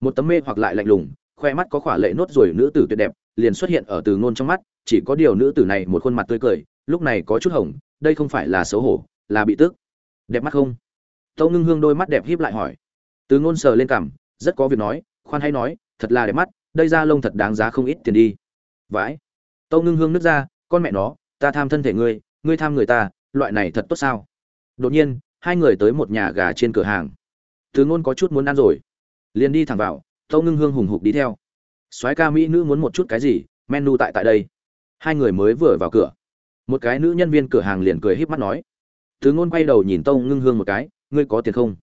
một tấm mê hoặc lại lạnh lùng, khoe mắt có khỏa lệ nốt rồi nữ tử tuyệt đẹp, liền xuất hiện ở từ ngôn trong mắt, chỉ có điều nữ tử này một khuôn mặt tươi cười, lúc này có chút hồng, đây không phải là xấu hổ, là bị tức đẹp mắt không? Tâu ngưng hương đôi mắt đẹp híp lại hỏi. Từ ngôn sờ lên cằm, rất có việc nói, khoan hay nói, thật là đẹp mắt, đây da lông thật đáng giá không ít tiền đi. Vãi. Tâu ngưng hương nước ra, con mẹ nó, ta tham thân thể ngươi ngươi tham người ta, loại này thật tốt sao? Đột nhiên, hai người tới một nhà gà trên cửa hàng. Từ ngôn có chút muốn ăn rồi liền đi thẳng vào tâu ngưng hương hùng hục đi theo. Soái ca mỹ nữ muốn một chút cái gì, menu tại tại đây. Hai người mới vừa vào cửa. Một cái nữ nhân viên cửa hàng liền cười híp mắt nói. Thứ ngôn quay đầu nhìn tâu ngưng hương một cái, ngươi có tiền không?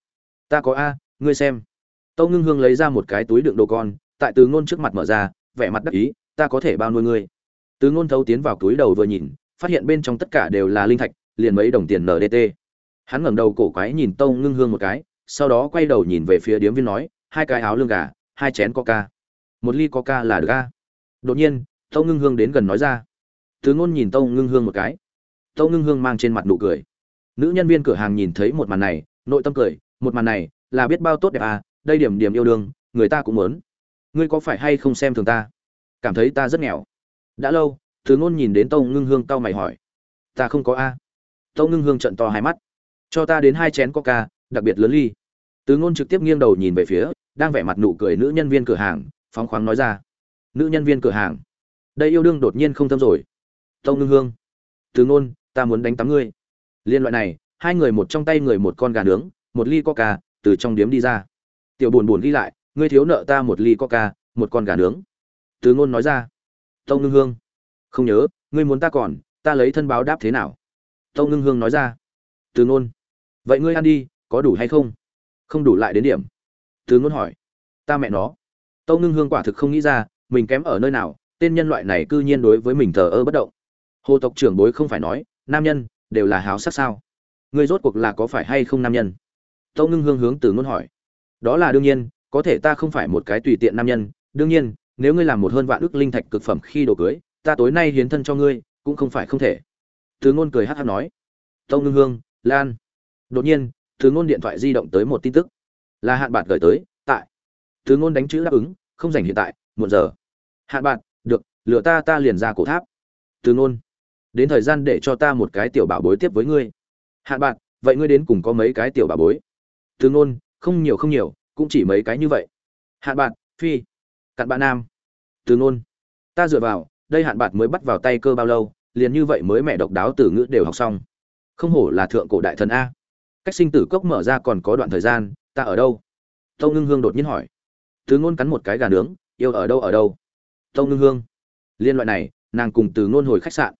Ta có a, ngươi xem. Tâu ngưng hương lấy ra một cái túi đựng đồ con, tại từ ngôn trước mặt mở ra, vẻ mặt đắc ý, ta có thể bao nuôi ngươi. Từ ngôn thấu tiến vào túi đầu vừa nhìn, phát hiện bên trong tất cả đều là linh thạch, liền mấy đồng tiền ndt hắn ngẩng đầu cổ quái nhìn tâu ngưng hương một cái, sau đó quay đầu nhìn về phía điếm viên nói hai cái áo lương gà, hai chén coca. Một ly coca là được ga đột nhiên, tâu ngưng hương đến gần nói ra. Thứ ngôn nhìn tâu ngưng hương một cái. Tâu ngưng hương mang trên mặt nụ cười. Nữ nhân viên cửa hàng nhìn thấy một màn này, nội tâm cười. Một màn này là biết bao tốt đẹp à đây điểm điểm yêu đương, người ta cũng muốn. Ngươi có phải hay không xem thường ta? Cảm thấy ta rất nghèo. Đã lâu Thứ ngôn nhìn đến tâu ngưng hương cau mày hỏi. Ta không có a. Tâu ngưng hương trận to hai mắt. Cho ta đến hai chén coca, đặc biệt lớn ly từ ngôn trực tiếp nghiêng đầu nhìn về phía, đang vẻ mặt nụ cười nữ nhân viên cửa hàng, phóng khoáng nói ra. Nữ nhân viên cửa hàng. Đây yêu đương đột nhiên không thâm rồi. Tông ngưng hương. Từ ngôn, ta muốn đánh tắm ngươi. Liên loại này, hai người một trong tay người một con gà nướng, một ly coca, từ trong điếm đi ra. Tiểu buồn buồn ghi lại, ngươi thiếu nợ ta một ly coca, một con gà nướng. Từ ngôn nói ra. Tông ngưng hương. Không nhớ, ngươi muốn ta còn, ta lấy thân báo đáp thế nào? Tâu ngưng hương nói ra. Từ ngôn. Vậy ngươi ăn đi, có đủ hay không? Không đủ lại đến điểm. Tứ ngôn hỏi. Ta mẹ nó. Tâu ngưng hương quả thực không nghĩ ra, mình kém ở nơi nào, tên nhân loại này cư nhiên đối với mình thờ ơ bất động. Hồ tộc trưởng bối không phải nói, nam nhân, đều là háo sắc sao? Ngươi rốt cuộc là có phải hay không nam nhân? Tâu ngưng hương hướng từ ngôn hỏi. Đó là đương nhiên, có thể ta không phải một cái tùy tiện nam nhân. Đương nhiên, nếu ngươi làm một hơn vạn ước linh thạch cực phẩm khi đồ cưới, ta tối nay hiến thân cho ngươi, cũng không phải không thể. Từ ngôn cười hát hát nói. Tâu ngưng hương, lan. Đột nhiên từ ngôn điện thoại di động tới một tin tức. Là hạn bạc gửi tới, tại. Từ ngôn đánh chữ đáp ứng, không dành hiện tại, muộn giờ. Hạn bạc được lựa ta ta liền ra cổ tháp. Từ ngôn, đến thời gian để cho ta một cái tiểu bảo bối tiếp với ngươi. Hạn bạc vậy ngươi đến cùng có mấy cái tiểu bảo bối? Từ ngôn, không nhiều không nhiều, cũng chỉ mấy cái như vậy. Hạn bạc phi, cặn bạn nam. Từ ngôn, ta dựa vào, đây hạn bạc mới bắt vào tay cơ bao lâu, liền như vậy mới mẹ độc đáo từ ngữ đều học xong. Không hổ là thượng cổ đại thần a cách sinh tử cốc mở ra còn có đoạn thời gian, ta ở đâu? Tâu ngưng hương đột nhiên hỏi. Từ ngôn cắn một cái gà nướng, yêu ở đâu ở đâu? Tâu ngưng hương. Liên loại này, nàng cùng từ ngôn hồi khách sạn.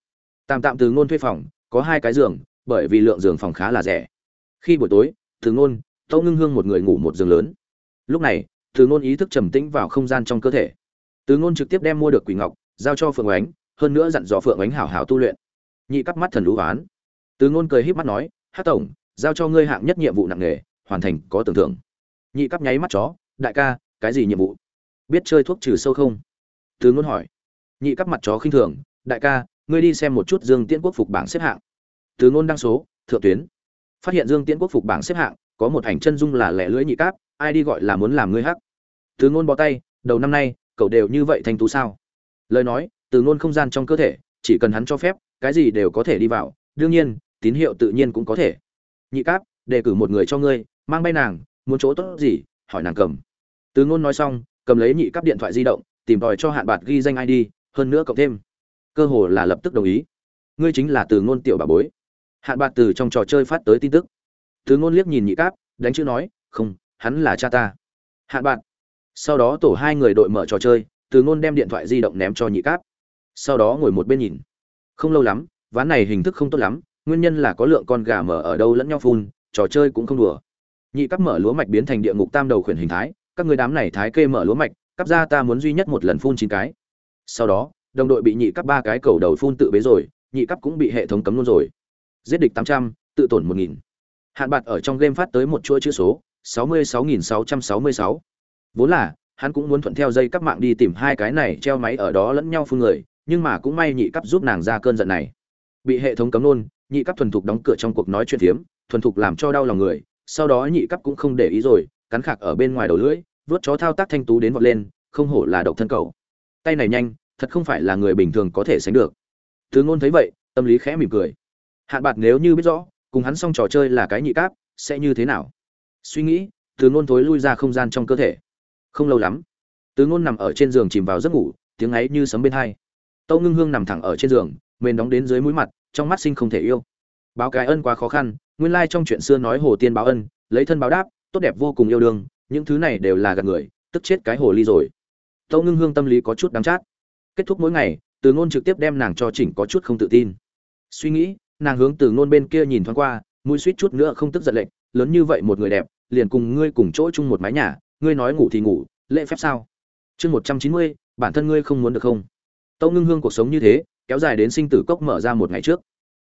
Tạm tạm từ ngôn thuê phòng, có hai cái giường, bởi vì lượng giường phòng khá là rẻ. Khi buổi tối, từ ngôn, tâu ngưng hương một người ngủ một giường lớn. Lúc này, từ ngôn ý thức trầm tĩnh vào không gian trong cơ thể. Từ ngôn trực tiếp đem mua được quỷ ngọc, giao cho phượng ánh, hơn nữa dặn dò phượng ánh hảo hảo tu luyện. Nhị cắp mắt thần lũ oán. Từ ngôn cười híp mắt nói hát tổng giao cho ngươi hạng nhất nhiệm vụ nặng nề hoàn thành có tưởng thưởng. Nhị cắp nháy mắt chó, đại ca, cái gì nhiệm vụ? Biết chơi thuốc trừ sâu không? Thứ ngôn hỏi. Nhị cắp mặt chó khinh thường, đại ca, ngươi đi xem một chút dương tiễn quốc phục bảng xếp hạng. Từ ngôn đăng số, thượng tuyến. Phát hiện dương tiễn quốc phục bảng xếp hạng, có một ảnh chân dung là lẻ lưỡi nhị cáp ai đi gọi là muốn làm ngươi hắc. Từ ngôn bó tay, đầu năm nay, cậu đều như vậy thanh tú sao? Lời nói, từ ngôn không gian trong cơ thể, chỉ cần hắn cho phép, cái gì đều có thể đi vào, đương nhiên, tín hiệu tự nhiên cũng có thể nhị cáp, đề cử một người cho ngươi, mang bay nàng, muốn chỗ tốt gì? hỏi nàng cầm. Từ ngôn nói xong, cầm lấy nhị cáp điện thoại di động, tìm tòi cho hạn bạc ghi danh id hơn nữa cộng thêm. Cơ hồ là lập tức đồng ý. Ngươi chính là từ ngôn tiểu bà bối. Hạn bạc từ trong trò chơi phát tới tin tức. Từ ngôn liếc nhìn nhị cáp, đánh chữ nói, không, hắn là cha ta. Hạn bạc. Sau đó tổ hai người đội mở trò chơi, từ ngôn đem điện thoại di động ném cho nhị cáp. Sau đó ngồi một bên nhìn. Không lâu lắm, ván này hình thức không tốt lắm nguyên nhân là có lượng con gà mở ở đâu lẫn nhau phun, trò chơi cũng không đùa. Nhị cắp mở lúa mạch biến thành địa ngục tam đầu khuyển hình thái, các người đám này thái kê mở lúa mạch, cắp ra ta muốn duy nhất một lần phun chín cái. Sau đó, đồng đội bị nhị cắp ba cái cầu đầu phun tự bế rồi, nhị cắp cũng bị hệ thống cấm luôn rồi. Giết địch tám trăm, tự tổn một nghìn. Hạn bạc ở trong game phát tới một chuỗi chữ số, sáu mươi sáu nghìn sáu trăm sáu mươi sáu. Vốn là, hắn cũng muốn thuận theo dây cắp mạng đi tìm hai cái này treo máy ở đó lẫn nhau phun người, nhưng mà cũng may nhị cắp giúp nàng ra cơn giận này. Bị hệ thống cấm luôn nhị cấp thuần thục đóng cửa trong cuộc nói chuyện phiếm, thuần thục làm cho đau lòng người, sau đó nhị cấp cũng không để ý rồi, cắn khạc ở bên ngoài đầu lưỡi, vớt chó thao tác thanh tú đến vọt lên, không hổ là độc thân cầu. Tay này nhanh, thật không phải là người bình thường có thể sánh được. Từ ngôn thấy vậy, tâm lý khẽ mỉm cười. Hạn bạc nếu như biết rõ, cùng hắn xong trò chơi là cái nhị cáp sẽ như thế nào? Suy nghĩ từ ngôn thối lui ra không gian trong cơ thể. Không lâu lắm từ ngôn nằm ở trên giường chìm vào giấc ngủ, tiếng ấy như sấm bên tai. tâu ngưng hương nằm thẳng ở trên giường, mền đóng đến dưới mũi mặt trong mắt sinh không thể yêu. Báo cái ân quá khó khăn, nguyên lai trong chuyện xưa nói hồ tiên báo ân, lấy thân báo đáp, tốt đẹp vô cùng yêu đương, những thứ này đều là gạt người, tức chết cái hồ ly rồi. Tâu ngưng hương tâm lý có chút đắng chát. Kết thúc mỗi ngày, từ ngôn trực tiếp đem nàng cho chỉnh có chút không tự tin. Suy nghĩ, nàng hướng từ ngôn bên kia nhìn thoáng qua, mũi suýt chút nữa không tức giận lệnh lớn như vậy một người đẹp, liền cùng ngươi cùng chỗ chung một mái nhà, ngươi nói ngủ thì ngủ, lễ phép sao? Chương một trăm chín mươi, bản thân ngươi không muốn được không? Tâu ngưng hương cuộc sống như thế kéo dài đến sinh tử cốc mở ra một ngày trước.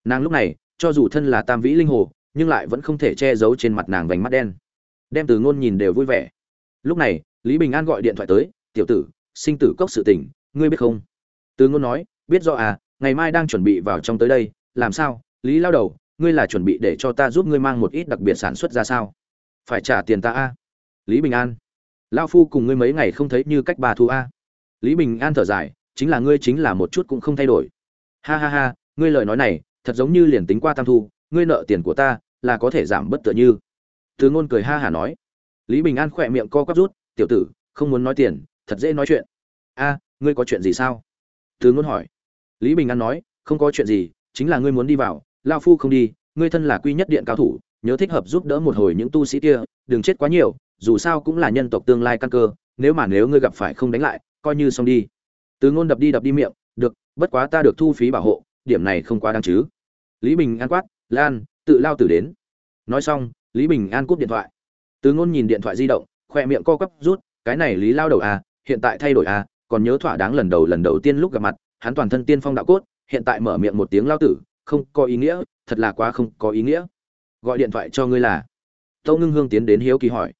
Nàng lúc này, cho dù thân là tam vĩ linh hồ, nhưng lại vẫn không thể che giấu trên mặt nàng vành mắt đen. Đem từ ngôn nhìn đều vui vẻ. Lúc này, lý bình an gọi điện thoại tới, tiểu tử, sinh tử cốc sự tình, ngươi biết không? Từ ngôn nói, biết do à ngày mai đang chuẩn bị vào trong tới đây, làm sao? Lý lao đầu, ngươi là chuẩn bị để cho ta giúp ngươi mang một ít đặc biệt sản xuất ra sao? Phải trả tiền ta a? À? lý bình an lao phu cùng ngươi mấy ngày không thấy như cách bà thu a. À? lý bình an thở dài chính là ngươi chính là một chút cũng không thay đổi. Ha ha ha, ngươi lời nói này, thật giống như liền tính qua tam thu, ngươi nợ tiền của ta, là có thể giảm bất tựa như. Từ ngôn cười ha hả nói. Lý bình an khỏe miệng co quắp rút, tiểu tử, không muốn nói tiền, thật dễ nói chuyện. A, ngươi có chuyện gì sao? Từ ngôn hỏi. Lý bình an nói, không có chuyện gì, chính là ngươi muốn đi vào lao phu không đi, ngươi thân là quy nhất điện cao thủ, nhớ thích hợp giúp đỡ một hồi những tu sĩ kia, đừng chết quá nhiều, dù sao cũng là nhân tộc tương lai căn cơ, nếu mà nếu ngươi gặp phải không đánh lại, coi như xong đi từ ngôn đập đi đập đi miệng, được, bất quá ta được thu phí bảo hộ, điểm này không quá đáng chứ. Lý bình an quát, lan, tự lao tử đến. Nói xong, lý bình an cúp điện thoại. Từ ngôn nhìn điện thoại di động khỏe miệng co quắp rút, cái này lý lao đầu à hiện tại thay đổi à còn nhớ thỏa đáng lần đầu lần đầu tiên lúc gặp mặt, hắn toàn thân tiên phong đạo cốt, hiện tại mở miệng một tiếng lao tử, không có ý nghĩa, thật là quá không có ý nghĩa. Gọi điện thoại cho ngươi là. Tâu ngưng hương tiến đến hiếu kỳ hỏi.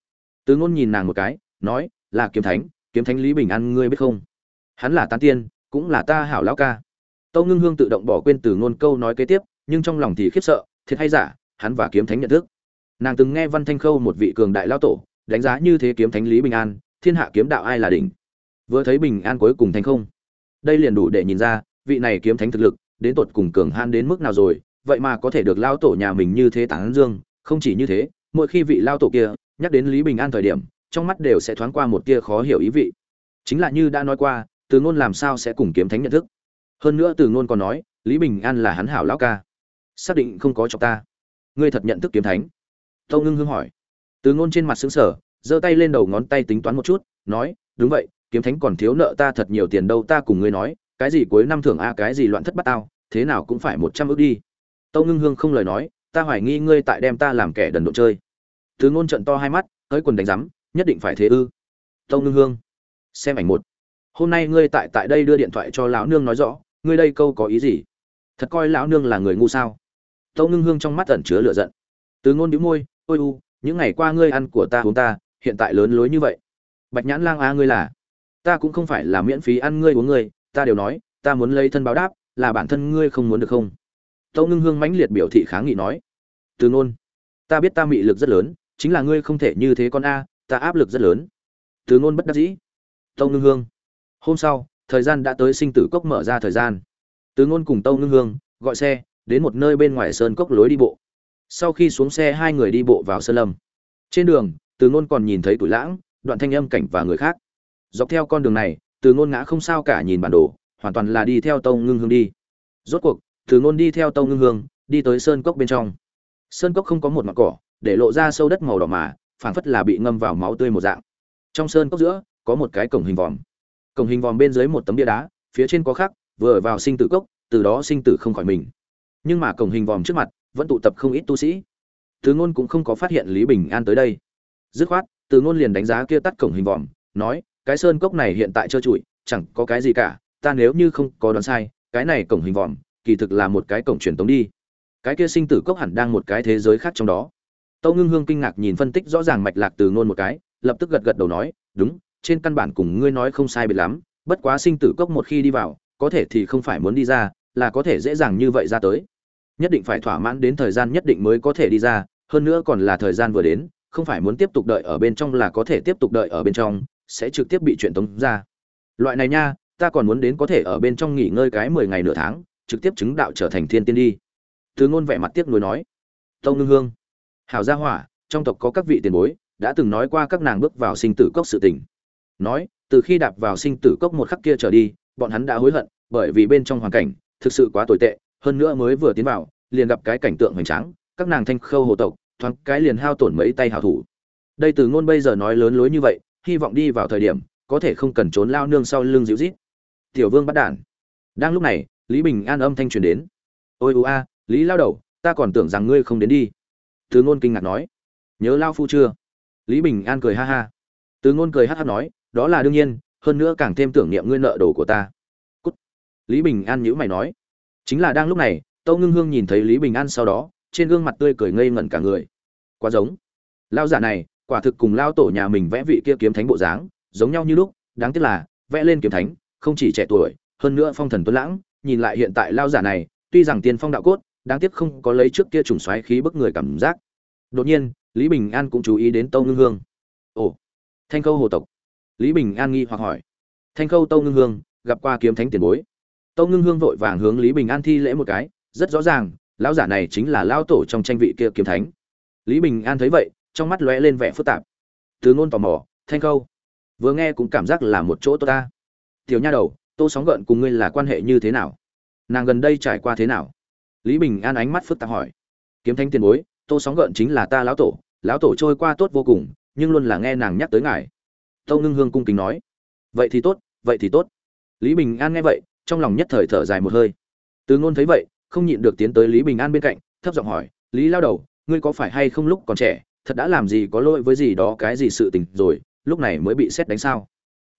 Từ ngôn nhìn nàng một cái, nói, là kiếm thánh kiếm thánh lý bình an, ngươi biết không? Hắn là tán tiên, cũng là ta hảo lão ca. Tâu ngưng hương tự động bỏ quên từ ngôn câu nói kế tiếp, nhưng trong lòng thì khiếp sợ, thiệt hay giả, hắn và kiếm thánh nhận thức. Nàng từng nghe văn thanh khâu một vị cường đại lao tổ, đánh giá như thế kiếm thánh lý bình an, thiên hạ kiếm đạo ai là đỉnh? Vừa thấy bình an cuối cùng thành không? Đây liền đủ để nhìn ra, vị này kiếm thánh thực lực, đến tột cùng cường han đến mức nào rồi, vậy mà có thể được lao tổ nhà mình như thế tán dương, không chỉ như thế, mỗi khi vị lao tổ kia nhắc đến lý bình an thời điểm, trong mắt đều sẽ thoáng qua một tia khó hiểu ý vị. Chính là như đã nói qua từ ngôn làm sao sẽ cùng kiếm thánh nhận thức? Hơn nữa từ ngôn còn nói, lý bình an là hắn hảo lão ca. Xác định không có cho ta. Ngươi thật nhận thức kiếm thánh? Tâu ngưng hương hỏi. Từ ngôn trên mặt xứng sở giơ tay lên đầu ngón tay tính toán một chút, nói, đúng vậy, kiếm thánh còn thiếu nợ ta thật nhiều tiền đâu, ta cùng ngươi nói, cái gì cuối năm thưởng a, cái gì loạn thất bắt tao, thế nào cũng phải một trăm ước đi. Tâu ngưng hương không lời nói, ta hoài nghi ngươi tại đem ta làm kẻ đần độ chơi. Từ ngôn trận to hai mắt, tới quần đánh rắm nhất định phải thế ư. Tâu ngưng hương xem ảnh một hôm nay ngươi tại tại đây đưa điện thoại cho lão nương nói rõ, ngươi đây câu có ý gì? Thật coi lão nương là người ngu sao? Tâu ngưng hương trong mắt ẩn chứa lửa giận. Từ ngôn đĩu môi, ôi u, những ngày qua ngươi ăn của ta uống ta, hiện tại lớn lối như vậy. Bạch nhãn lang a, ngươi là? Ta cũng không phải là miễn phí ăn ngươi uống ngươi, ta đều nói, ta muốn lấy thân báo đáp, là bản thân ngươi không muốn được không? Tâu ngưng hương mãnh liệt biểu thị kháng nghị nói. Từ ngôn, ta biết ta mị lực rất lớn, chính là ngươi không thể như thế con a, ta áp lực rất lớn. Từ ngôn bất đắc dĩ. Tâu ngưng hương hôm sau, thời gian đã tới sinh tử cốc mở ra thời gian. Từ ngôn cùng tâu ngưng hương gọi xe, đến một nơi bên ngoài sơn cốc lối đi bộ. Sau khi xuống xe, hai người đi bộ vào sơn lâm. Trên đường, từ ngôn còn nhìn thấy tuổi lãng, đoạn thanh âm cảnh và người khác. Dọc theo con đường này, từ ngôn ngã không sao cả nhìn bản đồ, hoàn toàn là đi theo tâu ngưng hương đi. Rốt cuộc, từ ngôn đi theo tâu ngưng hương, đi tới sơn cốc bên trong. Sơn cốc không có một mặt cỏ, để lộ ra sâu đất màu đỏ mà, phảng phất là bị ngâm vào máu tươi một dạng. Trong sơn cốc giữa, có một cái cổng hình vòm cổng hình vòm bên dưới một tấm bia đá, phía trên có khắc, vừa vào sinh tử cốc, từ đó sinh tử không khỏi mình. Nhưng mà cổng hình vòm trước mặt, vẫn tụ tập không ít tu sĩ. Từ ngôn cũng không có phát hiện lý bình an tới đây. Dứt khoát, từ ngôn liền đánh giá kia tắt cổng hình vòm, nói, cái sơn cốc này hiện tại trơ trụi, chẳng có cái gì cả, ta nếu như không có đoán sai, cái này cổng hình vòm, kỳ thực là một cái cổng truyền tống đi. Cái kia sinh tử cốc hẳn đang một cái thế giới khác trong đó. Tâu ngưng hương kinh ngạc nhìn phân tích rõ ràng mạch lạc từ ngôn một cái, lập tức gật gật đầu nói, đúng trên căn bản cùng ngươi nói không sai biệt lắm, bất quá sinh tử cốc một khi đi vào, có thể thì không phải muốn đi ra, là có thể dễ dàng như vậy ra tới. Nhất định phải thỏa mãn đến thời gian nhất định mới có thể đi ra, hơn nữa còn là thời gian vừa đến, không phải muốn tiếp tục đợi ở bên trong là có thể tiếp tục đợi ở bên trong, sẽ trực tiếp bị chuyện tống ra. Loại này nha, ta còn muốn đến có thể ở bên trong nghỉ ngơi cái mười ngày nửa tháng, trực tiếp chứng đạo trở thành thiên tiên đi. Từ ngôn vẻ mặt tiếc nuối nói. Tông ngưng hương. Hảo gia hỏa, trong tộc có các vị tiền bối, đã từng nói qua các nàng bước vào sinh tử cốc sự tình nói, từ khi đạp vào sinh tử cốc một khắc kia trở đi, bọn hắn đã hối hận, bởi vì bên trong hoàn cảnh, thực sự quá tồi tệ, hơn nữa mới vừa tiến vào, liền gặp cái cảnh tượng hoành tráng, các nàng thanh khâu hồ tộc, thoáng cái liền hao tổn mấy tay hảo thủ. Đây từ ngôn bây giờ nói lớn lối như vậy, hy vọng đi vào thời điểm, có thể không cần trốn lao nương sau lưng dịu rít tiểu vương bắt đản đang lúc này, lý bình an âm thanh truyền đến. Ôi ưu a, lý lao đầu, ta còn tưởng rằng ngươi không đến đi. Từ ngôn kinh ngạc nói. Nhớ lao phu chưa? Lý bình an cười ha ha. Từ ngôn cười hát hát nói đó là đương nhiên, hơn nữa càng thêm tưởng niệm ngươi nợ đồ của ta. Cút. Lý bình an nhữ mày nói. Chính là đang lúc này, tâu ngưng hương nhìn thấy lý bình an sau đó, trên gương mặt tươi cười ngây ngẩn cả người. Quá giống. Lao giả này, quả thực cùng lao tổ nhà mình vẽ vị kia kiếm thánh bộ dáng, giống nhau như lúc, đáng tiếc là, vẽ lên kiếm thánh, không chỉ trẻ tuổi, hơn nữa phong thần tuấn lãng, nhìn lại hiện tại lao giả này, tuy rằng tiên phong đạo cốt, đáng tiếc không có lấy trước kia trùng xoáy khí bức người cảm giác. Đột nhiên, lý bình an cũng chú ý đến tâu ngưng hương. Ồ, thanh câu hồ tộc lý bình an nghi hoặc hỏi. Thanh khâu tâu ngưng hương, gặp qua kiếm thánh tiền bối. Tâu ngưng hương vội vàng hướng lý bình an thi lễ một cái, rất rõ ràng, lão giả này chính là lão tổ trong tranh vị kia kiếm thánh. Lý bình an thấy vậy, trong mắt lóe lên vẻ phức tạp. Từ ngôn tò mò, thanh khâu, vừa nghe cũng cảm giác là một chỗ tốt ta. Tiểu nha đầu, tô sóng gợn cùng ngươi là quan hệ như thế nào? Nàng gần đây trải qua thế nào? Lý bình an ánh mắt phức tạp hỏi. Kiếm thánh tiền bối, tô sóng gợn chính là ta lão tổ lão tổ trôi qua tốt vô cùng, nhưng luôn là nghe nàng nhắc tới ngài tâu ngưng hương cung kính nói. Vậy thì tốt, vậy thì tốt. Lý bình an nghe vậy, trong lòng nhất thời thở dài một hơi. Từ ngôn thấy vậy, không nhịn được tiến tới lý bình an bên cạnh, thấp giọng hỏi, lý lao đầu, ngươi có phải hay không lúc còn trẻ, thật đã làm gì có lỗi với gì đó cái gì sự tình rồi, lúc này mới bị xét đánh sao?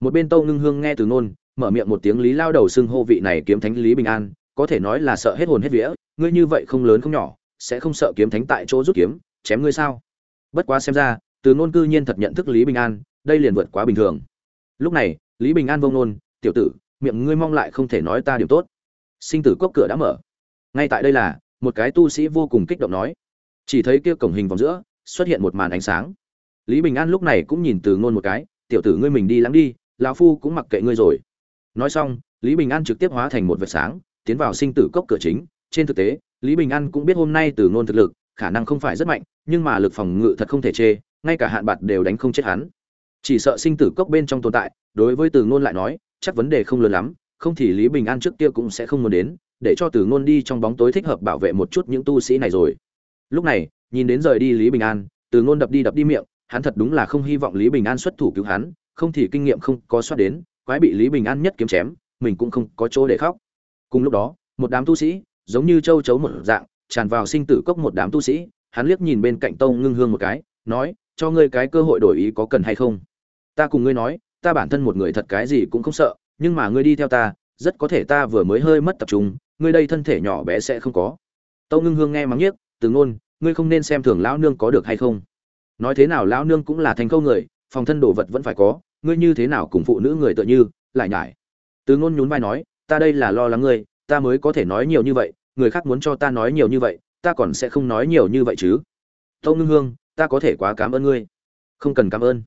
Một bên tâu ngưng hương nghe từ ngôn, mở miệng một tiếng lý lao đầu xưng hô vị này kiếm thánh lý bình an, có thể nói là sợ hết hồn hết vía, ngươi như vậy không lớn không nhỏ, sẽ không sợ kiếm thánh tại chỗ rút kiếm, chém ngươi sao? Bất quá xem ra, từ ngôn cư nhiên thật nhận thức lý bình an đây liền vượt quá bình thường. Lúc này, lý bình an vông nôn, tiểu tử, miệng ngươi mong lại không thể nói ta điều tốt. Sinh tử cốc cửa đã mở. Ngay tại đây là, một cái tu sĩ vô cùng kích động nói, chỉ thấy kia cổng hình vòng giữa, xuất hiện một màn ánh sáng. Lý bình an lúc này cũng nhìn từ ngôn một cái, tiểu tử ngươi mình đi lắng đi, lão phu cũng mặc kệ ngươi rồi. Nói xong, lý bình an trực tiếp hóa thành một vệt sáng, tiến vào sinh tử cốc cửa chính. Trên thực tế, lý bình an cũng biết hôm nay từ ngôn thực lực, khả năng không phải rất mạnh, nhưng mà lực phòng ngự thật không thể chê, ngay cả hạn bạc đều đánh không chết hắn chỉ sợ sinh tử cốc bên trong tồn tại, đối với từ ngôn lại nói, chắc vấn đề không lớn lắm, không thì lý bình an trước kia cũng sẽ không muốn đến, để cho từ ngôn đi trong bóng tối thích hợp bảo vệ một chút những tu sĩ này rồi. Lúc này, nhìn đến rời đi lý bình an, từ ngôn đập đi đập đi miệng, hắn thật đúng là không hy vọng lý bình an xuất thủ cứu hắn, không thì kinh nghiệm không có soát đến, quái bị lý bình an nhất kiếm chém, mình cũng không có chỗ để khóc. Cùng lúc đó, một đám tu sĩ, giống như châu chấu một dạng, tràn vào sinh tử cốc một đám tu sĩ, hắn liếc nhìn bên cạnh tông ngưng hương một cái, nói, cho ngươi cái cơ hội đổi ý có cần hay không? Ta cùng ngươi nói, ta bản thân một người thật cái gì cũng không sợ, nhưng mà ngươi đi theo ta, rất có thể ta vừa mới hơi mất tập trung, ngươi đây thân thể nhỏ bé sẽ không có. Tâu ngưng hương nghe mắng nhiếc, từ ngôn, ngươi không nên xem thường lão nương có được hay không? Nói thế nào lão nương cũng là thành câu người, phòng thân đồ vật vẫn phải có, ngươi như thế nào cùng phụ nữ người tựa như, lại nhải? Từ ngôn nhún vai nói, ta đây là lo lắng ngươi, ta mới có thể nói nhiều như vậy, người khác muốn cho ta nói nhiều như vậy, ta còn sẽ không nói nhiều như vậy chứ. Tâu ngưng hương, ta có thể quá cảm ơn ngươi. Không cần cảm ơn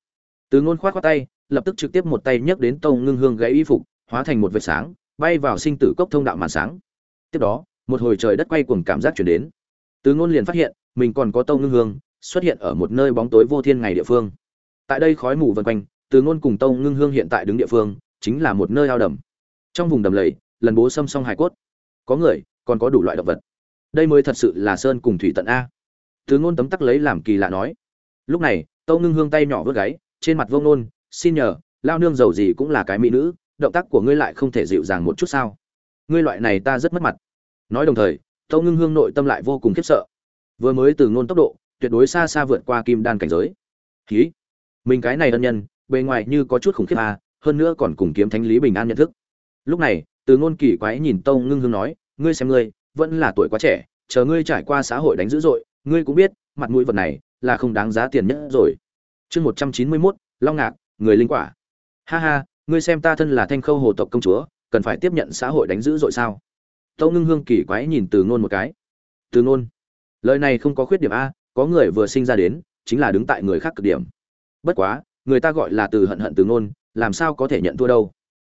từ ngôn khoát khoát tay, lập tức trực tiếp một tay nhấc đến tông ngưng hương gãy y phục, hóa thành một vệt sáng, bay vào sinh tử cốc thông đạo màn sáng. Tiếp đó, một hồi trời đất quay cuồng cảm giác chuyển đến. Từ ngôn liền phát hiện, mình còn có tông ngưng hương, xuất hiện ở một nơi bóng tối vô thiên ngày địa phương. Tại đây khói mù vần quanh, từ ngôn cùng tông ngưng hương hiện tại đứng địa phương, chính là một nơi ao đầm. Trong vùng đầm lầy, lần bố xâm song hải cốt. Có người, còn có đủ loại động vật. Đây mới thật sự là sơn cùng thủy tận a. Từ ngôn tấm tắc lấy làm kỳ lạ nói. Lúc này, tâu ngưng hương tay nhỏ vớt gáy trên mặt vông nôn xin nhờ, lao nương giàu gì cũng là cái mỹ nữ, động tác của ngươi lại không thể dịu dàng một chút sao? Ngươi loại này ta rất mất mặt. Nói đồng thời tâu ngưng hương nội tâm lại vô cùng khiếp sợ. Vừa mới từ ngôn tốc độ, tuyệt đối xa xa vượt qua kim đan cảnh giới. Khí mình cái này ân nhân, bề ngoài như có chút khủng khiếp à hơn nữa còn cùng kiếm thánh lý bình an nhận thức. Lúc này, từ ngôn kỳ quái nhìn tâu ngưng hương nói, ngươi xem ngươi, vẫn là tuổi quá trẻ, chờ ngươi trải qua xã hội đánh dữ dội, ngươi cũng biết, mặt mũi vật này là không đáng giá tiền nhất rồi chương một trăm chín mươi mốt, long ngạc, người linh quả. Ha ha, ngươi xem ta thân là thanh khâu hồ tộc công chúa, cần phải tiếp nhận xã hội đánh dữ dội sao? Tâu ngưng hương kỳ quái nhìn từ ngôn một cái. Từ ngôn, lời này không có khuyết điểm a, có người vừa sinh ra đến, chính là đứng tại người khác cực điểm. Bất quá, người ta gọi là từ hận hận từ ngôn, làm sao có thể nhận thua đâu?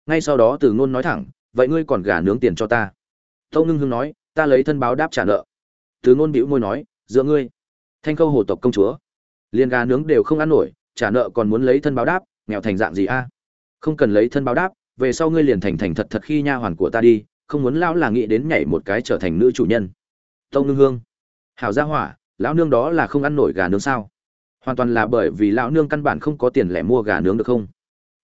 Ngay sau đó từ ngôn nói thẳng, vậy ngươi còn gà nướng tiền cho ta? Tâu ngưng hương nói, ta lấy thân báo đáp trả nợ. Từ ngôn bĩu môi nói giữa ngươi. Thanh khâu hồ tộc công chúa liền gà nướng đều không ăn nổi, trả nợ còn muốn lấy thân báo đáp, nghèo thành dạng gì a? Không cần lấy thân báo đáp, về sau ngươi liền thành thành thật thật khi nha hoàn của ta đi, không muốn lão là nghĩ đến nhảy một cái trở thành nữ chủ nhân. Tông Nương hương. Hảo gia hỏa, lão nương đó là không ăn nổi gà nướng sao? Hoàn toàn là bởi vì lão nương căn bản không có tiền lẻ mua gà nướng được không?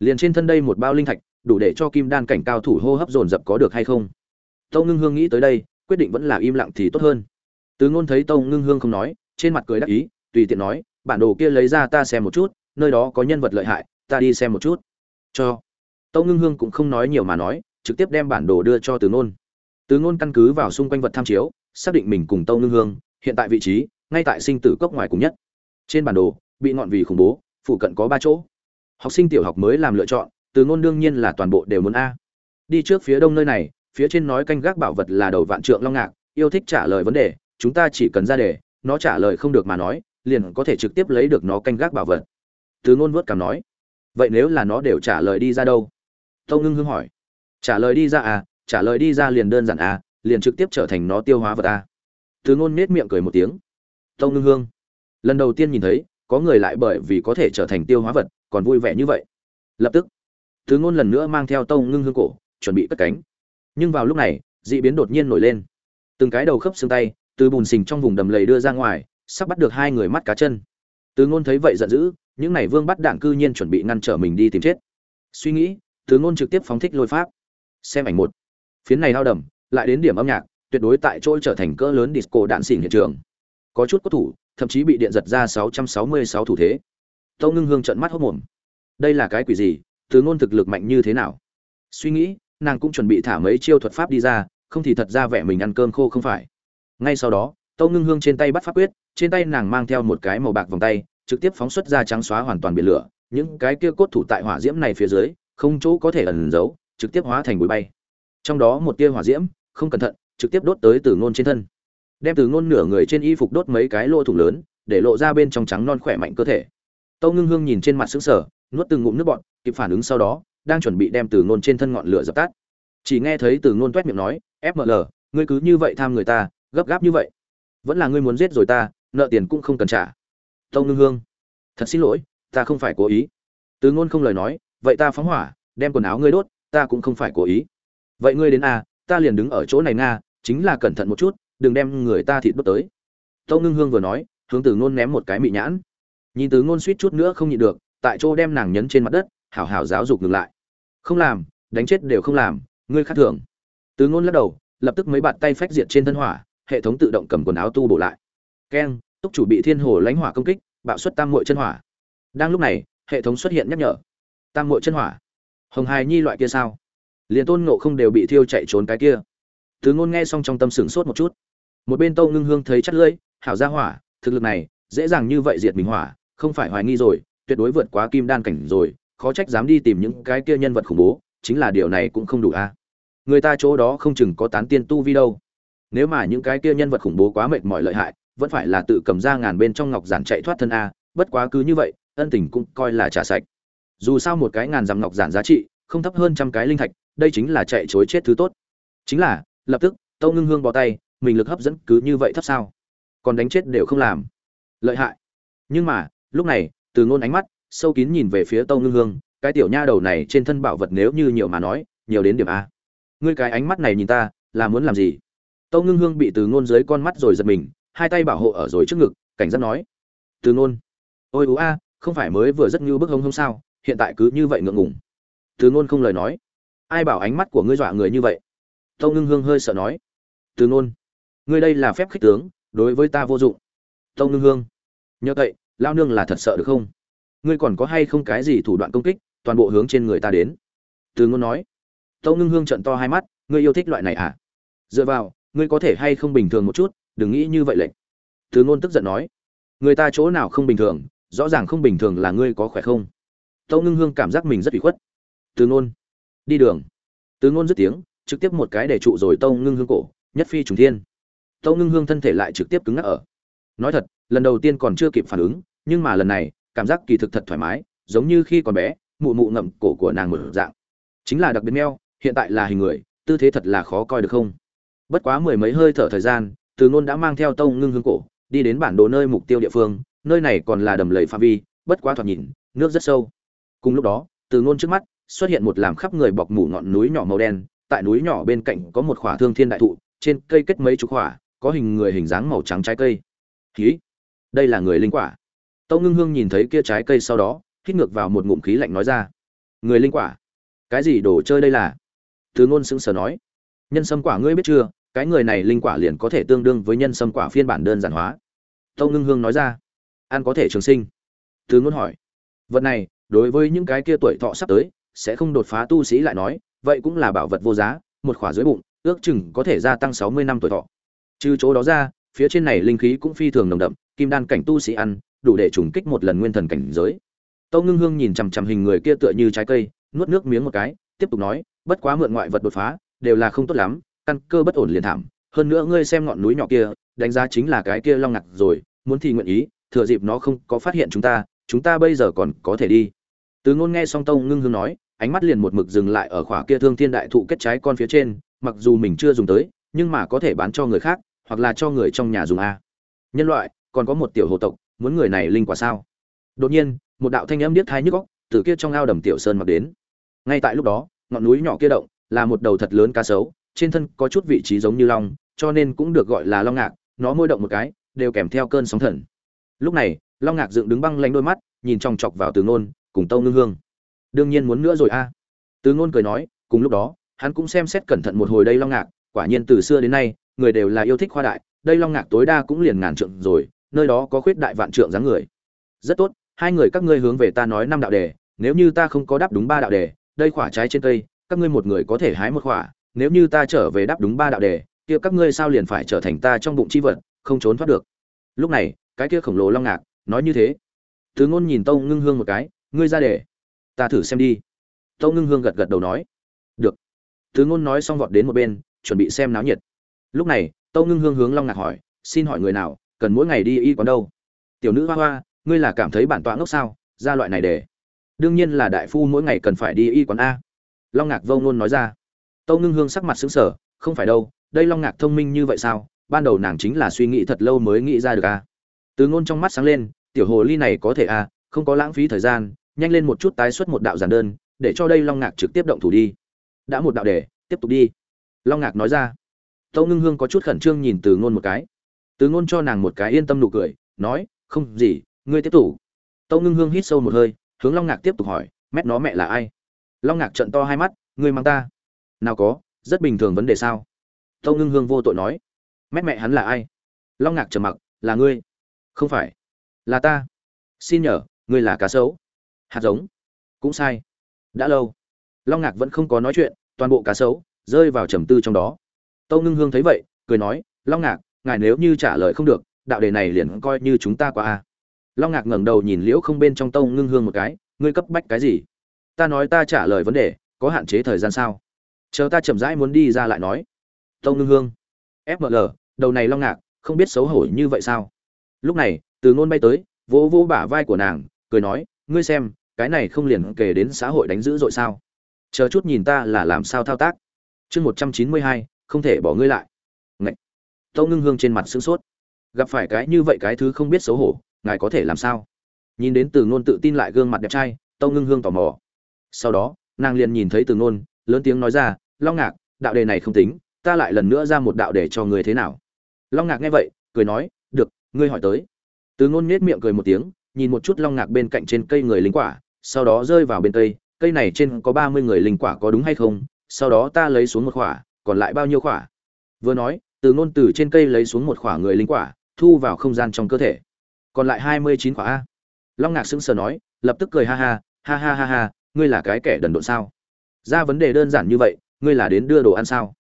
Liền trên thân đây một bao linh thạch, đủ để cho kim đan cảnh cao thủ hô hấp dồn dập có được hay không? Tâu ngưng hương nghĩ tới đây, quyết định vẫn là im lặng thì tốt hơn. Từ ngôn thấy tâu ngưng hương không nói, trên mặt cười đắc ý, tùy tiện nói bản đồ kia lấy ra ta xem một chút, nơi đó có nhân vật lợi hại, ta đi xem một chút. Cho. Tâu ngưng hương cũng không nói nhiều mà nói, trực tiếp đem bản đồ đưa cho từ ngôn. Từ ngôn căn cứ vào xung quanh vật tham chiếu, xác định mình cùng tâu ngưng hương, hiện tại vị trí, ngay tại sinh tử cốc ngoài cùng nhất. Trên bản đồ, bị ngọn vì khủng bố, phụ cận có ba chỗ. Học sinh tiểu học mới làm lựa chọn, từ ngôn đương nhiên là toàn bộ đều muốn a. Đi trước phía đông nơi này, phía trên nói canh gác bảo vật là đầu vạn trượng long ngạc, yêu thích trả lời vấn đề, chúng ta chỉ cần ra đề, nó trả lời không được mà nói liền có thể trực tiếp lấy được nó canh gác bảo vật. Từ ngôn vớt cảm nói, vậy nếu là nó đều trả lời đi ra đâu? Tâu ngưng hương hỏi, trả lời đi ra à trả lời đi ra liền đơn giản à liền trực tiếp trở thành nó tiêu hóa vật à? Từ ngôn nết miệng cười một tiếng. Tâu ngưng hương lần đầu tiên nhìn thấy, có người lại bởi vì có thể trở thành tiêu hóa vật, còn vui vẻ như vậy. Lập tức, từ ngôn lần nữa mang theo tâu ngưng hương cổ, chuẩn bị cất cánh. Nhưng vào lúc này, dị biến đột nhiên nổi lên. Từng cái đầu khớp xương tay, từ bùn xình trong vùng đầm lầy đưa ra ngoài sắp bắt được hai người mắt cá chân. Từ ngôn thấy vậy giận dữ, những này vương bắt đạn cư nhiên chuẩn bị ngăn trở mình đi tìm chết. Suy nghĩ, từ ngôn trực tiếp phóng thích lôi pháp. Xem ảnh một. Phiến này lao đầm, lại đến điểm âm nhạc, tuyệt đối tại chỗ trở thành cỡ lớn disco đạn xỉn hiện trường. Có chút có thủ, thậm chí bị điện giật ra 666 thủ thế. Tâu ngưng hương trận mắt hốt mồm. Đây là cái quỷ gì? Từ ngôn thực lực mạnh như thế nào? Suy nghĩ, nàng cũng chuẩn bị thả mấy chiêu thuật pháp đi ra, không thì thật ra vẻ mình ăn cơm khô không phải. Ngay sau đó tâu ngưng hương trên tay bắt pháp quyết, trên tay nàng mang theo một cái màu bạc vòng tay, trực tiếp phóng xuất ra trắng xóa hoàn toàn biển lửa. Những cái kia cốt thủ tại hỏa diễm này phía dưới, không chỗ có thể ẩn giấu, trực tiếp hóa thành bụi bay. Trong đó một tia hỏa diễm, không cẩn thận, trực tiếp đốt tới từ ngôn trên thân. Đem từ ngôn nửa người trên y phục đốt mấy cái lỗ thủng lớn, để lộ ra bên trong trắng non khỏe mạnh cơ thể. Tâu ngưng hương nhìn trên mặt xứng sở nuốt từng ngụm nước bọt, kịp phản ứng sau đó, đang chuẩn bị đem từ ngôn trên thân ngọn lửa dập tắt. Chỉ nghe thấy từ ngôn t miệng nói fml ngươi cứ như vậy tham người ta, gấp gáp như vậy vẫn là ngươi muốn giết rồi ta nợ tiền cũng không cần trả. Tâu ngưng hương thật xin lỗi ta không phải cố ý. Từ ngôn không lời nói vậy ta phóng hỏa đem quần áo ngươi đốt ta cũng không phải cố ý. Vậy ngươi đến a à, ta liền đứng ở chỗ này nga chính là cẩn thận một chút đừng đem người ta thịt đốt tới. Tâu ngưng hương vừa nói hướng từ ngôn ném một cái mị nhãn. Nhìn từ ngôn suýt chút nữa không nhịn được tại chỗ đem nàng nhấn trên mặt đất hảo hảo giáo dục ngừng lại. Không làm đánh chết đều không làm ngươi khác thường. Từ ngôn lắc đầu lập tức mấy bàn tay phách diệt trên thân hỏa hệ thống tự động cầm quần áo tu bổ lại. Keng túc chủ bị thiên hồ lãnh hỏa công kích, bạo xuất tam mội chân hỏa. Đang lúc này, hệ thống xuất hiện nhắc nhở. Tam mội chân hỏa. Hồng hài nhi loại kia sao? Liền tôn ngộ không đều bị thiêu chạy trốn cái kia. Thứ ngôn nghe xong trong tâm sửng sốt một chút. Một bên tâu ngưng hương thấy chắt lưỡi, hảo ra hỏa, thực lực này, dễ dàng như vậy diệt mình hỏa, không phải hoài nghi rồi, tuyệt đối vượt quá kim đan cảnh rồi, khó trách dám đi tìm những cái kia nhân vật khủng bố, chính là điều này cũng không đủ a người ta chỗ đó không chừng có tán tiên tu vi đâu nếu mà những cái kia nhân vật khủng bố quá mệt mỏi lợi hại, vẫn phải là tự cầm ra ngàn bên trong ngọc giản chạy thoát thân a, bất quá cứ như vậy, ân tình cũng coi là trả sạch. Dù sao một cái ngàn dặm ngọc giản giá trị, không thấp hơn trăm cái linh thạch, đây chính là chạy chối chết thứ tốt. Chính là, lập tức, tâu ngưng hương bỏ tay, mình lực hấp dẫn cứ như vậy thấp sao? Còn đánh chết đều không làm. Lợi hại. Nhưng mà, lúc này, từ ngôn ánh mắt, sâu kín nhìn về phía tâu ngưng hương, cái tiểu nha đầu này trên thân bảo vật nếu như nhiều mà nói, nhiều đến điểm a. Ngươi cái ánh mắt này nhìn ta, là muốn làm gì? Tâu ngưng hương bị từ ngôn dưới con mắt rồi giật mình, hai tay bảo hộ ở rồi trước ngực, cảnh giác nói, từ ngôn, ôi ú a, không phải mới vừa rất như bức hông hống sao, hiện tại cứ như vậy ngượng ngùng. Từ ngôn không lời nói. Ai bảo ánh mắt của ngươi dọa người như vậy? Tâu ngưng hương hơi sợ nói. Từ ngôn, ngươi đây là phép khích tướng, đối với ta vô dụng. Tâu ngưng hương, nhớ vậy lao nương là thật sợ được không? Ngươi còn có hay không cái gì thủ đoạn công kích, toàn bộ hướng trên người ta đến? Từ ngôn nói. Tâu ngưng hương trận to hai mắt, ngươi yêu thích loại này à? Dựa vào ngươi có thể hay không bình thường một chút, đừng nghĩ như vậy lệnh từ ngôn tức giận nói, người ta chỗ nào không bình thường, rõ ràng không bình thường là ngươi có khỏe không? Tâu ngưng hương cảm giác mình rất bị khuất. Từ ngôn, đi đường. Từ ngôn dứt tiếng, trực tiếp một cái để trụ rồi tâu ngưng hương cổ, nhất phi trùng thiên. Tâu ngưng hương thân thể lại trực tiếp cứng ngắc ở. Nói thật, lần đầu tiên còn chưa kịp phản ứng, nhưng mà lần này, cảm giác kỳ thực thật thoải mái, giống như khi còn bé, mụ mụ ngậm cổ của nàng mở dạng. Chính là đặc biệt meo, hiện tại là hình người, tư thế thật là khó coi được không? Bất quá mười mấy hơi thở thời gian, từ ngôn đã mang theo tông ngưng hương cổ, đi đến bản đồ nơi mục tiêu địa phương, nơi này còn là đầm lầy pha vi, bất quá thoạt nhìn, nước rất sâu. Cùng lúc đó, từ ngôn trước mắt xuất hiện một làm khắp người bọc mủ ngọn núi nhỏ màu đen, tại núi nhỏ bên cạnh có một khỏa thương thiên đại thụ, trên cây kết mấy chục khỏa, có hình người hình dáng màu trắng trái cây. Khí! Đây là người linh quả. Tâu ngưng hương nhìn thấy kia trái cây sau đó, hít ngược vào một ngụm khí lạnh nói ra. Người linh quả? Cái gì đồ chơi đây là? Từ ngôn sững sờ nói nhân sâm quả ngươi biết chưa? Cái người này linh quả liền có thể tương đương với nhân sâm quả phiên bản đơn giản hóa. Tâu ngưng hương nói ra. Ăn có thể trường sinh. Thứ ngôn hỏi. Vật này, đối với những cái kia tuổi thọ sắp tới, sẽ không đột phá tu sĩ lại nói, vậy cũng là bảo vật vô giá, một khỏa dưới bụng, ước chừng có thể gia tăng sáu mươi năm tuổi thọ. Trừ chỗ đó ra, phía trên này linh khí cũng phi thường nồng đậm, kim đan cảnh tu sĩ ăn, đủ để trùng kích một lần nguyên thần cảnh giới. Tâu ngưng hương nhìn chằm chằm hình người kia tựa như trái cây, nuốt nước miếng một cái, tiếp tục nói, bất quá mượn ngoại vật đột phá đều là không tốt lắm, căn cơ bất ổn liền thảm. Hơn nữa ngươi xem ngọn núi nhỏ kia, đánh giá chính là cái kia long ngặt rồi, muốn thì nguyện ý, thừa dịp nó không có phát hiện chúng ta chúng ta bây giờ còn có thể đi. Từ ngôn nghe xong tông ngưng hương nói, ánh mắt liền một mực dừng lại ở khỏa kia thương thiên đại thụ kết trái con phía trên, mặc dù mình chưa dùng tới, nhưng mà có thể bán cho người khác, hoặc là cho người trong nhà dùng a. Nhân loại, còn có một tiểu hồ tộc, muốn người này linh quả sao? Đột nhiên, một đạo thanh âm điếc thai nhức óc, từ kia trong ao đầm tiểu sơn mặc đến. Ngay tại lúc đó, ngọn núi nhỏ kia động là một đầu thật lớn cá sấu, trên thân có chút vị trí giống như long, cho nên cũng được gọi là long ngạc, nó môi động một cái, đều kèm theo cơn sóng thần. Lúc này, long ngạc dựng đứng băng lanh đôi mắt, nhìn chòng chọc vào từ ngôn, cùng tâu ngưng hương. Đương nhiên muốn nữa rồi a. Từ ngôn cười nói, cùng lúc đó, hắn cũng xem xét cẩn thận một hồi đây long ngạc, quả nhiên từ xưa đến nay, người đều là yêu thích khoa đại, đây long ngạc tối đa cũng liền ngàn trượng rồi, nơi đó có khuyết đại vạn trượng dáng người. Rất tốt, hai người các ngươi hướng về ta nói năm đạo đề, nếu như ta không có đáp đúng ba đạo đề, đây khỏa trái trên cây các ngươi một người có thể hái một khỏa, nếu như ta trở về đáp đúng ba đạo đề, kia các ngươi sao liền phải trở thành ta trong bụng chi vật, không trốn thoát được. Lúc này, cái kia khổng lồ long ngạc, nói như thế. Thứ ngôn nhìn tâu ngưng hương một cái, ngươi ra đề, ta thử xem đi. Tâu ngưng hương gật gật đầu nói, được. Thứ ngôn nói xong vọt đến một bên, chuẩn bị xem náo nhiệt. Lúc này, tâu ngưng hương hướng long ngạc hỏi, xin hỏi người nào, cần mỗi ngày đi y quán đâu? Tiểu nữ hoa hoa, ngươi là cảm thấy bản tọa ngốc sao? Ra loại này để đương nhiên là đại phu mỗi ngày cần phải đi y quán a long ngạc vô ngôn nói ra. Tâu ngưng hương sắc mặt xứng sở không phải đâu, đây long ngạc thông minh như vậy sao? Ban đầu nàng chính là suy nghĩ thật lâu mới nghĩ ra được à? từ ngôn trong mắt sáng lên, tiểu hồ ly này có thể à? không có lãng phí thời gian, nhanh lên một chút tái xuất một đạo giản đơn, để cho đây long ngạc trực tiếp động thủ đi. Đã một đạo để, tiếp tục đi. Long ngạc nói ra. Tâu ngưng hương có chút khẩn trương nhìn từ ngôn một cái. Từ ngôn cho nàng một cái yên tâm nụ cười, nói, không, gì, ngươi tiếp tục. Tâu ngưng hương hít sâu một hơi, hướng long ngạc tiếp tục hỏi mét nó mẹ là ai? Long ngạc trận to hai mắt, ngươi mang ta? Nào có, rất bình thường vấn đề sao? Tâu ngưng hương vô tội nói. Mét mẹ hắn là ai? Long ngạc trầm mặc, là ngươi. Không phải, là ta. Xin nhờ, ngươi là cá sấu. Hạt giống. Cũng sai. Đã lâu. Long ngạc vẫn không có nói chuyện, toàn bộ cá sấu rơi vào trầm tư trong đó. Tâu ngưng hương thấy vậy, cười nói, long ngạc, ngài nếu như trả lời không được, đạo đề này liền coi như chúng ta qua a. Long ngạc ngẩng đầu nhìn liễu không bên trong tâu ngưng hương một cái, ngươi cấp bách cái gì? Ta nói ta trả lời vấn đề, có hạn chế thời gian sao? Chờ ta chậm rãi muốn đi ra lại nói. Tông ngưng hương fml đầu này long ngạc, không biết xấu hổ như vậy sao? Lúc này, từ ngôn bay tới, vỗ vỗ bả vai của nàng, cười nói, ngươi xem, cái này không liền kể đến xã hội đánh dữ dội sao? Chờ chút nhìn ta là làm sao thao tác. Chương một trăm chín mươi hai, không thể bỏ ngươi lại. Ngậy! tâu ngưng hương trên mặt sửng sốt. Gặp phải cái như vậy cái thứ không biết xấu hổ, ngài có thể làm sao? Nhìn đến từ ngôn tự tin lại gương mặt đẹp trai tâu ngưng hương tò mò sau đó, nàng liền nhìn thấy từ ngôn lớn tiếng nói ra, long ngạc, đạo đề này không tính, ta lại lần nữa ra một đạo đề cho người thế nào? Long ngạc nghe vậy, cười nói, được, ngươi hỏi tới. Từ ngôn nết miệng cười một tiếng, nhìn một chút long ngạc bên cạnh trên cây người lính quả, sau đó rơi vào bên cây cây này trên có ba mươi người linh quả có đúng hay không? Sau đó ta lấy xuống một khỏa còn lại bao nhiêu khỏa vừa nói, từ ngôn từ trên cây lấy xuống một khỏa người linh quả, thu vào không gian trong cơ thể. Còn lại hai mươi chín khỏa a? Long ngạc sững sờ nói, lập tức cười ha ha ha ha ha ha ngươi là cái kẻ đần độn sao? Ra vấn đề đơn giản như vậy, ngươi là đến đưa đồ ăn sao?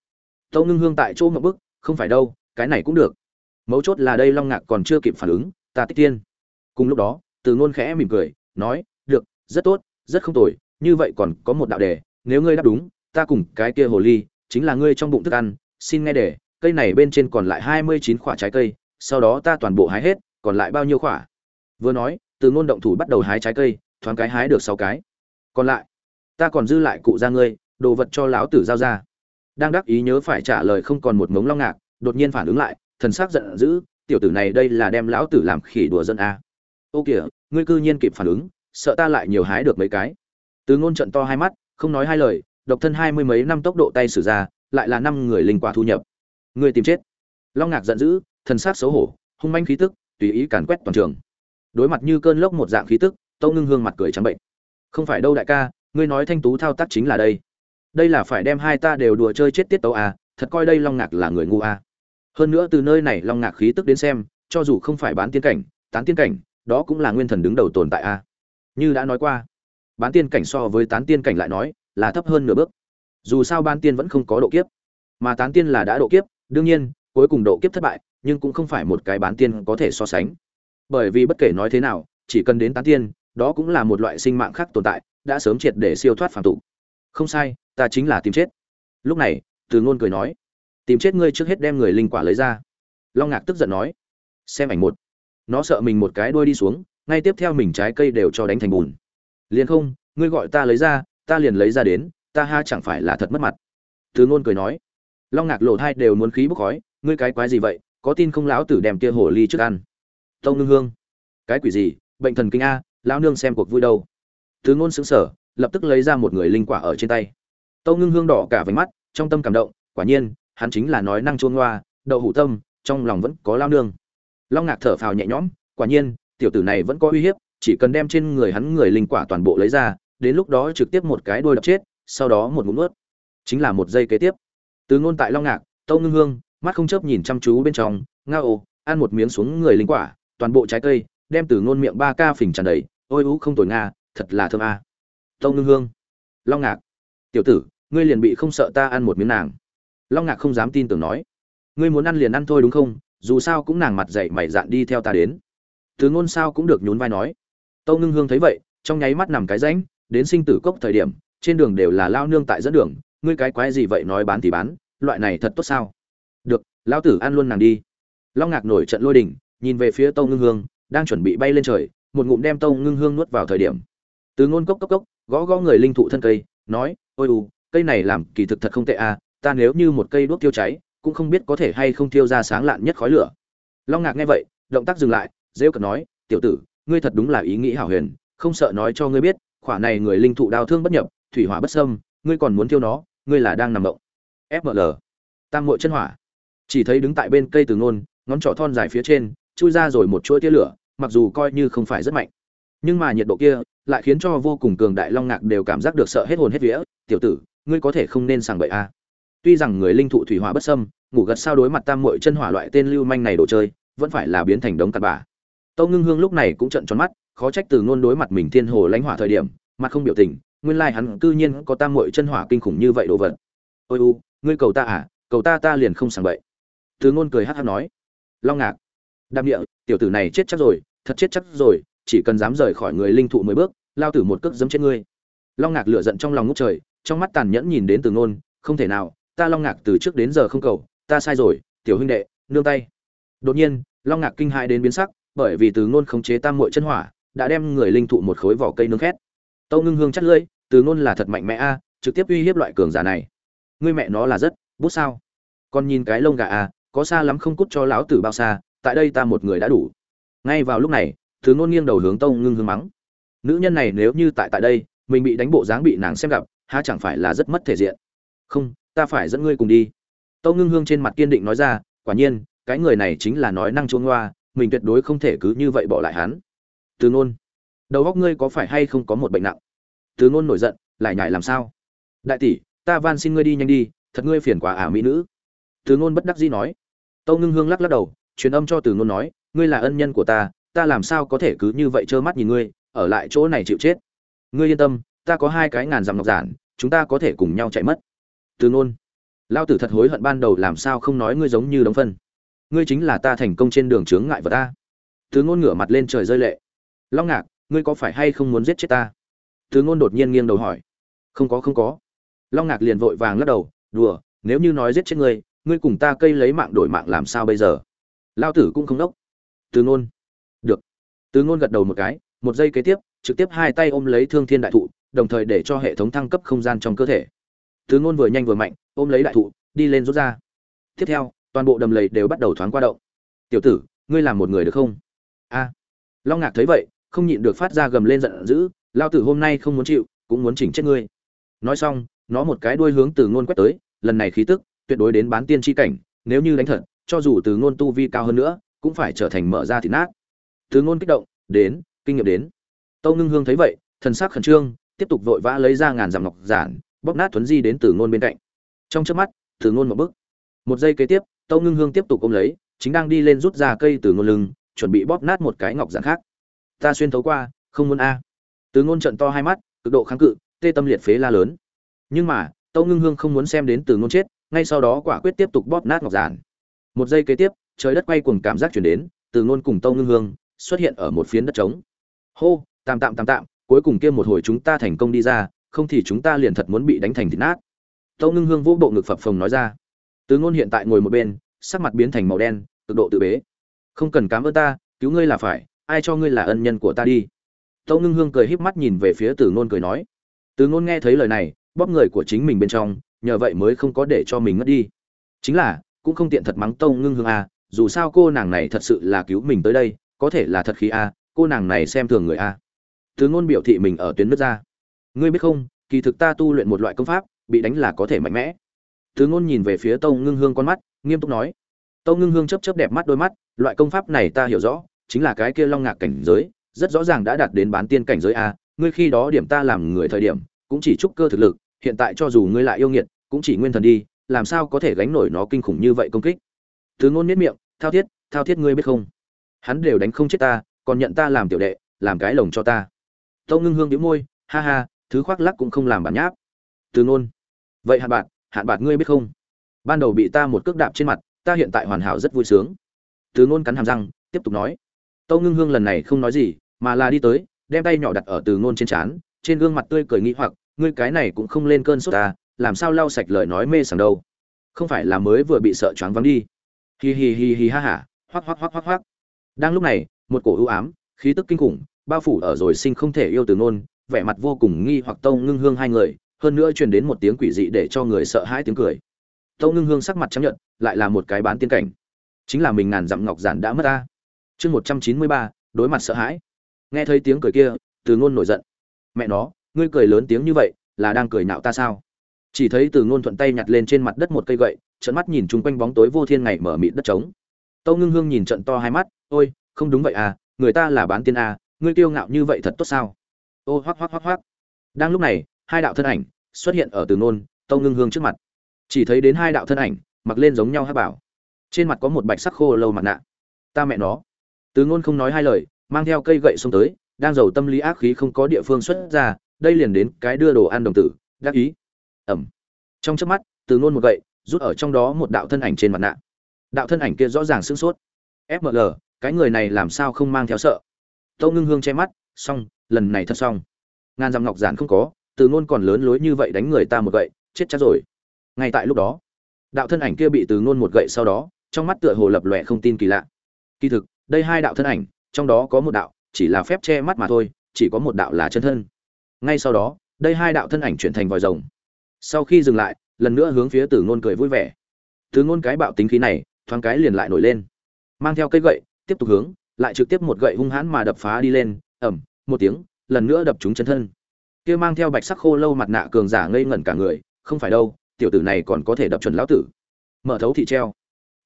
Tâu ngưng hương tại chỗ một bức, không phải đâu, cái này cũng được. Mấu chốt là đây long ngạc còn chưa kịp phản ứng, ta tích tiên cùng lúc đó, từ ngôn khẽ mỉm cười, nói, được, rất tốt, rất không tồi, như vậy còn có một đạo đề, nếu ngươi đáp đúng, ta cùng cái kia hồ ly, chính là ngươi trong bụng thức ăn, xin nghe đề, cây này bên trên còn lại hai mươi chín quả trái cây, sau đó ta toàn bộ hái hết, còn lại bao nhiêu quả vừa nói, từ ngôn động thủ bắt đầu hái trái cây, thoáng cái hái được sáu cái còn lại, ta còn dư lại cụ ra ngươi, đồ vật cho lão tử giao ra. Đang đắc ý nhớ phải trả lời không còn một mống long ngạc, đột nhiên phản ứng lại, thần sắc giận dữ, tiểu tử này đây là đem lão tử làm khỉ đùa dân a. Ô kìa, ngươi cư nhiên kịp phản ứng, sợ ta lại nhiều hái được mấy cái. Từ ngôn trận to hai mắt, không nói hai lời, độc thân hai mươi mấy năm tốc độ tay sử ra, lại là năm người linh quả thu nhập. Ngươi tìm chết. Long ngạc giận dữ, thần sắc xấu hổ, hung manh khí tức, tùy ý càn quét toàn trường. Đối mặt như cơn lốc một dạng khí tức tâu ngưng hương mặt cười trắng bệnh không phải đâu đại ca, ngươi nói thanh tú thao tác chính là đây. Đây là phải đem hai ta đều đùa chơi chết tiết tấu à thật coi đây long ngạc là người ngu à. Hơn nữa từ nơi này long ngạc khí tức đến xem, cho dù không phải bán tiên cảnh, tán tiên cảnh, đó cũng là nguyên thần đứng đầu tồn tại à. Như đã nói qua, bán tiên cảnh so với tán tiên cảnh lại nói, là thấp hơn nửa bước. Dù sao bán tiên vẫn không có độ kiếp. Mà tán tiên là đã độ kiếp, đương nhiên, cuối cùng độ kiếp thất bại, nhưng cũng không phải một cái bán tiên có thể so sánh. Bởi vì bất kể nói thế nào, chỉ cần đến tán tiên đó cũng là một loại sinh mạng khác tồn tại, đã sớm triệt để siêu thoát phàm tục. Không sai, ta chính là tìm chết. Lúc này, từ ngôn cười nói, tìm chết ngươi trước hết đem người linh quả lấy ra. Long ngạc tức giận nói, xem ảnh một. Nó sợ mình một cái đuôi đi xuống, ngay tiếp theo mình trái cây đều cho đánh thành bùn. Liền không, ngươi gọi ta lấy ra, ta liền lấy ra đến, ta ha chẳng phải là thật mất mặt. Từ ngôn cười nói, long ngạc lộ hai đều muốn khí bốc khói, ngươi cái quái gì vậy, có tin không lão tử đem kia hồ ly trước ăn. Tông ngưng hương, cái quỷ gì, bệnh thần kinh a lão nương xem cuộc vui đâu. Thứ ngôn sững sờ lập tức lấy ra một người linh quả ở trên tay. Tâu ngưng hương đỏ cả váy mắt trong tâm cảm động quả nhiên hắn chính là nói năng chuông hoa, đậu hủ tâm trong lòng vẫn có lao nương. Long ngạc thở phào nhẹ nhõm quả nhiên tiểu tử này vẫn có uy hiếp chỉ cần đem trên người hắn người linh quả toàn bộ lấy ra đến lúc đó trực tiếp một cái đôi đập chết sau đó một ngụm nuốt. Chính là một giây kế tiếp. Từ ngôn tại long ngạc tâu ngưng hương mắt không chớp nhìn chăm chú bên trong nga ồ ăn một miếng xuống người linh quả toàn bộ trái cây đem từ ngôn miệng ba ca phình tràn đầy ôi ú không tồi nga, thật là thơm a. À. tâu ngưng hương. Long ngạc. Tiểu tử, ngươi liền bị không sợ ta ăn một miếng nàng. Long ngạc không dám tin tưởng nói. Ngươi muốn ăn liền ăn thôi đúng không? Dù sao cũng nàng mặt dậy mày dạn đi theo ta đến. Từ ngôn sao cũng được nhún vai nói. Tâu ngưng hương thấy vậy, trong nháy mắt nằm cái rãnh, đến sinh tử cốc thời điểm, trên đường đều là lao nương tại dẫn đường, ngươi cái quái gì vậy nói bán thì bán, loại này thật tốt sao? Được, lao tử ăn luôn nàng đi. Long ngạc nổi trận lôi đình, nhìn về phía tâu ngưng hương, đang chuẩn bị bay lên trời một ngụm đem tông ngưng hương nuốt vào thời điểm. Từ ngôn cốc cốc cốc, gõ gõ người linh thụ thân cây, nói, ôi u, cây này làm kỳ thực thật không tệ à ta nếu như một cây đuốc tiêu cháy, cũng không biết có thể hay không tiêu ra sáng lạn nhất khói lửa. Long ngạc nghe vậy, động tác dừng lại, rêu cật nói, tiểu tử, ngươi thật đúng là ý nghĩ hảo huyền, không sợ nói cho ngươi biết, khỏa này người linh thụ đau thương bất nhập, thủy hỏa bất sâm ngươi còn muốn tiêu nó, ngươi là đang nằm động fml tam muội chân hỏa. Chỉ thấy đứng tại bên cây từ ngôn, ngón trỏ thon dài phía trên, chui ra rồi một chuỗi tia lửa mặc dù coi như không phải rất mạnh, nhưng mà nhiệt độ kia lại khiến cho vô cùng cường đại long ngạc đều cảm giác được sợ hết hồn hết vía. Tiểu tử, ngươi có thể không nên sàng bậy a à. tuy rằng người linh thụ thủy hỏa bất sâm ngủ gật sao đối mặt tam muội chân hỏa loại tên lưu manh này đồ chơi, vẫn phải là biến thành đống cặn bà tâu ngưng hương lúc này cũng trận tròn mắt, khó trách từ ngôn đối mặt mình thiên hồ lãnh hỏa thời điểm, mặt không biểu tình, nguyên lai hắn cư nhiên có tam muội chân hỏa kinh khủng như vậy đồ vật. Ôi u, ngươi cầu ta à? Cầu ta ta liền không sàng bậy. Từ ngôn cười hát hát nói. Long ngạc đam địa, tiểu tử này chết chắc rồi thật chết chắc rồi, chỉ cần dám rời khỏi người linh thụ mười bước, lao tử một cước giấm trên ngươi. Long ngạc lửa giận trong lòng ngút trời, trong mắt tàn nhẫn nhìn đến từ ngôn, không thể nào, ta long ngạc từ trước đến giờ không cầu, ta sai rồi, tiểu huynh đệ, nương tay. Đột nhiên, long ngạc kinh hãi đến biến sắc, bởi vì từ ngôn khống chế tam muội chân hỏa, đã đem người linh thụ một khối vỏ cây nướng khét. Tâu ngưng hương chắt lưỡi, từ ngôn là thật mạnh mẽ a, trực tiếp uy hiếp loại cường giả này. Ngươi mẹ nó là rất, bút sao? Còn nhìn cái lông gà a, có xa lắm không cút cho lão tử bao xa, tại đây ta một người đã đủ ngay vào lúc này, thứ ngôn nghiêng đầu hướng tâu ngưng hương mắng. Nữ nhân này nếu như tại tại đây, mình bị đánh bộ dáng bị nàng xem gặp, há chẳng phải là rất mất thể diện. Không, ta phải dẫn ngươi cùng đi. Tâu ngưng hương trên mặt kiên định nói ra, quả nhiên, cái người này chính là nói năng chuông hoa mình tuyệt đối không thể cứ như vậy bỏ lại hắn. Từ ngôn, đầu góc ngươi có phải hay không có một bệnh nặng? Từ ngôn nổi giận, lại nhại làm sao? Đại tỷ, ta van xin ngươi đi nhanh đi, thật ngươi phiền quá ả mỹ nữ. Từ ngôn bất đắc dĩ nói. Tâu ngưng hương lắc lắc đầu, truyền âm cho từ ngôn nói ngươi là ân nhân của ta ta làm sao có thể cứ như vậy trơ mắt nhìn ngươi, ở lại chỗ này chịu chết? Ngươi yên tâm, ta có hai cái ngàn dặm ngọc giản, chúng ta có thể cùng nhau chạy mất. Từ ngôn lao tử thật hối hận ban đầu làm sao không nói ngươi giống như đống phân. Ngươi chính là ta thành công trên đường chướng ngại vật ta. Từ ngôn ngửa mặt lên trời rơi lệ. Long ngạc, ngươi có phải hay không muốn giết chết ta? Từ ngôn đột nhiên nghiêng đầu hỏi. Không có không có. Long ngạc liền vội vàng lắc đầu. Đùa, nếu như nói giết chết ngươi ngươi cùng ta cây lấy mạng đổi mạng làm sao bây giờ? Lao tử cũng không đốc từ ngôn. Được. Từ ngôn gật đầu một cái, một giây kế tiếp, trực tiếp hai tay ôm lấy thương thiên đại thụ, đồng thời để cho hệ thống thăng cấp không gian trong cơ thể. Từ ngôn vừa nhanh vừa mạnh, ôm lấy đại thụ, đi lên rút ra. Tiếp theo, toàn bộ đầm lầy đều bắt đầu thoáng qua động. Tiểu tử, ngươi làm một người được không? A. Long ngạc thấy vậy, không nhịn được phát ra gầm lên giận dữ lao tử hôm nay không muốn chịu, cũng muốn chỉnh chết ngươi. Nói xong, nó một cái đuôi hướng từ ngôn quét tới, lần này khí tức tuyệt đối đến bán tiên tri cảnh, nếu như đánh thật, cho dù từ ngôn tu vi cao hơn nữa cũng phải trở thành mở ra thịt nát. Từ ngôn kích động, đến, kinh nghiệm đến. Tâu ngưng hương thấy vậy, thần sắc khẩn trương, tiếp tục vội vã lấy ra ngàn dặm ngọc giản, bóp nát thuấn di đến từ ngôn bên cạnh. Trong chớp mắt, từ ngôn một bước. Một giây kế tiếp, tâu ngưng hương tiếp tục ôm lấy, chính đang đi lên rút ra cây từ ngôn lưng, chuẩn bị bóp nát một cái ngọc giản khác. Ta xuyên thấu qua, không muốn a. Từ ngôn trận to hai mắt, cực độ kháng cự, tê tâm liệt phế la lớn. Nhưng mà, tâu ngưng hương không muốn xem đến từ ngôn chết, ngay sau đó quả quyết tiếp tục bóp nát ngọc giản. Một giây kế tiếp trời đất quay cuồng cảm giác chuyển đến, từ ngôn cùng tâu ngưng hương xuất hiện ở một phiến đất trống. Hô tạm tạm tạm tạm, cuối cùng kia một hồi chúng ta thành công đi ra, không thì chúng ta liền thật muốn bị đánh thành thịt nát. Tâu ngưng hương vỗ bộ ngực phập phồng nói ra. Từ ngôn hiện tại ngồi một bên, sắc mặt biến thành màu đen, cực độ tự bế. Không cần cám ơn ta, cứu ngươi là phải, ai cho ngươi là ân nhân của ta đi. Tâu ngưng hương cười híp mắt nhìn về phía từ ngôn cười nói. Từ ngôn nghe thấy lời này, bóp người của chính mình bên trong, nhờ vậy mới không có để cho mình ngất đi. Chính là, cũng không tiện thật mắng tâu ngưng hương à dù sao cô nàng này thật sự là cứu mình tới đây, có thể là thật khí a, cô nàng này xem thường người a. Thứ ngôn biểu thị mình ở tuyến nước ra. Ngươi biết không, kỳ thực ta tu luyện một loại công pháp, bị đánh là có thể mạnh mẽ. Thứ ngôn nhìn về phía tâu ngưng hương con mắt, nghiêm túc nói. Tâu ngưng hương chớp chớp đẹp mắt đôi mắt, loại công pháp này ta hiểu rõ, chính là cái kia long ngạc cảnh giới, rất rõ ràng đã đạt đến bán tiên cảnh giới a, ngươi khi đó điểm ta làm người thời điểm, cũng chỉ trúc cơ thực lực, hiện tại cho dù ngươi lại yêu nghiệt, cũng chỉ nguyên thần đi, làm sao có thể gánh nổi nó kinh khủng như vậy công kích? Từ ngôn miết miệng, thao thiết thao thiết ngươi biết không? Hắn đều đánh không chết ta, còn nhận ta làm tiểu đệ, làm cái lồng cho ta. Tâu ngưng hương nhếch môi, ha ha, thứ khoác lắc cũng không làm bản nháp. Từ ngôn, vậy hạn bạn hạn bạn ngươi biết không? Ban đầu bị ta một cước đạp trên mặt, ta hiện tại hoàn hảo rất vui sướng. Từ ngôn cắn hàm răng, tiếp tục nói, tâu ngưng hương lần này không nói gì, mà là đi tới, đem tay nhỏ đặt ở từ ngôn trên trán, trên gương mặt tươi cười nghĩ hoặc, ngươi cái này cũng không lên cơn sốt ta, làm sao lau sạch lời nói mê sảng đâu? Không phải là mới vừa bị sợ choáng vắng đi hi hi hi hi, ha hả hoắc hoắc hoắc hoắc hoắc. Đang lúc này, một cổ ưu ám, khí tức kinh khủng, bao phủ ở rồi sinh không thể yêu từ ngôn, vẻ mặt vô cùng nghi hoặc tông ngưng hương hai người, hơn nữa truyền đến một tiếng quỷ dị để cho người sợ hãi tiếng cười. Tông ngưng hương sắc mặt chấp nhận lại là một cái bán tiên cảnh. Chính là mình ngàn dặm ngọc giản đã mất ta. Chương một trăm chín mươi ba, đối mặt sợ hãi. Nghe thấy tiếng cười kia, từ ngôn nổi giận. Mẹ nó, ngươi cười lớn tiếng như vậy, là đang cười nạo ta sao? Chỉ thấy từ ngôn thuận tay nhặt lên trên mặt đất một cây gậy trận mắt nhìn chung quanh bóng tối vô thiên ngày mở mịt đất trống. Tâu ngưng hương nhìn trận to hai mắt ôi không đúng vậy à người ta là bán tiên à, ngươi kiêu ngạo như vậy thật tốt sao? Ô hoắc hoắc hoắc hoắc. Đang lúc này hai đạo thân ảnh xuất hiện ở từ nôn tâu ngưng hương trước mặt. Chỉ thấy đến hai đạo thân ảnh mặc lên giống nhau hát bảo. Trên mặt có một bạch sắc khô lâu mặt nạ. Ta mẹ nó. Từ ngôn không nói hai lời mang theo cây gậy xông tới đang giàu tâm lý ác khí không có địa phương xuất ra đây liền đến cái đưa đồ ăn đồng tử đắc ý. Ẩm. Trong chớp mắt từ ngôn một gậy rút ở trong đó một đạo thân ảnh trên mặt nạ. Đạo thân ảnh kia rõ ràng sưng sốt. Fml cái người này làm sao không mang theo sợ? Tâu ngưng hương che mắt, xong, lần này thật xong. Ngàn dặm ngọc giản không có, từ ngôn còn lớn lối như vậy đánh người ta một gậy, chết chắc rồi. Ngay tại lúc đó, đạo thân ảnh kia bị từ ngôn một gậy sau đó, trong mắt tựa hồ lập lòe không tin kỳ lạ. Kỳ thực, đây hai đạo thân ảnh, trong đó có một đạo, chỉ là phép che mắt mà thôi, chỉ có một đạo là chân thân. Ngay sau đó, đây hai đạo thân ảnh chuyển thành vòi rồng. Sau khi dừng lại lần nữa hướng phía từ ngôn cười vui vẻ. Tử ngôn cái bạo tính khí này, thoáng cái liền lại nổi lên. Mang theo cây gậy, tiếp tục hướng, lại trực tiếp một gậy hung hãn mà đập phá đi lên, ầm, một tiếng, lần nữa đập trúng chân thân. Kia mang theo bạch sắc khô lâu mặt nạ cường giả ngây ngẩn cả người, không phải đâu, tiểu tử này còn có thể đập chuẩn lão tử. Mở thấu thị treo.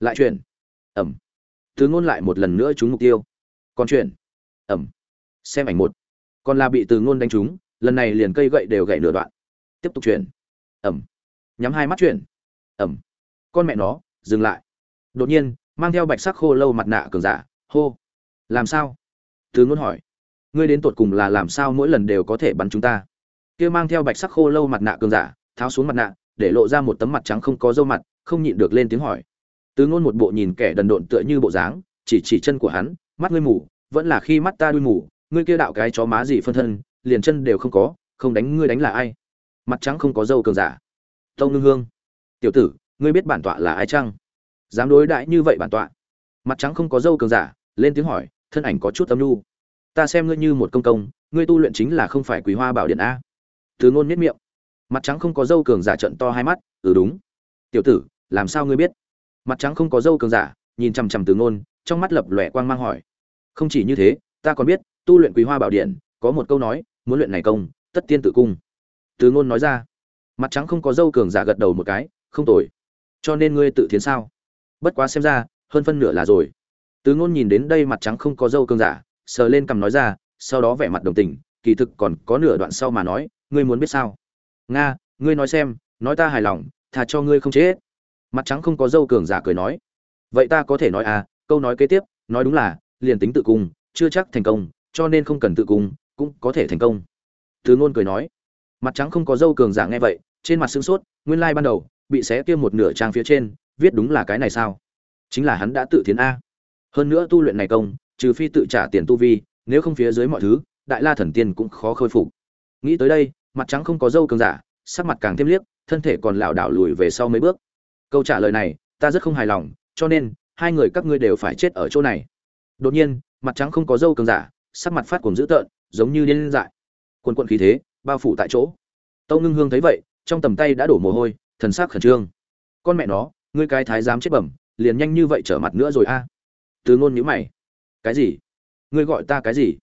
Lại chuyển. Ầm. Tử ngôn lại một lần nữa trúng mục tiêu. Còn chuyển. Ầm. Xem ảnh một. Còn là bị từ ngôn đánh trúng, lần này liền cây gậy đều gãy nửa đoạn. Tiếp tục chuyển. Ầm nhắm hai mắt chuyển. Ẩm. Con mẹ nó, dừng lại. Đột nhiên, mang theo bạch sắc khô lâu mặt nạ cường giả, hô. Làm sao? Tướng ngôn hỏi. Ngươi đến tột cùng là làm sao mỗi lần đều có thể bắn chúng ta? Kia mang theo bạch sắc khô lâu mặt nạ cường giả, tháo xuống mặt nạ, để lộ ra một tấm mặt trắng không có dâu mặt, không nhịn được lên tiếng hỏi. Tứ ngôn một bộ nhìn kẻ đần độn tựa như bộ dáng, chỉ chỉ chân của hắn, mắt ngươi mù, vẫn là khi mắt ta đuôi mù, ngươi kia đạo cái chó má gì phân thân, liền chân đều không có, không đánh ngươi đánh là ai? Mặt trắng không có dâu cường giả tông ngưng hương. Tiểu tử, ngươi biết bản tọa là ai chăng? Dám đối đãi như vậy bản tọa? Mặt trắng không có dâu cường giả, lên tiếng hỏi, thân ảnh có chút âm nhu. Ta xem ngươi như một công công, ngươi tu luyện chính là không phải quý hoa bảo điện a. Từ ngôn miết miệng. Mặt trắng không có dâu cường giả trận to hai mắt ừ đúng. Tiểu tử, làm sao ngươi biết? Mặt trắng không có dâu cường giả, nhìn chằm chằm từ ngôn, trong mắt lập lòe quang mang hỏi. Không chỉ như thế, ta còn biết, tu luyện quý hoa bảo điện, có một câu nói, muốn luyện này công, tất tiên tự cung. Từ ngôn nói ra mặt trắng không có dâu cường giả gật đầu một cái, không tồi. Cho nên ngươi tự thiến sao? Bất quá xem ra, hơn phân nửa là rồi. Tứ ngôn nhìn đến đây mặt trắng không có dâu cường giả, sờ lên cằm nói ra, sau đó vẻ mặt đồng tình, kỳ thực còn có nửa đoạn sau mà nói, ngươi muốn biết sao? Nga, ngươi nói xem, nói ta hài lòng thà cho ngươi không chết. Mặt trắng không có dâu cường giả cười nói, vậy ta có thể nói à câu nói kế tiếp, nói đúng là, liền tính tự cung, chưa chắc thành công, cho nên không cần tự cung, cũng có thể thành công. Tứ ngôn cười nói mặt trắng không có dâu cường giả nghe vậy, trên mặt sưng sốt, nguyên lai ban đầu, bị xé kia một nửa trang phía trên, viết đúng là cái này sao? Chính là hắn đã tự tiến a. Hơn nữa tu luyện này công, trừ phi tự trả tiền tu vi, nếu không phía dưới mọi thứ, đại la thần tiên cũng khó khôi phục. Nghĩ tới đây, mặt trắng không có dâu cường giả, sắc mặt càng thêm liếc, thân thể còn lảo đảo lùi về sau mấy bước. Câu trả lời này, ta rất không hài lòng, cho nên, hai người các ngươi đều phải chết ở chỗ này. Đột nhiên, mặt trắng không có dâu cường giả, sắc mặt phát cuồng dữ tợn, giống như điên dại. Quần quận khí thế bao phủ tại chỗ. Tâu ngưng hương thấy vậy, trong tầm tay đã đổ mồ hôi, thần sắc khẩn trương. Con mẹ nó, ngươi cái thái giám chết bẩm, liền nhanh như vậy trở mặt nữa rồi a. Từ ngôn nhíu mày. Cái gì? Ngươi gọi ta cái gì?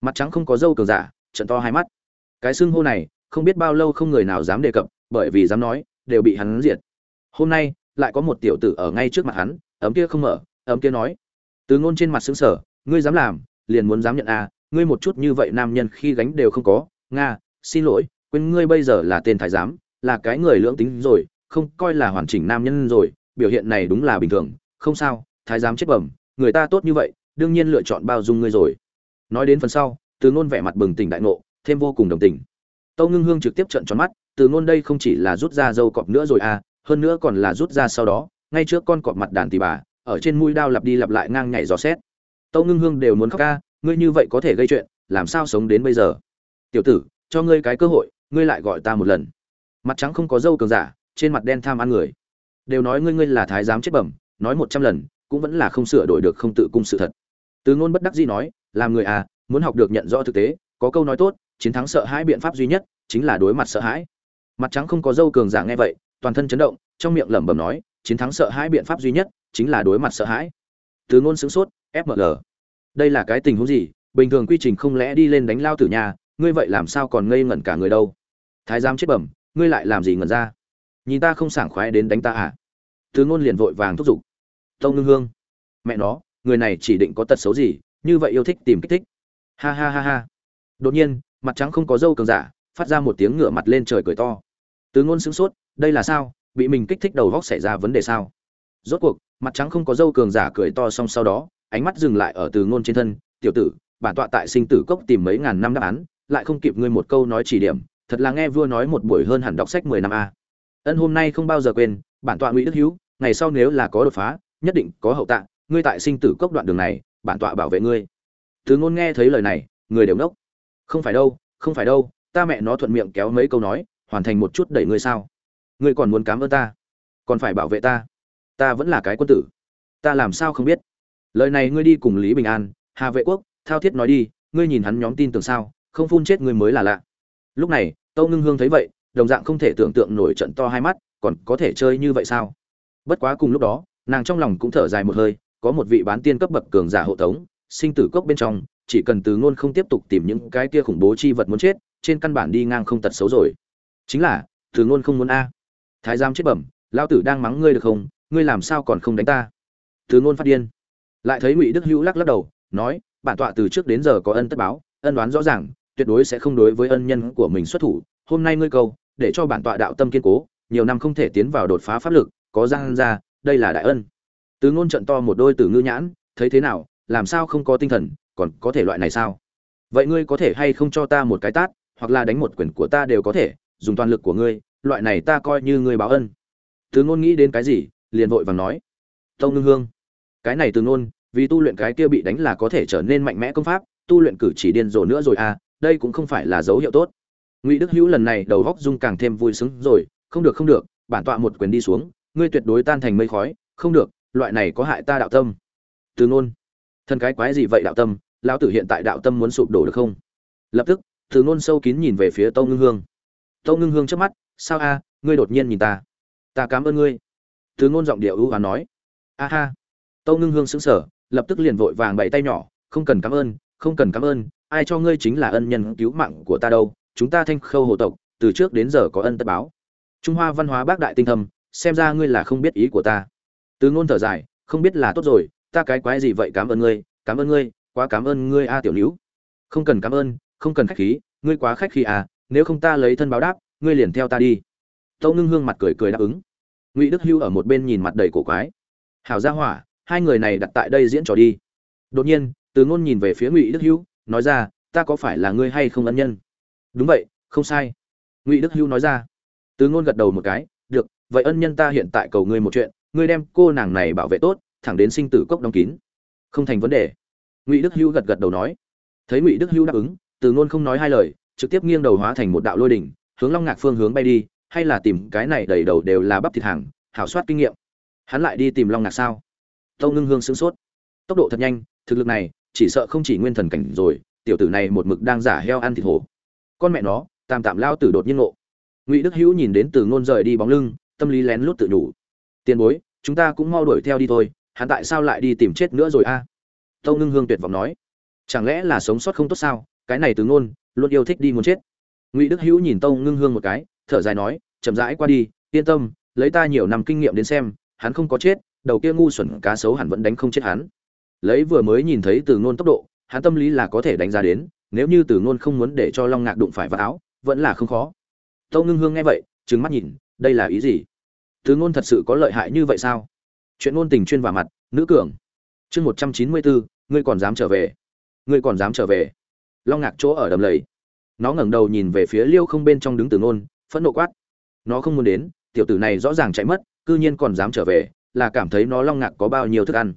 Mặt trắng không có dâu cường giả, trận to hai mắt. Cái xưng hô này, không biết bao lâu không người nào dám đề cập, bởi vì dám nói, đều bị hắn diệt. Hôm nay, lại có một tiểu tử ở ngay trước mặt hắn, ấm kia không mở, ấm kia nói. Từ ngôn trên mặt xứng sở ngươi dám làm, liền muốn dám nhận a ngươi một chút như vậy nam nhân khi gánh đều không có, nga xin lỗi, quên ngươi bây giờ là tên thái giám, là cái người lưỡng tính rồi, không coi là hoàn chỉnh nam nhân rồi, biểu hiện này đúng là bình thường, không sao, thái giám chết bẩm, người ta tốt như vậy, đương nhiên lựa chọn bao dung ngươi rồi. Nói đến phần sau, từ ngôn vẻ mặt bừng tỉnh đại ngộ, thêm vô cùng đồng tình. Tâu ngưng hương trực tiếp trợn tròn mắt, từ ngôn đây không chỉ là rút ra dâu cọp nữa rồi à hơn nữa còn là rút ra sau đó, ngay trước con cọp mặt đàn tì bà, ở trên mũi đao lặp đi lặp lại ngang nhảy dò xét. Tâu ngưng hương đều muốn khóc ca, ngươi như vậy có thể gây chuyện, làm sao sống đến bây giờ? Tiểu tử cho ngươi cái cơ hội, ngươi lại gọi ta một lần. Mặt trắng không có dâu cường giả, trên mặt đen tham ăn người. Đều nói ngươi ngươi là thái giám chết bẩm, nói một trăm lần, cũng vẫn là không sửa đổi được không tự cung sự thật. Từ ngôn bất đắc dĩ nói, làm người à muốn học được nhận rõ thực tế, có câu nói tốt, chiến thắng sợ hãi biện pháp duy nhất, chính là đối mặt sợ hãi. Mặt trắng không có dâu cường giả nghe vậy, toàn thân chấn động, trong miệng lẩm bẩm nói, chiến thắng sợ hãi biện pháp duy nhất, chính là đối mặt sợ hãi. Từ ngôn sững sốt fml đây là cái tình huống gì? Bình thường quy trình không lẽ đi lên đánh lao tử nhà ngươi vậy làm sao còn ngây ngẩn cả người đâu? Thái giám chết bẩm, ngươi lại làm gì ngẩn ra? Nhìn ta không sảng khoái đến đánh ta à? Từ ngôn liền vội vàng thúc giục. Tông ngưng hương. Mẹ nó, người này chỉ định có tật xấu gì, như vậy yêu thích tìm kích thích. Ha ha ha ha. Đột nhiên, mặt trắng không có dâu cường giả, phát ra một tiếng ngửa mặt lên trời cười to. Từ ngôn sửng sốt, đây là sao? Bị mình kích thích đầu góc xảy ra vấn đề sao? Rốt cuộc, mặt trắng không có dâu cường giả cười to xong sau đó, ánh mắt dừng lại ở từ ngôn trên thân. Tiểu tử, bản tọa tại sinh tử cốc tìm mấy ngàn năm đáp án lại không kịp ngươi một câu nói chỉ điểm, thật là nghe vua nói một buổi hơn hẳn đọc sách mười năm a. Ân, hôm nay không bao giờ quên, bản tọa ngụy đức hữu ngày sau nếu là có đột phá, nhất định có hậu tạ, ngươi tại sinh tử cốc đoạn đường này, bản tọa bảo vệ ngươi. Từ ngôn nghe thấy lời này, người đều nốc. không phải đâu, không phải đâu, ta mẹ nó thuận miệng kéo mấy câu nói, hoàn thành một chút đẩy ngươi sao? Ngươi còn muốn cám ơn ta? Còn phải bảo vệ ta? Ta vẫn là cái quân tử. Ta làm sao không biết? Lời này ngươi đi cùng lý bình an, hà vệ quốc, thao thiết nói đi, ngươi nhìn hắn nhóm tin tưởng sao? Không phun chết ngươi mới là lạ. Lúc này, tâu ngưng hương thấy vậy, đồng dạng không thể tưởng tượng nổi trận to hai mắt, còn có thể chơi như vậy sao? Bất quá cùng lúc đó, nàng trong lòng cũng thở dài một hơi, có một vị bán tiên cấp bậc cường giả hộ tống, sinh tử cốc bên trong, chỉ cần từ ngôn không tiếp tục tìm những cái kia khủng bố chi vật muốn chết, trên căn bản đi ngang không tật xấu rồi. Chính là, từ ngôn không muốn a. Thái giám chết bẩm lao tử đang mắng ngươi được không? Ngươi làm sao còn không đánh ta? Từ ngôn phát điên. Lại thấy ngụy đức hữu lắc lắc đầu, nói, bản tọa từ trước đến giờ có ân tất báo, ân đoán rõ ràng tuyệt đối sẽ không đối với ân nhân của mình xuất thủ. Hôm nay ngươi câu, để cho bản tọa đạo tâm kiên cố, nhiều năm không thể tiến vào đột phá pháp lực, có giang ra, đây là đại ân. Từ ngôn trận to một đôi từ ngư nhãn, thấy thế nào, làm sao không có tinh thần, còn có thể loại này sao? Vậy ngươi có thể hay không cho ta một cái tát, hoặc là đánh một quyền của ta đều có thể, dùng toàn lực của ngươi, loại này ta coi như ngươi báo ân. Từ ngôn nghĩ đến cái gì, liền vội vàng nói. Tông ngưng hương, cái này từ ngôn, vì tu luyện cái kia bị đánh là có thể trở nên mạnh mẽ công pháp, tu luyện cử chỉ điên rồ nữa rồi à đây cũng không phải là dấu hiệu tốt. Ngụy đức hữu lần này đầu góc dung càng thêm vui sướng rồi, không được không được, bản tọa một quyền đi xuống, ngươi tuyệt đối tan thành mây khói, không được, loại này có hại ta đạo tâm. Từ ngôn thân cái quái gì vậy đạo tâm, lão tử hiện tại đạo tâm muốn sụp đổ được không? Lập tức, từ ngôn sâu kín nhìn về phía tâu ngưng hương. Tâu ngưng hương trước mắt, sao a, ngươi đột nhiên nhìn ta. Ta cảm ơn ngươi. Từ ngôn giọng điệu ưu và nói. A ha. Tâu ngưng hương sững sờ, lập tức liền vội vàng bày tay nhỏ, không cần cảm ơn, không cần cảm ơn ai cho ngươi chính là ân nhân cứu mạng của ta đâu, chúng ta thanh khâu hồ tộc, từ trước đến giờ có ân tất báo. Trung hoa văn hóa bác đại tinh thâm, xem ra ngươi là không biết ý của ta. Từ ngôn thở dài, không biết là tốt rồi, ta cái quái gì vậy, cảm ơn ngươi, cảm ơn ngươi, quá cảm ơn ngươi a tiểu níu không cần cảm ơn, không cần khách khí, ngươi quá khách khí à nếu không ta lấy thân báo đáp, ngươi liền theo ta đi. Tâu ngưng hương mặt cười cười đáp ứng. Ngụy đức hưu ở một bên nhìn mặt đầy cổ quái. Hảo gia hỏa, hai người này đặt tại đây diễn trò đi. Đột nhiên, từ ngôn nhìn về phía ngụy đức hưu nói ra, ta có phải là ngươi hay không ân nhân? Đúng vậy, không sai. Ngụy đức hưu nói ra. Từ ngôn gật đầu một cái, được, vậy ân nhân ta hiện tại cầu ngươi một chuyện, ngươi đem cô nàng này bảo vệ tốt, thẳng đến sinh tử cốc đóng kín. Không thành vấn đề. Ngụy đức hưu gật gật đầu nói. Thấy ngụy đức hưu đáp ứng, từ ngôn không nói hai lời, trực tiếp nghiêng đầu hóa thành một đạo lôi đỉnh, hướng long ngạc phương hướng bay đi, hay là tìm cái này đầy đầu đều là bắp thịt hàng, hảo soát kinh nghiệm. Hắn lại đi tìm long ngạc sao? Tâu ngưng hương sửng sốt. Tốc độ thật nhanh, thực lực này chỉ sợ không chỉ nguyên thần cảnh rồi, tiểu tử này một mực đang giả heo ăn thịt hổ. Con mẹ nó, tam tạm lao tử đột nhiên ngộ. Ngụy đức hữu nhìn đến từ ngôn rời đi bóng lưng, tâm lý lén lút tự nhủ. Tiền bối, chúng ta cũng mau đuổi theo đi thôi, hắn tại sao lại đi tìm chết nữa rồi a? À? tâu ngưng hương tuyệt vọng nói. Chẳng lẽ là sống sót không tốt sao? Cái này từ ngôn, luôn yêu thích đi muốn chết. Ngụy đức hữu nhìn tâu ngưng hương một cái, thở dài nói, chậm rãi qua đi, yên tâm, lấy ta nhiều năm kinh nghiệm đến xem, hắn không có chết, đầu kia ngu xuẩn cá sấu hẳn vẫn đánh không chết hắn lấy vừa mới nhìn thấy từ ngôn tốc độ, hắn tâm lý là có thể đánh giá đến, nếu như từ ngôn không muốn để cho long ngạc đụng phải vào áo, vẫn là không khó. Tâu ngưng hương nghe vậy, trừng mắt nhìn, đây là ý gì? Từ ngôn thật sự có lợi hại như vậy sao? Chuyện ngôn tình chuyên vào mặt, nữ cường. Chương một trăm chín mươi bốn ngươi còn dám trở về. Ngươi còn dám trở về. Long ngạc chỗ ở đầm lầy. Nó ngẩng đầu nhìn về phía liêu không bên trong đứng từ ngôn, phẫn nộ quát. Nó không muốn đến, tiểu tử này rõ ràng chạy mất, cư nhiên còn dám trở về, là cảm thấy nó long ngạc có bao nhiêu thức ăn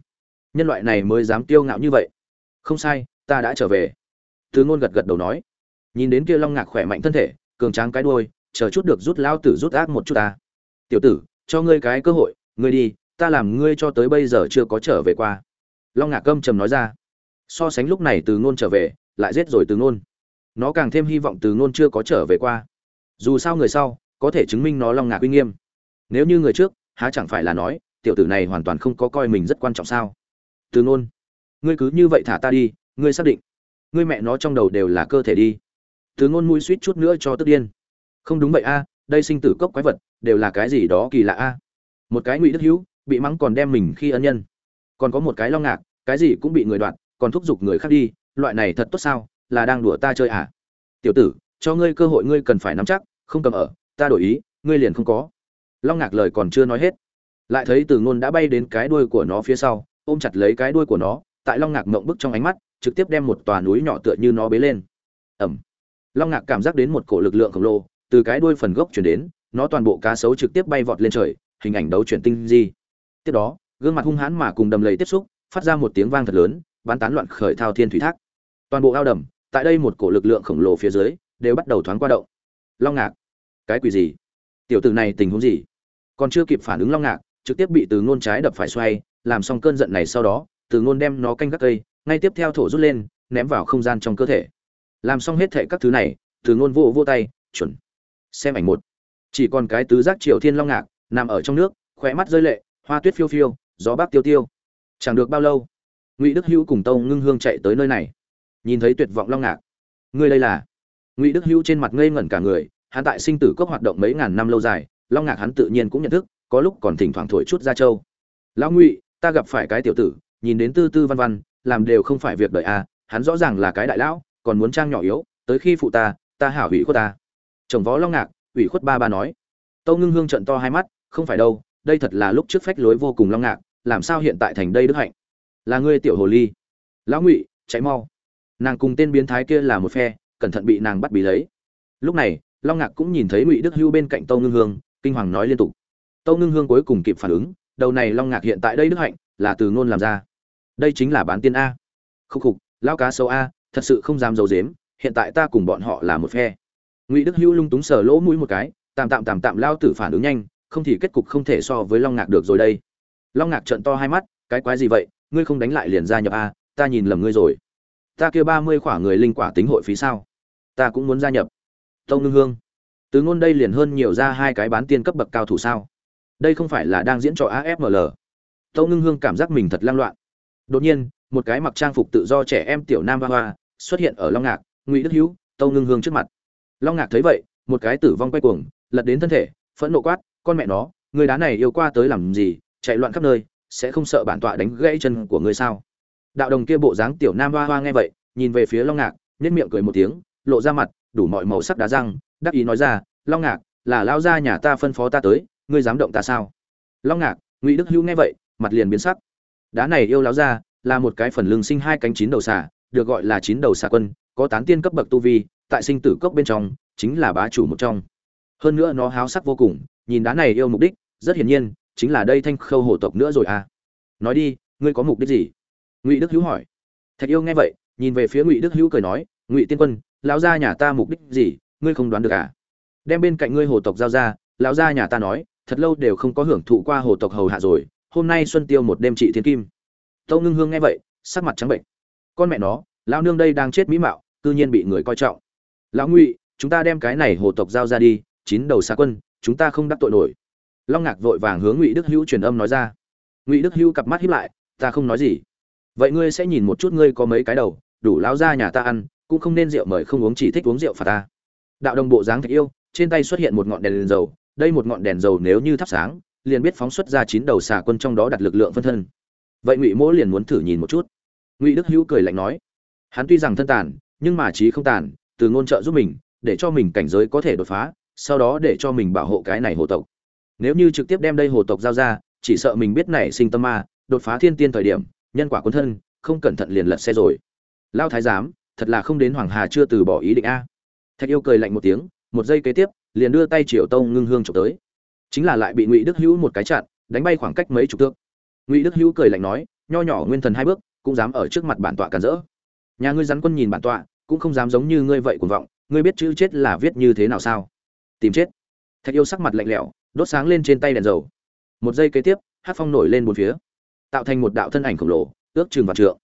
nhân loại này mới dám kiêu ngạo như vậy. Không sai, ta đã trở về. Từ ngôn gật gật đầu nói. Nhìn đến kia long ngạc khỏe mạnh thân thể, cường tráng cái đuôi, chờ chút được rút lao tử rút ác một chút ta. Tiểu tử, cho ngươi cái cơ hội, ngươi đi, ta làm ngươi cho tới bây giờ chưa có trở về qua. Long ngạc câm trầm nói ra. So sánh lúc này từ ngôn trở về, lại giết rồi từ ngôn. Nó càng thêm hy vọng từ ngôn chưa có trở về qua. Dù sao người sau, có thể chứng minh nó long ngạc uy nghiêm. Nếu như người trước, há chẳng phải là nói, tiểu tử này hoàn toàn không có coi mình rất quan trọng sao? Từ ngôn ngươi cứ như vậy thả ta đi, ngươi xác định. Ngươi mẹ nó trong đầu đều là cơ thể đi. Từ ngôn mũi suýt chút nữa cho tức điên. Không đúng vậy a, đây sinh tử cốc quái vật, đều là cái gì đó kỳ lạ a. Một cái ngụy đức hữu, bị mắng còn đem mình khi ân nhân. Còn có một cái lo ngạc, cái gì cũng bị người đoạt, còn thúc giục người khác đi, loại này thật tốt sao, là đang đùa ta chơi à? Tiểu tử, cho ngươi cơ hội ngươi cần phải nắm chắc, không cầm ở, ta đổi ý, ngươi liền không có. Long ngạc lời còn chưa nói hết. Lại thấy từ ngôn đã bay đến cái đuôi của nó phía sau ôm chặt lấy cái đuôi của nó, tại long ngạc mộng bức trong ánh mắt, trực tiếp đem một tòa núi nhỏ tựa như nó bế lên. Ẩm long ngạc cảm giác đến một cổ lực lượng khổng lồ, từ cái đuôi phần gốc chuyển đến, nó toàn bộ cá sấu trực tiếp bay vọt lên trời, hình ảnh đấu chuyển tinh di. Tiếp đó, gương mặt hung hãn mà cùng đầm lầy tiếp xúc, phát ra một tiếng vang thật lớn, bắn tán loạn khởi thao thiên thủy thác. Toàn bộ ao đầm, tại đây một cổ lực lượng khổng lồ phía dưới, đều bắt đầu thoáng qua động. Long ngạc. Cái quỷ gì? Tiểu tử này tình huống gì? Còn chưa kịp phản ứng long ngạc trực tiếp bị từ ngôn trái đập phải xoay, làm xong cơn giận này sau đó, từ ngôn đem nó canh các cây, ngay tiếp theo thổ rút lên, ném vào không gian trong cơ thể. Làm xong hết thệ các thứ này, từ ngôn vô vô tay, chuẩn. Xem ảnh một. Chỉ còn cái tứ giác triều thiên long ngạc, nằm ở trong nước khỏe mắt rơi lệ, hoa tuyết phiêu phiêu, gió bác tiêu tiêu. Chẳng được bao lâu, ngụy đức hữu cùng tông ngưng hương chạy tới nơi này. Nhìn thấy tuyệt vọng long ngạc. Ngươi đây là? Ngụy đức hữu trên mặt ngây ngẩn cả người, hắn tại sinh tử cốc hoạt động mấy ngàn năm lâu dài, long ngạc hắn tự nhiên cũng nhận thức có lúc còn thỉnh thoảng thổi chút ra châu. Lão ngụy ta gặp phải cái tiểu tử nhìn đến tư tư văn văn làm đều không phải việc đợi a à, hắn rõ ràng là cái đại lão còn muốn trang nhỏ yếu tới khi phụ ta ta hảo hủy khuất ta. Chồng vó long ngạc ủy khuất ba ba nói. Tâu ngưng hương trận to hai mắt không phải đâu đây thật là lúc trước phách lối vô cùng long ngạc làm sao hiện tại thành đây đức hạnh? Là ngươi tiểu hồ ly. Lão ngụy chạy mau. Nàng cùng tên biến thái kia là một phe cẩn thận bị nàng bắt bí lấy. Lúc này long ngạc cũng nhìn thấy ngụy đức hưu bên cạnh tâu ngưng hương kinh hoàng nói liên tục tâu ngưng hương cuối cùng kịp phản ứng, đầu này long ngạc hiện tại đây đức hạnh, là từ ngôn làm ra. Đây chính là bán tiên a. Khúc khục, lão cá sâu a, thật sự không dám giấu i dếm hiện tại ta cùng bọn họ là một phe. Ngụy đức hưu lung túng sờ lỗ mũi một cái, tạm tạm tạm tạm lao tử phản ứng nhanh, không thì kết cục không thể so với long ngạc được rồi đây. Long ngạc trận to hai mắt, cái quái gì vậy, ngươi không đánh lại liền gia nhập a, ta nhìn lầm ngươi rồi. Ta kia ba mươi khỏa người linh quả tính hội phí sao? Ta cũng muốn gia nhập. Tâu ngưng hương, từ ngôn đây liền hơn nhiều ra hai cái bán tiên cấp bậc cao thủ sao? Đây không phải là đang diễn trò afml tâu ngưng hương cảm giác mình thật lang loạn. Đột nhiên, một cái mặc trang phục tự do trẻ em tiểu nam hoa hoa xuất hiện ở long ngạc, ngụy đức hữu tâu ngưng hương trước mặt. Long ngạc thấy vậy, một cái tử vong quay cuồng, lật đến thân thể, phẫn nộ quát, con mẹ nó, người đá này yêu qua tới làm gì? Chạy loạn khắp nơi, sẽ không sợ bản tọa đánh gãy chân của ngươi sao? Đạo đồng kia bộ dáng tiểu nam hoa hoa nghe vậy, nhìn về phía long ngạc, nhếch miệng cười một tiếng, lộ ra mặt, đủ mọi màu sắc đá răng, đắc ý nói ra, long ngạc, là lao ra nhà ta phân phó ta tới ngươi dám động ta sao? Long ngạc, ngụy đức hữu nghe vậy, mặt liền biến sắc. Đá này yêu láo ra, là một cái phần lưng sinh hai cánh chín đầu xà, được gọi là chín đầu xà quân, có tán tiên cấp bậc tu vi, tại sinh tử cốc bên trong, chính là bá chủ một trong. Hơn nữa nó háo sắc vô cùng, nhìn đá này yêu mục đích, rất hiển nhiên, chính là đây thanh khâu hổ tộc nữa rồi à. Nói đi, ngươi có mục đích gì? Ngụy đức hữu hỏi. Thạch yêu nghe vậy, nhìn về phía ngụy đức hữu cười nói, ngụy tiên quân, lão gia nhà ta mục đích gì? Ngươi không đoán được à? Đem bên cạnh ngươi hồ tộc giao ra, lão gia nhà ta nói thật lâu đều không có hưởng thụ qua hồ tộc hầu hạ rồi hôm nay xuân tiêu một đêm trị thiên kim. Tâu ngưng hương nghe vậy sắc mặt trắng bệnh. Con mẹ nó lão nương đây đang chết mỹ mạo cư nhiên bị người coi trọng. Lão ngụy chúng ta đem cái này hồ tộc giao ra đi chín đầu xa quân chúng ta không đắc tội nổi. Long ngạc vội vàng hướng ngụy đức hữu truyền âm nói ra. Ngụy đức hữu cặp mắt hiếp lại ta không nói gì. Vậy ngươi sẽ nhìn một chút ngươi có mấy cái đầu đủ lão ra nhà ta ăn cũng không nên rượu mời không uống chỉ thích uống rượu phạt ta. Đạo đồng bộ dáng thạch yêu trên tay xuất hiện một ngọn đèn, liền dầu đây một ngọn đèn dầu nếu như thắp sáng, liền biết phóng xuất ra chín đầu xà quân trong đó đặt lực lượng phân thân. Vậy ngụy mỗ liền muốn thử nhìn một chút. Ngụy đức hữu cười lạnh nói, hắn tuy rằng thân tàn, nhưng mà trí không tàn, từ ngôn trợ giúp mình, để cho mình cảnh giới có thể đột phá, sau đó để cho mình bảo hộ cái này hồ tộc. Nếu như trực tiếp đem đây hồ tộc giao ra, chỉ sợ mình biết nảy sinh tâm ma, đột phá thiên tiên thời điểm, nhân quả quân thân, không cẩn thận liền lật xe rồi. Lao thái giám, thật là không đến hoàng hà chưa từ bỏ ý định a. Thạch yêu cười lạnh một tiếng, một giây kế tiếp liền đưa tay triệu tông ngưng hương chụp tới. Chính là lại bị ngụy đức hữu một cái chặn, đánh bay khoảng cách mấy chục thước. Ngụy đức hữu cười lạnh nói, nho nhỏ nguyên thần hai bước, cũng dám ở trước mặt bản tọa cản rỡ. Nhà ngươi rắn quân nhìn bản tọa, cũng không dám giống như ngươi vậy cuồng vọng, ngươi biết chữ chết là viết như thế nào sao? Tìm chết. Thạch yêu sắc mặt lạnh lẽo, đốt sáng lên trên tay đèn dầu. Một giây kế tiếp, hát phong nổi lên một phía, tạo thành một đạo thân ảnh khổng lồ, ước chừng vạn trượng.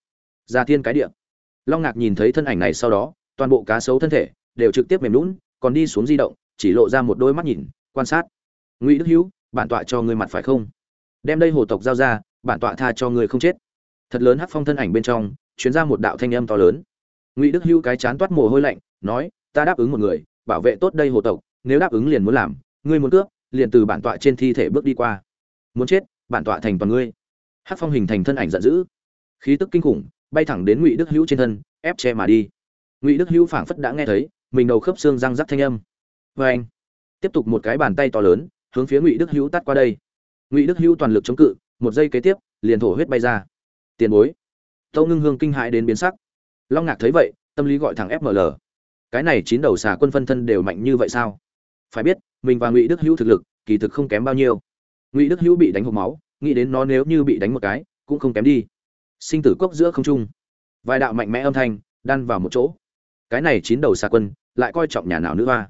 Ra thiên cái địa. Long ngạc nhìn thấy thân ảnh này sau đó, toàn bộ cá sấu thân thể đều trực tiếp mềm lún còn đi xuống di động chỉ lộ ra một đôi mắt nhìn, quan sát. Ngụy đức hữu, bản tọa cho ngươi mặt phải không? Đem đây hồ tộc giao ra, bản tọa tha cho ngươi không chết. Thật lớn hắc phong thân ảnh bên trong chuyến ra một đạo thanh âm to lớn. Ngụy đức hữu cái chán toát mồ hôi lạnh, nói, ta đáp ứng một người, bảo vệ tốt đây hồ tộc, nếu đáp ứng liền muốn làm, ngươi muốn cướp, liền từ bản tọa trên thi thể bước đi qua. Muốn chết, bản tọa thành toàn ngươi. Hắc phong hình thành thân ảnh giận dữ. Khí tức kinh khủng, bay thẳng đến ngụy đức hữu trên thân, ép che mà đi. Ngụy đức hữu phảng phất đã nghe thấy, mình đầu khớp xương răng rắc thanh âm vê anh. Tiếp tục một cái bàn tay to lớn, hướng phía ngụy đức hữu tắt qua đây. Ngụy đức hữu toàn lực chống cự, một giây kế tiếp, liền thổ huyết bay ra. Tiền bối. Tâu ngưng hương kinh hãi đến biến sắc. Long ngạc thấy vậy, tâm lý gọi thằng fml cái này chín đầu xà quân phân thân đều mạnh như vậy sao? Phải biết, mình và ngụy đức hữu thực lực, kỳ thực không kém bao nhiêu. Ngụy đức hữu bị đánh hộp máu, nghĩ đến nó nếu như bị đánh một cái, cũng không kém đi. Sinh tử cốc giữa không trung. Vài đạo mạnh mẽ âm thanh, đan vào một chỗ. Cái này chín đầu xà quân, lại coi trọng nhà nào nữ hoa?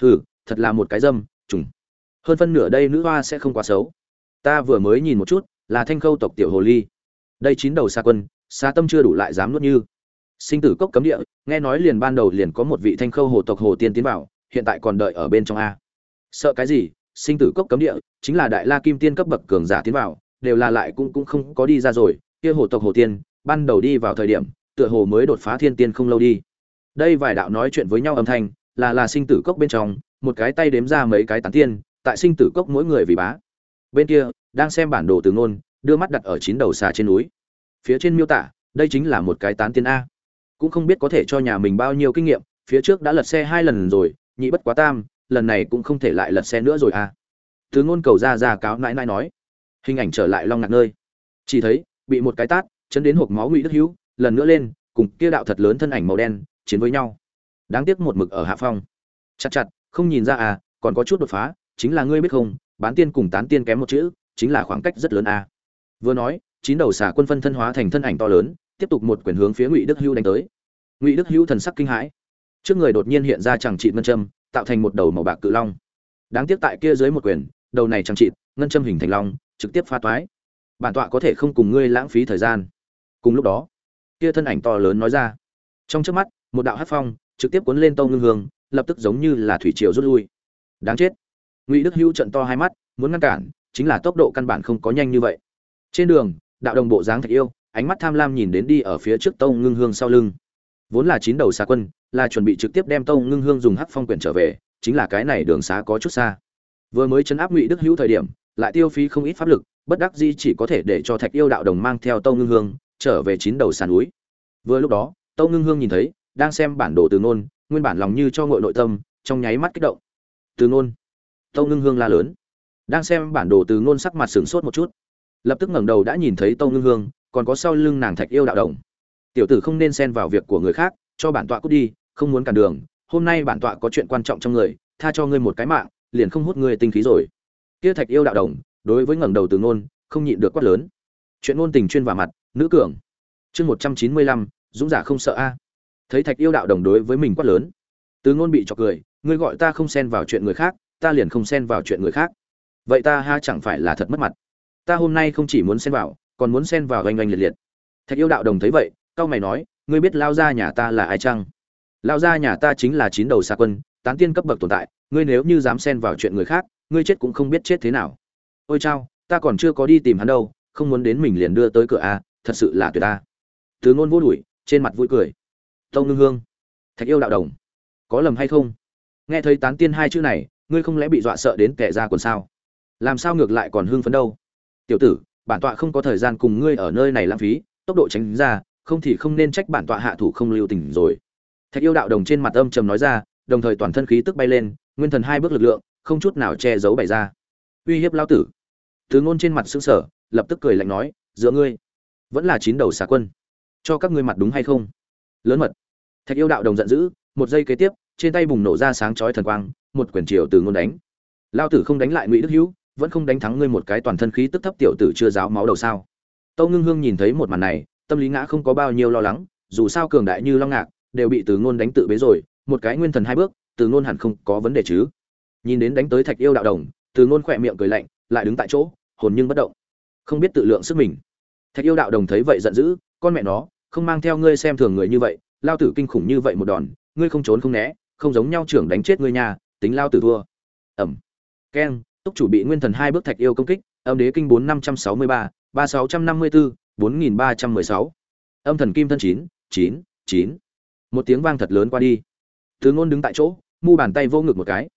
Hừ, thật là một cái dâm, trùng. Hơn phân nửa đây nữ hoa sẽ không quá xấu. Ta vừa mới nhìn một chút, là thanh khâu tộc tiểu hồ ly. Đây chín đầu xa quân xa tâm chưa đủ lại dám nuốt như. Sinh tử cốc cấm địa, nghe nói liền ban đầu liền có một vị thanh khâu hồ tộc hồ tiên tiến vào, hiện tại còn đợi ở bên trong a. Sợ cái gì? Sinh tử cốc cấm địa, chính là đại la kim tiên cấp bậc cường giả tiến vào, đều là lại cũng cũng không có đi ra rồi, kia hồ tộc hồ tiên, ban đầu đi vào thời điểm, tựa hồ mới đột phá thiên tiên không lâu đi. Đây vài đạo nói chuyện với nhau âm thanh là là sinh tử cốc bên trong, một cái tay đếm ra mấy cái tán tiên, tại sinh tử cốc mỗi người vì bá. Bên kia, đang xem bản đồ từ ngôn, đưa mắt đặt ở chín đầu xà trên núi. Phía trên miêu tả, đây chính là một cái tán tiên a. Cũng không biết có thể cho nhà mình bao nhiêu kinh nghiệm, phía trước đã lật xe hai lần rồi, nhị bất quá tam, lần này cũng không thể lại lật xe nữa rồi à từ ngôn cầu ra ra cáo nãi nãi nói. Hình ảnh trở lại long ngạc nơi. Chỉ thấy, bị một cái tát, chấn đến hộp máu ngụy đức hữu, lần nữa lên, cùng kia đạo thật lớn thân ảnh màu đen, chiến với nhau đáng tiếc một mực ở hạ phong. Chặt chặt, không nhìn ra à còn có chút đột phá, chính là ngươi biết không, bán tiên cùng tán tiên kém một chữ, chính là khoảng cách rất lớn à. Vừa nói, chín đầu xà quân phân thân hóa thành thân ảnh to lớn, tiếp tục một quyền hướng phía ngụy đức hữu đánh tới. Ngụy đức hữu thần sắc kinh hãi. Trước người đột nhiên hiện ra chẳng trị ngân châm, tạo thành một đầu màu bạc cự long. Đáng tiếc tại kia dưới một quyền, đầu này chẳng trị ngân châm hình thành long, trực tiếp pha toái. Bản tọa có thể không cùng ngươi lãng phí thời gian. Cùng lúc đó, kia thân ảnh to lớn nói ra. Trong trước mắt, một đạo hát phong trực tiếp cuốn lên tâu ngưng hương, lập tức giống như là thủy triều rút lui. Đáng chết. Ngụy đức hữu trận to hai mắt, muốn ngăn cản, chính là tốc độ căn bản không có nhanh như vậy. Trên đường, đạo đồng bộ dáng thạch yêu, ánh mắt tham lam nhìn đến đi ở phía trước tâu ngưng hương sau lưng. Vốn là chín đầu xa quân, là chuẩn bị trực tiếp đem tâu ngưng hương dùng hắc phong quyển trở về, chính là cái này đường xá có chút xa. Vừa mới chấn áp ngụy đức hữu thời điểm, lại tiêu phí không ít pháp lực, bất đắc di chỉ có thể để cho thạch yêu đạo đồng mang theo tâu ngưng hương, trở về chín đầu sàn núi. Vừa lúc đó, tâu ngưng hương nhìn thấy đang xem bản đồ từ ngôn, nguyên bản lòng như cho ngội nội tâm, trong nháy mắt kích động. Từ ngôn. Tâu ngưng hương la lớn. Đang xem bản đồ từ ngôn sắc mặt sửng sốt một chút. Lập tức ngẩng đầu đã nhìn thấy tâu ngưng hương, còn có sau lưng nàng thạch yêu đạo đồng. Tiểu tử không nên xen vào việc của người khác, cho bản tọa cút đi, không muốn cản đường. Hôm nay bản tọa có chuyện quan trọng trong người, tha cho ngươi một cái mạng, liền không hút ngươi tinh khí rồi. Kia thạch yêu đạo đồng, đối với ngẩng đầu từ ngôn, không nhịn được quát lớn. Chuyện ngôn tình chuyên vào mặt, nữ cường. Chương một trăm chín mươi lăm, dũng giả không sợ a thấy thạch yêu đạo đồng đối với mình quát lớn. Từ ngôn bị chọc cười, ngươi gọi ta không xen vào chuyện người khác, ta liền không xen vào chuyện người khác. Vậy ta ha chẳng phải là thật mất mặt. Ta hôm nay không chỉ muốn xen vào, còn muốn xen vào oanh oanh liệt liệt. Thạch yêu đạo đồng thấy vậy cao mày nói, ngươi biết lao gia nhà ta là ai chăng? Lao gia nhà ta chính là chín đầu xa quân, tán tiên cấp bậc tồn tại, ngươi nếu như dám xen vào chuyện người khác, ngươi chết cũng không biết chết thế nào. Ôi chao, ta còn chưa có đi tìm hắn đâu, không muốn đến mình liền đưa tới cửa a, thật sự là tuyệt ta từ ngôn vô đuổi, trên mặt vui cười tông ngưng hương. Thạch yêu đạo đồng. Có lầm hay không? Nghe thấy tán tiên hai chữ này, ngươi không lẽ bị dọa sợ đến kẻ ra còn sao? Làm sao ngược lại còn hưng phấn đâu? Tiểu tử, bản tọa không có thời gian cùng ngươi ở nơi này lãng phí, tốc độ tránh ra, không thì không nên trách bản tọa hạ thủ không lưu tình rồi. Thạch yêu đạo đồng trên mặt âm trầm nói ra, đồng thời toàn thân khí tức bay lên, nguyên thần hai bước lực lượng, không chút nào che giấu bày ra. Uy hiếp lao tử. Thứ ngôn trên mặt sững sờ, lập tức cười lạnh nói giữa ngươi, vẫn là chín đầu xà quân. Cho các ngươi mặt đúng hay không? Lớn mật. Thạch yêu đạo đồng giận dữ, một giây kế tiếp, trên tay bùng nổ ra sáng chói thần quang, một quyển triều từ ngôn đánh. Lao tử không đánh lại ngụy đức hữu, vẫn không đánh thắng ngươi một cái toàn thân khí tức thấp tiểu tử chưa giáo máu đầu sao? Tâu ngưng hương nhìn thấy một màn này, tâm lý ngã không có bao nhiêu lo lắng, dù sao cường đại như long ngạc, đều bị từ ngôn đánh tự bế rồi, một cái nguyên thần hai bước từ ngôn hẳn không có vấn đề chứ. Nhìn đến đánh tới thạch yêu đạo đồng từ ngôn khỏe miệng cười lạnh, lại đứng tại chỗ, hồn nhưng bất động, không biết tự lượng sức mình. Thạch yêu đạo đồng thấy vậy giận dữ, con mẹ nó không mang theo ngươi xem thường người như vậy, lao tử kinh khủng như vậy một đòn, ngươi không trốn không né, không giống nhau trưởng đánh chết ngươi nhà, tính lao tử thua. Ẩm. Keng, túc chủ bị nguyên thần hai bước thạch yêu công kích, âm đế kinh bốn năm trăm sáu mươi ba ba sáu trăm năm mươi bốn bốn nghìn ba trăm mười sáu. Âm thần kim thân chín chín chín. Một tiếng vang thật lớn qua đi. Thứ ngôn đứng tại chỗ, mu bàn tay vô ngực một cái.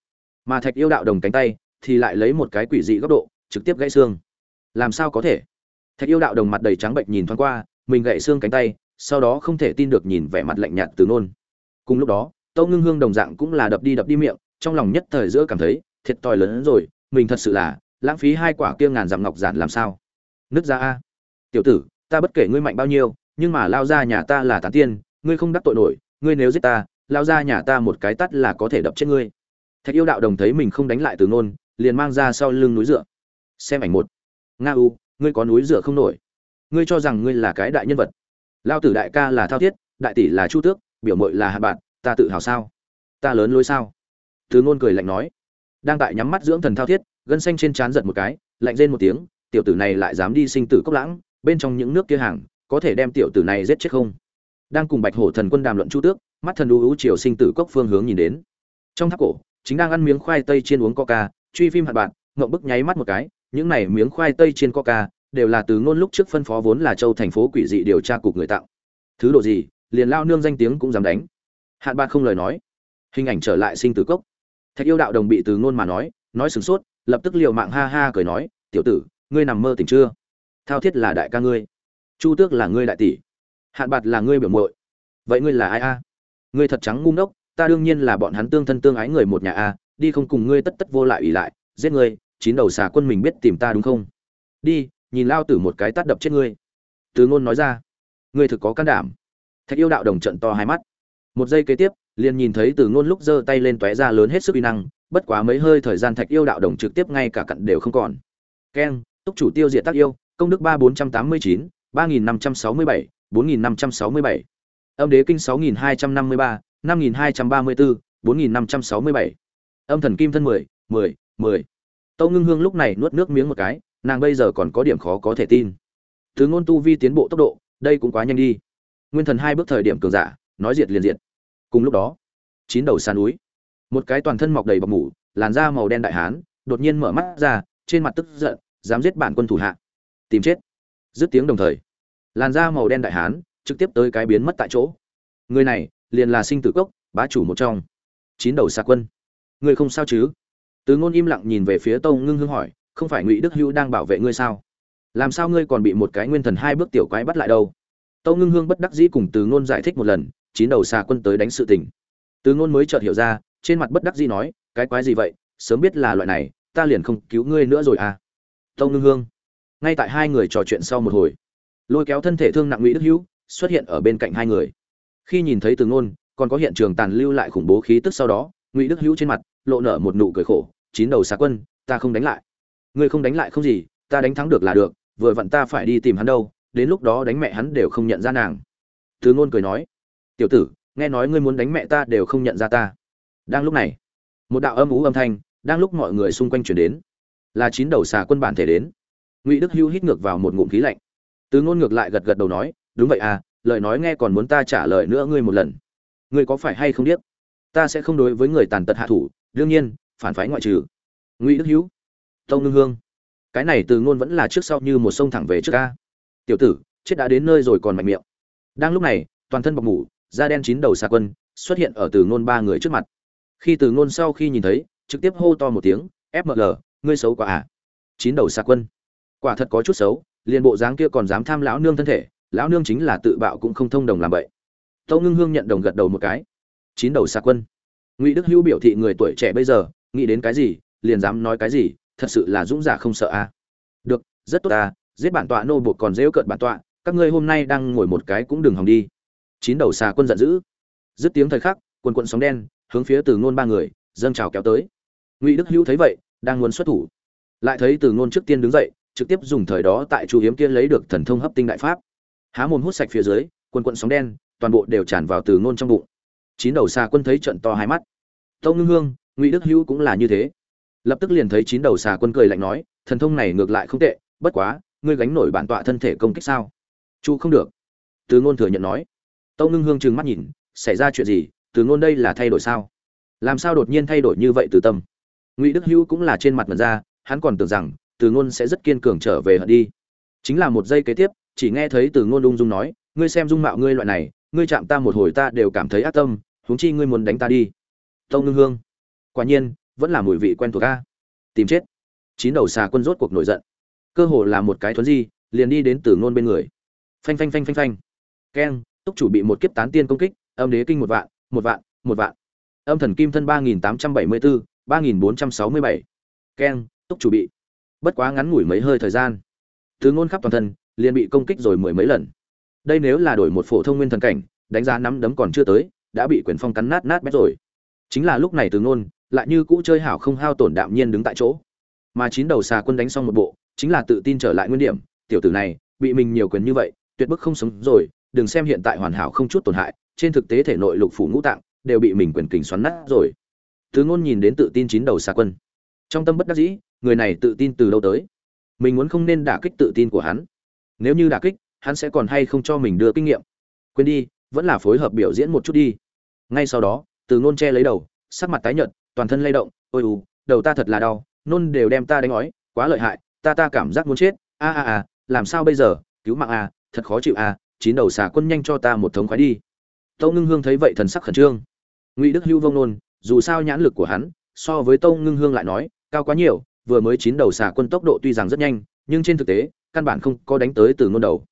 Mà thạch yêu đạo đồng cánh tay, thì lại lấy một cái quỷ dị góc độ, trực tiếp gãy xương. Làm sao có thể? Thạch yêu đạo đồng mặt đầy trắng bệnh nhìn thoáng qua, mình gãy xương cánh tay sau đó không thể tin được nhìn vẻ mặt lạnh nhạt từ nôn. Cùng lúc đó, tâu ngưng hương đồng dạng cũng là đập đi đập đi miệng, trong lòng nhất thời giữa cảm thấy, thiệt thòi lớn hơn rồi, mình thật sự là, lãng phí hai quả kia ngàn dặm ngọc giản làm sao? Nứt ra a. Tiểu tử, ta bất kể ngươi mạnh bao nhiêu, nhưng mà lao ra nhà ta là tán tiên, ngươi không đắc tội nổi, ngươi nếu giết ta, lao ra nhà ta một cái tắt là có thể đập chết ngươi. Thạch yêu đạo đồng thấy mình không đánh lại từ nôn, liền mang ra sau lưng núi dựa. Xem ảnh một. Nga u, ngươi có núi dựa không nổi. Ngươi cho rằng ngươi là cái đại nhân vật lao tử đại ca là thao thiết, đại tỷ là chu tước, biểu mội là hạ bạn ta tự hào sao? Ta lớn lối sao? Thứ ngôn cười lạnh nói. Đang tại nhắm mắt dưỡng thần thao thiết, gân xanh trên trán giật một cái, lạnh rên một tiếng, tiểu tử này lại dám đi sinh tử cốc lãng, bên trong những nước kia hàng, có thể đem tiểu tử này giết chết không? Đang cùng bạch hổ thần quân đàm luận chu tước, mắt thần đu hữu chiều sinh tử cốc phương hướng nhìn đến. Trong tháp cổ, chính đang ăn miếng khoai tây chiên uống coca, truy phim hạt bạn ngậm bức nháy mắt một cái, những này miếng khoai tây chiên coca đều là từ ngôn lúc trước phân phó vốn là châu thành phố quỷ dị điều tra cục người tạo. Thứ độ gì, liền lao nương danh tiếng cũng dám đánh. Hạn bạc không lời nói. Hình ảnh trở lại sinh tử cốc. Thạch yêu đạo đồng bị từ ngôn mà nói nói sửng sốt, lập tức liều mạng ha ha cười nói, tiểu tử, ngươi nằm mơ tỉnh chưa? Thao thiết là đại ca ngươi. Chu tước là ngươi đại tỷ. Hạn bạc là ngươi biểu muội. Vậy ngươi là ai a? Ngươi thật trắng ngu ngốc, ta đương nhiên là bọn hắn tương thân tương ái người một nhà a, đi không cùng ngươi tất tất vô lại ủy lại, giết ngươi, chín đầu xà quân mình biết tìm ta đúng không? Đi nhìn lao tử một cái tát đập chết ngươi. Từ ngôn nói ra, ngươi thực có can đảm. Thạch yêu đạo đồng trận to hai mắt. Một giây kế tiếp, liền nhìn thấy từ ngôn lúc giơ tay lên tóe ra lớn hết sức uy năng, bất quá mấy hơi thời gian thạch yêu đạo đồng trực tiếp ngay cả cặn đều không còn. Keng, túc chủ tiêu diệt tác yêu, công đức ba bốn trăm tám mươi chín, ba nghìn năm trăm sáu mươi bảy, bốn nghìn năm trăm sáu mươi bảy. Âm đế kinh sáu nghìn hai trăm năm mươi ba, năm nghìn hai trăm ba mươi bốn bốn nghìn năm trăm sáu mươi bảy. Âm thần kim thân mười mười mười. Tâu ngưng hương lúc này nuốt nước miếng một cái nàng bây giờ còn có điểm khó có thể tin. Thứ ngôn tu vi tiến bộ tốc độ, đây cũng quá nhanh đi. Nguyên thần hai bước thời điểm cường giả, nói diệt liền diệt. Cùng lúc đó, chín đầu sàn núi. Một cái toàn thân mọc đầy bọc mủ, làn da màu đen đại hán, đột nhiên mở mắt ra, trên mặt tức giận, dám giết bản quân thủ hạ. Tìm chết. Dứt tiếng đồng thời, làn da màu đen đại hán trực tiếp tới cái biến mất tại chỗ. Người này, liền là sinh tử cốc, bá chủ một trong. Chín đầu xa quân. Người không sao chứ? Tứ ngôn im lặng nhìn về phía tông ngưng hưng hỏi không phải ngụy đức Hưu đang bảo vệ ngươi sao? Làm sao ngươi còn bị một cái nguyên thần hai bước tiểu quái bắt lại đâu? Tông ngưng hương bất đắc dĩ cùng từ ngôn giải thích một lần, chín đầu xà quân tới đánh sự tình. Từ ngôn mới chợt hiểu ra, trên mặt bất đắc dĩ nói, cái quái gì vậy? Sớm biết là loại này, ta liền không cứu ngươi nữa rồi à? Tông ngưng hương, ngay tại hai người trò chuyện sau một hồi, lôi kéo thân thể thương nặng ngụy đức hữu, xuất hiện ở bên cạnh hai người. Khi nhìn thấy từ ngôn, còn có hiện trường tàn lưu lại khủng bố khí tức sau đó, ngụy đức hữu trên mặt, lộ nở một nụ cười khổ, chín đầu xà quân, ta không đánh lại ngươi không đánh lại không gì, ta đánh thắng được là được, vừa vặn ta phải đi tìm hắn đâu, đến lúc đó đánh mẹ hắn đều không nhận ra nàng. Từ ngôn cười nói, tiểu tử, nghe nói ngươi muốn đánh mẹ ta đều không nhận ra ta. Đang lúc này, một đạo âm ú âm thanh đang lúc mọi người xung quanh chuyển đến, là chín đầu xà quân bản thể đến. Ngụy đức Hưu hít ngược vào một ngụm khí lạnh. Từ ngôn ngược lại gật gật đầu nói, đúng vậy à lời nói nghe còn muốn ta trả lời nữa ngươi một lần. Ngươi có phải hay không biết ta sẽ không đối với người tàn tật hạ thủ, đương nhiên, phản phái ngoại trừ. Ngụy đức hữu tông ngưng hương. Cái này từ ngôn vẫn là trước sau như một sông thẳng về trước ca tiểu tử, chết đã đến nơi rồi còn mạnh miệng. Đang lúc này, toàn thân bọc mủ, da đen chín đầu xà quân, xuất hiện ở từ ngôn ba người trước mặt. Khi từ ngôn sau khi nhìn thấy, trực tiếp hô to một tiếng fml ngươi xấu quá à. Chín đầu xà quân. Quả thật có chút xấu, liền bộ dáng kia còn dám tham lão nương thân thể, lão nương chính là tự bạo cũng không thông đồng làm vậy tâu ngưng hương nhận đồng gật đầu một cái. Chín đầu xà quân. Ngụy đức hữu biểu thị người tuổi trẻ bây giờ, nghĩ đến cái gì, liền dám nói cái gì thật sự là dũng giả không sợ a. À. được, rất tốt à giết bản tọa nô buộc còn dễ cợt bản tọa, các ngươi hôm nay đang ngồi một cái cũng đừng hòng đi. Chín đầu xà quân giận dữ. Dứt tiếng thời khắc, quần quận sóng đen, hướng phía từ ngôn ba người, dâng trào kéo tới. Ngụy đức hữu thấy vậy, đang muốn xuất thủ. Lại thấy từ ngôn trước tiên đứng dậy, trực tiếp dùng thời đó tại chu hiếm kia lấy được thần thông hấp tinh đại pháp. Há mồm hút sạch phía dưới, quần quận sóng đen, toàn bộ đều tràn vào từ ngôn trong bụng. Chín đầu xà quân thấy trận to hai mắt. Tâu ngưng hương, ngụy đức hữu cũng là như thế lập tức liền thấy chín đầu xà quân cười lạnh nói, thần thông này ngược lại không tệ, bất quá, ngươi gánh nổi bản tọa thân thể công kích sao? Chu không được. Từ ngôn thừa nhận nói. Tâu ngưng hương trừng mắt nhìn, xảy ra chuyện gì, từ ngôn đây là thay đổi sao? Làm sao đột nhiên thay đổi như vậy từ tâm? Ngụy đức hữu cũng là trên mặt mật ra, hắn còn tưởng rằng, từ ngôn sẽ rất kiên cường trở về hận đi. Chính là một giây kế tiếp, chỉ nghe thấy từ ngôn ung dung nói, ngươi xem dung mạo ngươi loại này, ngươi chạm ta một hồi ta đều cảm thấy ác tâm, huống chi ngươi muốn đánh ta đi. Tâu ngưng hương. Quả nhiên vẫn là mùi vị quen thuộc a. Tìm chết. Chín đầu xà quân rốt cuộc nổi giận. Cơ hồ là một cái thuấn di, liền đi đến từ ngôn bên người. Phanh phanh phanh phanh phanh. Keng, túc chủ bị một kiếp tán tiên công kích, âm đế kinh một vạn một vạn một vạn. Âm thần kim thân ba nghìn tám trăm bảy mươi bốn ba nghìn bốn trăm sáu mươi bảy. Keng, túc chủ bị. Bất quá ngắn ngủi mấy hơi thời gian. Từ ngôn khắp toàn thân, liền bị công kích rồi mười mấy lần. Đây nếu là đổi một phổ thông nguyên thần cảnh, đánh giá nắm đấm còn chưa tới, đã bị quyền phong cắn nát nát bét rồi. Chính là lúc này từ ngôn lại như cũ chơi hảo không hao tổn đạm nhiên đứng tại chỗ. Mà chín đầu xà quân đánh xong một bộ, chính là tự tin trở lại nguyên điểm. Tiểu tử này, bị mình nhiều quyền như vậy, tuyệt bức không sống rồi, đừng xem hiện tại hoàn hảo không chút tổn hại, trên thực tế thể nội lục phủ ngũ tạng, đều bị mình quyền kình xoắn nát rồi. Từ ngôn nhìn đến tự tin chín đầu xà quân, trong tâm bất đắc dĩ, người này tự tin từ đâu tới? Mình muốn không nên đả kích tự tin của hắn. Nếu như đả kích, hắn sẽ còn hay không cho mình đưa kinh nghiệm? Quên đi, vẫn là phối hợp biểu diễn một chút đi. Ngay sau đó, từ ngôn che lấy đầu, sắc mặt tái nhợt toàn thân lay động, ôi u, đầu ta thật là đau, nôn đều đem ta đánh ói, quá lợi hại, ta ta cảm giác muốn chết, a a a, làm sao bây giờ, cứu mạng a, thật khó chịu a, chín đầu xà quân nhanh cho ta một thống khoái đi. Tâu ngưng hương thấy vậy thần sắc khẩn trương. Ngụy đức hưu vông nôn, dù sao nhãn lực của hắn, so với tâu ngưng hương lại nói, cao quá nhiều, vừa mới chín đầu xà quân tốc độ tuy rằng rất nhanh, nhưng trên thực tế, căn bản không có đánh tới từ ngôn đầu.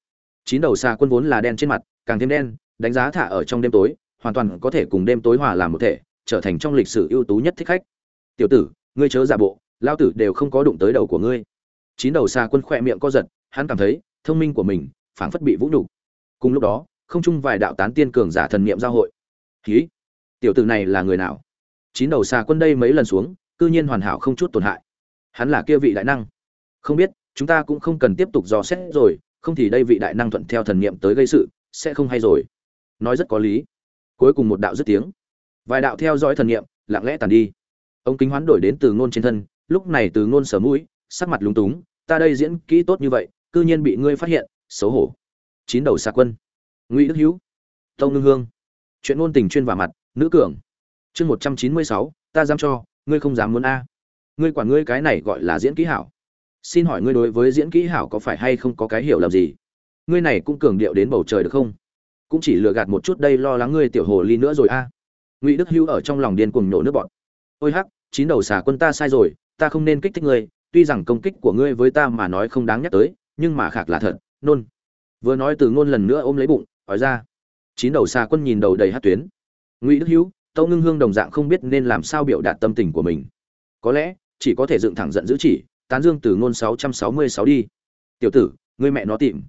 Chín đầu xà quân vốn là đen trên mặt, càng thêm đen, đánh giá thả ở trong đêm tối, hoàn toàn có thể cùng đêm tối hòa làm một thể trở thành trong lịch sử ưu tú nhất thích khách. Tiểu tử, ngươi chớ giả bộ lao tử đều không có đụng tới đầu của ngươi. Chín đầu xa quân khỏe miệng co giật, hắn cảm thấy, thông minh của mình, phảng phất bị vũ nhục. Cùng lúc đó, không chung vài đạo tán tiên cường giả thần niệm giao hội. Khí tiểu tử này là người nào? Chín đầu xa quân đây mấy lần xuống, cư nhiên hoàn hảo không chút tổn hại. Hắn là kia vị đại năng. Không biết, chúng ta cũng không cần tiếp tục dò xét rồi, không thì đây vị đại năng thuận theo thần niệm tới gây sự, sẽ không hay rồi. Nói rất có lý. Cuối cùng một đạo dứt tiếng vài đạo theo dõi thần niệm, lặng lẽ tàn đi. Ông kính hoán đổi đến từ ngôn trên thân, lúc này từ ngôn sở mũi, sắc mặt lúng túng, ta đây diễn kỹ tốt như vậy, cư nhiên bị ngươi phát hiện, xấu hổ. Chín đầu xà quân. Ngụy đức hữu. Tông ngưng hương. Chuyện ngôn tình chuyên vào mặt, nữ cường. Chương một trăm chín mươi sáu, ta dám cho, ngươi không dám muốn a. Ngươi quản ngươi cái này gọi là diễn kỹ hảo. Xin hỏi ngươi đối với diễn kỹ hảo có phải hay không có cái hiểu lầm gì? Ngươi này cũng cường điệu đến bầu trời được không? Cũng chỉ lừa gạt một chút đây lo lắng ngươi tiểu hồ ly nữa rồi a ngụy đức hữu ở trong lòng điên cuồng nổ nước bọn. Ôi hắc, chín đầu xà quân ta sai rồi, ta không nên kích thích ngươi, tuy rằng công kích của ngươi với ta mà nói không đáng nhắc tới, nhưng mà khạc là thật, nôn. Vừa nói từ ngôn lần nữa ôm lấy bụng, hỏi ra. Chín đầu xà quân nhìn đầu đầy hát tuyến. Ngụy đức hữu, tâu ngưng hương đồng dạng không biết nên làm sao biểu đạt tâm tình của mình. Có lẽ, chỉ có thể dựng thẳng giận giữ chỉ, tán dương từ ngôn sáu trăm sáu mươi sáu đi. Tiểu tử, ngươi mẹ nó tìm.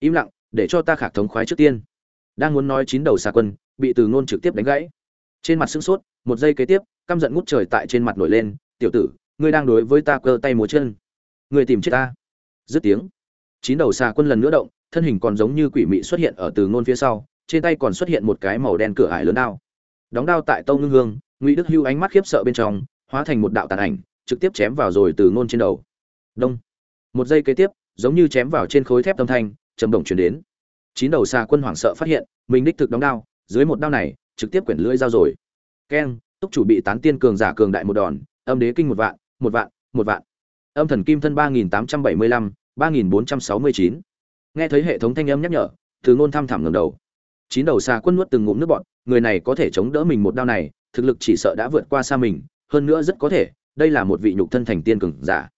Im lặng, để cho ta khạc thống khoái trước tiên. Đang muốn nói chín đầu xà quân, bị từ ngôn trực tiếp đánh gãy trên mặt sưng sốt, một giây kế tiếp, căm giận ngút trời tại trên mặt nổi lên, tiểu tử, ngươi đang đối với ta cơ tay múa chân. Ngươi tìm chết ta. Dứt tiếng, chín đầu xà quân lần nữa động, thân hình còn giống như quỷ mị xuất hiện ở từ ngôn phía sau, trên tay còn xuất hiện một cái màu đen cửa ải lớn đao. Đóng đao tại tâu ngưng hương, ngụy đức hưu ánh mắt khiếp sợ bên trong, hóa thành một đạo tàn ảnh, trực tiếp chém vào rồi từ ngôn trên đầu. Đông. Một giây kế tiếp, giống như chém vào trên khối thép tâm thanh trầm động chuyển đến. Chín đầu xà quân hoảng sợ phát hiện, mình đích thực đóng đao, dưới một đao này trực tiếp quyển lưỡi dao rồi. Keng, túc chủ bị tán tiên cường giả cường đại một đòn, âm đế kinh một vạn một vạn một vạn. Âm thần kim thân ba nghìn tám trăm bảy mươi lăm, ba nghìn bốn trăm sáu mươi chín. Nghe thấy hệ thống thanh âm nhắc nhở từ ngôn thăm thẳm ngầm đầu. Chín đầu xà quân nuốt từng ngụm nước bọt, người này có thể chống đỡ mình một đao này, thực lực chỉ sợ đã vượt qua xa mình, hơn nữa rất có thể, đây là một vị nhục thân thành tiên cường giả.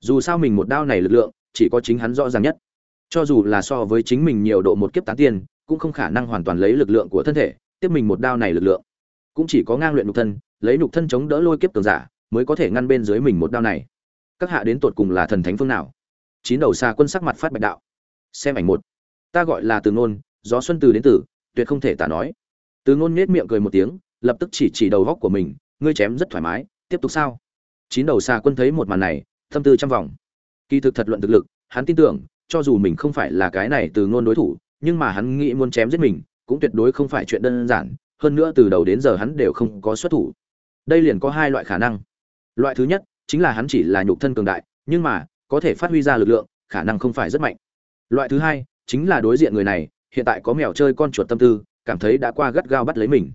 Dù sao mình một đao này lực lượng, chỉ có chính hắn rõ ràng nhất. Cho dù là so với chính mình nhiều độ một kiếp tán tiên, cũng không khả năng hoàn toàn lấy lực lượng của thân thể tiếp mình một đao này lực lượng. Cũng chỉ có ngang luyện nhục thân, lấy nhục thân chống đỡ lôi kiếp cường giả, mới có thể ngăn bên dưới mình một đao này. Các hạ đến tột cùng là thần thánh phương nào? Chín đầu xa quân sắc mặt phát bạch đạo. Xem ảnh một. Ta gọi là từ ngôn, gió xuân từ đến từ, tuyệt không thể tả nói. Từ ngôn nết miệng cười một tiếng, lập tức chỉ chỉ đầu góc của mình, ngươi chém rất thoải mái, tiếp tục sao? Chín đầu xa quân thấy một màn này tâm tư trăm vòng. Kỳ thực thật luận thực lực, hắn tin tưởng, cho dù mình không phải là cái này từ ngôn đối thủ, nhưng mà hắn nghĩ muốn chém giết mình cũng tuyệt đối không phải chuyện đơn giản, hơn nữa từ đầu đến giờ hắn đều không có xuất thủ. Đây liền có hai loại khả năng. Loại thứ nhất, chính là hắn chỉ là nhục thân cường đại, nhưng mà, có thể phát huy ra lực lượng, khả năng không phải rất mạnh. Loại thứ hai, chính là đối diện người này, hiện tại có mèo chơi con chuột tâm tư, cảm thấy đã qua gắt gao bắt lấy mình.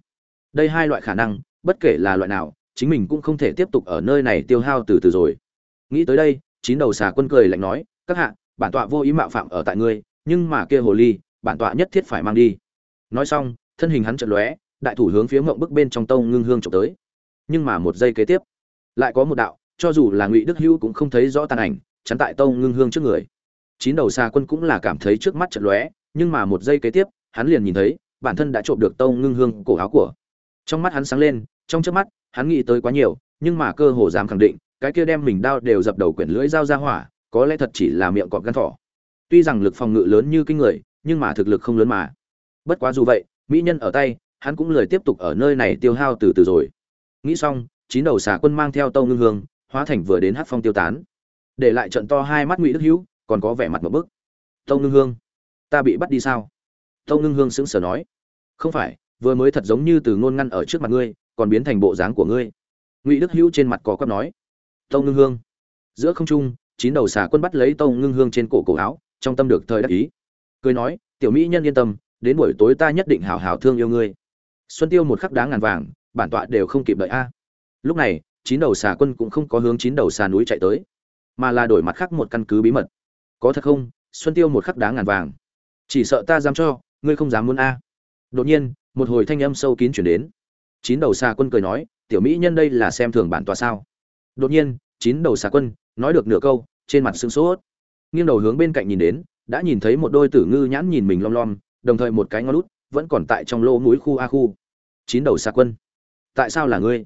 Đây hai loại khả năng, bất kể là loại nào, chính mình cũng không thể tiếp tục ở nơi này tiêu hao từ từ rồi. Nghĩ tới đây, chín đầu xà quân cười lạnh nói, các hạ, bản tọa vô ý mạo phạm ở tại ngươi, nhưng mà kia hồ ly, bản tọa nhất thiết phải mang đi nói xong, thân hình hắn chật lóe, đại thủ hướng phía mộng bức bên trong tông ngưng hương trộm tới. Nhưng mà một giây kế tiếp, lại có một đạo, cho dù là ngụy đức hữu cũng không thấy rõ tàn ảnh, chắn tại tông ngưng hương trước người. Chín đầu xa quân cũng là cảm thấy trước mắt chật lóe, nhưng mà một giây kế tiếp, hắn liền nhìn thấy, bản thân đã trộm được tông ngưng hương cổ áo của. Trong mắt hắn sáng lên, trong trước mắt, hắn nghĩ tới quá nhiều, nhưng mà cơ hồ dám khẳng định, cái kia đem mình đao đều dập đầu quyển lưỡi dao ra hỏa, có lẽ thật chỉ là miệng cọp gan thỏ. Tuy rằng lực phòng ngự lớn như kinh người, nhưng mà thực lực không lớn mà bất quá dù vậy, mỹ nhân ở tay, hắn cũng lười tiếp tục ở nơi này tiêu hao từ từ rồi. Nghĩ xong, chín đầu xà quân mang theo tâu ngưng hương, hóa thành vừa đến hát phong tiêu tán. Để lại trận to hai mắt ngụy đức hữu, còn có vẻ mặt một bức. Tâu ngưng hương, ta bị bắt đi sao? Tâu ngưng hương sững sờ nói. Không phải, vừa mới thật giống như từ ngôn ngăn ở trước mặt ngươi, còn biến thành bộ dáng của ngươi. Ngụy đức hữu trên mặt có quắp nói. Tâu ngưng hương, giữa không trung, chín đầu xà quân bắt lấy tâu ngưng hương trên cổ cổ áo, trong tâm được thời đắc ý. Cười nói, tiểu mỹ nhân yên tâm đến buổi tối ta nhất định hảo hảo thương yêu ngươi. Xuân tiêu một khắc đáng ngàn vàng, bản tọa đều không kịp đợi a. Lúc này, chín đầu xà quân cũng không có hướng chín đầu xà núi chạy tới, mà là đổi mặt khác một căn cứ bí mật. Có thật không? Xuân tiêu một khắc đáng ngàn vàng. Chỉ sợ ta dám cho, ngươi không dám muốn a. Đột nhiên, một hồi thanh âm sâu kín chuyển đến. Chín đầu xà quân cười nói, tiểu mỹ nhân đây là xem thường bản tọa sao? Đột nhiên, chín đầu xà quân nói được nửa câu, trên mặt sưng sốt. Nghiêng đầu hướng bên cạnh nhìn đến, đã nhìn thấy một đôi tử ngư nhãn nhìn mình lom lom đồng thời một cái ngón út vẫn còn tại trong lô núi khu a khu. Chín đầu xà quân. Tại sao là ngươi?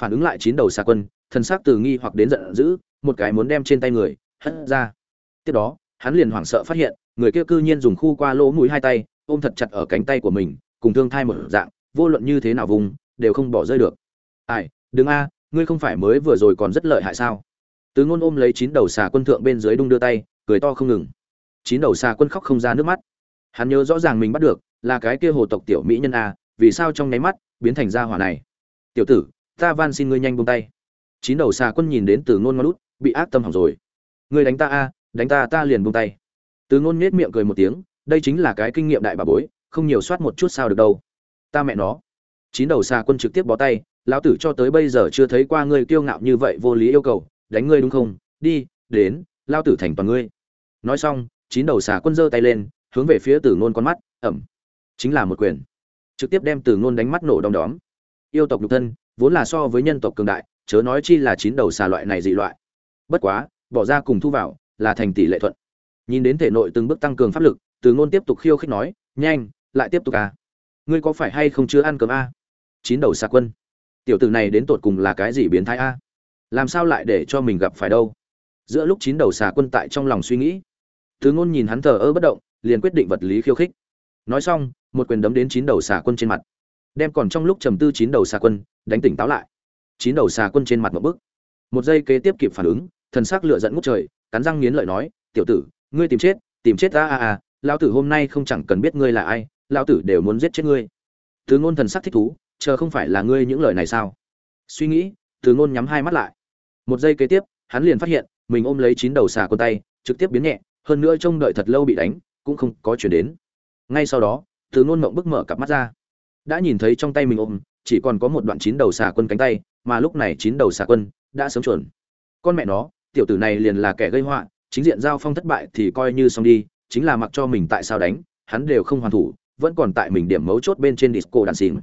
Phản ứng lại chín đầu xà quân, thân xác từ nghi hoặc đến giận dữ, một cái muốn đem trên tay người, hất ra. Tiếp đó, hắn liền hoảng sợ phát hiện, người kia cư nhiên dùng khu qua lỗ mũi hai tay, ôm thật chặt ở cánh tay của mình, cùng thương thai một dạng, vô luận như thế nào vùng, đều không bỏ rơi được. Ai, đừng a, ngươi không phải mới vừa rồi còn rất lợi hại sao? Từ ngôn ôm lấy chín đầu xà quân thượng bên dưới đung đưa tay, cười to không ngừng. Chín đầu xà quân khóc không ra nước mắt hắn nhớ rõ ràng mình bắt được, là cái kia hồ tộc tiểu mỹ nhân a, vì sao trong nháy mắt biến thành ra hỏa này? Tiểu tử, ta van xin ngươi nhanh buông tay. Chín đầu xà quân nhìn đến từ ngôn ngon út, bị ác tâm hỏng rồi. Ngươi đánh ta a, đánh ta ta liền buông tay. Từ ngôn nết miệng cười một tiếng, đây chính là cái kinh nghiệm đại bà bối, không nhiều soát một chút sao được đâu. Ta mẹ nó. Chín đầu xà quân trực tiếp bó tay, lão tử cho tới bây giờ chưa thấy qua ngươi kiêu ngạo như vậy vô lý yêu cầu, đánh ngươi đúng không? Đi, đến lao tử thành toàn ngươi. Nói xong, chín đầu xà quân giơ tay lên hướng về phía tử ngôn con mắt, ẩm. Chính là một quyền. Trực tiếp đem tử ngôn đánh mắt nổ đong đóm. Yêu tộc nhục thân, vốn là so với nhân tộc cường đại, chớ nói chi là chín đầu xà loại này dị loại. Bất quá, bỏ ra cùng thu vào, là thành tỷ lệ thuận. Nhìn đến thể nội từng bước tăng cường pháp lực, từ ngôn tiếp tục khiêu khích nói, nhanh, lại tiếp tục à. Ngươi có phải hay không chưa ăn cơm a? Chín đầu xà quân. Tiểu tử này đến tột cùng là cái gì biến thái a? Làm sao lại để cho mình gặp phải đâu? Giữa lúc chín đầu xà quân tại trong lòng suy nghĩ, từ ngôn nhìn hắn thờ ơ bất động liền quyết định vật lý khiêu khích. Nói xong, một quyền đấm đến chín đầu xà quân trên mặt. Đem còn trong lúc trầm tư chín đầu xà quân, đánh tỉnh táo lại. Chín đầu xà quân trên mặt một bức một giây kế tiếp kịp phản ứng, thần sắc lửa giận ngút trời, cắn răng nghiến lợi nói, tiểu tử, ngươi tìm chết tìm chết a a a, lão tử hôm nay không chẳng cần biết ngươi là ai, lão tử đều muốn giết chết ngươi. Từ ngôn thần sắc thích thú, chờ không phải là ngươi những lời này sao? Suy nghĩ từ ngôn nhắm hai mắt lại. Một giây kế tiếp, hắn liền phát hiện, mình ôm lấy chín đầu xà quân tay, trực tiếp biến nhẹ, hơn nữa trông đợi thật lâu bị đánh cũng không có chuyển đến. Ngay sau đó, từ ngôn mộng bức mở cặp mắt ra. Đã nhìn thấy trong tay mình ôm, chỉ còn có một đoạn chín đầu xà quân cánh tay, mà lúc này chín đầu xà quân đã sớm chuẩn. Con mẹ nó, tiểu tử này liền là kẻ gây họa, chính diện giao phong thất bại thì coi như xong đi, chính là mặc cho mình tại sao đánh, hắn đều không hoàn thủ, vẫn còn tại mình điểm mấu chốt bên trên disco đàn xìm.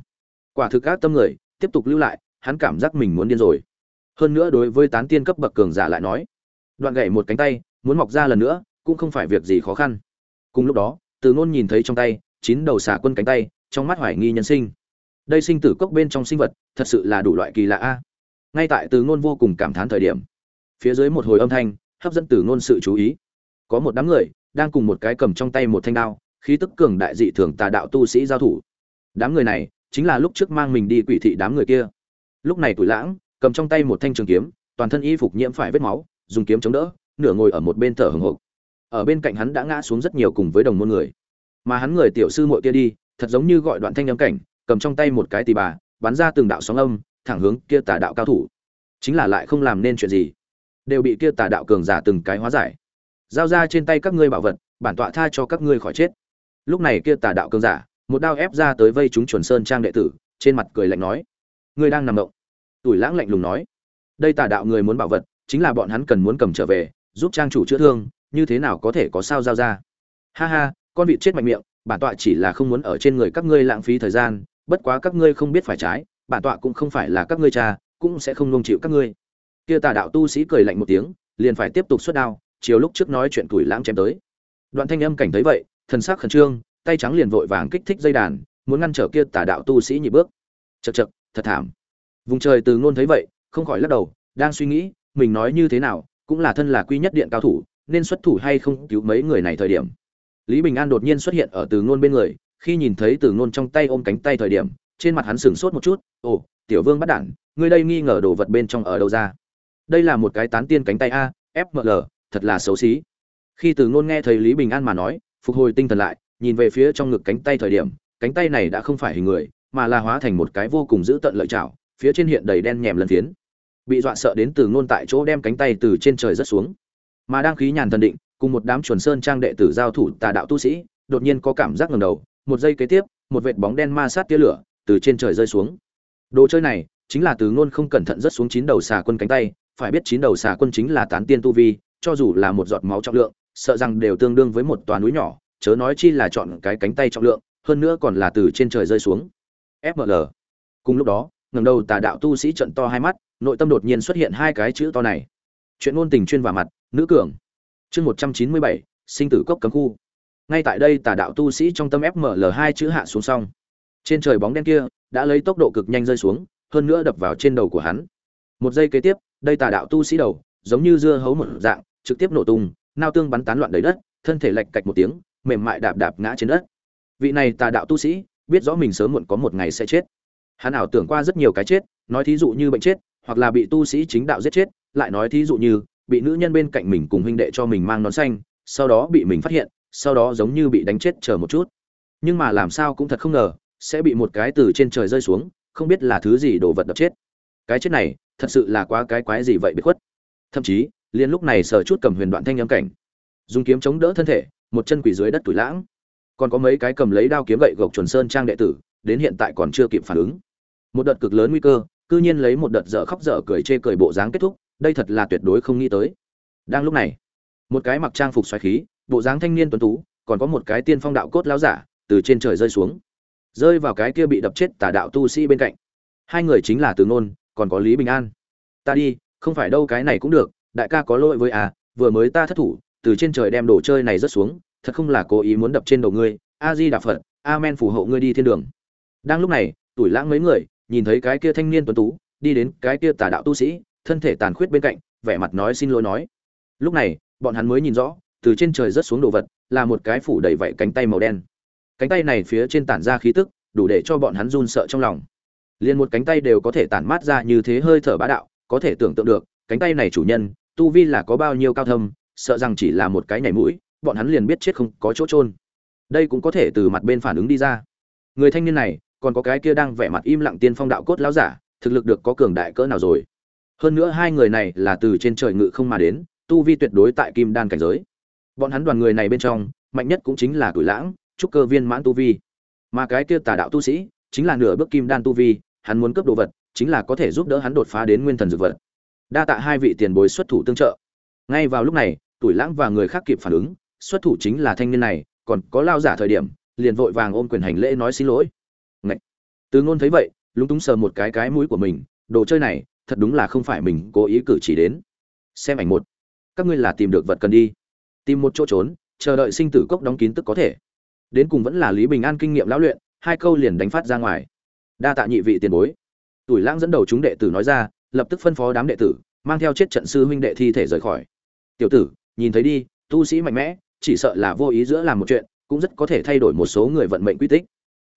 Quả thực các tâm người, tiếp tục lưu lại, hắn cảm giác mình muốn điên rồi. Hơn nữa đối với tán tiên cấp bậc cường giả lại nói, đoạn gậy một cánh tay, muốn mọc ra lần nữa, cũng không phải việc gì khó khăn cùng lúc đó, từ ngôn nhìn thấy trong tay, chín đầu xà quân cánh tay, trong mắt hoài nghi nhân sinh. Đây sinh tử cốc bên trong sinh vật, thật sự là đủ loại kỳ lạ a. Ngay tại từ ngôn vô cùng cảm thán thời điểm, phía dưới một hồi âm thanh, hấp dẫn từ ngôn sự chú ý. Có một đám người, đang cùng một cái cầm trong tay một thanh đao, khí tức cường đại dị thường tà đạo tu sĩ giao thủ. Đám người này, chính là lúc trước mang mình đi quỷ thị đám người kia. Lúc này tuổi lãng, cầm trong tay một thanh trường kiếm, toàn thân y phục nhiễm phải vết máu, dùng kiếm chống đỡ, nửa ngồi ở một bên thở hừng hực ở bên cạnh hắn đã ngã xuống rất nhiều cùng với đồng môn người. Mà hắn người tiểu sư muội kia đi, thật giống như gọi đoạn thanh âm cảnh, cầm trong tay một cái tì bà, bắn ra từng đạo sóng âm, thẳng hướng kia tà đạo cao thủ. Chính là lại không làm nên chuyện gì. Đều bị kia tà đạo cường giả từng cái hóa giải. Giao ra trên tay các ngươi bảo vật, bản tọa tha cho các ngươi khỏi chết. Lúc này kia tà đạo cường giả, một đao ép ra tới vây chúng chuẩn sơn trang đệ tử, trên mặt cười lạnh nói, ngươi đang nằm động. Tuổi lãng lạnh lùng nói, đây tà đạo người muốn bảo vật, chính là bọn hắn cần muốn cầm trở về, giúp trang chủ chữa thương như thế nào có thể có sao giao ra? Ha ha, con vịt chết mạnh miệng, bản tọa chỉ là không muốn ở trên người các ngươi lãng phí thời gian, bất quá các ngươi không biết phải trái, bản tọa cũng không phải là các ngươi cha, cũng sẽ không nung chịu các ngươi. Kia tà đạo tu sĩ cười lạnh một tiếng, liền phải tiếp tục xuất đao, chiều lúc trước nói chuyện tuổi lãng chém tới. Đoạn thanh âm cảnh thấy vậy, thần sắc khẩn trương, tay trắng liền vội vàng kích thích dây đàn, muốn ngăn trở kia tà đạo tu sĩ nhị bước. Chật chật thật thảm. Vùng trời từ ngôn thấy vậy, không khỏi lắc đầu, đang suy nghĩ, mình nói như thế nào, cũng là thân là quy nhất điện cao thủ nên xuất thủ hay không cứu mấy người này thời điểm. Lý bình an đột nhiên xuất hiện ở từ ngôn bên người, khi nhìn thấy từ ngôn trong tay ôm cánh tay thời điểm, trên mặt hắn sửng sốt một chút, ồ, tiểu vương bắt đản, ngươi đây nghi ngờ đồ vật bên trong ở đâu ra? Đây là một cái tán tiên cánh tay a fml thật là xấu xí. Khi từ ngôn nghe thấy lý bình an mà nói, phục hồi tinh thần lại, nhìn về phía trong ngực cánh tay thời điểm, cánh tay này đã không phải hình người, mà là hóa thành một cái vô cùng dữ tận lợi chảo, phía trên hiện đầy đen nhèm lân phiến. Bị dọa sợ đến từ ngôn tại chỗ đem cánh tay từ trên trời rất xuống mà đang khí nhàn thần định, cùng một đám chuẩn sơn trang đệ tử giao thủ tà đạo tu sĩ, đột nhiên có cảm giác ngầm đầu, một giây kế tiếp, một vệt bóng đen ma sát tia lửa từ trên trời rơi xuống. Đồ chơi này chính là từ ngôn không cẩn thận rất xuống chín đầu xà quân cánh tay, phải biết chín đầu xà quân chính là tán tiên tu vi, cho dù là một giọt máu trọng lượng, sợ rằng đều tương đương với một tòa núi nhỏ, chớ nói chi là chọn cái cánh tay trọng lượng, hơn nữa còn là từ trên trời rơi xuống. Fml cùng lúc đó, ngẩng đầu tà đạo tu sĩ trận to hai mắt, nội tâm đột nhiên xuất hiện hai cái chữ to này. Chuyện ngôn tình chuyên vào mặt nữ cường. Chương một trăm chín mươi bảy, sinh tử cốc cấm khu. Ngay tại đây tà đạo tu sĩ trong tâm fml hai chữ hạ xuống xong. Trên trời bóng đen kia đã lấy tốc độ cực nhanh rơi xuống, hơn nữa đập vào trên đầu của hắn. Một giây kế tiếp, đây tà đạo tu sĩ đầu, giống như dưa hấu một dạng, trực tiếp nổ tung, nao tương bắn tán loạn đầy đất, thân thể lệch cạch một tiếng, mềm mại đạp đạp ngã trên đất. Vị này tà đạo tu sĩ biết rõ mình sớm muộn có một ngày sẽ chết. Hắn ảo tưởng qua rất nhiều cái chết, nói thí dụ như bệnh chết, hoặc là bị tu sĩ chính đạo giết chết, lại nói thí dụ như bị nữ nhân bên cạnh mình cùng huynh đệ cho mình mang nón xanh, sau đó bị mình phát hiện, sau đó giống như bị đánh chết chờ một chút. Nhưng mà làm sao cũng thật không ngờ, sẽ bị một cái từ trên trời rơi xuống, không biết là thứ gì đồ vật đập chết. Cái chết này, thật sự là quá cái quái gì vậy bị khuất. Thậm chí, liền lúc này sờ chút cầm huyền đoạn thanh âm cảnh. Dùng kiếm chống đỡ thân thể, một chân quỷ dưới đất tủi lãng. Còn có mấy cái cầm lấy đao kiếm gậy gộc chuẩn sơn trang đệ tử, đến hiện tại còn chưa kịp phản ứng. Một đợt cực lớn nguy cơ, cư nhiên lấy một đợt dở khóc dở cười chê cười bộ dáng kết thúc đây thật là tuyệt đối không nghĩ tới. Đang lúc này, một cái mặc trang phục xoáy khí, bộ dáng thanh niên tuấn tú, còn có một cái tiên phong đạo cốt lão giả từ trên trời rơi xuống, rơi vào cái kia bị đập chết tà đạo tu sĩ bên cạnh. Hai người chính là từ ngôn còn có lý bình an. Ta đi, không phải đâu cái này cũng được, đại ca có lỗi với à vừa mới ta thất thủ, từ trên trời đem đồ chơi này rớt xuống, thật không là cố ý muốn đập trên đầu ngươi, a di đà phật, amen phù hộ ngươi đi thiên đường. Đang lúc này, tuổi lãng mấy người, nhìn thấy cái kia thanh niên tuấn tú, đi đến cái kia tà đạo tu sĩ thân thể tàn khuyết bên cạnh, vẻ mặt nói xin lỗi nói. Lúc này, bọn hắn mới nhìn rõ, từ trên trời rớt xuống đồ vật, là một cái phủ đầy vảy cánh tay màu đen. Cánh tay này phía trên tản ra khí tức, đủ để cho bọn hắn run sợ trong lòng. Liền một cánh tay đều có thể tản mát ra như thế hơi thở bá đạo, có thể tưởng tượng được, cánh tay này chủ nhân, tu vi là có bao nhiêu cao thâm, sợ rằng chỉ là một cái nhảy mũi, bọn hắn liền biết chết không có chỗ trôn đây cũng có thể từ mặt bên phản ứng đi ra. Người thanh niên này, còn có cái kia đang vẻ mặt im lặng tiên phong đạo cốt lão giả, thực lực được có cường đại cỡ nào rồi? Hơn nữa hai người này là từ trên trời ngự không mà đến, tu vi tuyệt đối tại kim đan cảnh giới. Bọn hắn đoàn người này bên trong, mạnh nhất cũng chính là tuổi lãng, trúc cơ viên mãn tu vi. Mà cái kia tà đạo tu sĩ, chính là nửa bước kim đan tu vi, hắn muốn cướp đồ vật, chính là có thể giúp đỡ hắn đột phá đến nguyên thần dược vật. Đa tạ hai vị tiền bối xuất thủ tương trợ. Ngay vào lúc này tuổi lãng và người khác kịp phản ứng, xuất thủ chính là thanh niên này, còn có lao giả thời điểm, liền vội vàng ôm quyền hành lễ nói xin lỗi. Ngậy. từ ngôn thấy vậy, lúng túng sờ một cái cái mũi của mình, đồ chơi này thật đúng là không phải mình cố ý cử chỉ đến. Xem ảnh một. Các ngươi là tìm được vật cần đi. Tìm một chỗ trốn, chờ đợi sinh tử cốc đóng kín tức có thể. Đến cùng vẫn là lý bình an kinh nghiệm lão luyện, hai câu liền đánh phát ra ngoài. Đa tạ nhị vị tiền bối. Tuổi lãng dẫn đầu chúng đệ tử nói ra, lập tức phân phó đám đệ tử, mang theo chết trận sư huynh đệ thi thể rời khỏi. Tiểu tử, nhìn thấy đi, tu sĩ mạnh mẽ, chỉ sợ là vô ý giữa làm một chuyện, cũng rất có thể thay đổi một số người vận mệnh quy tích.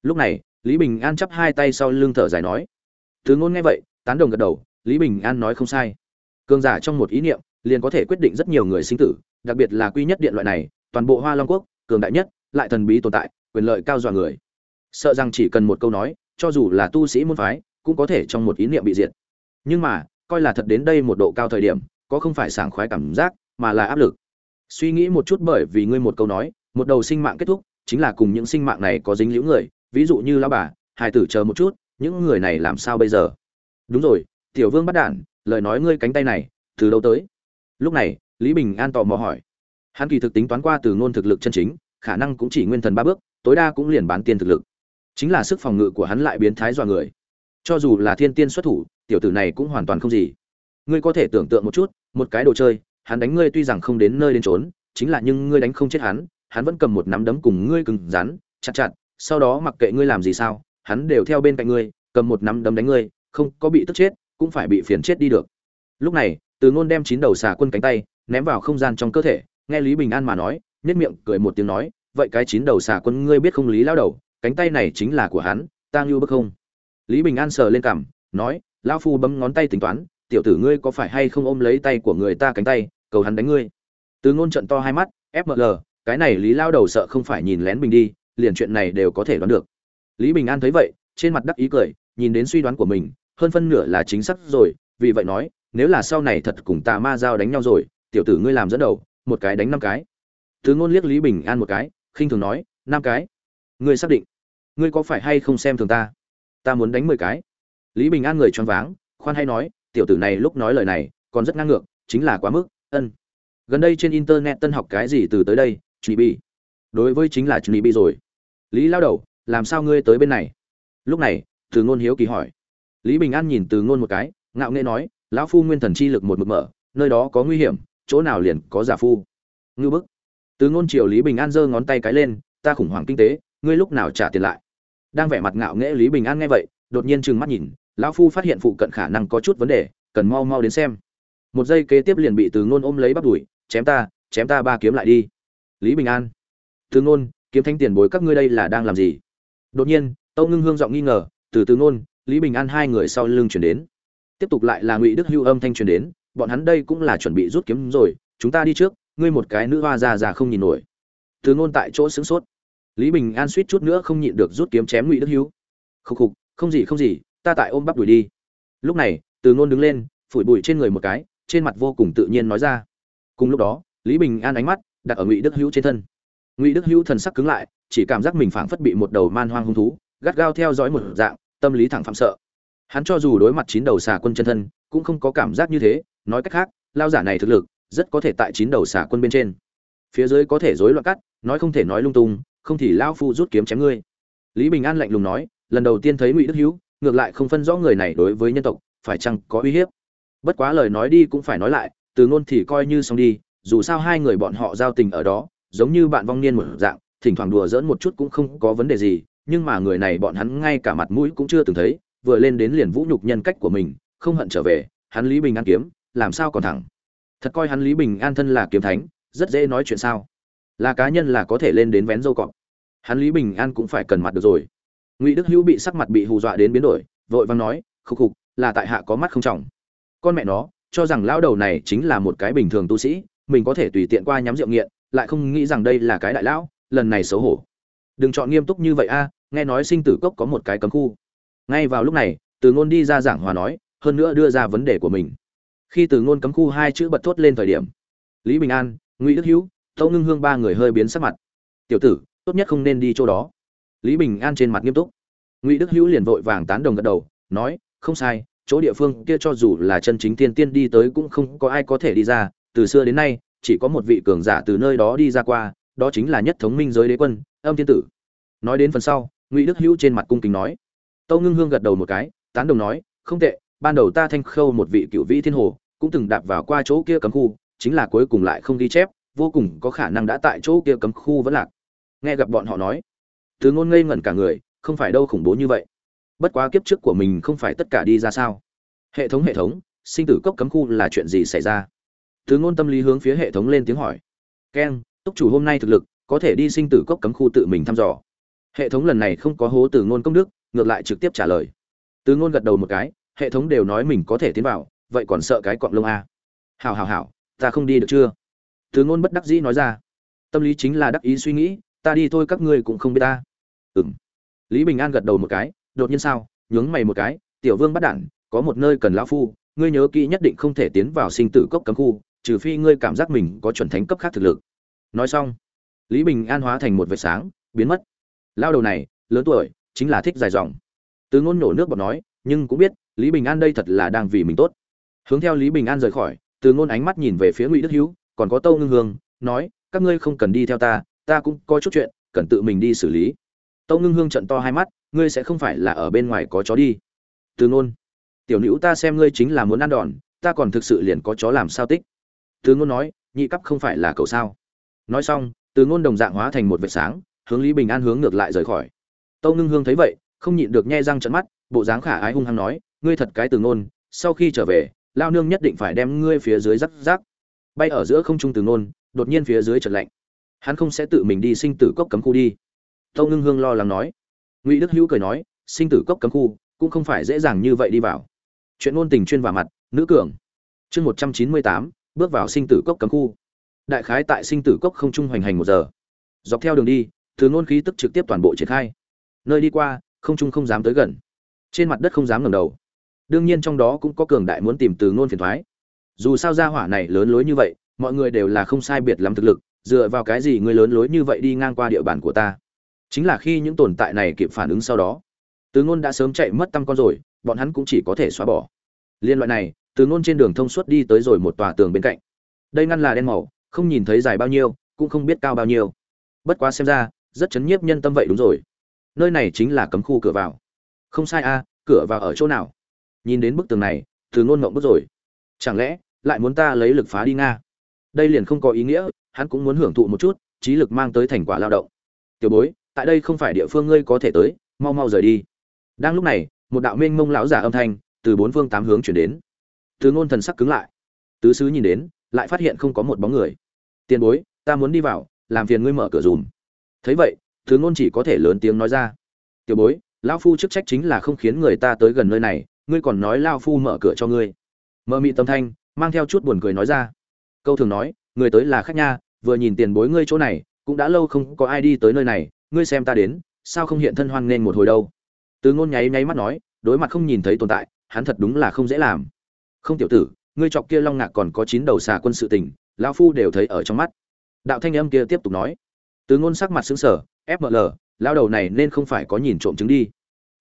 Lúc này, lý bình an chắp hai tay sau lưng thở dài nói. Thứ ngôn nghe vậy, tán đồng gật đầu lý bình an nói không sai. Cường giả trong một ý niệm, liền có thể quyết định rất nhiều người sinh tử, đặc biệt là quy nhất điện loại này, toàn bộ hoa long quốc, cường đại nhất, lại thần bí tồn tại, quyền lợi cao dọa người. Sợ rằng chỉ cần một câu nói, cho dù là tu sĩ môn phái, cũng có thể trong một ý niệm bị diệt. Nhưng mà, coi là thật đến đây một độ cao thời điểm, có không phải sảng khoái cảm giác, mà là áp lực. Suy nghĩ một chút bởi vì ngươi một câu nói, một đầu sinh mạng kết thúc, chính là cùng những sinh mạng này có dính liễu người, ví dụ như lão bà, hài tử chờ một chút, những người này làm sao bây giờ? Đúng rồi tiểu vương bắt đản, lời nói ngươi cánh tay này, từ đâu tới? Lúc này, lý bình an tò mò hỏi. Hắn kỳ thực tính toán qua từ ngôn thực lực chân chính, khả năng cũng chỉ nguyên thần ba bước, tối đa cũng liền bán tiên thực lực. Chính là sức phòng ngự của hắn lại biến thái dọa người. Cho dù là thiên tiên xuất thủ, tiểu tử này cũng hoàn toàn không gì. Ngươi có thể tưởng tượng một chút, một cái đồ chơi, hắn đánh ngươi tuy rằng không đến nơi đến trốn chính là nhưng ngươi đánh không chết hắn hắn vẫn cầm một nắm đấm cùng ngươi cứng rắn, chặt chặt, sau đó mặc kệ ngươi làm gì sao, hắn đều theo bên cạnh ngươi, cầm một nắm đấm đánh ngươi, không có bị tức chết cũng phải bị phiền chết đi được. Lúc này, từ ngôn đem chín đầu xà quân cánh tay ném vào không gian trong cơ thể, nghe lý bình an mà nói nhất miệng cười một tiếng nói, vậy cái chín đầu xà quân ngươi biết không lý lao đầu, cánh tay này chính là của hắn, ta ngưu bức không? Lý bình an sờ lên cằm, nói, lão phu bấm ngón tay tính toán, tiểu tử ngươi có phải hay không ôm lấy tay của người ta cánh tay, cầu hắn đánh ngươi? Từ ngôn trận to hai mắt fml cái này lý lao đầu sợ không phải nhìn lén mình đi, liền chuyện này đều có thể đoán được. Lý bình an thấy vậy, trên mặt đắc ý cười, nhìn đến suy đoán của mình hơn phân nửa là chính xác rồi, vì vậy nói, nếu là sau này thật cùng tà ma giao đánh nhau rồi, tiểu tử ngươi làm dẫn đầu, một cái đánh năm cái. Thứ ngôn liếc lý bình an một cái, khinh thường nói, năm cái. Ngươi xác định, ngươi có phải hay không xem thường ta? Ta muốn đánh mười cái. Lý bình an người choáng váng, khoan hay nói, tiểu tử này lúc nói lời này, còn rất ngang ngược, chính là quá mức, ân. Gần đây trên internet tân học cái gì từ tới đây truy bi. Đối với chính là truy bi rồi. Lý lao đầu, làm sao ngươi tới bên này? Lúc này từ ngôn hiếu kỳ hỏi lý bình an nhìn từ ngôn một cái, ngạo nghễ nói, lão phu nguyên thần chi lực một mực mở, nơi đó có nguy hiểm, chỗ nào liền có giả phu. Ngư bức. Từ ngôn triều lý bình an giơ ngón tay cái lên, ta khủng hoảng kinh tế, ngươi lúc nào trả tiền lại? Đang vẻ mặt ngạo nghễ lý bình an nghe vậy, đột nhiên trừng mắt nhìn, lão phu phát hiện phụ cận khả năng có chút vấn đề, cần mau mau đến xem. Một giây kế tiếp liền bị từ ngôn ôm lấy bắt đuổi, chém ta chém ta ba kiếm lại đi. Lý bình an. Từ ngôn, kiếm thanh tiền bối các ngươi đây là đang làm gì? Đột nhiên, tâu ngưng hương giọng nghi ngờ, từ từ ngôn lý bình an hai người sau lưng chuyển đến. Tiếp tục lại là ngụy đức hưu âm thanh truyền đến, bọn hắn đây cũng là chuẩn bị rút kiếm rồi, chúng ta đi trước, ngươi một cái nữ hoa già già không nhìn nổi. Từ ngôn tại chỗ sướng sốt. Lý bình an suýt chút nữa không nhịn được rút kiếm chém ngụy đức hưu. Khục khục, không gì không gì, ta tại ôm bắp đuổi đi. Lúc này, từ ngôn đứng lên, phủi bụi trên người một cái, trên mặt vô cùng tự nhiên nói ra. Cùng lúc đó, lý bình an ánh mắt đặt ở ngụy đức hữu trên thân. Ngụy đức hữu thần sắc cứng lại, chỉ cảm giác mình phảng phất bị một đầu man hoang hung thú, gắt gao theo dõi một dạng tâm lý thẳng phạm sợ. Hắn cho dù đối mặt chín đầu xà quân chân thân, cũng không có cảm giác như thế, nói cách khác, lao giả này thực lực, rất có thể tại chín đầu xà quân bên trên. Phía dưới có thể rối loạn cắt, nói không thể nói lung tung, không thì lao phu rút kiếm chém ngươi. Lý bình an lạnh lùng nói, lần đầu tiên thấy ngụy đức hữu, ngược lại không phân rõ người này đối với nhân tộc, phải chăng có uy hiếp? Bất quá lời nói đi cũng phải nói lại, từ ngôn thì coi như xong đi, dù sao hai người bọn họ giao tình ở đó, giống như bạn vong niên một dạng, thỉnh thoảng đùa giỡn một chút cũng không có vấn đề gì nhưng mà người này bọn hắn ngay cả mặt mũi cũng chưa từng thấy, vừa lên đến liền vũ nhục nhân cách của mình, không hận trở về, hắn lý bình an kiếm, làm sao còn thẳng? Thật coi hắn lý bình an thân là kiếm thánh, rất dễ nói chuyện sao? Là cá nhân là có thể lên đến vén dâu cọp. Hắn lý bình an cũng phải cần mặt được rồi. Ngụy đức hữu bị sắc mặt bị hù dọa đến biến đổi, vội vàng nói, khục khục, là tại hạ có mắt không trọng. Con mẹ nó, cho rằng lão đầu này chính là một cái bình thường tu sĩ, mình có thể tùy tiện qua nhắm rượu nghiện, lại không nghĩ rằng đây là cái đại lão, lần này xấu hổ đừng chọn nghiêm túc như vậy a, nghe nói sinh tử cốc có một cái cấm khu. Ngay vào lúc này, từ ngôn đi ra giảng hòa nói, hơn nữa đưa ra vấn đề của mình. Khi từ ngôn cấm khu hai chữ bật thốt lên thời điểm, lý bình an, ngụy đức hữu, tâu ngưng hương ba người hơi biến sắc mặt. Tiểu tử, tốt nhất không nên đi chỗ đó. Lý bình an trên mặt nghiêm túc. Ngụy đức hữu liền vội vàng tán đồng gật đầu, nói, không sai, chỗ địa phương kia cho dù là chân chính tiên tiên đi tới cũng không có ai có thể đi ra. Từ xưa đến nay, chỉ có một vị cường giả từ nơi đó đi ra qua, đó chính là nhất thống minh giới đế quân âm thiên tử. Nói đến phần sau, ngụy đức hữu trên mặt cung kính nói. Tâu ngưng hương gật đầu một cái, tán đồng nói, không tệ, ban đầu ta thanh khâu một vị cựu vĩ thiên hồ, cũng từng đạp vào qua chỗ kia cấm khu, chính là cuối cùng lại không ghi chép, vô cùng có khả năng đã tại chỗ kia cấm khu vẫn lạc. Nghe gặp bọn họ nói từ ngôn ngây ngẩn cả người, không phải đâu khủng bố như vậy. Bất quá kiếp trước của mình không phải tất cả đi ra sao? Hệ thống hệ thống, sinh tử cốc cấm khu là chuyện gì xảy ra? Từ ngôn tâm lý hướng phía hệ thống lên tiếng hỏi. Keng, túc chủ hôm nay thực lực có thể đi sinh tử cốc cấm khu tự mình thăm dò. Hệ thống lần này không có hố từ ngôn công đức, ngược lại trực tiếp trả lời. Từ ngôn gật đầu một cái, hệ thống đều nói mình có thể tiến vào, vậy còn sợ cái cọng lông a hảo hảo hảo, ta không đi được chưa? Từ ngôn bất đắc dĩ nói ra. Tâm lý chính là đắc ý suy nghĩ, ta đi thôi các ngươi cũng không biết ta. Ừm. Lý bình an gật đầu một cái, đột nhiên sao, nhướng mày một cái, tiểu vương bắt đản có một nơi cần lão phu, ngươi nhớ kỹ nhất định không thể tiến vào sinh tử cốc cấm khu, trừ phi ngươi cảm giác mình có chuẩn thánh cấp khác thực lực. Nói xong lý bình an hóa thành một vệt sáng, biến mất. Lao đầu này, lớn tuổi, chính là thích dài dòng. Từ ngôn nổ nước bọt nói, nhưng cũng biết, lý bình an đây thật là đang vì mình tốt. Hướng theo lý bình an rời khỏi, từ ngôn ánh mắt nhìn về phía ngụy đức hữu, còn có tâu ngưng hương, nói, các ngươi không cần đi theo ta ta cũng có chút chuyện, cần tự mình đi xử lý. Tâu ngưng hương trận to hai mắt, ngươi sẽ không phải là ở bên ngoài có chó đi. Từ ngôn, tiểu nữ ta xem ngươi chính là muốn ăn đòn, ta còn thực sự liền có chó làm sao tích. Từ ngôn nói, nhị cấp không phải là cậu sao. Nói xong từ ngôn đồng dạng hóa thành một vệt sáng, hướng lý bình an hướng ngược lại rời khỏi. Tâu ngưng hương thấy vậy, không nhịn được nhe răng trận mắt, bộ dáng khả ái hung hăng nói, ngươi thật cái từ ngôn, sau khi trở về, lao nương nhất định phải đem ngươi phía dưới rắc rác bay ở giữa không trung từ ngôn, đột nhiên phía dưới trật lạnh. Hắn không sẽ tự mình đi sinh tử cốc cấm khu đi. Tâu ngưng hương lo lắng nói. Ngụy đức hữu cười nói, sinh tử cốc cấm khu, cũng không phải dễ dàng như vậy đi vào. Chuyện ngôn tình chuyên vào mặt, nữ cường. Chương một trăm chín mươi tám, bước vào sinh tử cốc cấm khu đại khái tại sinh tử cốc không trung hoành hành một giờ. Dọc theo đường đi, thứ ngôn khí tức trực tiếp toàn bộ triển khai. Nơi đi qua, không trung không dám tới gần. Trên mặt đất không dám ngẩng đầu. Đương nhiên trong đó cũng có cường đại muốn tìm từ ngôn phiền thoái. Dù sao gia hỏa này lớn lối như vậy, mọi người đều là không sai biệt lắm thực lực, dựa vào cái gì người lớn lối như vậy đi ngang qua địa bàn của ta? Chính là khi những tồn tại này kịp phản ứng sau đó, từ ngôn đã sớm chạy mất tâm con rồi, bọn hắn cũng chỉ có thể xóa bỏ. Liên loại này, từ ngôn trên đường thông suốt đi tới rồi một tòa tường bên cạnh. Đây ngăn là đen màu không nhìn thấy dài bao nhiêu, cũng không biết cao bao nhiêu. Bất quá xem ra, rất chấn nhiếp nhân tâm vậy đúng rồi. Nơi này chính là cấm khu cửa vào. Không sai a cửa vào ở chỗ nào? Nhìn đến bức tường này, từ ngôn ngộng bức rồi. Chẳng lẽ, lại muốn ta lấy lực phá đi nga? Đây liền không có ý nghĩa, hắn cũng muốn hưởng thụ một chút, trí lực mang tới thành quả lao động. Tiểu bối, tại đây không phải địa phương ngươi có thể tới, mau mau rời đi. Đang lúc này, một đạo mênh mông lão giả âm thanh từ bốn phương tám hướng chuyển đến. Từ ngôn thần sắc cứng lại. Tứ sứ nhìn đến, lại phát hiện không có một bóng người tiền bối, ta muốn đi vào, làm phiền ngươi mở cửa dùm. Thấy vậy, thứ ngôn chỉ có thể lớn tiếng nói ra, tiểu bối, lão phu chức trách chính là không khiến người ta tới gần nơi này, ngươi còn nói lao phu mở cửa cho ngươi. Mơ mị tâm thanh, mang theo chút buồn cười nói ra, câu thường nói, người tới là khách nha, vừa nhìn tiền bối ngươi chỗ này, cũng đã lâu không có ai đi tới nơi này, ngươi xem ta đến, sao không hiện thân hoan nghênh một hồi đâu? Từ ngôn nháy nháy mắt nói, đối mặt không nhìn thấy tồn tại, hắn thật đúng là không dễ làm. Không tiểu tử, ngươi chọc kia long ngạc còn có chín đầu xà quân sự tình lão phu đều thấy ở trong mắt. Đạo thanh âm kia tiếp tục nói. Từ ngôn sắc mặt xứng sở fml lão đầu này nên không phải có nhìn trộm chứng đi.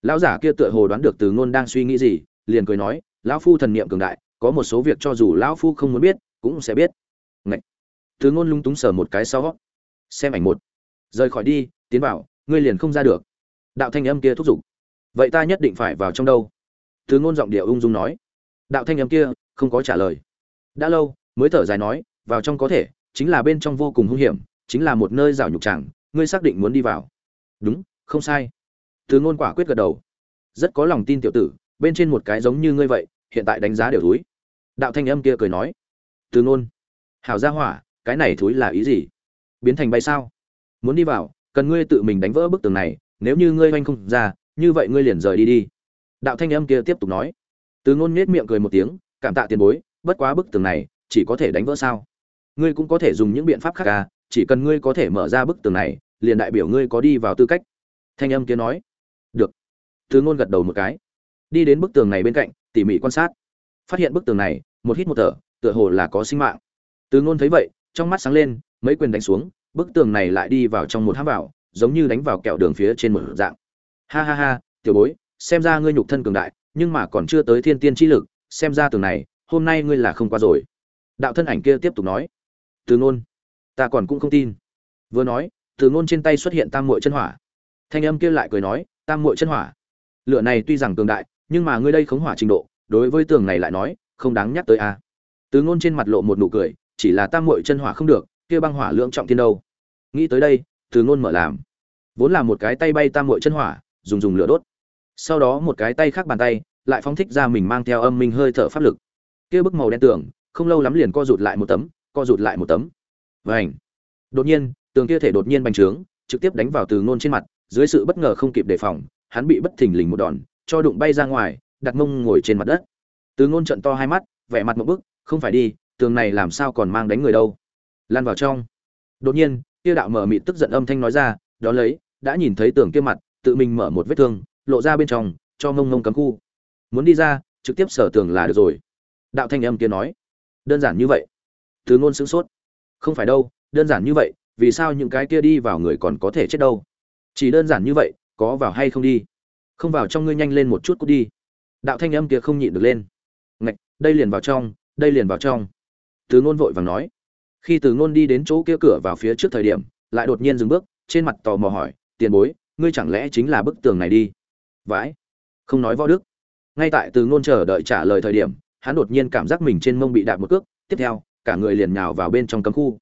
Lão giả kia tựa hồ đoán được từ ngôn đang suy nghĩ gì, liền cười nói, lão phu thần niệm cường đại, có một số việc cho dù lão phu không muốn biết, cũng sẽ biết. Ngậy. từ ngôn lung túng sờ một cái sau, xem ảnh một. Rời khỏi đi, tiến vào, ngươi liền không ra được. Đạo thanh âm kia thúc giục. Vậy ta nhất định phải vào trong đâu? Từ ngôn giọng điệu ung dung nói. Đạo thanh âm kia, không có trả lời. Đã lâu, mới thở dài nói vào trong có thể, chính là bên trong vô cùng hung hiểm, chính là một nơi rào nhục tràng ngươi xác định muốn đi vào. Đúng, không sai. Từ ngôn quả quyết gật đầu. Rất có lòng tin tiểu tử, bên trên một cái giống như ngươi vậy, hiện tại đánh giá đều thúi. Đạo thanh âm kia cười nói. Từ ngôn. Hảo gia hỏa, cái này thúi là ý gì? Biến thành bay sao? Muốn đi vào, cần ngươi tự mình đánh vỡ bức tường này, nếu như ngươi oanh không ra, như vậy ngươi liền rời đi đi. Đạo thanh âm kia tiếp tục nói. Từ ngôn nhếch miệng cười một tiếng, cảm tạ tiền bối, bất quá bức tường này, chỉ có thể đánh vỡ sao? Ngươi cũng có thể dùng những biện pháp khác à chỉ cần ngươi có thể mở ra bức tường này, liền đại biểu ngươi có đi vào tư cách. Thanh âm kia nói. Được. Từ ngôn gật đầu một cái. Đi đến bức tường này bên cạnh, tỉ mỉ quan sát. Phát hiện bức tường này, một hít một thở, tựa hồ là có sinh mạng. Từ ngôn thấy vậy, trong mắt sáng lên, mấy quyền đánh xuống, bức tường này lại đi vào trong một hám vào, giống như đánh vào kẹo đường phía trên một dạng. Ha ha ha, tiểu bối, xem ra ngươi nhục thân cường đại, nhưng mà còn chưa tới thiên tiên chi lực, xem ra tường này, hôm nay ngươi là không qua rồi. Đạo thân ảnh kia tiếp tục nói từ ngôn. Ta còn cũng không tin. Vừa nói, từ ngôn trên tay xuất hiện tam muội chân hỏa. Thanh âm kia lại cười nói, tam muội chân hỏa. Lửa này tuy rằng cường đại, nhưng mà ngươi đây khống hỏa trình độ, đối với tường này lại nói, không đáng nhắc tới a. À. từ ngôn trên mặt lộ một nụ cười, chỉ là tam muội chân hỏa không được, kia băng hỏa lượng trọng thiên đâu. Nghĩ tới đây, từ ngôn mở làm. Vốn là một cái tay bay tam muội chân hỏa, dùng dùng lửa đốt. Sau đó một cái tay khác bàn tay, lại phóng thích ra mình mang theo âm minh hơi thở pháp lực. Kia bức màu đen tường, không lâu lắm liền co rụt lại một tấm co rụt lại một tấm. Vảnh đột nhiên, tường kia thể đột nhiên bành trướng, trực tiếp đánh vào từ ngôn trên mặt, dưới sự bất ngờ không kịp đề phòng, hắn bị bất thình lình một đòn, cho đụng bay ra ngoài, đặt mông ngồi trên mặt đất. Từ ngôn trận to hai mắt, vẻ mặt một bức, không phải đi, tường này làm sao còn mang đánh người đâu. Lan vào trong. Đột nhiên, kia đạo mở mịt tức giận âm thanh nói ra, đó lấy, đã nhìn thấy tường kia mặt, tự mình mở một vết thương, lộ ra bên trong, cho ngông ngông cấm khu. Muốn đi ra, trực tiếp sở tường là được rồi. Đạo thanh âm kia nói. Đơn giản như vậy từ ngôn sững sốt. Không phải đâu, đơn giản như vậy, vì sao những cái kia đi vào người còn có thể chết đâu? Chỉ đơn giản như vậy, có vào hay không đi? Không vào trong ngươi nhanh lên một chút cút đi. Đạo thanh âm kia không nhịn được lên. Ngạch, đây liền vào trong, đây liền vào trong. Từ ngôn vội vàng nói. Khi từ ngôn đi đến chỗ kia cửa vào phía trước thời điểm, lại đột nhiên dừng bước, trên mặt tò mò hỏi, tiền bối, ngươi chẳng lẽ chính là bức tường này đi? Vãi. Không nói võ đức. Ngay tại từ ngôn chờ đợi trả lời thời điểm, hắn đột nhiên cảm giác mình trên mông bị đạp một cước. Tiếp theo cả người liền nhào vào bên trong cấm khu.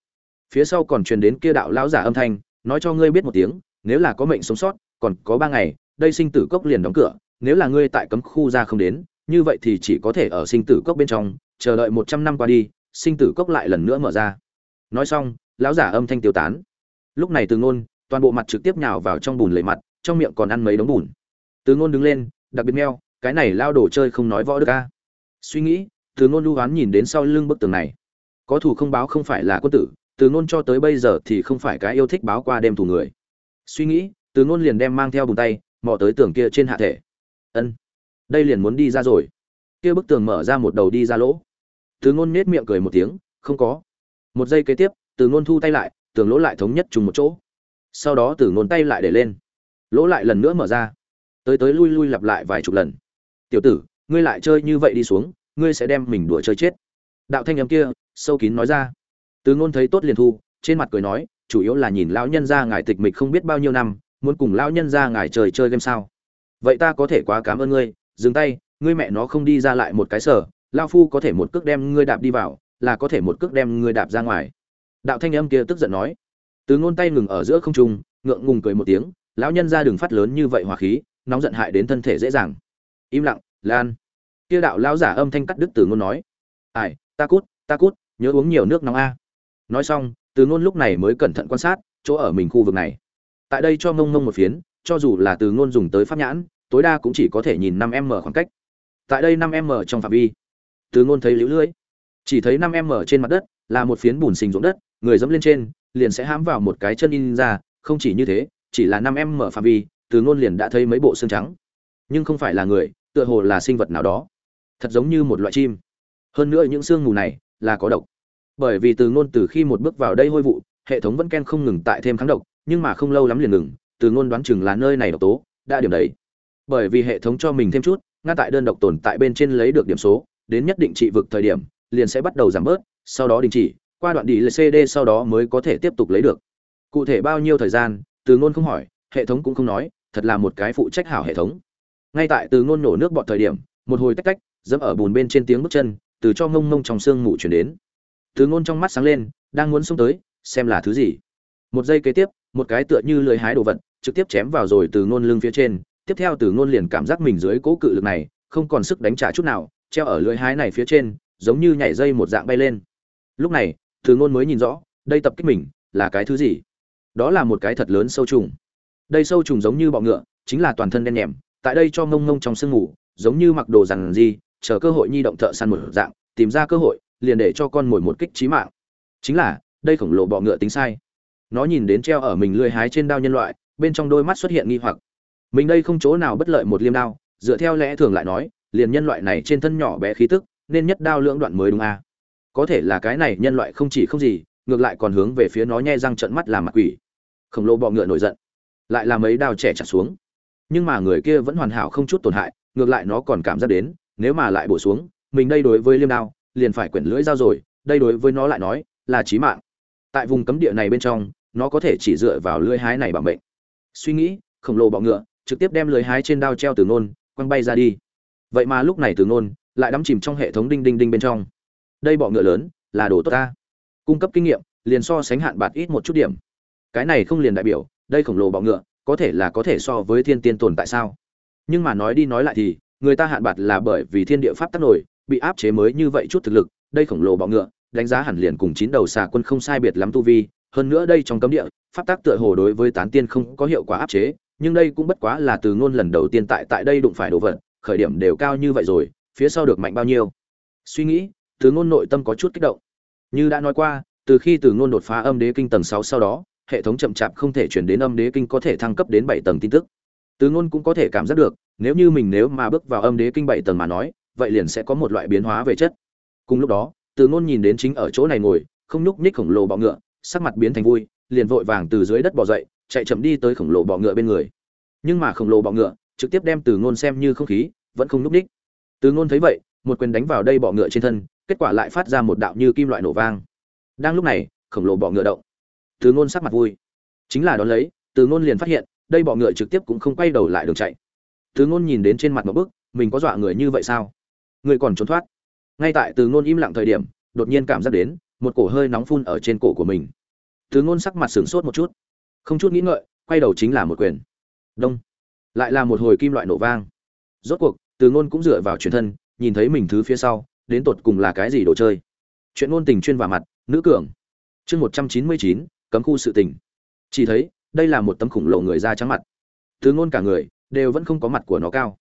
Phía sau còn truyền đến kia đạo lão giả âm thanh, nói cho ngươi biết một tiếng, nếu là có mệnh sống sót, còn có ba ngày, đây sinh tử cốc liền đóng cửa, nếu là ngươi tại cấm khu ra không đến, như vậy thì chỉ có thể ở sinh tử cốc bên trong, chờ đợi một trăm năm qua đi, sinh tử cốc lại lần nữa mở ra. Nói xong, lão giả âm thanh tiêu tán. Lúc này từ ngôn, toàn bộ mặt trực tiếp nhào vào trong bùn lầy mặt, trong miệng còn ăn mấy đống bùn. Từ ngôn đứng lên, đặc biệt meo, cái này lao đồ chơi không nói võ được a. Suy nghĩ, từ ngôn lưu quán nhìn đến sau lưng bức tường này có thủ không báo không phải là quân tử, từ ngôn cho tới bây giờ thì không phải cái yêu thích báo qua đêm thủ người. Suy nghĩ, từ ngôn liền đem mang theo bùn tay, mò tới tường kia trên hạ thể. Ân, đây liền muốn đi ra rồi. Kia bức tường mở ra một đầu đi ra lỗ. Từ ngôn nết miệng cười một tiếng, không có. Một giây kế tiếp, từ ngôn thu tay lại, tường lỗ lại thống nhất trùng một chỗ. Sau đó từ ngôn tay lại để lên. Lỗ lại lần nữa mở ra. Tới tới lui lui lặp lại vài chục lần. Tiểu tử, ngươi lại chơi như vậy đi xuống, ngươi sẽ đem mình đùa chơi chết. Đạo thanh âm kia sâu kín nói ra. Từ ngôn thấy tốt liền thu, trên mặt cười nói, chủ yếu là nhìn lão nhân gia ngài tịch mịch không biết bao nhiêu năm, muốn cùng lão nhân gia ngài trời chơi game sao. Vậy ta có thể quá cảm ơn ngươi, dừng tay, ngươi mẹ nó không đi ra lại một cái sở lao phu có thể một cước đem ngươi đạp đi vào, là có thể một cước đem ngươi đạp ra ngoài. Đạo thanh âm kia tức giận nói. Từ ngôn tay ngừng ở giữa không trung, ngượng ngùng cười một tiếng, lão nhân gia đường phát lớn như vậy hỏa khí, nóng giận hại đến thân thể dễ dàng. Im lặng, lan. Kia đạo lão giả âm thanh cắt đứt từ ngôn nói. Ai, ta cút ta cút nhớ uống nhiều nước nóng a. Nói xong, từ ngôn lúc này mới cẩn thận quan sát chỗ ở mình khu vực này. Tại đây cho mông mông một phiến, cho dù là từ ngôn dùng tới pháp nhãn, tối đa cũng chỉ có thể nhìn năm m khoảng cách. Tại đây năm m trong phạm vi, từ ngôn thấy lũ lưỡi chỉ thấy năm m trên mặt đất là một phiến bùn sình ruộng đất, người dẫm lên trên, liền sẽ hãm vào một cái chân in ra, không chỉ như thế, chỉ là năm m phạm vi, từ ngôn liền đã thấy mấy bộ xương trắng. Nhưng không phải là người, tựa hồ là sinh vật nào đó. Thật giống như một loại chim. Hơn nữa những xương mù này là có độc. Bởi vì từ ngôn từ khi một bước vào đây hôi vụ, hệ thống vẫn ken không ngừng tại thêm kháng độc, nhưng mà không lâu lắm liền ngừng, từ ngôn đoán chừng là nơi này độc tố, đã điểm đấy. Bởi vì hệ thống cho mình thêm chút, ngăn tại đơn độc tồn tại bên trên lấy được điểm số, đến nhất định trị vực thời điểm, liền sẽ bắt đầu giảm bớt, sau đó đình chỉ, qua đoạn đi cd sau đó mới có thể tiếp tục lấy được. Cụ thể bao nhiêu thời gian, từ ngôn không hỏi, hệ thống cũng không nói, thật là một cái phụ trách hảo hệ thống. Ngay tại từ ngôn nổ nước bọt thời điểm, một hồi tách tách, dẫm ở bùn bên trên tiếng bước chân từ cho ngông ngông trong xương ngủ chuyển đến. Từ ngôn trong mắt sáng lên, đang muốn xông tới, xem là thứ gì. Một giây kế tiếp, một cái tựa như lưới hái đồ vật, trực tiếp chém vào rồi từ ngôn lưng phía trên. Tiếp theo từ ngôn liền cảm giác mình dưới cố cự lực này, không còn sức đánh trả chút nào, treo ở lưới hái này phía trên, giống như nhảy dây một dạng bay lên. Lúc này, từ ngôn mới nhìn rõ, đây tập kích mình, là cái thứ gì? Đó là một cái thật lớn sâu trùng. Đây sâu trùng giống như bọ ngựa, chính là toàn thân đen nhẹm, tại đây cho ngông ngông trong sương ngủ giống như mặc đồ rằng gì chờ cơ hội nhi động thợ săn một dạng, tìm ra cơ hội, liền để cho con mồi một kích trí mạng. Chính là, đây khổng lồ bọ ngựa tính sai. Nó nhìn đến treo ở mình lưỡi hái trên đao nhân loại, bên trong đôi mắt xuất hiện nghi hoặc. Mình đây không chỗ nào bất lợi một liêm đao, dựa theo lẽ thường lại nói, liền nhân loại này trên thân nhỏ bé khí tức, nên nhất đao lưỡng đoạn mới đúng a. À. có thể là cái này nhân loại không chỉ không gì, ngược lại còn hướng về phía nó nhe răng trận mắt làm mặt quỷ. Khổng lồ bọ ngựa nổi giận. Lại làm mấy đao trẻ chặt xuống. Nhưng mà người kia vẫn hoàn hảo không chút tổn hại, ngược lại nó còn cảm giác đến nếu mà lại bổ xuống, mình đây đối với liêm đao, liền phải quyển lưỡi dao rồi, đây đối với nó lại nói là chí mạng. Tại vùng cấm địa này bên trong, nó có thể chỉ dựa vào lưỡi hái này bảo mệnh. Suy nghĩ, khổng lồ bọ ngựa, trực tiếp đem lưỡi hái trên đao treo từ nôn quăng bay ra đi. Vậy mà lúc này từ nôn lại đắm chìm trong hệ thống đinh đinh đinh bên trong. Đây bọ ngựa lớn, là đồ tốt ta. Cung cấp kinh nghiệm, liền so sánh hạn bạc ít một chút điểm. Cái này không liền đại biểu, đây khổng lồ bọ ngựa, có thể là có thể so với thiên tiên tồn tại sao? Nhưng mà nói đi nói lại thì người ta hạn bạt là bởi vì thiên địa pháp tác nổi, bị áp chế mới như vậy chút thực lực, đây khổng lồ bọ ngựa, đánh giá hẳn liền cùng chín đầu xà quân không sai biệt lắm tu vi, hơn nữa đây trong cấm địa, pháp tác tựa hồ đối với tán tiên không có hiệu quả áp chế, nhưng đây cũng bất quá là từ ngôn lần đầu tiên tại tại đây đụng phải đồ vật, khởi điểm đều cao như vậy rồi, phía sau được mạnh bao nhiêu? Suy nghĩ, từ ngôn nội tâm có chút kích động. Như đã nói qua, từ khi từ ngôn đột phá âm đế kinh tầng 6 sau đó, hệ thống chậm chạp không thể chuyển đến âm đế kinh có thể thăng cấp đến 7 tầng tin tức. Từ ngôn cũng có thể cảm giác được nếu như mình nếu mà bước vào âm đế kinh bảy tầng mà nói, vậy liền sẽ có một loại biến hóa về chất. Cùng lúc đó, từ ngôn nhìn đến chính ở chỗ này ngồi, không nhúc nhích khổng lồ bọ ngựa, sắc mặt biến thành vui, liền vội vàng từ dưới đất bò dậy, chạy chậm đi tới khổng lồ bọ ngựa bên người. Nhưng mà khổng lồ bọ ngựa trực tiếp đem từ ngôn xem như không khí, vẫn không nhúc nhích. Từ ngôn thấy vậy, một quyền đánh vào đây bọ ngựa trên thân, kết quả lại phát ra một đạo như kim loại nổ vang. Đang lúc này, khổng lồ bọ ngựa động. Từ ngôn sắc mặt vui. Chính là đón lấy, từ ngôn liền phát hiện, đây bọ ngựa trực tiếp cũng không quay đầu lại đường chạy từ ngôn nhìn đến trên mặt một bức, mình có dọa người như vậy sao? Người còn trốn thoát. Ngay tại từ ngôn im lặng thời điểm, đột nhiên cảm giác đến, một cổ hơi nóng phun ở trên cổ của mình. Từ ngôn sắc mặt sửng sốt một chút. Không chút nghĩ ngợi, quay đầu chính là một quyền. Đông. Lại là một hồi kim loại nổ vang. Rốt cuộc, từ ngôn cũng dựa vào truyền thân, nhìn thấy mình thứ phía sau, đến tột cùng là cái gì đồ chơi? Chuyện ngôn tình chuyên vào mặt, nữ cường. Chương một trăm chín mươi chín, cấm khu sự tình. Chỉ thấy, đây là một tấm khủng lồ người da trắng mặt. Từ ngôn cả người đều vẫn không có mặt của nó cao.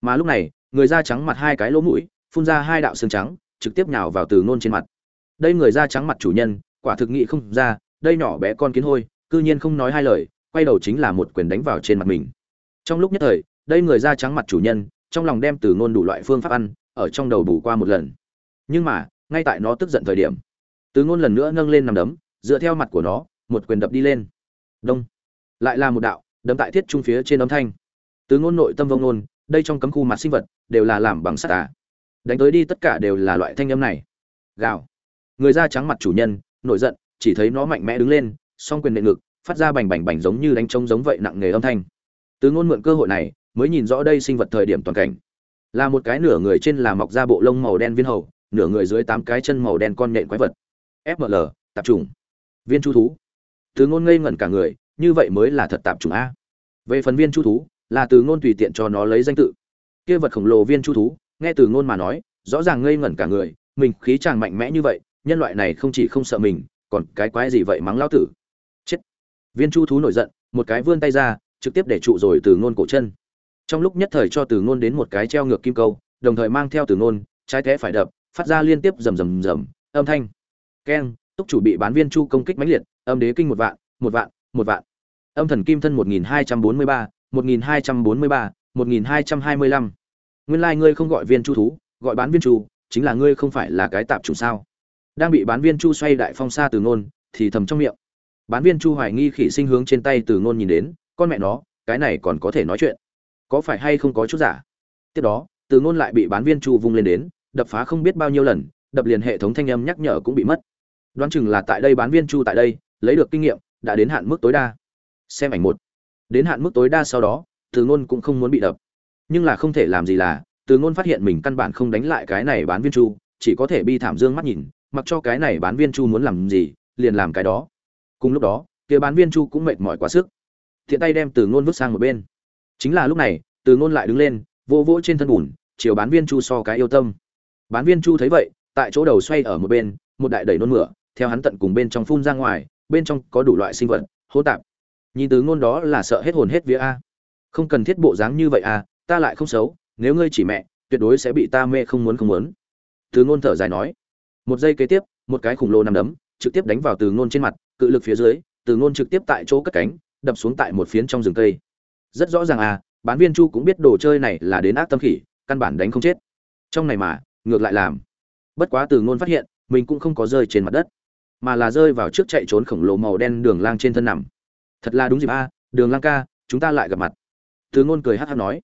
Mà lúc này, người da trắng mặt hai cái lỗ mũi, phun ra hai đạo xương trắng, trực tiếp nhào vào từ nôn trên mặt. Đây người da trắng mặt chủ nhân, quả thực nghị không ra, đây nhỏ bé con kiến hôi, cư nhiên không nói hai lời, quay đầu chính là một quyền đánh vào trên mặt mình. Trong lúc nhất thời, đây người da trắng mặt chủ nhân, trong lòng đem từ ngôn đủ loại phương pháp ăn, ở trong đầu bù qua một lần. Nhưng mà, ngay tại nó tức giận thời điểm, từ ngôn lần nữa nâng lên nằm đấm, dựa theo mặt của nó, một quyền đập đi lên. Đông. Lại là một đạo, đấm tại thiết trung phía trên âm thanh từ ngôn nội tâm vông ngôn, đây trong cấm khu mặt sinh vật đều là làm bằng sắt à. Đánh tới đi tất cả đều là loại thanh âm này. Gào. Người da trắng mặt chủ nhân nổi giận chỉ thấy nó mạnh mẽ đứng lên song quyền nện ngực phát ra bành bành bành giống như đánh trống giống vậy nặng nề âm thanh. Từ ngôn mượn cơ hội này mới nhìn rõ đây sinh vật thời điểm toàn cảnh. Là một cái nửa người trên là mọc ra bộ lông màu đen viên hầu nửa người dưới tám cái chân màu đen con nện quái vật. Fml tạp trùng viên chu thú. Từ ngôn ngây ngẩn cả người như vậy mới là thật tạp trùng a. Về phần viên chu thú là từ ngôn tùy tiện cho nó lấy danh tự. Kia vật khổng lồ viên chu thú, nghe từ ngôn mà nói, rõ ràng ngây ngẩn cả người, mình khí chàng mạnh mẽ như vậy, nhân loại này không chỉ không sợ mình, còn cái quái gì vậy mắng lão tử. Chết. Viên chu thú nổi giận, một cái vươn tay ra, trực tiếp để trụ rồi từ ngôn cổ chân. Trong lúc nhất thời cho từ ngôn đến một cái treo ngược kim câu, đồng thời mang theo từ ngôn, trái té phải đập, phát ra liên tiếp rầm rầm rầm, âm thanh. Keng, túc chủ bị bán viên chu công kích mãnh liệt, âm đế kinh một vạn một vạn một vạn. Âm thần kim thân một nghìn hai trăm bốn mươi ba một nghìn hai trăm bốn mươi ba, một nghìn hai trăm hai mươi lăm. Nguyên lai ngươi không gọi viên chu thú, gọi bán viên chu, chính là ngươi không phải là cái tạp chủng sao? Đang bị bán viên chu xoay đại phong xa từ ngôn, thì thầm trong miệng. Bán viên chu hoài nghi khỉ sinh hướng trên tay từ ngôn nhìn đến, con mẹ nó, cái này còn có thể nói chuyện. Có phải hay không có chút giả? Tiếp đó, từ ngôn lại bị bán viên chu vung lên đến, đập phá không biết bao nhiêu lần, đập liền hệ thống thanh âm nhắc nhở cũng bị mất. Đoán chừng là tại đây bán viên chu tại đây, lấy được kinh nghiệm, đã đến hạn mức tối đa. Xem ảnh một đến hạn mức tối đa sau đó, từ ngôn cũng không muốn bị đập. Nhưng là không thể làm gì là, từ ngôn phát hiện mình căn bản không đánh lại cái này bán viên chu, chỉ có thể bi thảm dương mắt nhìn, mặc cho cái này bán viên chu muốn làm gì, liền làm cái đó. Cùng lúc đó, kia bán viên chu cũng mệt mỏi quá sức. Thiện tay đem từ ngôn vứt sang một bên. Chính là lúc này, từ ngôn lại đứng lên, vô vỗ trên thân bùn, chiều bán viên chu so cái yêu tâm. Bán viên chu thấy vậy, tại chỗ đầu xoay ở một bên, một đại đẩy nôn mửa, theo hắn tận cùng bên trong phun ra ngoài, bên trong có đủ loại sinh vật hô tạp nhìn từ ngôn đó là sợ hết hồn hết vía a. Không cần thiết bộ dáng như vậy a, ta lại không xấu, nếu ngươi chỉ mẹ, tuyệt đối sẽ bị ta mê không muốn không muốn. Từ ngôn thở dài nói. Một giây kế tiếp, một cái khủng lồ nằm đấm, trực tiếp đánh vào từ ngôn trên mặt, cự lực phía dưới, từ ngôn trực tiếp tại chỗ cất cánh, đập xuống tại một phiến trong rừng cây. Rất rõ ràng à bán viên chu cũng biết đồ chơi này là đến ác tâm khỉ, căn bản đánh không chết. Trong này mà, ngược lại làm. Bất quá từ ngôn phát hiện, mình cũng không có rơi trên mặt đất, mà là rơi vào trước chạy trốn khổng lồ màu đen đường lang trên thân nằm thật là đúng dịp a, đường lang ca, chúng ta lại gặp mặt. Từ ngôn cười hát hát nói.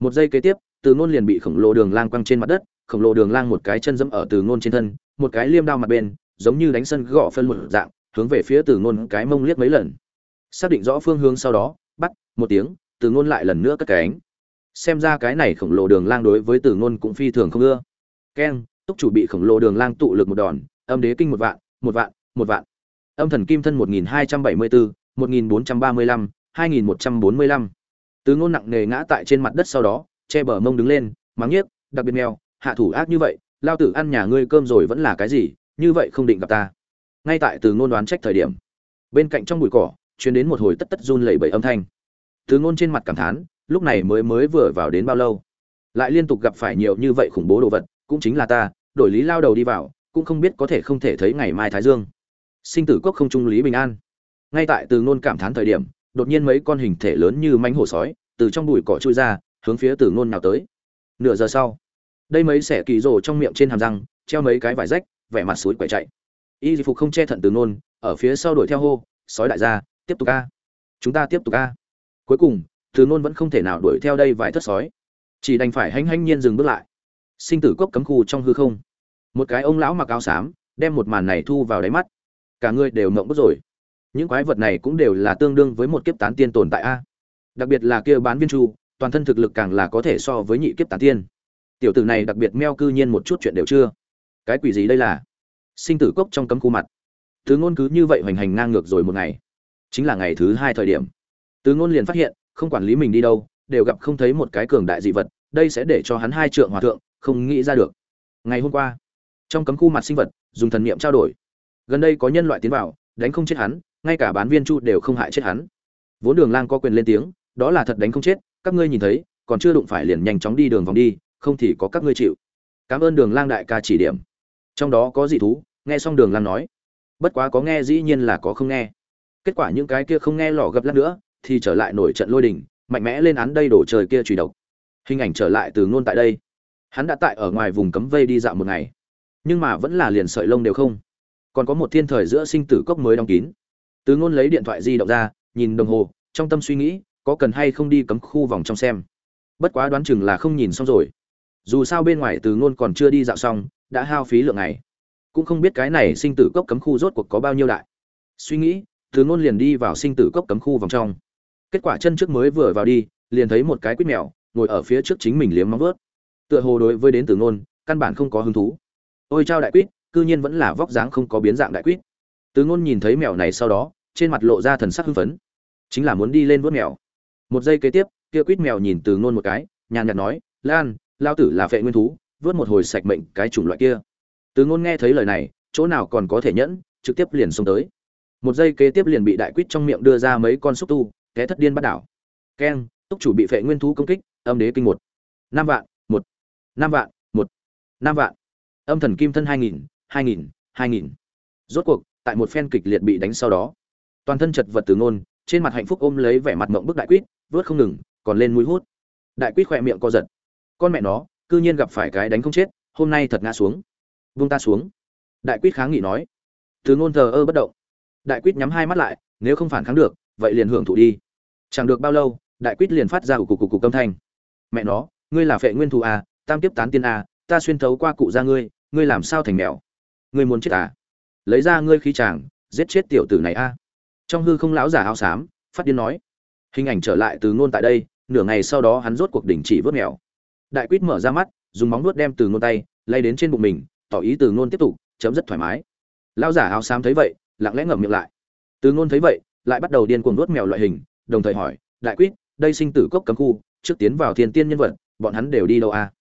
Một giây kế tiếp, từ ngôn liền bị khổng lồ đường lang quăng trên mặt đất, khổng lồ đường lang một cái chân dẫm ở từ ngôn trên thân, một cái liêm đao mặt bên, giống như đánh sân gõ phân một dạng, hướng về phía từ ngôn cái mông liếc mấy lần. Xác định rõ phương hướng sau đó, bắt, một tiếng, từ ngôn lại lần nữa cất cánh xem ra cái này khổng lồ đường lang đối với từ ngôn cũng phi thường không ưa. Keng, túc chủ bị khổng lồ đường lang tụ lực một đòn, âm đế kinh một vạn một vạn một vạn. Âm thần kim thân một nghìn hai trăm bảy mươi bốn 1435, 2145. Tứ ngôn nặng nề ngã tại trên mặt đất sau đó che bờ mông đứng lên mắng nhiếc đặc biệt mèo hạ thủ ác như vậy lao tử ăn nhà ngươi cơm rồi vẫn là cái gì như vậy không định gặp ta. Ngay tại từ ngôn đoán trách thời điểm bên cạnh trong bụi cỏ truyền đến một hồi tất tất run lẩy bẩy âm thanh. Từ ngôn trên mặt cảm thán lúc này mới mới vừa vào đến bao lâu? Lại liên tục gặp phải nhiều như vậy khủng bố đồ vật cũng chính là ta đổi lý lao đầu đi vào cũng không biết có thể không thể thấy ngày mai thái dương. Sinh tử quốc không trung lý bình an ngay tại từ ngôn cảm thán thời điểm, đột nhiên mấy con hình thể lớn như mánh hổ sói từ trong bụi cỏ chui ra, hướng phía từ ngôn nào tới. Nửa giờ sau, đây mấy xẻ kỳ rồ trong miệng trên hàm răng, treo mấy cái vải rách, vẻ mặt suối quậy chạy. Y phục không che thận từ ngôn, ở phía sau đuổi theo hô, sói đại gia, tiếp tục ca chúng ta tiếp tục ca cuối cùng, từ ngôn vẫn không thể nào đuổi theo đây vài thất sói. Chỉ đành phải hanh hanh nhiên dừng bước lại. Sinh tử cốc cấm khu trong hư không. Một cái ông lão mặc áo xám, đem một màn này thu vào đáy mắt. Cả người đều mộng bức rồi những quái vật này cũng đều là tương đương với một kiếp tán tiên tồn tại a. Đặc biệt là kia bán viên chu, toàn thân thực lực càng là có thể so với nhị kiếp tán tiên. Tiểu tử này đặc biệt meo cư nhiên một chút chuyện đều chưa. Cái quỷ gì đây là? Sinh tử cốc trong cấm khu mặt. Thứ ngôn cứ như vậy hoành hành ngang ngược rồi một ngày. Chính là ngày thứ hai thời điểm. Tứ ngôn liền phát hiện, không quản lý mình đi đâu, đều gặp không thấy một cái cường đại dị vật, đây sẽ để cho hắn hai trượng hòa thượng, không nghĩ ra được. Ngày hôm qua, trong cấm khu mặt sinh vật, dùng thần niệm trao đổi. Gần đây có nhân loại tiến vào, đánh không chết hắn ngay cả bán viên chu đều không hại chết hắn. Vốn đường lang có quyền lên tiếng, đó là thật đánh không chết, các ngươi nhìn thấy, còn chưa đụng phải liền nhanh chóng đi đường vòng đi, không thì có các ngươi chịu. Cảm ơn đường lang đại ca chỉ điểm. Trong đó có dị thú, nghe xong đường lang nói. Bất quá có nghe dĩ nhiên là có không nghe. Kết quả những cái kia không nghe lò gập lát nữa, thì trở lại nổi trận lôi đình, mạnh mẽ lên án đây đổ trời kia trùy độc. Hình ảnh trở lại từ ngôn tại đây. Hắn đã tại ở ngoài vùng cấm vây đi dạo một ngày. Nhưng mà vẫn là liền sợi lông đều không. Còn có một thiên thời giữa sinh tử cốc mới đóng kín từ ngôn lấy điện thoại di động ra, nhìn đồng hồ, trong tâm suy nghĩ, có cần hay không đi cấm khu vòng trong xem. Bất quá đoán chừng là không nhìn xong rồi. Dù sao bên ngoài từ ngôn còn chưa đi dạo xong, đã hao phí lượng ngày. Cũng không biết cái này sinh tử cốc cấm khu rốt cuộc có bao nhiêu đại. Suy nghĩ, từ ngôn liền đi vào sinh tử cốc cấm khu vòng trong. Kết quả chân trước mới vừa vào đi, liền thấy một cái quýt mèo, ngồi ở phía trước chính mình liếm móng vớt tựa hồ đối với đến từ ngôn, căn bản không có hứng thú. Ôi trao đại quýt, cư nhiên vẫn là vóc dáng không có biến dạng đại quýt. Từ ngôn nhìn thấy mèo này sau đó trên mặt lộ ra thần sắc hưng phấn. Chính là muốn đi lên vớt mèo. Một giây kế tiếp, kia quýt mèo nhìn từ ngôn một cái, nhàn nhạt nói, lan lao tử là vệ nguyên thú, vớt một hồi sạch mệnh cái chủng loại kia. Từ ngôn nghe thấy lời này, chỗ nào còn có thể nhẫn, trực tiếp liền xông tới. Một giây kế tiếp liền bị đại quýt trong miệng đưa ra mấy con xúc tu, té thất điên bắt đảo. Keng, túc chủ bị vệ nguyên thú công kích, âm đế kinh một. Năm vạn, một. Năm vạn, một. Năm vạn. Âm thần kim thân hai nghìn hai nghìn hai nghìn. Rốt cuộc, tại một phen kịch liệt bị đánh sau đó toàn thân chật vật từ ngôn, trên mặt hạnh phúc ôm lấy vẻ mặt mộng bức đại quýt, vớt không ngừng, còn lên mũi hút. Đại quýt khỏe miệng co giật. Con mẹ nó, cư nhiên gặp phải cái đánh không chết, hôm nay thật ngã xuống. Vung ta xuống. Đại quýt kháng nghị nói. Từ ngôn thờ ơ bất động. Đại quýt nhắm hai mắt lại, nếu không phản kháng được, vậy liền hưởng thụ đi. Chẳng được bao lâu, đại quýt liền phát ra ủ cục cục cục âm thanh. Mẹ nó, ngươi là phệ nguyên thù à tam tiếp tán tiên à ta xuyên thấu qua cụ ra ngươi ngươi làm sao thành mèo? Ngươi muốn chết à? Lấy ra ngươi khí chàng, giết chết tiểu tử này a trong hư không lão giả áo xám, phát điên nói. Hình ảnh trở lại từ ngôn tại đây, nửa ngày sau đó hắn rốt cuộc đình chỉ vớt mèo. Đại quýt mở ra mắt, dùng móng nuốt đem từ ngôn tay, lay đến trên bụng mình, tỏ ý từ ngôn tiếp tục, chấm rất thoải mái. Lão giả áo xám thấy vậy, lặng lẽ ngậm miệng lại. Từ ngôn thấy vậy, lại bắt đầu điên cuồng nuốt mèo loại hình, đồng thời hỏi, đại quýt, đây sinh tử cốc cấm khu, trước tiến vào thiên tiên nhân vật, bọn hắn đều đi đâu à?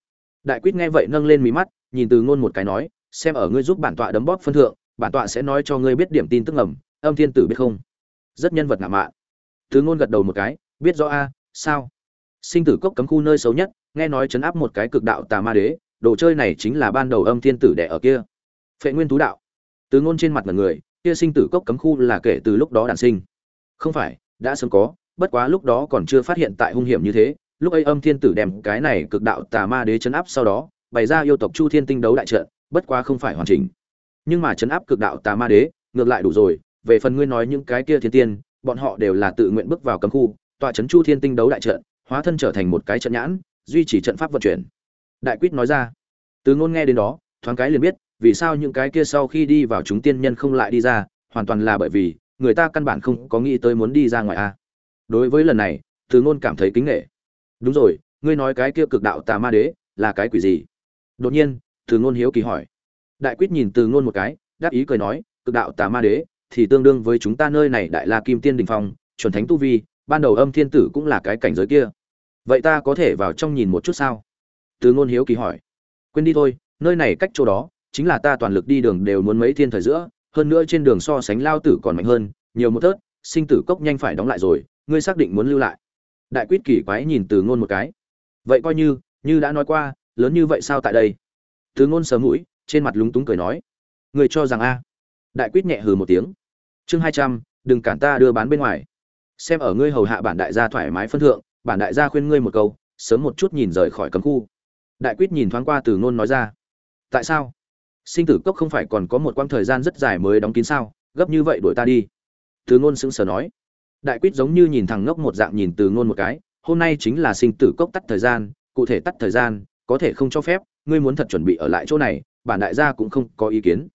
Đại quýt nghe vậy nâng lên mí mắt, nhìn từ ngôn một cái nói, xem ở ngươi giúp bản tọa đấm bóp phân thượng, bản tọa sẽ nói cho ngươi biết điểm tin tức ngầm, âm thiên tử biết không? Rất nhân vật ngạo mạn. Thứ ngôn gật đầu một cái, biết rõ a, sao? Sinh tử cốc cấm khu nơi xấu nhất, nghe nói chấn áp một cái cực đạo tà ma đế, đồ chơi này chính là ban đầu âm thiên tử đẻ ở kia. Phệ nguyên tú đạo. Từ ngôn trên mặt là người, kia sinh tử cốc cấm khu là kể từ lúc đó đản sinh. Không phải, đã sớm có, bất quá lúc đó còn chưa phát hiện tại hung hiểm như thế, lúc ấy âm thiên tử đem cái này cực đạo tà ma đế chấn áp sau đó, bày ra yêu tộc chu thiên tinh đấu đại trận, bất quá không phải hoàn chỉnh. Nhưng mà chấn áp cực đạo tà ma đế, ngược lại đủ rồi về phần ngươi nói những cái kia thiên tiên, bọn họ đều là tự nguyện bước vào cấm khu, tọa chấn chu thiên tinh đấu đại trận, hóa thân trở thành một cái trận nhãn, duy trì trận pháp vận chuyển. Đại quýt nói ra. Từ ngôn nghe đến đó, thoáng cái liền biết, vì sao những cái kia sau khi đi vào chúng tiên nhân không lại đi ra, hoàn toàn là bởi vì, người ta căn bản không có nghĩ tới muốn đi ra ngoài a. Đối với lần này, từ ngôn cảm thấy kính nghệ. Đúng rồi, ngươi nói cái kia cực đạo tà ma đế, là cái quỷ gì? Đột nhiên, từ ngôn hiếu kỳ hỏi. Đại quyết nhìn từ ngôn một cái, đáp ý cười nói, cực đạo tà ma đế thì tương đương với chúng ta nơi này đại la kim tiên đình phong, chuẩn thánh tu vi, ban đầu âm thiên tử cũng là cái cảnh giới kia. Vậy ta có thể vào trong nhìn một chút sao? Từ ngôn hiếu kỳ hỏi. Quên đi thôi, nơi này cách chỗ đó, chính là ta toàn lực đi đường đều muốn mấy thiên thời giữa, hơn nữa trên đường so sánh lao tử còn mạnh hơn, nhiều một thớt sinh tử cốc nhanh phải đóng lại rồi, ngươi xác định muốn lưu lại. Đại quyết kỳ quái nhìn từ ngôn một cái. Vậy coi như như đã nói qua, lớn như vậy sao tại đây? Từ ngôn sớm mũi, trên mặt lúng túng cười nói. Người cho rằng a? Đại quyết nhẹ hừ một tiếng. Chương hai trăm, đừng cản ta đưa bán bên ngoài. Xem ở ngươi hầu hạ bản đại gia thoải mái phân thượng, bản đại gia khuyên ngươi một câu, sớm một chút nhìn rời khỏi cấm khu. Đại quyết nhìn thoáng qua từ ngôn nói ra. Tại sao? Sinh tử cốc không phải còn có một quãng thời gian rất dài mới đóng kín sao? Gấp như vậy đuổi ta đi. Từ ngôn sững sờ nói. Đại quyết giống như nhìn thằng ngốc một dạng nhìn từ ngôn một cái. Hôm nay chính là sinh tử cốc tắt thời gian, cụ thể tắt thời gian, có thể không cho phép, ngươi muốn thật chuẩn bị ở lại chỗ này, bản đại gia cũng không có ý kiến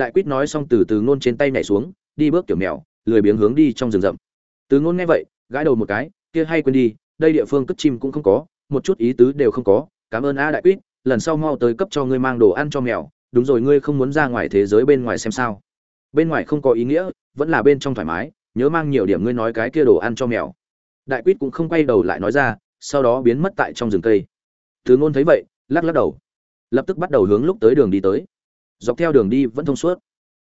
đại quyết nói xong từ từ ngôn trên tay nhảy xuống, đi bước kiểu mèo, lười biếng hướng đi trong rừng rậm. Từ ngôn nghe vậy, gãi đầu một cái, kia hay quên đi, đây địa phương cất chim cũng không có, một chút ý tứ đều không có. Cảm ơn a đại quyết lần sau mau tới cấp cho ngươi mang đồ ăn cho mèo. Đúng rồi, ngươi không muốn ra ngoài thế giới bên ngoài xem sao? Bên ngoài không có ý nghĩa, vẫn là bên trong thoải mái, nhớ mang nhiều điểm ngươi nói cái kia đồ ăn cho mèo. Đại quýt cũng không quay đầu lại nói ra, sau đó biến mất tại trong rừng cây. Từ ngôn thấy vậy, lắc lắc đầu. Lập tức bắt đầu hướng lúc tới đường đi tới dọc theo đường đi vẫn thông suốt.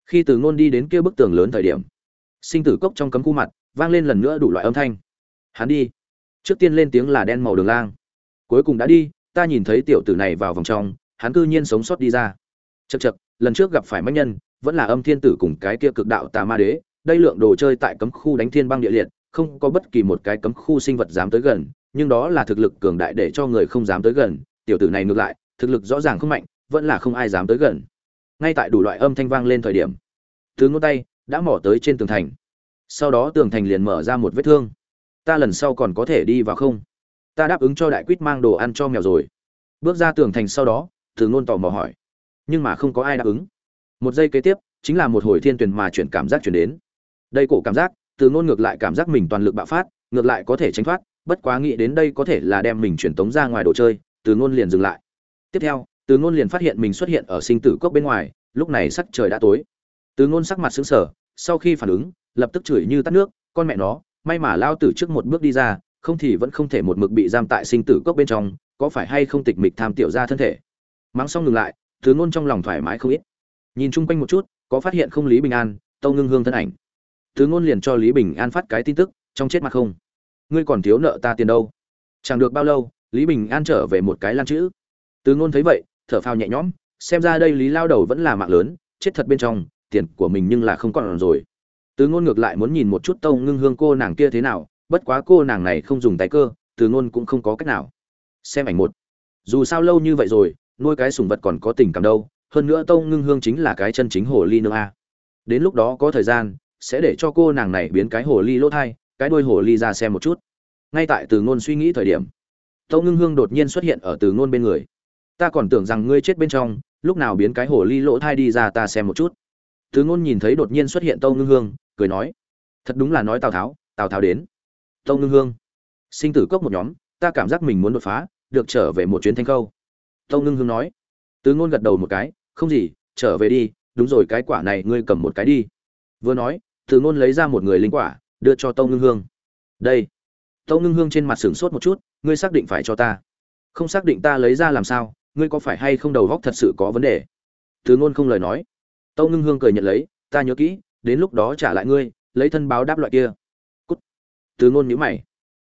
Khi từ ngôn đi đến kia bức tường lớn thời điểm, sinh tử cốc trong cấm khu mặt vang lên lần nữa đủ loại âm thanh. Hắn đi. Trước tiên lên tiếng là đen màu đường lang. Cuối cùng đã đi, ta nhìn thấy tiểu tử này vào vòng trong, hắn cư nhiên sống sót đi ra. Chật chật lần trước gặp phải mách nhân, vẫn là âm thiên tử cùng cái kia cực đạo tà ma đế, đây lượng đồ chơi tại cấm khu đánh thiên băng địa liệt, không có bất kỳ một cái cấm khu sinh vật dám tới gần, nhưng đó là thực lực cường đại để cho người không dám tới gần, tiểu tử này ngược lại, thực lực rõ ràng không mạnh, vẫn là không ai dám tới gần ngay tại đủ loại âm thanh vang lên thời điểm thứ ngón tay đã mỏ tới trên tường thành. Sau đó tường thành liền mở ra một vết thương. Ta lần sau còn có thể đi vào không? Ta đáp ứng cho đại quýt mang đồ ăn cho mèo rồi. Bước ra tường thành sau đó, từ ngôn tò mò hỏi. Nhưng mà không có ai đáp ứng. Một giây kế tiếp, chính là một hồi thiên tuyền mà chuyển cảm giác chuyển đến. Đây cổ cảm giác, từ ngôn ngược lại cảm giác mình toàn lực bạo phát, ngược lại có thể tránh thoát, bất quá nghĩ đến đây có thể là đem mình chuyển tống ra ngoài đồ chơi, từ ngôn liền dừng lại. Tiếp theo từ ngôn liền phát hiện mình xuất hiện ở sinh tử cốc bên ngoài, lúc này sắc trời đã tối. Từ ngôn sắc mặt sững sờ, sau khi phản ứng, lập tức chửi như tắt nước, con mẹ nó, may mà lao tử trước một bước đi ra, không thì vẫn không thể một mực bị giam tại sinh tử cốc bên trong, có phải hay không tịch mịch tham tiểu ra thân thể? Mắng xong ngừng lại, từ ngôn trong lòng thoải mái không ít. Nhìn chung quanh một chút, có phát hiện không lý bình an, tâu ngưng hương thân ảnh. Từ ngôn liền cho lý bình an phát cái tin tức, trong chết mặt không. Ngươi còn thiếu nợ ta tiền đâu? Chẳng được bao lâu, lý bình an trở về một cái lan chữ. Từ ngôn thấy vậy thở phào nhẹ nhõm, xem ra đây lý lao đầu vẫn là mạng lớn, chết thật bên trong, tiền của mình nhưng là không còn rồi. Từ ngôn ngược lại muốn nhìn một chút tâu ngưng hương cô nàng kia thế nào, bất quá cô nàng này không dùng tay cơ, từ ngôn cũng không có cách nào. Xem ảnh một. Dù sao lâu như vậy rồi, nuôi cái sùng vật còn có tình cảm đâu, hơn nữa tâu ngưng hương chính là cái chân chính hồ ly nương a. Đến lúc đó có thời gian, sẽ để cho cô nàng này biến cái hồ ly lỗ thai, cái đuôi hồ ly ra xem một chút. Ngay tại từ ngôn suy nghĩ thời điểm, tâu ngưng hương đột nhiên xuất hiện ở từ ngôn bên người ta còn tưởng rằng ngươi chết bên trong, lúc nào biến cái hồ ly lỗ thai đi ra ta xem một chút. Thứ ngôn nhìn thấy đột nhiên xuất hiện tâu ngưng hương, cười nói, thật đúng là nói tào tháo tào tháo đến. Tâu ngưng hương, sinh tử cốc một nhóm, ta cảm giác mình muốn đột phá, được trở về một chuyến thanh khâu. Tâu ngưng hương nói, tứ ngôn gật đầu một cái, không gì, trở về đi, đúng rồi cái quả này ngươi cầm một cái đi. Vừa nói, tứ ngôn lấy ra một người linh quả, đưa cho tâu ngưng hương. Đây. Tâu ngưng hương trên mặt sửng sốt một chút, ngươi xác định phải cho ta. Không xác định ta lấy ra làm sao ngươi có phải hay không đầu góc thật sự có vấn đề? Từ ngôn không lời nói. Tâu ngưng hương cười nhận lấy, ta nhớ kỹ, đến lúc đó trả lại ngươi, lấy thân báo đáp loại kia. Cút. Từ ngôn nhíu mày.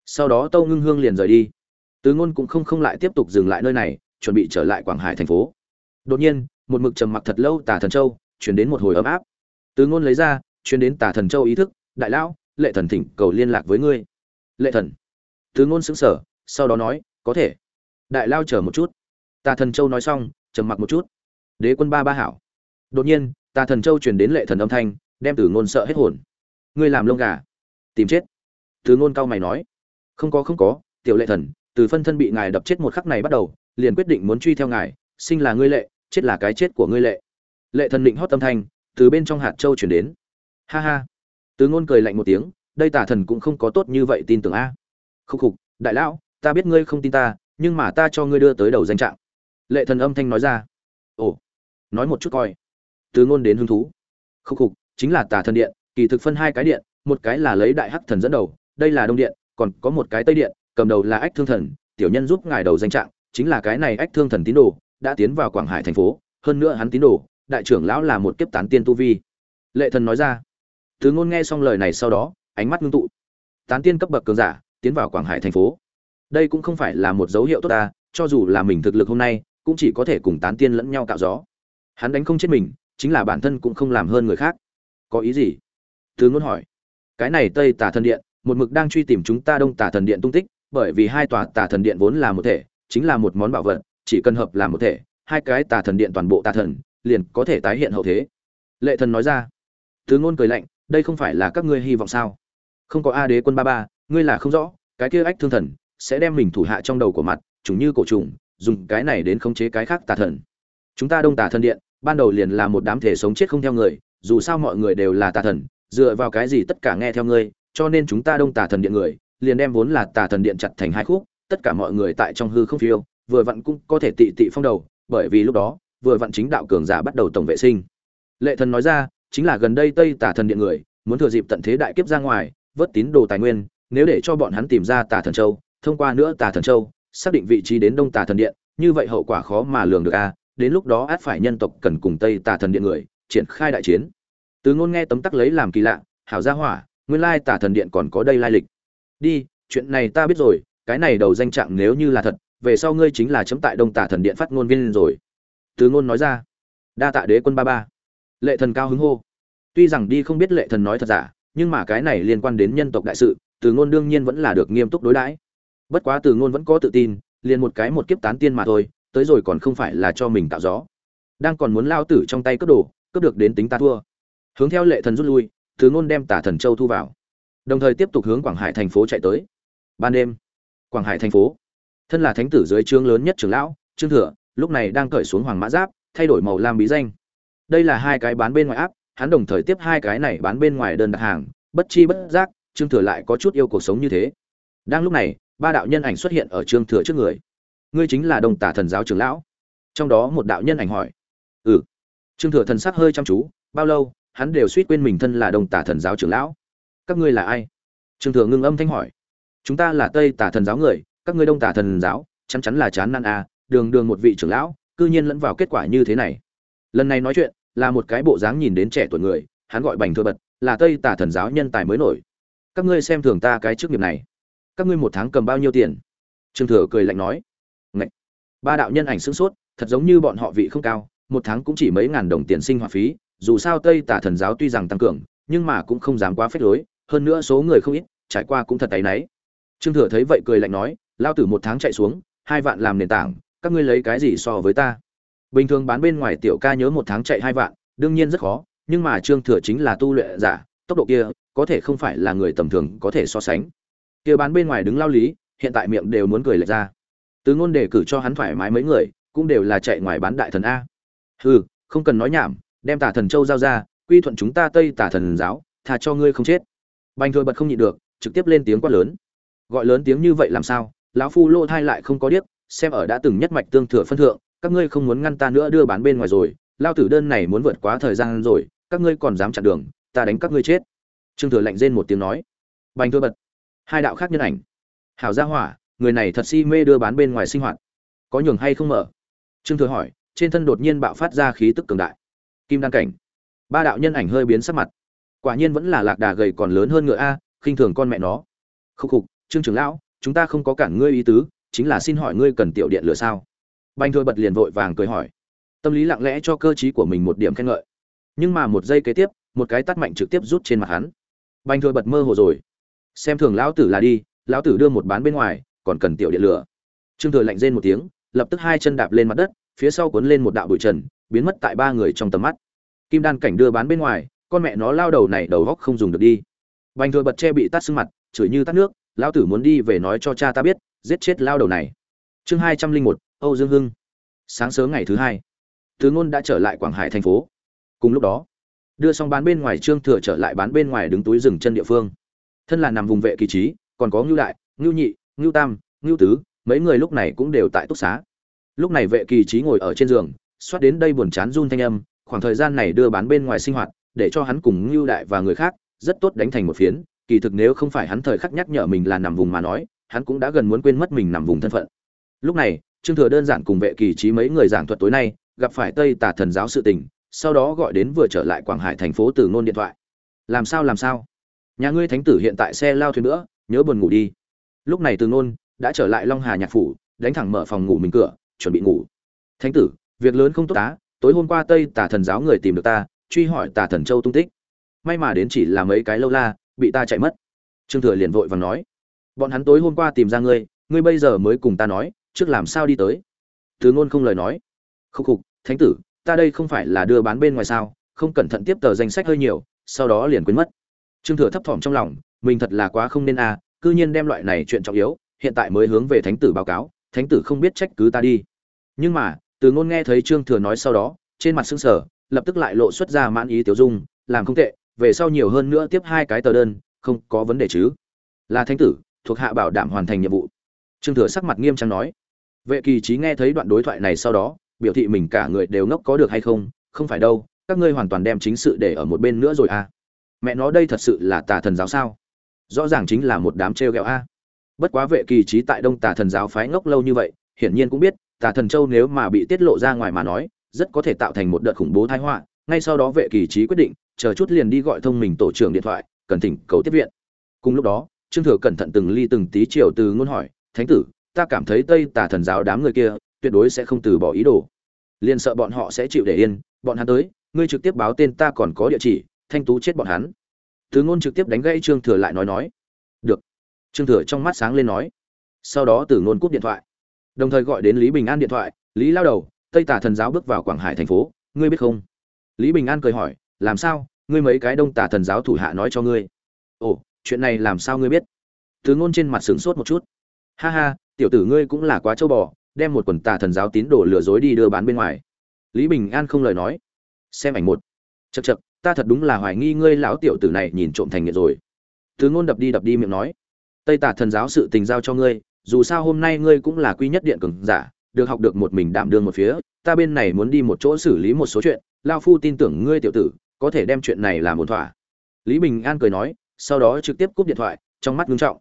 Sau đó tâu ngưng hương liền rời đi. Từ ngôn cũng không không lại tiếp tục dừng lại nơi này, chuẩn bị trở lại quảng hải thành phố. Đột nhiên, một mực trầm mặc thật lâu tà thần châu, chuyển đến một hồi ấm áp. Từ ngôn lấy ra, chuyển đến tà thần châu ý thức, đại lão, lệ thần thỉnh cầu liên lạc với ngươi. Lệ thần? Từ ngôn sững sờ, sau đó nói, có thể. Đại lao chờ một chút tà thần châu nói xong, trầm mặc một chút. Đế quân ba ba hảo. Đột nhiên tà thần châu truyền đến lệ thần âm thanh, đem từ ngôn sợ hết hồn. Ngươi làm lông gà. Tìm chết. Từ ngôn cao mày nói. Không có không có, tiểu lệ thần, từ phân thân bị ngài đập chết một khắc này bắt đầu, liền quyết định muốn truy theo ngài, sinh là ngươi lệ, chết là cái chết của ngươi lệ. Lệ thần định hót tâm thanh, từ bên trong hạt châu chuyển đến. Ha ha. Từ ngôn cười lạnh một tiếng, đây tà thần cũng không có tốt như vậy tin tưởng a. Khúc khục, đại lão, ta biết ngươi không tin ta, nhưng mà ta cho ngươi đưa tới đầu danh trạng lệ thần âm thanh nói ra. Ồ, nói một chút coi. Từ ngôn đến hứng thú. Khúc khục, chính là tà thần điện, kỳ thực phân hai cái điện, một cái là lấy đại hắc thần dẫn đầu, đây là đông điện, còn có một cái tây điện, cầm đầu là ách thương thần, tiểu nhân giúp ngài đầu danh trạng, chính là cái này ách thương thần tín đồ, đã tiến vào quảng hải thành phố, hơn nữa hắn tín đồ, đại trưởng lão là một kiếp tán tiên tu vi. Lệ thần nói ra. Từ ngôn nghe xong lời này sau đó, ánh mắt ngưng tụ. Tán tiên cấp bậc cường giả, tiến vào quảng hải thành phố. Đây cũng không phải là một dấu hiệu tốt ta, cho dù là mình thực lực hôm nay cũng chỉ có thể cùng tán tiên lẫn nhau cạo gió. Hắn đánh không chết mình, chính là bản thân cũng không làm hơn người khác. Có ý gì? Thứ ngôn hỏi. Cái này tây tà thần điện, một mực đang truy tìm chúng ta đông tà thần điện tung tích, bởi vì hai tòa tà thần điện vốn là một thể, chính là một món bảo vật, chỉ cần hợp làm một thể, hai cái tà thần điện toàn bộ tà thần, liền có thể tái hiện hậu thế. Lệ thần nói ra. Thứ ngôn cười lạnh, đây không phải là các ngươi hy vọng sao? Không có a đế quân ba ba, ngươi là không rõ, cái kia ách thương thần, sẽ đem mình thủ hạ trong đầu của mặt chúng như cổ trùng dùng cái này đến khống chế cái khác tà thần. Chúng ta đông tà thần điện, ban đầu liền là một đám thể sống chết không theo người, dù sao mọi người đều là tà thần, dựa vào cái gì tất cả nghe theo ngươi, cho nên chúng ta đông tà thần điện người, liền đem vốn là tà thần điện chặt thành hai khúc, tất cả mọi người tại trong hư không phiêu, vừa vặn cũng có thể tị tị phong đầu, bởi vì lúc đó, vừa vặn chính đạo cường giả bắt đầu tổng vệ sinh. Lệ thần nói ra, chính là gần đây tây tà thần điện người, muốn thừa dịp tận thế đại kiếp ra ngoài, vớt tín đồ tài nguyên, nếu để cho bọn hắn tìm ra tà thần châu, thông qua nữa tà thần châu xác định vị trí đến đông tà thần điện, như vậy hậu quả khó mà lường được a, đến lúc đó át phải nhân tộc cần cùng tây tà thần điện người, triển khai đại chiến. Từ ngôn nghe tấm tắc lấy làm kỳ lạ, hảo gia hỏa, nguyên lai tà thần điện còn có đây lai lịch. Đi, chuyện này ta biết rồi, cái này đầu danh trạng nếu như là thật, về sau ngươi chính là chấm tại đông tà thần điện phát ngôn viên rồi. Từ ngôn nói ra, đa tạ đế quân ba ba. Lệ thần cao hứng hô. Tuy rằng đi không biết lệ thần nói thật giả, nhưng mà cái này liên quan đến nhân tộc đại sự, từ ngôn đương nhiên vẫn là được nghiêm túc đối đãi bất quá từ ngôn vẫn có tự tin, liền một cái một kiếp tán tiên mà thôi, tới rồi còn không phải là cho mình tạo gió. Đang còn muốn lao tử trong tay cướp đồ, cướp được đến tính ta thua. Hướng theo lệ thần rút lui, từ ngôn đem tả thần châu thu vào. Đồng thời tiếp tục hướng quảng hải thành phố chạy tới. Ban đêm, quảng hải thành phố. Thân là thánh tử dưới trướng lớn nhất trưởng lão, trương thừa, lúc này đang cởi xuống hoàng mã giáp, thay đổi màu lam bí danh. Đây là hai cái bán bên ngoài áp, hắn đồng thời tiếp hai cái này bán bên ngoài đơn đặt hàng, bất chi bất giác, trương thừa lại có chút yêu cuộc sống như thế. Đang lúc này ba đạo nhân ảnh xuất hiện ở trương thừa trước người. Ngươi chính là đồng tả thần giáo trưởng lão. Trong đó một đạo nhân ảnh hỏi. Ừ. Trương thừa thần sắc hơi chăm chú, bao lâu, hắn đều suýt quên mình thân là đồng tả thần giáo trưởng lão. Các ngươi là ai? Trương thừa ngưng âm thanh hỏi. Chúng ta là tây tả thần giáo người, các ngươi đông tả thần giáo, chắn chắn là chán nan à đường đường một vị trưởng lão, cư nhiên lẫn vào kết quả như thế này. Lần này nói chuyện, là một cái bộ dáng nhìn đến trẻ tuổi người, hắn gọi bành thừa bật, là tây tả thần giáo nhân tài mới nổi. Các ngươi xem thường ta cái chức nghiệp này các ngươi một tháng cầm bao nhiêu tiền? Trương thừa cười lạnh nói. Ngậy! ba đạo nhân ảnh sửng sốt, thật giống như bọn họ vị không cao, một tháng cũng chỉ mấy ngàn đồng tiền sinh hoạt phí, dù sao tây tả thần giáo tuy rằng tăng cường, nhưng mà cũng không dám quá phép lối, hơn nữa số người không ít, trải qua cũng thật tay náy. Trương thừa thấy vậy cười lạnh nói lao tử một tháng chạy xuống, hai vạn làm nền tảng, các ngươi lấy cái gì so với ta? Bình thường bán bên ngoài tiểu ca nhớ một tháng chạy hai vạn, đương nhiên rất khó, nhưng mà trương thừa chính là tu luyện giả, tốc độ kia, có thể không phải là người tầm thường có thể so sánh kia bán bên ngoài đứng lao lý, hiện tại miệng đều muốn cười lệch ra. Từ ngôn đề cử cho hắn thoải mái mấy người, cũng đều là chạy ngoài bán đại thần a. Hừ, không cần nói nhảm, đem tả thần châu giao ra, quy thuận chúng ta tây tả thần giáo thà cho ngươi không chết. Bành thừa bật không nhịn được, trực tiếp lên tiếng quát lớn. Gọi lớn tiếng như vậy làm sao? Lão phu lô thai lại không có điếc, xem ở đã từng nhất mạch tương thừa phân thượng, các ngươi không muốn ngăn ta nữa đưa bán bên ngoài rồi, lao tử đơn này muốn vượt quá thời gian rồi, các ngươi còn dám chặn đường, ta đánh các ngươi chết. Trương thừa lạnh rên một tiếng nói. Bành thừa bật hai đạo khác nhân ảnh. Hảo gia hỏa, người này thật si mê đưa bán bên ngoài sinh hoạt. Có nhường hay không mở? Trương thừa hỏi, trên thân đột nhiên bạo phát ra khí tức cường đại. Kim đan cảnh. Ba đạo nhân ảnh hơi biến sắc mặt. Quả nhiên vẫn là lạc đà gầy còn lớn hơn ngựa a, khinh thường con mẹ nó. Khúc khục, trương trưởng lão, chúng ta không có cản ngươi ý tứ, chính là xin hỏi ngươi cần tiểu điện lửa sao? Banh thôi bật liền vội vàng cười hỏi. Tâm lý lặng lẽ cho cơ t của mình một điểm khen ngợi. Nhưng mà một giây kế tiếp, một cái tắt mạnh trực tiếp rút trên mặt hắn. Banh thôi bật mơ hồ rồi xem thường lão tử là đi, lão tử đưa một bán bên ngoài, còn cần tiểu điện lửa. Trương thừa lạnh rên một tiếng, lập tức hai chân đạp lên mặt đất, phía sau cuốn lên một đạo bụi trần, biến mất tại ba người trong tầm mắt. Kim đan cảnh đưa bán bên ngoài, con mẹ nó lao đầu này đầu góc không dùng được đi. Bành thừa bật che bị tắt sưng mặt, chửi như tắt nước, lão tử muốn đi về nói cho cha ta biết, giết chết lao đầu này. Chương hai trăm linh một, âu dương hưng. Sáng sớm ngày thứ hai, tứ ngôn đã trở lại quảng hải thành phố. Cùng lúc đó, đưa xong bán bên ngoài, trương thừa trở lại bán bên ngoài đứng túi rừng chân địa phương thân là nằm vùng vệ kỳ trí, còn có ngưu đại, ngưu nhị, ngưu tam, ngưu tứ, mấy người lúc này cũng đều tại túc xá. Lúc này vệ kỳ trí ngồi ở trên giường, xoát đến đây buồn chán run thanh âm, khoảng thời gian này đưa bán bên ngoài sinh hoạt, để cho hắn cùng ngưu đại và người khác rất tốt đánh thành một phiến, kỳ thực nếu không phải hắn thời khắc nhắc nhở mình là nằm vùng mà nói, hắn cũng đã gần muốn quên mất mình nằm vùng thân phận. Lúc này, trương thừa đơn giản cùng vệ kỳ trí mấy người giảng thuật tối nay, gặp phải tây tà thần giáo sự tình, sau đó gọi đến vừa trở lại quảng hải thành phố từ ngôn điện thoại. Làm sao làm sao? Nhà ngươi thánh tử hiện tại xe lao thuyền nữa, nhớ buồn ngủ đi. Lúc này từ ngôn đã trở lại long hà nhạc phủ, đánh thẳng mở phòng ngủ mình cửa, chuẩn bị ngủ. Thánh tử, việc lớn không tốt tá, tối hôm qua tây tà thần giáo người tìm được ta, truy hỏi tà thần châu tung tích. May mà đến chỉ là mấy cái lâu la, bị ta chạy mất. Trương thừa liền vội và nói, bọn hắn tối hôm qua tìm ra ngươi ngươi bây giờ mới cùng ta nói, trước làm sao đi tới? Từ ngôn không lời nói, khúc khục, thánh tử, ta đây không phải là đưa bán bên ngoài sao, không cẩn thận tiếp tờ danh sách hơi nhiều, sau đó liền quên mất trương thừa thấp thỏm trong lòng, mình thật là quá không nên à cư nhiên đem loại này chuyện trọng yếu, hiện tại mới hướng về thánh tử báo cáo, thánh tử không biết trách cứ ta đi. Nhưng mà, từ ngôn nghe thấy trương thừa nói sau đó, trên mặt sưng sờ, lập tức lại lộ xuất ra mãn ý tiểu dung, làm không tệ, về sau nhiều hơn nữa tiếp hai cái tờ đơn, không có vấn đề chứ. Là thánh tử, thuộc hạ bảo đảm hoàn thành nhiệm vụ. Trương thừa sắc mặt nghiêm trang nói. Vệ kỳ trí nghe thấy đoạn đối thoại này sau đó, biểu thị mình cả người đều ngốc có được hay không không phải đâu, các ngươi hoàn toàn đem chính sự để ở một bên nữa rồi à mẹ nó đây thật sự là tà thần giáo sao? Rõ ràng chính là một đám trêu ghẹo a. Bất quá vệ kỳ trí tại đông tà thần giáo phái ngốc lâu như vậy, hiển nhiên cũng biết, tà thần châu nếu mà bị tiết lộ ra ngoài mà nói, rất có thể tạo thành một đợt khủng bố thái họa. Ngay sau đó vệ kỳ trí quyết định, chờ chút liền đi gọi thông mình tổ trưởng điện thoại, cần thỉnh cầu tiếp viện. Cùng lúc đó, trương thừa cẩn thận từng ly từng tí chiều từ ngôn hỏi, thánh tử, ta cảm thấy tây tà thần giáo đám người kia, tuyệt đối sẽ không từ bỏ ý đồ. Liền sợ bọn họ sẽ chịu để yên. Bọn hắn tới, ngươi trực tiếp báo tên ta còn có địa chỉ thanh tú chết bọn hắn. Từ ngôn trực tiếp đánh gãy trương thừa lại nói nói. Được. Trương thừa trong mắt sáng lên nói. Sau đó từ ngôn cúp điện thoại. Đồng thời gọi đến lý bình an điện thoại. Lý lao đầu, tây Tả thần giáo bước vào quảng hải thành phố, ngươi biết không? Lý bình an cười hỏi, làm sao, ngươi mấy cái đông Tả thần giáo thủ hạ nói cho ngươi? Ồ, chuyện này làm sao ngươi biết? Từ ngôn trên mặt sửng sốt một chút. Ha ha, tiểu tử ngươi cũng là quá châu bò, đem một quần tà thần giáo tín đồ lừa dối đi đưa bán bên ngoài. Lý bình an không lời nói. Xem ảnh một. Chật chật ta thật đúng là hoài nghi ngươi lão tiểu tử này nhìn trộm thành nghiện rồi. Thứ ngôn đập đi đập đi miệng nói, tây tà thần giáo sự tình giao cho ngươi, dù sao hôm nay ngươi cũng là quy nhất điện cường giả, được học được một mình đảm đương một phía, ta bên này muốn đi một chỗ xử lý một số chuyện, lao phu tin tưởng ngươi tiểu tử, có thể đem chuyện này làm một thỏa. Lý bình an cười nói, sau đó trực tiếp cúp điện thoại, trong mắt ngưng trọng.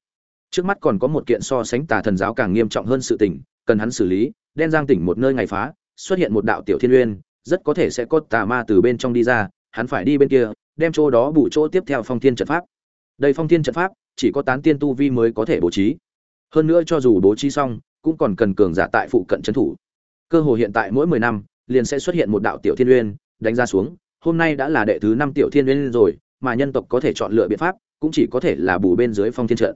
Trước mắt còn có một kiện so sánh tà thần giáo càng nghiêm trọng hơn sự tình, cần hắn xử lý, đen giang tỉnh một nơi ngày phá, xuất hiện một đạo tiểu thiên uyên rất có thể sẽ có tà ma từ bên trong đi ra hắn phải đi bên kia, đem chỗ đó bù chỗ tiếp theo phong thiên trận pháp. Đây phong thiên trận pháp, chỉ có tán tiên tu vi mới có thể bố trí. Hơn nữa cho dù bố trí xong, cũng còn cần cường giả tại phụ cận trấn thủ. Cơ hội hiện tại mỗi mười năm, liền sẽ xuất hiện một đạo tiểu thiên uyên, đánh ra xuống, hôm nay đã là đệ thứ năm tiểu thiên uyên rồi, mà nhân tộc có thể chọn lựa biện pháp, cũng chỉ có thể là bù bên dưới phong thiên trận.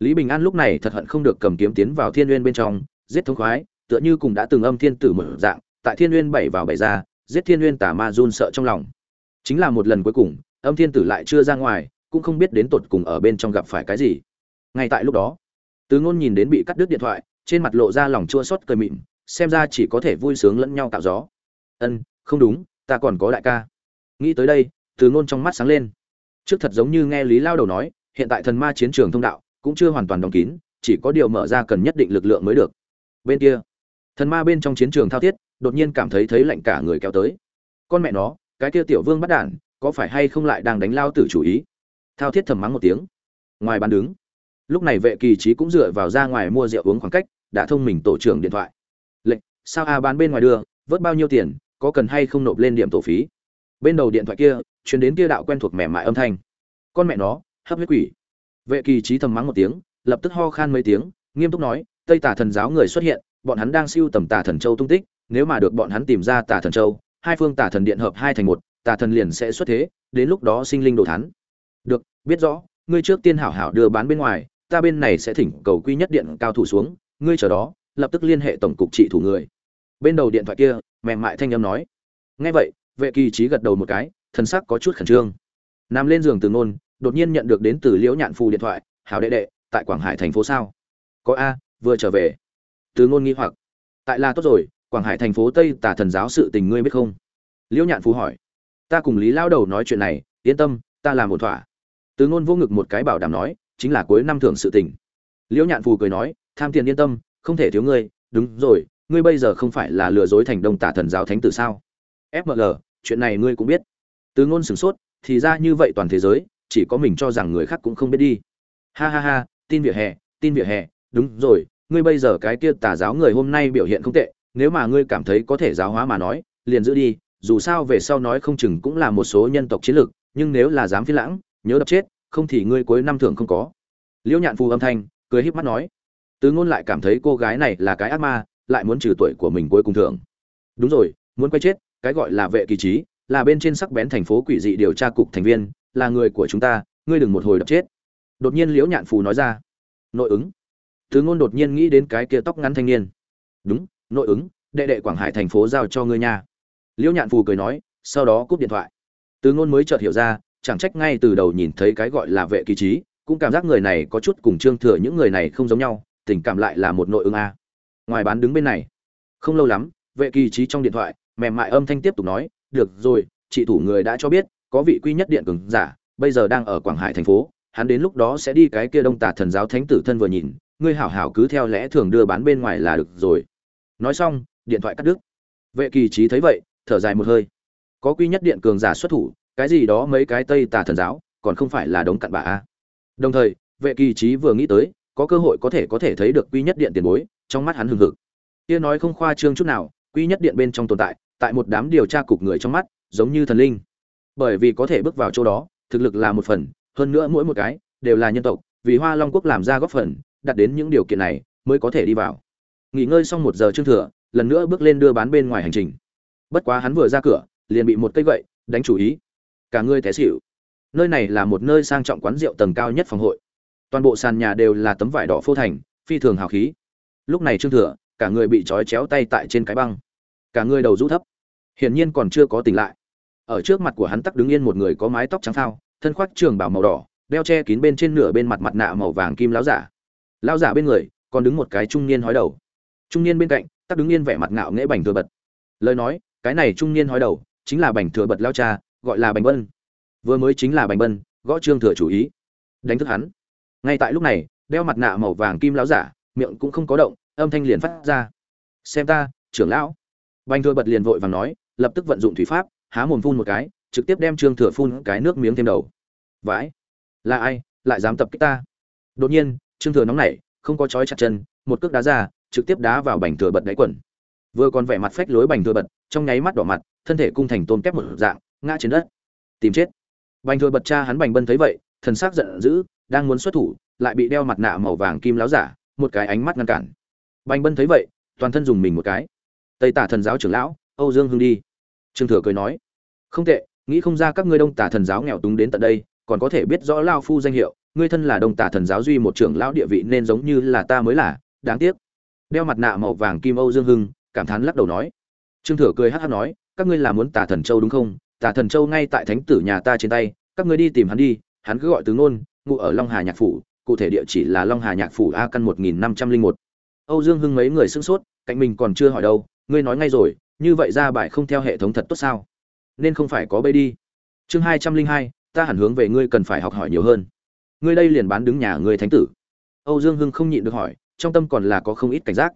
Lý bình an lúc này thật hận không được cầm kiếm tiến vào thiên uyên bên trong, giết thống khoái, tựa như cùng đã từng âm thiên tử mở dạng, tại thiên uyên bảy vào bảy ra, giết thiên uyên tà ma run sợ trong lòng chính là một lần cuối cùng, âm thiên tử lại chưa ra ngoài, cũng không biết đến tột cùng ở bên trong gặp phải cái gì. Ngay tại lúc đó tứ ngôn nhìn đến bị cắt đứt điện thoại, trên mặt lộ ra lòng chua xót cười mịn, xem ra chỉ có thể vui sướng lẫn nhau tạo gió. Ân, không đúng, ta còn có đại ca. Nghĩ tới đây tứ ngôn trong mắt sáng lên. Trước thật giống như nghe lý lao đầu nói, hiện tại thần ma chiến trường thông đạo cũng chưa hoàn toàn đóng kín, chỉ có điều mở ra cần nhất định lực lượng mới được. Bên kia, thần ma bên trong chiến trường thao thiết, đột nhiên cảm thấy thấy lạnh cả người kéo tới. Con mẹ nó cái kia tiểu vương bắt đản, có phải hay không lại đang đánh lao tử chủ ý? Thao thiết thầm mắng một tiếng. Ngoài bàn đứng. Lúc này vệ kỳ trí cũng dựa vào ra ngoài mua rượu uống khoảng cách, đã thông mình tổ trưởng điện thoại. Lệnh, sao a bán bên ngoài đưa, vớt bao nhiêu tiền, có cần hay không nộp lên điểm tổ phí? Bên đầu điện thoại kia chuyển đến kia đạo quen thuộc mẻ mại âm thanh. Con mẹ nó, hấp huyết quỷ. Vệ kỳ trí thầm mắng một tiếng, lập tức ho khan mấy tiếng, nghiêm túc nói, tây tà thần giáo người xuất hiện, bọn hắn đang siêu tầm tà thần châu tung tích, nếu mà được bọn hắn tìm ra tà thần châu hai phương tà thần điện hợp hai thành một, tà thần liền sẽ xuất thế, đến lúc đó sinh linh đồ thắn được, biết rõ, ngươi trước tiên hảo hảo đưa bán bên ngoài, ta bên này sẽ thỉnh cầu quy nhất điện cao thủ xuống, ngươi chờ đó, lập tức liên hệ tổng cục trị thủ người. Bên đầu điện thoại kia, mềm mại thanh âm nói. Nghe vậy, vệ kỳ trí gật đầu một cái thân sắc có chút khẩn trương. Nằm lên giường từ ngôn, đột nhiên nhận được đến từ liễu nhạn phù điện thoại, hảo đệ đệ, tại quảng hải thành phố sao? Có a, vừa trở về. Từ ngôn nghi hoặc. Tại là tốt rồi quảng hải thành phố tây tà thần giáo sự tình ngươi biết không? Liễu nhạn phù hỏi. Ta cùng lý lao đầu nói chuyện này, yên tâm, ta làm một thỏa. Từ ngôn vô ngực một cái bảo đảm nói, chính là cuối năm thưởng sự tình. Liễu nhạn phù cười nói, tham tiền yên tâm, không thể thiếu ngươi, đúng rồi, ngươi bây giờ không phải là lừa dối thành đông tả thần giáo thánh tử sao? Fml chuyện này ngươi cũng biết. Từ ngôn sửng sốt, thì ra như vậy toàn thế giới, chỉ có mình cho rằng người khác cũng không biết đi. Ha ha ha, tin vỉa hè, tin vỉa hè, đúng rồi, ngươi bây giờ cái kia tà giáo người hôm nay biểu hiện không tệ nếu mà ngươi cảm thấy có thể giáo hóa mà nói, liền giữ đi, dù sao về sau nói không chừng cũng là một số nhân tộc chiến lược, nhưng nếu là dám phi lãng, nhớ đập chết, không thì ngươi cuối năm thưởng không có. Liễu nhạn phù âm thanh, cười híp mắt nói tứ ngôn lại cảm thấy cô gái này là cái ác ma, lại muốn trừ tuổi của mình cuối cùng thưởng. Đúng rồi, muốn quay chết, cái gọi là vệ kỳ trí, là bên trên sắc bén thành phố quỷ dị điều tra cục thành viên, là người của chúng ta, ngươi đừng một hồi đập chết. Đột nhiên liễu nhạn phù nói ra. Nội ứng. Tứ ngôn đột nhiên nghĩ đến cái kia tóc ngắn thanh niên. Đúng nội ứng, đệ đệ quảng hải thành phố giao cho ngươi nha. Liễu nhạn phù cười nói, sau đó cúp điện thoại. Từ ngôn mới chợt hiểu ra, chẳng trách ngay từ đầu nhìn thấy cái gọi là vệ kỳ trí, cũng cảm giác người này có chút cùng trương thừa những người này không giống nhau, tình cảm lại là một nội ứng a. Ngoài bán đứng bên này. Không lâu lắm, vệ kỳ trí trong điện thoại, mềm mại âm thanh tiếp tục nói, được rồi, chị thủ người đã cho biết, có vị quy nhất điện cường giả, bây giờ đang ở quảng hải thành phố, hắn đến lúc đó sẽ đi cái kia đông tà thần giáo thánh tử thân vừa nhìn, ngươi hảo hảo cứ theo lẽ thường đưa bán bên ngoài là được rồi nói xong, điện thoại cắt đứt. Vệ kỳ trí thấy vậy, thở dài một hơi. Có quy nhất điện cường giả xuất thủ, cái gì đó mấy cái tây tà thần giáo, còn không phải là đống cặn bà a đồng thời, vệ kỳ trí vừa nghĩ tới, có cơ hội có thể có thể thấy được quy nhất điện tiền bối, trong mắt hắn hừng hực. Kia nói không khoa trương chút nào, quy nhất điện bên trong tồn tại tại một đám điều tra cục người trong mắt, giống như thần linh. Bởi vì có thể bước vào chỗ đó, thực lực là một phần, hơn nữa mỗi một cái, đều là nhân tộc, vì hoa long quốc làm ra góp phần, đặt đến những điều kiện này, mới có thể đi vào nghỉ ngơi xong một giờ trương thừa, lần nữa bước lên đưa bán bên ngoài hành trình. Bất quá hắn vừa ra cửa, liền bị một cây gậy đánh chủ ý. Cả người té xỉu. Nơi này là một nơi sang trọng quán rượu tầng cao nhất phòng hội. Toàn bộ sàn nhà đều là tấm vải đỏ phô thành, phi thường hào khí. Lúc này trương thừa, cả người bị trói chéo tay tại trên cái băng. Cả người đầu rũ thấp. Hiển nhiên còn chưa có tỉnh lại. Ở trước mặt của hắn tắc đứng yên một người có mái tóc trắng phao, thân khoác trường bảo màu đỏ, đeo che kín bên trên nửa bên mặt mặt nạ màu vàng kim láo giả. Lão giả bên người còn đứng một cái trung niên hói đầu trung niên bên cạnh, tắc đứng yên vẻ mặt ngạo nghễ bành thừa bật. Lời nói, cái này trung niên hói đầu, chính là bành thừa bật lao cha, gọi là bành bân vừa mới chính là bành bân gõ trương thừa chủ ý. Đánh thức hắn. Ngay tại lúc này, đeo mặt nạ màu vàng kim lão giả, miệng cũng không có động, âm thanh liền phát ra. Xem ta, trưởng lão. Bành thừa bật liền vội vàng nói, lập tức vận dụng thủy pháp, há mồm phun một cái, trực tiếp đem trương thừa phun cái nước miếng thêm đầu. Vãi. Là ai, lại dám tập kích ta? Đột nhiên, trương thừa nóng nảy, không có chói chặt chân, một cước đá ra trực tiếp đá vào bành thừa bật đáy quần. Vừa còn vẻ mặt phách lối bành thừa bật, trong nháy mắt đỏ mặt, thân thể cung thành tôn kép một dạng, ngã trên đất. Tìm chết. Bành thừa bật cha hắn bành bân thấy vậy, thần sắc giận dữ, đang muốn xuất thủ, lại bị đeo mặt nạ màu vàng kim láo giả, một cái ánh mắt ngăn cản. Bành bân thấy vậy, toàn thân dùng mình một cái. Tây tả thần giáo trưởng lão, âu dương hưng đi. Trương thừa cười nói, không tệ, nghĩ không ra các ngươi đông tả thần giáo nghèo túng đến tận đây, còn có thể biết rõ lao phu danh hiệu, ngươi thân là đông tả thần giáo duy một trưởng lão địa vị nên giống như là ta mới là, đáng tiếc đeo mặt nạ màu vàng kim âu dương hưng, cảm thán lắc đầu nói. Trương thừa cười hắc hắc nói, các ngươi là muốn tả thần châu đúng không? Tả thần châu ngay tại thánh tử nhà ta trên tay, các ngươi đi tìm hắn đi, hắn cứ gọi từ ngôn, ngụ ở long hà nhạc phủ, cụ thể địa chỉ là long hà nhạc phủ a căn một nghìn năm trăm linh một. Âu dương hưng mấy người sững sốt, cạnh mình còn chưa hỏi đâu, ngươi nói ngay rồi, như vậy ra bài không theo hệ thống thật tốt sao? Nên không phải có bê đi. Chương hai trăm linh hai, ta hẳn hướng về ngươi cần phải học hỏi nhiều hơn. Ngươi đây liền bán đứng nhà ngươi thánh tử. Âu dương hưng không nhịn được hỏi trong tâm còn là có không ít cảnh giác.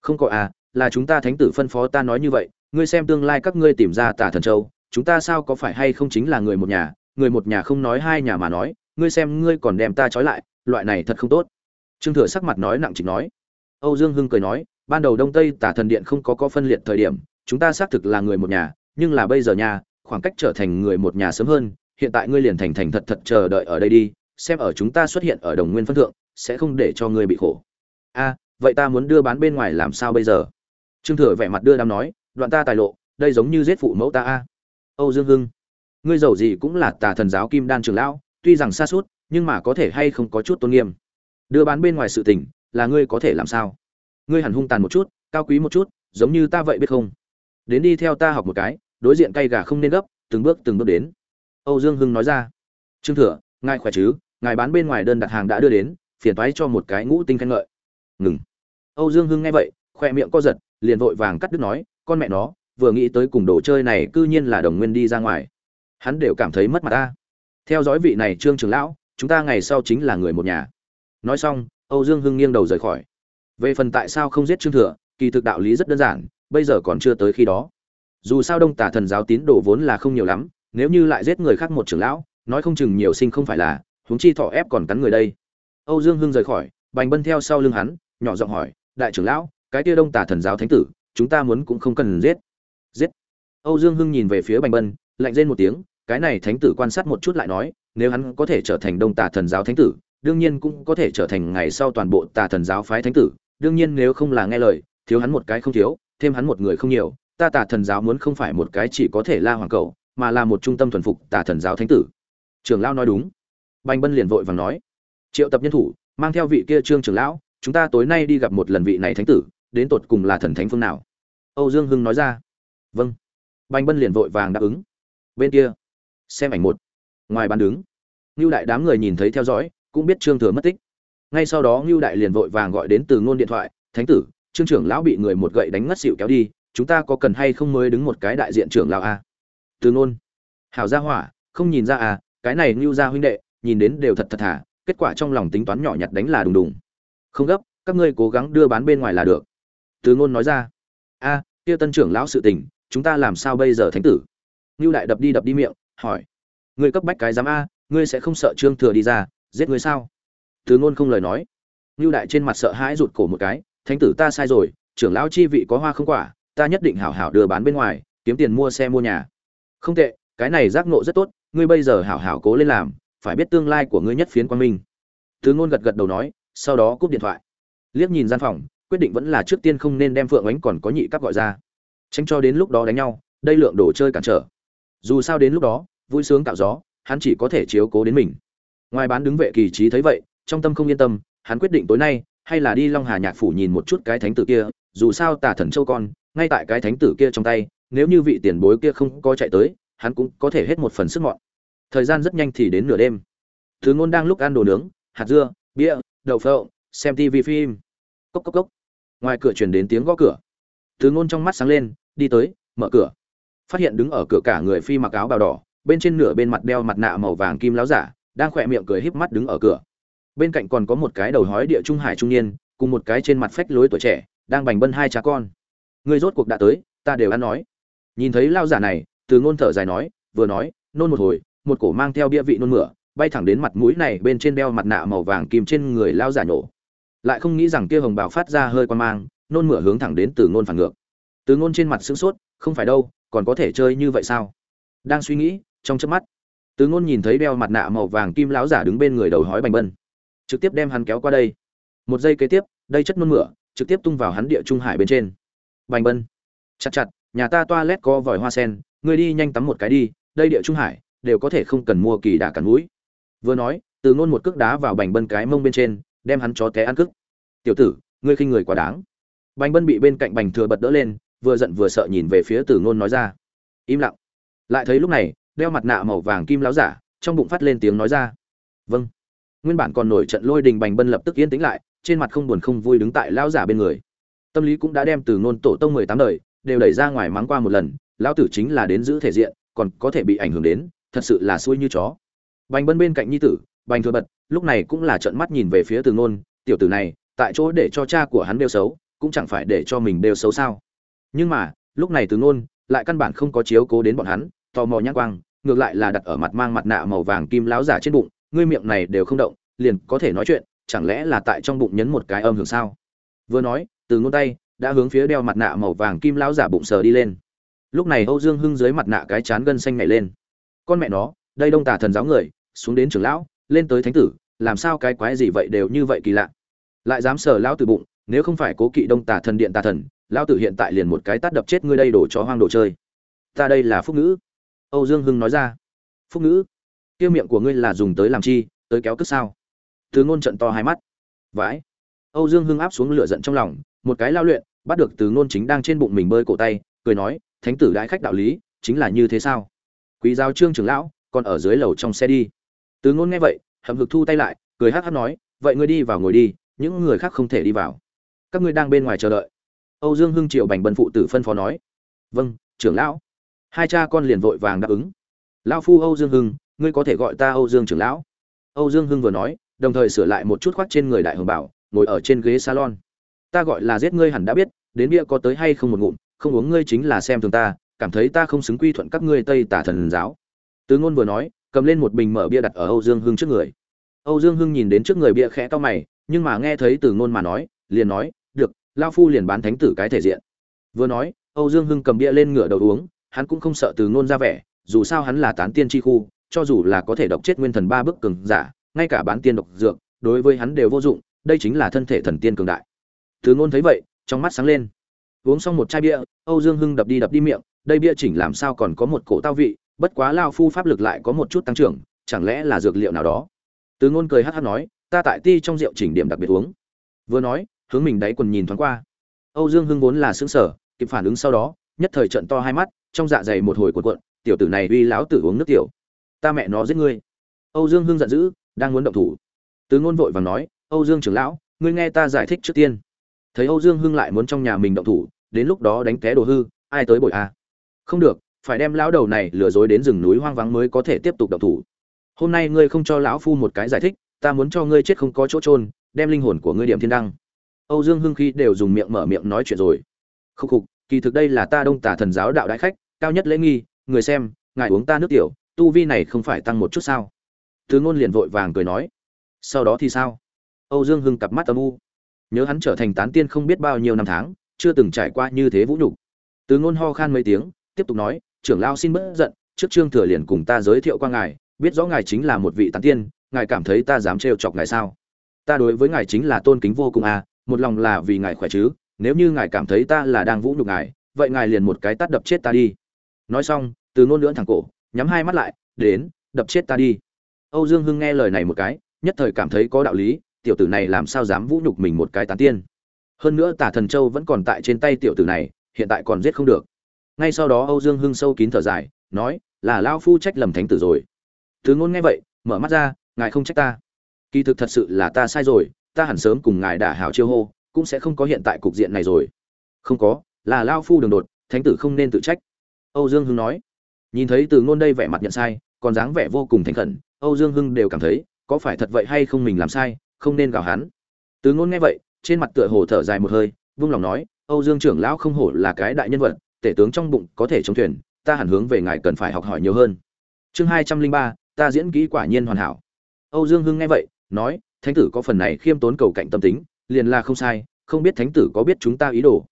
Không có à là chúng ta thánh tử phân phó ta nói như vậy, ngươi xem tương lai các ngươi tìm ra tà thần châu, chúng ta sao có phải hay không chính là người một nhà, người một nhà không nói hai nhà mà nói, ngươi xem ngươi còn đem ta trói lại, loại này thật không tốt. Trương thừa sắc mặt nói nặng trịch nói. Âu dương hưng cười nói, ban đầu đông tây tả thần điện không có có phân liệt thời điểm, chúng ta xác thực là người một nhà, nhưng là bây giờ nhà, khoảng cách trở thành người một nhà sớm hơn, hiện tại ngươi liền thành thành thật thật chờ đợi ở đây đi, xem ở chúng ta xuất hiện ở đồng nguyên phân thượng, sẽ không để cho ngươi bị khổ a, vậy ta muốn đưa bán bên ngoài làm sao bây giờ? Trương thừa vẻ mặt đưa đám nói, đoạn ta tài lộ, đây giống như giết phụ mẫu ta a. Âu dương hưng, ngươi giàu gì cũng là tà thần giáo kim đan trường lão, tuy rằng xa suốt, nhưng mà có thể hay không có chút tôn nghiêm. Đưa bán bên ngoài sự tình, là ngươi có thể làm sao? Ngươi hẳn hung tàn một chút, cao quý một chút, giống như ta vậy biết không? Đến đi theo ta học một cái, đối diện cay gà không nên gấp, từng bước từng bước đến. Âu dương hưng nói ra, trương thừa, ngài khỏe chứ? Ngài bán bên ngoài đơn đặt hàng đã đưa đến, phiền toái cho một cái ngũ tinh khen ngợi ngừng. Âu dương hưng nghe vậy, khoe miệng co giật, liền vội vàng cắt đứt nói, con mẹ nó, vừa nghĩ tới cùng đồ chơi này cư nhiên là đồng nguyên đi ra ngoài. Hắn đều cảm thấy mất mặt ta. Theo dõi vị này trương trưởng lão, chúng ta ngày sau chính là người một nhà. Nói xong, âu dương hưng nghiêng đầu rời khỏi. Về phần tại sao không giết trương thừa, kỳ thực đạo lý rất đơn giản, bây giờ còn chưa tới khi đó. Dù sao đông tả thần giáo tín đồ vốn là không nhiều lắm, nếu như lại giết người khác một trưởng lão, nói không chừng nhiều sinh không phải là, huống chi thọ ép còn cắn người đây. Âu dương hưng rời khỏi, bành bân theo sau lưng hắn nhỏ giọng hỏi, đại trưởng lão, cái kia đông tà thần giáo thánh tử, chúng ta muốn cũng không cần giết. Giết? Âu dương hưng nhìn về phía bành bân, lạnh rên một tiếng, cái này thánh tử quan sát một chút lại nói, nếu hắn có thể trở thành đông tà thần giáo thánh tử, đương nhiên cũng có thể trở thành ngày sau toàn bộ tà thần giáo phái thánh tử. Đương nhiên nếu không là nghe lời, thiếu hắn một cái không thiếu, thêm hắn một người không nhiều, ta tà thần giáo muốn không phải một cái chỉ có thể la hoàng cầu, mà là một trung tâm thuần phục tà thần giáo thánh tử. Trưởng lão nói đúng. Bành bân liền vội vàng nói, triệu tập nhân thủ, mang theo vị kia trương trưởng lão chúng ta tối nay đi gặp một lần vị này thánh tử, đến tột cùng là thần thánh phương nào? Âu dương hưng nói ra. Vâng. Bành bân liền vội vàng đáp ứng. Bên kia, xem ảnh một. Ngoài bàn đứng, ngưu đại đám người nhìn thấy theo dõi, cũng biết trương thừa mất tích. Ngay sau đó ngưu đại liền vội vàng gọi đến từ ngôn điện thoại, thánh tử, trương trưởng lão bị người một gậy đánh ngất xịu kéo đi, chúng ta có cần hay không mới đứng một cái đại diện trưởng lão a? Từ ngôn, hảo gia hỏa, không nhìn ra à cái này ngưu gia huynh đệ, nhìn đến đều thật thật thà kết quả trong lòng tính toán nhỏ nhặt đánh là đùng đùng không gấp, các ngươi cố gắng đưa bán bên ngoài là được. Tứ ngôn nói ra. A, kia tân trưởng lão sự tình, chúng ta làm sao bây giờ thánh tử? Ngưu đại đập đi đập đi miệng, hỏi. Ngươi cấp bách cái giám a, ngươi sẽ không sợ trương thừa đi ra, giết ngươi sao? Tứ ngôn không lời nói. Ngưu đại trên mặt sợ hãi rụt cổ một cái. Thánh tử ta sai rồi, trưởng lão chi vị có hoa không quả, ta nhất định hảo hảo đưa bán bên ngoài, kiếm tiền mua xe mua nhà. Không tệ, cái này giác ngộ rất tốt, ngươi bây giờ hảo hảo cố lên làm, phải biết tương lai của ngươi nhất phiến quan minh. Tứ ngôn gật gật đầu nói sau đó cúp điện thoại. Liếc nhìn gian phòng, quyết định vẫn là trước tiên không nên đem phượng ánh còn có nhị cắp gọi ra. Tránh cho đến lúc đó đánh nhau, đây lượng đồ chơi cản trở. Dù sao đến lúc đó, vui sướng cạo gió, hắn chỉ có thể chiếu cố đến mình. Ngoài bán đứng vệ kỳ trí thấy vậy, trong tâm không yên tâm, hắn quyết định tối nay, hay là đi long hà nhạc phủ nhìn một chút cái thánh tử kia, dù sao tà thần châu con, ngay tại cái thánh tử kia trong tay, nếu như vị tiền bối kia không có chạy tới, hắn cũng có thể hết một phần sức mọn. Thời gian rất nhanh thì đến nửa đêm. Thứ ngôn đang lúc ăn đồ nướng, hạt dưa, bia đậu phộng xem tv phim. Cốc cốc cốc. Ngoài cửa truyền đến tiếng gõ cửa. Thứ ngôn trong mắt sáng lên, đi tới, mở cửa. Phát hiện đứng ở cửa cả người phi mặc áo bào đỏ, bên trên nửa bên mặt đeo mặt nạ màu vàng kim láo giả, đang khỏe miệng cười híp mắt đứng ở cửa. Bên cạnh còn có một cái đầu hói địa trung hải trung niên, cùng một cái trên mặt phách lối tuổi trẻ, đang bành bân hai cha con. Người rốt cuộc đã tới, ta đều ăn nói. Nhìn thấy lao giả này, từ ngôn thở dài nói, vừa nói, nôn một hồi, một cổ mang theo bia vị nôn mửa bay thẳng đến mặt mũi này bên trên đeo mặt nạ màu vàng kim trên người lao giả nhổ. Lại không nghĩ rằng kia hồng bào phát ra hơi quan mang, nôn mửa hướng thẳng đến từ ngôn phản ngược. Từ ngôn trên mặt sững sốt, không phải đâu, còn có thể chơi như vậy sao? Đang suy nghĩ, trong chớp mắt, từ ngôn nhìn thấy đeo mặt nạ màu vàng kim lão giả đứng bên người đầu hói bành bân. Trực tiếp đem hắn kéo qua đây. Một giây kế tiếp, đây chất nôn mửa, trực tiếp tung vào hắn địa trung hải bên trên. Bành bân. Chặt chặt, nhà ta toa lét có vòi hoa sen, ngươi đi nhanh tắm một cái đi, đây địa trung hải, đều có thể không cần mua kỳ đà cắn mũi vừa nói, từ ngôn một cước đá vào bành bân cái mông bên trên, đem hắn chó té ăn cước. tiểu tử, ngươi khinh người quá đáng. Bành bân bị bên cạnh bành thừa bật đỡ lên, vừa giận vừa sợ nhìn về phía từ ngôn nói ra. Im lặng. Lại thấy lúc này, đeo mặt nạ màu vàng kim láo giả, trong bụng phát lên tiếng nói ra. Vâng. Nguyên bản còn nổi trận lôi đình bành bân lập tức yên tĩnh lại, trên mặt không buồn không vui đứng tại lão giả bên người. Tâm lý cũng đã đem từ ngôn tổ tông mười tám đời, đều đẩy ra ngoài mắng qua một lần, lão tử chính là đến giữ thể diện, còn có thể bị ảnh hưởng đến, thật sự là xuôi như chó bành bân bên cạnh nhi tử bành thừa bật lúc này cũng là trợn mắt nhìn về phía từ Nôn, tiểu tử này tại chỗ để cho cha của hắn đeo xấu cũng chẳng phải để cho mình đeo xấu sao. Nhưng mà lúc này từ Nôn lại căn bản không có chiếu cố đến bọn hắn tò mò nhãn quang ngược lại là đặt ở mặt mang mặt nạ màu vàng kim láo giả trên bụng ngươi miệng này đều không động liền có thể nói chuyện chẳng lẽ là tại trong bụng nhấn một cái âm hưởng sao? Vừa nói từ Nôn tay đã hướng phía đeo mặt nạ màu vàng kim láo giả bụng sờ đi lên. Lúc này âu dương hưng dưới mặt nạ cái chán gân xanh nhảy lên. Con mẹ nó đây đông tà thần giáo người, xuống đến trưởng lão, lên tới thánh tử, làm sao cái quái gì vậy đều như vậy kỳ lạ. Lại dám sờ lão tử bụng, nếu không phải cố kỵ đông tà thần điện tà thần, lão tử hiện tại liền một cái tát đập chết ngươi đây đổ chó hoang đồ chơi. Ta đây là phúc ngữ. Âu dương hưng nói ra. Phúc ngữ? Kia miệng của ngươi là dùng tới làm chi, tới kéo cất sao? Từ ngôn trận to hai mắt. Vãi. Âu dương hưng áp xuống lửa giận trong lòng, một cái lao luyện, bắt được từ ngôn chính đang trên bụng mình bơi cổ tay, cười nói, thánh tử đãi khách đạo lý, chính là như thế sao? Quý giáo trương trưởng lão còn ở dưới lầu trong xe đi. Từ ngôn nghe vậy, hậm hực thu tay lại, cười hát hát nói, vậy ngươi đi vào ngồi đi, những người khác không thể đi vào. Các ngươi đang bên ngoài chờ đợi. Âu dương hưng triệu bành bần phụ tử phân phó nói vâng trưởng lão. Hai cha con liền vội vàng đáp ứng. Lão phu âu dương hưng, ngươi có thể gọi ta âu dương trưởng lão. Âu dương hưng vừa nói, đồng thời sửa lại một chút khoác trên người đại hồng bảo, ngồi ở trên ghế salon. Ta gọi là giết ngươi hẳn đã biết, đến bia có tới hay không một ngụm, không uống ngươi chính là xem thường ta, cảm thấy ta không xứng quy thuận các ngươi tây tả thần giáo tứ ngôn vừa nói, cầm lên một bình mở bia đặt ở âu dương hưng trước người. Âu dương hưng nhìn đến trước người bia khẽ to mày, nhưng mà nghe thấy từ ngôn mà nói, liền nói, được, Lão phu liền bán thánh tử cái thể diện. Vừa nói, âu dương hưng cầm bia lên ngửa đầu uống, hắn cũng không sợ từ ngôn ra vẻ, dù sao hắn là tán tiên chi khu, cho dù là có thể độc chết nguyên thần ba bước cường giả, ngay cả bán tiên độc dược, đối với hắn đều vô dụng, đây chính là thân thể thần tiên cường đại. Từ ngôn thấy vậy, trong mắt sáng lên. Uống xong một chai bia, âu dương hưng đập đi đập đi miệng, đây bia chỉnh làm sao còn có một cổ tao vị bất quá lao phu pháp lực lại có một chút tăng trưởng, chẳng lẽ là dược liệu nào đó? Từ ngôn cười hát hát nói, ta tại ti trong rượu chỉnh điểm đặc biệt uống. Vừa nói, hướng mình đáy quần nhìn thoáng qua. Âu dương hưng vốn là xứng sở kịp phản ứng sau đó, nhất thời trận to hai mắt, trong dạ dày một hồi cuộn cuộn, tiểu tử này uy lão tử uống nước tiểu. Ta mẹ nó giết ngươi. Âu dương hưng giận dữ, đang muốn động thủ. Từ ngôn vội vàng nói, âu dương trưởng lão, ngươi nghe ta giải thích trước tiên. Thấy âu dương hưng lại muốn trong nhà mình động thủ, đến lúc đó đánh té đồ hư, ai tới bội a à? không được phải đem lão đầu này lừa dối đến rừng núi hoang vắng mới có thể tiếp tục động thủ. Hôm nay ngươi không cho lão phu một cái giải thích, ta muốn cho ngươi chết không có chỗ trôn đem linh hồn của ngươi điểm thiên đăng. Âu dương hưng khi đều dùng miệng mở miệng nói chuyện rồi. Khúc khục, kỳ thực đây là ta đông tả thần giáo đạo đại khách, cao nhất lễ nghi, người xem, ngài uống ta nước tiểu, tu vi này không phải tăng một chút sao? Thứ ngôn liền vội vàng cười nói. Sau đó thì sao? Âu dương hưng cặp mắt âm u. Nhớ hắn trở thành tán tiên không biết bao nhiêu năm tháng, chưa từng trải qua như thế vũ nhục. Từ ngôn ho khan mấy tiếng, tiếp tục nói trưởng lao xin bớt giận, trước trương thừa liền cùng ta giới thiệu qua ngài, biết rõ ngài chính là một vị tán tiên, ngài cảm thấy ta dám trêu chọc ngài sao? Ta đối với ngài chính là tôn kính vô cùng à một lòng là vì ngài khỏe chứ, nếu như ngài cảm thấy ta là đang vũ nhục ngài, vậy ngài liền một cái tắt đập chết ta đi. Nói xong, từ ngôn lưỡng thẳng cổ, nhắm hai mắt lại, đến, đập chết ta đi. Âu dương hưng nghe lời này một cái, nhất thời cảm thấy có đạo lý, tiểu tử này làm sao dám vũ nhục mình một cái tán tiên. Hơn nữa tả thần châu vẫn còn tại trên tay tiểu tử này, hiện tại còn giết không được ngay sau đó âu dương hưng sâu kín thở dài, nói, là lao phu trách lầm thánh tử rồi. Thứ ngôn nghe vậy, mở mắt ra, ngài không trách ta. Kỳ thực thật sự là ta sai rồi, ta hẳn sớm cùng ngài đả hảo chiêu hô, cũng sẽ không có hiện tại cục diện này rồi. Không có, là lao phu đường đột, thánh tử không nên tự trách. Âu dương hưng nói. Nhìn thấy từ ngôn đây vẻ mặt nhận sai, còn dáng vẻ vô cùng thành khẩn, âu dương hưng đều cảm thấy, có phải thật vậy hay không mình làm sai, không nên gào hắn. Từ ngôn nghe vậy, trên mặt tựa hồ thở dài một hơi, vung lòng nói, âu dương trưởng lão không hổ là cái đại nhân vật tể tướng trong bụng có thể chống thuyền, ta hẳn hướng về ngài cần phải học hỏi nhiều hơn. Chương hai trăm linh ba, ta diễn kỹ quả nhiên hoàn hảo. Âu dương hưng nghe vậy, nói, thánh tử có phần này khiêm tốn cầu cạnh tâm tính, liền là không sai, không biết thánh tử có biết chúng ta ý đồ.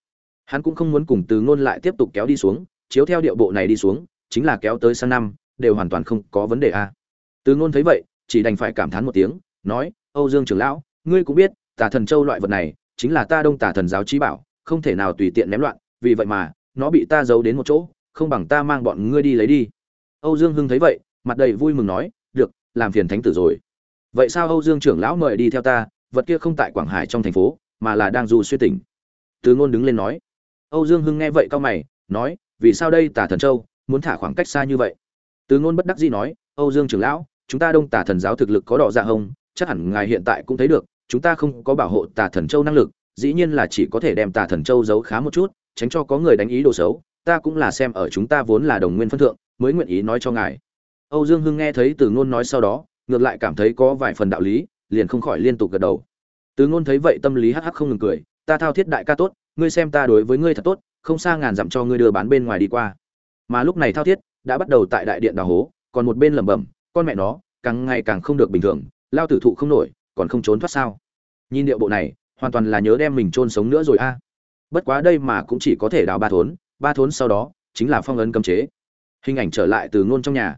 Hắn cũng không muốn cùng từ ngôn lại tiếp tục kéo đi xuống, chiếu theo điệu bộ này đi xuống, chính là kéo tới sang năm, đều hoàn toàn không có vấn đề a. Từ ngôn thấy vậy, chỉ đành phải cảm thán một tiếng, nói, âu dương trưởng lão, ngươi cũng biết, tà thần châu loại vật này, chính là ta đông tà thần giáo trí bảo, không thể nào tùy tiện ném loạn, vì vậy mà nó bị ta giấu đến một chỗ, không bằng ta mang bọn ngươi đi lấy đi. Âu dương hưng thấy vậy, mặt đầy vui mừng nói, được, làm phiền thánh tử rồi. Vậy sao âu dương trưởng lão mời đi theo ta, vật kia không tại quảng hải trong thành phố, mà là đang du xuyên tỉnh. Tứ ngôn đứng lên nói. Âu dương hưng nghe vậy cao mày, nói, vì sao đây tả thần châu, muốn thả khoảng cách xa như vậy? Tứ ngôn bất đắc dĩ nói, âu dương trưởng lão, chúng ta đông tà thần giáo thực lực có đỏ dạ hông chắc hẳn ngài hiện tại cũng thấy được, chúng ta không có bảo hộ tà thần châu năng lực, dĩ nhiên là chỉ có thể đem tà thần châu giấu khá một chút tránh cho có người đánh ý đồ xấu, ta cũng là xem ở chúng ta vốn là đồng nguyên phân thượng, mới nguyện ý nói cho ngài. Âu dương hưng nghe thấy từ ngôn nói sau đó, ngược lại cảm thấy có vài phần đạo lý, liền không khỏi liên tục gật đầu. Từ ngôn thấy vậy tâm lý hắc hắc không ngừng cười, ta thao thiết đại ca tốt, ngươi xem ta đối với ngươi thật tốt, không xa ngàn dặm cho ngươi đưa bán bên ngoài đi qua. Mà lúc này thao thiết đã bắt đầu tại đại điện đào hố, còn một bên lẩm bẩm, con mẹ nó, càng ngày càng không được bình thường, lao tử thụ không nổi, còn không trốn thoát sao? Nhìn điệu bộ này, hoàn toàn là nhớ đem mình chôn sống nữa rồi a bất quá đây mà cũng chỉ có thể đào ba thốn ba thốn sau đó chính là phong ấn cấm chế. Hình ảnh trở lại từ ngôn trong nhà.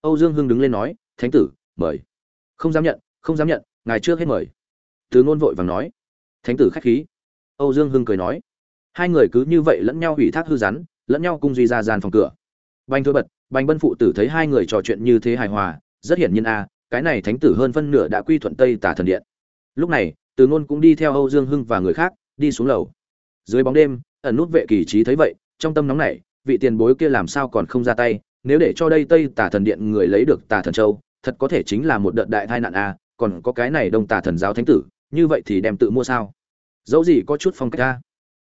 Âu dương hưng đứng lên nói, thánh tử, mời. Không dám nhận, không dám nhận, ngài trước hết mời. Từ ngôn vội vàng nói. Thánh tử khách khí. Âu dương hưng cười nói. Hai người cứ như vậy lẫn nhau ủy thác hư rắn, lẫn nhau cung duy ra gian phòng cửa. Banh thưa bật banh bân phụ tử thấy hai người trò chuyện như thế hài hòa, rất hiển nhiên a, cái này thánh tử hơn phân nửa đã quy thuận tây tả thần điện. Lúc này, từ ngôn cũng đi theo âu dương hưng và người khác, đi xuống lầu dưới bóng đêm ẩn nút vệ kỳ trí thấy vậy trong tâm nóng này, vị tiền bối kia làm sao còn không ra tay nếu để cho đây tây tả thần điện người lấy được tà thần châu thật có thể chính là một đợt đại tai nạn a còn có cái này đông tà thần giáo thánh tử như vậy thì đem tự mua sao? Dẫu gì có chút phong cách a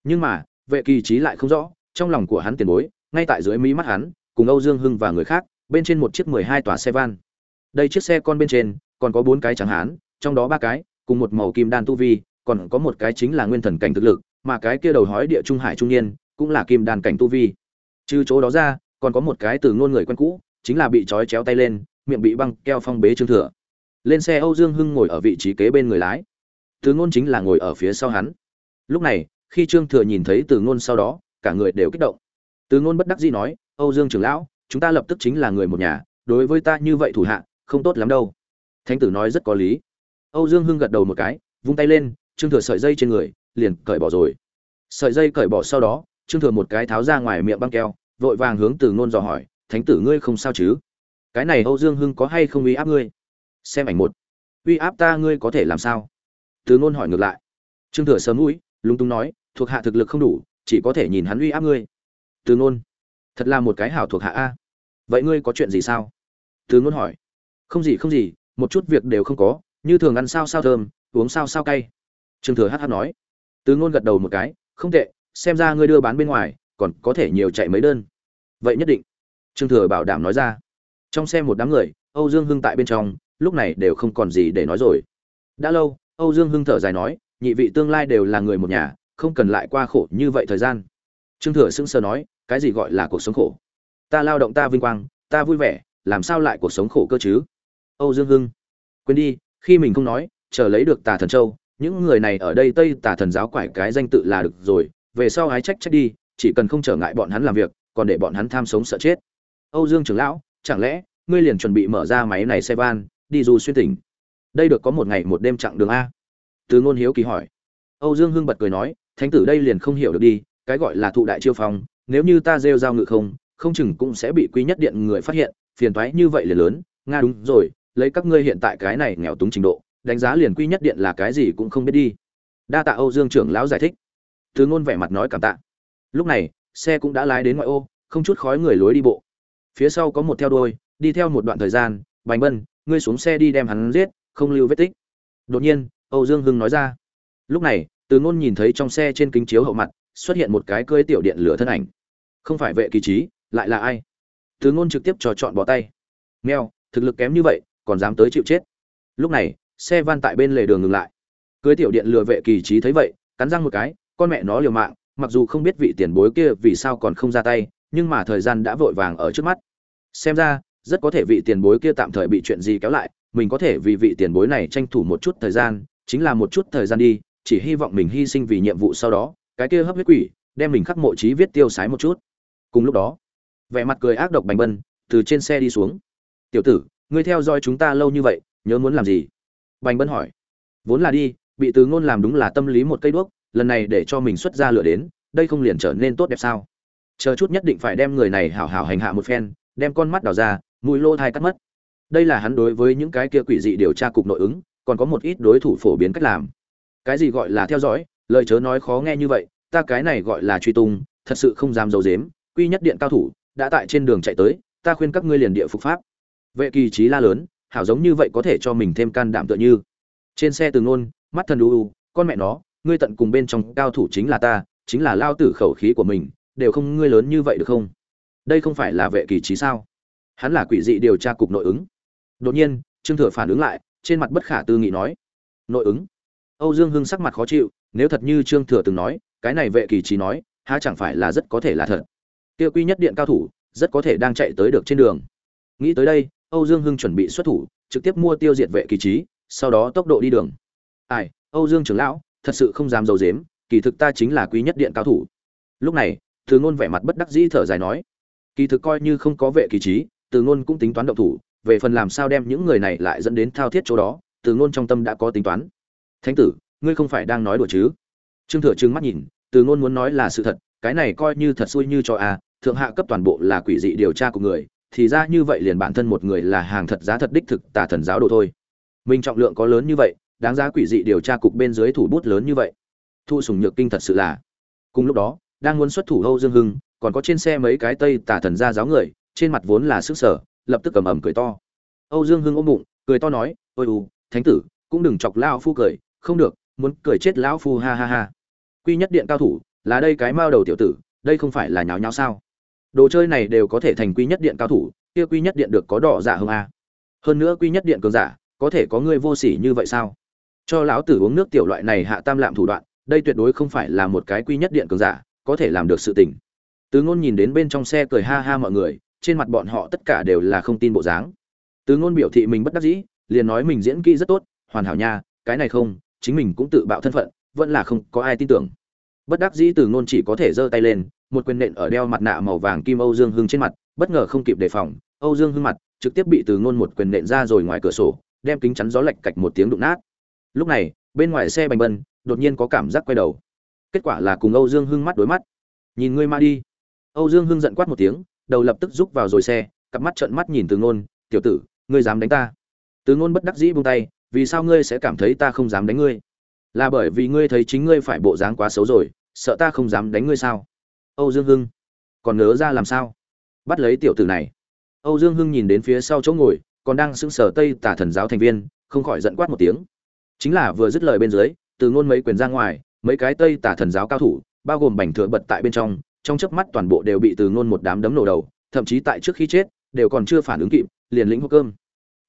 nhưng mà vệ kỳ trí lại không rõ trong lòng của hắn tiền bối ngay tại dưới mí mắt hắn cùng âu dương hưng và người khác bên trên một chiếc mười hai tòa xe van. Đây chiếc xe con bên trên còn có bốn cái trắng hán trong đó ba cái cùng một màu kim đan tu vi còn có một cái chính là nguyên thần cảnh thực lực mà cái kia đầu hói địa trung hải trung niên cũng là kim đan cảnh tu vi. Trừ chỗ đó ra, còn có một cái từ ngôn người quen cũ, chính là bị trói chéo tay lên, miệng bị băng keo phong bế trương thừa. Lên xe âu dương hưng ngồi ở vị trí kế bên người lái. Từ ngôn chính là ngồi ở phía sau hắn. Lúc này, khi trương thừa nhìn thấy từ ngôn sau đó, cả người đều kích động. Từ ngôn bất đắc dĩ nói, âu dương trưởng lão, chúng ta lập tức chính là người một nhà, đối với ta như vậy thủ hạ, không tốt lắm đâu. Thánh tử nói rất có lý. Âu dương hưng gật đầu một cái, vung tay lên, trương thừa sợi dây trên người liền cởi bỏ rồi. Sợi dây cởi bỏ sau đó, trương thừa một cái tháo ra ngoài miệng băng keo, vội vàng hướng từ ngôn dò hỏi, thánh tử ngươi không sao chứ? Cái này âu dương hưng có hay không uy áp ngươi? Xem ảnh một. Uy áp ta ngươi có thể làm sao? Từ ngôn hỏi ngược lại. Trương thừa sớm mũi, lúng túng nói, thuộc hạ thực lực không đủ, chỉ có thể nhìn hắn uy áp ngươi. Từ ngôn. Thật là một cái hảo thuộc hạ a. Vậy ngươi có chuyện gì sao? Từ ngôn hỏi. Không gì không gì, một chút việc đều không có, như thường ăn sao sao thơm, uống sao sao cay. Trương thừa hh nói từ ngôn gật đầu một cái, không tệ, xem ra ngươi đưa bán bên ngoài, còn có thể nhiều chạy mấy đơn. Vậy nhất định. Trương thừa bảo đảm nói ra. Trong xe một đám người, âu dương hưng tại bên trong, lúc này đều không còn gì để nói rồi. Đã lâu, âu dương hưng thở dài nói, nhị vị tương lai đều là người một nhà, không cần lại qua khổ như vậy thời gian. Trương thừa sững sờ nói, cái gì gọi là cuộc sống khổ? Ta lao động ta vinh quang, ta vui vẻ, làm sao lại cuộc sống khổ cơ chứ? Âu dương hưng, quên đi, khi mình không nói, chờ lấy được tà thần châu những người này ở đây tây tà thần giáo quải cái danh tự là được rồi, về sau hái trách trách đi, chỉ cần không trở ngại bọn hắn làm việc, còn để bọn hắn tham sống sợ chết. Âu dương trưởng lão, chẳng lẽ ngươi liền chuẩn bị mở ra máy này xe van, đi du xuyên tỉnh? Đây được có một ngày một đêm chặng đường a. Từ ngôn hiếu kỳ hỏi. Âu dương hưng bật cười nói, thánh tử đây liền không hiểu được đi, cái gọi là thụ đại chiêu phong, nếu như ta rêu giao ngự không không chừng cũng sẽ bị quý nhất điện người phát hiện, phiền toái như vậy liền lớn. Nga đúng rồi, lấy các ngươi hiện tại cái này nghèo túng trình độ đánh giá liền quy nhất điện là cái gì cũng không biết đi. Đa tạ âu dương trưởng lão giải thích. Thứ ngôn vẻ mặt nói cảm tạ. Lúc này, xe cũng đã lái đến ngoại ô, không chút khói người lối đi bộ. Phía sau có một theo đuôi, đi theo một đoạn thời gian, bành bân, ngươi xuống xe đi đem hắn giết, không lưu vết tích. Đột nhiên, âu dương hưng nói ra. Lúc này, từ ngôn nhìn thấy trong xe trên kính chiếu hậu mặt, xuất hiện một cái cơi tiểu điện lửa thân ảnh. Không phải vệ kỳ trí, lại là ai? Từ ngôn trực tiếp trò chọn bỏ tay. Mèo, thực lực kém như vậy, còn dám tới chịu chết. Lúc này xe van tại bên lề đường ngừng lại. Cưới tiểu điện lừa vệ kỳ trí thấy vậy, cắn răng một cái, con mẹ nó liều mạng, mặc dù không biết vị tiền bối kia vì sao còn không ra tay, nhưng mà thời gian đã vội vàng ở trước mắt. Xem ra, rất có thể vị tiền bối kia tạm thời bị chuyện gì kéo lại, mình có thể vì vị tiền bối này tranh thủ một chút thời gian, chính là một chút thời gian đi, chỉ hy vọng mình hy sinh vì nhiệm vụ sau đó, cái kia hấp huyết quỷ, đem mình khắc mộ trí viết tiêu sái một chút. Cùng lúc đó, vẻ mặt cười ác độc bành bân, từ trên xe đi xuống. Tiểu tử, ngươi theo dõi chúng ta lâu như vậy, nhớ muốn làm gì? Bành bân hỏi. Vốn là đi, bị từ ngôn làm đúng là tâm lý một cây đuốc, lần này để cho mình xuất ra lửa đến, đây không liền trở nên tốt đẹp sao? Chờ chút nhất định phải đem người này hảo hảo hành hạ một phen, đem con mắt đào ra, mũi lô thai cắt mất. Đây là hắn đối với những cái kia quỷ dị điều tra cục nội ứng, còn có một ít đối thủ phổ biến cách làm. Cái gì gọi là theo dõi, lời chớ nói khó nghe như vậy, ta cái này gọi là truy tung, thật sự không dám giấu dếm quy nhất điện cao thủ, đã tại trên đường chạy tới, ta khuyên các ngươi liền địa phục pháp. Vệ kỳ trí la lớn hảo giống như vậy có thể cho mình thêm can đảm tựa như. Trên xe từ ngôn, mắt thần u u, con mẹ nó, ngươi tận cùng bên trong cao thủ chính là ta, chính là lao tử khẩu khí của mình, đều không ngươi lớn như vậy được không? Đây không phải là vệ kỳ trí sao? Hắn là quỷ dị điều tra cục nội ứng. Đột nhiên, trương thừa phản ứng lại, trên mặt bất khả tư nghị nói. Nội ứng? Âu dương hưng sắc mặt khó chịu, nếu thật như trương thừa từng nói, cái này vệ kỳ trí nói, há chẳng phải là rất có thể là thật. Kia quy nhất điện cao thủ, rất có thể đang chạy tới được trên đường. Nghĩ tới đây âu dương hưng chuẩn bị xuất thủ, trực tiếp mua tiêu diệt vệ kỳ trí, sau đó tốc độ đi đường. Ai, âu dương trưởng lão, thật sự không dám dầu dếm kỳ thực ta chính là quý nhất điện cao thủ. Lúc này, từ ngôn vẻ mặt bất đắc dĩ thở dài nói, kỳ thực coi như không có vệ kỳ trí, từ ngôn cũng tính toán động thủ, về phần làm sao đem những người này lại dẫn đến thao thiết chỗ đó, từ ngôn trong tâm đã có tính toán. Thánh tử, ngươi không phải đang nói đùa chứ? Trương thừa trừng mắt nhìn, từ ngôn muốn nói là sự thật, cái này coi như thật xui như cho a, thượng hạ cấp toàn bộ là quỷ dị điều tra của người thì ra như vậy liền bản thân một người là hàng thật giá thật đích thực tà thần giáo đồ thôi. Mình trọng lượng có lớn như vậy, đáng giá quỷ dị điều tra cục bên dưới thủ bút lớn như vậy. Thu sùng nhược kinh thật sự là. Cùng lúc đó, đang muốn xuất thủ âu dương hưng, còn có trên xe mấy cái tây tà thần gia giáo người, trên mặt vốn là sức sở, lập tức cầm ẩm cười to. Âu dương hưng ôm bụng, cười to nói, ôi u, thánh tử, cũng đừng chọc lao phu cười, không được, muốn cười chết lão phu, ha ha ha. Quy nhất điện cao thủ, là đây cái mao đầu tiểu tử, đây không phải là nháo nháo sao? Đồ chơi này đều có thể thành quy nhất điện cao thủ, kia quy nhất điện được có đỏ giả hơn a? Hơn nữa quy nhất điện cường giả, có thể có người vô sỉ như vậy sao? Cho lão tử uống nước tiểu loại này hạ tam lạm thủ đoạn, đây tuyệt đối không phải là một cái quy nhất điện cường giả, có thể làm được sự tình. Tứ ngôn nhìn đến bên trong xe cười ha ha mọi người, trên mặt bọn họ tất cả đều là không tin bộ dáng. Tứ ngôn biểu thị mình bất đắc dĩ, liền nói mình diễn kỹ rất tốt, hoàn hảo nha, cái này không, chính mình cũng tự bạo thân phận, vẫn là không có ai tin tưởng. Bất đắc dĩ từ ngôn chỉ có thể giơ tay lên một quyền nện ở đeo mặt nạ màu vàng kim âu dương hưng trên mặt, bất ngờ không kịp đề phòng, âu dương hưng mặt trực tiếp bị từ ngôn một quyền nện ra rồi ngoài cửa sổ, đem kính chắn gió lệch cạch một tiếng đụng nát. Lúc này, bên ngoài xe bành bân đột nhiên có cảm giác quay đầu. Kết quả là cùng âu dương hưng mắt đối mắt. Nhìn ngươi ma đi. Âu dương hưng giận quát một tiếng, đầu lập tức rúc vào rồi xe, cặp mắt trợn mắt nhìn từ ngôn, tiểu tử, ngươi dám đánh ta? Từ ngôn bất đắc dĩ buông tay, vì sao ngươi sẽ cảm thấy ta không dám đánh ngươi? Là bởi vì ngươi thấy chính ngươi phải bộ dáng quá xấu rồi, sợ ta không dám đánh ngươi sao? Âu dương hưng. Còn nhớ ra làm sao? Bắt lấy tiểu tử này. Âu dương hưng nhìn đến phía sau chỗ ngồi, còn đang sững sờ tây tả thần giáo thành viên, không khỏi giận quát một tiếng. Chính là vừa dứt lời bên dưới, từ ngôn mấy quyền ra ngoài, mấy cái tây tả thần giáo cao thủ, bao gồm bành thừa bật tại bên trong trong chớp mắt toàn bộ đều bị từ ngôn một đám đấm nổ đầu, thậm chí tại trước khi chết, đều còn chưa phản ứng kịp, liền lĩnh hô cơm.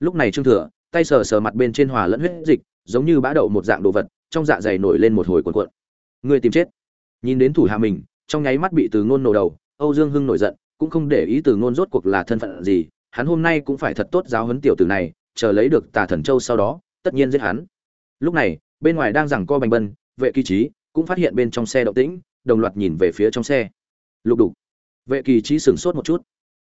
Lúc này trương thừa, tay sờ sờ mặt bên trên hòa lẫn huyết dịch, giống như bã đậu một dạng đồ vật, trong dạ dày nổi lên một hồi cuộn cuộn. Người tìm chết. Nhìn đến thủ hạ mình trong nháy mắt bị từ ngôn nổ đầu, âu dương hưng nổi giận, cũng không để ý từ ngôn rốt cuộc là thân phận gì, hắn hôm nay cũng phải thật tốt giáo huấn tiểu tử này, chờ lấy được tà thần châu sau đó, tất nhiên giết hắn. Lúc này, bên ngoài đang giằng co bành bân, vệ kỳ trí cũng phát hiện bên trong xe động tĩnh, đồng loạt nhìn về phía trong xe. Lục đục. Vệ kỳ trí sửng sốt một chút,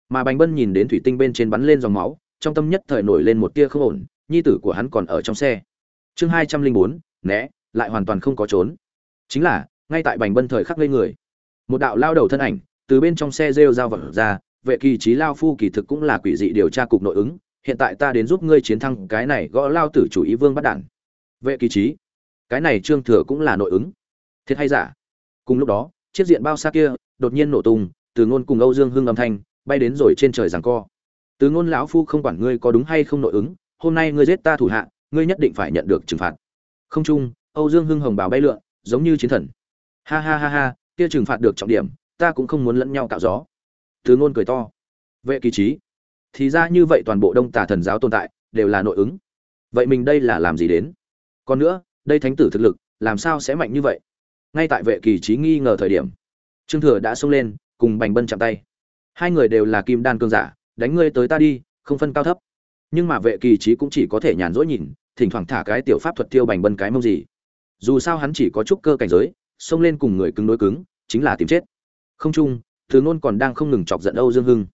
mà bành bân nhìn đến thủy tinh bên trên bắn lên dòng máu, trong tâm nhất thời nổi lên một tia không ổn, nhi tử của hắn còn ở trong xe. Chương hai trăm linh bốn, né, lại hoàn toàn không có trốn. Chính là, ngay tại bành bân thời khắc lên người một đạo lao đầu thân ảnh, từ bên trong xe rêu dao vật ra, vệ kỳ trí lao phu kỳ thực cũng là quỷ dị điều tra cục nội ứng, hiện tại ta đến giúp ngươi chiến thắng cái này gõ lao tử chủ ý vương bắt đản vệ kỳ trí, cái này trương thừa cũng là nội ứng. Thiệt hay giả? Cùng lúc đó, chiếc diện bao xa kia, đột nhiên nổ tung, từ ngôn cùng âu dương hưng âm thanh, bay đến rồi trên trời giằng co. Từ ngôn lão phu không quản ngươi có đúng hay không nội ứng, hôm nay ngươi giết ta thủ hạ, ngươi nhất định phải nhận được trừng phạt. Không chung, âu dương hưng hồng bào bay lượn, giống như chiến thần. Ha ha ha ha kia trừng phạt được trọng điểm, ta cũng không muốn lẫn nhau cạo gió. Thứ ngôn cười to. Vệ kỳ trí. Thì ra như vậy toàn bộ đông tà thần giáo tồn tại, đều là nội ứng. Vậy mình đây là làm gì đến? Còn nữa, đây thánh tử thực lực, làm sao sẽ mạnh như vậy? Ngay tại vệ kỳ trí nghi ngờ thời điểm, trương thừa đã xông lên, cùng bành bân chạm tay. Hai người đều là kim đan cương giả, đánh ngươi tới ta đi, không phân cao thấp. Nhưng mà vệ kỳ trí cũng chỉ có thể nhàn rỗi nhìn, thỉnh thoảng thả cái tiểu pháp thuật tiêu bành bân cái mông gì. Dù sao hắn chỉ có chút cơ cảnh giới, xông lên cùng người cứng đối cứng chính là tìm chết. Không chung thứ ngôn còn đang không ngừng chọc giận âu dương hưng.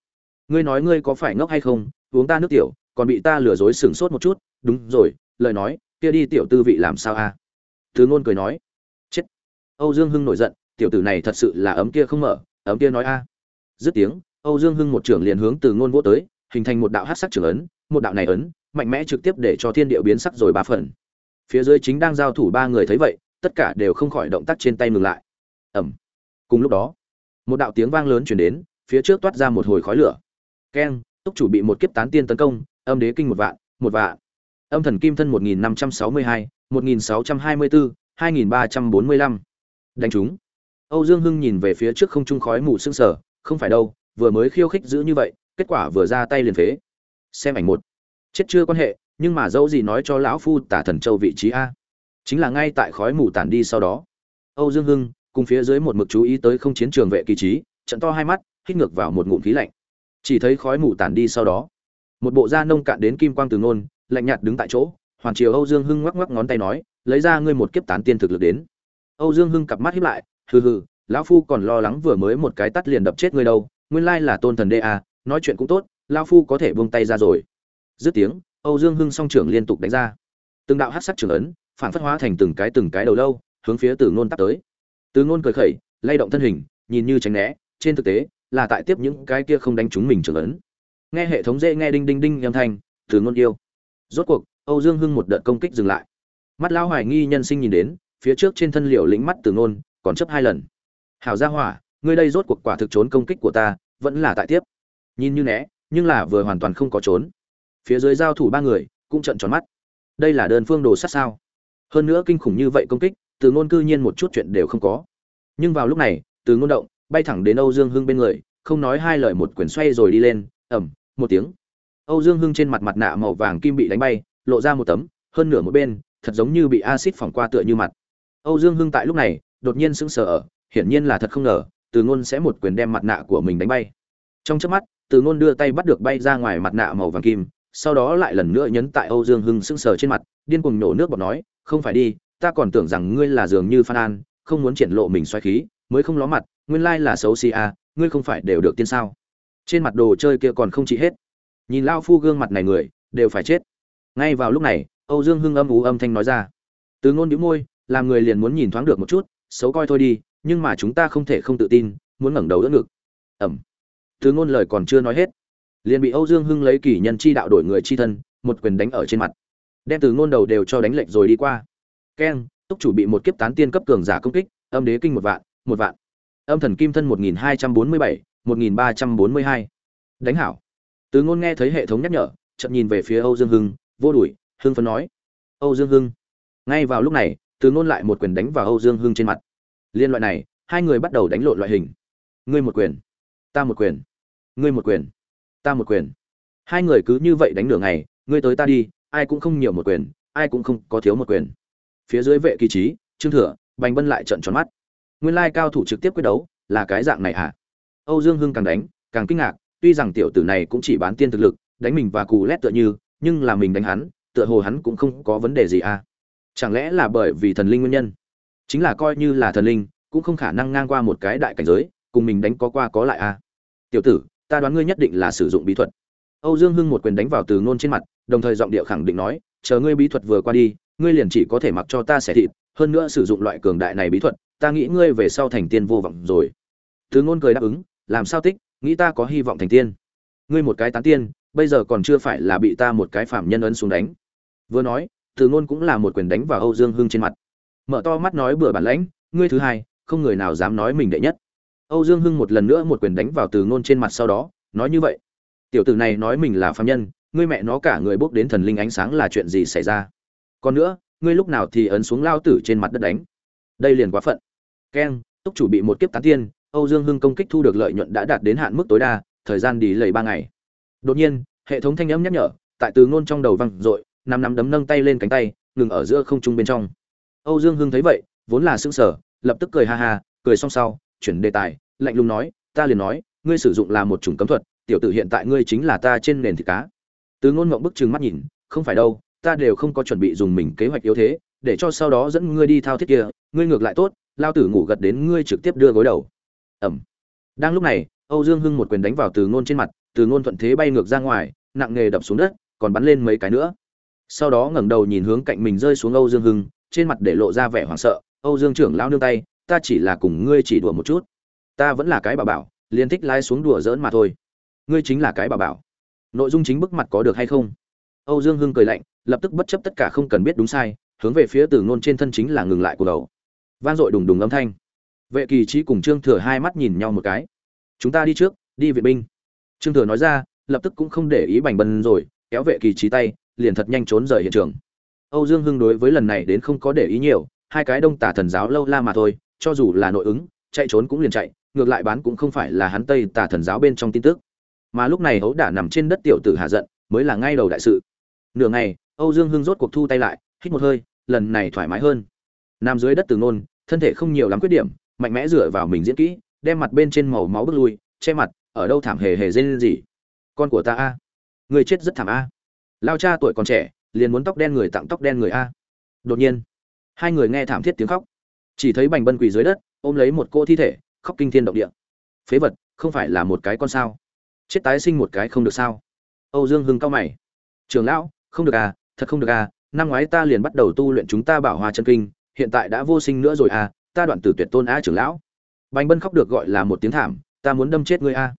Ngươi nói ngươi có phải ngốc hay không? Uống ta nước tiểu, còn bị ta lừa dối sừng sốt một chút. Đúng rồi, lời nói, kia đi tiểu tư vị làm sao a? À? thứ ngôn cười nói. Chết. Âu dương hưng nổi giận, tiểu tử này thật sự là ấm kia không mở, ấm kia nói a. Dứt tiếng, âu dương hưng một trưởng liền hướng từ ngôn vỗ tới, hình thành một đạo hát sắc trưởng ấn, một đạo này ấn, mạnh mẽ trực tiếp để cho thiên địa biến sắc rồi ba phần. Phía dưới chính đang giao thủ ba người thấy vậy, tất cả đều không khỏi động tác trên tay ngừng lại. Ẩm cùng lúc đó, một đạo tiếng vang lớn chuyển đến, phía trước toát ra một hồi khói lửa. Keng, túc chủ bị một kiếp tán tiên tấn công, âm đế kinh một vạn một vạn. Âm thần kim thân một nghìn năm trăm sáu mươi hai, một nghìn sáu trăm hai mươi bốn hai nghìn ba trăm bốn mươi lăm. Đánh chúng. Âu dương hưng nhìn về phía trước không trung khói mù sương sờ, không phải đâu, vừa mới khiêu khích dữ như vậy, kết quả vừa ra tay liền phế. Xem ảnh một. Chết chưa quan hệ, nhưng mà dẫu gì nói cho lão phu tả thần châu vị trí a. Chính là ngay tại khói mù tản đi sau đó. Âu dương hưng cùng phía dưới một mực chú ý tới không chiến trường vệ kỳ trí trận to hai mắt hít ngược vào một ngụm khí lạnh. Chỉ thấy khói mù tản đi sau đó. Một bộ da nông cạn đến kim quang từ ngôn lạnh nhạt đứng tại chỗ hoàn triều âu dương hưng ngoắc ngoắc ngón tay nói lấy ra ngươi một kiếp tán tiên thực lực đến. Âu dương hưng cặp mắt hiếp lại hừ hừ lão phu còn lo lắng vừa mới một cái tắt liền đập chết ngươi đâu nguyên lai là tôn thần đê à, nói chuyện cũng tốt lão phu có thể buông tay ra rồi. Dứt tiếng âu dương hưng song trưởng liên tục đánh ra. Từng đạo hát sắc trưởng ấn phản phất hóa thành từng cái từng cái đầu lâu hướng phía từ ngôn tắt tới từ ngôn cười khẩy, lay động thân hình, nhìn như tránh né, trên thực tế, là tại tiếp những cái kia không đánh trúng mình trưởng ấn. Nghe hệ thống dễ nghe đinh đinh đinh âm thanh, từ ngôn yêu. Rốt cuộc, âu dương hưng một đợt công kích dừng lại. Mắt lão hoài nghi nhân sinh nhìn đến, phía trước trên thân liều lĩnh mắt từ ngôn, còn chấp hai lần. Hảo gia hỏa, ngươi đây rốt cuộc quả thực trốn công kích của ta, vẫn là tại tiếp. Nhìn như né, nhưng là vừa hoàn toàn không có trốn. Phía dưới giao thủ ba người, cũng trợn tròn mắt. Đây là đơn phương đồ sát sao? Hơn nữa kinh khủng như vậy công kích từ ngôn cư nhiên một chút chuyện đều không có. Nhưng vào lúc này, từ ngôn động, bay thẳng đến âu dương hưng bên người, không nói hai lời một quyển xoay rồi đi lên ẩm một tiếng. Âu dương hưng trên mặt mặt nạ màu vàng kim bị đánh bay, lộ ra một tấm, hơn nửa một bên, thật giống như bị axit phỏng qua tựa như mặt. Âu dương hưng tại lúc này, đột nhiên sững sờ ở, hiển nhiên là thật không ngờ, từ ngôn sẽ một quyền đem mặt nạ của mình đánh bay. Trong chớp mắt, từ ngôn đưa tay bắt được bay ra ngoài mặt nạ màu vàng kim, sau đó lại lần nữa nhấn tại âu dương hưng sững sờ trên mặt, điên cuồng nổ nước bọt nói, không phải đi ta còn tưởng rằng ngươi là dường như phan an, không muốn triển lộ mình xoay khí, mới không ló mặt, nguyên lai là xấu xì à ngươi không phải đều được tiên sao? Trên mặt đồ chơi kia còn không trị hết. Nhìn lao phu gương mặt này người, đều phải chết. Ngay vào lúc này, âu dương hưng âm ú âm thanh nói ra. Từ ngôn đĩu môi, làm người liền muốn nhìn thoáng được một chút, xấu coi thôi đi, nhưng mà chúng ta không thể không tự tin, muốn ngẩng đầu đỡ ngực. Ẩm. Từ ngôn lời còn chưa nói hết, liền bị âu dương hưng lấy kỷ nhân chi đạo đổi người chi thân, một quyền đánh ở trên mặt. Đem từ ngôn đầu đều cho đánh lệch rồi đi qua keng, túc chủ bị một kiếp tán tiên cấp cường giả công kích, âm đế kinh một vạn một vạn. Âm thần kim thân một nghìn hai trăm bốn mươi bảy, một nghìn ba trăm bốn mươi hai. Đánh hảo. Từ ngôn nghe thấy hệ thống nhắc nhở chậm nhìn về phía âu dương hưng, vô đuổi, hưng phấn nói. Âu dương hưng. Ngay vào lúc này, từ ngôn lại một quyền đánh vào âu dương hưng trên mặt. Liên loại này, hai người bắt đầu đánh lộn loại hình. Ngươi một quyền, ta một quyền, ngươi một quyền, ta một quyền. Hai người cứ như vậy đánh nửa ngày, ngươi tới ta đi, ai cũng không nhiều một quyền, ai cũng không có thiếu một quyền phía dưới vệ kỳ trí, trương thừa, bành bân lại trận tròn mắt. Nguyên lai cao thủ trực tiếp quyết đấu là cái dạng này à âu dương hưng càng đánh, càng kinh ngạc, tuy rằng tiểu tử này cũng chỉ bán tiên thực lực, đánh mình và cù lét tựa như, nhưng là mình đánh hắn, tựa hồ hắn cũng không có vấn đề gì à? Chẳng lẽ là bởi vì thần linh nguyên nhân? Chính là coi như là thần linh, cũng không khả năng ngang qua một cái đại cảnh giới, cùng mình đánh có qua có lại à? Tiểu tử, ta đoán ngươi nhất định là sử dụng bí thuật. Âu dương hưng một quyền đánh vào từ ngôn trên mặt, đồng thời giọng điệu khẳng định nói, chờ ngươi bí thuật vừa qua đi ngươi liền chỉ có thể mặc cho ta xẻ thịt, hơn nữa sử dụng loại cường đại này bí thuật, ta nghĩ ngươi về sau thành tiên vô vọng rồi. Thứ ngôn cười đáp ứng, làm sao tích, nghĩ ta có hy vọng thành tiên. Ngươi một cái tán tiên, bây giờ còn chưa phải là bị ta một cái phạm nhân ấn xuống đánh. Vừa nói từ ngôn cũng là một quyền đánh vào âu dương hưng trên mặt. Mở to mắt nói bừa bản lãnh, ngươi thứ hai, không người nào dám nói mình đệ nhất. Âu dương hưng một lần nữa một quyền đánh vào từ ngôn trên mặt sau đó, nói như vậy. Tiểu tử này nói mình là phạm nhân, ngươi mẹ nó cả người bốc đến thần linh ánh sáng là chuyện gì xảy ra? Còn nữa ngươi lúc nào thì ấn xuống lao tử trên mặt đất đánh? Đây liền quá phận. Keng túc chủ bị một kiếp tán tiên âu dương hưng công kích thu được lợi nhuận đã đạt đến hạn mức tối đa thời gian đi lầy ba ngày. Đột nhiên hệ thống thanh âm nhắc nhở tại từ ngôn trong đầu văng r ộ i năm nằm đấm nâng tay lên cánh tay ngừng ở giữa không trung bên trong. Âu dương hưng thấy vậy vốn là sững sở, lập tức cười ha ha cười xong sau chuyển đề tài lạnh lùng nói ta liền nói ngươi sử dụng là một chủng cấm thuật tiểu tử hiện tại ngươi chính là ta trên nền thịt cá. Từ ngôn mộng bức chừng mắt nhìn không phải đâu ta đều không có chuẩn bị dùng mình kế hoạch yếu thế, để cho sau đó dẫn ngươi đi thao thiết kia, ngươi ngược lại tốt, lao tử ngủ gật đến ngươi trực tiếp đưa gối đầu. Ẩm đang lúc này, âu dương hưng một quyền đánh vào từ ngôn trên mặt, từ ngôn thuận thế bay ngược ra ngoài, nặng nghề đập xuống đất, còn bắn lên mấy cái nữa. Sau đó ngẩng đầu nhìn hướng cạnh mình rơi xuống âu dương hưng, trên mặt để lộ ra vẻ hoảng sợ, âu dương trưởng lao nương tay, ta chỉ là cùng ngươi chỉ đùa một chút. Ta vẫn là cái bà bảo, liền thích lái xuống đùa giỡn mà thôi. Ngươi chính là cái bà bảo. Nội dung chính bức mặt có được hay không? Âu dương hưng cười lạnh, lập tức bất chấp tất cả không cần biết đúng sai, hướng về phía từ ngôn trên thân chính là ngừng lại của đầu. Vang dội đùng đùng âm thanh. Vệ kỳ Chí cùng trương thừa hai mắt nhìn nhau một cái. Chúng ta đi trước, đi viện binh. Trương thừa nói ra, lập tức cũng không để ý bành bân rồi, kéo vệ kỳ Chí tay, liền thật nhanh trốn rời hiện trường. Âu dương hưng đối với lần này đến không có để ý nhiều, hai cái đông tả thần giáo lâu la mà thôi, cho dù là nội ứng, chạy trốn cũng liền chạy, ngược lại bán cũng không phải là hắn tây tả thần giáo bên trong tin tức. Mà lúc này Hấu đã nằm trên đất tiểu tử hạ giận, mới là ngay đầu đại sự nửa ngày, âu dương hưng rốt cuộc thu tay lại, hít một hơi, lần này thoải mái hơn. Nằm dưới đất từ nôn thân thể không nhiều lắm khuyết điểm, mạnh mẽ dựa vào mình diễn kỹ, đem mặt bên trên màu máu bước lui, che mặt, ở đâu thảm hề hề dên gì. Con của ta a. Người chết rất thảm a. Lao cha tuổi còn trẻ, liền muốn tóc đen người tặng tóc đen người a. Đột nhiên, hai người nghe thảm thiết tiếng khóc. Chỉ thấy bành bân quỳ dưới đất, ôm lấy một cô thi thể, khóc kinh thiên động địa. Phế vật, không phải là một cái con sao. Chết tái sinh một cái không được sao. Âu dương hưng cao mày. Trường lão không được à thật không được à năm ngoái ta liền bắt đầu tu luyện chúng ta bảo hoa chân kinh, hiện tại đã vô sinh nữa rồi à ta đoạn tử tuyệt tôn a trưởng lão. Bành bân khóc được gọi là một tiếng thảm, ta muốn đâm chết ngươi a.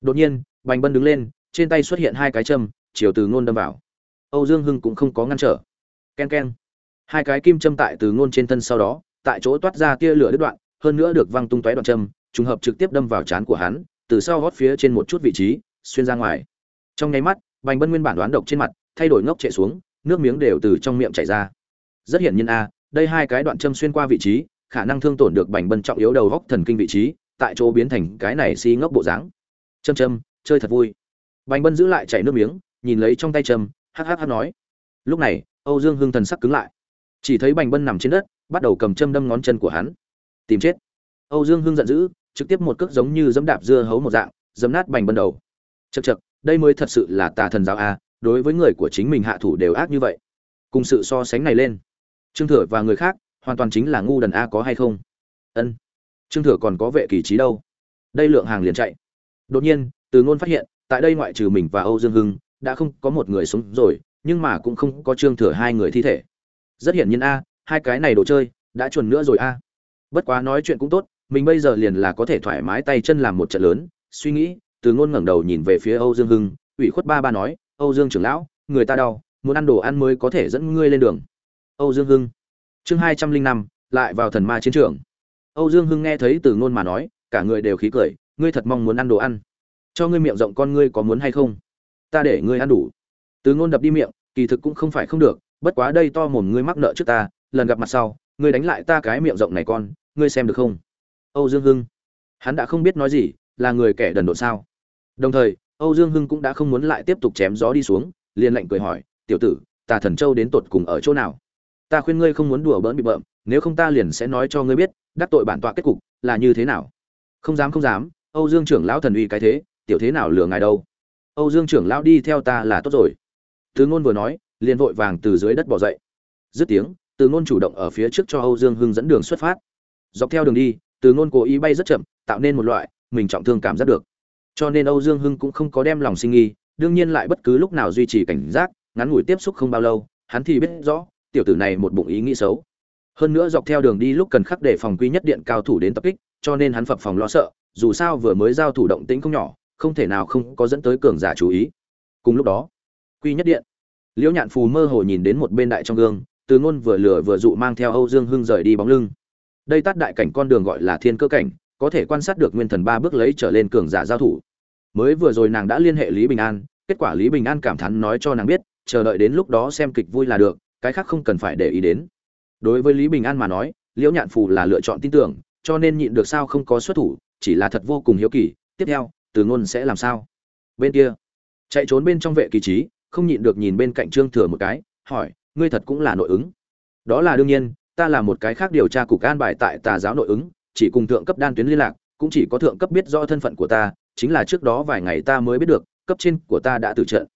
Đột nhiên, bành bân đứng lên, trên tay xuất hiện hai cái châm, chiều từ ngôn đâm vào. Âu dương hưng cũng không có ngăn trở. Ken ken. Hai cái kim châm tại từ ngôn trên thân sau đó, tại chỗ toát ra tia lửa đứt đoạn, hơn nữa được văng tung tóe đoạn châm, trùng hợp trực tiếp đâm vào trán của hắn, từ sau gót phía trên một chút vị trí, xuyên ra ngoài. Trong nháy mắt, bành bân nguyên bản đoán độc trên mặt thay đổi ngốc chạy xuống, nước miếng đều từ trong miệng chảy ra. Rất hiển nhiên a, đây hai cái đoạn châm xuyên qua vị trí, khả năng thương tổn được bành bân trọng yếu đầu góc thần kinh vị trí, tại chỗ biến thành cái này xi si ngốc bộ dáng. Châm châm, chơi thật vui. Bành bân giữ lại chảy nước miếng, nhìn lấy trong tay châm hhh nói. Lúc này, âu dương hưng thần sắc cứng lại. Chỉ thấy bành bân nằm trên đất, bắt đầu cầm châm đâm ngón chân của hắn. Tìm chết. Âu dương hưng giận dữ, trực tiếp một cước giống như dẫm đạp dưa hấu một dạng dẫm nát bành bân đầu. Chật chật đây mới thật sự là tà thần giáo a đối với người của chính mình hạ thủ đều ác như vậy. Cùng sự so sánh này lên. Trương thừa và người khác, hoàn toàn chính là ngu đần a có hay không? Ân. Trương thừa còn có vệ kỳ trí đâu? Đây lượng hàng liền chạy. Đột nhiên, từ ngôn phát hiện, tại đây ngoại trừ mình và âu dương hưng, đã không có một người sống rồi, nhưng mà cũng không có trương thừa hai người thi thể. Rất hiển nhiên a, hai cái này đồ chơi, đã chuẩn nữa rồi a. Bất quá nói chuyện cũng tốt, mình bây giờ liền là có thể thoải mái tay chân làm một trận lớn, suy nghĩ, từ ngôn ngẩng đầu nhìn về phía âu dương hưng, ủy khuất ba ba nói âu dương trưởng lão, người ta đau, muốn ăn đồ ăn mới có thể dẫn ngươi lên đường. Âu dương hưng. Chương hai trăm linh năm, lại vào thần ma chiến trường. Âu dương hưng nghe thấy từ ngôn mà nói, cả người đều khí cười, ngươi thật mong muốn ăn đồ ăn. Cho ngươi miệng rộng con ngươi có muốn hay không? Ta để ngươi ăn đủ. Từ ngôn đập đi miệng, kỳ thực cũng không phải không được, bất quá đây to mồm ngươi mắc nợ trước ta, lần gặp mặt sau, ngươi đánh lại ta cái miệng rộng này con, ngươi xem được không? Âu dương hưng. Hắn đã không biết nói gì, là người kẻ đần độn sao? Đồng thời âu dương hưng cũng đã không muốn lại tiếp tục chém gió đi xuống, liền lạnh cười hỏi, tiểu tử tà thần châu đến tột cùng ở chỗ nào? Ta khuyên ngươi không muốn đùa bỡn bị bợm, nếu không ta liền sẽ nói cho ngươi biết, đắc tội bản tọa kết cục là như thế nào. Không dám không dám, âu dương trưởng lão thần uy cái thế, tiểu thế nào lừa ngài đâu? Âu dương trưởng lão đi theo ta là tốt rồi. Từ ngôn vừa nói, liền vội vàng từ dưới đất bò dậy. Dứt tiếng, từ ngôn chủ động ở phía trước cho âu dương hưng dẫn đường xuất phát. Dọc theo đường đi, từ ngôn cố ý bay rất chậm, tạo nên một loại mình trọng thương cảm giác được cho nên âu dương hưng cũng không có đem lòng sinh nghi đương nhiên lại bất cứ lúc nào duy trì cảnh giác, ngắn ngủi tiếp xúc không bao lâu, hắn thì biết rõ, tiểu tử này một bụng ý nghĩ xấu. Hơn nữa dọc theo đường đi lúc cần khắc để phòng quy nhất điện cao thủ đến tập kích, cho nên hắn phập phòng lo sợ, dù sao vừa mới giao thủ động tĩnh không nhỏ, không thể nào không có dẫn tới cường giả chú ý. Cùng lúc đó quy nhất điện, liễu nhạn phù mơ hồ nhìn đến một bên đại trong gương, từ ngôn vừa lừa vừa dụ mang theo âu dương hưng rời đi bóng lưng. Đây tắt đại cảnh con đường gọi là thiên cơ cảnh có thể quan sát được nguyên thần ba bước lấy trở lên cường giả giao thủ. Mới vừa rồi nàng đã liên hệ lý bình an, kết quả lý bình an cảm thán nói cho nàng biết, chờ đợi đến lúc đó xem kịch vui là được, cái khác không cần phải để ý đến. Đối với lý bình an mà nói, liễu nhạn phù là lựa chọn tin tưởng, cho nên nhịn được sao không có xuất thủ, chỉ là thật vô cùng hiếu kỳ, tiếp theo, từ ngôn sẽ làm sao? Bên kia, chạy trốn bên trong vệ kỳ trí, không nhịn được nhìn bên cạnh trương thừa một cái, hỏi, ngươi thật cũng là nội ứng. Đó là đương nhiên, ta là một cái khác điều tra cục an bài tại tà giáo nội ứng chỉ cùng thượng cấp đan tuyến liên lạc, cũng chỉ có thượng cấp biết rõ thân phận của ta, chính là trước đó vài ngày ta mới biết được, cấp trên của ta đã tử trận.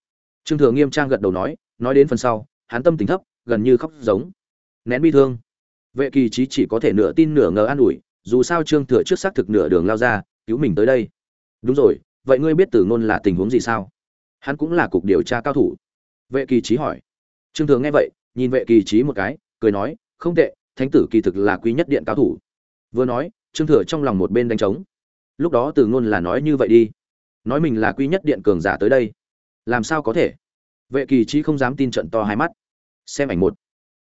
Trương thừa nghiêm trang gật đầu nói nói đến phần sau, hắn tâm tình thấp, gần như khóc giống. Nén bi thương. Vệ kỳ chí chỉ có thể nửa tin nửa ngờ an ủi, dù sao trương thừa trước xác thực nửa đường lao ra, cứu mình tới đây. Đúng rồi, vậy ngươi biết tử ngôn là tình huống gì sao? Hắn cũng là cục điều tra cao thủ. Vệ kỳ chí hỏi. Trương thừa nghe vậy, nhìn vệ kỳ chí một cái, cười nói, không tệ, thánh tử kỳ thực là quý nhất điện cao thủ vừa nói, trương thừa trong lòng một bên đánh trống. Lúc đó từ ngôn là nói như vậy đi. Nói mình là quy nhất điện cường giả tới đây. Làm sao có thể? Vệ kỳ trí không dám tin trận to hai mắt. Xem ảnh một.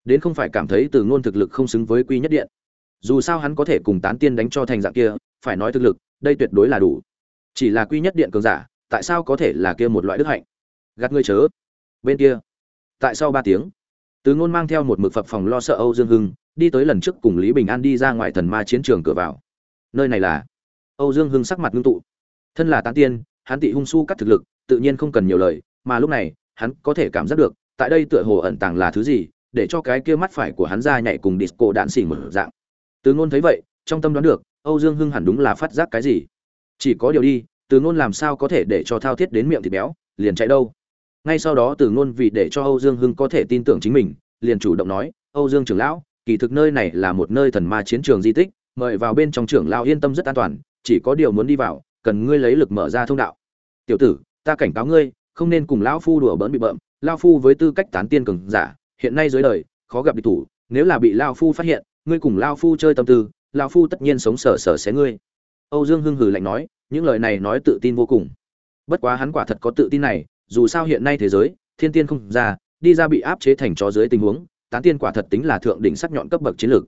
Đến không phải cảm thấy từ ngôn thực lực không xứng với quy nhất điện. Dù sao hắn có thể cùng tán tiên đánh cho thành dạng kia, phải nói thực lực, đây tuyệt đối là đủ. Chỉ là quy nhất điện cường giả, tại sao có thể là kia một loại đức hạnh? Gạt ngươi chớ. Bên kia. Tại sau ba tiếng? Từ ngôn mang theo một mực phập phòng lo sợ âu dương hưng đi tới lần trước cùng lý bình an đi ra ngoài thần ma chiến trường cửa vào. Nơi này là âu dương hưng sắc mặt ngưng tụ. Thân là tán tiên, hắn tị hung su cắt thực lực, tự nhiên không cần nhiều lời, mà lúc này, hắn có thể cảm giác được, tại đây tựa hồ ẩn tàng là thứ gì, để cho cái kia mắt phải của hắn ra nhảy cùng disco đạn xỉ một dạng. Từ ngôn thấy vậy, trong tâm đoán được, âu dương hưng hẳn đúng là phát giác cái gì. Chỉ có điều đi, từ ngôn làm sao có thể để cho thao thiết đến miệng thịt béo, liền chạy đâu? Ngay sau đó từ ngôn vì để cho âu dương hưng có thể tin tưởng chính mình, liền chủ động nói, âu dương trưởng lão kỳ thực nơi này là một nơi thần ma chiến trường di tích, mời vào bên trong trưởng lão yên tâm rất an toàn, chỉ có điều muốn đi vào, cần ngươi lấy lực mở ra thông đạo. Tiểu tử, ta cảnh cáo ngươi, không nên cùng lão phu đùa bỡn bị bợm, lão phu với tư cách tán tiên cường giả, hiện nay dưới đời, khó gặp địch thủ, nếu là bị lão phu phát hiện, ngươi cùng lão phu chơi tâm tư, lão phu tất nhiên sống sờ sờ xé ngươi. Âu dương hưng hừ lạnh nói, những lời này nói tự tin vô cùng. Bất quá hắn quả thật có tự tin này, dù sao hiện nay thế giới, thiên tiên không ra, đi ra bị áp chế thành chó dưới tình huống tán tiên quả thật tính là thượng đỉnh sắc nhọn cấp bậc chiến lược.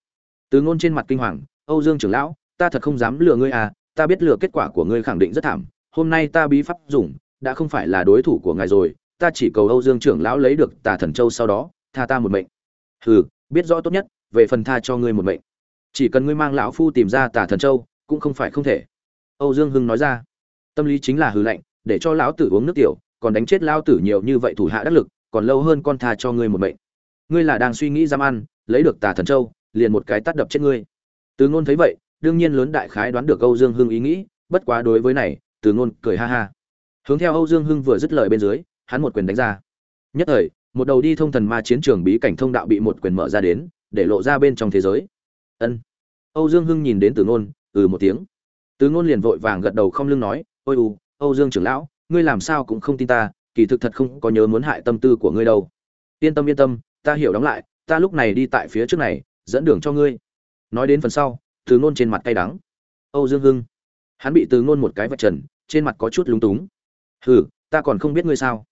Từ ngôn trên mặt kinh hoàng, âu dương trưởng lão, ta thật không dám lừa ngươi à ta biết lừa kết quả của ngươi khẳng định rất thảm, hôm nay ta bí pháp dùng, đã không phải là đối thủ của ngài rồi, ta chỉ cầu âu dương trưởng lão lấy được tà thần châu sau đó, tha ta một mệnh. Hừ, biết rõ tốt nhất, về phần tha cho ngươi một mệnh. Chỉ cần ngươi mang lão phu tìm ra tà thần châu, cũng không phải không thể. Âu dương hưng nói ra. Tâm lý chính là hừ lạnh, để cho lão tử uống nước tiểu, còn đánh chết lão tử nhiều như vậy thủ hạ đắc lực, còn lâu hơn con tha cho ngươi một mệnh ngươi là đang suy nghĩ giam ăn, lấy được tà thần châu, liền một cái tát đập chết ngươi. Từ ngôn thấy vậy, đương nhiên lớn đại khái đoán được âu dương hưng ý nghĩ, bất quá đối với này, từ ngôn cười ha ha. Hướng theo âu dương hưng vừa dứt lời bên dưới, hắn một quyền đánh ra. Nhất thời, một đầu đi thông thần ma chiến trường bí cảnh thông đạo bị một quyền mở ra đến, để lộ ra bên trong thế giới. Ân. Âu dương hưng nhìn đến từ ngôn ừ một tiếng. Từ ngôn liền vội vàng gật đầu không lưng nói, ôi u, âu dương trưởng lão, ngươi làm sao cũng không tin ta, kỳ thực thật không có nhớ muốn hại tâm tư của ngươi đâu. Yên tâm yên tâm ta hiểu đóng lại, ta lúc này đi tại phía trước này, dẫn đường cho ngươi. Nói đến phần sau, từ ngôn trên mặt cay đắng. Âu dương hưng. Hắn bị từ ngôn một cái vật trần, trên mặt có chút lúng túng. Hừ, ta còn không biết ngươi sao.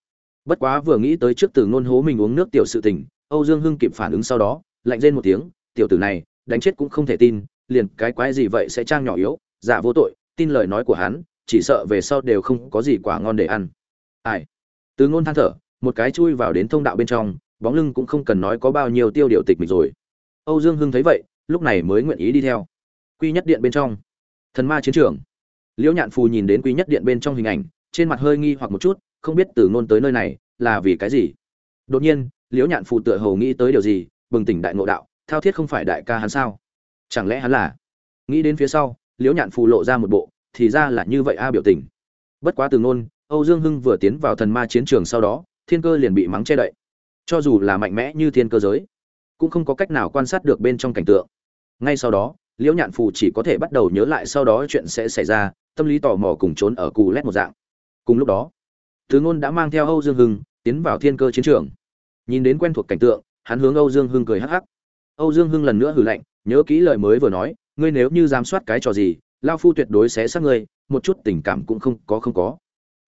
Bất quá vừa nghĩ tới trước từ ngôn hố mình uống nước tiểu sự tình, âu dương hưng kịp phản ứng sau đó, lạnh lên một tiếng, tiểu tử này, đánh chết cũng không thể tin, liền cái quái gì vậy sẽ trang nhỏ yếu, giả vô tội, tin lời nói của hắn, chỉ sợ về sau đều không có gì quả ngon để ăn. Ai? Từ ngôn than thở, một cái chui vào đến thông đạo bên trong bóng lưng cũng không cần nói có bao nhiêu tiêu điều tịch mình rồi. Âu dương hưng thấy vậy, lúc này mới nguyện ý đi theo. Quy nhất điện bên trong. Thần ma chiến trường. Liễu nhạn phù nhìn đến quy nhất điện bên trong hình ảnh, trên mặt hơi nghi hoặc một chút, không biết từ ngôn tới nơi này là vì cái gì. Đột nhiên, liễu nhạn phù tựa hồ nghĩ tới điều gì, bừng tỉnh đại ngộ đạo, thao thiết không phải đại ca hắn sao? Chẳng lẽ hắn là? Nghĩ đến phía sau, liễu nhạn phù lộ ra một bộ, thì ra là như vậy a à biểu tình. Bất quá từ ngôn, âu dương hưng vừa tiến vào thần ma chiến trường sau đó, thiên cơ liền bị mắng che đậy cho dù là mạnh mẽ như thiên cơ giới, cũng không có cách nào quan sát được bên trong cảnh tượng. Ngay sau đó, liễu nhạn phù chỉ có thể bắt đầu nhớ lại sau đó chuyện sẽ xảy ra, tâm lý tò mò cùng trốn ở cù lét một dạng. Cùng lúc đó, thứ ngôn đã mang theo âu dương hưng tiến vào thiên cơ chiến trường. Nhìn đến quen thuộc cảnh tượng, hắn hướng âu dương hưng cười hắc hắc. Âu dương hưng lần nữa hử lạnh, nhớ kỹ lời mới vừa nói, ngươi nếu như dám soát cái trò gì lao phu tuyệt đối sẽ xác ngươi, một chút tình cảm cũng không có không có.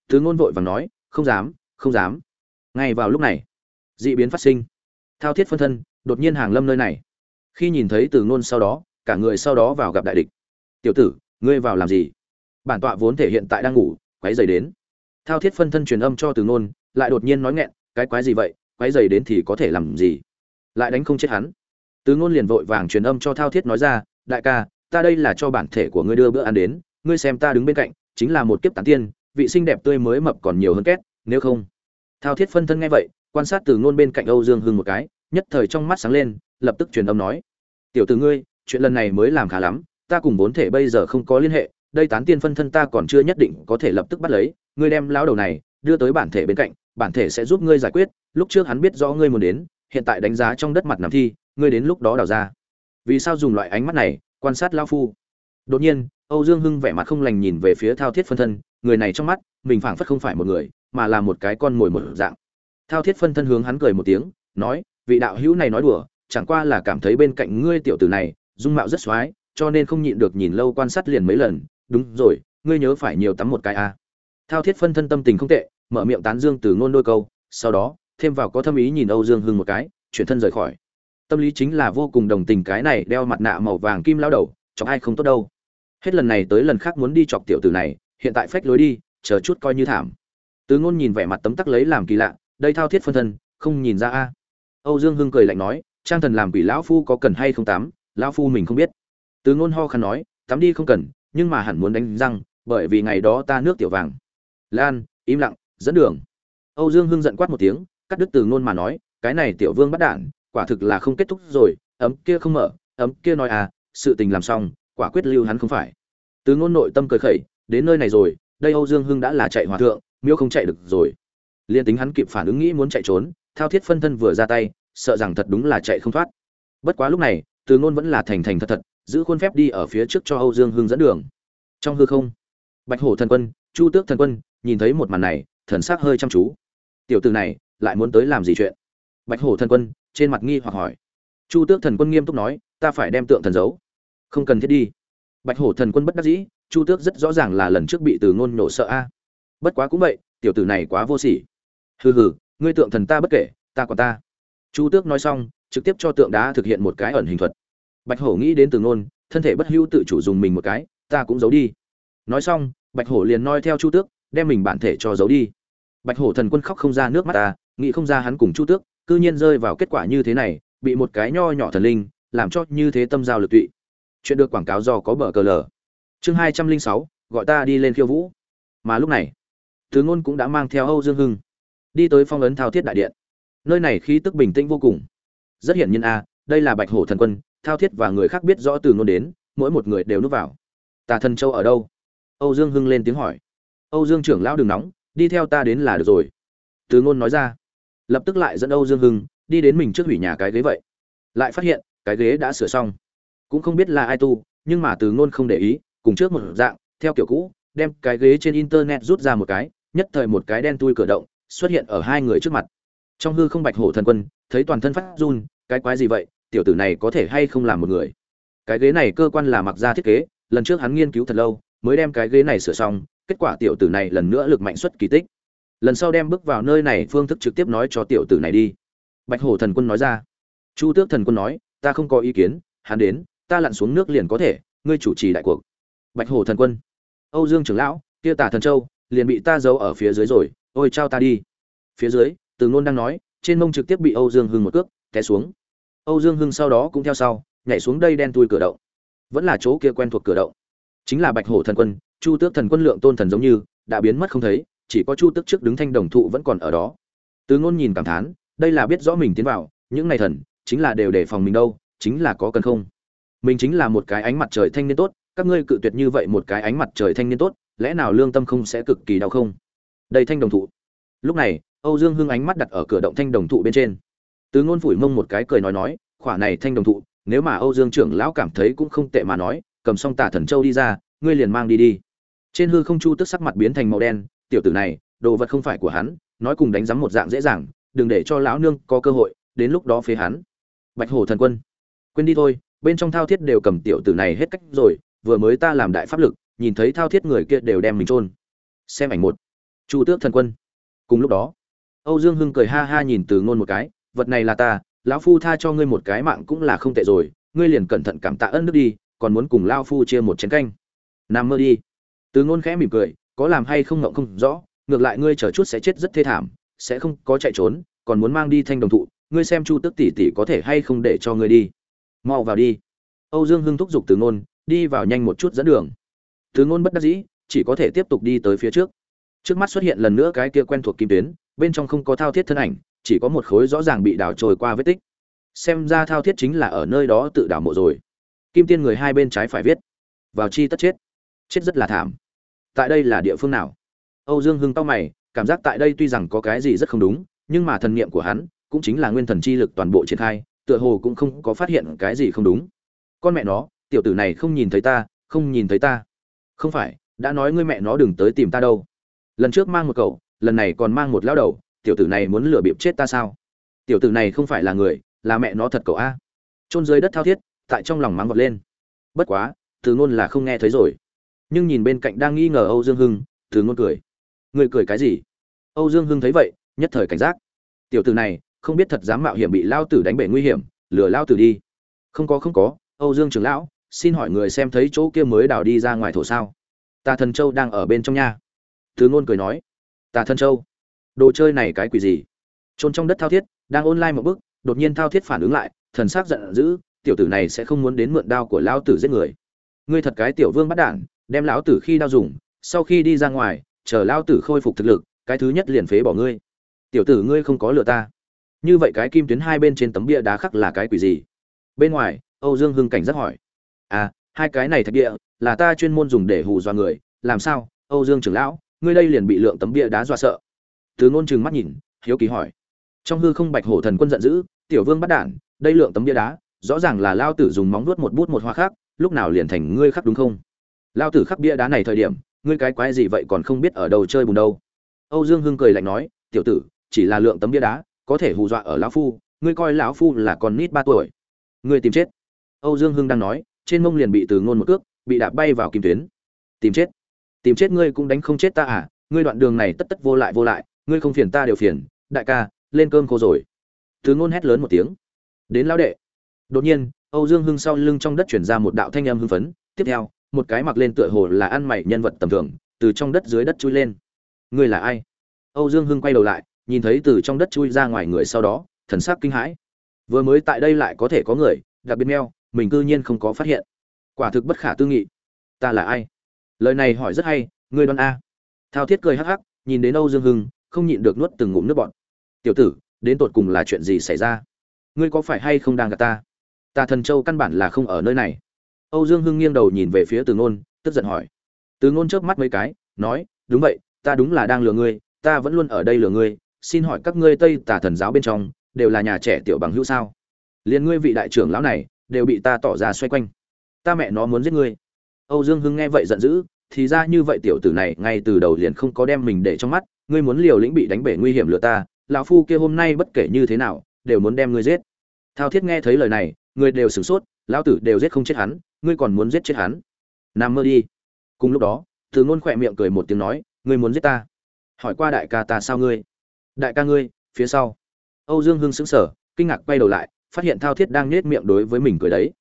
Thứ ngôn vội vàng nói, không dám không dám. Ngay vào lúc này dị biến phát sinh. Thao thiết phân thân, đột nhiên hàng lâm nơi này. Khi nhìn thấy từ ngôn sau đó, cả người sau đó vào gặp đại địch. Tiểu tử, ngươi vào làm gì? Bản tọa vốn thể hiện tại đang ngủ quái dày đến. Thao thiết phân thân truyền âm cho từ ngôn lại đột nhiên nói nghẹn, cái quái gì vậy? Quái dày đến thì có thể làm gì? Lại đánh không chết hắn. Từ ngôn liền vội vàng truyền âm cho thao thiết nói ra, đại ca, ta đây là cho bản thể của ngươi đưa bữa ăn đến, ngươi xem ta đứng bên cạnh, chính là một kiếp tán tiên, vị sinh đẹp tươi mới mập còn nhiều hơn két, nếu không. Thao thiết phân thân nghe vậy quan sát từ ngôn bên cạnh âu dương hưng một cái, nhất thời trong mắt sáng lên, lập tức truyền âm nói. Tiểu tử ngươi, chuyện lần này mới làm khá lắm, ta cùng bốn thể bây giờ không có liên hệ, đây tán tiên phân thân ta còn chưa nhất định có thể lập tức bắt lấy, ngươi đem lão đầu này đưa tới bản thể bên cạnh, bản thể sẽ giúp ngươi giải quyết, lúc trước hắn biết rõ ngươi muốn đến, hiện tại đánh giá trong đất mặt nằm thi, ngươi đến lúc đó đào ra. Vì sao dùng loại ánh mắt này, quan sát lao phu? Đột nhiên, âu dương hưng vẻ mặt không lành nhìn về phía thao thiết phân thân, người này trong mắt, mình phảng phất không phải một người, mà là một cái con mồi một dạng thao thiết phân thân hướng hắn cười một tiếng, nói, vị đạo hữu này nói đùa, chẳng qua là cảm thấy bên cạnh ngươi tiểu tử này, dung mạo rất xoái cho nên không nhịn được nhìn lâu quan sát liền mấy lần, đúng rồi, ngươi nhớ phải nhiều tắm một cái a à. thao thiết phân thân tâm tình không tệ, mở miệng tán dương từ ngôn đôi câu, sau đó, thêm vào có thâm ý nhìn âu dương hưng một cái, chuyển thân rời khỏi. Tâm lý chính là vô cùng đồng tình cái này đeo mặt nạ màu vàng kim lao đầu, chọc ai không tốt đâu. Hết lần này tới lần khác muốn đi chọc tiểu tử này, hiện tại phách lối đi, chờ chút coi như thảm. Từ ngôn nhìn vẻ mặt tấm tắc lấy làm kỳ lạ đây thao thiết phân thân, không nhìn ra a. Âu dương hưng cười lạnh nói, trang thần làm quỷ lão phu có cần hay không tắm lão phu mình không biết. Từ ngôn ho khăn nói tắm đi không cần, nhưng mà hẳn muốn đánh răng, bởi vì ngày đó ta nước tiểu vàng. Lan, im lặng, dẫn đường. Âu dương hưng giận quát một tiếng, cắt đứt từ ngôn mà nói, cái này tiểu vương bắt đản quả thực là không kết thúc rồi, ấm kia không mở, ấm kia nói à sự tình làm xong, quả quyết lưu hắn không phải. Từ ngôn nội tâm cười khẩy, đến nơi này rồi, đây âu dương hưng đã là chạy hòa thượng, miêu không chạy được rồi liên tính hắn kịp phản ứng nghĩ muốn chạy trốn, thao thiết phân thân vừa ra tay, sợ rằng thật đúng là chạy không thoát. Bất quá lúc này, từ ngôn vẫn là thành thành thật thật, giữ khuôn phép đi ở phía trước cho âu dương hưng dẫn đường. Trong hư không, bạch hổ thần quân, chu tước thần quân, nhìn thấy một màn này, thần sắc hơi chăm chú. Tiểu tử này, lại muốn tới làm gì chuyện? Bạch hổ thần quân, trên mặt nghi hoặc hỏi. Chu tước thần quân nghiêm túc nói, ta phải đem tượng thần giấu. Không cần thiết đi. Bạch hổ thần quân bất đắc dĩ, chu tước rất rõ ràng là lần trước bị từ ngôn nổ sợ a. Bất quá cũng vậy, tiểu tử này quá vô sỉ hừ hừ, ngươi tượng thần ta bất kể, ta còn ta. Chu tước nói xong, trực tiếp cho tượng đá thực hiện một cái ẩn hình thuật. Bạch hổ nghĩ đến từ ngôn, thân thể bất hữu tự chủ dùng mình một cái, ta cũng giấu đi. Nói xong, bạch hổ liền noi theo chu tước, đem mình bản thể cho giấu đi. Bạch hổ thần quân khóc không ra nước mắt ta, nghĩ không ra hắn cùng chu tước, cư nhiên rơi vào kết quả như thế này, bị một cái nho nhỏ thần linh, làm cho như thế tâm giao lực tụy. Chuyện được quảng cáo do có bờ cờ lờ. Chương hai trăm linh sáu, gọi ta đi lên khiêu vũ. Mà lúc này thứ ngôn cũng đã mang theo âu dương hưng đi tới phong ấn thao thiết đại điện. Nơi này khí tức bình tĩnh vô cùng. Rất hiển nhiên a, đây là bạch hổ thần quân, thao thiết và người khác biết rõ từ ngôn đến, mỗi một người đều núp vào. Tà thần châu ở đâu? Âu dương hưng lên tiếng hỏi. Âu dương trưởng lão đừng nóng, đi theo ta đến là được rồi. Từ ngôn nói ra. Lập tức lại dẫn âu dương hưng, đi đến mình trước hủy nhà cái ghế vậy. Lại phát hiện, cái ghế đã sửa xong. Cũng không biết là ai tu, nhưng mà từ ngôn không để ý, cùng trước một dạng, theo kiểu cũ, đem cái ghế trên internet rút ra một cái, nhất thời một cái đen tui cử động xuất hiện ở hai người trước mặt. Trong hư không bạch hổ thần quân, thấy toàn thân phát run, cái quái gì vậy, tiểu tử này có thể hay không làm một người? Cái ghế này cơ quan là mặc ra thiết kế, lần trước hắn nghiên cứu thật lâu, mới đem cái ghế này sửa xong, kết quả tiểu tử này lần nữa lực mạnh xuất kỳ tích. Lần sau đem bước vào nơi này phương thức trực tiếp nói cho tiểu tử này đi. Bạch hổ thần quân nói ra. Chu tước thần quân nói, ta không có ý kiến, hắn đến, ta lặn xuống nước liền có thể, ngươi chủ trì đại cuộc. Bạch hổ thần quân. Âu dương trưởng lão, kia tả thần châu, liền bị ta giấu ở phía dưới rồi ôi, trao ta đi. Phía dưới, từ ngôn đang nói, trên mông trực tiếp bị âu dương hưng một cước té xuống. Âu dương hưng sau đó cũng theo sau, nhảy xuống đây đen tui cửa động. Vẫn là chỗ kia quen thuộc cửa động. Chính là bạch hổ thần quân, chu tước thần quân lượng tôn thần giống như, đã biến mất không thấy, chỉ có chu tước trước đứng thanh đồng thụ vẫn còn ở đó. Từ ngôn nhìn cảm thán, đây là biết rõ mình tiến vào, những ngày thần, chính là đều đề phòng mình đâu, chính là có cần không? Mình chính là một cái ánh mặt trời thanh niên tốt, các ngươi cự tuyệt như vậy một cái ánh mặt trời thanh niên tốt, lẽ nào lương tâm không sẽ cực kỳ đau không? Đây thanh đồng thụ. Lúc này, âu dương hưng ánh mắt đặt ở cửa động thanh đồng thụ bên trên. Tứ ngôn phủi mông một cái cười nói nói, khỏa này thanh đồng thụ, nếu mà âu dương trưởng lão cảm thấy cũng không tệ mà nói, cầm xong tả thần châu đi ra, ngươi liền mang đi đi. Trên hư không chu tức sắc mặt biến thành màu đen, tiểu tử này, đồ vật không phải của hắn, nói cùng đánh giám một dạng dễ dàng, đừng để cho lão nương có cơ hội, đến lúc đó phế hắn. Bạch hổ thần quân, quên đi thôi, bên trong thao thiết đều cầm tiểu tử này hết cách rồi, vừa mới ta làm đại pháp lực, nhìn thấy thao thiết người kia đều đem mình trôn xem ảnh một chu tước thần quân. Cùng lúc đó, âu dương hưng cười ha ha nhìn từ ngôn một cái, vật này là ta, lão phu tha cho ngươi một cái mạng cũng là không tệ rồi, ngươi liền cẩn thận cảm tạ ơn nước đi, còn muốn cùng lao phu chia một chén canh. Nằm mơ đi. Từ ngôn khẽ mỉm cười, có làm hay không ngộng không rõ, ngược lại ngươi chờ chút sẽ chết rất thê thảm, sẽ không có chạy trốn, còn muốn mang đi thanh đồng thụ, ngươi xem chu Tước tỷ tỷ có thể hay không để cho ngươi đi. Mau vào đi. Âu dương hưng thúc giục từ ngôn, đi vào nhanh một chút dẫn đường. Từ ngôn bất đắc dĩ, chỉ có thể tiếp tục đi tới phía trước trước mắt xuất hiện lần nữa cái kia quen thuộc kim tuyến, bên trong không có thao thiết thân ảnh, chỉ có một khối rõ ràng bị đào trôi qua vết tích. Xem ra thao thiết chính là ở nơi đó tự đảo mộ rồi. Kim tiên người hai bên trái phải viết, vào chi tất chết. Chết rất là thảm. Tại đây là địa phương nào? Âu dương hưng tao mày, cảm giác tại đây tuy rằng có cái gì rất không đúng, nhưng mà thần niệm của hắn cũng chính là nguyên thần chi lực toàn bộ triển khai, tựa hồ cũng không có phát hiện cái gì không đúng. Con mẹ nó, tiểu tử này không nhìn thấy ta, không nhìn thấy ta. Không phải, đã nói ngươi mẹ nó đừng tới tìm ta đâu lần trước mang một cậu, lần này còn mang một lao đầu, tiểu tử này muốn lừa bịp chết ta sao? Tiểu tử này không phải là người, là mẹ nó thật cậu a. Trôn dưới đất thao thiết, tại trong lòng mắng vọt lên. Bất quá, từ ngôn là không nghe thấy rồi. Nhưng nhìn bên cạnh đang nghi ngờ âu dương hưng, từ ngôn cười. Người cười cái gì? Âu dương hưng thấy vậy, nhất thời cảnh giác. Tiểu tử này, không biết thật dám mạo hiểm bị lao tử đánh bể nguy hiểm, lừa lao tử đi. Không có không có, âu dương trưởng lão, xin hỏi người xem thấy chỗ kia mới đào đi ra ngoài thổ sao? Ta thần châu đang ở bên trong nhà từ ngôn cười nói, tà thân châu, đồ chơi này cái quỷ gì? Trôn trong đất thao thiết, đang ôn lai một bước, đột nhiên thao thiết phản ứng lại, thần sắc giận dữ, tiểu tử này sẽ không muốn đến mượn đao của lão tử giết người. Ngươi thật cái tiểu vương bắt đản đem lão tử khi đao dùng, sau khi đi ra ngoài, chờ lão tử khôi phục thực lực, cái thứ nhất liền phế bỏ ngươi. Tiểu tử ngươi không có lừa ta. Như vậy cái kim tuyến hai bên trên tấm bia đá khắc là cái quỷ gì? Bên ngoài, âu dương hưng cảnh giác hỏi à hai cái này thật địa, là ta chuyên môn dùng để hù dọa người, làm sao, âu dương trưởng lão? Ngươi đây liền bị lượng tấm bia đá dọa sợ. Từ ngôn chừng mắt nhìn, hiếu kỳ hỏi. Trong hư không bạch hổ thần quân giận dữ, tiểu vương bắt đản đây lượng tấm bia đá, rõ ràng là lao tử dùng móng vuốt một bút một hoa khác, lúc nào liền thành ngươi khắc đúng không? Lao tử khắc bia đá này thời điểm, ngươi cái quái gì vậy còn không biết ở đâu chơi bùn đâu. Âu dương hưng cười lạnh nói, tiểu tử, chỉ là lượng tấm bia đá, có thể hù dọa ở lão phu, ngươi coi lão phu là con nít ba tuổi. Ngươi tìm chết. Âu dương hưng đang nói, trên mông liền bị từ ngôn một cước, bị đạp bay vào kim tuyến. Tìm chết tìm chết ngươi cũng đánh không chết ta à ngươi đoạn đường này tất tất vô lại vô lại, ngươi không phiền ta đều phiền, đại ca, lên cơm khô rồi. Thứ ngôn hét lớn một tiếng. Đến lão đệ. Đột nhiên, âu dương hưng sau lưng trong đất chuyển ra một đạo thanh âm hưng phấn. Tiếp theo, một cái mặc lên tựa hồ là ăn mày nhân vật tầm thường, từ trong đất dưới đất chui lên. Ngươi là ai? Âu dương hưng quay đầu lại, nhìn thấy từ trong đất chui ra ngoài người sau đó, thần sắc kinh hãi. Vừa mới tại đây lại có thể có người, đặc biệt meo mình cư nhiên không có phát hiện. Quả thực bất khả tư nghị. Ta là ai? Lời này hỏi rất hay, ngươi đoan a. Thao thiết cười hắc hắc, nhìn đến âu dương hưng, không nhịn được nuốt từng ngụm nước bọt. Tiểu tử, đến tột cùng là chuyện gì xảy ra? Ngươi có phải hay không đang gặp ta? Ta thần châu căn bản là không ở nơi này. Âu dương hưng nghiêng đầu nhìn về phía từ ngôn, tức giận hỏi. Từ ngôn chớp mắt mấy cái, nói, đúng vậy, ta đúng là đang lừa ngươi, ta vẫn luôn ở đây lừa ngươi, xin hỏi các ngươi tây tà thần giáo bên trong, đều là nhà trẻ tiểu bằng hữu sao? Liền ngươi vị đại trưởng lão này, đều bị ta tỏ ra xoay quanh. Ta mẹ nó muốn giết ngươi âu dương hưng nghe vậy giận dữ, thì ra như vậy tiểu tử này ngay từ đầu liền không có đem mình để trong mắt, ngươi muốn liều lĩnh bị đánh bể nguy hiểm lừa ta, lão phu kia hôm nay bất kể như thế nào, đều muốn đem ngươi giết. Thao thiết nghe thấy lời này, người đều sửng sốt, lão tử đều giết không chết hắn, ngươi còn muốn giết chết hắn. Nam mơ đi. Cùng lúc đó, từ ngôn khỏe miệng cười một tiếng nói, ngươi muốn giết ta. Hỏi qua đại ca ta sao ngươi? Đại ca ngươi, phía sau. Âu dương hưng sững sờ, kinh ngạc quay đầu lại, phát hiện thao thiết đang nhếch miệng đối với mình cười đấy.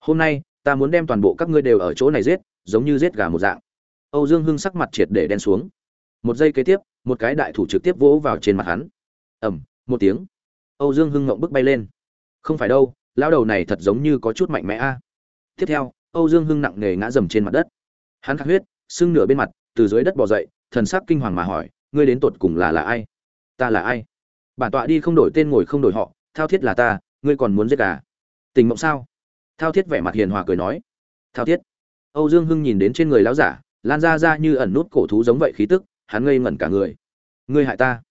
Hôm nay ta muốn đem toàn bộ các ngươi đều ở chỗ này giết, giống như giết gà một dạng. Âu dương hưng sắc mặt triệt để đen xuống. Một giây kế tiếp, một cái đại thủ trực tiếp vỗ vào trên mặt hắn. Ầm, một tiếng. Âu dương hưng ngậm bước bay lên. Không phải đâu, lão đầu này thật giống như có chút mạnh mẽ a. Tiếp theo, âu dương hưng nặng nề ngã dầm trên mặt đất. Hắn khát huyết, sưng nửa bên mặt, từ dưới đất bò dậy, thần sắc kinh hoàng mà hỏi, ngươi đến tột cùng là là ai? Ta là ai? Bản tọa đi không đổi tên ngồi không đổi họ, thao thiết là ta, ngươi còn muốn giết cả tình mộng sao? Thao thiết vẻ mặt hiền hòa cười nói, thao thiết. Âu dương hưng nhìn đến trên người lão giả, lan ra ra như ẩn nút cổ thú giống vậy khí tức, hắn ngây ngẩn cả người. Ngươi hại ta.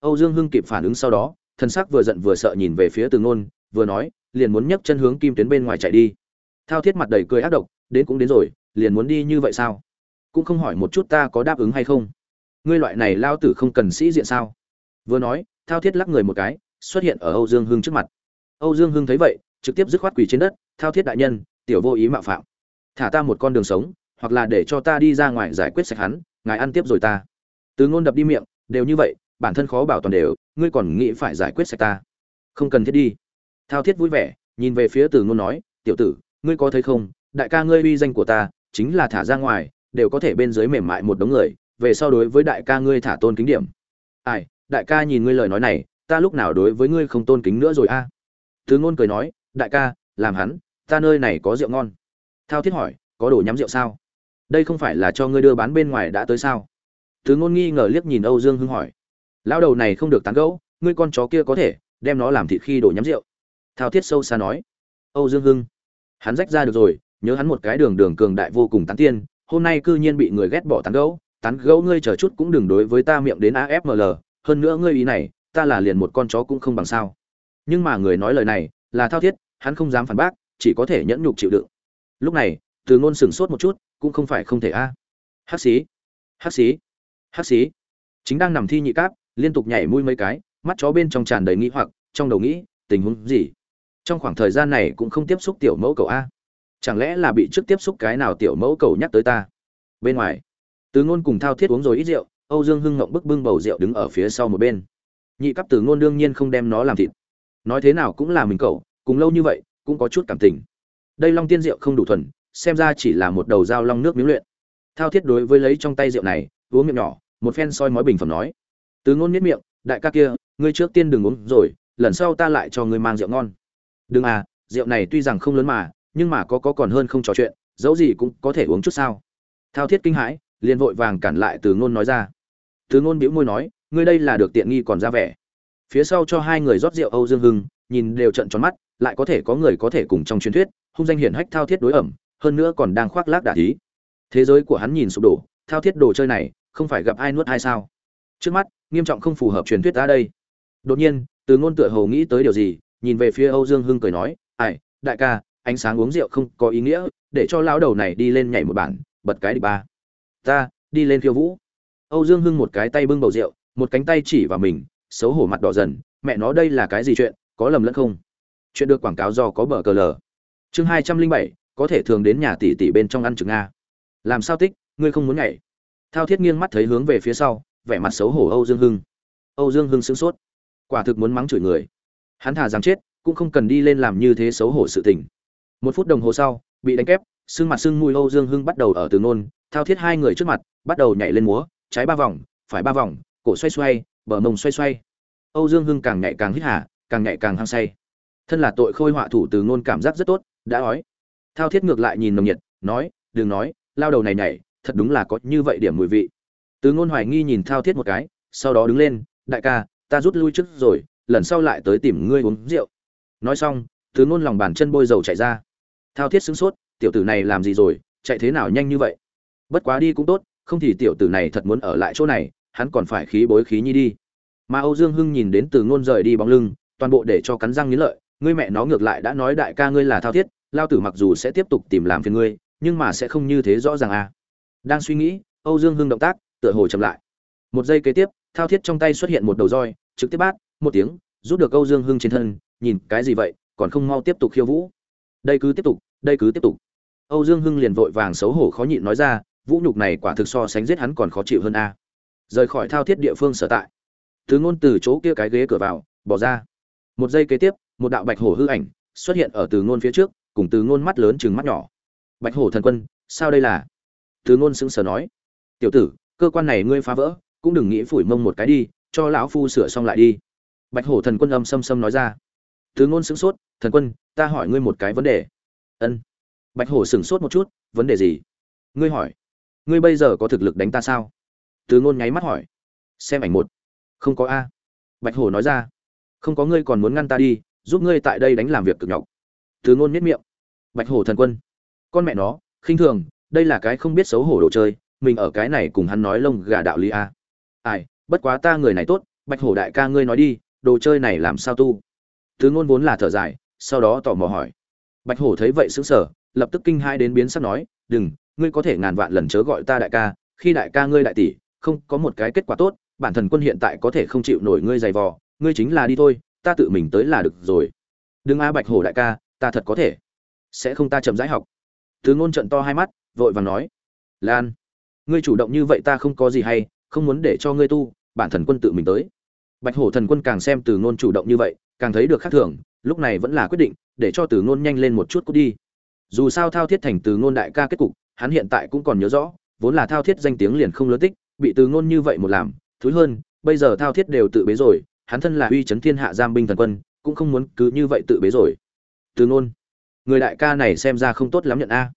Âu dương hưng kịp phản ứng sau đó thân sắc vừa giận vừa sợ nhìn về phía từ ngôn, vừa nói, liền muốn nhấc chân hướng kim tuyến bên ngoài chạy đi. Thao thiết mặt đầy cười ác độc, đến cũng đến rồi, liền muốn đi như vậy sao? Cũng không hỏi một chút ta có đáp ứng hay không? Ngươi loại này lao tử không cần sĩ diện sao? Vừa nói, thao thiết lắc người một cái, xuất hiện ở âu dương hưng trước mặt. Âu dương hưng thấy vậy trực tiếp dứt khoát quỳ trên đất, thao thiết đại nhân, tiểu vô ý mạo phạm. Thả ta một con đường sống, hoặc là để cho ta đi ra ngoài giải quyết sạch hắn, ngài ăn tiếp rồi ta. Từ ngôn đập đi miệng, đều như vậy, bản thân khó bảo toàn đều, ngươi còn nghĩ phải giải quyết sạch ta. Không cần thiết đi. Thao thiết vui vẻ, nhìn về phía từ ngôn nói, tiểu tử, ngươi có thấy không, đại ca ngươi uy danh của ta, chính là thả ra ngoài, đều có thể bên dưới mềm mại một đống người, về so đối với đại ca ngươi thả tôn kính điểm. Ai, đại ca nhìn ngươi lời nói này, ta lúc nào đối với ngươi không tôn kính nữa rồi a? Từ ngôn cười nói đại ca, làm hắn, ta nơi này có rượu ngon. Thao thiết hỏi, có đồ nhắm rượu sao? Đây không phải là cho ngươi đưa bán bên ngoài đã tới sao? Thứ ngôn nghi ngờ liếc nhìn âu dương hưng hỏi, lão đầu này không được tán gẫu, ngươi con chó kia có thể đem nó làm thịt khi đổ nhắm rượu? Thao thiết sâu xa nói, âu dương hưng, hắn rách ra được rồi, nhớ hắn một cái đường đường cường đại vô cùng tán tiên, hôm nay cư nhiên bị người ghét bỏ tán gẫu tán gẫu ngươi chờ chút cũng đừng đối với ta miệng đến afml hơn nữa ngươi ý này, ta là liền một con chó cũng không bằng sao. Nhưng mà người nói lời này là thao thiết, hắn không dám phản bác, chỉ có thể nhẫn nhục chịu đựng. Lúc này, từ ngôn sửng sốt một chút, cũng không phải không thể a. Hắc xí hắc xí hắc xí. Chính đang nằm thi nhị cáp, liên tục nhảy mũi mấy cái, mắt chó bên trong tràn đầy nghĩ hoặc, trong đầu nghĩ, tình huống gì? Trong khoảng thời gian này cũng không tiếp xúc tiểu mẫu cầu a. Chẳng lẽ là bị trước tiếp xúc cái nào tiểu mẫu cầu nhắc tới ta? Bên ngoài, từ ngôn cùng thao thiết uống rồi ít rượu, âu dương hưng ngộng bức bưng bầu rượu đứng ở phía sau một bên. Nhị cấp từ ngôn đương nhiên không đem nó làm thịt nói thế nào cũng là mình cậu, cùng lâu như vậy, cũng có chút cảm tình. Đây long tiên rượu không đủ thuần, xem ra chỉ là một đầu dao long nước miếng luyện. Thao thiết đối với lấy trong tay rượu này, uống miệng nhỏ, một phen soi mói bình phẩm nói. Từ ngôn miết miệng, đại ca kia, ngươi trước tiên đừng uống rồi, lần sau ta lại cho ngươi mang rượu ngon. Đừng à rượu này tuy rằng không lớn mà, nhưng mà có có còn hơn không trò chuyện, dẫu gì cũng có thể uống chút sao. Thao thiết kinh hãi, liền vội vàng cản lại từ ngôn nói ra. Từ ngôn bĩu môi nói, ngươi đây là được tiện nghi còn ra vẻ phía sau cho hai người rót rượu âu dương hưng, nhìn đều trận tròn mắt, lại có thể có người có thể cùng trong truyền thuyết, hung danh hiển hách thao thiết đối ẩm, hơn nữa còn đang khoác lác đả thí thế giới của hắn nhìn sụp đổ, thao thiết đồ chơi này, không phải gặp ai nuốt ai sao? Trước mắt, nghiêm trọng không phù hợp truyền thuyết ta đây. Đột nhiên, từ ngôn tựa hồ nghĩ tới điều gì, nhìn về phía âu dương hưng cười nói, ai, đại ca, ánh sáng uống rượu không có ý nghĩa, để cho lão đầu này đi lên nhảy một bản, bật cái đi ba. Ta, đi lên khiêu vũ. Âu dương hưng một cái tay bưng bầu rượu, một cánh tay chỉ vào mình xấu hổ mặt đỏ dần, mẹ nó, đây là cái gì chuyện, có lầm lẫn không? Chuyện được quảng cáo do có bờ cờ lờ. Chương hai trăm linh bảy, có thể thường đến nhà tỷ tỷ bên trong ăn trứng nga. Làm sao tích, ngươi không muốn nhảy? Thao thiết nghiêng mắt thấy hướng về phía sau, vẻ mặt xấu hổ âu dương hưng. Âu dương hưng sửng sốt. Quả thực muốn mắng chửi người. Hắn thà dám chết, cũng không cần đi lên làm như thế xấu hổ sự tình. Một phút đồng hồ sau, bị đánh kép xương mặt xương mùi âu dương hưng bắt đầu ở từ nôn. Thao thiết hai người trước mặt, bắt đầu nhảy lên múa, trái ba vòng, phải ba vòng, cổ xoay xoay bờ mông xoay xoay. Âu dương hưng càng nhảy càng hít hả càng nhảy càng hăng say. Thân là tội khôi họa thủ từ nôn cảm giác rất tốt, đã ói thao thiết ngược lại nhìn nồng nhiệt, nói, đừng nói, lao đầu này nhảy, thật đúng là có như vậy điểm mùi vị. Từ ngôn hoài nghi nhìn thao thiết một cái, sau đó đứng lên, đại ca, ta rút lui trước rồi, lần sau lại tới tìm ngươi uống rượu. Nói xong, từ ngôn lòng bàn chân bôi dầu chạy ra. Thao thiết sững sốt, tiểu tử này làm gì rồi, chạy thế nào nhanh như vậy? Bất quá đi cũng tốt, không thì tiểu tử này thật muốn ở lại chỗ này hắn còn phải khí bối khí nhi đi. Mà âu dương hưng nhìn đến từ ngôn rời đi bóng lưng, toàn bộ để cho cắn răng nghiến lợi, ngươi mẹ nó ngược lại đã nói đại ca ngươi là thao thiết, lao tử mặc dù sẽ tiếp tục tìm làm phiền ngươi, nhưng mà sẽ không như thế rõ ràng à. Đang suy nghĩ, âu dương hưng động tác, tựa hồ chậm lại. Một giây kế tiếp, thao thiết trong tay xuất hiện một đầu roi, trực tiếp bát, một tiếng, rút được âu dương hưng trên thân, nhìn, cái gì vậy, còn không mau tiếp tục khiêu vũ? Đây cứ tiếp tục, đây cứ tiếp tục. Âu dương hưng liền vội vàng xấu hổ khó nhịn nói ra, vũ nhục này quả thực so sánh giết hắn còn khó chịu hơn a rời khỏi thao thiết địa phương sở tại. Thứ ngôn từ chỗ kia cái ghế cửa vào, bỏ ra. Một giây kế tiếp, một đạo bạch hổ hư ảnh xuất hiện ở từ ngôn phía trước, cùng từ ngôn mắt lớn chừng mắt nhỏ. Bạch hổ thần quân, sao đây là? Từ ngôn sững sờ nói. Tiểu tử, cơ quan này ngươi phá vỡ, cũng đừng nghĩ phủi mông một cái đi, cho lão phu sửa xong lại đi. Bạch hổ thần quân âm xâm xâm nói ra. Từ ngôn sững sốt, thần quân, ta hỏi ngươi một cái vấn đề. Ân. Bạch hổ sững sốt một chút, vấn đề gì? Ngươi hỏi. Ngươi bây giờ có thực lực đánh ta sao? Từ ngôn nháy mắt hỏi. Xem ảnh một. Không có a. Bạch hổ nói ra. Không có ngươi còn muốn ngăn ta đi, giúp ngươi tại đây đánh làm việc cực nhọc. Từ ngôn miết miệng. Bạch hổ thần quân. Con mẹ nó, khinh thường, đây là cái không biết xấu hổ đồ chơi, mình ở cái này cùng hắn nói lông gà đạo lý a. Ai, bất quá ta người này tốt, bạch hổ đại ca ngươi nói đi, đồ chơi này làm sao tu? Từ ngôn vốn là thở dài, sau đó tò mò hỏi. Bạch hổ thấy vậy sững sờ, lập tức kinh hai đến biến sắc nói, đừng, ngươi có thể ngàn vạn lần chớ gọi ta đại ca, khi đại ca ngươi đại tỷ không có một cái kết quả tốt, bản thần quân hiện tại có thể không chịu nổi ngươi dày vò, ngươi chính là đi thôi, ta tự mình tới là được rồi. Đừng a bạch hổ đại ca, ta thật có thể. Sẽ không ta chậm rãi học. Từ ngôn trận to hai mắt, vội vàng nói. Lan, ngươi chủ động như vậy ta không có gì hay, không muốn để cho ngươi tu, bản thần quân tự mình tới. Bạch hổ thần quân càng xem từ ngôn chủ động như vậy, càng thấy được khác thường, lúc này vẫn là quyết định, để cho từ ngôn nhanh lên một chút cút đi. Dù sao thao thiết thành từ ngôn đại ca kết cục, hắn hiện tại cũng còn nhớ rõ, vốn là thao thiết danh tiếng liền không lớn tích bị từ ngôn như vậy một làm, thúi hơn, bây giờ thao thiết đều tự bế rồi, hắn thân là uy chấn thiên hạ giam binh thần quân, cũng không muốn cứ như vậy tự bế rồi. Từ ngôn, người đại ca này xem ra không tốt lắm nhận a.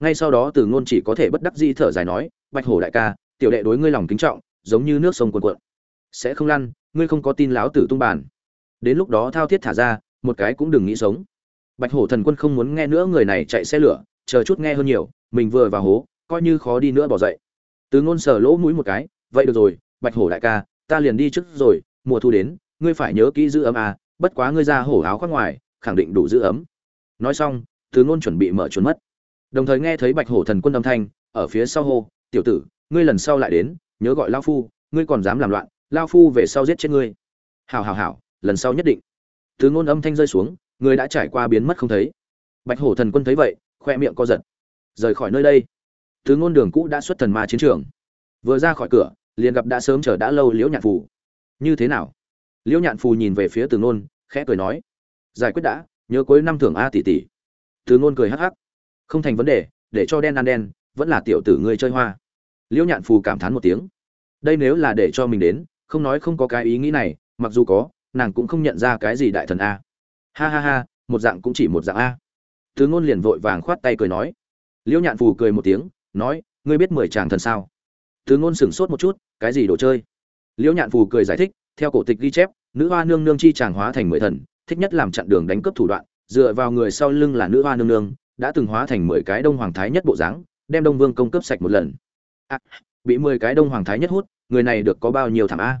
Ngay sau đó từ ngôn chỉ có thể bất đắc dĩ thở dài nói, bạch hổ đại ca, tiểu đệ đối ngươi lòng kính trọng, giống như nước sông cuồn cuộn. Sẽ không lăn, ngươi không có tin láo tử tung bàn. Đến lúc đó thao thiết thả ra, một cái cũng đừng nghĩ sống. Bạch hổ thần quân không muốn nghe nữa người này chạy xe lửa, chờ chút nghe hơn nhiều, mình vừa vào hố, coi như khó đi nữa bỏ dậy từ ngôn sờ lỗ mũi một cái, vậy được rồi, bạch hổ đại ca, ta liền đi trước rồi, mùa thu đến, ngươi phải nhớ kỹ giữ ấm à bất quá ngươi ra hổ áo khoác ngoài, khẳng định đủ giữ ấm. Nói xong, từ ngôn chuẩn bị mở trốn mất. Đồng thời nghe thấy bạch hổ thần quân âm thanh, ở phía sau hô, tiểu tử, ngươi lần sau lại đến, nhớ gọi lao phu, ngươi còn dám làm loạn, lao phu về sau giết chết ngươi. Hảo hảo hảo, lần sau nhất định. Từ ngôn âm thanh rơi xuống, người đã trải qua biến mất không thấy. Bạch hổ thần quân thấy vậy, khoe miệng co giật. Rời khỏi nơi đây từ ngôn đường cũ đã xuất thần ma chiến trường. Vừa ra khỏi cửa, liền gặp đã sớm chờ đã lâu liễu nhạn phù. Như thế nào? Liễu nhạn phù nhìn về phía từ ngôn, khẽ cười nói, giải quyết đã, nhớ cuối năm thưởng a tỷ tỷ. Từ ngôn cười hắc hắc, không thành vấn đề, để cho đen ăn đen, vẫn là tiểu tử ngươi chơi hoa. Liễu nhạn phù cảm thán một tiếng, đây nếu là để cho mình đến, không nói không có cái ý nghĩ này, mặc dù có, nàng cũng không nhận ra cái gì đại thần a. Ha ha ha, một dạng cũng chỉ một dạng a. Từ ngôn liền vội vàng khoát tay cười nói. Liễu nhạn phù cười một tiếng nói ngươi biết mười chàng thần sao? Từ ngôn sửng sốt một chút cái gì đồ chơi? Liễu nhạn phù cười giải thích theo cổ tịch ghi chép nữ hoa nương nương chi chàng hóa thành mười thần thích nhất làm chặn đường đánh cướp thủ đoạn dựa vào người sau lưng là nữ hoa nương nương đã từng hóa thành mười cái đông hoàng thái nhất bộ dáng đem đông vương công cướp sạch một lần. À, bị mười cái đông hoàng thái nhất hút người này được có bao nhiêu thảm a?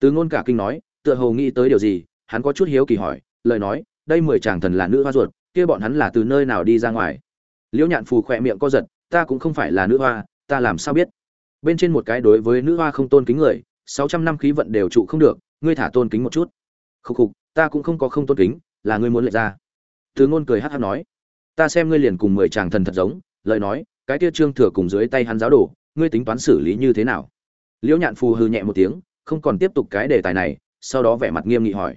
Từ ngôn cả kinh nói tựa hồ nghĩ tới điều gì hắn có chút hiếu kỳ hỏi lời nói đây mười chàng thần là nữ hoa ruột kia bọn hắn là từ nơi nào đi ra ngoài? Liễu nhạn phù khỏe miệng co giật ta cũng không phải là nữ hoa ta làm sao biết? Bên trên một cái đối với nữ hoa không tôn kính người sáu trăm năm khí vận đều trụ không được ngươi thả tôn kính một chút. Khục khục ta cũng không có không tôn kính là ngươi muốn lệ ra. Từ ngôn cười hát hát nói ta xem ngươi liền cùng mười chàng thần thật giống lời nói cái kia trương thừa cùng dưới tay hắn giáo đổ, ngươi tính toán xử lý như thế nào? Liễu nhạn phù hư nhẹ một tiếng không còn tiếp tục cái đề tài này sau đó vẻ mặt nghiêm nghị hỏi.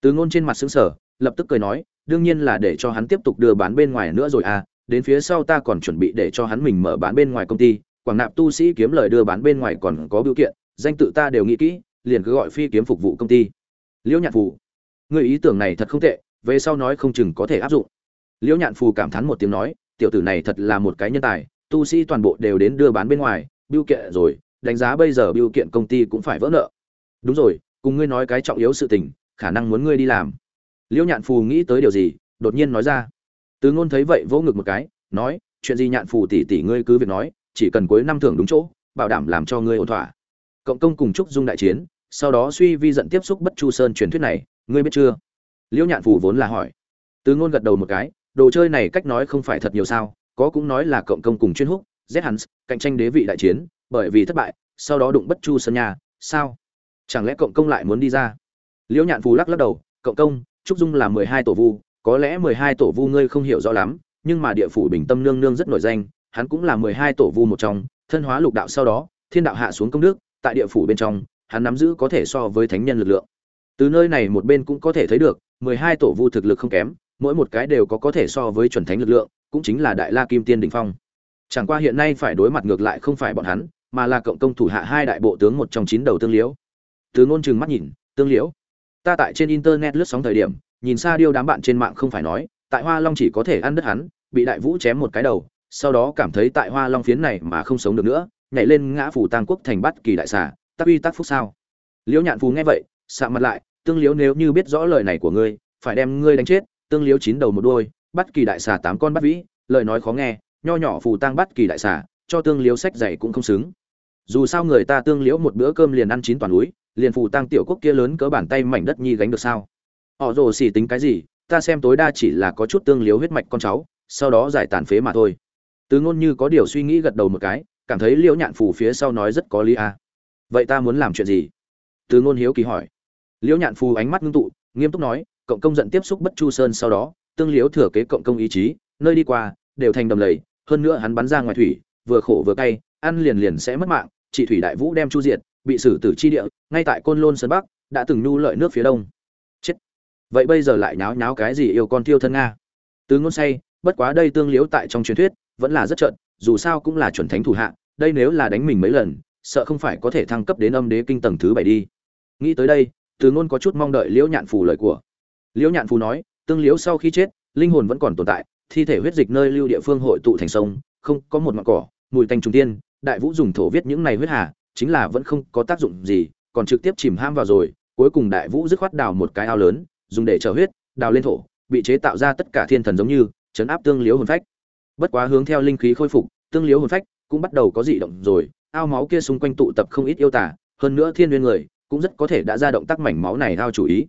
Từ ngôn trên mặt xứng sở lập tức cười nói đương nhiên là để cho hắn tiếp tục đưa bán bên ngoài nữa rồi à đến phía sau ta còn chuẩn bị để cho hắn mình mở bán bên ngoài công ty, quảng nạp tu sĩ kiếm lời đưa bán bên ngoài còn có biểu kiện, danh tự ta đều nghĩ kỹ, liền cứ gọi phi kiếm phục vụ công ty. Liễu nhạn phù người ý tưởng này thật không tệ, về sau nói không chừng có thể áp dụng. Liễu nhạn phù cảm thán một tiếng nói, tiểu tử này thật là một cái nhân tài, tu sĩ toàn bộ đều đến đưa bán bên ngoài, biểu kiện rồi, đánh giá bây giờ biểu kiện công ty cũng phải vỡ nợ. Đúng rồi, cùng ngươi nói cái trọng yếu sự tình, khả năng muốn ngươi đi làm. Liễu nhạn phù nghĩ tới điều gì, đột nhiên nói ra từ ngôn thấy vậy vỗ ngực một cái, nói, chuyện gì nhạn phù tỷ tỷ ngươi cứ việc nói, chỉ cần cuối năm thưởng đúng chỗ, bảo đảm làm cho ngươi ổn thỏa. Cộng công cùng chúc dung đại chiến, sau đó suy vi giận tiếp xúc bất chu sơn truyền thuyết này, ngươi biết chưa? Liễu nhạn phù vốn là hỏi. Từ ngôn gật đầu một cái, đồ chơi này cách nói không phải thật nhiều sao, có cũng nói là cộng công cùng chuyên húc, z hans, cạnh tranh đế vị đại chiến, bởi vì thất bại, sau đó đụng bất chu sơn nhà, sao? Chẳng lẽ cộng công lại muốn đi ra? Liễu nhạn phù lắc lắc đầu, cộng công trúc dung là mười hai tổ vu có lẽ mười hai tổ vu ngươi không hiểu rõ lắm, nhưng mà địa phủ bình tâm nương nương rất nổi danh, hắn cũng là mười hai tổ vu một trong, thân hóa lục đạo sau đó, thiên đạo hạ xuống công đức, tại địa phủ bên trong, hắn nắm giữ có thể so với thánh nhân lực lượng. Từ nơi này một bên cũng có thể thấy được, mười hai tổ vu thực lực không kém, mỗi một cái đều có có thể so với chuẩn thánh lực lượng, cũng chính là đại la kim tiên đỉnh phong. Chẳng qua hiện nay phải đối mặt ngược lại không phải bọn hắn, mà là cộng công thủ hạ hai đại bộ tướng một trong chín đầu tương liễu. Từ ngôn chừng mắt nhìn, tương liễu, ta tại trên internet lướt sóng thời điểm nhìn xa điêu đám bạn trên mạng không phải nói, tại hoa long chỉ có thể ăn đất hắn, bị đại vũ chém một cái đầu, sau đó cảm thấy tại hoa long phiến này mà không sống được nữa, nhảy lên ngã phủ tang quốc thành bắt kỳ đại xà tắc uy tắc phúc sao. Liễu nhạn phú nghe vậy sạ mặt lại, tương liễu nếu như biết rõ lời này của ngươi, phải đem ngươi đánh chết, tương liễu chín đầu một đôi bắt kỳ đại xà tám con bắt vĩ, lời nói khó nghe, nho nhỏ phù tang bắt kỳ đại xà, cho tương liễu sách dày cũng không xứng. Dù sao người ta tương liễu một bữa cơm liền ăn chín toàn núi, liền phù tang tiểu quốc kia lớn cỡ bàn tay mảnh đất nhi gánh được sao? Họ rồ xỉ tính cái gì, ta xem tối đa chỉ là có chút tương liếu huyết mạch con cháu, sau đó giải tàn phế mà thôi. Từ ngôn như có điều suy nghĩ gật đầu một cái, cảm thấy liễu nhạn phù phía sau nói rất có lý à. vậy ta muốn làm chuyện gì? Từ ngôn hiếu kỳ hỏi. Liễu nhạn phù ánh mắt ngưng tụ, nghiêm túc nói, cộng công giận tiếp xúc bất chu sơn sau đó, tương liếu thừa kế cộng công ý chí, nơi đi qua, đều thành đầm lầy, hơn nữa hắn bắn ra ngoài thủy, vừa khổ vừa cay, ăn liền liền sẽ mất mạng chị thủy đại vũ đem chu diệt, bị xử tử chi địa, ngay tại côn lôn sơn bắc, đã từng nhu lợi nước phía đông vậy bây giờ lại nháo nháo cái gì yêu con thiêu thân nga? Từ ngôn say, bất quá đây tương liễu tại trong truyền thuyết, vẫn là rất trận dù sao cũng là chuẩn thánh thủ hạ, đây nếu là đánh mình mấy lần, sợ không phải có thể thăng cấp đến âm đế kinh tầng thứ bảy đi. Nghĩ tới đây, từ ngôn có chút mong đợi liễu nhạn phù lời của. Liễu nhạn phù nói, tương liễu sau khi chết, linh hồn vẫn còn tồn tại, thi thể huyết dịch nơi lưu địa phương hội tụ thành sông, không, có một ngọn cỏ, mùi tanh trùng tiên, đại vũ dùng thổ viết những này huyết hà, chính là vẫn không có tác dụng gì, còn trực tiếp chìm ham vào rồi, cuối cùng đại vũ dứt khoát đào một cái ao lớn dùng để trở huyết đào lên thổ bị chế tạo ra tất cả thiên thần giống như chấn áp tương liếu hồn phách. Bất quá hướng theo linh khí khôi phục tương liếu hồn phách cũng bắt đầu có dị động rồi ao máu kia xung quanh tụ tập không ít yêu tà, hơn nữa thiên nguyên người cũng rất có thể đã ra động tác mảnh máu này ao chủ ý.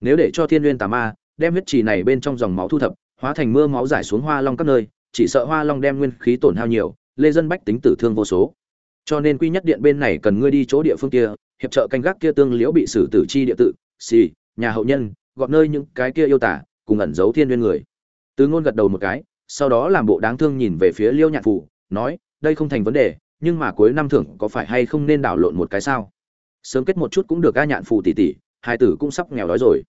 Nếu để cho thiên nguyên tà ma đem huyết trì này bên trong dòng máu thu thập hóa thành mưa máu giải xuống hoa long các nơi chỉ sợ hoa long đem nguyên khí tổn hao nhiều lê dân bách tính tử thương vô số. Cho nên quy nhất điện bên này cần ngươi đi chỗ địa phương kia hiệp trợ canh gác kia tương liễu bị xử tử chi địa tự xì nhà hậu nhân gọt nơi những cái kia yêu tả, cùng ẩn giấu thiên nguyên người. Từ ngôn gật đầu một cái, sau đó làm bộ đáng thương nhìn về phía liêu nhạn phủ nói, đây không thành vấn đề, nhưng mà cuối năm thưởng có phải hay không nên đảo lộn một cái sao? Sớm kết một chút cũng được ca nhạn phủ tỷ tỷ hai tử cũng sắp nghèo đói rồi.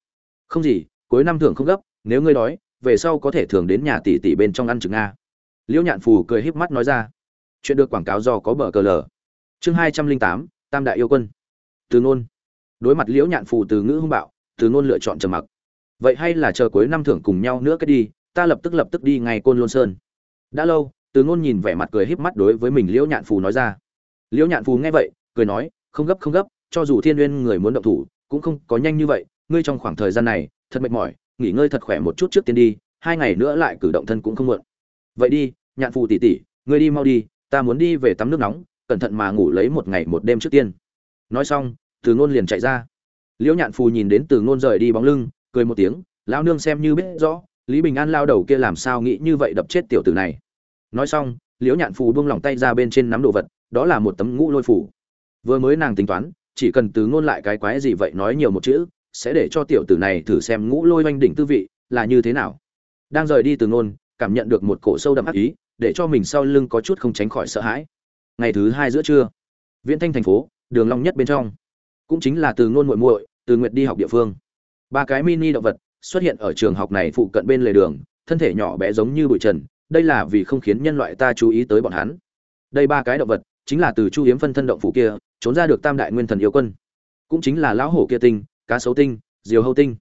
Không gì, cuối năm thưởng không gấp, nếu ngươi đói, về sau có thể thường đến nhà tỷ tỷ bên trong ăn trứng nga Liễu nhạn phù cười híp mắt nói ra. Chuyện được quảng cáo do có bờ cờ lờ. Chương hai trăm linh tám, tam đại yêu quân. Từ ngôn. Đối mặt liễu nhạn phù từ ngữ hung bạo từ ngôn lựa chọn trầm mặc. Vậy hay là chờ cuối năm thưởng cùng nhau nữa cái đi, ta lập tức lập tức đi ngay côn lôn sơn. Đã lâu, từ ngôn nhìn vẻ mặt cười híp mắt đối với mình liễu nhạn phù nói ra. Liễu nhạn phù nghe vậy, cười nói, không gấp không gấp, cho dù thiên nguyên người muốn động thủ, cũng không có nhanh như vậy, ngươi trong khoảng thời gian này, thật mệt mỏi, nghỉ ngơi thật khỏe một chút trước tiên đi, hai ngày nữa lại cử động thân cũng không muộn. Vậy đi, nhạn phù tỷ tỷ, ngươi đi mau đi, ta muốn đi về tắm nước nóng, cẩn thận mà ngủ lấy một ngày một đêm trước tiên. Nói xong, từ ngôn liền chạy ra liễu nhạn phù nhìn đến từ ngôn rời đi bóng lưng, cười một tiếng, lão nương xem như biết rõ, lý bình an lao đầu kia làm sao nghĩ như vậy đập chết tiểu tử này. Nói xong, liễu nhạn phù buông lỏng tay ra bên trên nắm đồ vật, đó là một tấm ngũ lôi phủ. Vừa mới nàng tính toán, chỉ cần từ ngôn lại cái quái gì vậy nói nhiều một chữ, sẽ để cho tiểu tử này thử xem ngũ lôi oanh đỉnh tư vị là như thế nào. Đang rời đi từ ngôn, cảm nhận được một cổ sâu đậm ác ý, để cho mình sau lưng có chút không tránh khỏi sợ hãi. Ngày thứ hai giữa trưa, viễn thanh thành phố, đường long nhất bên trong cũng chính là từ ngôn muội muội, từ nguyệt đi học địa phương. Ba cái mini động vật xuất hiện ở trường học này phụ cận bên lề đường, thân thể nhỏ bé giống như bụi trần, đây là vì không khiến nhân loại ta chú ý tới bọn hắn. Đây ba cái động vật chính là từ chu hiếm phân thân động phủ kia, trốn ra được tam đại nguyên thần yêu quân. Cũng chính là lão hổ kia tinh, cá sấu tinh, diều hâu tinh.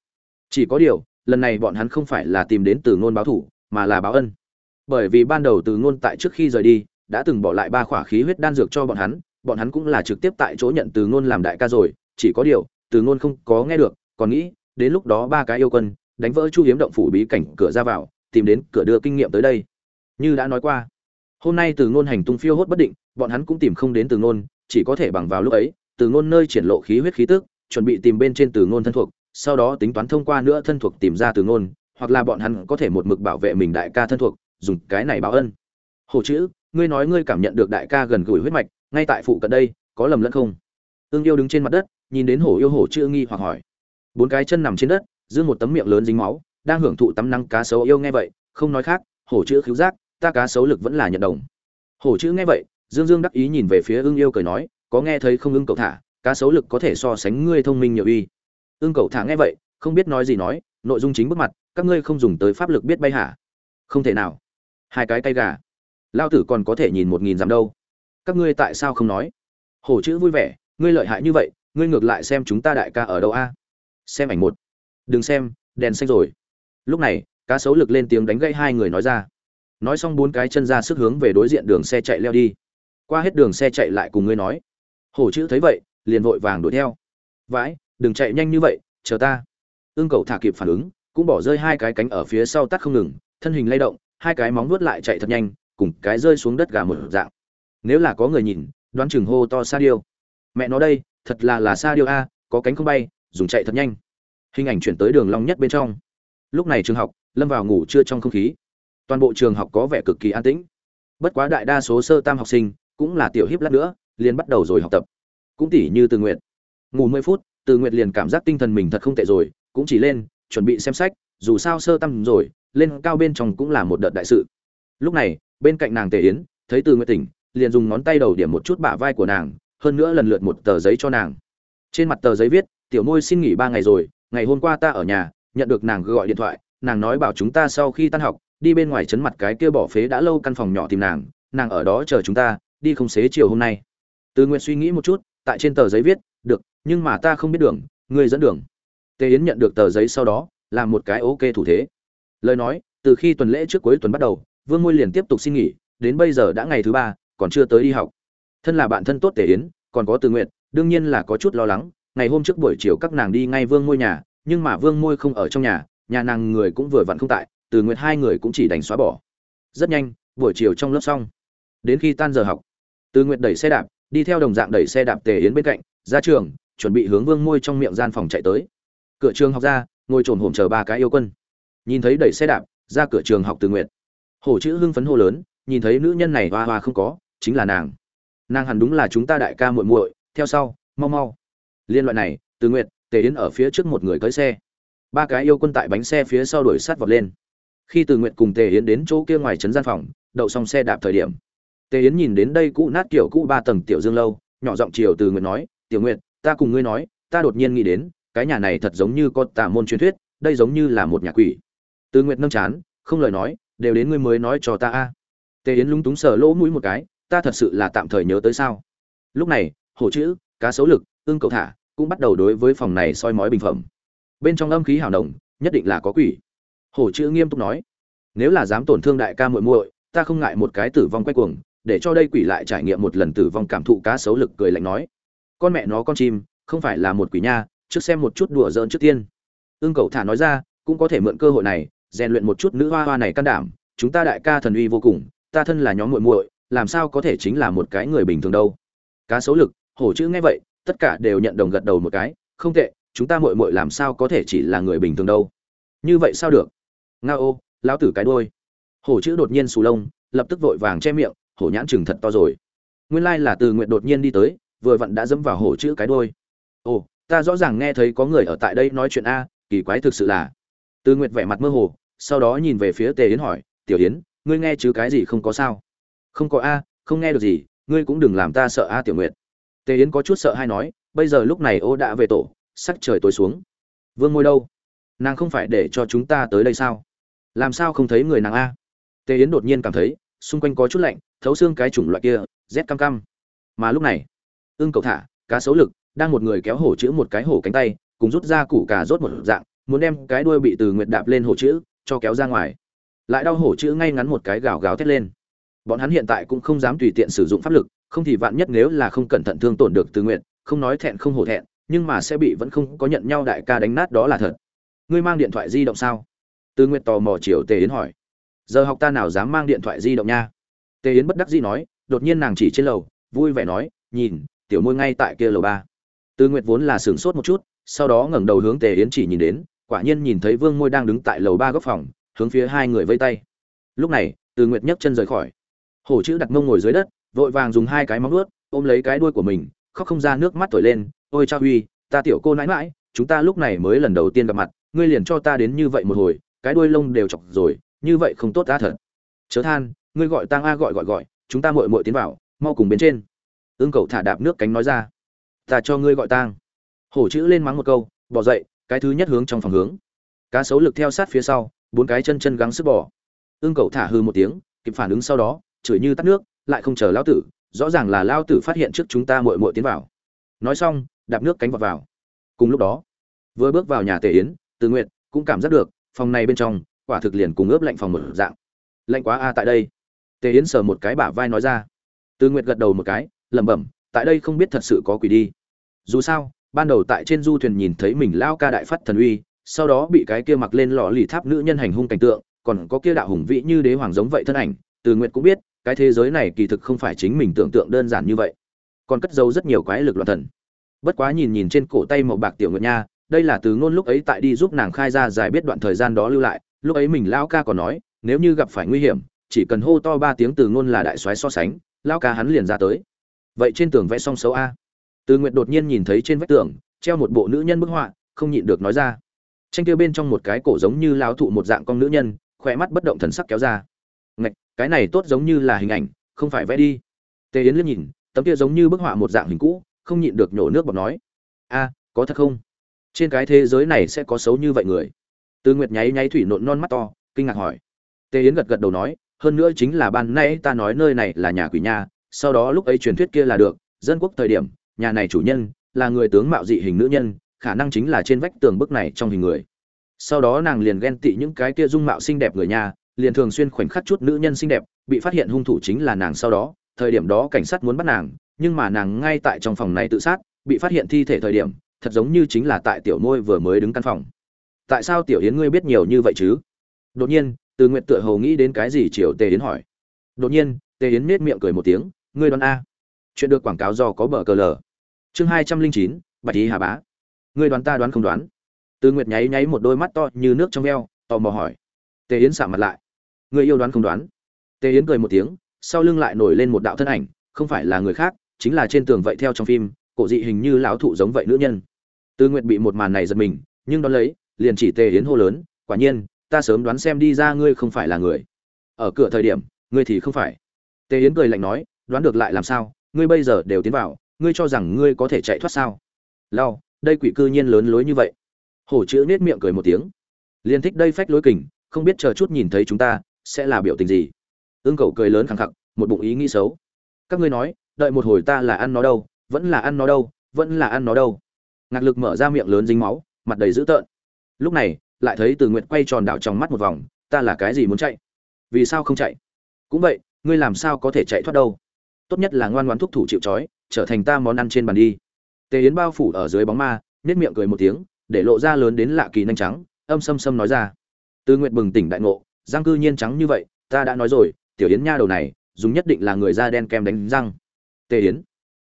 Chỉ có điều, lần này bọn hắn không phải là tìm đến từ ngôn báo thủ, mà là báo ân. Bởi vì ban đầu từ ngôn tại trước khi rời đi, đã từng bỏ lại ba khỏa khí huyết đan dược cho bọn hắn bọn hắn cũng là trực tiếp tại chỗ nhận từ ngôn làm đại ca rồi, chỉ có điều, từ ngôn không có nghe được, còn nghĩ, đến lúc đó ba cái yêu quân, đánh vỡ chu hiếm động phủ bí cảnh cửa ra vào, tìm đến cửa đưa kinh nghiệm tới đây. Như đã nói qua, hôm nay từ ngôn hành tung phiêu hốt bất định, bọn hắn cũng tìm không đến từ ngôn, chỉ có thể bằng vào lúc ấy, từ ngôn nơi triển lộ khí huyết khí tức, chuẩn bị tìm bên trên từ ngôn thân thuộc, sau đó tính toán thông qua nữa thân thuộc tìm ra từ ngôn, hoặc là bọn hắn có thể một mực bảo vệ mình đại ca thân thuộc, dùng cái này báo ân. Hồ chữ ngươi nói ngươi cảm nhận được đại ca gần gũi huyết mạch, ngay tại phụ cận đây, có lầm lẫn không? Ương yêu đứng trên mặt đất, nhìn đến hổ yêu hổ chưa nghi hoặc hỏi. Bốn cái chân nằm trên đất, giữ một tấm miệng lớn dính máu, đang hưởng thụ tắm năng cá sấu yêu nghe vậy, không nói khác, hổ chữ khiếu giác, ta cá sấu lực vẫn là nhận đồng. Hổ chữ nghe vậy, dương dương đắc ý nhìn về phía ương yêu cười nói, có nghe thấy không ưng cậu thả, cá sấu lực có thể so sánh ngươi thông minh nhiều uy ương cậu thả nghe vậy, không biết nói gì nói, nội dung chính bước mặt, các ngươi không dùng tới pháp lực biết bay hả? Không thể nào. Hai cái tay gà lao tử còn có thể nhìn một nghìn dặm đâu. Các ngươi tại sao không nói? Hổ chữ vui vẻ, ngươi lợi hại như vậy, ngươi ngược lại xem chúng ta đại ca ở đâu a? Xem ảnh một. Đừng xem, đèn xanh rồi. Lúc này, cá sấu lực lên tiếng đánh gãy hai người nói ra. Nói xong bốn cái chân ra sức hướng về đối diện đường xe chạy leo đi. Qua hết đường xe chạy lại cùng ngươi nói. Hổ chữ thấy vậy, liền vội vàng đuổi theo. Vãi, đừng chạy nhanh như vậy, chờ ta. Ương cầu thả kịp phản ứng, cũng bỏ rơi hai cái cánh ở phía sau tắt không ngừng, thân hình lay động, hai cái móng nuốt lại chạy thật nhanh cùng cái rơi xuống đất gà một dạng. Nếu là có người nhìn, đoán chừng hô to sa điêu. Mẹ nó đây, thật là là sa điêu a, có cánh không bay, dùng chạy thật nhanh. Hình ảnh chuyển tới đường long nhất bên trong. Lúc này trường học, lâm vào ngủ trưa trong không khí. Toàn bộ trường học có vẻ cực kỳ an tĩnh. Bất quá đại đa số sơ tam học sinh cũng là tiểu hiếp lát nữa, liền bắt đầu rồi học tập. Cũng tỉ như từ nguyện ngủ mười phút, từ nguyện liền cảm giác tinh thần mình thật không tệ rồi, cũng chỉ lên, chuẩn bị xem sách, dù sao sơ tam rồi, lên cao bên trong cũng là một đợt đại sự lúc này, bên cạnh nàng tề yến, thấy từ nguyện tỉnh, liền dùng ngón tay đầu điểm một chút bả vai của nàng, hơn nữa lần lượt một tờ giấy cho nàng. Trên mặt tờ giấy viết, tiểu môi xin nghỉ ba ngày rồi, ngày hôm qua ta ở nhà, nhận được nàng gọi điện thoại, nàng nói bảo chúng ta sau khi tan học, đi bên ngoài chấn mặt cái kia bỏ phế đã lâu căn phòng nhỏ tìm nàng nàng ở đó chờ chúng ta, đi không xế chiều hôm nay. Từ nguyện suy nghĩ một chút, tại trên tờ giấy viết, được, nhưng mà ta không biết đường, ngươi dẫn đường. Tề yến nhận được tờ giấy sau đó, làm một cái ok thủ thế. Lời nói, từ khi tuần lễ trước cuối tuần bắt đầu vương môi liền tiếp tục xin nghỉ, đến bây giờ đã ngày thứ ba, còn chưa tới đi học. Thân là bạn thân tốt tề yến, còn có từ nguyện đương nhiên là có chút lo lắng, ngày hôm trước buổi chiều các nàng đi ngay vương môi nhà, nhưng mà vương môi không ở trong nhà nhà nàng người cũng vừa vặn không tại, từ Nguyệt hai người cũng chỉ đành xóa bỏ. Rất nhanh, buổi chiều trong lớp xong. Đến khi tan giờ học, từ Nguyệt đẩy xe đạp, đi theo đồng dạng đẩy xe đạp tề yến bên cạnh, ra trường, chuẩn bị hướng vương môi trong miệng gian phòng chạy tới. Cửa trường học ra, ngồi trồn hổm chờ ba cái yêu quân. Nhìn thấy đẩy xe đạp, ra cửa trường học từ Nguyệt hổ chữ hưng phấn hô lớn, nhìn thấy nữ nhân này hoa hoa không có, chính là nàng. Nàng hẳn đúng là chúng ta đại ca muội muội, theo sau, mau mau. Liên loại này, từ nguyện tề yến ở phía trước một người cưới xe. Ba cái yêu quân tại bánh xe phía sau đuổi sát vọt lên. Khi từ nguyện cùng tề yến đến chỗ kia ngoài trấn gian phòng, đậu xong xe đạp thời điểm. Tề yến nhìn đến đây cũ nát kiểu cũ ba tầng tiểu dương lâu, nhỏ giọng chiều từ nguyện nói, tiểu nguyện ta cùng ngươi nói, ta đột nhiên nghĩ đến, cái nhà này thật giống như có tà môn truyền thuyết, đây giống như là một nhà quỷ. Từ nguyện nâng chán, không lời nói đều đến ngươi mới nói cho ta a. Tề yến lúng túng sờ lỗ mũi một cái, ta thật sự là tạm thời nhớ tới sao? Lúc này, hổ chữ, cá sấu lực ương cầu thả, cũng bắt đầu đối với phòng này soi mói bình phẩm. Bên trong âm khí hào nồng, nhất định là có quỷ. Hổ chữ nghiêm túc nói, nếu là dám tổn thương đại ca muội muội, ta không ngại một cái tử vong quay cuồng, để cho đây quỷ lại trải nghiệm một lần tử vong cảm thụ cá sấu lực cười lạnh nói, con mẹ nó con chim, không phải là một quỷ nha, trước xem một chút đùa giỡn trước tiên. Ương cầu thả nói ra, cũng có thể mượn cơ hội này rèn luyện một chút nữ hoa hoa này can đảm, chúng ta đại ca thần uy vô cùng, ta thân là nhóm muội muội, làm sao có thể chính là một cái người bình thường đâu. Cá xấu lực, hổ chữ nghe vậy, tất cả đều nhận đồng gật đầu một cái, không tệ, chúng ta muội muội làm sao có thể chỉ là người bình thường đâu. Như vậy sao được? Nga ô, lão tử cái đôi hổ chữ đột nhiên sù lông, lập tức vội vàng che miệng, hổ nhãn chừng thật to rồi. Nguyên lai là từ nguyện đột nhiên đi tới, vừa vặn đã dẫm vào hổ chữ cái đôi ồ, ta rõ ràng nghe thấy có người ở tại đây nói chuyện a, kỳ quái thực sự là. Từ nguyện vẻ mặt mơ hồ sau đó nhìn về phía tề yến hỏi, tiểu yến, ngươi nghe chứ cái gì không có sao? Không có a, không nghe được gì, ngươi cũng đừng làm ta sợ a, tiểu nguyệt. Tề yến có chút sợ hay nói, bây giờ lúc này ô đã về tổ, sắc trời tối xuống. Vương ngôi đâu? Nàng không phải để cho chúng ta tới đây sao? Làm sao không thấy người nàng a? Tề yến đột nhiên cảm thấy, xung quanh có chút lạnh, thấu xương cái chủng loại kia, rét cam cam. Mà lúc này ương cầu thả, cá sấu lực, đang một người kéo hổ chữ một cái hổ cánh tay, cùng rút ra củ cà rốt một dạng, muốn đem cái đuôi bị từ nguyệt đạp lên hổ chữ cho kéo ra ngoài. Lại đau hổ chữ ngay ngắn một cái gào gào thét lên. Bọn hắn hiện tại cũng không dám tùy tiện sử dụng pháp lực, không thì vạn nhất nếu là không cẩn thận thương tổn được từ nguyện không nói thẹn không hổ thẹn, nhưng mà sẽ bị vẫn không có nhận nhau đại ca đánh nát đó là thật. Ngươi mang điện thoại di động sao? Từ nguyện tò mò chiều tề yến hỏi. Giờ học ta nào dám mang điện thoại di động nha? Tề yến bất đắc dĩ nói, đột nhiên nàng chỉ trên lầu, vui vẻ nói, nhìn, tiểu môi ngay tại kia lầu ba. Từ nguyệt vốn là sửng sốt một chút, sau đó ngẩng đầu hướng tề yến chỉ nhìn đến quả nhiên nhìn thấy vương môi đang đứng tại lầu ba góc phòng, hướng phía hai người vây tay. Lúc này, từ nguyệt nhấc chân rời khỏi. Hổ chữ đặt mông ngồi dưới đất, vội vàng dùng hai cái móng vuốt, ôm lấy cái đuôi của mình, khóc không ra nước mắt thổi lên, ôi cha huy, ta tiểu cô nãi mãi chúng ta lúc này mới lần đầu tiên gặp mặt, ngươi liền cho ta đến như vậy một hồi, cái đuôi lông đều chọc rồi, như vậy không tốt ta thật. Chớ than, ngươi gọi tang a gọi gọi gọi, chúng ta muội muội tiến vào, mau cùng bên trên. Ương cầu thả đạp nước cánh nói ra. Ta cho ngươi gọi tang. Hổ chữ lên mắng một câu, bỏ dậy cái thứ nhất hướng trong phòng hướng. Cá sấu lực theo sát phía sau, bốn cái chân chân gắng sức bỏ ương cậu thả hư một tiếng, kịp phản ứng sau đó, chửi như tắt nước, lại không chờ lao tử, rõ ràng là lao tử phát hiện trước chúng ta muội muội tiến vào. Nói xong, đạp nước cánh vào vào. Cùng lúc đó, vừa bước vào nhà tề yến tự nguyện cũng cảm giác được, phòng này bên trong, quả thực liền cùng ướp lạnh phòng một dạng. Lạnh quá a, tại đây. Tề yến sờ một cái bả vai nói ra. Tự nguyệt gật đầu một cái, lẩm bẩm, tại đây không biết thật sự có quỷ đi. Dù sao ban đầu tại trên du thuyền nhìn thấy mình lao ca đại phát thần uy, sau đó bị cái kia mặc lên lò lì tháp nữ nhân hành hung cảnh tượng, còn có kia đạo hùng vĩ như đế hoàng giống vậy thân ảnh, từ nguyệt cũng biết, cái thế giới này kỳ thực không phải chính mình tưởng tượng đơn giản như vậy. Còn cất giấu rất nhiều quái lực loạn thần. Bất quá nhìn nhìn trên cổ tay màu bạc tiểu nguyệt nha, đây là từ ngôn lúc ấy tại đi giúp nàng khai ra giải biết đoạn thời gian đó lưu lại, lúc ấy mình lao ca còn nói, nếu như gặp phải nguy hiểm, chỉ cần hô to ba tiếng từ ngôn là đại soái so sánh, lao ca hắn liền ra tới. Vậy trên tường vẽ song xấu a từ nguyện đột nhiên nhìn thấy trên vách tường, treo một bộ nữ nhân bức họa, không nhịn được nói ra. Tranh kia bên trong một cái cổ giống như lao thụ một dạng con nữ nhân, khỏe mắt bất động thần sắc kéo ra. Ngạch, cái này tốt giống như là hình ảnh, không phải vẽ đi. Tề yến liếc nhìn, tấm kia giống như bức họa một dạng hình cũ, không nhịn được nhổ nước bọt nói. A, có thật không? Trên cái thế giới này sẽ có xấu như vậy người? Từ nguyệt nháy nháy thủy nộn non mắt to, kinh ngạc hỏi. Tề yến gật gật đầu nói, hơn nữa chính là ban nãy ta nói nơi này là nhà quỷ nha sau đó lúc ấy truyền thuyết kia là được, dân quốc thời điểm nhà này chủ nhân là người tướng mạo dị hình nữ nhân, khả năng chính là trên vách tường bức này trong hình người. Sau đó nàng liền ghen tị những cái kia dung mạo xinh đẹp người nhà, liền thường xuyên khoảnh khắc chút nữ nhân xinh đẹp, bị phát hiện hung thủ chính là nàng sau đó, thời điểm đó cảnh sát muốn bắt nàng, nhưng mà nàng ngay tại trong phòng này tự sát, bị phát hiện thi thể thời điểm, thật giống như chính là tại tiểu môi vừa mới đứng căn phòng. Tại sao tiểu yến ngươi biết nhiều như vậy chứ? Đột nhiên, từ nguyện tựa hồ nghĩ đến cái gì chiều tề yến hỏi. Đột nhiên, tề yến nết miệng cười một tiếng, ngươi đoán a. Chuyện được quảng cáo do có bờ cờ lờ chương hai trăm linh chín, bạch y hà bá. Ngươi đoán ta đoán không đoán? Tư nguyệt nháy nháy một đôi mắt to như nước trong veo, tò mò hỏi. Tề yến sạm mặt lại. Ngươi yêu đoán không đoán? Tề yến cười một tiếng, sau lưng lại nổi lên một đạo thân ảnh, không phải là người khác, chính là trên tường vậy theo trong phim, cổ dị hình như lão thụ giống vậy nữ nhân. Tư nguyệt bị một màn này giật mình, nhưng đón lấy, liền chỉ tề yến hô lớn, quả nhiên, ta sớm đoán xem đi ra ngươi không phải là người. Ở cửa thời điểm, ngươi thì không phải. Tề yến cười lạnh nói, đoán được lại làm sao? Ngươi bây giờ đều tiến vào ngươi cho rằng ngươi có thể chạy thoát sao? Lao đây quỷ cư nhiên lớn lối như vậy. Hổ chữ nết miệng cười một tiếng. Liền thích đây phách lối kình, không biết chờ chút nhìn thấy chúng ta, sẽ là biểu tình gì? Ương cầu cười lớn khẳng khặc, một bụng ý nghĩ xấu. Các ngươi nói, đợi một hồi ta là ăn nó đâu, vẫn là ăn nó đâu, vẫn là ăn nó đâu. Ngạc lực mở ra miệng lớn dính máu, mặt đầy dữ tợn. Lúc này, lại thấy từ nguyện quay tròn đảo trong mắt một vòng, ta là cái gì muốn chạy? Vì sao không chạy? Cũng vậy, ngươi làm sao có thể chạy thoát đâu? Tốt nhất là ngoan ngoãn thúc thủ chịu trói trở thành ta món ăn trên bàn đi. Tề yến bao phủ ở dưới bóng ma nết miệng cười một tiếng, để lộ ra lớn đến lạ kỳ nhanh trắng, âm xâm xâm nói ra. Tư nguyện bừng tỉnh đại ngộ, răng cư nhiên trắng như vậy, ta đã nói rồi, tiểu yến nha đầu này, dùng nhất định là người da đen kem đánh răng. Tề yến,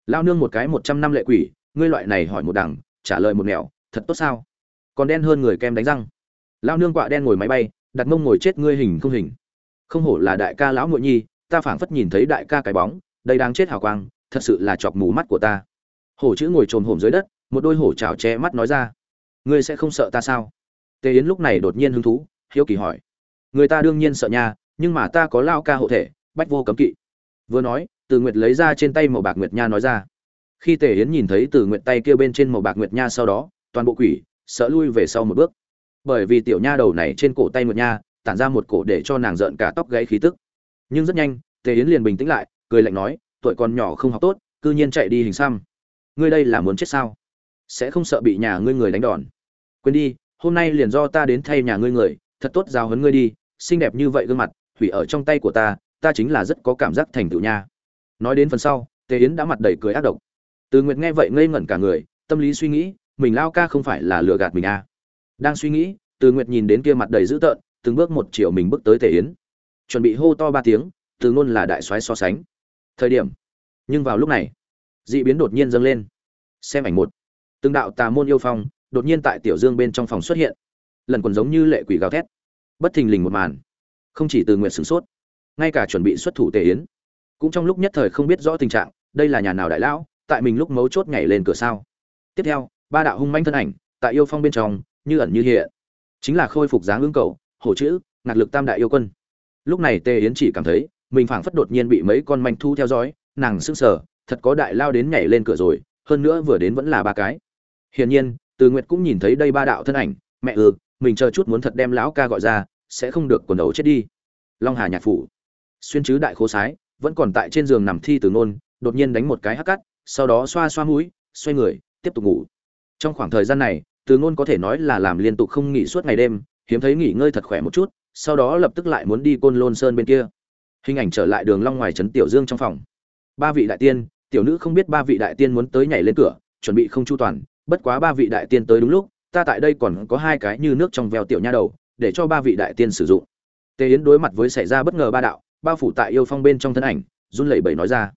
lao nương một cái một trăm năm lệ quỷ, ngươi loại này hỏi một đằng, trả lời một nẻo, thật tốt sao? Còn đen hơn người kem đánh răng. Lao nương quạ đen ngồi máy bay, đặt mông ngồi chết ngươi hình không hình. Không hổ là đại ca lão muội nhi, ta phảng phất nhìn thấy đại ca cái bóng, đây đang chết hào quang thật sự là chọc mù mắt của ta. Hổ chữ ngồi trồm hổm dưới đất, một đôi hổ chảo che mắt nói ra. Ngươi sẽ không sợ ta sao? Tề yến lúc này đột nhiên hứng thú, hiếu kỳ hỏi. Người ta đương nhiên sợ nha, nhưng mà ta có lao ca hộ thể, bách vô cấm kỵ. Vừa nói, từ nguyệt lấy ra trên tay màu bạc nguyệt nha nói ra. Khi tề yến nhìn thấy từ nguyệt tay kia bên trên màu bạc nguyệt nha sau đó, toàn bộ quỷ, sợ lui về sau một bước. Bởi vì tiểu nha đầu này trên cổ tay nguyệt nha, tản ra một cổ để cho nàng rợn cả tóc gáy khí tức. Nhưng rất nhanh, tề yến liền bình tĩnh lại, cười lạnh nói tuổi còn nhỏ không học tốt, cư nhiên chạy đi hình xăm. Ngươi đây là muốn chết sao? Sẽ không sợ bị nhà ngươi người đánh đòn. Quên đi, hôm nay liền do ta đến thay nhà ngươi người, thật tốt giao hấn ngươi đi, xinh đẹp như vậy gương mặt, hủy ở trong tay của ta ta chính là rất có cảm giác thành tựu nha. Nói đến phần sau, tề yến đã mặt đầy cười ác độc. Từ nguyệt nghe vậy ngây ngẩn cả người, tâm lý suy nghĩ, mình lao ca không phải là lừa gạt mình à. đang suy nghĩ, từ nguyệt nhìn đến kia mặt đầy dữ tợn, từng bước một chiều mình bước tới tề yến. Chuẩn bị hô to ba tiếng, từ ngôn là đại soái so sánh thời điểm. Nhưng vào lúc này dị biến đột nhiên dâng lên. Xem ảnh một. Từng đạo tà môn yêu phong đột nhiên tại tiểu dương bên trong phòng xuất hiện. Lần còn giống như lệ quỷ gào thét. Bất thình lình một màn. Không chỉ từ nguyện sửng sốt, ngay cả chuẩn bị xuất thủ tề yến, cũng trong lúc nhất thời không biết rõ tình trạng, đây là nhà nào đại lão, tại mình lúc mấu chốt nhảy lên cửa sao. Tiếp theo, ba đạo hung manh thân ảnh, tại yêu phong bên trong, như ẩn như hiện. Chính là khôi phục dáng ương cầu, hổ chữ, ngạc lực tam đại yêu quân. Lúc này tề yến chỉ cảm thấy mình phảng phất đột nhiên bị mấy con manh thu theo dõi, nàng sững sờ, thật có đại lao đến nhảy lên cửa rồi, hơn nữa vừa đến vẫn là ba cái. Hiển nhiên, từ nguyệt cũng nhìn thấy đây ba đạo thân ảnh, mẹ ừ mình chờ chút muốn thật đem lão ca gọi ra, sẽ không được quần ấu chết đi. Long hà nhạc phủ. Xuyên chứ đại khố sái, vẫn còn tại trên giường nằm thi từ nôn đột nhiên đánh một cái hắc cắt sau đó xoa xoa mũi, xoay người, tiếp tục ngủ. Trong khoảng thời gian này, từ ngôn có thể nói là làm liên tục không nghỉ suốt ngày đêm, hiếm thấy nghỉ ngơi thật khỏe một chút, sau đó lập tức lại muốn đi côn lôn sơn bên kia hình ảnh trở lại đường long ngoài trấn tiểu dương trong phòng. Ba vị đại tiên, tiểu nữ không biết ba vị đại tiên muốn tới nhảy lên cửa, chuẩn bị không chu toàn, bất quá ba vị đại tiên tới đúng lúc, ta tại đây còn có hai cái như nước trong veo tiểu nha đầu, để cho ba vị đại tiên sử dụng. Tề yến đối mặt với xảy ra bất ngờ ba đạo, bao phủ tại yêu phong bên trong thân ảnh, run lẩy bẩy nói ra.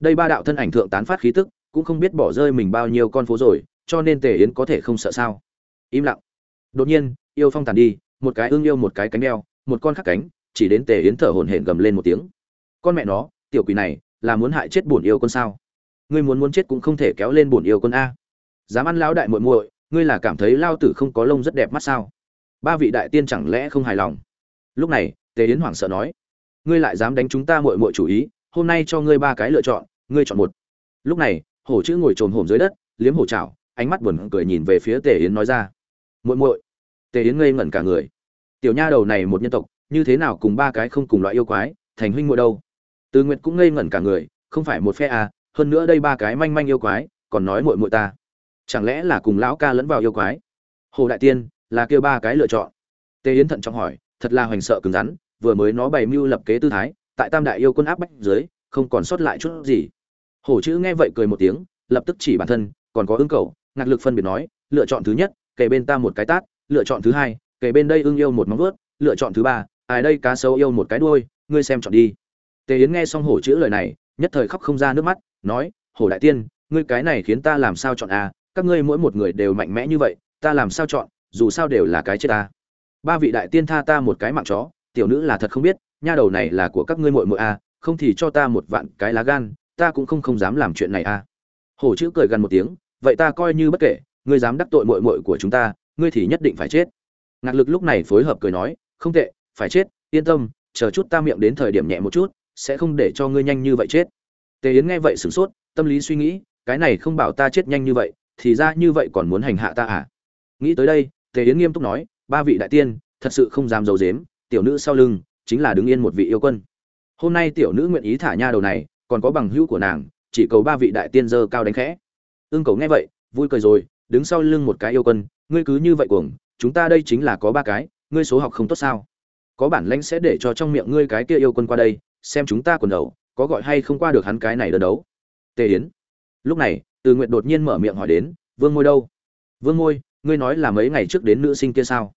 Đây ba đạo thân ảnh thượng tán phát khí tức, cũng không biết bỏ rơi mình bao nhiêu con phố rồi, cho nên tề yến có thể không sợ sao? Im lặng. Đột nhiên, yêu phong tàn đi, một cái ương yêu một cái cánh đeo, một con khắc cánh chỉ đến tề yến thở hổn hển gầm lên một tiếng. Con mẹ nó, tiểu quỷ này, là muốn hại chết bổn yêu con sao? Ngươi muốn muốn chết cũng không thể kéo lên bổn yêu con a. Dám ăn lão đại muội muội, ngươi là cảm thấy lao tử không có lông rất đẹp mắt sao? Ba vị đại tiên chẳng lẽ không hài lòng? Lúc này, tề yến hoảng sợ nói. Ngươi lại dám đánh chúng ta muội muội chủ ý, hôm nay cho ngươi ba cái lựa chọn, ngươi chọn một. Lúc này, hổ chữ ngồi trồm hổm dưới đất, liếm hổ chảo, ánh mắt buồn cười nhìn về phía tề yến nói ra. Muội muội, tề yến ngây ngẩn cả người. Tiểu nha đầu này một nhân tộc như thế nào cùng ba cái không cùng loại yêu quái, thành huynh muội đâu? Từ nguyệt cũng ngây ngẩn cả người, không phải một phe à hơn nữa đây ba cái manh manh yêu quái, còn nói muội muội ta. Chẳng lẽ là cùng lão ca lẫn vào yêu quái? Hồ đại tiên, là kêu ba cái lựa chọn. Tề yến thận trọng hỏi, thật là hoành sợ cứng rắn, vừa mới nó bày mưu lập kế tư thái, tại tam đại yêu quân áp bách dưới, không còn sót lại chút gì. Hổ chữ nghe vậy cười một tiếng, lập tức chỉ bản thân, còn có ứng cầu, ngạc lực phân biệt nói, lựa chọn thứ nhất kể bên ta một cái tát, lựa chọn thứ hai kể bên đây ưng yêu một móng vuốt, lựa chọn thứ ba ai đây cá sấu yêu một cái đuôi, ngươi xem chọn đi. Tề yến nghe xong hổ chữ lời này, nhất thời khóc không ra nước mắt, nói, hổ đại tiên, ngươi cái này khiến ta làm sao chọn à? Các ngươi mỗi một người đều mạnh mẽ như vậy, ta làm sao chọn, dù sao đều là cái chết ta. Ba vị đại tiên tha ta một cái mạng chó, tiểu nữ là thật không biết, nha đầu này là của các ngươi muội muội à không thì cho ta một vạn cái lá gan, ta cũng không không dám làm chuyện này à. Hổ chữ cười gần một tiếng, vậy ta coi như bất kể, ngươi dám đắc tội muội muội của chúng ta, ngươi thì nhất định phải chết. Ngạc lực lúc này phối hợp cười nói, không tệ phải chết, yên tâm, chờ chút ta miệng đến thời điểm nhẹ một chút, sẽ không để cho ngươi nhanh như vậy chết. Tề yến nghe vậy sửng sốt, tâm lý suy nghĩ, cái này không bảo ta chết nhanh như vậy, thì ra như vậy còn muốn hành hạ ta à? Nghĩ tới đây, tề yến nghiêm túc nói, ba vị đại tiên, thật sự không dám giấu dếm tiểu nữ sau lưng, chính là đứng yên một vị yêu quân. Hôm nay tiểu nữ nguyện ý thả nha đầu này, còn có bằng hữu của nàng, chỉ cầu ba vị đại tiên dơ cao đánh khẽ. Ương cầu nghe vậy, vui cười rồi, đứng sau lưng một cái yêu quân, ngươi cứ như vậy cuồng, chúng ta đây chính là có ba cái, ngươi số học không tốt sao? Có bản lãnh sẽ để cho trong miệng ngươi cái kia yêu quân qua đây, xem chúng ta quần đầu, có gọi hay không qua được hắn cái này đơn đấu. Tề yến. Lúc này, từ nguyện đột nhiên mở miệng hỏi đến, vương ngôi đâu? Vương ngôi, ngươi nói là mấy ngày trước đến nữ sinh kia sao?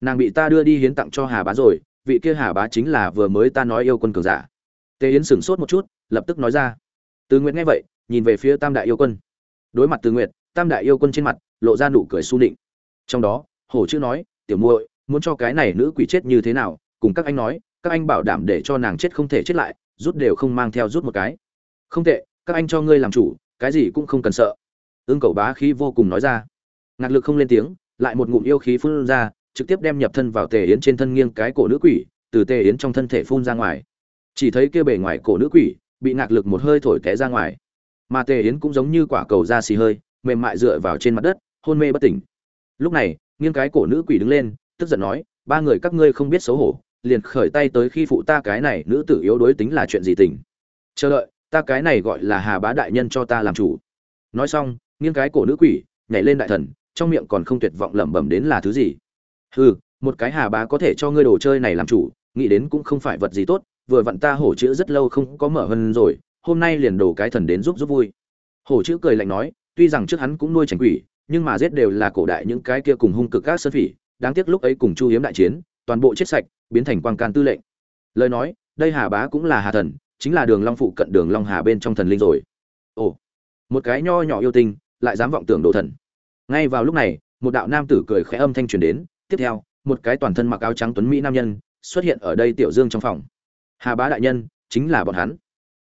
Nàng bị ta đưa đi hiến tặng cho hà bá rồi, vị kia hà bá chính là vừa mới ta nói yêu quân cường giả. Tề yến sửng sốt một chút, lập tức nói ra. Từ nguyện nghe vậy, nhìn về phía tam đại yêu quân. Đối mặt từ nguyện tam đại yêu quân trên mặt lộ ra nụ cười su nịnh. Trong đó, hổ chữ nói, tiểu muội, muốn cho cái này nữ quỷ chết như thế nào cùng các anh nói, các anh bảo đảm để cho nàng chết không thể chết lại, rút đều không mang theo rút một cái. Không tệ, các anh cho ngươi làm chủ, cái gì cũng không cần sợ. Ương cầu bá khí vô cùng nói ra. Ngạc lực không lên tiếng, lại một ngụm yêu khí phun ra, trực tiếp đem nhập thân vào tề yến trên thân nghiêng cái cổ nữ quỷ, từ tề yến trong thân thể phun ra ngoài. Chỉ thấy kia bề ngoài cổ nữ quỷ, bị ngạc lực một hơi thổi té ra ngoài. Mà tề yến cũng giống như quả cầu da xì hơi, mềm mại dựa vào trên mặt đất, hôn mê bất tỉnh. Lúc này, nghiêng cái cổ nữ quỷ đứng lên, tức giận nói, ba người các ngươi không biết xấu hổ liền khởi tay tới khi phụ ta cái này nữ tử yếu đối tính là chuyện gì tình. Chờ đợi, ta cái này gọi là hà bá đại nhân cho ta làm chủ. Nói xong, nghiêng cái cổ nữ quỷ, nhảy lên đại thần, trong miệng còn không tuyệt vọng lẩm bẩm đến là thứ gì. Hừ, một cái hà bá có thể cho ngươi đồ chơi này làm chủ, nghĩ đến cũng không phải vật gì tốt, vừa vặn ta hổ chữ rất lâu không có mở hơn rồi, hôm nay liền đổ cái thần đến giúp giúp vui. Hổ chữ cười lạnh nói, tuy rằng trước hắn cũng nuôi trành quỷ, nhưng mà giết đều là cổ đại những cái kia cùng hung cực các sơn phỉ, đáng tiếc lúc ấy cùng chu hiếm đại chiến toàn bộ chết sạch, biến thành quang can tư lệnh. Lời nói, đây hà bá cũng là hà thần, chính là đường long phụ cận đường long hà bên trong thần linh rồi. Ồ, một cái nho nhỏ yêu tinh, lại dám vọng tưởng độ thần. Ngay vào lúc này, một đạo nam tử cười khẽ âm thanh truyền đến, tiếp theo, một cái toàn thân mặc áo trắng tuấn mỹ nam nhân xuất hiện ở đây tiểu dương trong phòng. Hà bá đại nhân, chính là bọn hắn.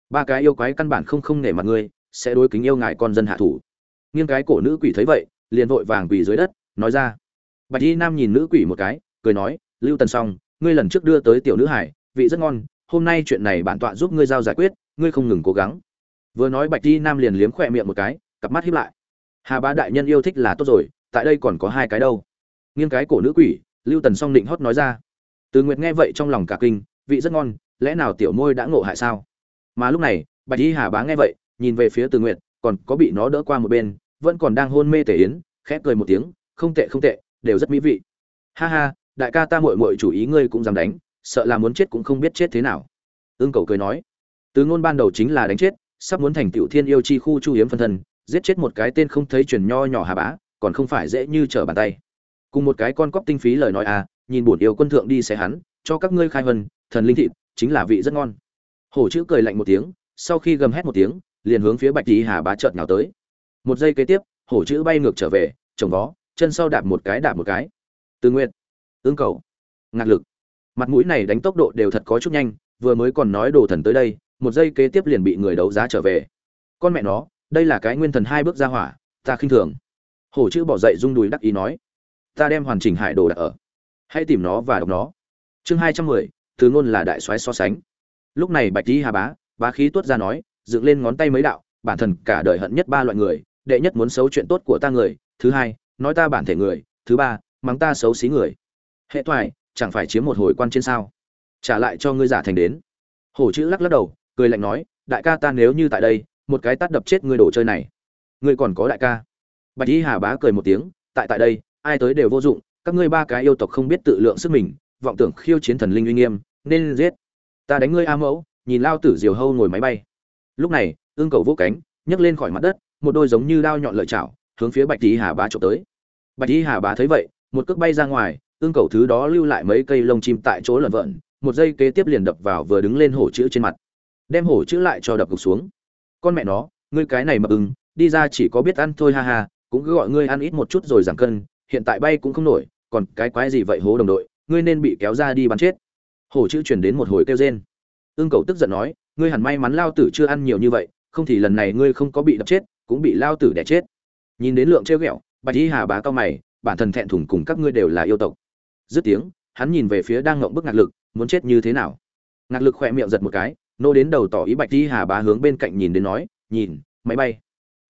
Ba cái yêu quái căn bản không không nể mặt ngươi, sẽ đối kính yêu ngài con dân hạ thủ. Nghiêng cái cổ nữ quỷ thấy vậy, liền vội vàng quỳ dưới đất, nói ra. Bạch y nam nhìn nữ quỷ một cái, cười nói lưu tần song ngươi lần trước đưa tới tiểu nữ hải, vị rất ngon, hôm nay chuyện này bản tọa giúp ngươi giao giải quyết, ngươi không ngừng cố gắng. Vừa nói bạch y nam liền liếm khỏe miệng một cái, cặp mắt hiếp lại. Hà bá đại nhân yêu thích là tốt rồi, tại đây còn có hai cái đâu. Nghiêng cái cổ nữ quỷ, lưu tần song định hót nói ra. Từ nguyệt nghe vậy trong lòng cả kinh, vị rất ngon, lẽ nào tiểu môi đã ngộ hại sao? Mà lúc này, bạch y hà bá nghe vậy, nhìn về phía từ nguyệt, còn có bị nó đỡ qua một bên, vẫn còn đang hôn mê tể yến, khẽ cười một tiếng, không tệ không tệ, đều rất mỹ vị. Ha ha đại ca ta muội muội chủ ý ngươi cũng dám đánh sợ là muốn chết cũng không biết chết thế nào. Ưng cầu cười nói từ ngôn ban đầu chính là đánh chết sắp muốn thành tiểu thiên yêu chi khu chu hiếm phân thân giết chết một cái tên không thấy truyền nho nhỏ hà bá còn không phải dễ như trở bàn tay. Cùng một cái con cóc tinh phí lời nói à nhìn buồn yêu quân thượng đi sẽ hắn cho các ngươi khai hân, thần linh thịt chính là vị rất ngon. Hổ chữ cười lạnh một tiếng sau khi gầm hét một tiếng liền hướng phía bạch tí hà bá chợt nhào tới. Một giây kế tiếp hổ chữ bay ngược trở về trồng vó chân sau đạp một cái đạp một cái. Từ nguyện ương cầu. Ngạc lực. Mặt mũi này đánh tốc độ đều thật có chút nhanh, vừa mới còn nói đồ thần tới đây, một giây kế tiếp liền bị người đấu giá trở về. Con mẹ nó, đây là cái nguyên thần hai bước ra hỏa, ta khinh thường. Hổ chữ bỏ dậy rung đùi đắc ý nói. Ta đem hoàn chỉnh hải đồ đặt ở. Hãy tìm nó và đọc nó. Chương hai trăm mười từ ngôn là đại soái so sánh. Lúc này bạch tý hà bá bá khí tuốt ra nói, dựng lên ngón tay mấy đạo, bản thân cả đời hận nhất ba loại người, đệ nhất muốn xấu chuyện tốt của ta người, thứ hai, nói ta bản thể người, thứ ba, mắng ta xấu xí người hệ thoại chẳng phải chiếm một hồi quan trên sao? Trả lại cho ngươi giả thành đến. Hổ chữ lắc lắc đầu, cười lạnh nói, đại ca ta nếu như tại đây, một cái tát đập chết ngươi đồ chơi này. Ngươi còn có đại ca. Bạch y hà bá cười một tiếng, tại tại đây, ai tới đều vô dụng, các ngươi ba cái yêu tộc không biết tự lượng sức mình, vọng tưởng khiêu chiến thần linh uy nghiêm, nên giết. Ta đánh ngươi a mẫu, nhìn lao tử diều hâu ngồi máy bay. Lúc này, ương cầu vỗ cánh, nhấc lên khỏi mặt đất, một đôi giống như đao nhọn lợi chảo, hướng phía bạch y hà bá trộm tới. Bạch y hà bá thấy vậy, một cước bay ra ngoài ương cầu thứ đó lưu lại mấy cây lông chim tại chỗ lợn vợn một giây kế tiếp liền đập vào vừa đứng lên hổ chữ trên mặt. Đem hổ chữ lại cho đập gục xuống. Con mẹ nó, ngươi cái này mập ưng, đi ra chỉ có biết ăn thôi ha ha, cũng cứ gọi ngươi ăn ít một chút rồi giảm cân, hiện tại bay cũng không nổi, còn cái quái gì vậy hố đồng đội, ngươi nên bị kéo ra đi bắn chết. Hổ chữ chuyển đến một hồi kêu rên. Ương cầu tức giận nói, ngươi hẳn may mắn lao tử chưa ăn nhiều như vậy, không thì lần này ngươi không có bị đập chết, cũng bị lao tử đẻ chết. Nhìn đến lượng trêu ghẹo, bạch y hà bá cao mày, bản thân thẹn thùng cùng các ngươi đều là yêu tộc dứt tiếng, hắn nhìn về phía đang ngộng bức ngạc lực, muốn chết như thế nào? Ngạc lực khỏe miệng giật một cái, nô đến đầu tỏ ý bạch di hà bá hướng bên cạnh nhìn đến nói, nhìn, máy bay.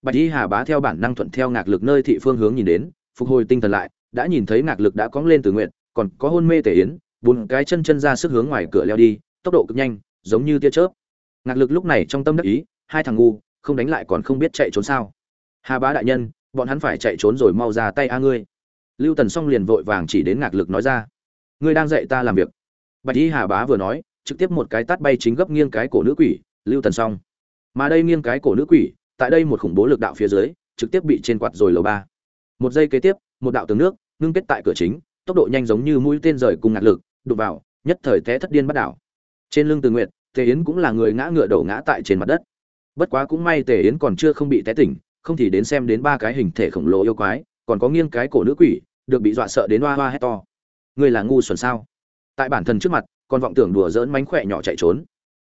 Bạch di hà bá theo bản năng thuận theo ngạc lực nơi thị phương hướng nhìn đến, phục hồi tinh thần lại, đã nhìn thấy ngạc lực đã cóng lên từ nguyện, còn có hôn mê tể yến, bốn cái chân chân ra sức hướng ngoài cửa leo đi, tốc độ cực nhanh, giống như tia chớp. Ngạc lực lúc này trong tâm đắc ý, hai thằng ngu, không đánh lại còn không biết chạy trốn sao. Hà bá đại nhân, bọn hắn phải chạy trốn rồi mau ra tay a ngươi lưu tần xong liền vội vàng chỉ đến ngạc lực nói ra, ngươi đang dạy ta làm việc. Bạch y hà bá vừa nói, trực tiếp một cái tát bay chính gấp nghiêng cái cổ nữ quỷ, lưu tần xong mà đây nghiêng cái cổ nữ quỷ, tại đây một khủng bố lực đạo phía dưới, trực tiếp bị trên quạt rồi lầu ba. Một giây kế tiếp, một đạo tường nước, ngưng kết tại cửa chính, tốc độ nhanh giống như mũi tên rời cùng ngạc lực, đụng vào, nhất thời té thất điên bắt đảo. Trên lưng từ nguyện tề yến cũng là người ngã ngựa đổ ngã tại trên mặt đất. Bất quá cũng may tề yến còn chưa không bị té tỉnh, không thì đến xem đến ba cái hình thể khổng lồ yêu quái còn có nghiêng cái cổ nữ quỷ, được bị dọa sợ đến hoa hoa hét to. Người là ngu xuẩn sao? Tại bản thân trước mặt còn vọng tưởng đùa dỡn mánh khỏe nhỏ chạy trốn.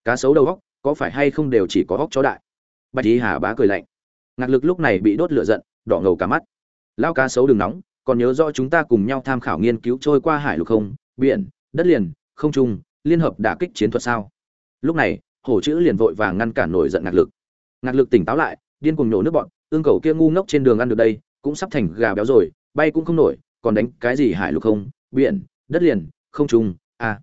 Cá sấu đầu góc có phải hay không đều chỉ có góc chó đại? Bạch y hà bá cười lạnh. Ngạc lực lúc này bị đốt lửa giận, đỏ ngầu cả mắt. Lao cá sấu đừng nóng, còn nhớ rõ chúng ta cùng nhau tham khảo nghiên cứu trôi qua hải lục không? Biển, đất liền, không trung, liên hợp đả kích chiến thuật sao? Lúc này, hổ chữ liền vội vàng ngăn cản nổi giận ngạc lực. Ngạc lực tỉnh táo lại, điên cuồng nổ nước bọn, ương cầu kia ngu ngốc trên đường ăn được đây cũng sắp thành gà béo rồi, bay cũng không nổi, còn đánh cái gì hải lục không, biển, đất liền, không trung à.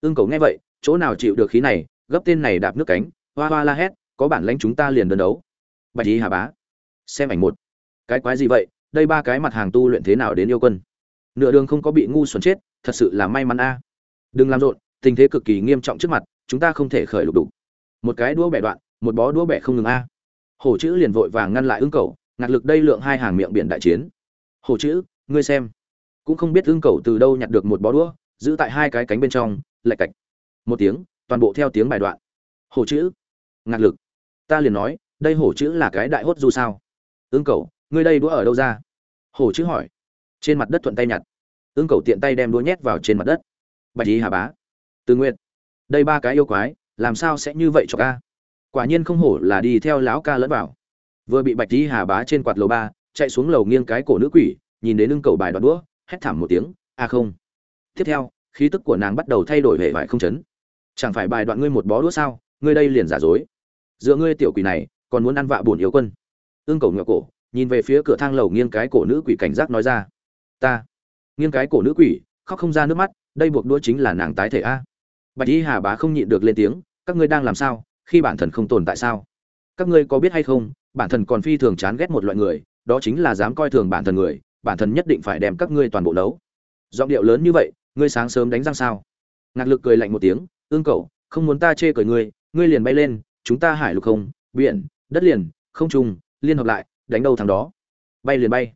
ương cầu nghe vậy, chỗ nào chịu được khí này, gấp tên này đạp nước cánh, hoa hoa la hét, có bản lãnh chúng ta liền đơn đấu. Bạch ý hà bá, xem ảnh một. Cái quái gì vậy, đây ba cái mặt hàng tu luyện thế nào đến yêu quân? Nửa đường không có bị ngu xuẩn chết, thật sự là may mắn a. Đừng làm rộn, tình thế cực kỳ nghiêm trọng trước mặt, chúng ta không thể khởi lục đủ một cái đũa bẻ đoạn, một bó đũa bẻ không ngừng a. Hổ chữ liền vội vàng ngăn lại ưng cầu Ngạc lực đây lượng hai hàng miệng biển đại chiến. Hổ chữ, ngươi xem. Cũng không biết ưng cầu từ đâu nhặt được một bó đũa, giữ tại hai cái cánh bên trong, lạch cạch. Một tiếng, toàn bộ theo tiếng bài đoạn. Hổ chữ. Ngạc lực. Ta liền nói, đây hổ chữ là cái đại hốt du sao. Ứng cầu, ngươi đây đũa ở đâu ra? Hổ chữ hỏi. Trên mặt đất thuận tay nhặt. Ứng cầu tiện tay đem đũa nhét vào trên mặt đất. Bạch ý hà bá. Tư nguyện đây ba cái yêu quái, làm sao sẽ như vậy cho ca? Quả nhiên không hổ là đi theo lão ca lẫn vào vừa bị bạch tí hà bá trên quạt lầu ba, chạy xuống lầu nghiêng cái cổ nữ quỷ, nhìn đến lưng cầu bài đoạn đũa, hét thảm một tiếng, a không. Tiếp theo, khí tức của nàng bắt đầu thay đổi hệ vải không chấn. Chẳng phải bài đoạn ngươi một bó đũa sao? Ngươi đây liền giả dối. Giữa ngươi tiểu quỷ này, còn muốn ăn vạ bổn yếu quân. Ương cầu ngựa cổ, nhìn về phía cửa thang lầu nghiêng cái cổ nữ quỷ cảnh giác nói ra, ta. Nghiêng cái cổ nữ quỷ, khóc không ra nước mắt, đây buộc đũa chính là nàng tái thể a. Bạch y hà bá không nhịn được lên tiếng, các ngươi đang làm sao? Khi bản thần không tồn tại sao? Các ngươi có biết hay không bản thân còn phi thường chán ghét một loại người, đó chính là dám coi thường bản thân người, bản thân nhất định phải đem các ngươi toàn bộ đấu giọng điệu lớn như vậy, ngươi sáng sớm đánh răng sao? Ngạc lực cười lạnh một tiếng, ương cậu, không muốn ta chê cười ngươi ngươi liền bay lên, chúng ta hải lục không, biển, đất liền, không trùng liên hợp lại, đánh đâu thằng đó. Bay liền bay.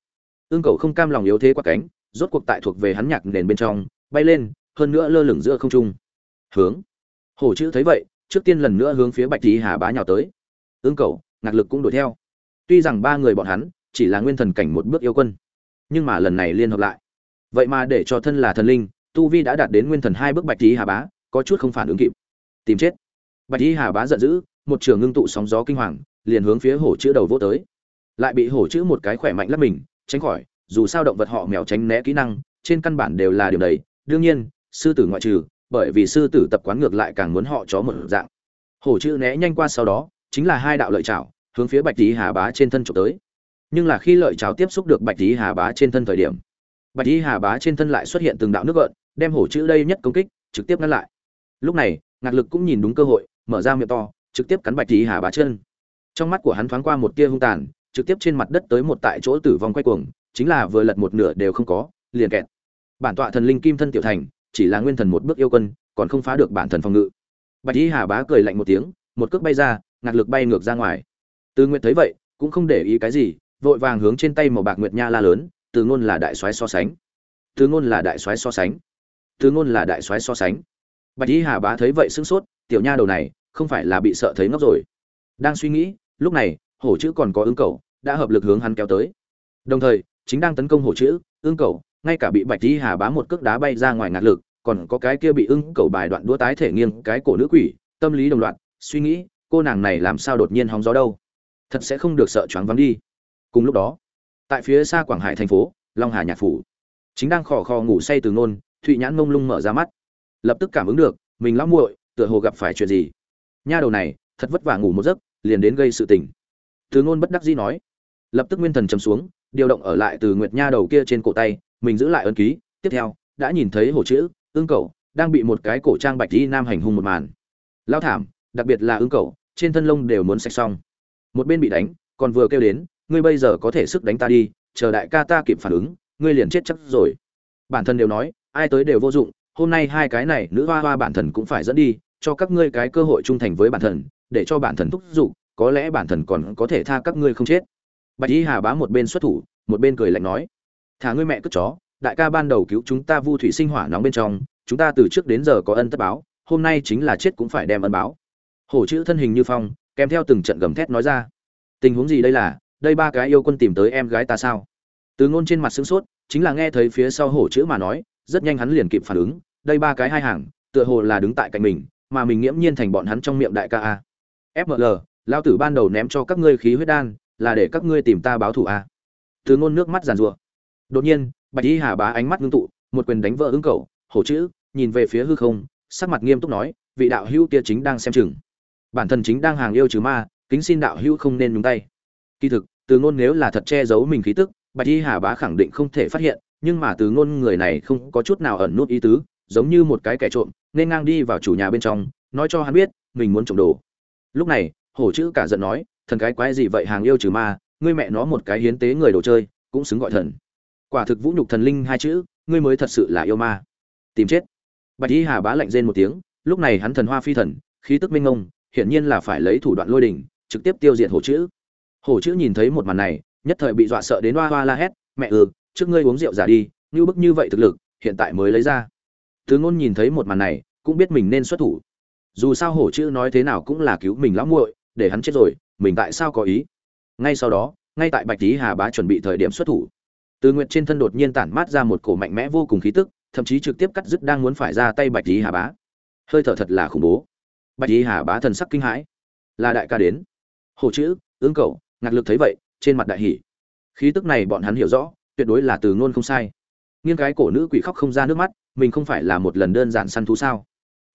Ương cậu không cam lòng yếu thế quá cánh rốt cuộc tại thuộc về hắn nhạc nền bên trong, bay lên, hơn nữa lơ lửng giữa không trung. Hướng. Hổ chữ thấy vậy, trước tiên lần nữa hướng phía bạch tỷ hà bá nhào tới. Ương cậu ngạc lực cũng đuổi theo. Tuy rằng ba người bọn hắn chỉ là nguyên thần cảnh một bước yêu quân, nhưng mà lần này liên hợp lại. Vậy mà để cho thân là thần linh, tu vi đã đạt đến nguyên thần hai bước bạch tý hà bá, có chút không phản ứng kịp. Tìm chết. Bạch tý hà bá giận dữ, một trường ngưng tụ sóng gió kinh hoàng, liền hướng phía hổ chữ đầu vô tới. Lại bị hổ chữ một cái khỏe mạnh lấp mình, tránh khỏi, dù sao động vật họ mèo tránh né kỹ năng, trên căn bản đều là điều đầy. Đương nhiên, sư tử ngoại trừ, bởi vì sư tử tập quán ngược lại càng muốn họ chó một dạng. Hổ chữ né nhanh qua sau đó, chính là hai đạo lợi chảo hướng phía bạch tý hà bá trên thân trộm tới. Nhưng là khi lợi cháo tiếp xúc được bạch tý hà bá trên thân thời điểm, bạch tý hà bá trên thân lại xuất hiện từng đạo nước gợn, đem hổ chữ đây nhất công kích, trực tiếp ngăn lại. Lúc này, ngạc lực cũng nhìn đúng cơ hội, mở ra miệng to, trực tiếp cắn bạch tý hà bá chân. Trong mắt của hắn thoáng qua một tia hung tàn, trực tiếp trên mặt đất tới một tại chỗ tử vong quay cuồng, chính là vừa lật một nửa đều không có, liền kẹt. Bản tọa thần linh kim thân tiểu thành, chỉ là nguyên thần một bước yêu quân, còn không phá được bản thần phòng ngự. Bạch y hà bá cười lạnh một tiếng, một cước bay ra, ngạc lực bay ngược ra ngoài từ nguyệt thấy vậy, cũng không để ý cái gì, vội vàng hướng trên tay màu bạc nguyệt nha la lớn, từ ngôn là đại soái so sánh. Từ ngôn là đại soái so sánh. Từ ngôn là đại soái so sánh. Bạch y hà bá thấy vậy sững sốt, tiểu nha đầu này, không phải là bị sợ thấy ngốc rồi. Đang suy nghĩ, lúc này, hổ chữ còn có ứng cầu, đã hợp lực hướng hắn kéo tới. Đồng thời, chính đang tấn công hổ chữ, ứng cầu, ngay cả bị bạch y hà bá một cước đá bay ra ngoài ngạt lực, còn có cái kia bị ứng cầu bài đoạn đũa tái thể nghiêng cái cổ nữ quỷ, tâm lý đồng loạt, suy nghĩ, cô nàng này làm sao đột nhiên hóng gió đâu? Thật sẽ không được sợ choáng vắng đi. Cùng lúc đó, tại phía xa quảng hải thành phố, long hà nhạc phủ, chính đang khò khò ngủ say từ ngôn, thụy nhãn mông lung mở ra mắt. Lập tức cảm ứng được, mình lão muội, tựa hồ gặp phải chuyện gì. Nha đầu này, thật vất vả ngủ một giấc, liền đến gây sự tình. Từ ngôn bất đắc dĩ nói. Lập tức nguyên thần chầm xuống, điều động ở lại từ nguyệt nha đầu kia trên cổ tay, mình giữ lại ấn ký. Tiếp theo, đã nhìn thấy hồ chữ ương cầu đang bị một cái cổ trang bạch y nam hành hung một màn. Lao thảm, đặc biệt là ương cầu trên thân lông đều muốn sạch xong một bên bị đánh, còn vừa kêu đến, ngươi bây giờ có thể sức đánh ta đi, chờ đại ca ta kịp phản ứng, ngươi liền chết chắc rồi. Bản thân đều nói, ai tới đều vô dụng, hôm nay hai cái này nữ hoa hoa bản thần cũng phải dẫn đi, cho các ngươi cái cơ hội trung thành với bản thần để cho bản thần thúc giục, có lẽ bản thần còn có thể tha các ngươi không chết. Bạch y hà bá một bên xuất thủ, một bên cười lạnh nói, thả ngươi mẹ cất chó, đại ca ban đầu cứu chúng ta vu thủy sinh hỏa nóng bên trong, chúng ta từ trước đến giờ có ân tất báo, hôm nay chính là chết cũng phải đem ân báo. Hổ chữ thân hình như phong kèm theo từng trận gầm thét nói ra. Tình huống gì đây là, đây ba cái yêu quân tìm tới em gái ta sao? Từ ngôn trên mặt sững sốt, chính là nghe thấy phía sau hổ chữ mà nói, rất nhanh hắn liền kịp phản ứng, đây ba cái hai hàng, tựa hồ là đứng tại cạnh mình, mà mình nghiễm nhiên thành bọn hắn trong miệng đại ca a. Fml lao tử ban đầu ném cho các ngươi khí huyết đan, là để các ngươi tìm ta báo thù a. Từ ngôn nước mắt giàn rủa đột nhiên, bạch y hà bá ánh mắt ngưng tụ, một quyền đánh vỡ ứng cầu, hổ chữ, nhìn về phía hư không, sắc mặt nghiêm túc nói, vị đạo hữu kia chính đang xem chừng bản thân chính đang hàng yêu trừ ma, kính xin đạo hữu không nên nhúng tay. Kỳ thực, từ ngôn nếu là thật che giấu mình khí tức, bạch y hà bá khẳng định không thể phát hiện, nhưng mà từ ngôn người này không có chút nào ẩn nút ý tứ, giống như một cái kẻ trộm, nên ngang đi vào chủ nhà bên trong, nói cho hắn biết, mình muốn trộm đồ. Lúc này, hổ chữ cả giận nói, thần cái quái gì vậy hàng yêu trừ ma, ngươi mẹ nó một cái hiến tế người đồ chơi, cũng xứng gọi thần. Quả thực vũ nhục thần linh hai chữ, ngươi mới thật sự là yêu ma. Tìm chết. Bạch y hà bá lạnh rên một tiếng, lúc này hắn thần hoa phi thần, khí tức minh ngông hiển nhiên là phải lấy thủ đoạn lôi đỉnh trực tiếp tiêu diệt hổ chữ. Hổ chữ nhìn thấy một màn này, nhất thời bị dọa sợ đến hoa hoa la hét, mẹ ừ trước ngươi uống rượu giả đi, như bức như vậy thực lực, hiện tại mới lấy ra. Thứ ngôn nhìn thấy một màn này, cũng biết mình nên xuất thủ. Dù sao hổ chữ nói thế nào cũng là cứu mình lắm muội, để hắn chết rồi, mình tại sao có ý? Ngay sau đó, ngay tại bạch tý hà bá chuẩn bị thời điểm xuất thủ, từ nguyện trên thân đột nhiên tản mát ra một cổ mạnh mẽ vô cùng khí tức, thậm chí trực tiếp cắt dứt đang muốn phải ra tay bạch tý hà bá. Hơi thở thật là khủng bố bạch y hà bá thần sắc kinh hãi. Là đại ca đến. Hồ chữ, ứng cầu ngạc lực thấy vậy, trên mặt đại hỷ khí tức này bọn hắn hiểu rõ, tuyệt đối là từ ngôn không sai. Nghiêng cái cổ nữ quỷ khóc không ra nước mắt, mình không phải là một lần đơn giản săn thú sao?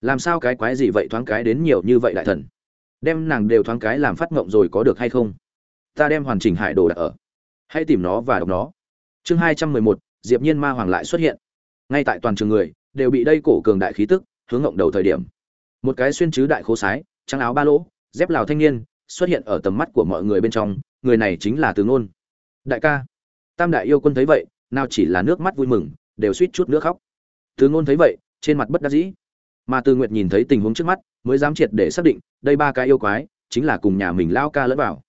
Làm sao cái quái gì vậy thoáng cái đến nhiều như vậy đại thần? Đem nàng đều thoáng cái làm phát ngộng rồi có được hay không? Ta đem hoàn chỉnh hải đồ đặt ở. Hãy tìm nó và đọc nó. Chương hai trăm mười một, diệp nhiên ma hoàng lại xuất hiện. Ngay tại toàn trường người, đều bị đây cổ cường đại khí tức, hướng ngộng đầu thời điểm một cái xuyên chứ đại khố sái, trắng áo ba lỗ, dép lào thanh niên, xuất hiện ở tầm mắt của mọi người bên trong, người này chính là từ ngôn. Đại ca, tam đại yêu quân thấy vậy, nào chỉ là nước mắt vui mừng, đều suýt chút nữa khóc. Từ ngôn thấy vậy, trên mặt bất đắc dĩ. Mà từ nguyệt nhìn thấy tình huống trước mắt, mới dám triệt để xác định, đây ba cái yêu quái, chính là cùng nhà mình lao ca lẫn vào.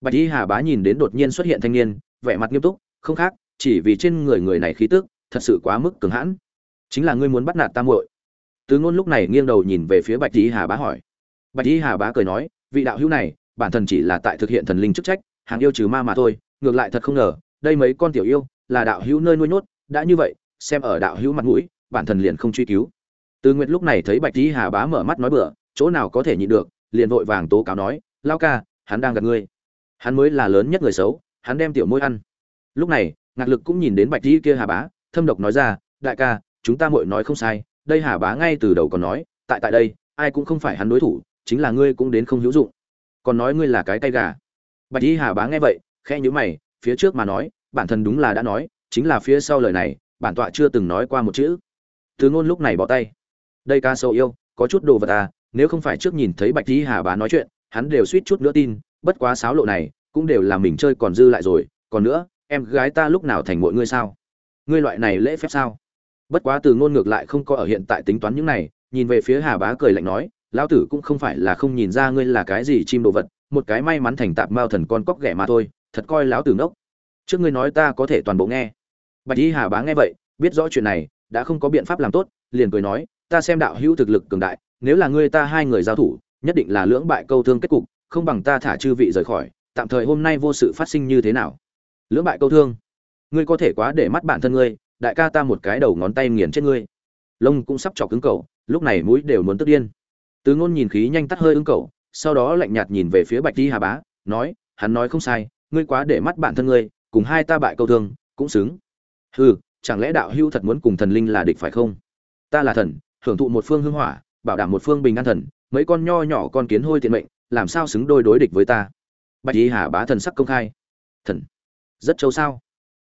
Bạch y hà bá nhìn đến đột nhiên xuất hiện thanh niên, vẻ mặt nghiêm túc, không khác, chỉ vì trên người người này khí tức, thật sự quá mức cường hãn. Chính là ngươi muốn bắt nạt Tam muội từ ngôn lúc này nghiêng đầu nhìn về phía bạch Tí hà bá hỏi. Bạch Tí hà bá cười nói, vị đạo hữu này, bản thân chỉ là tại thực hiện thần linh chức trách, hàng yêu trừ ma mà thôi, ngược lại thật không ngờ, đây mấy con tiểu yêu, là đạo hữu nơi nuôi nhốt, đã như vậy, xem ở đạo hữu mặt mũi, bản thân liền không truy cứu. Từ nguyệt lúc này thấy bạch Tí hà bá mở mắt nói bừa, chỗ nào có thể nhịn được, liền vội vàng tố cáo nói, lao ca, hắn đang gặp ngươi. Hắn mới là lớn nhất người xấu, hắn đem tiểu môi ăn. Lúc này, ngạc lực cũng nhìn đến bạch Tí kia hà bá, thâm độc nói ra, đại ca, chúng ta muội nói không sai đây hà bá ngay từ đầu còn nói, tại tại đây, ai cũng không phải hắn đối thủ, chính là ngươi cũng đến không hữu dụng. Còn nói ngươi là cái tay gà. Bạch y hà bá nghe vậy, khẽ nhíu mày, phía trước mà nói, bản thân đúng là đã nói, chính là phía sau lời này, bản tọa chưa từng nói qua một chữ. Từ ngôn lúc này bỏ tay. Đây ca sâu yêu, có chút đồ vật à nếu không phải trước nhìn thấy bạch y hà bá nói chuyện, hắn đều suýt chút nữa tin, bất quá sáo lộ này, cũng đều là mình chơi còn dư lại rồi. Còn nữa, em gái ta lúc nào thành mọi ngươi sao? Ngươi loại này lễ phép sao? Bất quá từ ngôn ngược lại không có ở hiện tại tính toán những này, nhìn về phía hà bá cười lạnh nói, lão tử cũng không phải là không nhìn ra ngươi là cái gì chim đồ vật, một cái may mắn thành tạp mao thần con cóc ghẻ mà thôi, thật coi lão tử ngốc. Trước ngươi nói ta có thể toàn bộ nghe. Bạch y hà bá nghe vậy, biết rõ chuyện này, đã không có biện pháp làm tốt, liền cười nói, ta xem đạo hữu thực lực cường đại, nếu là ngươi ta hai người giao thủ, nhất định là lưỡng bại câu thương kết cục, không bằng ta thả chư vị rời khỏi, tạm thời hôm nay vô sự phát sinh như thế nào? Lưỡng bại câu thương? Ngươi có thể quá để mắt bản thân ngươi đại ca ta một cái đầu ngón tay nghiền chết ngươi. Lông cũng sắp chọc cứng cầu lúc này mũi đều muốn tức điên. Tứ ngôn nhìn khí nhanh tắt hơi ứng cầu sau đó lạnh nhạt nhìn về phía bạch di hà bá, nói, hắn nói không sai, ngươi quá để mắt bản thân ngươi, cùng hai ta bại câu thương, cũng xứng. Hừ, chẳng lẽ đạo hưu thật muốn cùng thần linh là địch phải không? Ta là thần, hưởng thụ một phương hương hỏa, bảo đảm một phương bình an thần, mấy con nho nhỏ con kiến hôi tiện mệnh, làm sao xứng đôi đối địch với ta? Bạch y hà bá thần sắc công khai. Thần, rất châu sao?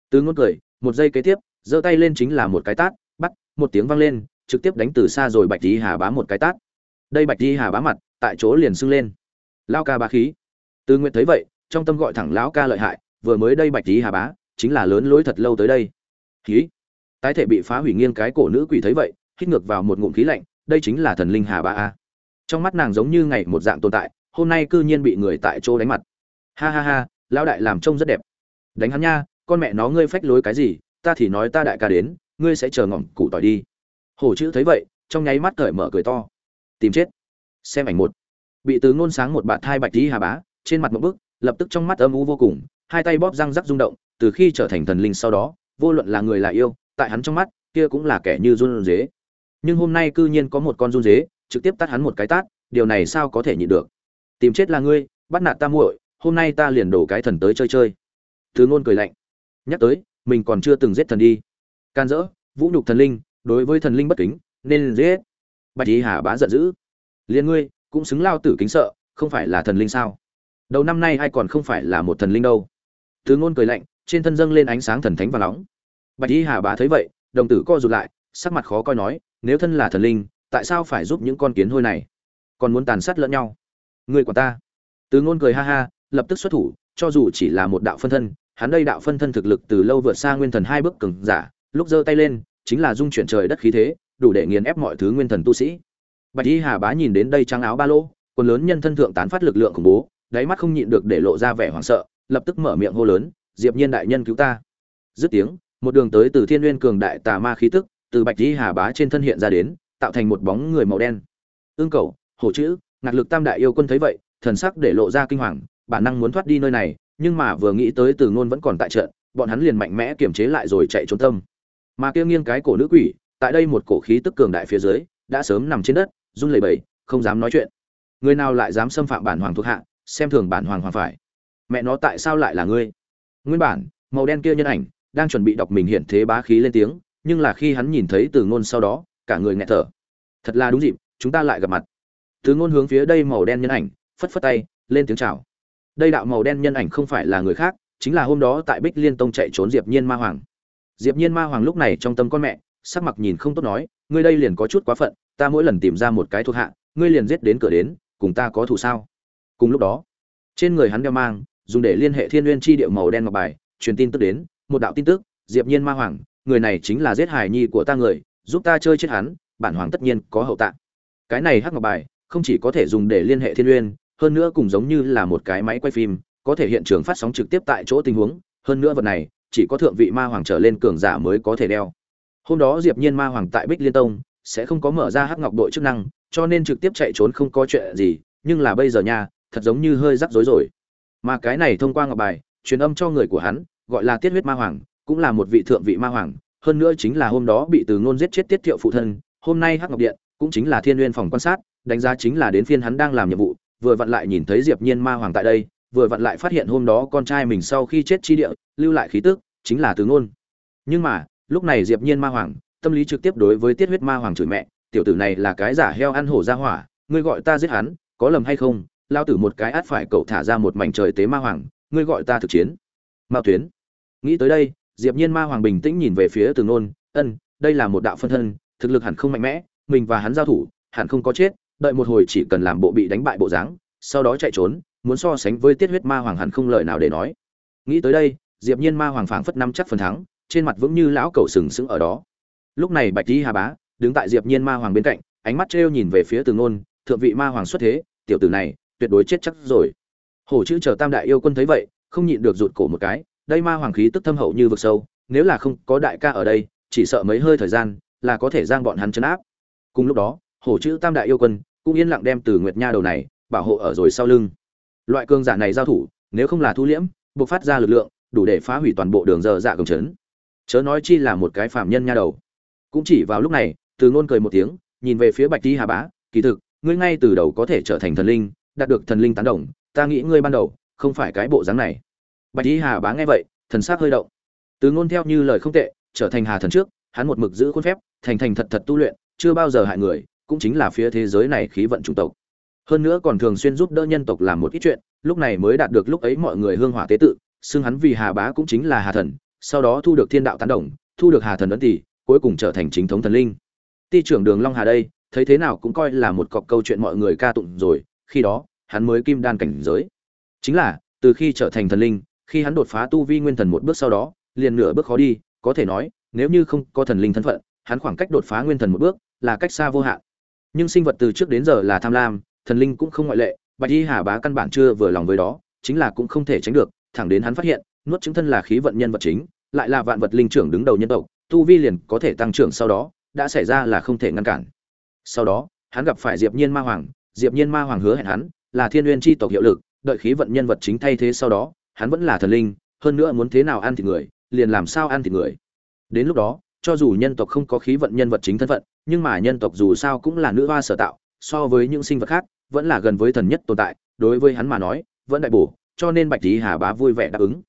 Tứ ngôn cười, một giây kế tiếp giơ tay lên chính là một cái tát, bắt, một tiếng vang lên, trực tiếp đánh từ xa rồi bạch y hà bá một cái tát. Đây bạch y hà bá mặt, tại chỗ liền sưng lên. Lao ca bá khí. Từ nguyện thấy vậy, trong tâm gọi thẳng lão ca lợi hại, vừa mới đây bạch tí hà bá, chính là lớn lối thật lâu tới đây. Khí. Tái thể bị phá hủy nghiêng cái cổ nữ quỷ thấy vậy, hít ngược vào một ngụm khí lạnh, đây chính là thần linh hà bá a. Trong mắt nàng giống như ngày một dạng tồn tại, hôm nay cư nhiên bị người tại chỗ đánh mặt. Ha ha ha, lão đại làm trông rất đẹp. Đánh hắn nha, con mẹ nó ngươi phách lối cái gì ta thì nói ta đại ca đến, ngươi sẽ chờ ngỏm củ tỏi đi. Hổ chữ thấy vậy, trong nháy mắt cởi mở cười to. Tìm chết. Xem ảnh một. Bị từ ngôn sáng một bạn thai bạch tí hà bá, trên mặt một bức, lập tức trong mắt âm u vô cùng, hai tay bóp răng rắc rung động, từ khi trở thành thần linh sau đó, vô luận là người là yêu, tại hắn trong mắt, kia cũng là kẻ như run dế nhưng hôm nay cư nhiên có một con run dế trực tiếp tắt hắn một cái tát, điều này sao có thể nhịn được? Tìm chết là ngươi, bắt nạt ta muội, hôm nay ta liền đổ cái thần tới chơi chơi. Từ ngôn cười lạnh. Nhắc tới mình còn chưa từng giết thần đi. Can dỡ, vũ nhục thần linh, đối với thần linh bất kính, nên giết. Bạch y hà bá giận dữ. Liền ngươi, cũng xứng lao tử kính sợ, không phải là thần linh sao? Đầu năm nay ai còn không phải là một thần linh đâu. Từ ngôn cười lạnh, trên thân dâng lên ánh sáng thần thánh và nóng. Bạch y hà bá thấy vậy, đồng tử co rụt lại, sắc mặt khó coi nói, nếu thân là thần linh, tại sao phải giúp những con kiến hôi này? Còn muốn tàn sát lẫn nhau? Người của ta. Từ ngôn cười ha ha, lập tức xuất thủ, cho dù chỉ là một đạo phân thân hắn đây đạo phân thân thực lực từ lâu vượt xa nguyên thần hai bước cường giả, lúc giơ tay lên, chính là dung chuyển trời đất khí thế, đủ để nghiền ép mọi thứ nguyên thần tu sĩ. Bạch y hà bá nhìn đến đây trắng áo ba lô, quần lớn nhân thân thượng tán phát lực lượng khủng bố, đáy mắt không nhịn được để lộ ra vẻ hoảng sợ, lập tức mở miệng hô lớn, diệp nhiên đại nhân cứu ta. Dứt tiếng, một đường tới từ thiên nguyên cường đại tà ma khí tức, từ bạch y hà bá trên thân hiện ra đến, tạo thành một bóng người màu đen. Ương cầu, hổ chữ, ngạc lực tam đại yêu quân thấy vậy, thần sắc để lộ ra kinh hoàng, bản năng muốn thoát đi nơi này nhưng mà vừa nghĩ tới từ ngôn vẫn còn tại trận, bọn hắn liền mạnh mẽ kiềm chế lại rồi chạy trốn tâm. Mà kia nghiêng cái cổ nữ quỷ, tại đây một cổ khí tức cường đại phía dưới, đã sớm nằm trên đất, run lẩy bẩy, không dám nói chuyện. Người nào lại dám xâm phạm bản hoàng thuộc hạ, xem thường bản hoàng hoàng phải. Mẹ nó tại sao lại là ngươi? Nguyên bản, màu đen kia nhân ảnh, đang chuẩn bị đọc mình hiện thế bá khí lên tiếng, nhưng là khi hắn nhìn thấy từ ngôn sau đó, cả người nghẹt thở. Thật là đúng dịp, chúng ta lại gặp mặt. Từ ngôn hướng phía đây màu đen nhân ảnh, phất phất tay, lên tiếng chào đây đạo màu đen nhân ảnh không phải là người khác, chính là hôm đó tại bích liên tông chạy trốn diệp nhiên ma hoàng. Diệp nhiên ma hoàng lúc này trong tâm con mẹ, sắc mặt nhìn không tốt nói, ngươi đây liền có chút quá phận, ta mỗi lần tìm ra một cái thuộc hạ, ngươi liền giết đến cửa đến, cùng ta có thù sao? Cùng lúc đó, trên người hắn đeo mang, dùng để liên hệ thiên nguyên chi địa màu đen ngọc bài, truyền tin tức đến, một đạo tin tức, diệp nhiên ma hoàng, người này chính là giết Hải nhi của ta người, giúp ta chơi chết hắn, bản hoàng tất nhiên có hậu tạ. Cái này hắc ngọc bài, không chỉ có thể dùng để liên hệ thiên nguyên hơn nữa cũng giống như là một cái máy quay phim, có thể hiện trường phát sóng trực tiếp tại chỗ tình huống, hơn nữa vật này, chỉ có thượng vị ma hoàng trở lên cường giả mới có thể đeo. Hôm đó diệp nhiên ma hoàng tại bích liên tông, sẽ không có mở ra hắc ngọc đội chức năng, cho nên trực tiếp chạy trốn không có chuyện gì, nhưng là bây giờ nha, thật giống như hơi rắc rối rồi. Mà cái này thông qua ngọc bài, truyền âm cho người của hắn, gọi là tiết huyết ma hoàng, cũng là một vị thượng vị ma hoàng, hơn nữa chính là hôm đó bị từ ngôn giết chết tiết thiệu phụ thân, hôm nay hắc ngọc điện, cũng chính là thiên nguyên phòng quan sát, đánh giá chính là đến phiên hắn đang làm nhiệm vụ vừa vặn lại nhìn thấy diệp nhiên ma hoàng tại đây, vừa vặn lại phát hiện hôm đó con trai mình sau khi chết chi địa, lưu lại khí tức, chính là từ ngôn. Nhưng mà, lúc này diệp nhiên ma hoàng, tâm lý trực tiếp đối với tiết huyết ma hoàng chửi mẹ, tiểu tử này là cái giả heo ăn hổ ra hỏa, ngươi gọi ta giết hắn, có lầm hay không? Lao tử một cái át phải cậu thả ra một mảnh trời tế ma hoàng, ngươi gọi ta thực chiến. Mao tuyến. Nghĩ tới đây, diệp nhiên ma hoàng bình tĩnh nhìn về phía từ ngôn, ân, đây là một đạo phân thân, thực lực hẳn không mạnh mẽ, mình và hắn giao thủ, hẳn không có chết đợi một hồi chỉ cần làm bộ bị đánh bại bộ dáng, sau đó chạy trốn, muốn so sánh với tiết huyết ma hoàng hẳn không lời nào để nói. Nghĩ tới đây, diệp nhiên ma hoàng phảng phất năm chắc phần thắng, trên mặt vững như lão cẩu sừng sững ở đó. Lúc này bạch di hà bá, đứng tại diệp nhiên ma hoàng bên cạnh, ánh mắt trêu nhìn về phía từ ngôn, thượng vị ma hoàng xuất thế, tiểu tử này, tuyệt đối chết chắc rồi. Hổ chữ chờ tam đại yêu quân thấy vậy, không nhịn được rụt cổ một cái, đây ma hoàng khí tức thâm hậu như vực sâu, nếu là không có đại ca ở đây, chỉ sợ mấy hơi thời gian là có thể giang bọn hắn chấn áp. Cùng lúc đó hổ chữ tam đại yêu quân cũng yên lặng đem từ nguyệt nha đầu này bảo hộ ở rồi sau lưng. Loại cương giả này giao thủ, nếu không là thu liễm, buộc phát ra lực lượng, đủ để phá hủy toàn bộ đường dơ dạ cường trấn. Chớ nói chi là một cái phạm nhân nha đầu. Cũng chỉ vào lúc này, từ ngôn cười một tiếng, nhìn về phía bạch ti hà bá, kỳ thực, ngươi ngay từ đầu có thể trở thành thần linh, đạt được thần linh tán đồng, ta nghĩ ngươi ban đầu không phải cái bộ dáng này. Bạch ti hà bá nghe vậy, thần sắc hơi động. Từ ngôn theo như lời không tệ, trở thành hà thần trước, hắn một mực giữ khuôn phép, thành thành thật thật tu luyện, chưa bao giờ hại người cũng chính là phía thế giới này khí vận chủng tộc. Hơn nữa còn thường xuyên giúp đỡ nhân tộc làm một ít chuyện, lúc này mới đạt được lúc ấy mọi người hương hỏa tế tự, xưng hắn vì hà bá cũng chính là hà thần, sau đó thu được thiên đạo tán đồng, thu được hà thần ấn tỷ, cuối cùng trở thành chính thống thần linh. Ti trưởng đường long hà đây, thấy thế nào cũng coi là một cọc câu chuyện mọi người ca tụng rồi, khi đó, hắn mới kim đan cảnh giới. Chính là, từ khi trở thành thần linh, khi hắn đột phá tu vi nguyên thần một bước sau đó, liền nửa bước khó đi, có thể nói, nếu như không có thần linh thân phận, hắn khoảng cách đột phá nguyên thần một bước là cách xa vô hạn nhưng sinh vật từ trước đến giờ là tham lam, thần linh cũng không ngoại lệ, bạch y hà bá căn bản chưa vừa lòng với đó, chính là cũng không thể tránh được, thẳng đến hắn phát hiện, nuốt chứng thân là khí vận nhân vật chính, lại là vạn vật linh trưởng đứng đầu nhân tộc, tu vi liền có thể tăng trưởng sau đó, đã xảy ra là không thể ngăn cản. Sau đó, hắn gặp phải diệp nhiên ma hoàng, diệp nhiên ma hoàng hứa hẹn hắn, là thiên nguyên chi tộc hiệu lực, đợi khí vận nhân vật chính thay thế sau đó, hắn vẫn là thần linh, hơn nữa muốn thế nào ăn thịt người, liền làm sao ăn thịt người. Đến lúc đó, cho dù nhân tộc không có khí vận nhân vật chính thân phận nhưng mà nhân tộc dù sao cũng là nữ hoa sở tạo, so với những sinh vật khác, vẫn là gần với thần nhất tồn tại, đối với hắn mà nói, vẫn đại bổ, cho nên bạch lý hà bá vui vẻ đáp ứng.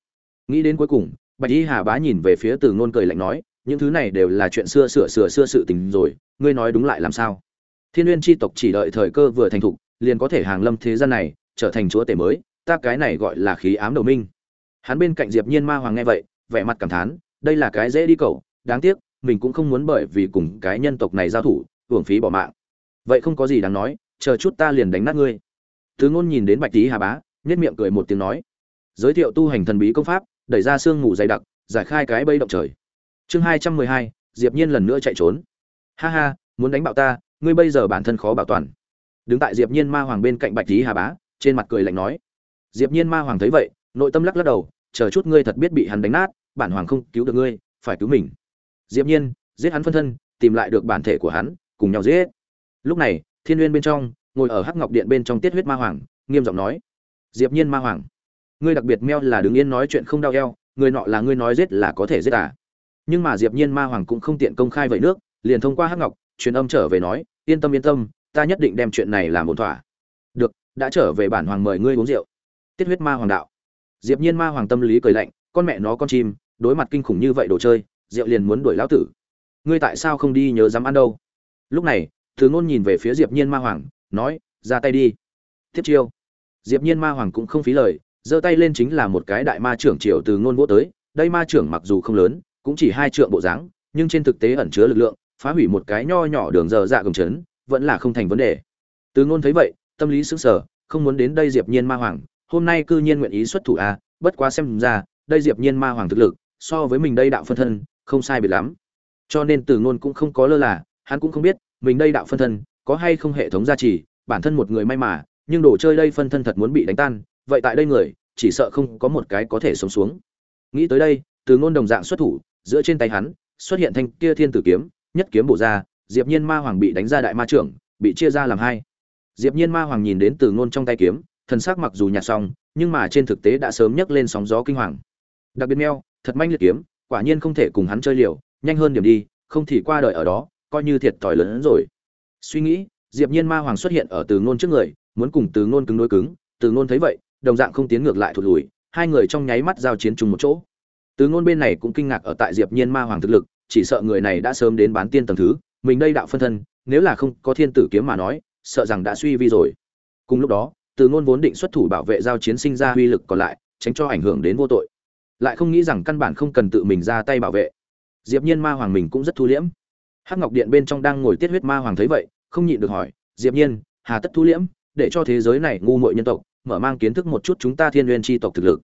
Nghĩ đến cuối cùng, bạch lý hà bá nhìn về phía từ ngôn cười lạnh nói, những thứ này đều là chuyện xưa sửa sửa xưa sự tình rồi, ngươi nói đúng lại làm sao? Thiên n g u y ê n tri tộc chỉ đợi thời cơ vừa thành thục, liền có thể hàng lâm thế gian này, trở thành chúa tể mới, ta cái này gọi là khí ám đầu minh. Hắn bên cạnh diệp nhiên ma hoàng nghe vậy, vẻ mặt cảm thán, đây là cái dễ đi cậu, đáng tiếc mình cũng không muốn bởi vì cùng cái nhân tộc này giao thủ, hưởng phí bỏ mạng. Vậy không có gì đáng nói, chờ chút ta liền đánh nát ngươi. Thứ ngôn nhìn đến bạch tý hà bá nhất miệng cười một tiếng nói, giới thiệu tu hành thần bí công pháp, đẩy ra sương mù dày đặc, giải khai cái bây động trời. Chương hai trăm mười hai, diệp nhiên lần nữa chạy trốn. Ha ha, muốn đánh bạo ta, ngươi bây giờ bản thân khó bảo toàn. Đứng tại diệp nhiên ma hoàng bên cạnh bạch tý hà bá, trên mặt cười lạnh nói, diệp nhiên ma hoàng thấy vậy, nội tâm lắc lắc đầu, chờ chút ngươi thật biết bị hắn đánh nát, bản hoàng không cứu được ngươi, phải cứu mình diệp nhiên, giết hắn phân thân, tìm lại được bản thể của hắn, cùng nhau giết. Lúc này, thiên nguyên bên trong, ngồi ở hắc ngọc điện bên trong tiết huyết ma hoàng, nghiêm giọng nói. Diệp nhiên ma hoàng, ngươi đặc biệt meo là đứng yên nói chuyện không đau eo, người nọ là ngươi nói giết là có thể giết à. Nhưng mà diệp nhiên ma hoàng cũng không tiện công khai vậy nước, liền thông qua hắc ngọc, truyền âm trở về nói, yên tâm yên tâm, ta nhất định đem chuyện này làm ổn thỏa. Được, đã trở về bản hoàng mời ngươi uống rượu. Tiết huyết ma hoàng đạo. Diệp nhiên ma hoàng tâm lý cười lạnh, con mẹ nó con chim, đối mặt kinh khủng như vậy đồ chơi rượu liền muốn đuổi lão tử. Ngươi tại sao không đi nhớ dám ăn đâu? Lúc này thứ ngôn nhìn về phía diệp nhiên ma hoàng nói ra tay đi. Tiếp chiêu. Diệp nhiên ma hoàng cũng không phí lời giơ tay lên chính là một cái đại ma trưởng triều từ ngôn vỗ tới. Đây ma trưởng mặc dù không lớn cũng chỉ hai trượng bộ dáng nhưng trên thực tế ẩn chứa lực lượng phá hủy một cái nho nhỏ đường dở dạ gầm chấn vẫn là không thành vấn đề. Từ ngôn thấy vậy tâm lý sững sờ không muốn đến đây diệp nhiên ma hoàng hôm nay cư nhiên nguyện ý xuất thủ a à, bất quá xem ra đây diệp nhiên ma hoàng thực lực so với mình đây đạo phân thân không sai biệt lắm. Cho nên từ ngôn cũng không có lơ là, hắn cũng không biết, mình đây đạo phân thân, có hay không hệ thống gia trì, bản thân một người may mà, nhưng đồ chơi đây phân thân thật muốn bị đánh tan, vậy tại đây người, chỉ sợ không có một cái có thể sống xuống. Nghĩ tới đây, từ ngôn đồng dạng xuất thủ, giữa trên tay hắn, xuất hiện thanh kia thiên tử kiếm, nhất kiếm bổ ra, diệp nhiên ma hoàng bị đánh ra đại ma trưởng, bị chia ra làm hai. Diệp nhiên ma hoàng nhìn đến từ ngôn trong tay kiếm, thần sắc mặc dù nhạt xong nhưng mà trên thực tế đã sớm nhấc lên sóng gió kinh hoàng. Đặc biệt meo, thật manh liệt kiếm quả nhiên không thể cùng hắn chơi liều, nhanh hơn điểm đi, không thì qua đời ở đó, coi như thiệt thòi lớn hơn rồi. Suy nghĩ, diệp nhiên ma hoàng xuất hiện ở từ ngôn trước người, muốn cùng từ ngôn cứng đối cứng, từ ngôn thấy vậy, đồng dạng không tiến ngược lại thụt lùi, hai người trong nháy mắt giao chiến chung một chỗ. Từ ngôn bên này cũng kinh ngạc ở tại diệp nhiên ma hoàng thực lực, chỉ sợ người này đã sớm đến bán tiên tầng thứ, mình đây đạo phân thân, nếu là không có thiên tử kiếm mà nói, sợ rằng đã suy vi rồi. Cùng lúc đó, từ ngôn vốn định xuất thủ bảo vệ giao chiến sinh ra uy lực còn lại, tránh cho ảnh hưởng đến vô tội lại không nghĩ rằng căn bản không cần tự mình ra tay bảo vệ. Diệp nhiên ma hoàng mình cũng rất thu liễm. Hắc ngọc điện bên trong đang ngồi tiết huyết ma hoàng thấy vậy, không nhịn được hỏi, diệp nhiên, hà tất thu liễm, để cho thế giới này ngu muội nhân tộc mở mang kiến thức một chút chúng ta thiên nguyên chi tộc thực lực.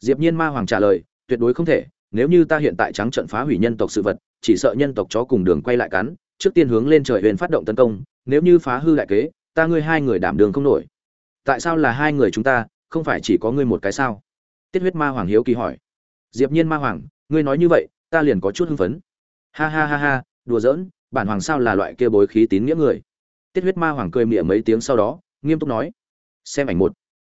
Diệp nhiên ma hoàng trả lời, tuyệt đối không thể, nếu như ta hiện tại trắng trận phá hủy nhân tộc sự vật, chỉ sợ nhân tộc chó cùng đường quay lại cắn, trước tiên hướng lên trời huyền phát động tấn công, nếu như phá hư đại kế, ta ngươi hai người đảm đường không nổi. Tại sao là hai người chúng ta, không phải chỉ có ngươi một cái sao? Tiết huyết ma hoàng hiếu kỳ hỏi diệp nhiên ma hoàng, ngươi nói như vậy, ta liền có chút hưng phấn. Ha ha ha ha, đùa giỡn, bản hoàng sao là loại kia bối khí tín nghĩa người? Tiết huyết ma hoàng cười mỉa mấy tiếng sau đó, nghiêm túc nói. Xem ảnh một.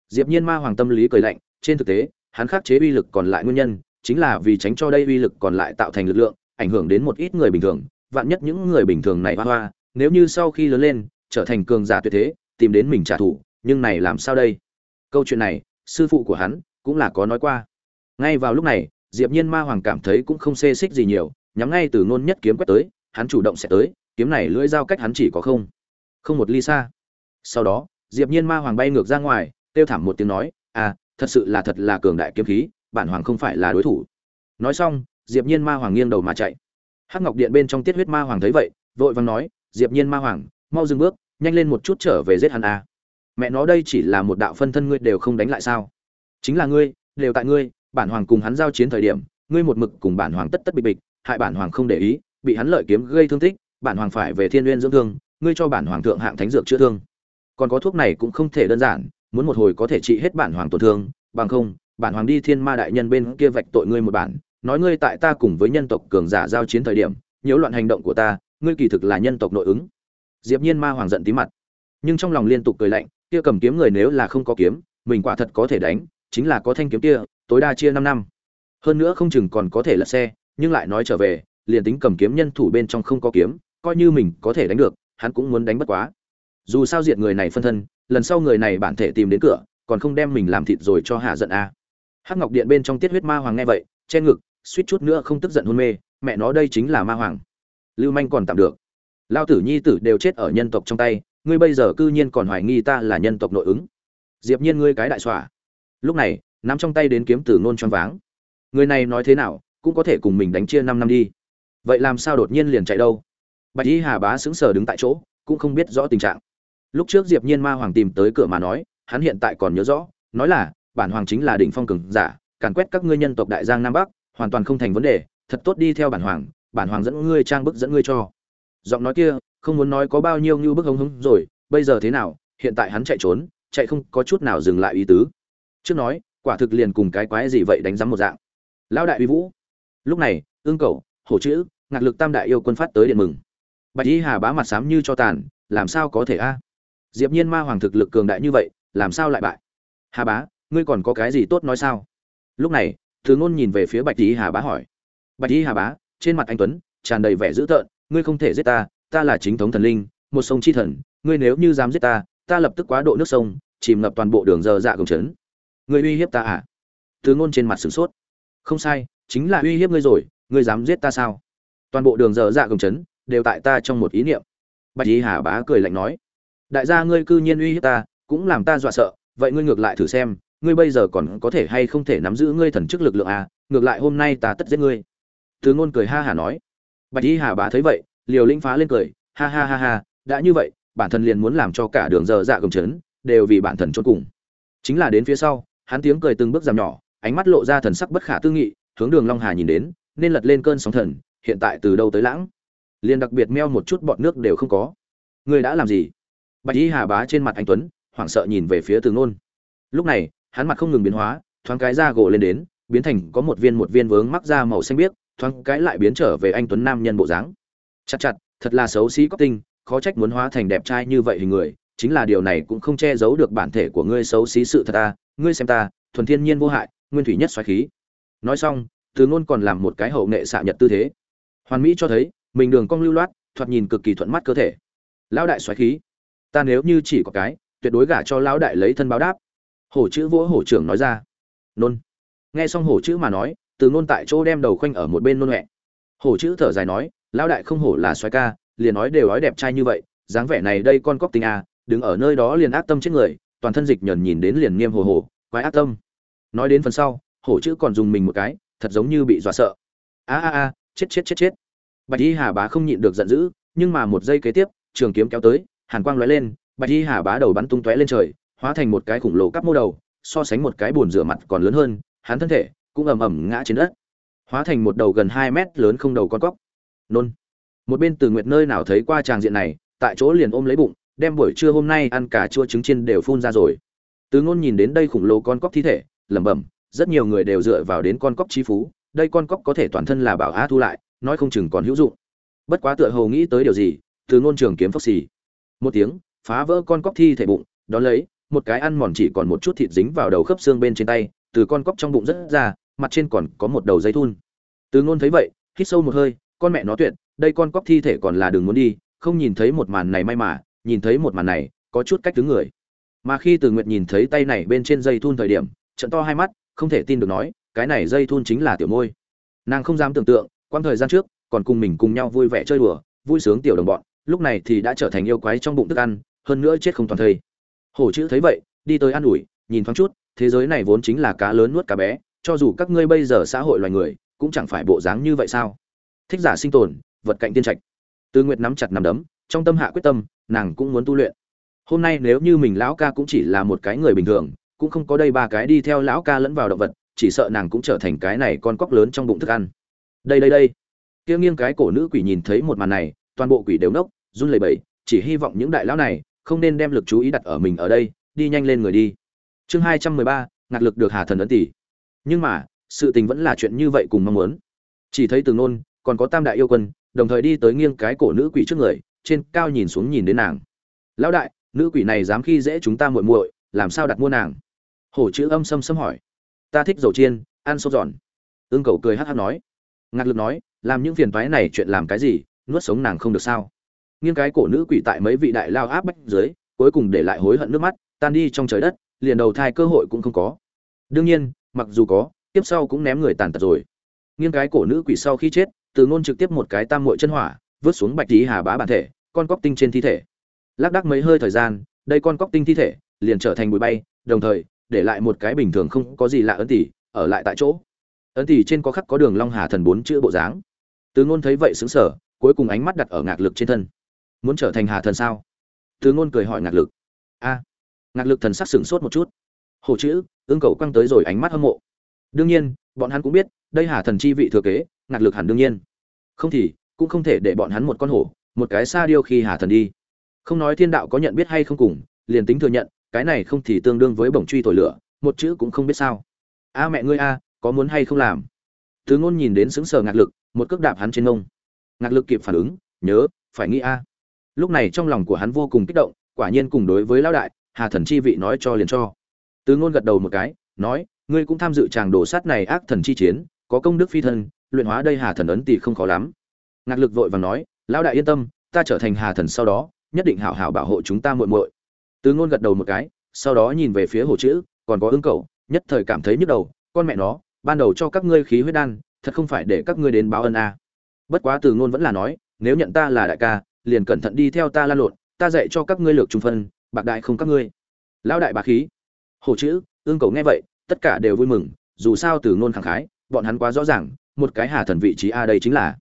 Diệp nhiên ma hoàng tâm lý cười lạnh, trên thực tế, hắn khắc chế uy lực còn lại nguyên nhân, chính là vì tránh cho đây uy lực còn lại tạo thành lực lượng, ảnh hưởng đến một ít người bình thường, vạn nhất những người bình thường này hoa hoa, nếu như sau khi lớn lên, trở thành cường giả tuyệt thế, tìm đến mình trả thù, nhưng này làm sao đây? Câu chuyện này, sư phụ của hắn cũng là có nói qua ngay vào lúc này, diệp nhiên ma hoàng cảm thấy cũng không xê xích gì nhiều, nhắm ngay từ ngôn nhất kiếm quét tới, hắn chủ động sẽ tới, kiếm này lưỡi dao cách hắn chỉ có không không một ly xa. Sau đó, diệp nhiên ma hoàng bay ngược ra ngoài Tiêu thảm một tiếng nói à thật sự là thật là cường đại kiếm khí, bản hoàng không phải là đối thủ. Nói xong, diệp nhiên ma hoàng nghiêng đầu mà chạy. Hắc ngọc điện bên trong tiết huyết ma hoàng thấy vậy, vội vàng nói, diệp nhiên ma hoàng, mau dừng bước, nhanh lên một chút trở về giết hắn a mẹ nó đây chỉ là một đạo phân thân ngươi đều không đánh lại sao? Chính là ngươi, đều tại ngươi bản hoàng cùng hắn giao chiến thời điểm, ngươi một mực cùng bản hoàng tất tất bịch bịch, hại bản hoàng không để ý, bị hắn lợi kiếm gây thương tích, bản hoàng phải về thiên nguyên dưỡng thương, ngươi cho bản hoàng thượng hạng thánh dược chữa thương. Còn có thuốc này cũng không thể đơn giản, muốn một hồi có thể trị hết bản hoàng tổn thương, bằng không, bản hoàng đi thiên ma đại nhân bên kia vạch tội ngươi một bản, nói ngươi tại ta cùng với nhân tộc cường giả giao chiến thời điểm, nhiễu loạn hành động của ta, ngươi kỳ thực là nhân tộc nội ứng. Diệp nhiên ma hoàng giận tí mặt, nhưng trong lòng liên tục cười lạnh, kia cầm kiếm người nếu là không có kiếm, mình quả thật có thể đánh, chính là có thanh kiếm kia tối đa chia 5 năm. Hơn nữa không chừng còn có thể lật xe, nhưng lại nói trở về, liền tính cầm kiếm nhân thủ bên trong không có kiếm, coi như mình có thể đánh được, hắn cũng muốn đánh bất quá. Dù sao diệt người này phân thân, lần sau người này bản thể tìm đến cửa, còn không đem mình làm thịt rồi cho hạ giận a. À. hắc ngọc điện bên trong tiết huyết ma hoàng nghe vậy chen ngực, suýt chút nữa không tức giận hôn mê, mẹ nó đây chính là ma hoàng. Lưu manh còn tạm được. Lao tử nhi tử đều chết ở nhân tộc trong tay, ngươi bây giờ cư nhiên còn hoài nghi ta là nhân tộc nội ứng. Diệp nhiên ngươi cái đại xỏa lúc này nắm trong tay đến kiếm tử nôn choáng váng. Người này nói thế nào, cũng có thể cùng mình đánh chia 5 năm đi. Vậy làm sao đột nhiên liền chạy đâu? Bạch y hà bá sững sờ đứng tại chỗ, cũng không biết rõ tình trạng. Lúc trước diệp nhiên ma hoàng tìm tới cửa mà nói, hắn hiện tại còn nhớ rõ, nói là, bản hoàng chính là đỉnh phong cường giả, càn quét các ngươi nhân tộc đại giang nam bắc, hoàn toàn không thành vấn đề, thật tốt đi theo bản hoàng bản hoàng dẫn ngươi trang bức dẫn ngươi cho. Giọng nói kia, không muốn nói có bao nhiêu như bức hống hống rồi, bây giờ thế nào, hiện tại hắn chạy trốn, chạy không có chút nào dừng lại ý tứ. Trước nói quả thực liền cùng cái quái gì vậy đánh giám một dạng. Lão đại uy vũ. Lúc này, ương cầu, hổ chữ, ngạc lực tam đại yêu quân phát tới điện mừng. Bạch y hà bá mặt sám như cho tàn, làm sao có thể a? Diệp nhiên ma hoàng thực lực cường đại như vậy, làm sao lại bại? Hà bá, ngươi còn có cái gì tốt nói sao? Lúc này, thứ ngôn nhìn về phía bạch y hà bá hỏi. Bạch y hà bá, trên mặt anh tuấn, tràn đầy vẻ dữ tợn, ngươi không thể giết ta ta là chính thống thần linh, một sông chi thần, ngươi nếu như dám giết ta ta lập tức quá độ nước sông, chìm ngập toàn bộ đường giờ dạ công trấn ngươi uy hiếp ta à? Từ ngôn trên mặt sửng sốt. Không sai, chính là uy hiếp ngươi rồi, ngươi dám giết ta sao? Toàn bộ đường giờ dạ gồng chấn, đều tại ta trong một ý niệm. Bạch y hà bá cười lạnh nói. Đại gia ngươi cư nhiên uy hiếp ta, cũng làm ta dọa sợ, vậy ngươi ngược lại thử xem, ngươi bây giờ còn có thể hay không thể nắm giữ ngươi thần chức lực lượng à? Ngược lại hôm nay ta tất giết ngươi. Từ ngôn cười ha hà nói. Bạch y hà bá thấy vậy, liều linh phá lên cười. Ha ha ha ha, đã như vậy, bản thân liền muốn làm cho cả đường giờ dạ gồng chấn, đều vì bản thân chôn cùng. Chính là đến phía sau hắn tiếng cười từng bước giảm nhỏ, ánh mắt lộ ra thần sắc bất khả tư nghị, hướng đường long hà nhìn đến, nên lật lên cơn sóng thần, hiện tại từ đâu tới lãng? Liền đặc biệt meo một chút bọt nước đều không có. Ngươi đã làm gì? Bạch y hà bá trên mặt anh tuấn, hoảng sợ nhìn về phía từ nôn. lúc này, hắn mặt không ngừng biến hóa, thoáng cái da gỗ lên đến, biến thành có một viên một viên vướng mắc da màu xanh biếc, thoáng cái lại biến trở về anh tuấn nam nhân bộ dáng. Chặt chặt, thật là xấu xí cóc tinh, khó trách muốn hóa thành đẹp trai như vậy hình người, chính là điều này cũng không che giấu được bản thể của ngươi xấu xí sự thật ta ngươi xem ta, thuần thiên nhiên vô hại, nguyên thủy nhất xoáy khí. Nói xong, từ ngôn còn làm một cái hậu nghệ xạ nhật tư thế. Hoàn mỹ cho thấy, mình đường cong lưu loát, thoạt nhìn cực kỳ thuận mắt cơ thể. Lão đại xoáy khí, ta nếu như chỉ có cái, tuyệt đối gả cho lão đại lấy thân báo đáp. Hổ chữ vỗ hổ trưởng nói ra. Nôn. Nghe xong hổ chữ mà nói, từ nôn tại chỗ đem đầu khoanh ở một bên nôn huệ hổ chữ thở dài nói, lão đại không hổ là xoáy ca, liền nói đều nói đẹp trai như vậy, dáng vẻ này đây con cóc tình à đứng ở nơi đó liền ác tâm chết người toàn thân dịch nhờn nhìn đến liền nghiêm hồ hồ, quái ác tâm. Nói đến phần sau, hổ chữ còn dùng mình một cái, thật giống như bị dọa sợ. A a a, chết chết chết chết. Bạch y hà bá không nhịn được giận dữ, nhưng mà một giây kế tiếp, trường kiếm kéo tới, hàn quang lóe lên, bạch y hà bá đầu bắn tung tóe lên trời, hóa thành một cái khủng lồ cắp mô đầu, so sánh một cái bồn rửa mặt còn lớn hơn, hắn thân thể cũng ầm ầm ngã trên đất. Hóa thành một đầu gần hai mét lớn không đầu con cóc. Nôn. Một bên từ nguyệt nơi nào thấy qua tràng diện này, tại chỗ liền ôm lấy bụng đem buổi trưa hôm nay ăn cả chua trứng chiên đều phun ra rồi. Từ ngôn nhìn đến đây khủng lồ con cóc thi thể, lẩm bẩm, rất nhiều người đều dựa vào đến con cóc chi phú, đây con cóc có thể toàn thân là bảo á thu lại, nói không chừng còn hữu dụng. Bất quá tựa hồ nghĩ tới điều gì, từ ngôn trường kiếm phốc xì. Một tiếng, phá vỡ con cóc thi thể bụng, đón lấy, một cái ăn mòn chỉ còn một chút thịt dính vào đầu khớp xương bên trên tay, từ con cóc trong bụng rất ra, mặt trên còn có một đầu dây thun. Từ ngôn thấy vậy, hít sâu một hơi, con mẹ nó tuyệt, đây con cóc thi thể còn là đường muốn đi, không nhìn thấy một màn này may mà nhìn thấy một màn này, có chút cách đứng người. Mà khi từ nguyệt nhìn thấy tay này bên trên dây thun thời điểm, trận to hai mắt, không thể tin được nói, cái này dây thun chính là tiểu môi. Nàng không dám tưởng tượng quan thời gian trước, còn cùng mình cùng nhau vui vẻ chơi đùa, vui sướng tiểu đồng bọn, lúc này thì đã trở thành yêu quái trong bụng thức ăn, hơn nữa chết không toàn thây. Hổ chữ thấy vậy, đi tới an ủi, nhìn thoáng chút, thế giới này vốn chính là cá lớn nuốt cá bé, cho dù các ngươi bây giờ xã hội loài người, cũng chẳng phải bộ dáng như vậy sao? Thích giả sinh tồn, vật cạnh tiên trạch. Tư nguyệt nắm chặt nằm đấm trong tâm hạ quyết tâm, nàng cũng muốn tu luyện. Hôm nay nếu như mình lão ca cũng chỉ là một cái người bình thường, cũng không có đây ba cái đi theo lão ca lẫn vào động vật, chỉ sợ nàng cũng trở thành cái này con cóc lớn trong bụng thức ăn. Đây đây đây. Kia nghiêng cái cổ nữ quỷ nhìn thấy một màn này, toàn bộ quỷ đều nốc, run lẩy bẩy, chỉ hy vọng những đại lão này không nên đem lực chú ý đặt ở mình ở đây, đi nhanh lên người đi. Chương hai trăm mười ba ngạt lực được hà thần ấn tỷ. Nhưng mà, sự tình vẫn là chuyện như vậy cùng mong muốn. Chỉ thấy từ nôn còn có tam đại yêu quân, đồng thời đi tới nghiêng cái cổ nữ quỷ trước người trên cao nhìn xuống nhìn đến nàng. Lão đại, nữ quỷ này dám khi dễ chúng ta muội muội, làm sao đặt mua nàng? Hổ chữ âm xâm xâm hỏi. Ta thích dầu chiên, ăn sâu giòn. Ương cầu cười hắc hắc nói. Ngạc lực nói, làm những phiền toái này chuyện làm cái gì, nuốt sống nàng không được sao? Nghiêng cái cổ nữ quỷ tại mấy vị đại lao áp bách dưới, cuối cùng để lại hối hận nước mắt, tan đi trong trời đất, liền đầu thai cơ hội cũng không có. Đương nhiên, mặc dù có, tiếp sau cũng ném người tàn tật rồi. Nghiêng cái cổ nữ quỷ sau khi chết, từ ngôn trực tiếp một cái tam muội chân hỏa vứt xuống bạch tí hà bá bản thể, con cóc tinh trên thi thể. Lác đác mấy hơi thời gian, đây con cóc tinh thi thể liền trở thành bụi bay, đồng thời, để lại một cái bình thường không có gì lạ ấn tỷ ở lại tại chỗ. Ấn tỷ trên có khắc có đường long hà thần bốn chữ bộ dáng. Từ ngôn thấy vậy sững sờ, cuối cùng ánh mắt đặt ở ngạc lực trên thân. Muốn trở thành hà thần sao? Từ ngôn cười hỏi ngạc lực. A, ngạc lực thần sắc sững sốt một chút. Hồ chữ, ương cầu quăng tới rồi ánh mắt hâm mộ. Đương nhiên, bọn hắn cũng biết, đây hà thần chi vị thừa kế, ngạc lực hẳn đương nhiên. Không thì cũng không thể để bọn hắn một con hổ, một cái xa điêu khi hà thần đi. Không nói thiên đạo có nhận biết hay không cùng, liền tính thừa nhận, cái này không thì tương đương với bổng truy thổi lửa, một chữ cũng không biết sao. A mẹ ngươi a, có muốn hay không làm? Thứ ngôn nhìn đến xứng sờ ngạc lực, một cước đạp hắn trên ngông. Ngạc lực kịp phản ứng, nhớ, phải nghĩ a. Lúc này trong lòng của hắn vô cùng kích động, quả nhiên cùng đối với lão đại, hà thần chi vị nói cho liền cho. Từ ngôn gật đầu một cái, nói, ngươi cũng tham dự tràng đổ sát này ác thần chi chiến, có công đức phi thân, luyện hóa đây hà thần ấn tỷ không khó lắm ngạc lực vội vàng nói, lão đại yên tâm, ta trở thành hà thần sau đó, nhất định hảo hảo bảo hộ chúng ta muội muội. Tứ ngôn gật đầu một cái, sau đó nhìn về phía hồ chữ, còn có ưng cầu nhất thời cảm thấy nhức đầu, con mẹ nó, ban đầu cho các ngươi khí huyết đan, thật không phải để các ngươi đến báo ân a. À. bất quá từ ngôn vẫn là nói, nếu nhận ta là đại ca, liền cẩn thận đi theo ta lan lộn, ta dạy cho các ngươi lược trung phân, bạc đại không các ngươi. Lão đại bá khí. Hồ chữ ương cầu nghe vậy, tất cả đều vui mừng, dù sao từ ngôn khẳng khái, bọn hắn quá rõ ràng, một cái hà thần vị trí a đây chính là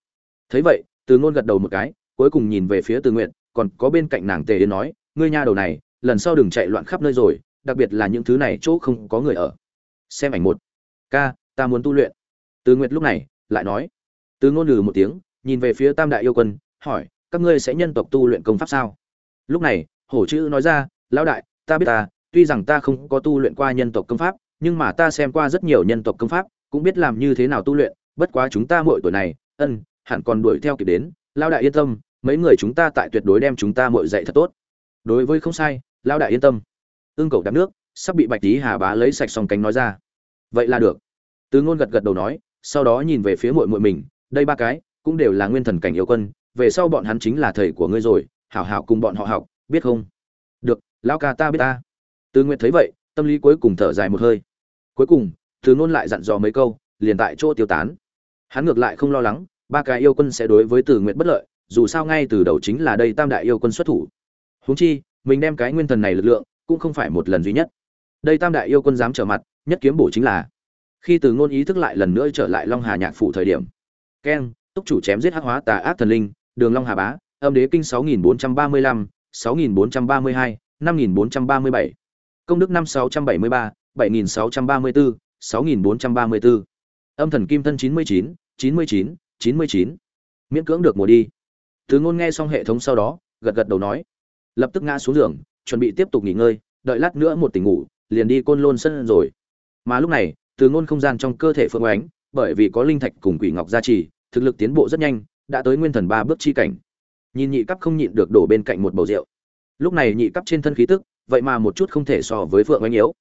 thấy vậy, từ ngôn gật đầu một cái, cuối cùng nhìn về phía từ nguyện còn có bên cạnh nàng tề yến nói, ngươi nha đầu này, lần sau đừng chạy loạn khắp nơi rồi, đặc biệt là những thứ này chỗ không có người ở. Xem ảnh một. Ca, ta muốn tu luyện. Từ nguyệt lúc này lại nói. Từ ngôn lừ một tiếng, nhìn về phía tam đại yêu quân, hỏi, các ngươi sẽ nhân tộc tu luyện công pháp sao? Lúc này, hổ chữ nói ra, lão đại, ta biết ta, tuy rằng ta không có tu luyện qua nhân tộc công pháp, nhưng mà ta xem qua rất nhiều nhân tộc công pháp, cũng biết làm như thế nào tu luyện, bất quá chúng ta mỗi tuổi này, ân hẳn còn đuổi theo kịp đến, lão đại yên tâm, mấy người chúng ta tại tuyệt đối đem chúng ta mội dạy thật tốt. Đối với không sai, lão đại yên tâm. Ương cầu đạp nước, sắp bị bạch tí hà bá lấy sạch xong cánh nói ra. Vậy là được. Tứ ngôn gật gật đầu nói, sau đó nhìn về phía muội muội mình, đây ba cái, cũng đều là nguyên thần cảnh yêu quân, về sau bọn hắn chính là thầy của ngươi rồi, hảo hảo cùng bọn họ học, biết không? Được, lão ca ta biết ta. Tứ nguyệt thấy vậy, tâm lý cuối cùng thở dài một hơi. Cuối cùng tứ ngôn lại dặn dò mấy câu, liền tại chỗ tiêu tán. Hắn ngược lại không lo lắng ba cái yêu quân sẽ đối với từ Nguyệt bất lợi dù sao ngay từ đầu chính là đây tam đại yêu quân xuất thủ huống chi mình đem cái nguyên thần này lực lượng cũng không phải một lần duy nhất đây tam đại yêu quân dám trở mặt nhất kiếm bổ chính là khi từ ngôn ý thức lại lần nữa trở lại long hà nhạc phủ thời điểm keng túc chủ chém giết hắc hóa tà ác thần linh đường long hà bá âm đế kinh 6435, 6432, 5437. công đức năm 673, 7634, 6434. âm thần kim thân 99, 99, 99. miễn cưỡng được mùa đi. Từ ngôn nghe xong hệ thống sau đó, gật gật đầu nói. Lập tức ngã xuống giường, chuẩn bị tiếp tục nghỉ ngơi, đợi lát nữa một tỉnh ngủ, liền đi côn lôn sân rồi. Mà lúc này, từ ngôn không gian trong cơ thể phượng ánh, bởi vì có linh thạch cùng quỷ ngọc gia trì, thực lực tiến bộ rất nhanh, đã tới nguyên thần ba bước chi cảnh. Nhìn nhị cấp không nhịn được đổ bên cạnh một bầu rượu. Lúc này nhị cấp trên thân khí tức, vậy mà một chút không thể so với phượng ánh yếu.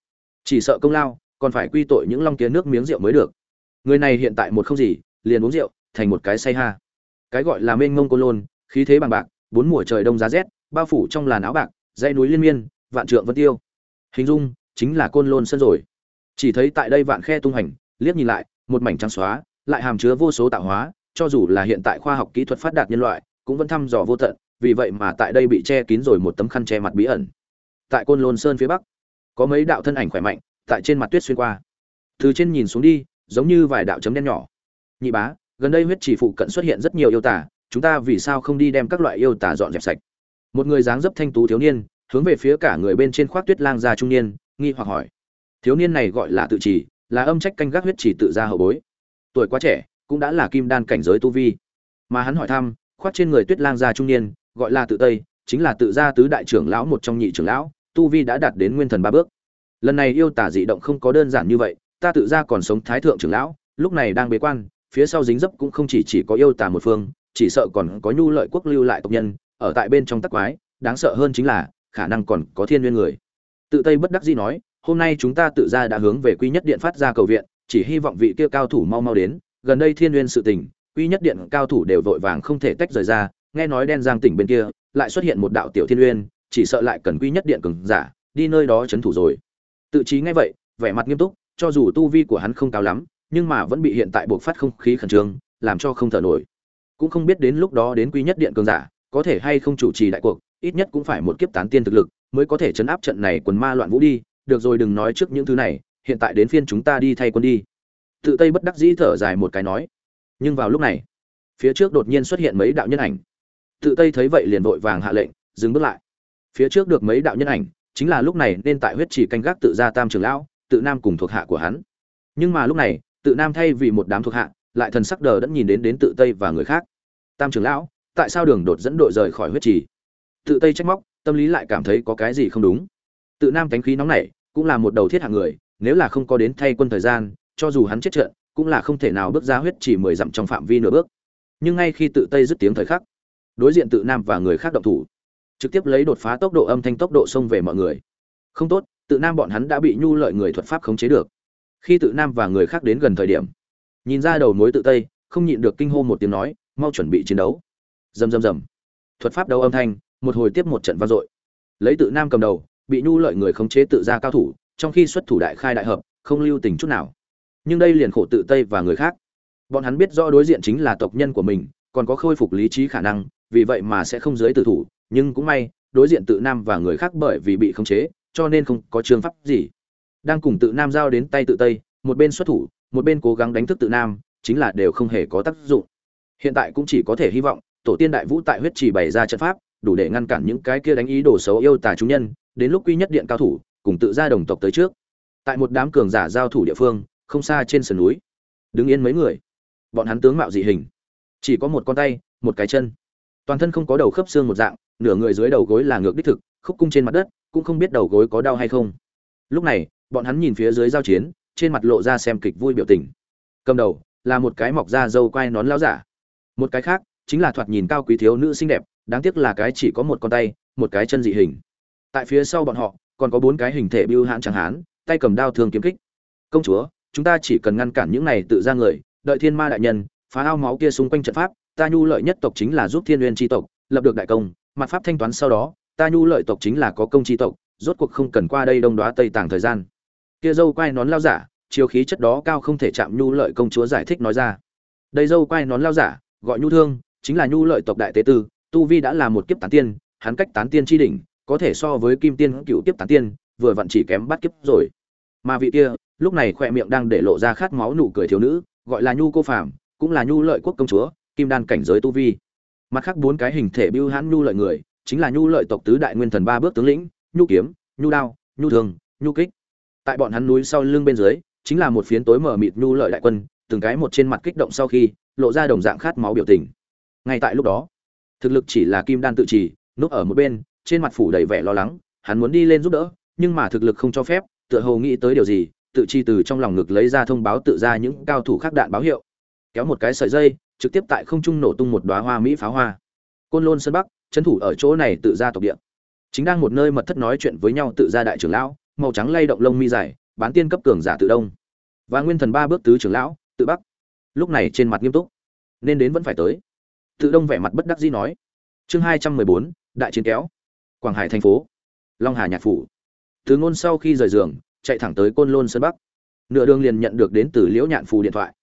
Chỉ sợ công lao, còn phải quy tội những long kia nước miếng rượu mới được. Người này hiện tại một không gì, liền uống rượu thành một cái say ha. Cái gọi là mênh mông côn lôn, khí thế bằng bạc, bốn mùa trời đông giá rét, bao phủ trong làn áo bạc, dãy núi liên miên, vạn trượng vân tiêu. Hình dung, chính là côn lôn sân rồi. Chỉ thấy tại đây vạn khe tung hành, liếc nhìn lại, một mảnh trắng xóa, lại hàm chứa vô số tạo hóa, cho dù là hiện tại khoa học kỹ thuật phát đạt nhân loại, cũng vẫn thăm dò vô tận, vì vậy mà tại đây bị che kín rồi một tấm khăn che mặt bí ẩn. Tại côn lôn sơn phía bắc, có mấy đạo thân ảnh khỏe mạnh, tại trên mặt tuyết xuyên qua. Từ trên nhìn xuống đi, giống như vài đạo chấm đen nhỏ. Nhị bá gần đây huyết chỉ phụ cận xuất hiện rất nhiều yêu tả chúng ta vì sao không đi đem các loại yêu tả dọn dẹp sạch? Một người dáng dấp thanh tú thiếu niên, hướng về phía cả người bên trên khoác tuyết lang gia trung niên, nghi hoặc hỏi. Thiếu niên này gọi là tự trì, là âm trách canh gác huyết chỉ tự ra hậu bối. Tuổi quá trẻ, cũng đã là kim đan cảnh giới tu vi. Mà hắn hỏi thăm, khoác trên người tuyết lang gia trung niên, gọi là tự tây, chính là tự gia tứ đại trưởng lão một trong nhị trưởng lão, tu vi đã đạt đến nguyên thần ba bước. Lần này yêu tả dị động không có đơn giản như vậy, ta tự ra còn sống thái thượng trưởng lão, lúc này đang bế quan phía sau dính dấp cũng không chỉ chỉ có yêu tà một phương, chỉ sợ còn có nhu lợi quốc lưu lại tộc nhân, ở tại bên trong tắc quái, đáng sợ hơn chính là, khả năng còn có thiên nguyên người. Tự tây bất đắc dĩ nói, hôm nay chúng ta tự ra đã hướng về quy nhất điện phát ra cầu viện, chỉ hy vọng vị kia cao thủ mau mau đến, gần đây thiên nguyên sự tình, quy nhất điện cao thủ đều vội vàng không thể tách rời ra, nghe nói đen giang tỉnh bên kia, lại xuất hiện một đạo tiểu thiên nguyên, chỉ sợ lại cần quy nhất điện cường giả, đi nơi đó chấn thủ rồi. Tự trí nghe vậy, vẻ mặt nghiêm túc, cho dù tu vi của hắn không cao lắm nhưng mà vẫn bị hiện tại buộc phát không khí khẩn trương, làm cho không thở nổi. Cũng không biết đến lúc đó đến quy nhất điện cường giả, có thể hay không chủ trì đại cuộc, ít nhất cũng phải một kiếp tán tiên thực lực, mới có thể chấn áp trận này quần ma loạn vũ đi. Được rồi, đừng nói trước những thứ này, hiện tại đến phiên chúng ta đi thay quân đi. Tự tây bất đắc dĩ thở dài một cái nói. Nhưng vào lúc này, phía trước đột nhiên xuất hiện mấy đạo nhân ảnh. Tự tây thấy vậy liền vội vàng hạ lệnh, dừng bước lại. Phía trước được mấy đạo nhân ảnh, chính là lúc này nên tại huyết chỉ canh gác tự ra tam trường lão, tự nam cùng thuộc hạ của hắn. Nhưng mà lúc này tự nam thay vì một đám thuộc hạ, lại thần sắc đờ đẫn nhìn đến đến tự tây và người khác. Tam trường lão, tại sao đường đột dẫn đội rời khỏi huyết trì? Tự tây trách móc, tâm lý lại cảm thấy có cái gì không đúng. Tự nam cánh khí nóng nảy, cũng là một đầu thiết hạng người, nếu là không có đến thay quân thời gian, cho dù hắn chết trận, cũng là không thể nào bước ra huyết chỉ mười dặm trong phạm vi nửa bước. Nhưng ngay khi tự tây dứt tiếng thời khắc, đối diện tự nam và người khác động thủ, trực tiếp lấy đột phá tốc độ âm thanh tốc độ xông về mọi người. Không tốt, tự nam bọn hắn đã bị nhu lợi người thuật pháp khống chế được khi tự nam và người khác đến gần thời điểm. Nhìn ra đầu mối tự tây, không nhịn được kinh hô một tiếng nói, mau chuẩn bị chiến đấu. Rầm rầm rầm. Thuật pháp đấu âm thanh, một hồi tiếp một trận vang dội. Lấy tự nam cầm đầu, bị nhu lợi người khống chế tự ra cao thủ, trong khi xuất thủ đại khai đại hợp, không lưu tình chút nào. Nhưng đây liền khổ tự tây và người khác. Bọn hắn biết rõ đối diện chính là tộc nhân của mình, còn có khôi phục lý trí khả năng, vì vậy mà sẽ không giới tử thủ, nhưng cũng may, đối diện tự nam và người khác bởi vì bị khống chế, cho nên không có trường pháp gì đang cùng tự nam giao đến tay tự tây, một bên xuất thủ, một bên cố gắng đánh thức tự nam, chính là đều không hề có tác dụng. Hiện tại cũng chỉ có thể hy vọng, tổ tiên đại vũ tại huyết trì bày ra trận pháp, đủ để ngăn cản những cái kia đánh ý đồ xấu yêu tà chúng nhân, đến lúc quy nhất điện cao thủ, cùng tự ra đồng tộc tới trước. Tại một đám cường giả giao thủ địa phương, không xa trên sườn núi, đứng yên mấy người. Bọn hắn tướng mạo dị hình, chỉ có một con tay, một cái chân. Toàn thân không có đầu khớp xương một dạng, nửa người dưới đầu gối là ngược đích thực, khúc cung trên mặt đất, cũng không biết đầu gối có đau hay không. Lúc này bọn hắn nhìn phía dưới giao chiến, trên mặt lộ ra xem kịch vui biểu tình. Cầm đầu, là một cái mọc da dâu quai nón lao giả. Một cái khác, chính là thoạt nhìn cao quý thiếu nữ xinh đẹp, đáng tiếc là cái chỉ có một con tay, một cái chân dị hình. Tại phía sau bọn họ, còn có bốn cái hình thể bưu hãn chẳng hán, tay cầm đao thương kiếm kích. Công chúa, chúng ta chỉ cần ngăn cản những này tự ra người, đợi thiên ma đại nhân, phá ao máu kia xung quanh trận pháp, ta nhu lợi nhất tộc chính là giúp thiên uyên tri tộc, lập được đại công, mặt pháp thanh toán sau đó, ta nhu lợi tộc chính là có công tri tộc, rốt cuộc không cần qua đây đông đoá tây tàng thời gian kia dâu quai nón lao giả, chiều khí chất đó cao không thể chạm nhu lợi công chúa giải thích nói ra. Đây dâu quai nón lao giả, gọi nhu thương, chính là nhu lợi tộc đại tế tư, tu vi đã là một kiếp tán tiên, hắn cách tán tiên tri đỉnh, có thể so với kim tiên cựu kiếp tán tiên, vừa vặn chỉ kém bắt kiếp rồi. Mà vị kia, lúc này khoe miệng đang để lộ ra khát máu nụ cười thiếu nữ, gọi là nhu cô phàm, cũng là nhu lợi quốc công chúa, kim đan cảnh giới tu vi. Mặt khác bốn cái hình thể biêu hãn nhu lợi người, chính là nhu lợi tộc tứ đại nguyên thần ba bước tướng lĩnh, nhu kiếm, nhu đao, nhu thường nhu kích tại bọn hắn núi sau lưng bên dưới, chính là một phiến tối mở mịt nhu lợi đại quân, từng cái một trên mặt kích động sau khi, lộ ra đồng dạng khát máu biểu tình. Ngay tại lúc đó, thực lực chỉ là kim đan tự trì, núp ở một bên, trên mặt phủ đầy vẻ lo lắng, hắn muốn đi lên giúp đỡ, nhưng mà thực lực không cho phép, tựa hồ nghĩ tới điều gì, tự chi từ trong lòng ngực lấy ra thông báo tự ra những cao thủ khác đạn báo hiệu. Kéo một cái sợi dây, trực tiếp tại không trung nổ tung một đóa hoa mỹ pháo hoa. Côn lôn sơn bắc, trấn thủ ở chỗ này tự ra tộc địa. Chính đang một nơi mật thất nói chuyện với nhau tự ra đại trưởng lão màu trắng lay động lông mi dài, bán tiên cấp cường giả tự đông. Và nguyên thần ba bước tứ trưởng lão, tự bắc. Lúc này trên mặt nghiêm túc, nên đến vẫn phải tới. Tự đông vẻ mặt bất đắc dĩ nói, chương hai trăm mười bốn, đại chiến kéo, quảng hải thành phố, long hà nhạc phủ. Từ ngôn sau khi rời giường, chạy thẳng tới côn lôn sơn bắc. Nửa đường liền nhận được đến từ liễu nhạn phù điện thoại.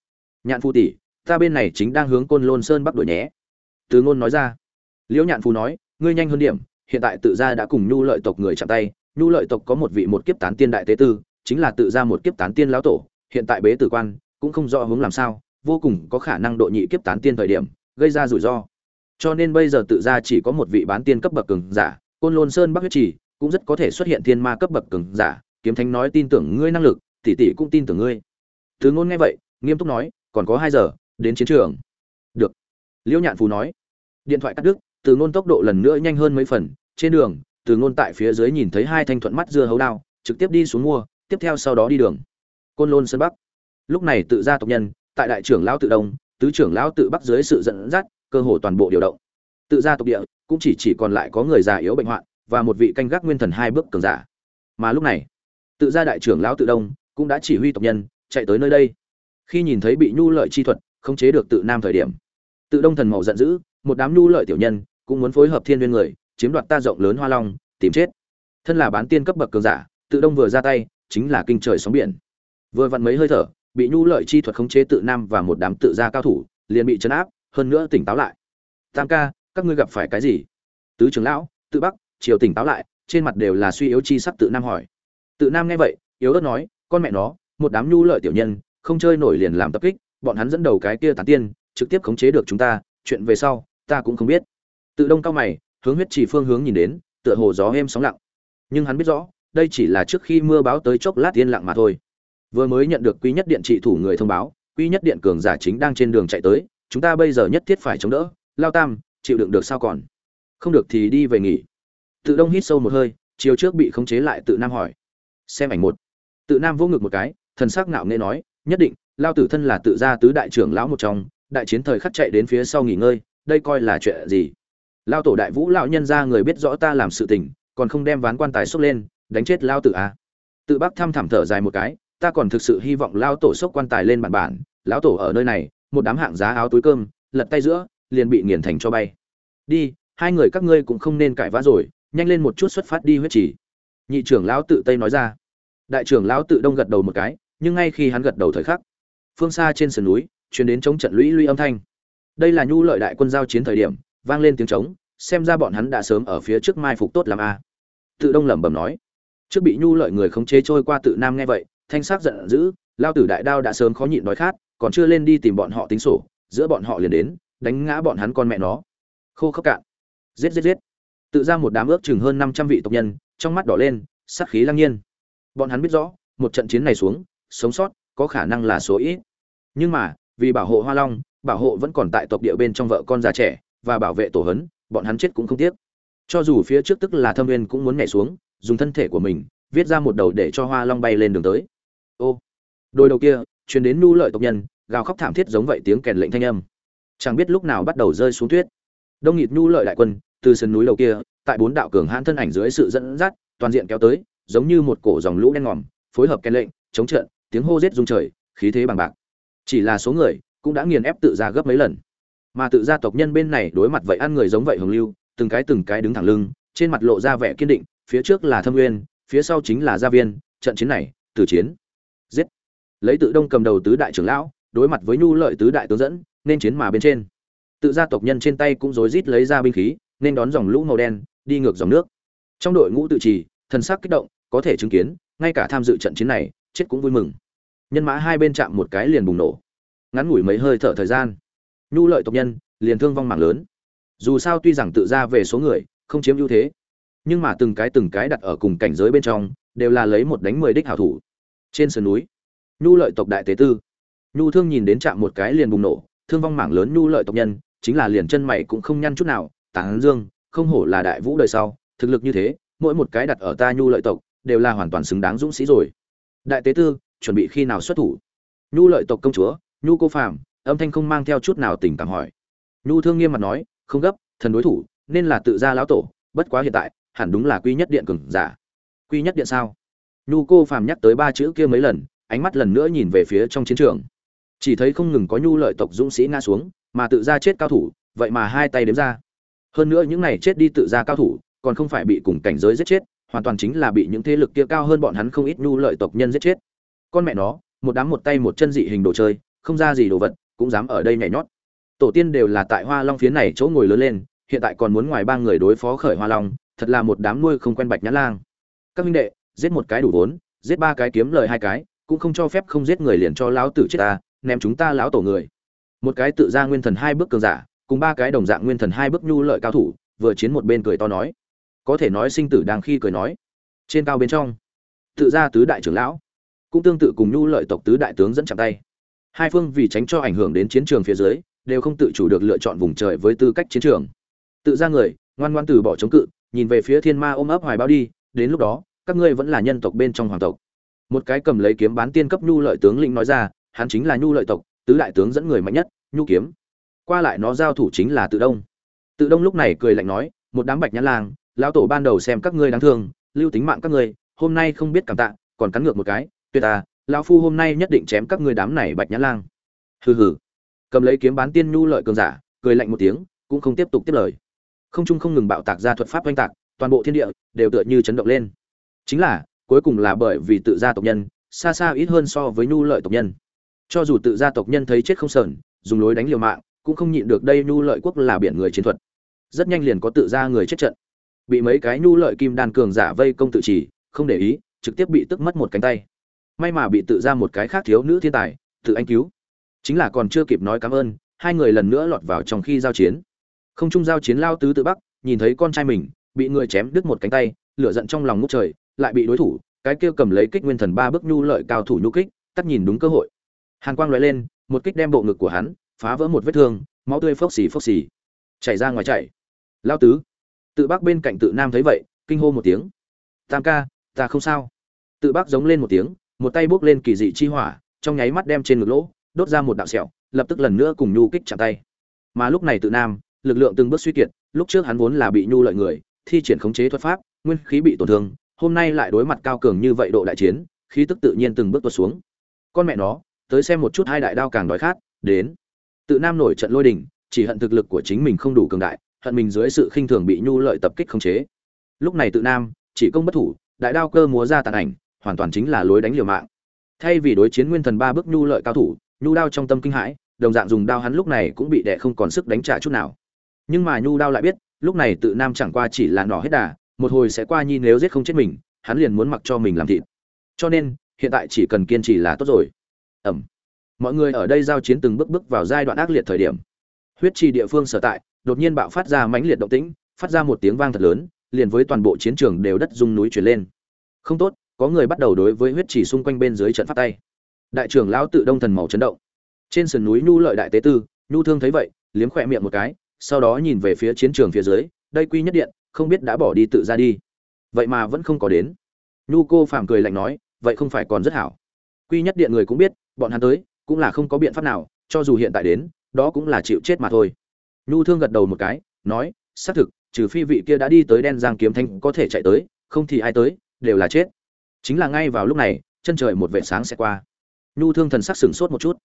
Nhạn phù tỷ, ta bên này chính đang hướng côn lôn sơn bắc đuổi nhé. Từ ngôn nói ra. Liễu nhạn phù nói, ngươi nhanh hơn điểm, hiện tại tự gia đã cùng nhu lợi tộc người chạm tay nhu lợi tộc có một vị một kiếp tán tiên đại tế tư, chính là tự gia một kiếp tán tiên lão tổ, hiện tại bế tử quan, cũng không rõ hướng làm sao, vô cùng có khả năng độ nhị kiếp tán tiên thời điểm, gây ra rủi ro. Cho nên bây giờ tự gia chỉ có một vị bán tiên cấp bậc cường giả, côn lôn sơn bắc huyết trì cũng rất có thể xuất hiện thiên ma cấp bậc cường giả, kiếm thánh nói tin tưởng ngươi năng lực, tỷ tỷ cũng tin tưởng ngươi. Từ ngôn nghe vậy, nghiêm túc nói, còn có hai giờ, đến chiến trường. Được. Liễu nhạn phù nói, điện thoại cắt đứt, từ ngôn tốc độ lần nữa nhanh hơn mấy phần, trên đường từ ngôn tại phía dưới nhìn thấy hai thanh thuận mắt dưa hấu đao, trực tiếp đi xuống mua, tiếp theo sau đó đi đường. Côn lôn sơn bắc. Lúc này tự gia tộc nhân, tại đại trưởng lão tự đông, tứ trưởng lão tự bắc dưới sự dẫn dắt, cơ hồ toàn bộ điều động. Tự gia tộc địa, cũng chỉ chỉ còn lại có người già yếu bệnh hoạn và một vị canh gác nguyên thần hai bước cường giả. Mà lúc này, tự gia đại trưởng lão tự đông cũng đã chỉ huy tộc nhân chạy tới nơi đây. Khi nhìn thấy bị nhu lợi chi thuật không chế được tự nam thời điểm, tự đông thần màu giận dữ, một đám nhu lợi tiểu nhân cũng muốn phối hợp thiên nguyên người chiếm đoạt ta rộng lớn hoa long, tìm chết. Thân là bán tiên cấp bậc cường giả, tự đông vừa ra tay, chính là kinh trời sóng biển. Vừa vặn mấy hơi thở, bị nhu lợi chi thuật khống chế tự nam và một đám tự gia cao thủ, liền bị chấn áp, hơn nữa tỉnh táo lại. Tam ca, các ngươi gặp phải cái gì? Tứ trưởng lão, tự bắc, triều tỉnh táo lại, trên mặt đều là suy yếu chi sắc tự nam hỏi. Tự nam nghe vậy, yếu ớt nói, con mẹ nó, một đám nhu lợi tiểu nhân, không chơi nổi liền làm tập kích, bọn hắn dẫn đầu cái kia tán tiên, trực tiếp khống chế được chúng ta, chuyện về sau, ta cũng không biết. Tự đông cao mày hướng huyết trì phương hướng nhìn đến, tựa hồ gió êm sóng lặng. Nhưng hắn biết rõ, đây chỉ là trước khi mưa báo tới chốc lát yên lặng mà thôi. Vừa mới nhận được quý nhất điện trị thủ người thông báo quý nhất điện cường giả chính đang trên đường chạy tới, chúng ta bây giờ nhất thiết phải chống đỡ, lao tam, chịu đựng được sao còn? Không được thì đi về nghỉ. Tự đông hít sâu một hơi, chiều trước bị khống chế lại tự nam hỏi. Xem ảnh một. Tự nam vô ngực một cái, thần sắc ngạo nghễ nói, nhất định, lao tử thân là tự gia tứ đại trưởng lão một trong, đại chiến thời khắc chạy đến phía sau nghỉ ngơi, đây coi là chuyện gì? Lao tổ đại vũ lão nhân ra người biết rõ ta làm sự tình, còn không đem ván quan tài xốc lên, đánh chết lao tử à. tự bác thăm thẳm thở dài một cái, ta còn thực sự hy vọng lao tổ xốc quan tài lên bản bản, lão tổ ở nơi này, một đám hạng giá áo túi cơm, lật tay giữa, liền bị nghiền thành cho bay. Đi, hai người các ngươi cũng không nên cãi vã rồi, nhanh lên một chút xuất phát đi huyết chỉ nhị trưởng lão tự tây nói ra. Đại trưởng lão tự đông gật đầu một cái, nhưng ngay khi hắn gật đầu thời khắc, phương xa trên sườn núi chuyển đến chống trận lũy lũy âm thanh. Đây là nhu lợi đại quân giao chiến thời điểm vang lên tiếng trống, xem ra bọn hắn đã sớm ở phía trước mai phục tốt làm a. Tự đông lẩm bẩm nói. Trước bị nhu lợi người khống chế trôi qua tự nam nghe vậy, thanh sắc giận dữ, lao tử đại đao đã sớm khó nhịn đói khát, còn chưa lên đi tìm bọn họ tính sổ, giữa bọn họ liền đến, đánh ngã bọn hắn con mẹ nó. Khô khốc cạn. Giết giết giết. Tự ra một đám ước chừng hơn năm trăm vị tộc nhân, trong mắt đỏ lên sát khí lăng nhiên. Bọn hắn biết rõ, một trận chiến này xuống, sống sót, có khả năng là số ít. Nhưng mà, vì bảo hộ hoa long, bảo hộ vẫn còn tại tộc địa bên trong vợ con già trẻ và bảo vệ tổ hấn, bọn hắn chết cũng không tiếc. Cho dù phía trước tức là thâm viên cũng muốn nhảy xuống, dùng thân thể của mình, viết ra một đầu để cho hoa long bay lên đường tới. Ô, đôi đầu kia, truyền đến nu lợi tộc nhân, gào khóc thảm thiết giống vậy tiếng kèn lệnh thanh âm. Chẳng biết lúc nào bắt đầu rơi xuống tuyết. Đông nghịt Nu lợi đại quân, từ sườn núi đầu kia, tại bốn đạo cường hãn thân ảnh dưới sự dẫn dắt, toàn diện kéo tới, giống như một cổ dòng lũ đen ngòm, phối hợp kèn lệnh, chống trận, tiếng hô rết rung trời, khí thế bằng bạc. Chỉ là số người cũng đã nghiền ép tự ra gấp mấy lần mà tự gia tộc nhân bên này đối mặt vậy ăn người giống vậy hồng lưu, từng cái từng cái đứng thẳng lưng, trên mặt lộ ra vẻ kiên định, phía trước là thâm nguyên, phía sau chính là gia viên, trận chiến này, tử chiến. Giết. Lấy tự đông cầm đầu tứ đại trưởng lão, đối mặt với nhu lợi tứ đại tướng dẫn, nên chiến mà bên trên. Tự gia tộc nhân trên tay cũng rối rít lấy ra binh khí, nên đón dòng lũ màu đen, đi ngược dòng nước. Trong đội ngũ tự trì, thần sắc kích động, có thể chứng kiến, ngay cả tham dự trận chiến này, chết cũng vui mừng. Nhân mã hai bên chạm một cái liền bùng nổ. Ngắn ngủi mấy hơi thở thời gian nhu lợi tộc nhân, liền thương vong mạng lớn. Dù sao tuy rằng tự ra về số người, không chiếm ưu thế, nhưng mà từng cái từng cái đặt ở cùng cảnh giới bên trong, đều là lấy một đánh mười đích hảo thủ. Trên sườn núi, nhu lợi tộc đại tế tư. Nhu thương nhìn đến chạm một cái liền bùng nổ, thương vong mảng lớn nhu lợi tộc nhân, chính là liền chân mày cũng không nhăn chút nào, tán dương, không hổ là đại vũ đời sau, thực lực như thế, mỗi một cái đặt ở ta nhu lợi tộc, đều là hoàn toàn xứng đáng dũng sĩ rồi. Đại tế tư, chuẩn bị khi nào xuất thủ? Nhu lợi tộc công chúa, nhu cô phàm âm thanh không mang theo chút nào tình cảm hỏi. Nhu thương nghiêm mặt nói, không gấp, thần đối thủ, nên là tự ra lão tổ, bất quá hiện tại, hẳn đúng là quy nhất điện cường giả. Quy nhất điện sao? Nhu cô phàm nhắc tới ba chữ kia mấy lần, ánh mắt lần nữa nhìn về phía trong chiến trường. Chỉ thấy không ngừng có nhu lợi tộc dũng sĩ ngã xuống, mà tự ra chết cao thủ, vậy mà hai tay đếm ra. Hơn nữa những này chết đi tự ra cao thủ, còn không phải bị cùng cảnh giới giết chết, hoàn toàn chính là bị những thế lực kia cao hơn bọn hắn không ít nhu lợi tộc nhân giết chết. Con mẹ nó, một đám một tay một chân dị hình đồ chơi, không ra gì đồ vật cũng dám ở đây nhảy nhót. Tổ tiên đều là tại hoa long phía này chỗ ngồi lớn lên, hiện tại còn muốn ngoài ba người đối phó khởi hoa long, thật là một đám nuôi không quen bạch nhã lang. Các minh đệ, giết một cái đủ vốn, giết ba cái kiếm lời hai cái, cũng không cho phép không giết người liền cho lão tử chết ta, ném chúng ta lão tổ người. Một cái tự ra nguyên thần hai bước cường giả, cùng ba cái đồng dạng nguyên thần hai bước nhu lợi cao thủ, vừa chiến một bên cười to nói. Có thể nói sinh tử đang khi cười nói. Trên cao bên trong, tự ra tứ đại trưởng lão, cũng tương tự cùng nhu lợi tộc tứ đại tướng dẫn chạm tay hai phương vì tránh cho ảnh hưởng đến chiến trường phía dưới, đều không tự chủ được lựa chọn vùng trời với tư cách chiến trường. Tự ra người, ngoan ngoan từ bỏ chống cự, nhìn về phía thiên ma ôm ấp hoài bao đi, đến lúc đó, các ngươi vẫn là nhân tộc bên trong hoàng tộc. Một cái cầm lấy kiếm bán tiên cấp nhu lợi tướng lĩnh nói ra, hắn chính là nhu lợi tộc, tứ đại tướng dẫn người mạnh nhất, nhu kiếm. Qua lại nó giao thủ chính là tự đông. Tự đông lúc này cười lạnh nói, một đám bạch nhãn lang, lão tổ ban đầu xem các ngươi đáng thương, lưu tính mạng các ngươi, hôm nay không biết cảm tạ, còn cắn ngược một cái, tuyệt à lão phu hôm nay nhất định chém các ngươi đám này bạch nhãn lang. Hừ hừ. Cầm lấy kiếm bán tiên nhu lợi cường giả, cười lạnh một tiếng, cũng không tiếp tục tiếp lời. Không trung không ngừng bạo tạc ra thuật pháp oanh tạc, toàn bộ thiên địa đều tựa như chấn động lên. Chính là, cuối cùng là bởi vì tự gia tộc nhân, xa xa ít hơn so với nhu lợi tộc nhân. Cho dù tự gia tộc nhân thấy chết không sờn, dùng lối đánh liều mạng, cũng không nhịn được đây nhu lợi quốc là biển người chiến thuật. Rất nhanh liền có tự gia người chết trận. Bị mấy cái nhu lợi kim đan cường giả vây công tự chỉ không để ý, trực tiếp bị tức mất một cánh tay may mà bị tự ra một cái khác thiếu nữ thiên tài, tự anh cứu. Chính là còn chưa kịp nói cảm ơn, hai người lần nữa lọt vào trong khi giao chiến. Không trung giao chiến lao tứ tự bắc, nhìn thấy con trai mình, bị người chém đứt một cánh tay, lửa giận trong lòng ngút trời, lại bị đối thủ, cái kia cầm lấy kích nguyên thần ba bước nhu lợi cao thủ nhu kích, tắt nhìn đúng cơ hội. Hàn quang loại lên, một kích đem bộ ngực của hắn, phá vỡ một vết thương, máu tươi phốc xì phốc xì. Chảy ra ngoài chảy. Lao tứ. Tự bắc bên cạnh tự nam thấy vậy, kinh hô một tiếng. Tam ca, ta không sao. Tự bắc giống lên một tiếng một tay bước lên kỳ dị chi hỏa, trong nháy mắt đem trên ngực lỗ, đốt ra một đạo sẹo, lập tức lần nữa cùng nhu kích chạm tay. Mà lúc này tự nam, lực lượng từng bước suy kiệt, lúc trước hắn vốn là bị nhu lợi người, thi triển khống chế thuật pháp, nguyên khí bị tổn thương, hôm nay lại đối mặt cao cường như vậy độ đại chiến, khí tức tự nhiên từng bước tuột xuống. Con mẹ nó, tới xem một chút hai đại đao càng đói khát, đến. Tự nam nổi trận lôi đình, chỉ hận thực lực của chính mình không đủ cường đại, hận mình dưới sự khinh thường bị nhu lợi tập kích khống chế. Lúc này tự nam, chỉ công bất thủ, đại đao cơ múa ra tàn ảnh hoàn toàn chính là lối đánh liều mạng. Thay vì đối chiến nguyên thần ba bước nhu lợi cao thủ, nhu đao trong tâm kinh hãi, đồng dạng dùng đao hắn lúc này cũng bị đè không còn sức đánh trả chút nào. Nhưng mà nhu đao lại biết, lúc này tự nam chẳng qua chỉ là nỏ hết đà, một hồi sẽ qua nhi nếu giết không chết mình, hắn liền muốn mặc cho mình làm thịt. Cho nên, hiện tại chỉ cần kiên trì là tốt rồi. Ẩm. Mọi người ở đây giao chiến từng bước bước vào giai đoạn ác liệt thời điểm. Huyết trì địa phương sở tại, đột nhiên bạo phát ra mãnh liệt động tĩnh, phát ra một tiếng vang thật lớn, liền với toàn bộ chiến trường đều đất rung núi chuyển lên. Không tốt có người bắt đầu đối với huyết chỉ xung quanh bên dưới trận phát tay. Đại trưởng lão tự đông thần màu chấn động. Trên sườn núi nhu lợi đại tế tư, nhu thương thấy vậy, liếm khỏe miệng một cái, sau đó nhìn về phía chiến trường phía dưới, đây quy nhất điện, không biết đã bỏ đi tự ra đi. Vậy mà vẫn không có đến. Nhu cô phàm cười lạnh nói, vậy không phải còn rất hảo. Quy nhất điện người cũng biết, bọn hắn tới, cũng là không có biện pháp nào, cho dù hiện tại đến, đó cũng là chịu chết mà thôi. Nhu thương gật đầu một cái, nói, xác thực, trừ phi vị kia đã đi tới đen giang kiếm thanh có thể chạy tới, không thì ai tới, đều là chết chính là ngay vào lúc này, chân trời một vệ sáng sẽ qua. Nhu thương thần sắc sửng sốt một chút.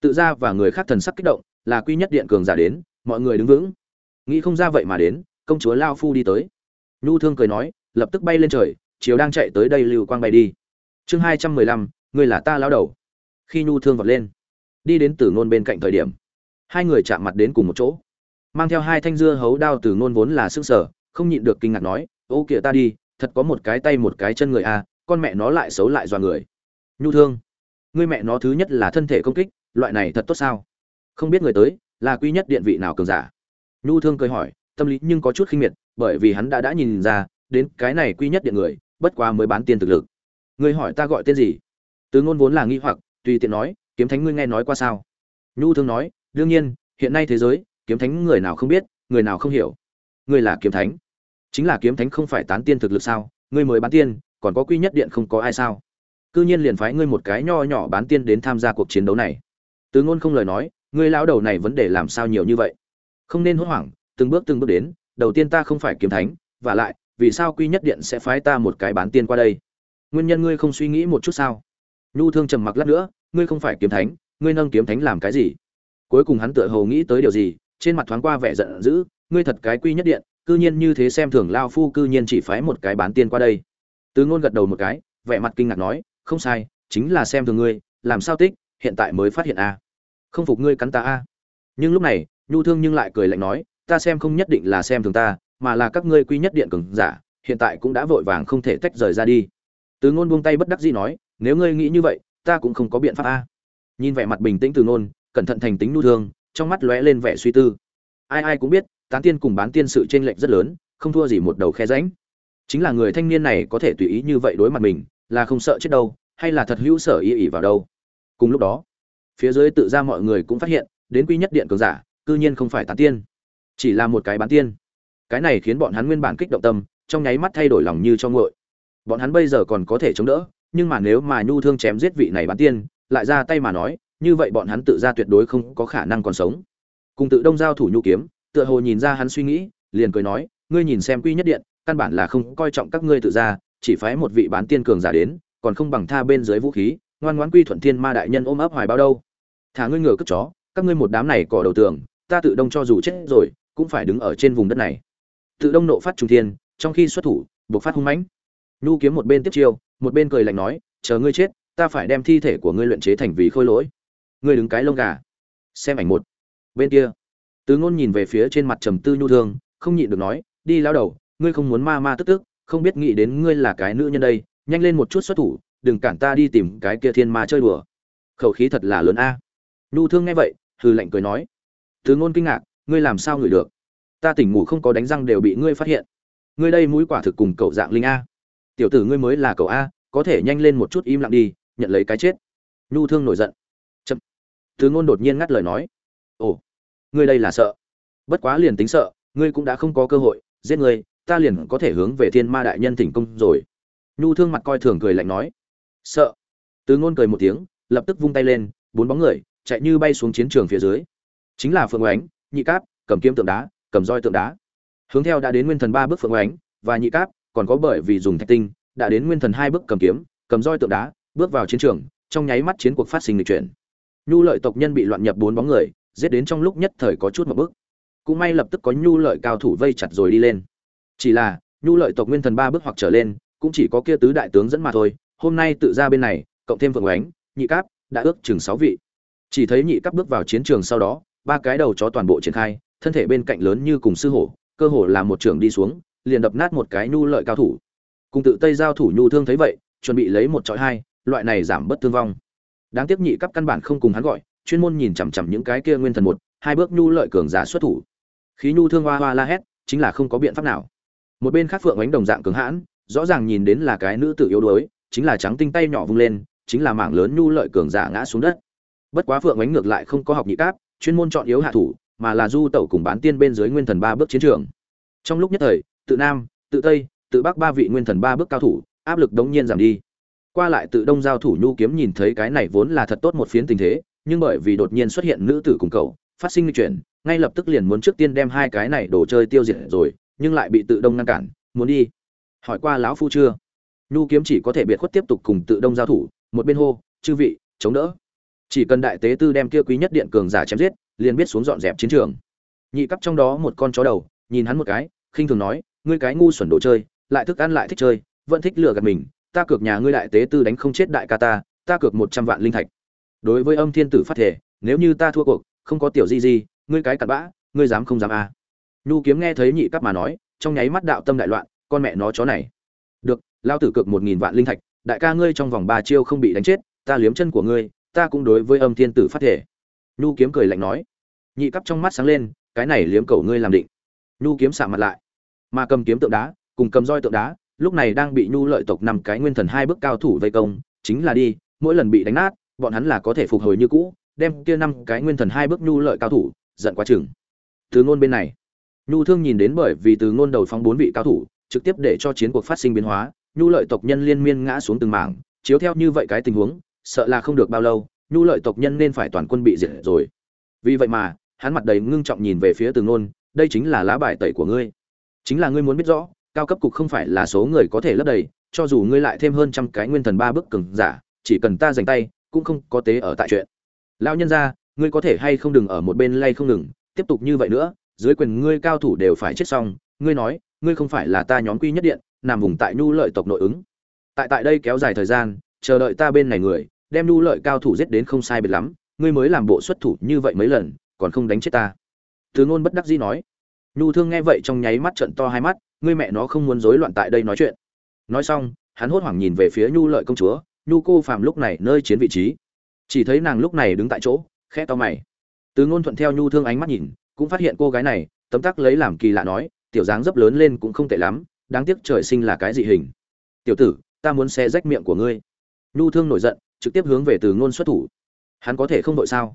Tự ra và người khác thần sắc kích động, là quy nhất điện cường giả đến, mọi người đứng vững. Nghĩ không ra vậy mà đến, công chúa lao phu đi tới. Nhu thương cười nói, lập tức bay lên trời, chiều đang chạy tới đây lưu quang bay đi. Chương hai trăm mười lăm người là ta lao đầu. Khi nhu thương vọt lên, đi đến tử ngôn bên cạnh thời điểm, hai người chạm mặt đến cùng một chỗ. Mang theo hai thanh dưa hấu đao Tử ngôn vốn là sức sở không nhịn được kinh ngạc nói, ô kìa ta đi, thật có một cái tay một cái chân người a con mẹ nó lại xấu lại dọa người. Nhu thương, ngươi mẹ nó thứ nhất là thân thể công kích, loại này thật tốt sao? Không biết người tới, là quy nhất điện vị nào cường giả? Nhu thương cười hỏi, tâm lý nhưng có chút khinh miệt, bởi vì hắn đã đã nhìn ra, đến cái này quy nhất điện người, bất quá mới bán tiền thực lực. Ngươi hỏi ta gọi tên gì? Từ ngôn vốn là nghi hoặc, tùy tiện nói, kiếm thánh ngươi nghe nói qua sao? Nhu thương nói, đương nhiên, hiện nay thế giới, kiếm thánh người nào không biết, người nào không hiểu? Ngươi là kiếm thánh. Chính là kiếm thánh không phải tán tiên thực lực sao? Ngươi mới bán tiên còn có quy nhất điện không có ai sao? Cư nhiên liền phái ngươi một cái nho nhỏ bán tiên đến tham gia cuộc chiến đấu này. Từ ngôn không lời nói, ngươi lão đầu này vấn đề làm sao nhiều như vậy? Không nên hốt hoảng, từng bước từng bước đến, đầu tiên ta không phải kiếm thánh, và lại, vì sao quy nhất điện sẽ phái ta một cái bán tiên qua đây? Nguyên nhân ngươi không suy nghĩ một chút sao? Nhu thương trầm mặc lát nữa, ngươi không phải kiếm thánh, ngươi nâng kiếm thánh làm cái gì? Cuối cùng hắn tựa hồ nghĩ tới điều gì, trên mặt thoáng qua vẻ giận dữ, ngươi thật cái quy nhất điện, cư nhiên như thế xem thường lao phu cư nhiên chỉ phái một cái bán tiên qua đây từ ngôn gật đầu một cái, vẻ mặt kinh ngạc nói, không sai, chính là xem thường ngươi, làm sao tích, hiện tại mới phát hiện a. Không phục ngươi cắn ta a. Nhưng lúc này, nhu thương nhưng lại cười lạnh nói, ta xem không nhất định là xem thường ta, mà là các ngươi quy nhất điện cường giả, hiện tại cũng đã vội vàng không thể tách rời ra đi. Từ ngôn buông tay bất đắc dĩ nói, nếu ngươi nghĩ như vậy, ta cũng không có biện pháp a. Nhìn vẻ mặt bình tĩnh từ ngôn, cẩn thận thành tính nhu thương, trong mắt lóe lên vẻ suy tư. Ai ai cũng biết, tán tiên cùng bán tiên sự chênh lệch rất lớn, không thua gì một đầu khe rãnh chính là người thanh niên này có thể tùy ý như vậy đối mặt mình, là không sợ chết đâu, hay là thật hữu sở y ỉ vào đâu. Cùng lúc đó, phía dưới tự ra mọi người cũng phát hiện, đến quy nhất điện cường giả, cư nhiên không phải tán tiên, chỉ là một cái bán tiên. Cái này khiến bọn hắn nguyên bản kích động tâm, trong nháy mắt thay đổi lòng như cho ngội bọn hắn bây giờ còn có thể chống đỡ, nhưng mà nếu mà nhu thương chém giết vị này bán tiên, lại ra tay mà nói, như vậy bọn hắn tự ra tuyệt đối không có khả năng còn sống. Cùng tự đông giao thủ nhu kiếm, tựa hồ nhìn ra hắn suy nghĩ, liền cười nói, ngươi nhìn xem quy nhất điện căn bản là không coi trọng các ngươi tự ra chỉ phái một vị bán tiên cường giả đến, còn không bằng tha bên dưới vũ khí, ngoan ngoãn quy thuận thiên ma đại nhân ôm ấp hoài bao đâu. Thả ngươi ngựa cất chó, các ngươi một đám này cỏ đầu tường, ta tự đông cho dù chết rồi, cũng phải đứng ở trên vùng đất này. Tự đông nộ phát trung thiên, trong khi xuất thủ, buộc phát hung mãnh. Nhu kiếm một bên tiếp chiêu, một bên cười lạnh nói, chờ ngươi chết, ta phải đem thi thể của ngươi luyện chế thành vì khôi lỗi. Ngươi đứng cái lông gà. Xem ảnh một. Bên kia, tứ ngôn nhìn về phía trên mặt trầm tư nhu thương, không nhịn được nói, đi lao đầu ngươi không muốn ma ma tức tức, không biết nghĩ đến ngươi là cái nữ nhân đây, nhanh lên một chút xuất thủ, đừng cản ta đi tìm cái kia thiên ma chơi đùa. Khẩu khí thật là lớn a. Nhu thương nghe vậy, hừ lạnh cười nói thứ ngôn kinh ngạc, ngươi làm sao ngửi được? Ta tỉnh ngủ không có đánh răng đều bị ngươi phát hiện. Ngươi đây mũi quả thực cùng cậu dạng linh a. Tiểu tử ngươi mới là cậu a, có thể nhanh lên một chút im lặng đi, nhận lấy cái chết. Nhu thương nổi giận. Chậm. Thứ ngôn đột nhiên ngắt lời nói, ồ, ngươi đây là sợ. Bất quá liền tính sợ, ngươi cũng đã không có cơ hội, giết ngươi ta liền có thể hướng về thiên ma đại nhân thỉnh công rồi. Nhu thương mặt coi thường cười lạnh nói. Sợ. Tứ ngôn cười một tiếng, lập tức vung tay lên, bốn bóng người, chạy như bay xuống chiến trường phía dưới. Chính là phượng oánh, nhị cáp, cầm kiếm tượng đá, cầm roi tượng đá. Hướng theo đã đến nguyên thần ba bước phượng oánh và nhị cáp, còn có bởi vì dùng thạch tinh, đã đến nguyên thần hai bước cầm kiếm, cầm roi tượng đá, bước vào chiến trường, trong nháy mắt chiến cuộc phát sinh lịch chuyển. Nhu lợi tộc nhân bị loạn nhập bốn bóng người, giết đến trong lúc nhất thời có chút một bước. Cũng may lập tức có nhu lợi cao thủ vây chặt rồi đi lên chỉ là, nhu lợi tộc nguyên thần ba bước hoặc trở lên, cũng chỉ có kia tứ đại tướng dẫn mà thôi. Hôm nay tự ra bên này, cộng thêm vượng ánh, nhị cáp, đã ước chừng sáu vị. Chỉ thấy nhị cáp bước vào chiến trường sau đó, ba cái đầu chó toàn bộ triển khai, thân thể bên cạnh lớn như cùng sư hổ, cơ hồ là một trường đi xuống, liền đập nát một cái nhu lợi cao thủ. Cùng tự tây giao thủ nhu thương thấy vậy, chuẩn bị lấy một trọi hai, loại này giảm bất thương vong. Đáng tiếc nhị cấp căn bản không cùng hắn gọi, chuyên môn nhìn chằm chằm những cái kia nguyên thần một, hai bước nhu lợi cường giả xuất thủ. Khí nhu thương hoa hoa la hét, chính là không có biện pháp nào một bên khác phượng ánh đồng dạng cứng hãn, rõ ràng nhìn đến là cái nữ tử yếu đuối, chính là trắng tinh tay nhỏ vung lên, chính là mảng lớn nhu lợi cường giả ngã xuống đất. Bất quá phượng ánh ngược lại không có học nhị cáp, chuyên môn chọn yếu hạ thủ, mà là du tẩu cùng bán tiên bên dưới nguyên thần ba bước chiến trường. Trong lúc nhất thời, tự nam, tự tây, tự bắc ba vị nguyên thần ba bước cao thủ, áp lực đống nhiên giảm đi. Qua lại tự đông giao thủ nhu kiếm nhìn thấy cái này vốn là thật tốt một phiến tình thế, nhưng bởi vì đột nhiên xuất hiện nữ tử cùng cậu, phát sinh nguy chuyển, ngay lập tức liền muốn trước tiên đem hai cái này đồ chơi tiêu diệt rồi nhưng lại bị tự đông ngăn cản, muốn đi. Hỏi qua lão phu chưa? Nhu kiếm chỉ có thể biệt khuất tiếp tục cùng tự đông giao thủ, một bên hô, chư vị, chống đỡ. Chỉ cần đại tế tư đem kia quý nhất điện cường giả chém giết, liền biết xuống dọn dẹp chiến trường. Nhị cấp trong đó một con chó đầu, nhìn hắn một cái, khinh thường nói, ngươi cái ngu xuẩn đồ chơi, lại thức ăn lại thích chơi, vẫn thích lừa gạt mình, ta cược nhà ngươi đại tế tư đánh không chết đại ca ta ta cược một trăm vạn linh thạch. Đối với âm thiên tử phát thể nếu như ta thua cuộc, không có tiểu di di, ngươi cái cặn bã, ngươi dám không dám a? à nhu kiếm nghe thấy nhị cấp mà nói, trong nháy mắt đạo tâm đại loạn, con mẹ nó chó này. Được, lao tử cược một nghìn vạn linh thạch, đại ca ngươi trong vòng ba chiêu không bị đánh chết, ta liếm chân của ngươi, ta cũng đối với âm thiên tử phát thể. Nhu kiếm cười lạnh nói. Nhị cấp trong mắt sáng lên, cái này liếm cầu ngươi làm định. Nhu kiếm xạ mặt lại. Mà cầm kiếm tượng đá, cùng cầm roi tượng đá, lúc này đang bị nhu lợi tộc năm cái nguyên thần hai bước cao thủ vây công, chính là đi, mỗi lần bị đánh nát, bọn hắn là có thể phục hồi như cũ, đem kia năm cái nguyên thần hai bước nhu lợi cao thủ, giận quá chừng. Từ ngôn bên này nhu thương nhìn đến bởi vì từ ngôn đầu phóng bốn vị cao thủ, trực tiếp để cho chiến cuộc phát sinh biến hóa, nhu lợi tộc nhân liên miên ngã xuống từng mảng, chiếu theo như vậy cái tình huống, sợ là không được bao lâu, nhu lợi tộc nhân nên phải toàn quân bị diệt rồi. Vì vậy mà, hắn mặt đầy ngưng trọng nhìn về phía từ ngôn, đây chính là lá bài tẩy của ngươi. Chính là ngươi muốn biết rõ, cao cấp cục không phải là số người có thể lấp đầy, cho dù ngươi lại thêm hơn trăm cái nguyên thần ba bước cường giả, chỉ cần ta dành tay, cũng không có tế ở tại chuyện. Lão nhân gia, ngươi có thể hay không đừng ở một bên lay không ngừng, tiếp tục như vậy nữa dưới quyền ngươi cao thủ đều phải chết xong, ngươi nói, ngươi không phải là ta nhóm quy nhất điện, nằm vùng tại nhu lợi tộc nội ứng. Tại tại đây kéo dài thời gian, chờ đợi ta bên này người, đem nhu lợi cao thủ giết đến không sai biệt lắm, ngươi mới làm bộ xuất thủ như vậy mấy lần, còn không đánh chết ta. Tướng ngôn bất đắc dĩ nói. Nhu thương nghe vậy trong nháy mắt trận to hai mắt, ngươi mẹ nó không muốn rối loạn tại đây nói chuyện. Nói xong, hắn hốt hoảng nhìn về phía nhu lợi công chúa, nhu cô phàm lúc này nơi chiến vị trí. Chỉ thấy nàng lúc này đứng tại chỗ, khẽ to mày. Tướng ngôn thuận theo nhu thương ánh mắt nhìn cũng phát hiện cô gái này, tấm tắc lấy làm kỳ lạ nói, tiểu dáng dấp lớn lên cũng không tệ lắm, đáng tiếc trời sinh là cái dị hình. Tiểu tử, ta muốn xe rách miệng của ngươi. Nhu thương nổi giận, trực tiếp hướng về từ ngôn xuất thủ. Hắn có thể không đội sao?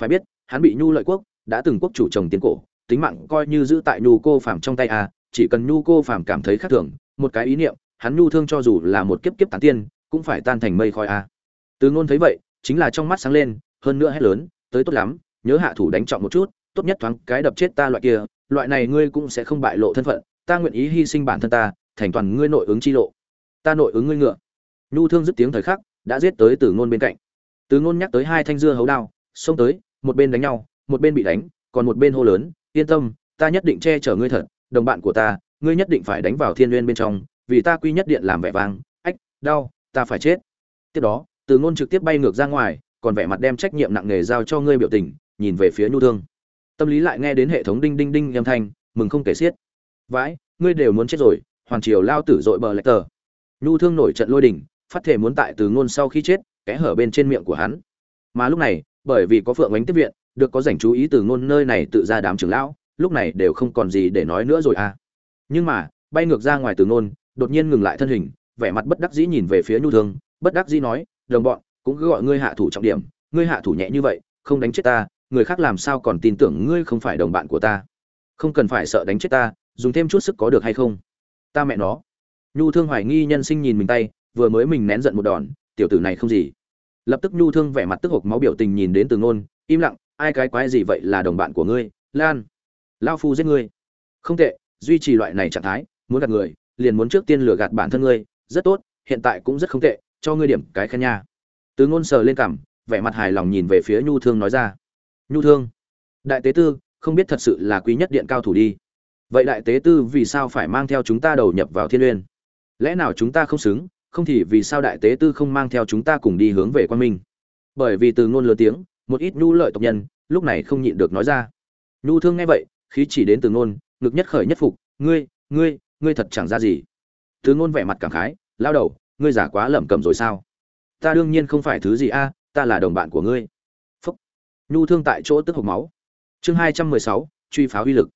Phải biết, hắn bị nhu lợi quốc, đã từng quốc chủ chồng tiến cổ, tính mạng coi như giữ tại nhu cô phàm trong tay à chỉ cần nhu cô phàm cảm thấy khác thường, một cái ý niệm, hắn nhu thương cho dù là một kiếp kiếp tán tiên, cũng phải tan thành mây khói à. Từ ngôn thấy vậy, chính là trong mắt sáng lên, hơn nữa hét lớn, tới tốt lắm, nhớ hạ thủ đánh trọng một chút tốt nhất thoáng cái đập chết ta loại kia, loại này ngươi cũng sẽ không bại lộ thân phận, ta nguyện ý hy sinh bản thân ta, thành toàn ngươi nội ứng chi lộ. Ta nội ứng ngươi ngựa. Nhu thương dứt tiếng thời khắc, đã giết tới từ ngôn bên cạnh. Từ ngôn nhắc tới hai thanh dưa hấu đao, xông tới, một bên đánh nhau, một bên bị đánh, còn một bên hô lớn, yên tâm, ta nhất định che chở ngươi thật, đồng bạn của ta, ngươi nhất định phải đánh vào thiên nguyên bên trong, vì ta quy nhất điện làm vẻ vang, ách, đau, ta phải chết. Tiếp đó, từ ngôn trực tiếp bay ngược ra ngoài, còn vẻ mặt đem trách nhiệm nặng nề giao cho ngươi biểu tình, nhìn về phía nhu thương tâm lý lại nghe đến hệ thống đinh đinh đinh âm thanh, mừng không kể xiết. Vãi, ngươi đều muốn chết rồi hoàn triều lao tử dội bờ lạch tờ. Nhu thương nổi trận lôi đình phát thể muốn tại từ ngôn sau khi chết, kẽ hở bên trên miệng của hắn. Mà lúc này, bởi vì có phượng ánh tiếp viện, được có dành chú ý từ ngôn nơi này tự ra đám trưởng lão, lúc này đều không còn gì để nói nữa rồi à. Nhưng mà, bay ngược ra ngoài từ ngôn, đột nhiên ngừng lại thân hình, vẻ mặt bất đắc dĩ nhìn về phía nhu thương, bất đắc dĩ nói, đồng bọn, cũng cứ gọi ngươi hạ thủ trọng điểm, ngươi hạ thủ nhẹ như vậy, không đánh chết ta người khác làm sao còn tin tưởng ngươi không phải đồng bạn của ta? Không cần phải sợ đánh chết ta, dùng thêm chút sức có được hay không? Ta mẹ nó. Nhu thương hoài nghi nhân sinh nhìn mình tay, vừa mới mình nén giận một đòn, tiểu tử này không gì. Lập tức nhu thương vẻ mặt tức hộc máu biểu tình nhìn đến từ ngôn, im lặng, ai cái quái gì vậy là đồng bạn của ngươi? Lan lao phu giết ngươi. Không tệ, duy trì loại này trạng thái, muốn gạt người, liền muốn trước tiên lừa gạt bản thân ngươi, rất tốt, hiện tại cũng rất không tệ, cho ngươi điểm cái khen nha. Từ ngôn sờ lên cằm, vẻ mặt hài lòng nhìn về phía nhu thương nói ra nhu thương. Đại tế tư, không biết thật sự là quý nhất điện cao thủ đi. Vậy đại tế tư vì sao phải mang theo chúng ta đầu nhập vào thiên uyên lẽ nào chúng ta không xứng, không thì vì sao đại tế tư không mang theo chúng ta cùng đi hướng về quan minh? Bởi vì từ ngôn lớn tiếng, một ít nhu lợi tộc nhân, lúc này không nhịn được nói ra. Nhu thương nghe vậy, khí chỉ đến từ ngôn, ngực nhất khởi nhất phục, ngươi ngươi ngươi thật chẳng ra gì. Từ ngôn vẻ mặt cảm khái lao đầu, ngươi giả quá lẩm cẩm rồi sao? Ta đương nhiên không phải thứ gì a, ta là đồng bạn của ngươi nhu thương tại chỗ tức hộp máu. Chương hai trăm mười sáu, truy phá uy lực.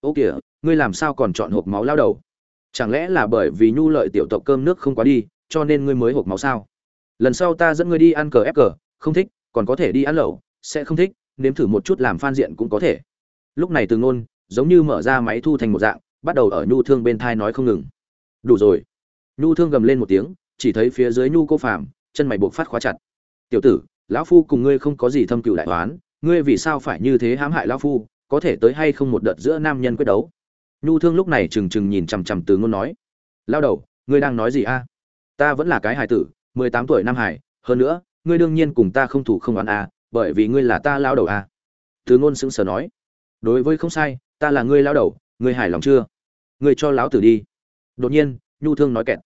Ô kìa, ngươi làm sao còn chọn hộp máu lao đầu? Chẳng lẽ là bởi vì nhu lợi tiểu tộc cơm nước không quá đi, cho nên ngươi mới hộp máu sao? Lần sau ta dẫn ngươi đi ăn cờ ép cờ, không thích, còn có thể đi ăn lẩu, sẽ không thích, nếm thử một chút làm phan diện cũng có thể. Lúc này từ ngôn, giống như mở ra máy thu thành một dạng, bắt đầu ở nhu thương bên thai nói không ngừng. Đủ rồi. Nhu thương gầm lên một tiếng, chỉ thấy phía dưới nhu cô phàm, chân mày buộc phát khóa chặt. Tiểu tử lão phu cùng ngươi không có gì thâm cựu đại toán ngươi vì sao phải như thế hãm hại lão phu, có thể tới hay không một đợt giữa nam nhân quyết đấu? Nhu thương lúc này trừng trừng nhìn chằm chằm từ ngôn nói lao đầu, ngươi đang nói gì a? Ta vẫn là cái hài tử, mười tám tuổi nam hải hơn nữa, ngươi đương nhiên cùng ta không thủ không đoán a, bởi vì ngươi là ta lao đầu a. Từ ngôn sững sờ nói, đối với không sai, ta là ngươi lao đầu, ngươi hài lòng chưa? Ngươi cho lão tử đi. Đột nhiên, nhu thương nói kẹt,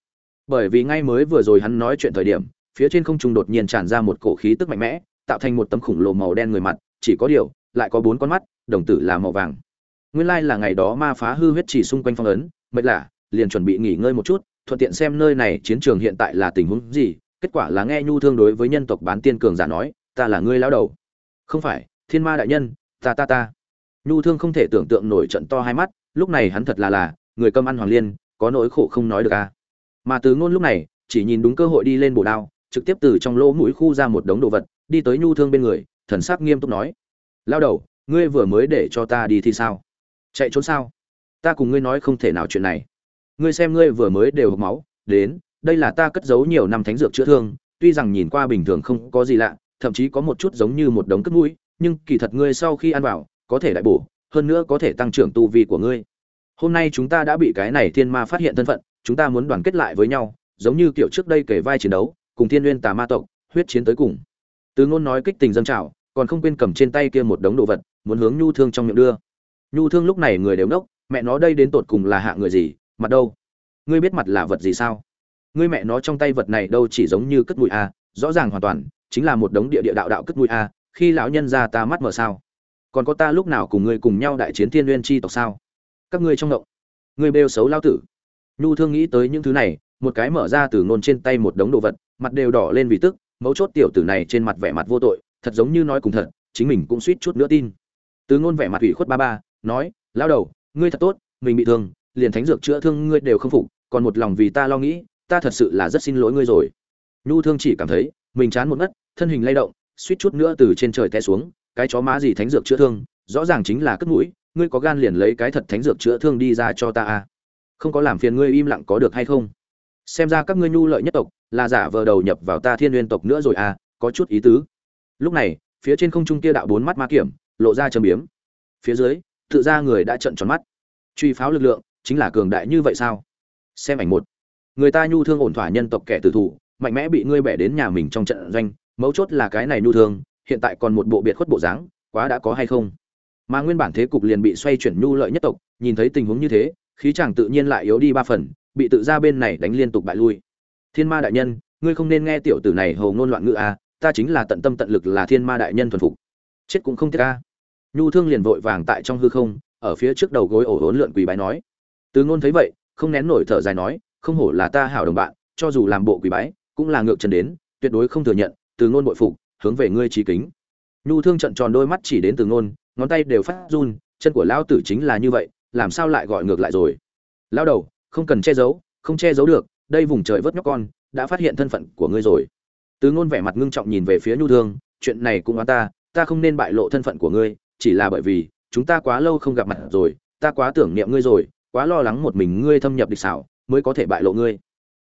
bởi vì ngay mới vừa rồi hắn nói chuyện thời điểm phía trên không trung đột nhiên tràn ra một cổ khí tức mạnh mẽ, tạo thành một tấm khủng lồ màu đen người mặt, chỉ có điều, lại có bốn con mắt, đồng tử là màu vàng. Nguyên lai là ngày đó ma phá hư huyết chỉ xung quanh phong ấn, mệt lạ, liền chuẩn bị nghỉ ngơi một chút, thuận tiện xem nơi này chiến trường hiện tại là tình huống gì, kết quả là nghe nhu thương đối với nhân tộc bán tiên cường giả nói, ta là ngươi lão đầu. Không phải, thiên ma đại nhân, ta ta ta. Nhu thương không thể tưởng tượng nổi trận to hai mắt, lúc này hắn thật là là, người cơm ăn hoàng liên, có nỗi khổ không nói được à. Mà từ ngôn lúc này, chỉ nhìn đúng cơ hội đi lên bổ đao trực tiếp từ trong lỗ mũi khu ra một đống đồ vật, đi tới nhu thương bên người, thần sắc nghiêm túc nói, lao đầu, ngươi vừa mới để cho ta đi thì sao? Chạy trốn sao? Ta cùng ngươi nói không thể nào chuyện này. Ngươi xem ngươi vừa mới đều hộc máu, đến, đây là ta cất giấu nhiều năm thánh dược chữa thương, tuy rằng nhìn qua bình thường không có gì lạ, thậm chí có một chút giống như một đống cất mũi, nhưng kỳ thật ngươi sau khi ăn vào, có thể đại bổ, hơn nữa có thể tăng trưởng tu vi của ngươi. Hôm nay chúng ta đã bị cái này thiên ma phát hiện thân phận, chúng ta muốn đoàn kết lại với nhau, giống như kiểu trước đây kể vai chiến đấu cùng thiên nguyên tà ma tộc, huyết chiến tới cùng. Từ ngôn nói kích tình dâng trào, còn không quên cầm trên tay kia một đống đồ vật, muốn hướng nhu thương trong miệng đưa. Nhu thương lúc này người đều đốc mẹ nó đây đến tột cùng là hạ người gì, mặt đâu? Ngươi biết mặt là vật gì sao? Ngươi mẹ nó trong tay vật này đâu chỉ giống như cất bụi a rõ ràng hoàn toàn, chính là một đống địa địa đạo đạo cất bụi a khi lão nhân ra ta mắt mở sao? Còn có ta lúc nào cùng ngươi cùng nhau đại chiến thiên nguyên chi tộc sao? Các ngươi trong động ngươi bêu xấu lao tử. Nhu thương nghĩ tới những thứ này, một cái mở ra từ ngôn trên tay một đống đồ vật mặt đều đỏ lên vì tức, mấu chốt tiểu tử này trên mặt vẻ mặt vô tội, thật giống như nói cùng thật, chính mình cũng suýt chút nữa tin. Từ ngôn vẻ mặt ủy khuất ba ba, nói lao đầu, ngươi thật tốt, mình bị thương, liền thánh dược chữa thương ngươi đều không phục, còn một lòng vì ta lo nghĩ, ta thật sự là rất xin lỗi ngươi rồi. Nhu thương chỉ cảm thấy, mình chán một ngất thân hình lay động, suýt chút nữa từ trên trời té xuống, cái chó má gì thánh dược chữa thương, rõ ràng chính là cất mũi, ngươi có gan liền lấy cái thật thánh dược chữa thương đi ra cho ta à? không có làm phiền ngươi im lặng có được hay không? Xem ra các ngươi nhu lợi nhất tộc là giả vờ đầu nhập vào ta thiên nguyên tộc nữa rồi à có chút ý tứ. Lúc này, phía trên không trung kia đạo bốn mắt ma kiểm lộ ra châm biếm. Phía dưới, tự ra người đã trận tròn mắt. Truy pháo lực lượng chính là cường đại như vậy sao? Xem ảnh một. Người ta nhu thương ổn thỏa nhân tộc kẻ tử thủ, mạnh mẽ bị ngươi bẻ đến nhà mình trong trận doanh, mấu chốt là cái này nhu thương, hiện tại còn một bộ biệt khuất bộ dáng, quá đã có hay không? Mà nguyên bản thế cục liền bị xoay chuyển nhu lợi nhất tộc, nhìn thấy tình huống như thế, khí chàng tự nhiên lại yếu đi ba phần, bị tự ra bên này đánh liên tục bại lui thiên ma đại nhân ngươi không nên nghe tiểu tử này hầu ngôn loạn ngữ a à, ta chính là tận tâm tận lực là thiên ma đại nhân thuần phục. Chết cũng không tiếc a nhu thương liền vội vàng tại trong hư không ở phía trước đầu gối ổ hỗn lượn quỳ bái nói. Từ ngôn thấy vậy không nén nổi thở dài nói không hổ là ta hảo đồng bạn cho dù làm bộ quỳ bái cũng là ngược chân đến tuyệt đối không thừa nhận từ ngôn bội phục hướng về ngươi trí kính. Nhu thương trận tròn đôi mắt chỉ đến từ ngôn ngón tay đều phát run chân của lão tử chính là như vậy làm sao lại gọi ngược lại rồi? Lão đầu không cần che giấu không che giấu được đây vùng trời vớt nhóc con, đã phát hiện thân phận của ngươi rồi. Tứ ngôn vẻ mặt ngưng trọng nhìn về phía nhu thương, chuyện này cũng oán ta ta không nên bại lộ thân phận của ngươi, chỉ là bởi vì, chúng ta quá lâu không gặp mặt rồi, ta quá tưởng niệm ngươi rồi, quá lo lắng một mình ngươi thâm nhập địch xảo, mới có thể bại lộ ngươi.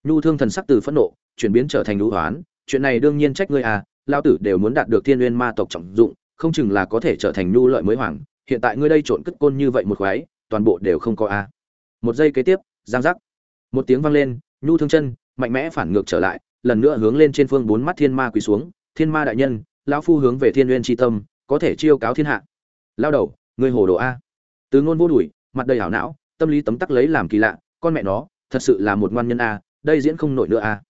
Nhu thương thần sắc từ phẫn nộ, chuyển biến trở thành lũ hoán, chuyện này đương nhiên trách ngươi à lao tử đều muốn đạt được thiên nguyên ma tộc trọng dụng, không chừng là có thể trở thành nhu lợi mới hoàng, hiện tại ngươi đây trộn cất côn như vậy một khoái, toàn bộ đều không có a một giây kế tiếp, giang giác. Một tiếng vang lên nhu thương chân, mạnh mẽ phản ngược trở lại, lần nữa hướng lên trên phương bốn mắt thiên ma quỳ xuống, thiên ma đại nhân, lão phu hướng về thiên nguyên tri tâm, có thể chiêu cáo thiên hạ. Lao đầu, ngươi hồ đồ a. Từ ngôn vô đuổi, mặt đầy hảo não, tâm lý tấm tắc lấy làm kỳ lạ, con mẹ nó, thật sự là một ngoan nhân a, đây diễn không nổi nữa a.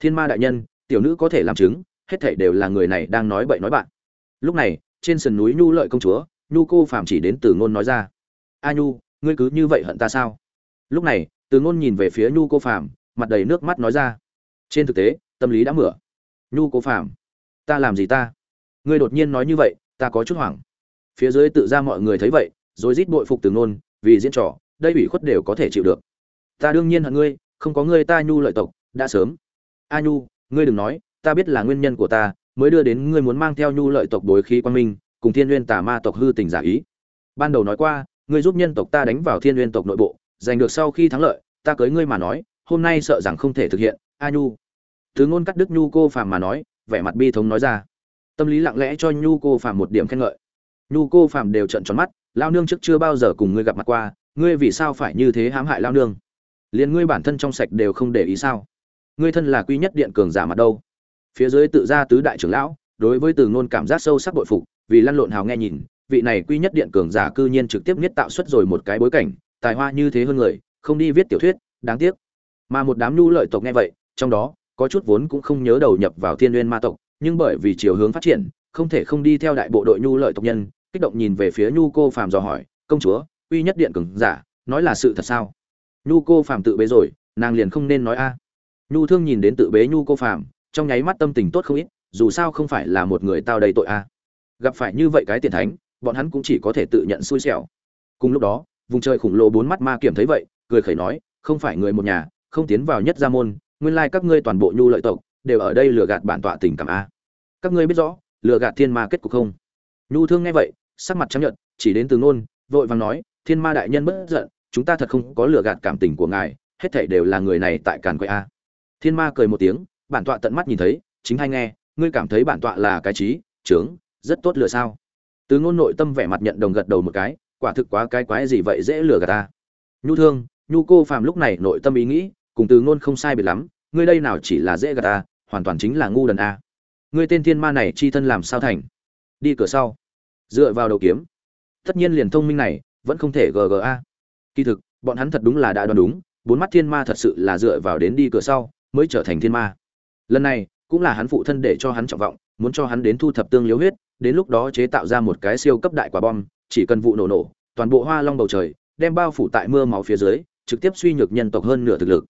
Thiên ma đại nhân, tiểu nữ có thể làm chứng, hết thảy đều là người này đang nói bậy nói bạn. Lúc này, trên sườn núi nhu lợi công chúa, nhu cô phàm chỉ đến từ ngôn nói ra. A nhu, ngươi cứ như vậy hận ta sao? Lúc này, từ ngôn nhìn về phía nhu cô phàm mặt đầy nước mắt nói ra. Trên thực tế, tâm lý đã mửa. Nhu cố phàm, ta làm gì ta? Ngươi đột nhiên nói như vậy, ta có chút hoảng. Phía dưới tự ra mọi người thấy vậy rồi rít bội phục từ ngôn, vì diễn trò, đây ủy khuất đều có thể chịu được. Ta đương nhiên hận ngươi, không có ngươi ta nhu lợi tộc, đã sớm. A nhu, ngươi đừng nói, ta biết là nguyên nhân của ta, mới đưa đến ngươi muốn mang theo nhu lợi tộc đối khí quan minh, cùng thiên nguyên tà ma tộc hư tình giả ý. Ban đầu nói qua, ngươi giúp nhân tộc ta đánh vào thiên nguyên tộc nội bộ, giành được sau khi thắng lợi, ta cưới ngươi mà nói hôm nay sợ rằng không thể thực hiện, a nhu. Thứ ngôn cắt đức nhu cô phàm mà nói, vẻ mặt bi thống nói ra. Tâm lý lặng lẽ cho nhu cô phàm một điểm khen ngợi. Nhu cô phàm đều trận tròn mắt lao nương trước chưa bao giờ cùng ngươi gặp mặt qua, ngươi vì sao phải như thế hãm hại lao nương? Liền ngươi bản thân trong sạch đều không để ý sao? Ngươi thân là quy nhất điện cường giả mặt đâu? Phía dưới tự ra tứ đại trưởng lão, đối với từ ngôn cảm giác sâu sắc bội phục, vì lăn lộn hào nghe nhìn, vị này quy nhất điện cường giả cư nhiên trực tiếp nhất tạo xuất rồi một cái bối cảnh, tài hoa như thế hơn người, không đi viết tiểu thuyết, đáng tiếc mà một đám nhu lợi tộc nghe vậy, trong đó, có chút vốn cũng không nhớ đầu nhập vào thiên nguyên ma tộc, nhưng bởi vì chiều hướng phát triển, không thể không đi theo đại bộ đội nhu lợi tộc nhân, kích động nhìn về phía nhu cô phàm dò hỏi, công chúa, uy nhất điện cường giả, nói là sự thật sao? Nhu cô phàm tự bế rồi, nàng liền không nên nói a. Nhu thương nhìn đến tự bế nhu cô phàm, trong nháy mắt tâm tình tốt không ít, dù sao không phải là một người tao đầy tội a. Gặp phải như vậy cái tiền thánh, bọn hắn cũng chỉ có thể tự nhận xui xẻo. Cùng lúc đó, vùng trời khủng lồ bốn mắt ma kiểm thấy vậy, cười khẩy nói, không phải người một nhà không tiến vào nhất gia môn, nguyên lai các ngươi toàn bộ nhu lợi tộc, đều ở đây lừa gạt bản tọa tình cảm a. Các ngươi biết rõ, lừa gạt thiên ma kết cục không? Nhu thương nghe vậy, sắc mặt chấp nhận chỉ đến từ ngôn, vội vàng nói, thiên ma đại nhân bất giận, chúng ta thật không có lừa gạt cảm tình của ngài, hết thảy đều là người này tại càn quậy a. Thiên ma cười một tiếng, bản tọa tận mắt nhìn thấy, chính hay nghe, ngươi cảm thấy bản tọa là cái trí trướng rất tốt lừa sao? Từ ngôn nội tâm vẻ mặt nhận đồng gật đầu một cái, quả thực quá cái quái gì vậy dễ lừa gạt ta? Nhu thương, nhu cô phàm lúc này nội tâm ý nghĩ cùng từ ngôn không sai biệt lắm, ngươi đây nào chỉ là dễ gạt ta, hoàn toàn chính là ngu đần a. Ngươi tên thiên ma này chi thân làm sao thành? Đi cửa sau. Dựa vào đầu kiếm. Tất nhiên liền thông minh này, vẫn không thể gga kỳ thực, bọn hắn thật đúng là đã đoán đúng, bốn mắt thiên ma thật sự là dựa vào đến đi cửa sau, mới trở thành thiên ma. Lần này, cũng là hắn phụ thân để cho hắn trọng vọng, muốn cho hắn đến thu thập tương liếu huyết, đến lúc đó chế tạo ra một cái siêu cấp đại quả bom, chỉ cần vụ nổ nổ, toàn bộ hoa long bầu trời, đem bao phủ tại mưa máu phía dưới, trực tiếp suy nhược nhân tộc hơn nửa thực lực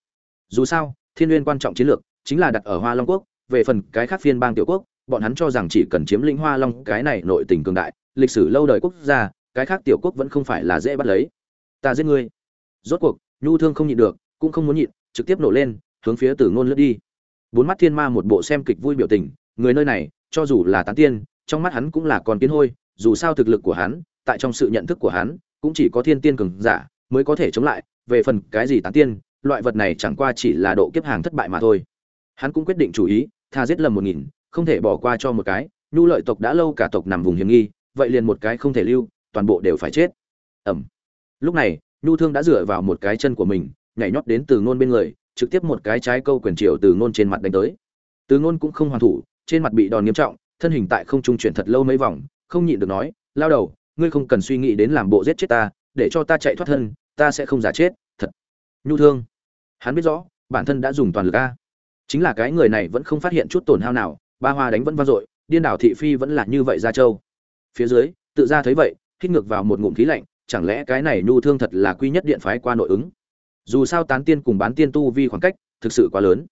dù sao, thiên n quan trọng chiến lược chính là đặt ở hoa long quốc, về phần cái khác phiên bang tiểu quốc, bọn hắn cho rằng chỉ cần chiếm lĩnh hoa long, cái này nội tình cường đại, lịch sử lâu đời quốc gia, cái khác tiểu quốc vẫn không phải là dễ bắt lấy. Ta giết ngươi. Rốt cuộc, nhu thương không nhịn được, cũng không muốn nhịn, trực tiếp nổ lên, hướng phía tử ngôn lướt đi. Bốn mắt thiên ma một bộ xem kịch vui biểu tình, người nơi này, cho dù là tán tiên, trong mắt hắn cũng là con kiến hôi, dù sao thực lực của hắn, tại trong sự nhận thức của hắn, cũng chỉ có thiên tiên cường giả mới có thể chống lại, về phần cái gì tán tiên loại vật này chẳng qua chỉ là độ kiếp hàng thất bại mà thôi. Hắn cũng quyết định chủ ý, tha giết lầm một nghìn, không thể bỏ qua cho một cái, nhu lợi tộc đã lâu cả tộc nằm vùng hiểm nghi, vậy liền một cái không thể lưu, toàn bộ đều phải chết. Ẩm. Lúc này, nhu thương đã dựa vào một cái chân của mình, nhảy nhót đến từ ngôn bên người, trực tiếp một cái trái câu quyền triệu từ ngôn trên mặt đánh tới. Từ ngôn cũng không hoàn thủ, trên mặt bị đòn nghiêm trọng, thân hình tại không trung chuyển thật lâu mấy vòng, không nhịn được nói, lao đầu, ngươi không cần suy nghĩ đến làm bộ giết chết ta, để cho ta chạy thoát thân, ta sẽ không giả chết, thật. Nhu thương hắn biết rõ, bản thân đã dùng toàn lực a. Chính là cái người này vẫn không phát hiện chút tổn hao nào, ba hoa đánh vẫn vang dội, điên đảo thị phi vẫn là như vậy ra châu phía dưới, tự ra thấy vậy, hít ngược vào một ngụm khí lạnh, chẳng lẽ cái này nhu thương thật là quy nhất điện phái qua nội ứng? Dù sao tán tiên cùng bán tiên tu vi khoảng cách, thực sự quá lớn.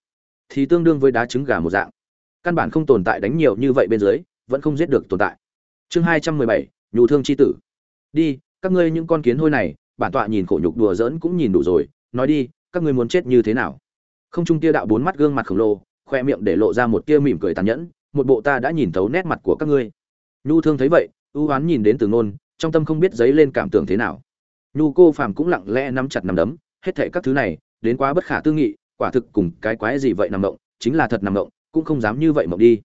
Thì tương đương với đá trứng gà một dạng. Căn bản không tồn tại đánh nhiều như vậy bên dưới, vẫn không giết được tồn tại. Chương hai trăm mười bảy, nhu thương c h i tử. Đi, các ngươi những con kiến hôi này, bản tọa nhìn khổ nhục đùa giỡn cũng nhìn đủ rồi, nói đi các ngươi muốn chết như thế nào? Không trung tia đạo bốn mắt gương mặt khổng lồ, khoe miệng để lộ ra một tia mỉm cười tàn nhẫn, một bộ ta đã nhìn thấu nét mặt của các ngươi. Nhu thương thấy vậy, ưu oán nhìn đến từ nôn trong tâm không biết dấy lên cảm tưởng thế nào. Nhu cô phàm cũng lặng lẽ nắm chặt nắm đấm, hết thệ các thứ này, đến quá bất khả tư nghị, quả thực cùng cái quái gì vậy nằm động, chính là thật nằm động, cũng không dám như vậy mộng đi.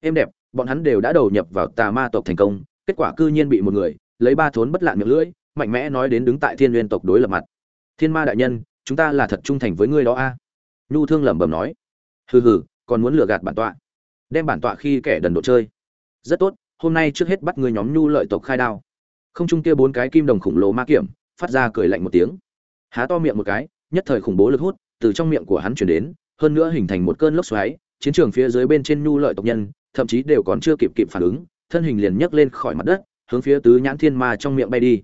Êm đẹp, bọn hắn đều đã đầu nhập vào tà ma tộc thành công, kết quả cư nhiên bị một người, lấy ba thốn bất lạn miệng lưỡi, mạnh mẽ nói đến đứng tại thiên nguyên tộc đối lập mặt. Thiên ma đại nhân chúng ta là thật trung thành với ngươi đó a. Nhu thương lẩm bẩm nói. Hừ hừ, còn muốn lừa gạt bản tọa. Đem bản tọa khi kẻ đần độ chơi. Rất tốt, hôm nay trước hết bắt người nhóm nhu lợi tộc khai đao. Không trung kia bốn cái kim đồng khủng lồ ma kiểm, phát ra cười lạnh một tiếng. Há to miệng một cái, nhất thời khủng bố lực hút, từ trong miệng của hắn chuyển đến, hơn nữa hình thành một cơn lốc xoáy, chiến trường phía dưới bên trên nhu lợi tộc nhân, thậm chí đều còn chưa kịp kịp phản ứng, thân hình liền nhấc lên khỏi mặt đất, hướng phía tứ nhãn thiên ma trong miệng bay đi.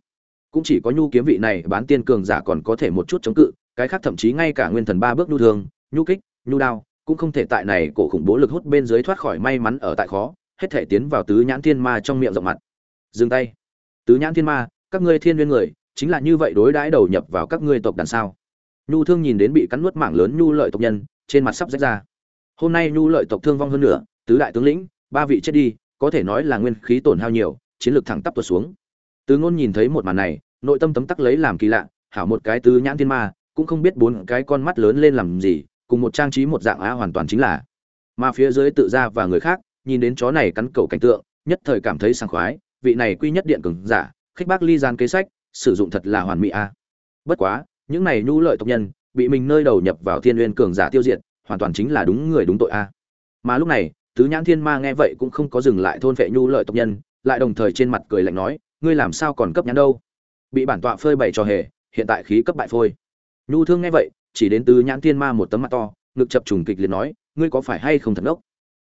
Cũng chỉ có nhu kiếm vị này bán tiên cường giả còn có thể một chút chống cự cái khác thậm chí ngay cả nguyên thần ba bước nhu thương, nhu kích, nhu đao, cũng không thể tại này cổ khủng bố lực hút bên dưới thoát khỏi may mắn ở tại khó, hết thể tiến vào tứ nhãn thiên ma trong miệng rộng mặt. Dừng tay. Tứ nhãn thiên ma, các ngươi thiên nguyên người, chính là như vậy đối đãi đầu nhập vào các ngươi tộc đàn sao? Nhu thương nhìn đến bị cắn nuốt mảng lớn nhu lợi tộc nhân, trên mặt sắp rách ra. Hôm nay nhu lợi tộc thương vong hơn nữa tứ đại tướng lĩnh, ba vị chết đi, có thể nói là nguyên khí tổn hao nhiều, chiến lược thẳng tắp tuột xuống. Tứ ngôn nhìn thấy một màn này, nội tâm tấm tắc lấy làm kỳ lạ, hảo một cái tứ nhãn thiên ma cũng không biết bốn cái con mắt lớn lên làm gì, cùng một trang trí một dạng á hoàn toàn chính là. Mà phía dưới tự ra và người khác, nhìn đến chó này cắn cầu cảnh tượng, nhất thời cảm thấy sảng khoái, vị này quy nhất điện cường giả, khích bác ly gian kế sách, sử dụng thật là hoàn mỹ a. Bất quá, những này nhu lợi tộc nhân, bị mình nơi đầu nhập vào thiên uyên cường giả tiêu diệt, hoàn toàn chính là đúng người đúng tội a. Mà lúc này, tứ nhãn thiên ma nghe vậy cũng không có dừng lại thôn vệ nhu lợi tộc nhân, lại đồng thời trên mặt cười lạnh nói, ngươi làm sao còn cấp nhãn đâu? Bị bản tọa phơi bày cho hề, hiện tại khí cấp bại phôi nhu thương nghe vậy, chỉ đến tứ nhãn thiên ma một tấm mặt to, ngực chập trùng kịch liệt nói, ngươi có phải hay không thật ngốc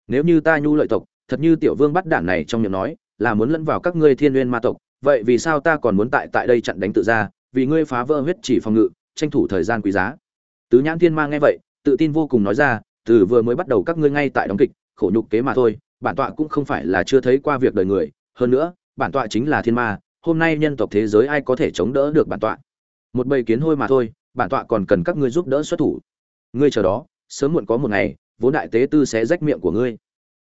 nếu như ta nhu lợi tộc, thật như tiểu vương bắt đản này trong miệng nói, là muốn lẫn vào các ngươi thiên nguyên ma tộc, vậy vì sao ta còn muốn tại tại đây chặn đánh tự ra vì ngươi phá vỡ huyết chỉ phòng ngự, tranh thủ thời gian quý giá? Tứ nhãn thiên ma nghe vậy, tự tin vô cùng nói ra, từ vừa mới bắt đầu các ngươi ngay tại đóng kịch, khổ nhục kế mà thôi, bản tọa cũng không phải là chưa thấy qua việc đời người, hơn nữa, bản tọa chính là thiên ma, hôm nay nhân tộc thế giới ai có thể chống đỡ được bản tọa? Một bầy kiến hôi mà thôi bản tọa còn cần các ngươi giúp đỡ xuất thủ. Ngươi chờ đó, sớm muộn có một ngày, vốn đại tế tư sẽ rách miệng của ngươi.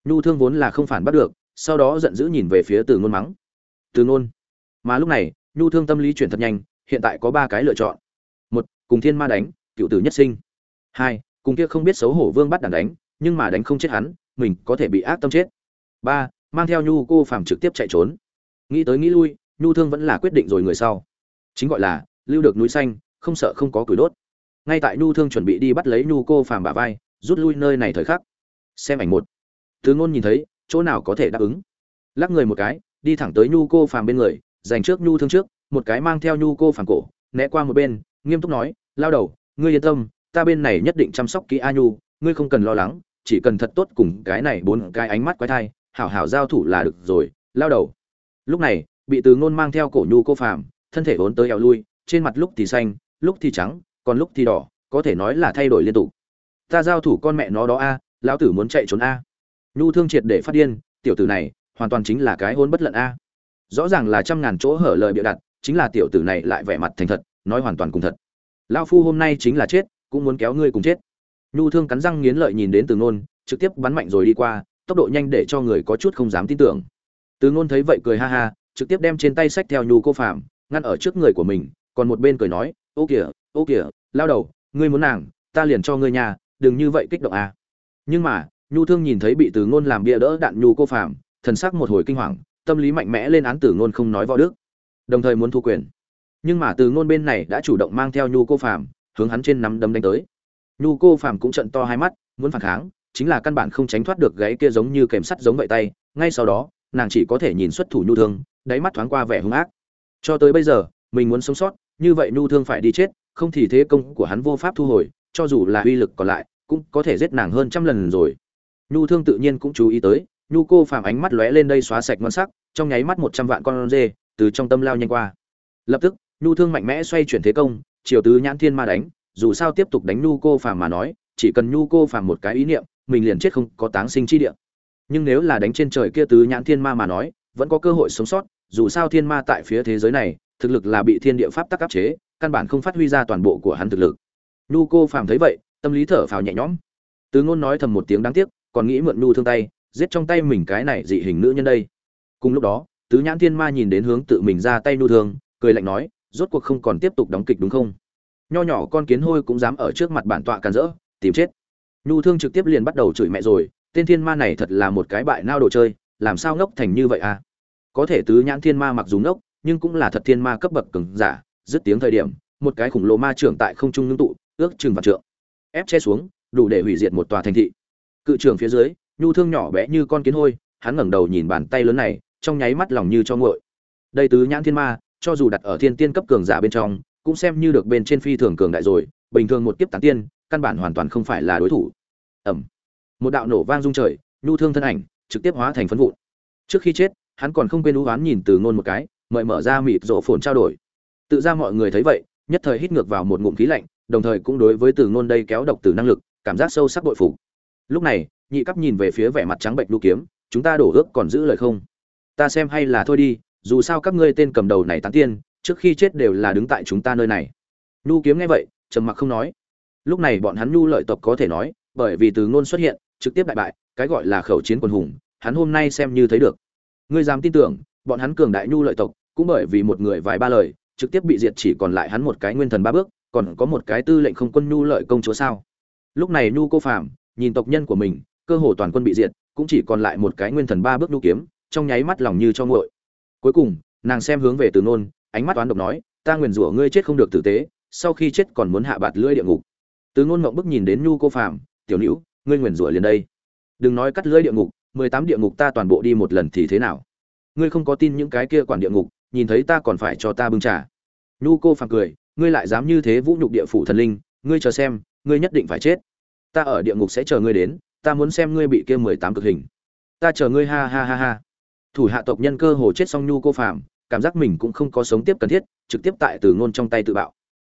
Nhu thương vốn là không phản bắt được, sau đó giận dữ nhìn về phía từ ngôn mắng. Từ ngôn. Mà lúc này, nhu thương tâm lý chuyển thật nhanh, hiện tại có ba cái lựa chọn. Một, cùng thiên ma đánh, cựu tử nhất sinh. Hai, cùng kia không biết xấu hổ vương bắt đàn đánh, nhưng mà đánh không chết hắn, mình có thể bị ác tâm chết. Ba, mang theo nhu cô phàm trực tiếp chạy trốn. Nghĩ tới nghĩ lui, nhu thương vẫn là quyết định rồi người sau. Chính gọi là lưu được núi xanh không sợ không có củi đốt. Ngay tại nhu thương chuẩn bị đi bắt lấy nhu cô phàm bà vai, rút lui nơi này thời khắc. Xem ảnh một. Từ ngôn nhìn thấy, chỗ nào có thể đáp ứng? Lắc người một cái, đi thẳng tới nhu cô phàm bên người dành trước nhu thương trước, một cái mang theo nhu cô phàm cổ, né qua một bên, nghiêm túc nói, lao đầu, ngươi yên tâm, ta bên này nhất định chăm sóc kỹ a nhu, ngươi không cần lo lắng, chỉ cần thật tốt cùng cái này bốn cái ánh mắt quái thai, hảo hảo giao thủ là được rồi, lao đầu. Lúc này, bị từ ngôn mang theo cổ nhu cô phàm, thân thể vốn tới eo lui, trên mặt lúc thì xanh lúc thì trắng, còn lúc thì đỏ, có thể nói là thay đổi liên tục. Ta giao thủ con mẹ nó đó a, lão tử muốn chạy trốn a. Nhu thương triệt để phát điên, tiểu tử này, hoàn toàn chính là cái hôn bất lận a. Rõ ràng là trăm ngàn chỗ hở lời bịa đặt, chính là tiểu tử này lại vẻ mặt thành thật, nói hoàn toàn cùng thật. Lao phu hôm nay chính là chết, cũng muốn kéo ngươi cùng chết. Nhu thương cắn răng nghiến lợi nhìn đến từ ngôn, trực tiếp bắn mạnh rồi đi qua, tốc độ nhanh để cho người có chút không dám tin tưởng. Từ ngôn thấy vậy cười ha ha, trực tiếp đem trên tay sách theo nhu cô phạm, ngăn ở trước người của mình, còn một bên cười nói ô kìa ô kìa, lao đầu, ngươi muốn nàng, ta liền cho ngươi nhà, đừng như vậy kích động à. nhưng mà, nhu thương nhìn thấy bị từ ngôn làm bia đỡ đạn nhu cô phạm thần sắc một hồi kinh hoàng, tâm lý mạnh mẽ lên án từ ngôn không nói võ đức. Đồng thời muốn thu quyền. Nhưng mà từ ngôn bên này đã chủ động mang theo nhu cô phạm hướng hắn trên nắm đấm đánh tới. Nhu cô phạm cũng trận to hai mắt, muốn phản kháng, chính là căn bản không tránh thoát được gáy kia giống như kèm sắt giống vậy tay. Ngay sau đó, nàng chỉ có thể nhìn xuất thủ nhu thương, đáy mắt thoáng qua vẻ hung ác. Cho tới bây giờ, mình muốn sống sót như vậy nhu thương phải đi chết, không thì thế công của hắn vô pháp thu hồi, cho dù là uy lực còn lại, cũng có thể giết nàng hơn trăm lần rồi. Nhu thương tự nhiên cũng chú ý tới, nhu cô phàm ánh mắt lóe lên đây xóa sạch ngon sắc, trong nháy mắt một trăm vạn con dê từ trong tâm lao nhanh qua. Lập tức, nhu thương mạnh mẽ xoay chuyển thế công, chiều tứ nhãn thiên ma đánh, dù sao tiếp tục đánh nhu cô phàm mà nói, chỉ cần nhu cô phàm một cái ý niệm, mình liền chết không có táng sinh chi địa. Nhưng nếu là đánh trên trời kia tứ nhãn thiên ma mà nói, vẫn có cơ hội sống sót, dù sao thiên ma tại phía thế giới này thực lực là bị thiên địa pháp tắc áp chế, căn bản không phát huy ra toàn bộ của hắn thực lực. Nhu cô phàm thấy vậy, tâm lý thở phào nhẹ nhõm. Từ ngôn nói thầm một tiếng đáng tiếc, còn nghĩ mượn nhu thương tay, giết trong tay mình cái này dị hình nữ nhân đây. Cùng lúc đó, tứ nhãn thiên ma nhìn đến hướng tự mình ra tay nhu thương, cười lạnh nói, rốt cuộc không còn tiếp tục đóng kịch đúng không? Nho nhỏ con kiến hôi cũng dám ở trước mặt bản tọa càn rỡ, tìm chết. Nhu thương trực tiếp liền bắt đầu chửi mẹ rồi, tên thiên ma này thật là một cái bại nao đồ chơi, làm sao ngốc thành như vậy à? Có thể tứ nhãn thiên ma mặc dù ngốc nhưng cũng là thật thiên ma cấp bậc cường giả, dứt tiếng thời điểm, một cái khủng lồ ma trưởng tại không trung ngưng tụ, ước chừng vạn trượng, ép che xuống, đủ để hủy diệt một tòa thành thị. Cự trưởng phía dưới, nhu thương nhỏ bé như con kiến hôi, hắn ngẩng đầu nhìn bàn tay lớn này, trong nháy mắt lòng như cho nguội. Đây tứ nhãn thiên ma, cho dù đặt ở thiên tiên cấp cường giả bên trong, cũng xem như được bên trên phi thường cường đại rồi, bình thường một kiếp tán tiên, căn bản hoàn toàn không phải là đối thủ. Ẩm một đạo nổ vang rung trời, nhu thương thân ảnh, trực tiếp hóa thành phấn vụn. Trước khi chết, hắn còn không quên đú oán nhìn từ ngôn một cái mời mở ra mịt rổ phồn trao đổi. Tự ra mọi người thấy vậy, nhất thời hít ngược vào một ngụm khí lạnh, đồng thời cũng đối với từ ngôn đây kéo độc từ năng lực, cảm giác sâu sắc bội phục. Lúc này, nhị cấp nhìn về phía vẻ mặt trắng bệnh lưu kiếm, chúng ta đổ ước còn giữ lời không? Ta xem hay là thôi đi, dù sao các ngươi tên cầm đầu này tán tiên, trước khi chết đều là đứng tại chúng ta nơi này. Nhu kiếm nghe vậy, trầm mặc không nói. Lúc này bọn hắn nhu lợi tộc có thể nói, bởi vì từ ngôn xuất hiện, trực tiếp đại bại, cái gọi là khẩu chiến quần hùng, hắn hôm nay xem như thấy được. Ngươi dám tin tưởng, bọn hắn cường đại nhu lợi tộc cũng bởi vì một người vài ba lời, trực tiếp bị diệt chỉ còn lại hắn một cái nguyên thần ba bước, còn có một cái tư lệnh không quân nhu lợi công chúa sao? Lúc này nhu cô phạm nhìn tộc nhân của mình, cơ hồ toàn quân bị diệt, cũng chỉ còn lại một cái nguyên thần ba bước nhu kiếm, trong nháy mắt lòng như cho nguội. Cuối cùng, nàng xem hướng về từ nôn, ánh mắt toán độc nói, ta nguyền rủa ngươi chết không được tử tế, sau khi chết còn muốn hạ bạt lưỡi địa ngục. Từ nôn mộng bức nhìn đến nhu cô phạm tiểu nữ ngươi nguyền rủa liền đây. Đừng nói cắt lưỡi địa ngục, mười tám địa ngục ta toàn bộ đi một lần thì thế nào? Ngươi không có tin những cái kia quản địa ngục nhìn thấy ta còn phải cho ta bưng trà. Nhu cô phàm cười, ngươi lại dám như thế vũ nhục địa phủ thần linh, ngươi chờ xem, ngươi nhất định phải chết. Ta ở địa ngục sẽ chờ ngươi đến, ta muốn xem ngươi bị kia mười tám cực hình. Ta chờ ngươi ha ha ha ha. Thủ hạ tộc nhân cơ hồ chết xong nhu cô phàm, cảm giác mình cũng không có sống tiếp cần thiết, trực tiếp tại từ ngôn trong tay tự bạo.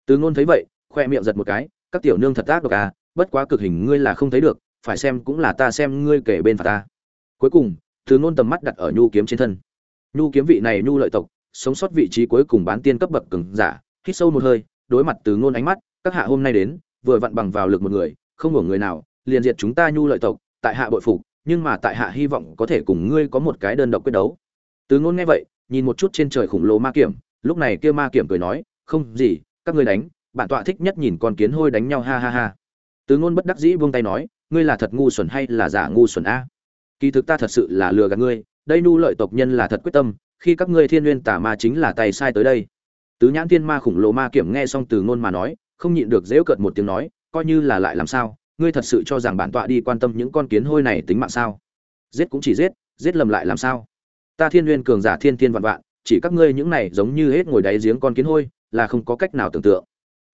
Từ ngôn thấy vậy, khoe miệng giật một cái, các tiểu nương thật ác độc à bất quá cực hình ngươi là không thấy được, phải xem cũng là ta xem ngươi kể bên phải ta. Cuối cùng, từ ngôn tầm mắt đặt ở nhu kiếm trên thân. Nhu kiếm vị này nhu lợi tộc sống sót vị trí cuối cùng bán tiên cấp bậc cường giả, hít sâu một hơi, đối mặt từ ngôn ánh mắt, các hạ hôm nay đến, vừa vặn bằng vào lực một người, không hưởng người nào, liền diệt chúng ta nhu lợi tộc, tại hạ bội phục, nhưng mà tại hạ hy vọng có thể cùng ngươi có một cái đơn độc quyết đấu. Từ ngôn nghe vậy, nhìn một chút trên trời khủng lồ ma kiểm, lúc này kia ma kiểm cười nói, không gì, các ngươi đánh, bản tọa thích nhất nhìn con kiến hôi đánh nhau, ha ha ha. Từ ngôn bất đắc dĩ buông tay nói, ngươi là thật ngu xuẩn hay là giả ngu xuẩn a? Kỳ thực ta thật sự là lừa gạt ngươi, đây nhu lợi tộc nhân là thật quyết tâm khi các ngươi thiên nguyên tả ma chính là tay sai tới đây. Tứ nhãn thiên ma khủng lồ ma kiểm nghe xong từ ngôn mà nói, không nhịn được dễu cợt một tiếng nói, coi như là lại làm sao, ngươi thật sự cho rằng bản tọa đi quan tâm những con kiến hôi này tính mạng sao? Giết cũng chỉ giết giết lầm lại làm sao? Ta thiên nguyên cường giả thiên thiên vạn vạn, chỉ các ngươi những này giống như hết ngồi đáy giếng con kiến hôi, là không có cách nào tưởng tượng.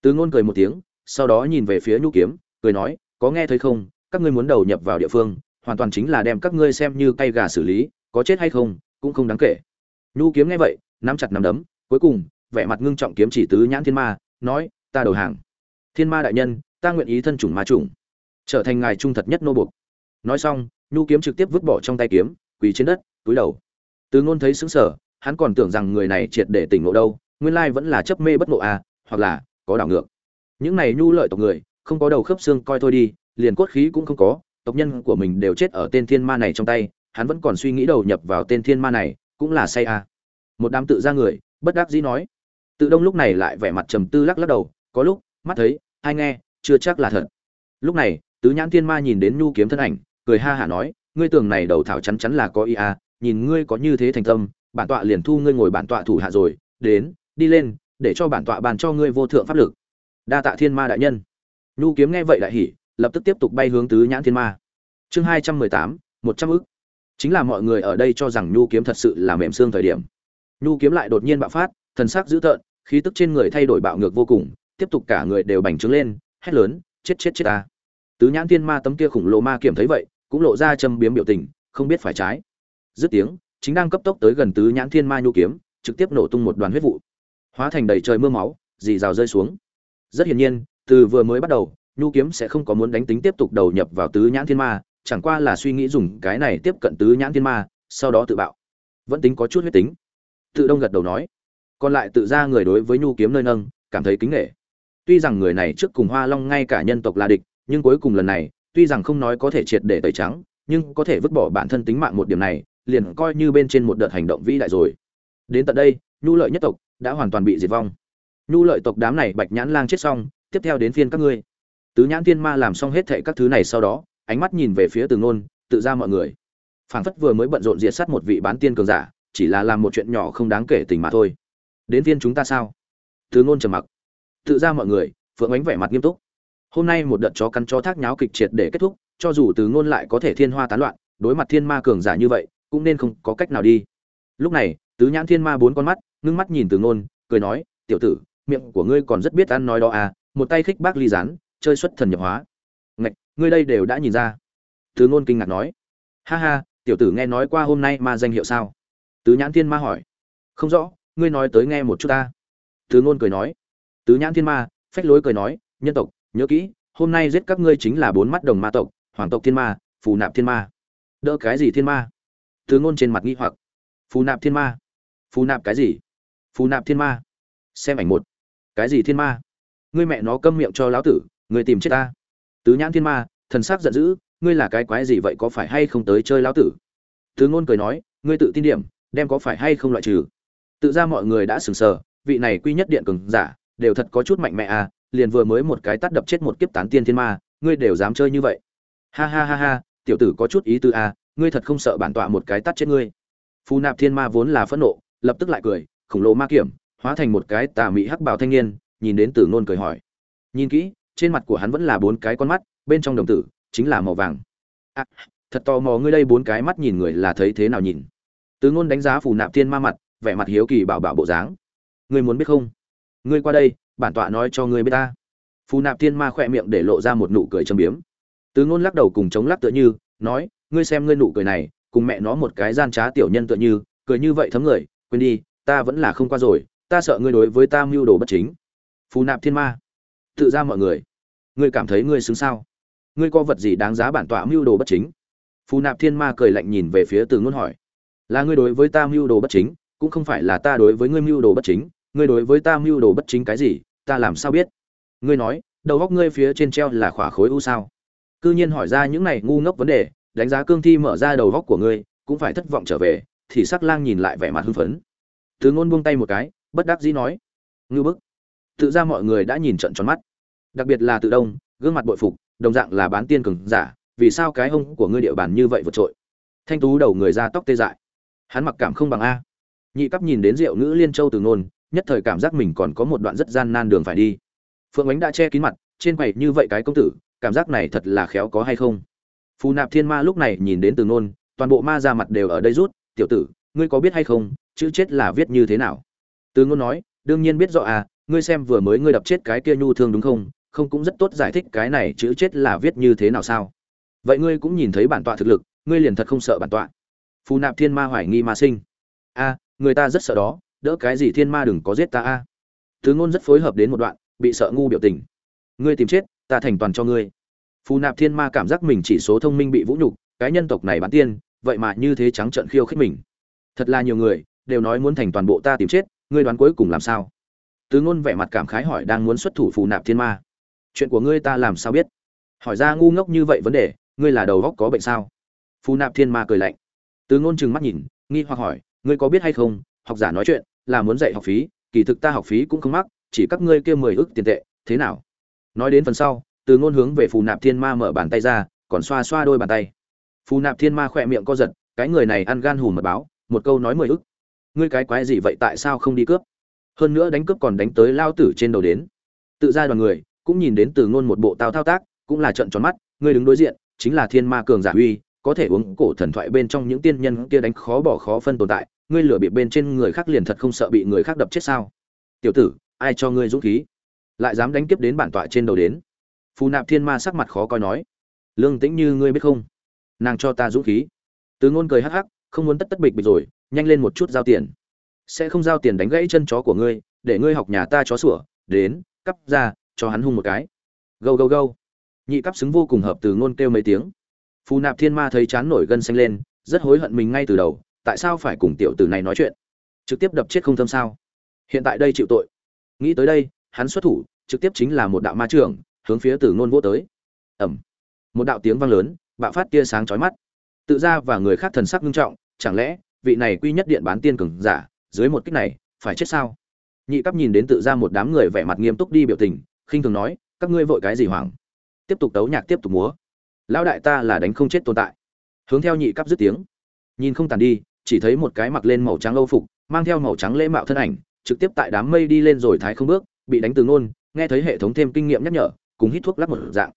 Từ ngôn cười một tiếng, sau đó nhìn về phía nhu kiếm, cười nói, có nghe thấy không, các ngươi muốn đầu nhập vào địa phương, hoàn toàn chính là đem các ngươi xem như cây gà xử lý, có chết hay không, cũng không đáng kể nhu kiếm nghe vậy, nắm chặt nắm đấm, cuối cùng, vẻ mặt ngưng trọng kiếm chỉ tứ nhãn thiên ma, nói, ta đầu hàng. Thiên ma đại nhân, ta nguyện ý thân chủng ma chủng. Trở thành ngài trung thật nhất nô buộc. Nói xong, nhu kiếm trực tiếp vứt bỏ trong tay kiếm, quỳ trên đất, túi đầu. Từ ngôn thấy sững sờ, hắn còn tưởng rằng người này triệt để tỉnh ngộ đâu, nguyên lai vẫn là chấp mê bất ngộ à hoặc là có đảo ngược. Những này nhu lợi tộc người, không có đầu khớp xương coi thôi đi, liền cốt khí cũng không có, tộc nhân của mình đều chết ở tên thiên ma này trong tay, hắn vẫn còn suy nghĩ đầu nhập vào tên thiên ma này cũng là say à. một đám tự ra người, bất đắc dĩ nói. Tự đông lúc này lại vẻ mặt trầm tư lắc lắc đầu, có lúc, mắt thấy, ai nghe, chưa chắc là thật. Lúc này, tứ nhãn thiên ma nhìn đến nhu kiếm thân ảnh, cười ha hả nói, ngươi tưởng này đầu thảo chắn chắn là có ý à nhìn ngươi có như thế thành tâm, bản tọa liền thu ngươi ngồi bản tọa thủ hạ rồi, đến, đi lên, để cho bản tọa bàn cho ngươi vô thượng pháp lực. Đa tạ thiên ma đại nhân. Nhu kiếm nghe vậy đại hỉ, lập tức tiếp tục bay hướng tứ nhãn thiên ma. Chương hai trăm mười tám, một trăm ức chính là mọi người ở đây cho rằng nhu kiếm thật sự là mềm xương thời điểm. Nhu kiếm lại đột nhiên bạo phát, thần sắc dữ tợn, khí tức trên người thay đổi bạo ngược vô cùng, tiếp tục cả người đều bành trướng lên, hét lớn, chết chết chết ta. Tứ nhãn thiên ma tấm kia khủng lồ ma kiểm thấy vậy, cũng lộ ra châm biếm biểu tình, không biết phải trái. Dứt tiếng, chính đang cấp tốc tới gần tứ nhãn thiên ma nhu kiếm, trực tiếp nổ tung một đoàn huyết vụ. Hóa thành đầy trời mưa máu, dì rào rơi xuống. Rất hiển nhiên, từ vừa mới bắt đầu, nhu kiếm sẽ không có muốn đánh tính tiếp tục đầu nhập vào tứ nhãn thiên ma chẳng qua là suy nghĩ dùng cái này tiếp cận tứ nhãn thiên ma, sau đó tự bạo. Vẫn tính có chút huyết tính. Tự đông gật đầu nói. Còn lại tự ra người đối với nhu kiếm nơi nâng, cảm thấy kính nghệ tuy rằng người này trước cùng hoa long ngay cả nhân tộc là địch, nhưng cuối cùng lần này, tuy rằng không nói có thể triệt để tẩy trắng, nhưng có thể vứt bỏ bản thân tính mạng một điểm này, liền coi như bên trên một đợt hành động vĩ đại rồi. Đến tận đây, nhu lợi nhất tộc đã hoàn toàn bị diệt vong. Nhu lợi tộc đám này bạch nhãn lang chết xong, tiếp theo đến phiên các ngươi. Tứ nhãn thiên ma làm xong hết thệ các thứ này sau đó ánh mắt nhìn về phía từ Nôn, tự ra mọi người. Phảng phất vừa mới bận rộn diệt sát một vị bán tiên cường giả chỉ là làm một chuyện nhỏ không đáng kể tình mà thôi. Đến viên chúng ta sao? Từ Nôn trầm mặc. Tự ra mọi người phượng ánh vẻ mặt nghiêm túc. Hôm nay một đợt chó cắn chó thác nháo kịch triệt để kết thúc cho dù từ Nôn lại có thể thiên hoa tán loạn đối mặt thiên ma cường giả như vậy cũng nên không có cách nào đi. Lúc này tứ nhãn thiên ma bốn con mắt ngưng mắt nhìn từ Nôn, cười nói tiểu tử miệng của ngươi còn rất biết ăn nói đó à một tay khích bác ly rán chơi xuất thần nhập hóa ngươi đây đều đã nhìn ra. Tứ ngôn kinh ngạc nói. Ha ha, tiểu tử nghe nói qua hôm nay ma danh hiệu sao? Tứ nhãn thiên ma hỏi. Không rõ, ngươi nói tới nghe một chút ta. Tứ ngôn cười nói. Tứ nhãn thiên ma, phách lối cười nói, nhân tộc, nhớ kỹ, hôm nay giết các ngươi chính là bốn mắt đồng ma tộc, hoàng tộc thiên ma, phù nạp thiên ma. Đỡ cái gì thiên ma? Tứ ngôn trên mặt nghi hoặc. Phù nạp thiên ma. Phù nạp cái gì? Phù nạp thiên ma. Xem ảnh một. Cái gì thiên ma? Ngươi mẹ nó câm miệng cho lão tử, người tìm chết ta tứ nhãn thiên ma, thần sắc giận dữ, ngươi là cái quái gì vậy, có phải hay không tới chơi lão tử? Tứ ngôn cười nói, ngươi tự tin điểm, đem có phải hay không loại trừ. Tự ra mọi người đã sừng sờ, vị này quy nhất điện cường giả, đều thật có chút mạnh mẽ à liền vừa mới một cái tắt đập chết một kiếp tán tiên thiên ma, ngươi đều dám chơi như vậy. Ha ha ha ha, tiểu tử có chút ý tư à ngươi thật không sợ bản tọa một cái tắt chết ngươi. Phù nạp thiên ma vốn là phẫn nộ, lập tức lại cười, khổng lồ ma kiểm, hóa thành một cái tà mị hắc bào thanh niên, nhìn đến tử nôn cười hỏi. Nhìn kỹ trên mặt của hắn vẫn là bốn cái con mắt bên trong đồng tử chính là màu vàng. À, thật tò mò ngươi đây bốn cái mắt nhìn người là thấy thế nào nhìn. Tứ ngôn đánh giá phù nạp thiên ma mặt vẻ mặt hiếu kỳ bảo bảo bộ dáng. Ngươi muốn biết không? Ngươi qua đây bản tọa nói cho ngươi biết ta. Phù nạp thiên ma khỏe miệng để lộ ra một nụ cười châm biếm. Tứ ngôn lắc đầu cùng chống lắc tựa như nói ngươi xem ngươi nụ cười này cùng mẹ nó một cái gian trá tiểu nhân tựa như cười như vậy thấm người quên đi ta vẫn là không qua rồi ta sợ ngươi đối với ta mưu đồ bất chính. Phù nạp thiên ma. Tự ra mọi người ngươi cảm thấy ngươi xứng sao? Ngươi có vật gì đáng giá bản tọa mưu đồ bất chính? Phù nạp thiên ma cười lạnh nhìn về phía từ ngôn hỏi. Là ngươi đối với ta mưu đồ bất chính, cũng không phải là ta đối với ngươi mưu đồ bất chính. Ngươi đối với ta mưu đồ bất chính cái gì, ta làm sao biết? Ngươi nói, đầu góc ngươi phía trên treo là khỏa khối u sao? Cư nhiên hỏi ra những này ngu ngốc vấn đề, đánh giá cương thi mở ra đầu góc của ngươi, cũng phải thất vọng trở về, thì sắc lang nhìn lại vẻ mặt hưng phấn. Từ ngôn buông tay một cái, bất đắc dĩ nói. Ngưu bức. Tự ra mọi người đã nhìn trận tròn mắt đặc biệt là tự đông, gương mặt bội phục, đồng dạng là bán tiên cường giả, vì sao cái hông của ngươi địa bàn như vậy vượt trội? Thanh tú đầu người ra tóc tê dại. Hắn mặc cảm không bằng a. Nhị cấp nhìn đến rượu ngữ liên châu từ ngôn, nhất thời cảm giác mình còn có một đoạn rất gian nan đường phải đi. Phượng ánh đã che kín mặt, trên quầy như vậy cái công tử, cảm giác này thật là khéo có hay không? Phù nạp thiên ma lúc này nhìn đến từ ngôn, toàn bộ ma ra mặt đều ở đây rút, tiểu tử, ngươi có biết hay không, chữ chết là viết như thế nào? Từ ngôn nói, đương nhiên biết rõ à ngươi xem vừa mới ngươi đập chết cái kia nhu thương đúng không? Không cũng rất tốt giải thích cái này chữ chết là viết như thế nào sao. Vậy ngươi cũng nhìn thấy bản tọa thực lực, ngươi liền thật không sợ bản tọa. Phù nạp thiên ma hoài nghi ma sinh. A, người ta rất sợ đó, đỡ cái gì thiên ma đừng có giết ta a. À. thứ ngôn rất phối hợp đến một đoạn, bị sợ ngu biểu tình. Ngươi tìm chết, ta thành toàn cho ngươi. Phù nạp thiên ma cảm giác mình chỉ số thông minh bị vũ nhục, cái nhân tộc này bán tiên, vậy mà như thế trắng trợn khiêu khích mình. Thật là nhiều người, đều nói muốn thành toàn bộ ta tìm chết, ngươi đoán cuối cùng làm sao? Tứ ngôn vẻ mặt cảm khái hỏi đang muốn xuất thủ phù nạp thiên ma chuyện của ngươi ta làm sao biết? Hỏi ra ngu ngốc như vậy vấn đề, ngươi là đầu góc có bệnh sao? Phù nạp thiên ma cười lạnh. Từ ngôn chừng mắt nhìn, nghi hoặc hỏi, ngươi có biết hay không, học giả nói chuyện, là muốn dạy học phí, kỳ thực ta học phí cũng không mắc, chỉ các ngươi kêu mười ức tiền tệ, thế nào? Nói đến phần sau, từ ngôn hướng về phù nạp thiên ma mở bàn tay ra, còn xoa xoa đôi bàn tay. Phù nạp thiên ma khỏe miệng co giật, cái người này ăn gan hùm mật báo, một câu nói mười ức ngươi cái quái gì vậy, tại sao không đi cướp? Hơn nữa đánh cướp còn đánh tới lao tử trên đầu đến. Tự ra đoàn người cũng nhìn đến từ ngôn một bộ tao thao tác, cũng là trận tròn mắt người đứng đối diện, chính là thiên ma cường giả uy, có thể uống cổ thần thoại bên trong những tiên nhân kia đánh khó bỏ khó phân tồn tại, ngươi lửa bị bên trên người khác liền thật không sợ bị người khác đập chết sao? Tiểu tử, ai cho ngươi dũng khí? Lại dám đánh kiếp đến bản tọa trên đầu đến. Phù nạp thiên ma sắc mặt khó coi nói, lương tĩnh như ngươi biết không? Nàng cho ta dũng khí. Từ ngôn cười hắc hắc, không muốn tất tất bịch bịch rồi, nhanh lên một chút giao tiền. Sẽ không giao tiền đánh gãy chân chó của ngươi, để ngươi học nhà ta chó sủa, đến, cắp ra cho hắn hung một cái. Gâu gâu gâu. Nhị cắp xứng vô cùng hợp từ ngôn kêu mấy tiếng. Phù nạp thiên ma thấy chán nổi gân xanh lên, rất hối hận mình ngay từ đầu, tại sao phải cùng tiểu tử này nói chuyện? Trực tiếp đập chết không thâm sao? Hiện tại đây chịu tội. Nghĩ tới đây, hắn xuất thủ, trực tiếp chính là một đạo ma trưởng, hướng phía tử ngôn vô tới. Ẩm một đạo tiếng vang lớn, bạo phát tia sáng chói mắt. Tự ra và người khác thần sắc nghiêm trọng, chẳng lẽ, vị này quy nhất điện bán tiên cường giả, dưới một kích này, phải chết sao? Nhị cấp nhìn đến tự ra một đám người vẻ mặt nghiêm túc đi biểu tình khinh thường nói, các ngươi vội cái gì hoảng? Tiếp tục tấu nhạc, tiếp tục múa. Lão đại ta là đánh không chết tồn tại. Hướng theo nhị cấp dứt tiếng. Nhìn không tàn đi, chỉ thấy một cái mặc lên màu trắng âu phục, mang theo màu trắng lễ mạo thân ảnh, trực tiếp tại đám mây đi lên rồi thái không bước, bị đánh từ ngôn, nghe thấy hệ thống thêm kinh nghiệm nhắc nhở, cùng hít thuốc lắc một dạng.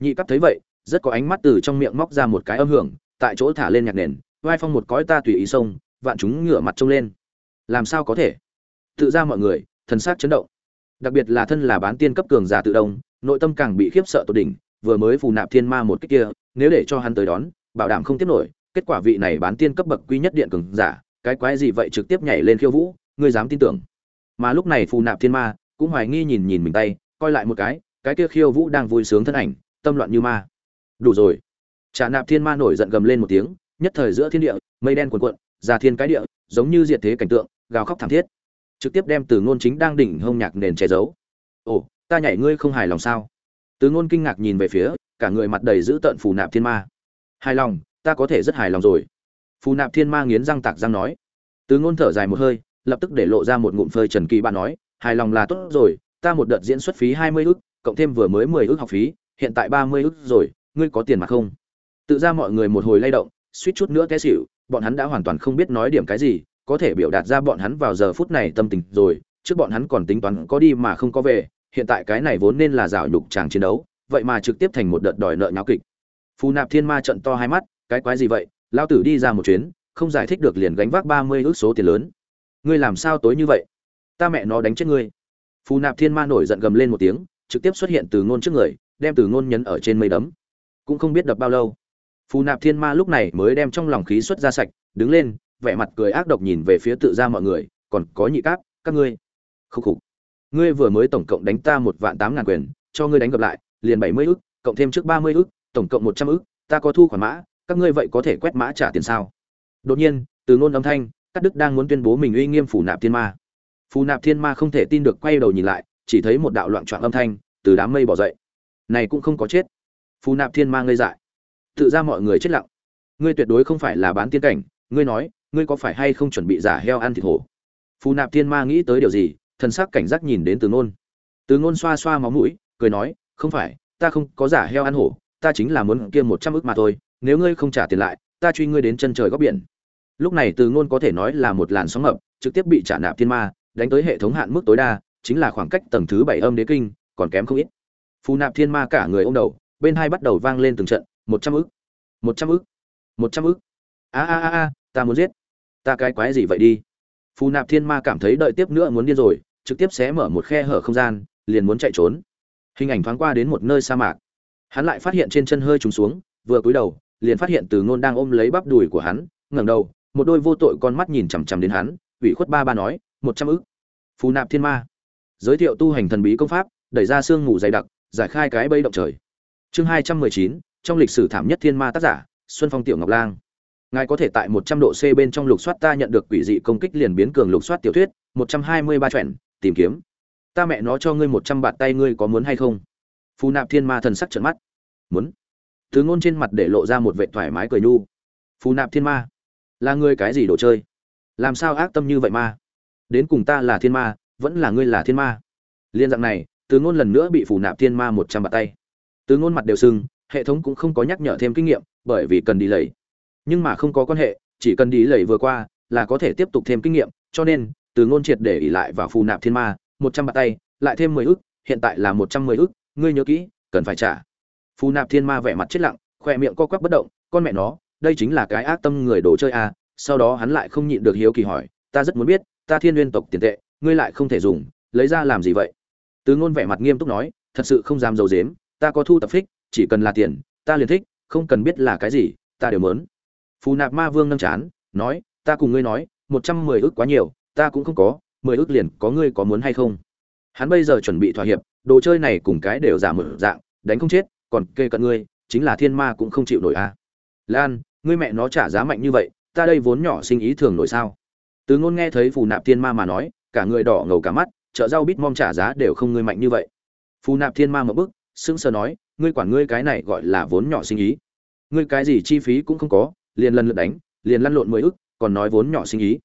Nhị cấp thấy vậy, rất có ánh mắt từ trong miệng móc ra một cái âm hưởng, tại chỗ thả lên nhạc nền, vai phong một cõi ta tùy ý sông vạn chúng ngửa mặt trông lên. Làm sao có thể? Tự ra mọi người, thần sắc chấn động đặc biệt là thân là bán tiên cấp cường giả tự đông, nội tâm càng bị khiếp sợ tột đỉnh, vừa mới phù nạp thiên ma một cách kia, nếu để cho hắn tới đón, bảo đảm không tiếp nổi, kết quả vị này bán tiên cấp bậc quý nhất điện cường giả, cái quái gì vậy trực tiếp nhảy lên khiêu vũ, ngươi dám tin tưởng. Mà lúc này phù nạp thiên ma, cũng hoài nghi nhìn nhìn mình tay, coi lại một cái cái kia khiêu vũ đang vui sướng thân ảnh, tâm loạn như ma. Đủ rồi. Trả nạp thiên ma nổi giận gầm lên một tiếng, nhất thời giữa thiên địa, mây đen cuồn cuộn, ra thiên cái địa, giống như diệt thế cảnh tượng, gào khóc thảm thiết trực tiếp đem từ ngôn chính đang đỉnh hông nhạc nền che giấu. Ồ, ta nhảy ngươi không hài lòng sao? Từ ngôn kinh ngạc nhìn về phía, cả người mặt đầy dữ tợn phù nạp thiên ma. Hài lòng, ta có thể rất hài lòng rồi. Phù nạp thiên ma nghiến răng tạc răng nói. Từ ngôn thở dài một hơi, lập tức để lộ ra một ngụm phơi trần kỳ bạn nói, hài lòng là tốt rồi, ta một đợt diễn xuất phí hai mươi ức, cộng thêm vừa mới mười ức học phí, hiện tại ba mươi ức rồi, ngươi có tiền mà không? Tự ra mọi người một hồi lay động, suýt chút nữa té xỉu, bọn hắn đã hoàn toàn không biết nói điểm cái gì có thể biểu đạt ra bọn hắn vào giờ phút này tâm tình rồi, trước bọn hắn còn tính toán có đi mà không có về, hiện tại cái này vốn nên là rào nhục chàng chiến đấu, vậy mà trực tiếp thành một đợt đòi nợ nháo kịch. Phù nạp thiên ma trận to hai mắt, cái quái gì vậy? Lao tử đi ra một chuyến, không giải thích được liền gánh vác ba mươi ước số tiền lớn. Ngươi làm sao tối như vậy? Ta mẹ nó đánh chết ngươi. Phù nạp thiên ma nổi giận gầm lên một tiếng, trực tiếp xuất hiện từ ngôn trước người, đem từ ngôn nhấn ở trên mây đấm. Cũng không biết đập bao lâu. Phù nạp thiên ma lúc này mới đem trong lòng khí xuất ra sạch, đứng lên vẻ mặt cười ác độc nhìn về phía tự ra mọi người, còn có nhị cáp, các ngươi. Khúc khục. Ngươi vừa mới tổng cộng đánh ta một vạn tám ngàn quyền, cho ngươi đánh gặp lại, liền bảy mươi ức, cộng thêm trước ba mươi ức, tổng cộng một trăm ức, ta có thu khoản mã, các ngươi vậy có thể quét mã trả tiền sao? Đột nhiên, từ ngôn âm thanh các đức đang muốn tuyên bố mình uy nghiêm phủ nạp thiên ma. Phù nạp thiên ma không thể tin được quay đầu nhìn lại, chỉ thấy một đạo loạn trọn âm thanh từ đám mây bỏ dậy. Này cũng không có chết. Phù nạp thiên ma ngây dại. Tự ra mọi người chết lặng. Ngươi tuyệt đối không phải là bán tiên cảnh, ngươi nói ngươi có phải hay không chuẩn bị giả heo ăn thịt hổ? Phù nạp thiên ma nghĩ tới điều gì, thần sắc cảnh giác nhìn đến từ ngôn từ ngôn xoa xoa máu mũi, cười nói, không phải, ta không có giả heo ăn hổ, ta chính là muốn kia một trăm ức mà thôi, nếu ngươi không trả tiền lại, ta truy ngươi đến chân trời góc biển. Lúc này từ ngôn có thể nói là một làn sóng ngập, trực tiếp bị trả nạp thiên ma, đánh tới hệ thống hạn mức tối đa, chính là khoảng cách tầng thứ bảy âm đế kinh, còn kém không ít. Phù nạp thiên ma cả người ô m đầu, bên hai bắt đầu vang lên từng trận, một trăm ức, một trăm ức, một trăm ức. A a a a, ta muốn giết ta cái quái gì vậy đi? Phù nạp thiên ma cảm thấy đợi tiếp nữa muốn điên rồi, trực tiếp xé mở một khe hở không gian, liền muốn chạy trốn. Hình ảnh thoáng qua đến một nơi sa mạc. Hắn lại phát hiện trên chân hơi trúng xuống, vừa cúi đầu, liền phát hiện từ ngôn đang ôm lấy bắp đùi của hắn, ngẩng đầu, một đôi vô tội con mắt nhìn chằm chằm đến hắn, ủy khuất ba ba nói, một trăm ức. Phù nạp thiên ma giới thiệu tu hành thần bí công pháp, đẩy ra sương mù dày đặc, giải khai cái bây động trời. Chương hai trăm mười chín, trong lịch sử thảm nhất thiên ma tác giả, xuân phong tiểu ngọc lang ngài có thể tại một trăm độ c bên trong lục soát ta nhận được quỷ dị công kích liền biến cường lục soát tiểu thuyết, một trăm hai mươi ba tìm kiếm. Ta mẹ nó cho ngươi một trăm bạt tay ngươi có muốn hay không? Phù nạp thiên ma thần sắc trợn mắt. Muốn. Từ ngôn trên mặt để lộ ra một vẻ thoải mái cười nhu. Phù nạp thiên ma. Là ngươi cái gì đồ chơi? Làm sao ác tâm như vậy ma? Đến cùng ta là thiên ma, vẫn là ngươi là thiên ma? Liên dạng này, từ ngôn lần nữa bị phù nạp thiên ma một trăm bạt tay. Từ ngôn mặt đều sưng, hệ thống cũng không có nhắc nhở thêm kinh nghiệm, bởi vì cần đi lấy nhưng mà không có quan hệ, chỉ cần đi lầy vừa qua là có thể tiếp tục thêm kinh nghiệm, cho nên, từ ngôn triệt để ỉ lại và phù nạp thiên ma, một trăm bạt tay, lại thêm mười ức, hiện tại là một trăm mười ức, ngươi nhớ kỹ, cần phải trả. Phù nạp thiên ma vẻ mặt chết lặng, khoe miệng co quắp bất động, con mẹ nó, đây chính là cái ác tâm người đồ chơi à sau đó hắn lại không nhịn được hiếu kỳ hỏi, ta rất muốn biết, ta thiên nguyên tộc tiền tệ, ngươi lại không thể dùng, lấy ra làm gì vậy? Từ ngôn vẻ mặt nghiêm túc nói, thật sự không dám dầu dếm ta có thu tập thích chỉ cần là tiền, ta liền thích, không cần biết là cái gì, ta đều mớn phù nạp ma vương nâng chán, nói, ta cùng ngươi nói, một trăm mười ước quá nhiều, ta cũng không có, mười ước liền có ngươi có muốn hay không? Hắn bây giờ chuẩn bị thỏa hiệp, đồ chơi này cùng cái đều giả mở dạng, đánh không chết, còn kê cận ngươi, chính là thiên ma cũng không chịu nổi a à. lan, ngươi mẹ nó trả giá mạnh như vậy, ta đây vốn nhỏ sinh ý thường nổi sao? Từ ngôn nghe thấy phù nạp thiên ma mà nói, cả người đỏ ngầu cả mắt chợ rau bít mong trả giá đều không ngươi mạnh như vậy. Phù nạp thiên ma một bức sững sờ nói, ngươi quản ngươi cái này gọi là vốn nhỏ sinh ý. Ngươi cái gì chi phí cũng không có liền lần lượt đánh, liền lăn lộn mười ức, còn nói vốn nhỏ sinh ý.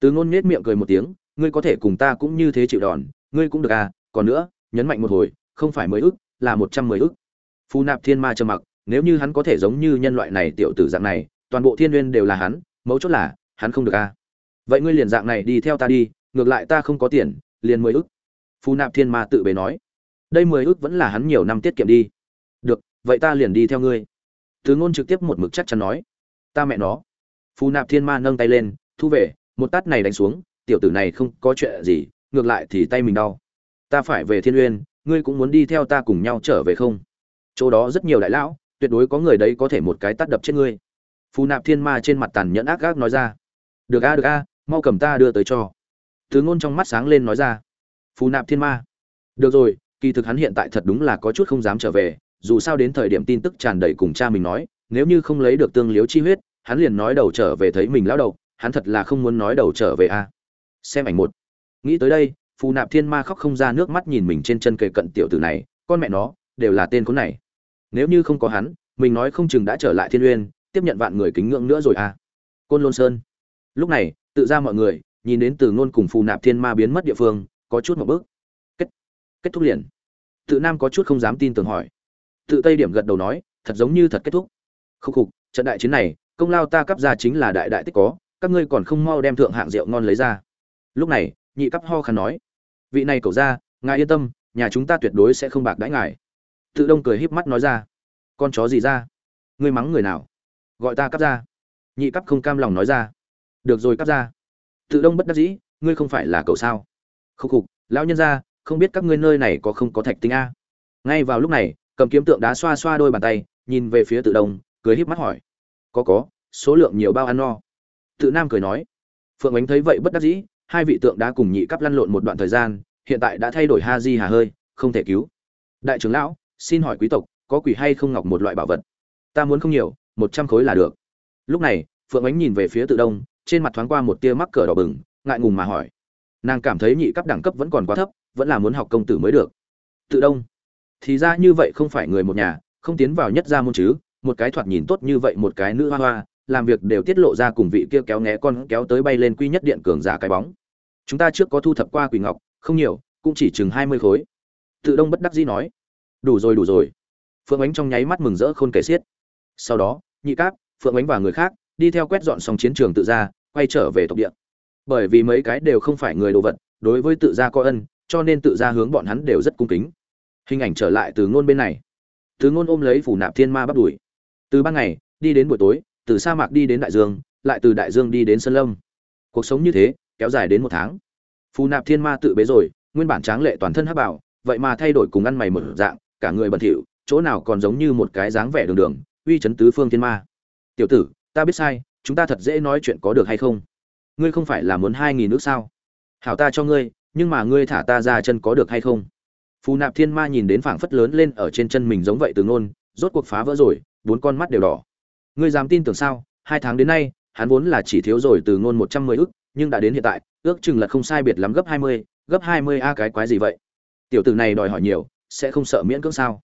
Từ ngôn nhếch miệng cười một tiếng, ngươi có thể cùng ta cũng như thế chịu đòn, ngươi cũng được à còn nữa, nhấn mạnh một hồi, không phải mười ức, là một trăm mười ức. Phù nạp thiên ma trầm mặc, nếu như hắn có thể giống như nhân loại này tiểu tử dạng này, toàn bộ thiên nguyên đều là hắn, mấu chốt là, hắn không được a vậy ngươi liền dạng này đi theo ta đi, ngược lại ta không có tiền, liền mười ức. Phù nạp thiên ma tự bề nói, đây mười ức vẫn là hắn nhiều năm tiết kiệm đi. Được, vậy ta liền đi theo ngươi. Từ ngôn trực tiếp một mực chắc chắn nói ta mẹ nó. Phù nạp thiên ma nâng tay lên, thu về, một tát này đánh xuống, tiểu tử này không có chuyện gì, ngược lại thì tay mình đau. Ta phải về thiên uyên, ngươi cũng muốn đi theo ta cùng nhau trở về không? Chỗ đó rất nhiều đại lão, tuyệt đối có người đấy có thể một cái tát đập chết ngươi. Phù nạp thiên ma trên mặt tàn nhẫn ác gác nói ra. Được a được a, mau cầm ta đưa tới cho. Thứ ngôn trong mắt sáng lên nói ra. Phù nạp thiên ma. Được rồi, kỳ thực hắn hiện tại thật đúng là có chút không dám trở về, dù sao đến thời điểm tin tức tràn đầy cùng cha mình nói nếu như không lấy được tương liếu chi huyết, hắn liền nói đầu trở về thấy mình lão đầu, hắn thật là không muốn nói đầu trở về a. Xem ảnh một. Nghĩ tới đây, phù nạp thiên ma khóc không ra nước mắt nhìn mình trên chân kề cận tiểu tử này, con mẹ nó, đều là tên khốn này. Nếu như không có hắn, mình nói không chừng đã trở lại thiên uyên, tiếp nhận vạn người kính ngưỡng nữa rồi à côn lôn sơn. Lúc này, tự ra mọi người, nhìn đến từ ngôn cùng phù nạp thiên ma biến mất địa phương, có chút một bước. Kết kết thúc liền. Tự nam có chút không dám tin tưởng hỏi. Tự tây điểm gật đầu nói, thật giống như thật kết thúc khúc khục, trận đại chiến này, công lao ta cấp ra chính là đại đại tích có, các ngươi còn không mau đem thượng hạng rượu ngon lấy ra. Lúc này, nhị cấp ho khăn nói, vị này cầu ra, ngài yên tâm, nhà chúng ta tuyệt đối sẽ không bạc đãi ngài. Tự đông cười híp mắt nói ra, con chó gì ra? Ngươi mắng người nào? Gọi ta cấp ra. Nhị cấp không cam lòng nói ra, được rồi cấp ra. Tự đông bất đắc dĩ, ngươi không phải là cậu sao? Khúc khục, lão nhân ra, không biết các ngươi nơi này có không có thạch tinh a. Ngay vào lúc này, cầm kiếm tượng đá xoa xoa đôi bàn tay, nhìn về phía tự đông cười híp mắt hỏi. Có có, số lượng nhiều bao ăn no. Tự nam cười nói. Phượng ánh thấy vậy bất đắc dĩ, hai vị tượng đã cùng nhị cấp lăn lộn một đoạn thời gian, hiện tại đã thay đổi ha di hà hơi, không thể cứu. Đại trưởng lão, xin hỏi quý tộc, có quỷ hay không ngọc một loại bảo vật? Ta muốn không nhiều, một trăm khối là được. Lúc này, phượng ánh nhìn về phía tự đông, trên mặt thoáng qua một tia mắc cờ đỏ bừng, ngại ngùng mà hỏi. Nàng cảm thấy nhị cấp đẳng cấp vẫn còn quá thấp, vẫn là muốn học công tử mới được. Tự đông, thì ra như vậy không phải người một nhà, không tiến vào nhất gia môn chứ một cái thoạt nhìn tốt như vậy một cái nữ hoa hoa, làm việc đều tiết lộ ra cùng vị kia kéo né con kéo tới bay lên quy nhất điện cường giả cái bóng. Chúng ta trước có thu thập qua quỷ ngọc, không nhiều, cũng chỉ chừng hai mươi khối. Tự đông bất đắc dĩ nói. Đủ rồi đủ rồi. Phượng ánh trong nháy mắt mừng rỡ khôn kể xiết. Sau đó, nhị cáp, phượng ánh và người khác đi theo quét dọn xong chiến trường tự ra, quay trở về tộc địa. Bởi vì mấy cái đều không phải người đồ vật, đối với tự gia có ân, cho nên tự gia hướng bọn hắn đều rất cung kính. Hình ảnh trở lại từ ngôn bên này. Từ ngôn ôm lấy phủ nạp thiên ma bắt đuổi từ ban ngày, đi đến buổi tối, từ sa mạc đi đến đại dương, lại từ đại dương đi đến sân lâm. Cuộc sống như thế, kéo dài đến một tháng. Phù nạp thiên ma tự bế rồi, nguyên bản tráng lệ toàn thân hắc bảo vậy mà thay đổi cùng ăn mày một dạng, cả người bẩn thỉu, chỗ nào còn giống như một cái dáng vẻ đường đường, uy chấn tứ phương thiên ma. Tiểu tử, ta biết sai, chúng ta thật dễ nói chuyện có được hay không? Ngươi không phải là muốn hai nghìn nước sao? Hảo ta cho ngươi, nhưng mà ngươi thả ta ra chân có được hay không? Phù nạp thiên ma nhìn đến phảng phất lớn lên ở trên chân mình giống vậy từ ngôn, rốt cuộc phá vỡ rồi bốn con mắt đều đỏ. Ngươi dám tin tưởng sao? Hai tháng đến nay, hắn vốn là chỉ thiếu rồi từ ngôn một trăm mười ức, nhưng đã đến hiện tại, ước chừng là không sai biệt lắm gấp hai mươi, gấp hai mươi a cái quái gì vậy? Tiểu tử này đòi hỏi nhiều, sẽ không sợ miễn cưỡng sao?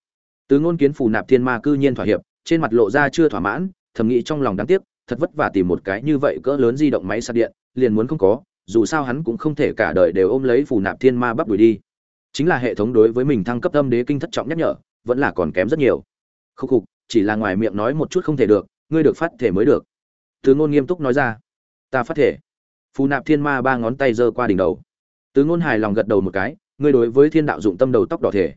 Từ ngôn kiến phù nạp thiên ma cư nhiên thỏa hiệp, trên mặt lộ ra chưa thỏa mãn, thầm nghĩ trong lòng đáng tiếc, thật vất vả tìm một cái như vậy cỡ lớn di động máy sạc điện, liền muốn không có, dù sao hắn cũng không thể cả đời đều ôm lấy phù nạp thiên ma bắt đuổi đi. Chính là hệ thống đối với mình thăng cấp âm đế kinh thất trọng nhắc nhở, vẫn là còn kém rất nhiều. Khúc khục chỉ là ngoài miệng nói một chút không thể được, ngươi được phát thể mới được. Từ ngôn nghiêm túc nói ra. Ta phát thể. Phù nạp thiên ma ba ngón tay giơ qua đỉnh đầu. Từ ngôn hài lòng gật đầu một cái, ngươi đối với thiên đạo dụng tâm đầu tóc đỏ thể.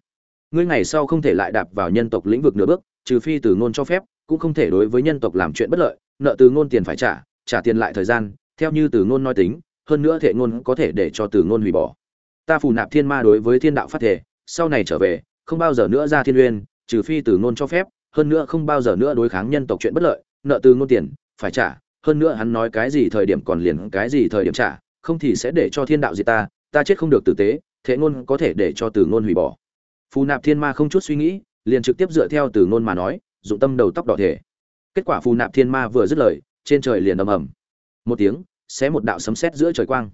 Ngươi ngày sau không thể lại đạp vào nhân tộc lĩnh vực nửa bước, trừ phi từ ngôn cho phép, cũng không thể đối với nhân tộc làm chuyện bất lợi, nợ từ ngôn tiền phải trả trả tiền lại thời gian, theo như từ ngôn nói tính, hơn nữa thể ngôn có thể để cho từ ngôn hủy bỏ. Ta phù nạp thiên ma đối với thiên đạo phát thể, sau này trở về, không bao giờ nữa ra thiên uyên, trừ phi từ ngôn cho phép hơn nữa không bao giờ nữa đối kháng nhân tộc chuyện bất lợi, nợ từ ngôn tiền, phải trả, hơn nữa hắn nói cái gì thời điểm còn liền cái gì thời điểm trả, không thì sẽ để cho thiên đạo diệt ta ta chết không được tử tế, thế ngôn có thể để cho từ ngôn hủy bỏ. Phù nạp thiên ma không chút suy nghĩ, liền trực tiếp dựa theo từ ngôn mà nói, dụng tâm đầu tóc đỏ thể kết quả phù nạp thiên ma vừa dứt lời, trên trời liền ầm ầm. Một tiếng, xé một đạo sấm sét giữa trời quang.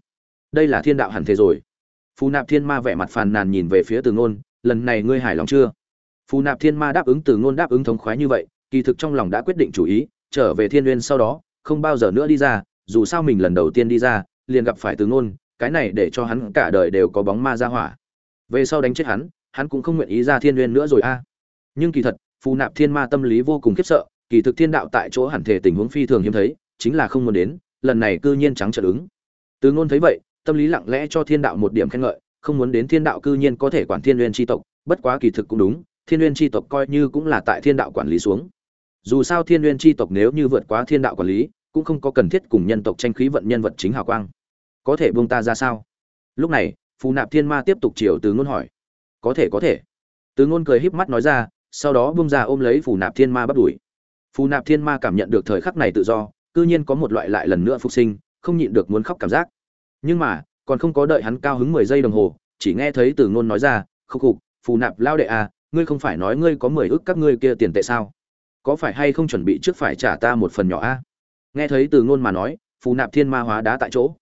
Đây là thiên đạo hẳn thế rồi. Phù nạp thiên ma vẻ mặt phàn nàn nhìn về phía từ ngôn, lần này ngươi hài lòng chưa? Phù nạp thiên ma đáp ứng từ ngôn đáp ứng thống khoái như vậy, kỳ thực trong lòng đã quyết định chủ ý, trở về thiên nguyên sau đó, không bao giờ nữa đi ra, dù sao mình lần đầu tiên đi ra, liền gặp phải từ ngôn, cái này để cho hắn cả đời đều có bóng ma ra hỏa. Về sau đánh chết hắn hắn cũng không nguyện ý ra thiên nguyên nữa rồi a. Nhưng kỳ thật, phù nạp thiên ma tâm lý vô cùng khiếp sợ, kỳ thực thiên đạo tại chỗ hẳn thể tình huống phi thường hiếm thấy, chính là không muốn đến, lần này cư nhiên trắng trợn ứng. Từ ngôn thấy vậy, tâm lý lặng lẽ cho thiên đạo một điểm khen ngợi, không muốn đến thiên đạo cư nhiên có thể quản thiên nguyên tri tộc, bất quá kỳ thực cũng đúng thiên nguyên tri tộc coi như cũng là tại thiên đạo quản lý xuống. Dù sao thiên nguyên tri tộc nếu như vượt quá thiên đạo quản lý, cũng không có cần thiết cùng nhân tộc tranh khí vận nhân vật chính hào quang. Có thể buông ta ra sao? Lúc này, phù nạp thiên ma tiếp tục chiều từ ngôn hỏi. Có thể có thể. Từ ngôn cười híp mắt nói ra, sau đó buông ra ôm lấy phù nạp thiên ma bắt đuổi phù nạp thiên ma cảm nhận được thời khắc này tự do, cư nhiên có một loại lại lần nữa phục sinh, không nhịn được muốn khóc cảm giác. Nhưng mà, còn không có đợi hắn cao hứng mười giây đồng hồ, chỉ nghe thấy từ ngôn nói ra, khúc khục, phù nạp, lao đệ à ngươi không phải nói ngươi có mười ước các ngươi kia tiền tệ sao? Có phải hay không chuẩn bị trước phải trả ta một phần nhỏ a? Nghe thấy từ ngôn mà nói, phù nạp thiên ma hóa đá tại chỗ.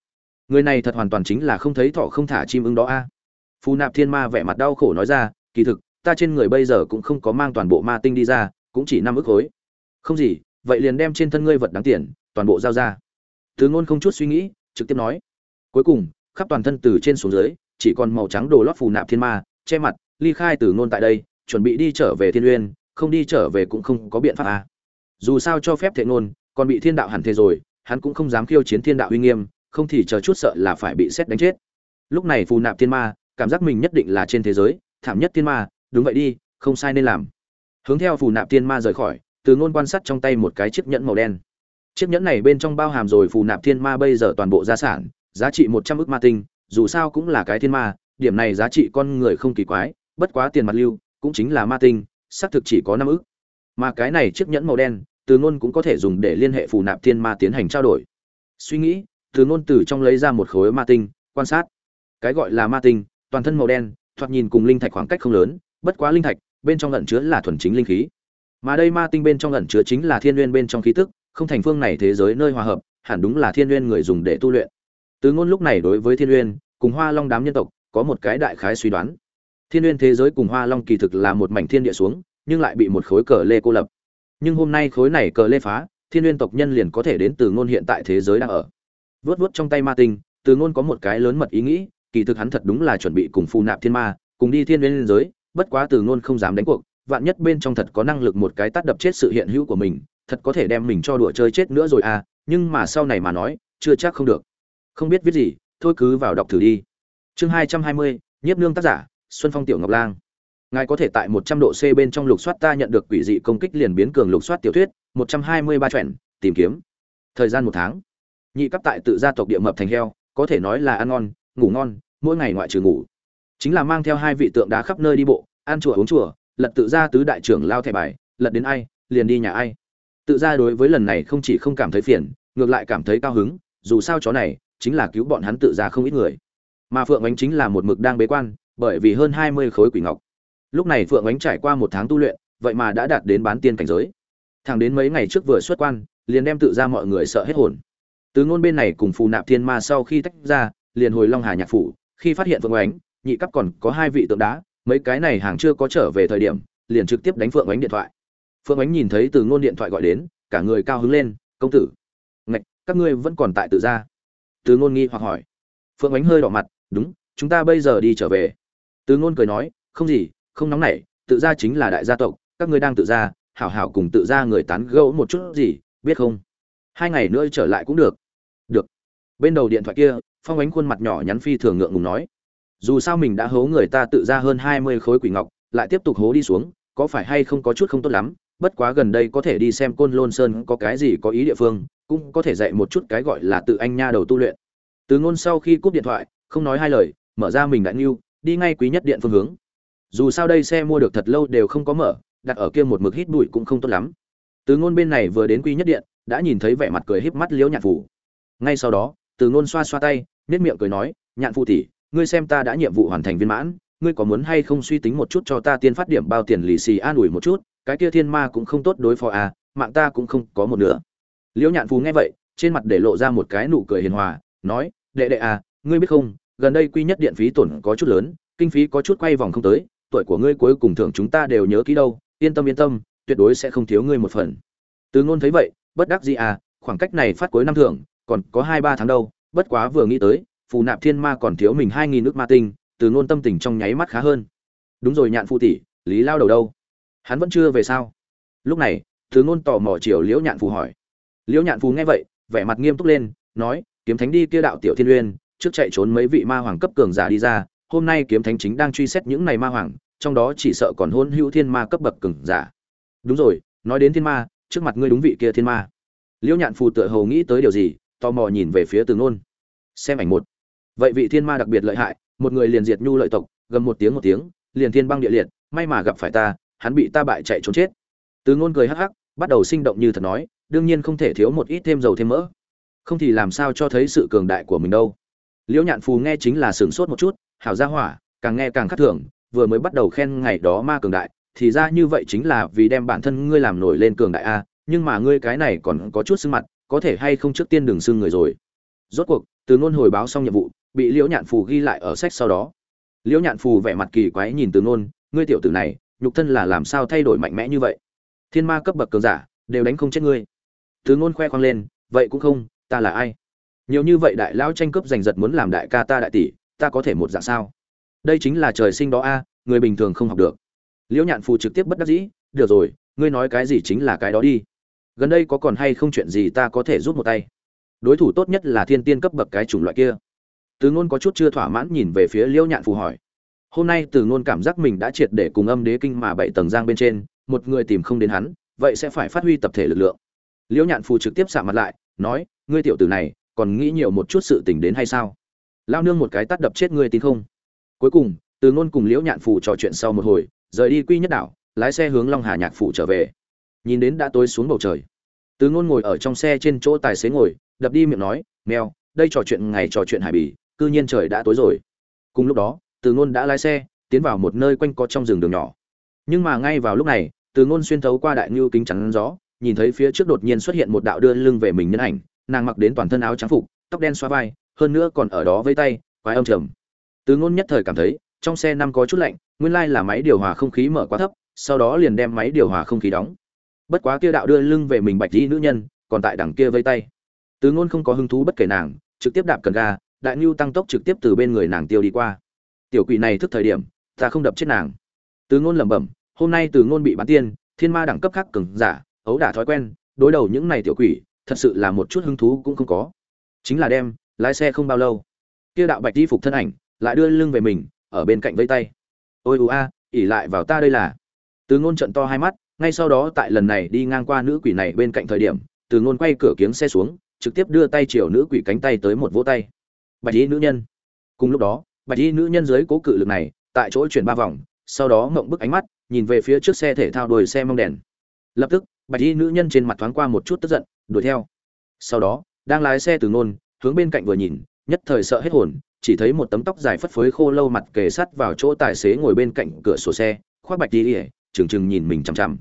Người này thật hoàn toàn chính là không thấy thỏ không thả chim ưng đó a. Phù nạp thiên ma vẻ mặt đau khổ nói ra, kỳ thực, ta trên người bây giờ cũng không có mang toàn bộ ma tinh đi ra, cũng chỉ năm ước khối. Không gì, vậy liền đem trên thân ngươi vật đáng tiền, toàn bộ giao ra. Từ ngôn không chút suy nghĩ, trực tiếp nói. Cuối cùng, khắp toàn thân từ trên xuống dưới, chỉ còn màu trắng đồ lót phù nạp thiên ma, che mặt, ly khai từ ngôn tại đây chuẩn bị đi trở về thiên uyên, không đi trở về cũng không có biện pháp à. dù sao cho phép thệ ngôn, còn bị thiên đạo hẳn thế rồi, hắn cũng không dám khiêu chiến thiên đạo uy nghiêm, không thì chờ chút sợ là phải bị xét đánh chết. Lúc này phù nạp thiên ma, cảm giác mình nhất định là trên thế giới, thảm nhất thiên ma, đúng vậy đi, không sai nên làm. Hướng theo phù nạp thiên ma rời khỏi, từ ngôn quan sát trong tay một cái chiếc nhẫn màu đen. Chiếc nhẫn này bên trong bao hàm rồi phù nạp thiên ma bây giờ toàn bộ gia sản, giá trị một trăm ức ma tinh, dù sao cũng là cái thiên ma, điểm này giá trị con người không kỳ quái, bất quá tiền mặt lưu cũng chính là ma tinh, xác thực chỉ có năm ức. Mà cái này chiếc nhẫn màu đen, từ ngôn cũng có thể dùng để liên hệ phù nạp thiên ma tiến hành trao đổi. Suy nghĩ, từ ngôn từ trong lấy ra một khối ma tinh, quan sát. Cái gọi là ma tinh, toàn thân màu đen, thoạt nhìn cùng linh thạch khoảng cách không lớn, bất quá linh thạch, bên trong lẩn chứa là thuần chính linh khí. Mà đây ma tinh bên trong lẩn chứa chính là thiên nguyên bên trong khí tức, không thành phương này thế giới nơi hòa hợp, hẳn đúng là thiên nguyên người dùng để tu luyện. Từ ngôn lúc này đối với thiên nguyên, cùng hoa long đám nhân tộc, có một cái đại khái suy đoán thiên nguyên thế giới cùng hoa long kỳ thực là một mảnh thiên địa xuống, nhưng lại bị một khối cờ lê cô lập. Nhưng hôm nay khối này cờ lê phá, thiên nguyên tộc nhân liền có thể đến từ ngôn hiện tại thế giới đang ở. Vớt vớt trong tay ma tinh, từ ngôn có một cái lớn mật ý nghĩ, kỳ thực hắn thật đúng là chuẩn bị cùng phù nạp thiên ma, cùng đi thiên nguyên giới, bất quá từ ngôn không dám đánh cuộc, vạn nhất bên trong thật có năng lực một cái tát đập chết sự hiện hữu của mình, thật có thể đem mình cho đùa chơi chết nữa rồi à nhưng mà sau này mà nói, chưa chắc không được. Không biết viết gì, thôi cứ vào đọc thử đi. Chương hai trăm hai mươi, nhiếp nương tác giả xuân phong tiểu ngọc lang. Ngài có thể tại một trăm độ c bên trong lục soát ta nhận được quỷ dị công kích liền biến cường lục soát tiểu thuyết, một trăm hai mươi ba truyện tìm kiếm. Thời gian một tháng. Nhị cấp tại tự gia tộc địa mập thành heo, có thể nói là ăn ngon, ngủ ngon, mỗi ngày ngoại trừ ngủ. Chính là mang theo hai vị tượng đá khắp nơi đi bộ, ăn chùa uống chùa, lật tự gia tứ đại trưởng lao thẻ bài, lật đến ai, liền đi nhà ai. Tự gia đối với lần này không chỉ không cảm thấy phiền, ngược lại cảm thấy cao hứng, dù sao chó này chính là cứu bọn hắn tự gia không ít người. Mà phượng ánh chính là một mực đang bế quan bởi vì hơn hai mươi khối quỷ ngọc. Lúc này phượng ánh trải qua một tháng tu luyện, vậy mà đã đạt đến bán tiên cảnh giới. Thẳng đến mấy ngày trước vừa xuất quan, liền đem tự ra mọi người sợ hết hồn. Từ ngôn bên này cùng phù nạp thiên ma sau khi tách ra, liền hồi long hà nhạc phủ, khi phát hiện phượng ánh, nhị cấp còn có hai vị tượng đá, mấy cái này hàng chưa có trở về thời điểm, liền trực tiếp đánh phượng ánh điện thoại. Phượng ánh nhìn thấy từ ngôn điện thoại gọi đến, cả người cao hứng lên, công tử, ngạch, các ngươi vẫn còn tại tự gia từ ngôn nghi hoặc hỏi. Phượng ánh hơi đỏ mặt, đúng, chúng ta bây giờ đi trở về từ ngôn cười nói, không gì, không nóng nảy, tự gia chính là đại gia tộc, các ngươi đang tự gia, hảo hảo cùng tự gia người tán gẫu một chút gì, biết không? Hai ngày nữa trở lại cũng được. Được. Bên đầu điện thoại kia, phong ánh khuôn mặt nhỏ nhắn phi thường ngượng ngùng nói, dù sao mình đã hố người ta tự ra hơn hai mươi khối quỷ ngọc, lại tiếp tục hố đi xuống, có phải hay không có chút không tốt lắm? Bất quá gần đây có thể đi xem côn lôn sơn có cái gì có ý địa phương, cũng có thể dạy một chút cái gọi là tự anh nha đầu tu luyện. Từ ngôn sau khi cúp điện thoại, không nói hai lời, mở ra mình đã nghiêu đi ngay quý nhất điện phương hướng. Dù sao đây xe mua được thật lâu đều không có mở, đặt ở kia một mực hít bụi cũng không tốt lắm. Từ ngôn bên này vừa đến quý nhất điện, đã nhìn thấy vẻ mặt cười híp mắt liễu nhạn phủ ngay sau đó, từ ngôn xoa xoa tay nét miệng cười nói, nhạn phụ tỷ, ngươi xem ta đã nhiệm vụ hoàn thành viên mãn, ngươi có muốn hay không suy tính một chút cho ta tiên phát điểm bao tiền lì xì an ủi một chút, cái kia thiên ma cũng không tốt đối phó à mạng ta cũng không có một nữa liễu nhạn phù nghe vậy, trên mặt để lộ ra một cái nụ cười hiền hòa, nói, đệ đệ à ngươi biết không gần đây quy nhất điện phí tổn có chút lớn, kinh phí có chút quay vòng không tới, tuổi của ngươi cuối cùng thưởng chúng ta đều nhớ kỹ đâu, yên tâm yên tâm, tuyệt đối sẽ không thiếu ngươi một phần. Từ ngôn thấy vậy, bất đắc gì à khoảng cách này phát cuối năm thưởng, còn có hai ba tháng đâu, bất quá vừa nghĩ tới, phù nạp thiên ma còn thiếu mình hai nghìn nước ma tinh, từ ngôn tâm tình trong nháy mắt khá hơn. Đúng rồi nhạn phụ tỷ, lý lao đầu đâu? Hắn vẫn chưa về sao? Lúc này, từ ngôn tò mò chiều liễu nhạn phù hỏi. Liễu nhạn phù nghe vậy, vẻ mặt nghiêm túc lên, nói, kiếm thánh đi kia đạo tiểu thiên uyên trước chạy trốn mấy vị ma hoàng cấp cường giả đi ra hôm nay kiếm thánh chính đang truy xét những này ma hoàng trong đó chỉ sợ còn hôn hữu thiên ma cấp bậc cường giả. Đúng rồi nói đến thiên ma trước mặt ngươi đúng vị kia thiên ma. Liễu nhạn phù tựa hồ nghĩ tới điều gì tò mò nhìn về phía từ Nôn, xem ảnh một. Vậy vị thiên ma đặc biệt lợi hại một người liền diệt nhu lợi tộc gầm một tiếng một tiếng liền thiên băng địa liệt may mà gặp phải ta hắn bị ta bại chạy trốn chết. Từ Nôn cười hắc hắc bắt đầu sinh động như thật nói đương nhiên không thể thiếu một ít thêm dầu thêm mỡ. Không thì làm sao cho thấy sự cường đại của mình đâu liễu nhạn phù nghe chính là sửng sốt một chút, hảo gia hỏa, càng nghe càng khắc thường, vừa mới bắt đầu khen ngày đó ma cường đại, thì ra như vậy chính là vì đem bản thân ngươi làm nổi lên cường đại a, nhưng mà ngươi cái này còn có chút sưng mặt, có thể hay không trước tiên đừng sưng người rồi. Rốt cuộc, từ ngôn hồi báo xong nhiệm vụ, bị liễu nhạn phù ghi lại ở sách sau đó. Liễu nhạn phù vẻ mặt kỳ quái nhìn từ ngôn, ngươi tiểu tử này, nhục thân là làm sao thay đổi mạnh mẽ như vậy? Thiên ma cấp bậc cường giả, đều đánh không chết ngươi. Từ ngôn khoe khoang lên, vậy cũng không, ta là ai? Nhiều như vậy đại lão tranh cướp giành giật muốn làm đại ca ta đại tỷ, ta có thể một dạng sao? Đây chính là trời sinh đó a, người bình thường không học được. Liễu nhạn phù trực tiếp bất đắc dĩ, được rồi, ngươi nói cái gì chính là cái đó đi. Gần đây có còn hay không chuyện gì ta có thể giúp một tay? Đối thủ tốt nhất là thiên tiên cấp bậc cái chủng loại kia. Từ ngôn có chút chưa thỏa mãn nhìn về phía liễu nhạn phù hỏi. Hôm nay từ ngôn cảm giác mình đã triệt để cùng âm đế kinh mà bảy tầng giang bên trên, một người tìm không đến hắn, vậy sẽ phải phát huy tập thể lực lượng. Liễu nhạn phù trực tiếp sạm mặt lại, nói, ngươi tiểu tử này còn nghĩ nhiều một chút sự tình đến hay sao? Lao nương một cái tắt đập chết ngươi tin không? Cuối cùng, từ ngôn cùng liễu nhạn phủ trò chuyện sau một hồi, rời đi quy nhất đảo, lái xe hướng long hà nhạc phủ trở về. Nhìn đến đã tối xuống bầu trời, từ ngôn ngồi ở trong xe trên chỗ tài xế ngồi, đập đi miệng nói, mèo, đây trò chuyện ngày trò chuyện hải bì, cư nhiên trời đã tối rồi. Cùng lúc đó, từ ngôn đã lái xe, tiến vào một nơi quanh co trong rừng đường nhỏ. Nhưng mà ngay vào lúc này, từ ngôn xuyên thấu qua đại ngưu kính chắn gió, nhìn thấy phía trước đột nhiên xuất hiện một đạo đưa lưng về mình nhân ảnh nàng mặc đến toàn thân áo trắng phục, tóc đen xoa vai, hơn nữa còn ở đó với tay, quái âm trầm. Từ ngôn nhất thời cảm thấy, trong xe năm có chút lạnh, nguyên lai là máy điều hòa không khí mở quá thấp, sau đó liền đem máy điều hòa không khí đóng. Bất quá kia đạo đưa lưng về mình bạch dĩ nữ nhân, còn tại đằng kia vây tay. Từ ngôn không có hứng thú bất kể nàng, trực tiếp đạp cần ga, đại nhu tăng tốc trực tiếp từ bên người nàng tiêu đi qua. Tiểu quỷ này thức thời điểm, ta không đập chết nàng. Từ ngôn lẩm bẩm, hôm nay từ ngôn bị bán tiên, thiên ma đẳng cấp khác cường giả, ấu đả thói quen, đối đầu những này tiểu quỷ thật sự là một chút hứng thú cũng không có. Chính là đem, lái xe không bao lâu, kia đạo bạch đi phục thân ảnh lại đưa lưng về mình, ở bên cạnh vây tay. Ôi ù a, ỉ lại vào ta đây là. Từ ngôn trận to hai mắt, ngay sau đó tại lần này đi ngang qua nữ quỷ này bên cạnh thời điểm, từ ngôn quay cửa kiếng xe xuống, trực tiếp đưa tay chiều nữ quỷ cánh tay tới một vỗ tay. Bạch y nữ nhân. Cùng lúc đó, bạch y nữ nhân dưới cố cự lực này, tại chỗ chuyển ba vòng, sau đó ngậm bức ánh mắt, nhìn về phía trước xe thể thao đuổi xe mông đèn. Lập tức bạch y nữ nhân trên mặt thoáng qua một chút tức giận, đuổi theo. Sau đó, đang lái xe từ nôn hướng bên cạnh vừa nhìn, nhất thời sợ hết hồn, chỉ thấy một tấm tóc dài phất phới khô lâu mặt kề sắt vào chỗ tài xế ngồi bên cạnh cửa sổ xe, khoác bạch y ỉa trừng trừng nhìn mình chằm chằm.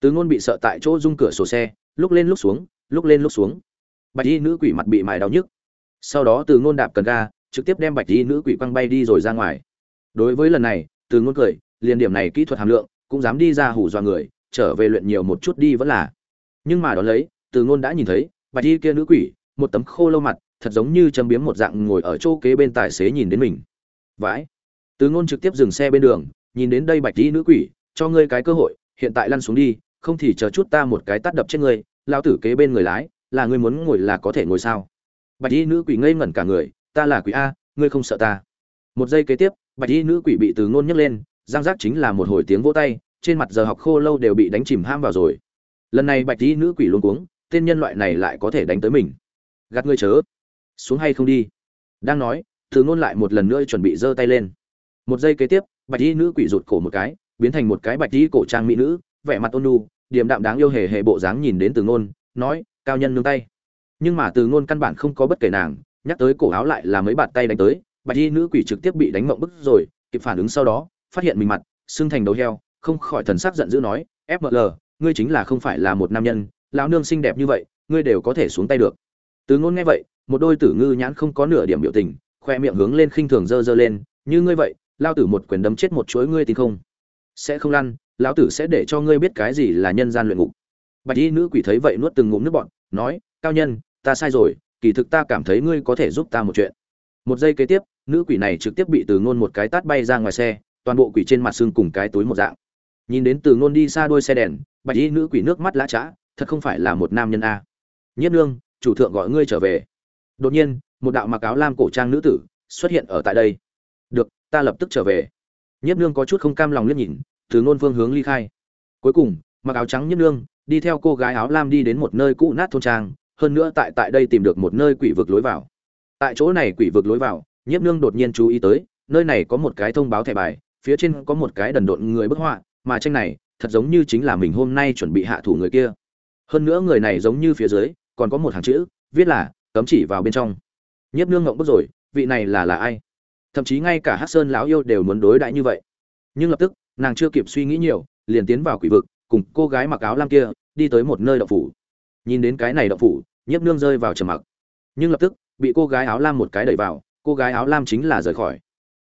Từ ngôn bị sợ tại chỗ rung cửa sổ xe, lúc lên lúc xuống, lúc lên lúc xuống. Bạch y nữ quỷ mặt bị mài đau nhức. Sau đó từ ngôn đạp cần ga, trực tiếp đem bạch y nữ quỷ quăng bay đi rồi ra ngoài. Đối với lần này, từ ngôn cười, liền điểm này kỹ thuật hàm lượng, cũng dám đi ra hủ dọa người trở về luyện nhiều một chút đi vẫn là. Nhưng mà đó lấy, từ ngôn đã nhìn thấy, bạch y kia nữ quỷ, một tấm khô lâu mặt, thật giống như châm biếm một dạng ngồi ở chỗ kế bên tài xế nhìn đến mình. Vãi. Từ ngôn trực tiếp dừng xe bên đường, nhìn đến đây bạch y nữ quỷ, cho ngươi cái cơ hội, hiện tại lăn xuống đi, không thì chờ chút ta một cái tát đập chết ngươi lao tử kế bên người lái, là ngươi muốn ngồi là có thể ngồi sao? Bạch y nữ quỷ ngây ngẩn cả người, ta là quỷ a, ngươi không sợ ta. Một giây kế tiếp, bạch y nữ quỷ bị từ ngôn nhấc lên giang giác chính là một hồi tiếng vỗ tay trên mặt giờ học khô lâu đều bị đánh chìm ham vào rồi. Lần này bạch y nữ quỷ luôn cuống, tên nhân loại này lại có thể đánh tới mình. Gạt ngươi chớ. Xuống hay không đi? Đang nói, từ ngôn lại một lần nữa chuẩn bị giơ tay lên. Một giây kế tiếp, bạch y nữ quỷ rụt cổ một cái, biến thành một cái bạch y cổ trang mỹ nữ, vẻ mặt ôn nhu, điềm đạm đáng yêu hề hề bộ dáng nhìn đến từ ngôn, nói, cao nhân nương tay. Nhưng mà từ ngôn căn bản không có bất kể nàng, nhắc tới cổ áo lại là mấy bàn tay đánh tới. Bạch y nữ quỷ trực tiếp bị đánh mộng bức rồi, kịp phản ứng sau đó, phát hiện mình mặt xương thành đầu heo không khỏi thần sắc giận dữ nói fml ngươi chính là không phải là một nam nhân, lão nương xinh đẹp như vậy, ngươi đều có thể xuống tay được. Từ ngôn nghe vậy, một đôi tử ngư nhãn không có nửa điểm biểu tình, khoe miệng hướng lên khinh thường dơ dơ lên, như ngươi vậy lao tử một quyền đấm chết một chuỗi ngươi tin không? Sẽ không lăn, lão tử sẽ để cho ngươi biết cái gì là nhân gian luyện ngục. Bạch y nữ quỷ thấy vậy nuốt từng ngụm nước bọn nói, cao nhân, ta sai rồi, kỳ thực ta cảm thấy ngươi có thể giúp ta một chuyện. Một giây kế tiếp, nữ quỷ này trực tiếp bị từ ngôn một cái tát bay ra ngoài xe, toàn bộ quỷ trên mặt xương cùng cái túi một dạng nhìn đến từ ngôn đi xa đôi xe đèn, bạch y nữ quỷ nước mắt lã chã thật không phải là một nam nhân a. Nhất nương, chủ thượng gọi ngươi trở về. Đột nhiên, một đạo mặc áo lam cổ trang nữ tử xuất hiện ở tại đây. Được, ta lập tức trở về. Nhất nương có chút không cam lòng liếc nhìn, từ ngôn phương hướng ly khai. Cuối cùng, mặc áo trắng nhất nương đi theo cô gái áo lam đi đến một nơi cũ nát thôn trang, hơn nữa tại tại đây tìm được một nơi quỷ vực lối vào. Tại chỗ này quỷ vực lối vào nhiếp nương đột nhiên chú ý tới, nơi này có một cái thông báo thẻ bài, phía trên có một cái đần độn người bức họa mà tranh này, thật giống như chính là mình hôm nay chuẩn bị hạ thủ người kia. Hơn nữa người này giống như phía dưới, còn có một hàng chữ, viết là, cấm chỉ vào bên trong. Nhiếp nương ngộng bức rồi, vị này là là ai? Thậm chí ngay cả hát sơn lão yêu đều muốn đối đãi như vậy. Nhưng lập tức, nàng chưa kịp suy nghĩ nhiều, liền tiến vào quỷ vực, cùng cô gái mặc áo lam kia, đi tới một nơi động phủ. Nhìn đến cái này động phủ, nhiếp nương rơi vào trầm mặc. Nhưng lập tức, bị cô gái áo lam một cái đẩy vào, cô gái áo lam chính là rời khỏi.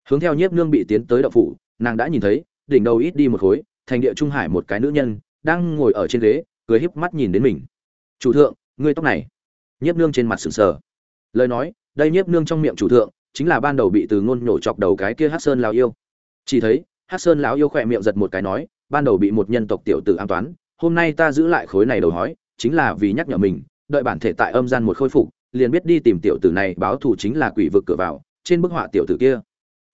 Hướng theo nhiếp nương bị tiến tới động phủ, nàng đã nhìn thấy đỉnh đầu ít đi một khối, thành địa trung hải một cái nữ nhân, đang ngồi ở trên ghế, cười híp mắt nhìn đến mình. Chủ thượng, ngươi tóc này. Nhiếp nương trên mặt sừng sờ. Lời nói, đây nhiếp nương trong miệng chủ thượng, chính là ban đầu bị từ ngôn nhổ chọc đầu cái kia hát sơn lão yêu. Chỉ thấy hát sơn lão yêu khỏe miệng giật một cái nói, ban đầu bị một nhân tộc tiểu tử an toán, hôm nay ta giữ lại khối này đầu hói, chính là vì nhắc nhở mình, đợi bản thể tại âm gian một khôi phục, liền biết đi tìm tiểu tử này báo thù chính là quỷ vực cửa vào, trên bức họa tiểu tử kia.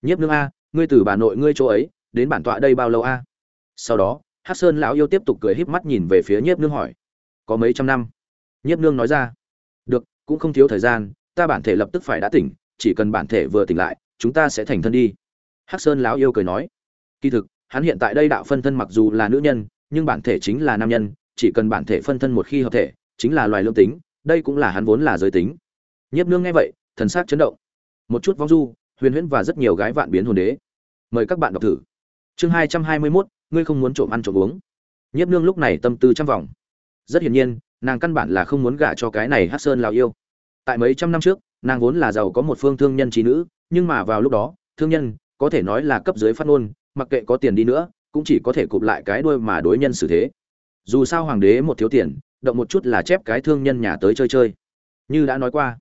Nhiếp nương a, ngươi từ bà nội ngươi chỗ ấy đến bản tọa đây bao lâu a? Sau đó hát sơn lão yêu tiếp tục cười híp mắt nhìn về phía nhiếp nương hỏi. Có mấy trăm năm? Nhiếp nương nói ra. Được, cũng không thiếu thời gian, ta bản thể lập tức phải đã tỉnh, chỉ cần bản thể vừa tỉnh lại, chúng ta sẽ thành thân đi. Hắc sơn lão yêu cười nói. Kỳ thực, hắn hiện tại đây đạo phân thân mặc dù là nữ nhân, nhưng bản thể chính là nam nhân, chỉ cần bản thể phân thân một khi hợp thể, chính là loài lương tính, đây cũng là hắn vốn là giới tính. Nhiếp nương nghe vậy, thần sắc chấn động. Một chút vong du, huyền huyễn và rất nhiều gái vạn biến hồn đế. Mời các bạn đọc thử chương hai trăm hai mươi mốt, ngươi không muốn trộm ăn trộm uống. Nhiếp nương lúc này tâm tư trăm vòng. Rất hiển nhiên, nàng căn bản là không muốn gả cho cái này hát sơn lào yêu. Tại mấy trăm năm trước, nàng vốn là giàu có một phương thương nhân trí nữ, nhưng mà vào lúc đó, thương nhân, có thể nói là cấp dưới phát ngôn, mặc kệ có tiền đi nữa, cũng chỉ có thể cụp lại cái đuôi mà đối nhân xử thế. Dù sao hoàng đế một thiếu tiền, động một chút là chép cái thương nhân nhà tới chơi chơi. Như đã nói qua,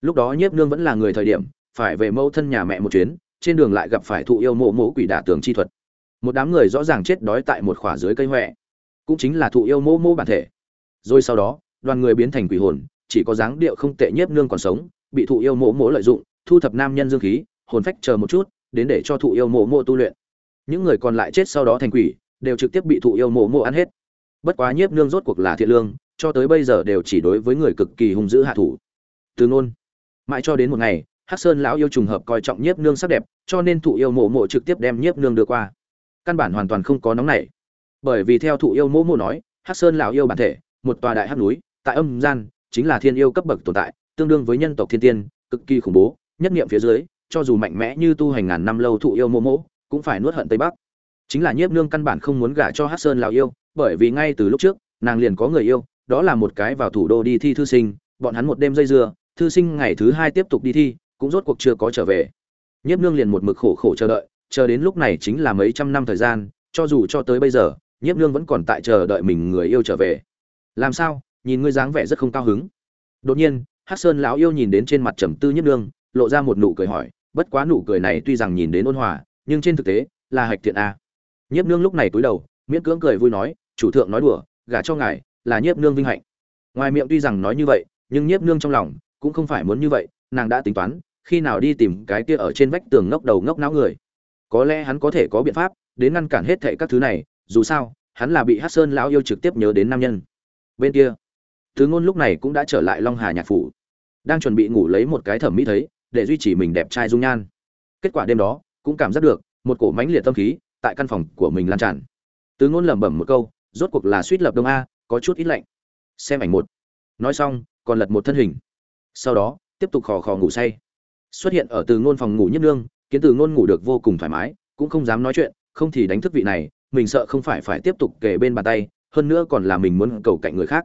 lúc đó nhiếp nương vẫn là người thời điểm, phải về mâu thân nhà mẹ một chuyến, trên đường lại gặp phải thụ yêu mộ mộ quỷ đả tường chi thuật một đám người rõ ràng chết đói tại một khỏa dưới cây huệ cũng chính là thụ yêu mô mô bản thể. Rồi sau đó, đoàn người biến thành quỷ hồn, chỉ có dáng điệu không tệ nhiếp nương còn sống, bị thụ yêu mộ mỗ lợi dụng, thu thập nam nhân dương khí, hồn phách chờ một chút, đến để cho thụ yêu mộ mộ tu luyện. Những người còn lại chết sau đó thành quỷ, đều trực tiếp bị thụ yêu mộ mộ ăn hết. Bất quá nhiếp nương rốt cuộc là thiện lương, cho tới bây giờ đều chỉ đối với người cực kỳ hung dữ hạ thủ. Từ ngôn mãi cho đến một ngày, hắc sơn lão yêu trùng hợp coi trọng nhiếp nương sắc đẹp, cho nên thụ yêu mộ mộ trực tiếp đem nhiếp nương đưa qua căn bản hoàn toàn không có nóng nảy bởi vì theo thụ yêu mỗ mỗ nói, hắc sơn lão yêu bản thể, một tòa đại hắc núi, tại âm gian, chính là thiên yêu cấp bậc tồn tại, tương đương với nhân tộc thiên tiên, cực kỳ khủng bố, nhất niệm phía dưới, cho dù mạnh mẽ như tu hành ngàn năm lâu thụ yêu mỗ mỗ, cũng phải nuốt hận tây bắc. Chính là nhiếp nương căn bản không muốn gả cho hắc sơn lão yêu, bởi vì ngay từ lúc trước, nàng liền có người yêu, đó là một cái vào thủ đô đi thi thư sinh, bọn hắn một đêm dây dưa, thư sinh ngày thứ hai tiếp tục đi thi, cũng rốt cuộc chưa có trở về. Nhiếp nương liền một mực khổ khổ chờ đợi chờ đến lúc này chính là mấy trăm năm thời gian, cho dù cho tới bây giờ, nhiếp nương vẫn còn tại chờ đợi mình người yêu trở về. Làm sao? Nhìn ngươi dáng vẻ rất không cao hứng. Đột nhiên, hắc sơn lão yêu nhìn đến trên mặt trầm tư nhiếp nương, lộ ra một nụ cười hỏi, bất quá nụ cười này tuy rằng nhìn đến ôn hòa, nhưng trên thực tế, là hạch thiện a. Nhiếp nương lúc này cúi đầu, miễn cưỡng cười vui nói, chủ thượng nói đùa, gả cho ngài, là nhiếp nương vinh hạnh. Ngoài miệng tuy rằng nói như vậy, nhưng nhiếp nương trong lòng cũng không phải muốn như vậy, nàng đã tính toán, khi nào đi tìm cái kia ở trên vách tường ngốc đầu ngốc não người có lẽ hắn có thể có biện pháp đến ngăn cản hết thệ các thứ này, dù sao, hắn là bị hát sơn lão yêu trực tiếp nhớ đến nam nhân. Bên kia, thứ ngôn lúc này cũng đã trở lại long hà nhạc phủ, đang chuẩn bị ngủ lấy một cái thẩm mỹ thấy, để duy trì mình đẹp trai dung nhan. Kết quả đêm đó, cũng cảm giác được một cổ mánh liệt tâm khí tại căn phòng của mình lan tràn. Tứ ngôn lẩm bẩm một câu, rốt cuộc là suýt lập đông a, có chút ít lạnh. Xem ảnh một. Nói xong, còn lật một thân hình. Sau đó, tiếp tục khò khò ngủ say. Xuất hiện ở từ ngôn phòng ngủ nhất nương kiến từ ngôn ngủ được vô cùng thoải mái, cũng không dám nói chuyện, không thì đánh thức vị này, mình sợ không phải phải tiếp tục kề bên bàn tay, hơn nữa còn là mình muốn cầu cạnh người khác.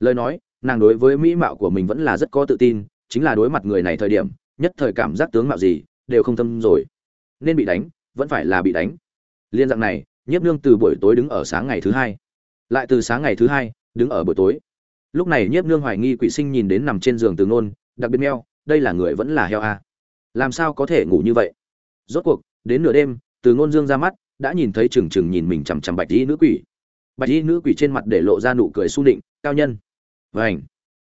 Lời nói, nàng đối với mỹ mạo của mình vẫn là rất có tự tin, chính là đối mặt người này thời điểm, nhất thời cảm giác tướng mạo gì, đều không tâm rồi. Nên bị đánh, vẫn phải là bị đánh. Liên dạng này, nhiếp nương từ buổi tối đứng ở sáng ngày thứ hai. Lại từ sáng ngày thứ hai, đứng ở buổi tối. Lúc này nhiếp nương hoài nghi quỷ sinh nhìn đến nằm trên giường từ nôn đặc biệt meo, đây là người vẫn là heo a à. làm sao có thể ngủ như vậy? Rốt cuộc, đến nửa đêm, từ ngôn dương ra mắt, đã nhìn thấy trừng trừng nhìn mình chằm chằm bạch y nữ quỷ. Bạch y nữ quỷ trên mặt để lộ ra nụ cười su định cao nhân. Vảnh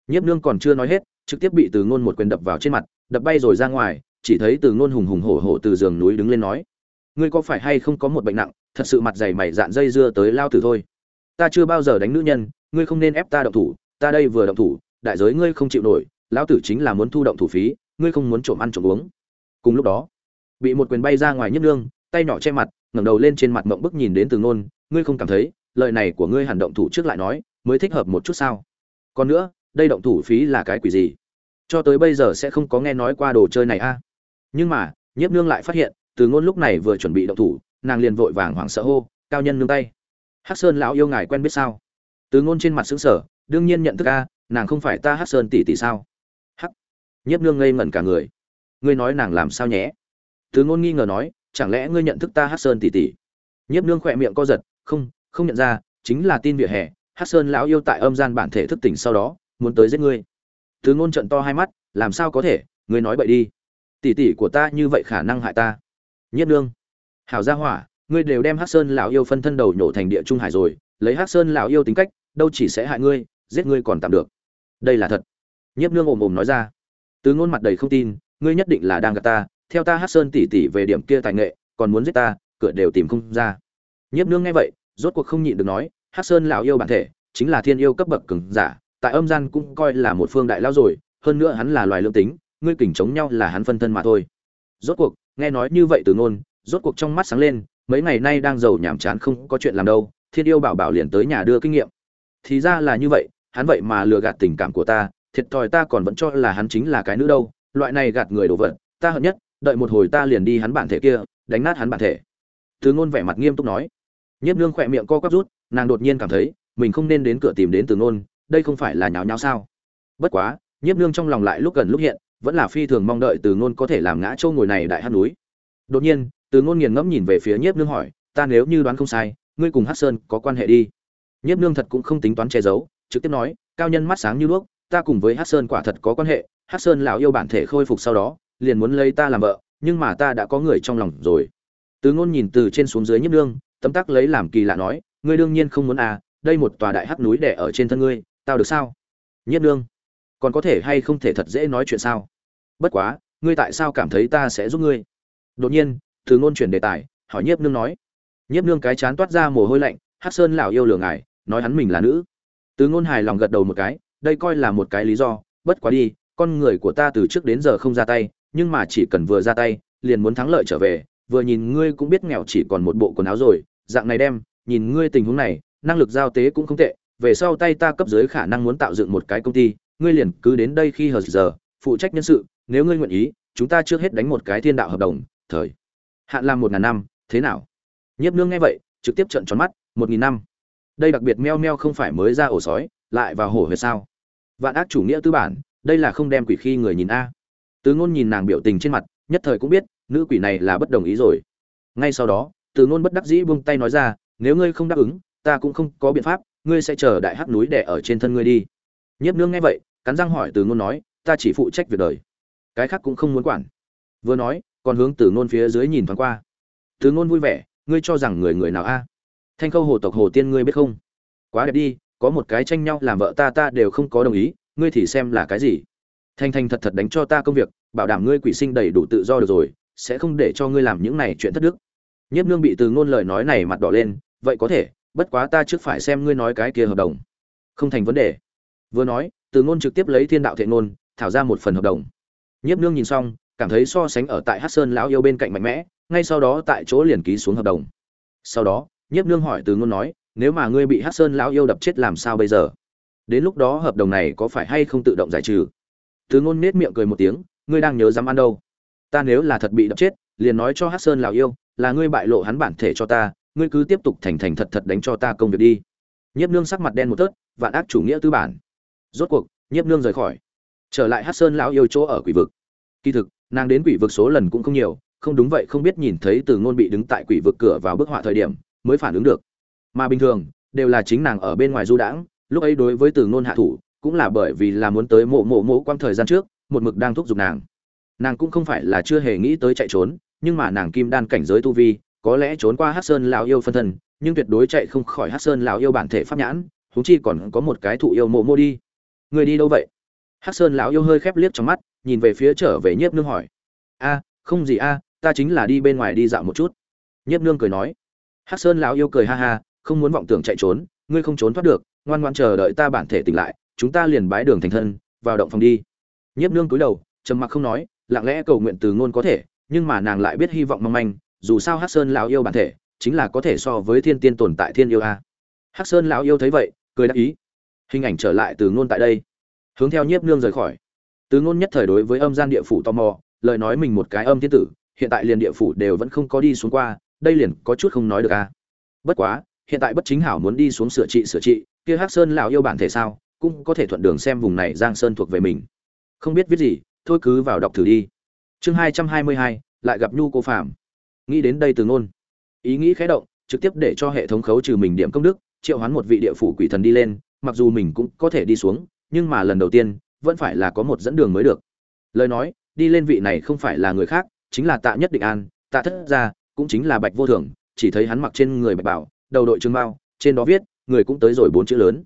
nhiếp nương còn chưa nói hết, trực tiếp bị từ ngôn một quyền đập vào trên mặt, đập bay rồi ra ngoài, chỉ thấy từ ngôn hùng hùng hổ hổ từ giường núi đứng lên nói, ngươi có phải hay không có một bệnh nặng, thật sự mặt dày mày dạn dây dưa tới lao tử thôi. Ta chưa bao giờ đánh nữ nhân, ngươi không nên ép ta động thủ, ta đây vừa động thủ, đại giới ngươi không chịu nổi, lão tử chính là muốn thu động thủ phí, ngươi không muốn trộm ăn trộm uống. Cùng lúc đó bị một quyền bay ra ngoài nhấp nương, tay nhỏ che mặt, ngẩng đầu lên trên mặt mộng bức nhìn đến từ ngôn, ngươi không cảm thấy, lời này của ngươi hẳn động thủ trước lại nói, mới thích hợp một chút sao? Còn nữa, đây động thủ phí là cái quỷ gì? Cho tới bây giờ sẽ không có nghe nói qua đồ chơi này a. Nhưng mà, nhiếp nương lại phát hiện, từ ngôn lúc này vừa chuẩn bị động thủ, nàng liền vội vàng hoảng sợ hô, cao nhân nương tay, hắc sơn lão yêu ngài quen biết sao? Từ ngôn trên mặt xứng sở đương nhiên nhận thức a, nàng không phải ta hắc sơn tỷ tỷ sao? Hắc. Nhiếp nương ngây ngẩn cả người. Ngươi nói nàng làm sao nhé? Từ ngôn nghi ngờ nói, chẳng lẽ ngươi nhận thức ta hắc sơn tỷ tỷ? Nhiếp nương khỏe miệng co giật, không không nhận ra, chính là tin vỉa hè, hắc sơn lão yêu tại âm gian bản thể thức tỉnh sau đó, muốn tới giết ngươi. Từ ngôn trận to hai mắt, làm sao có thể? Ngươi nói bậy đi. Tỷ tỷ của ta như vậy khả năng hại ta. Nhiếp nương, hảo gia hỏa, ngươi đều đem hắc sơn lão yêu phân thân đầu nhổ thành địa trung hải rồi, lấy hắc sơn lão yêu tính cách, đâu chỉ sẽ hại ngươi, giết ngươi còn tạm được. Đây là thật. Nhiếp nương ồm ồm nói ra. Từ ngôn mặt đầy không tin, ngươi nhất định là đang gạt ta theo ta hắc sơn tỉ tỷ về điểm kia tài nghệ, còn muốn giết ta, cửa đều tìm không ra. Nhiếp nương nghe vậy, rốt cuộc không nhịn được nói hắc sơn lão yêu bản thể, chính là thiên yêu cấp bậc cường giả, tại âm gian cũng coi là một phương đại lão rồi, hơn nữa hắn là loài lương tính, ngươi kình chống nhau là hắn phân thân mà thôi. Rốt cuộc, nghe nói như vậy từ ngôn, rốt cuộc trong mắt sáng lên, mấy ngày nay đang giàu nhảm chán không có chuyện làm đâu, thiên yêu bảo bảo liền tới nhà đưa kinh nghiệm. Thì ra là như vậy, hắn vậy mà lừa gạt tình cảm của ta, thiệt thòi ta còn vẫn cho là hắn chính là cái nữ đâu, loại này gạt người đồ vật, ta hận nhất đợi một hồi ta liền đi hắn bản thể kia, đánh nát hắn bản thể. Từ ngôn vẻ mặt nghiêm túc nói. Nhiếp nương khỏe miệng co quắp rút, nàng đột nhiên cảm thấy, mình không nên đến cửa tìm đến từ ngôn, đây không phải là nháo nháo sao? Bất quá, nhiếp nương trong lòng lại lúc gần lúc hiện, vẫn là phi thường mong đợi từ ngôn có thể làm ngã châu ngồi này đại hát núi. Đột nhiên, từ ngôn nghiền ngẫm nhìn về phía nhiếp nương hỏi, ta nếu như đoán không sai, ngươi cùng hát sơn có quan hệ đi? Nhiếp nương thật cũng không tính toán che giấu, trực tiếp nói, cao nhân mắt sáng như đuốc, ta cùng với hát sơn quả thật có quan hệ, hát sơn lão yêu bản thể khôi phục sau đó liền muốn lấy ta làm vợ, nhưng mà ta đã có người trong lòng rồi. Từ ngôn nhìn từ trên xuống dưới nhiếp nương, tấm tắc lấy làm kỳ lạ nói, ngươi đương nhiên không muốn à đây một tòa đại hắc núi đè ở trên thân ngươi, tao được sao? Nhiếp nương, còn có thể hay không thể thật dễ nói chuyện sao? Bất quá, ngươi tại sao cảm thấy ta sẽ giúp ngươi? Đột nhiên, từ ngôn chuyển đề tài, hỏi nhiếp nương nói. Nhiếp nương cái chán toát ra mồ hôi lạnh hát sơn lão yêu lừa ngài, nói hắn mình là nữ. Từ ngôn hài lòng gật đầu một cái, đây coi là một cái lý do, bất quá đi, con người của ta từ trước đến giờ không ra tay nhưng mà chỉ cần vừa ra tay, liền muốn thắng lợi trở về, vừa nhìn ngươi cũng biết nghèo chỉ còn một bộ quần áo rồi, dạng này đem, nhìn ngươi tình huống này, năng lực giao tế cũng không tệ, về sau tay ta cấp dưới khả năng muốn tạo dựng một cái công ty, ngươi liền cứ đến đây khi hờ giờ, phụ trách nhân sự, nếu ngươi nguyện ý, chúng ta trước hết đánh một cái thiên đạo hợp đồng, thời hạn làm một ngàn năm, thế nào? Nhiếp nương nghe vậy, trực tiếp trợn tròn mắt, một nghìn năm. Đây đặc biệt meo meo không phải mới ra ổ sói, lại vào hổ huyệt sao? Vạn ác chủ nghĩa tư bản, đây là không đem quỷ khi người nhìn a. Từ ngôn nhìn nàng biểu tình trên mặt, nhất thời cũng biết, nữ quỷ này là bất đồng ý rồi. Ngay sau đó, từ ngôn bất đắc dĩ buông tay nói ra, nếu ngươi không đáp ứng, ta cũng không có biện pháp, ngươi sẽ chờ đại hắc núi đè ở trên thân ngươi đi. Nhiếp nương nghe vậy, cắn răng hỏi từ ngôn nói, ta chỉ phụ trách việc đời, cái khác cũng không muốn quản. Vừa nói, còn hướng từ ngôn phía dưới nhìn thoáng qua. Từ ngôn vui vẻ, ngươi cho rằng người người nào a? Thanh khâu hồ tộc hồ tiên ngươi biết không? Quá đẹp đi, có một cái tranh nhau làm vợ ta ta đều không có đồng ý, ngươi thì xem là cái gì? Thanh thanh thật thật đánh cho ta công việc, bảo đảm ngươi quỷ sinh đầy đủ tự do được rồi, sẽ không để cho ngươi làm những này chuyện thất đức. Nhiếp nương bị từ ngôn lời nói này mặt đỏ lên, vậy có thể, bất quá ta trước phải xem ngươi nói cái kia hợp đồng. Không thành vấn đề. Vừa nói, từ ngôn trực tiếp lấy thiên đạo Thệ ngôn, thảo ra một phần hợp đồng. Nhiếp nương nhìn xong, cảm thấy so sánh ở tại hát sơn lão yêu bên cạnh mạnh mẽ, ngay sau đó tại chỗ liền ký xuống hợp đồng. Sau đó, nhiếp nương hỏi từ ngôn nói, nếu mà ngươi bị hát sơn lão yêu đập chết làm sao bây giờ? Đến lúc đó hợp đồng này có phải hay không tự động giải trừ? Từ ngôn nết miệng cười một tiếng, ngươi đang nhớ dám ăn đâu? Ta nếu là thật bị đập chết, liền nói cho Hắc sơn lão yêu, là ngươi bại lộ hắn bản thể cho ta, ngươi cứ tiếp tục thành thành thật thật đánh cho ta công việc đi. Nhiếp nương sắc mặt đen một tớt, vạn ác chủ nghĩa tư bản. Rốt cuộc, nhiếp nương rời khỏi. Trở lại Hắc sơn lão yêu chỗ ở quỷ vực. Kỳ thực, nàng đến quỷ vực số lần cũng không nhiều, không đúng vậy không biết nhìn thấy từ ngôn bị đứng tại quỷ vực cửa vào bức họa thời điểm, mới phản ứng được. Mà bình thường, đều là chính nàng ở bên ngoài du đãng, lúc ấy đối với từ ngôn hạ thủ cũng là bởi vì là muốn tới mộ mộ mộ quang thời gian trước, một mực đang thúc giục nàng. Nàng cũng không phải là chưa hề nghĩ tới chạy trốn, nhưng mà nàng kim đan cảnh giới tu vi, có lẽ trốn qua hắc sơn lão yêu phân thân, nhưng tuyệt đối chạy không khỏi hắc sơn lão yêu bản thể pháp nhãn thúng chi còn có một cái thụ yêu mộ mô đi. Người đi đâu vậy? Hắc sơn lão yêu hơi khép liếc trong mắt, nhìn về phía trở về nhiếp nương hỏi. A, không gì a, ta chính là đi bên ngoài đi dạo một chút. Nhiếp nương cười nói. Hắc sơn lão yêu cười ha ha, không muốn vọng tưởng chạy trốn, ngươi không trốn thoát được, ngoan ngoan chờ đợi ta bản thể tỉnh lại chúng ta liền bái đường thành thân, vào động phòng đi. Nhiếp nương cúi đầu, trầm mặc không nói, lặng lẽ cầu nguyện từ ngôn có thể, nhưng mà nàng lại biết hy vọng mong manh, dù sao hắc sơn lão yêu bản thể, chính là có thể so với thiên tiên tồn tại thiên yêu a. Hắc sơn lão yêu thấy vậy, cười đáp ý. Hình ảnh trở lại từ ngôn tại đây. Hướng theo nhiếp nương rời khỏi. Từ ngôn nhất thời đối với âm gian địa phủ tò mò, lời nói mình một cái âm thiên tử, hiện tại liền địa phủ đều vẫn không có đi xuống qua, đây liền có chút không nói được a. Bất quá, hiện tại bất chính hảo muốn đi xuống sửa trị sửa trị, kia hắc sơn lão yêu bản thể sao cũng có thể thuận đường xem vùng này giang sơn thuộc về mình. Không biết viết gì, thôi cứ vào đọc thử đi. Chương hai trăm hai mươi hai, lại gặp nhu cô phạm nghĩ đến đây từ ngôn. Ý nghĩ khé động, trực tiếp để cho hệ thống khấu trừ mình điểm công đức, triệu hoán một vị địa phủ quỷ thần đi lên, mặc dù mình cũng có thể đi xuống, nhưng mà lần đầu tiên, vẫn phải là có một dẫn đường mới được. Lời nói, đi lên vị này không phải là người khác, chính là tạ nhất định an, tạ thất gia, cũng chính là bạch vô thường, chỉ thấy hắn mặc trên người bạch bảo, đầu đội trương bao trên đó viết, người cũng tới rồi bốn chữ lớn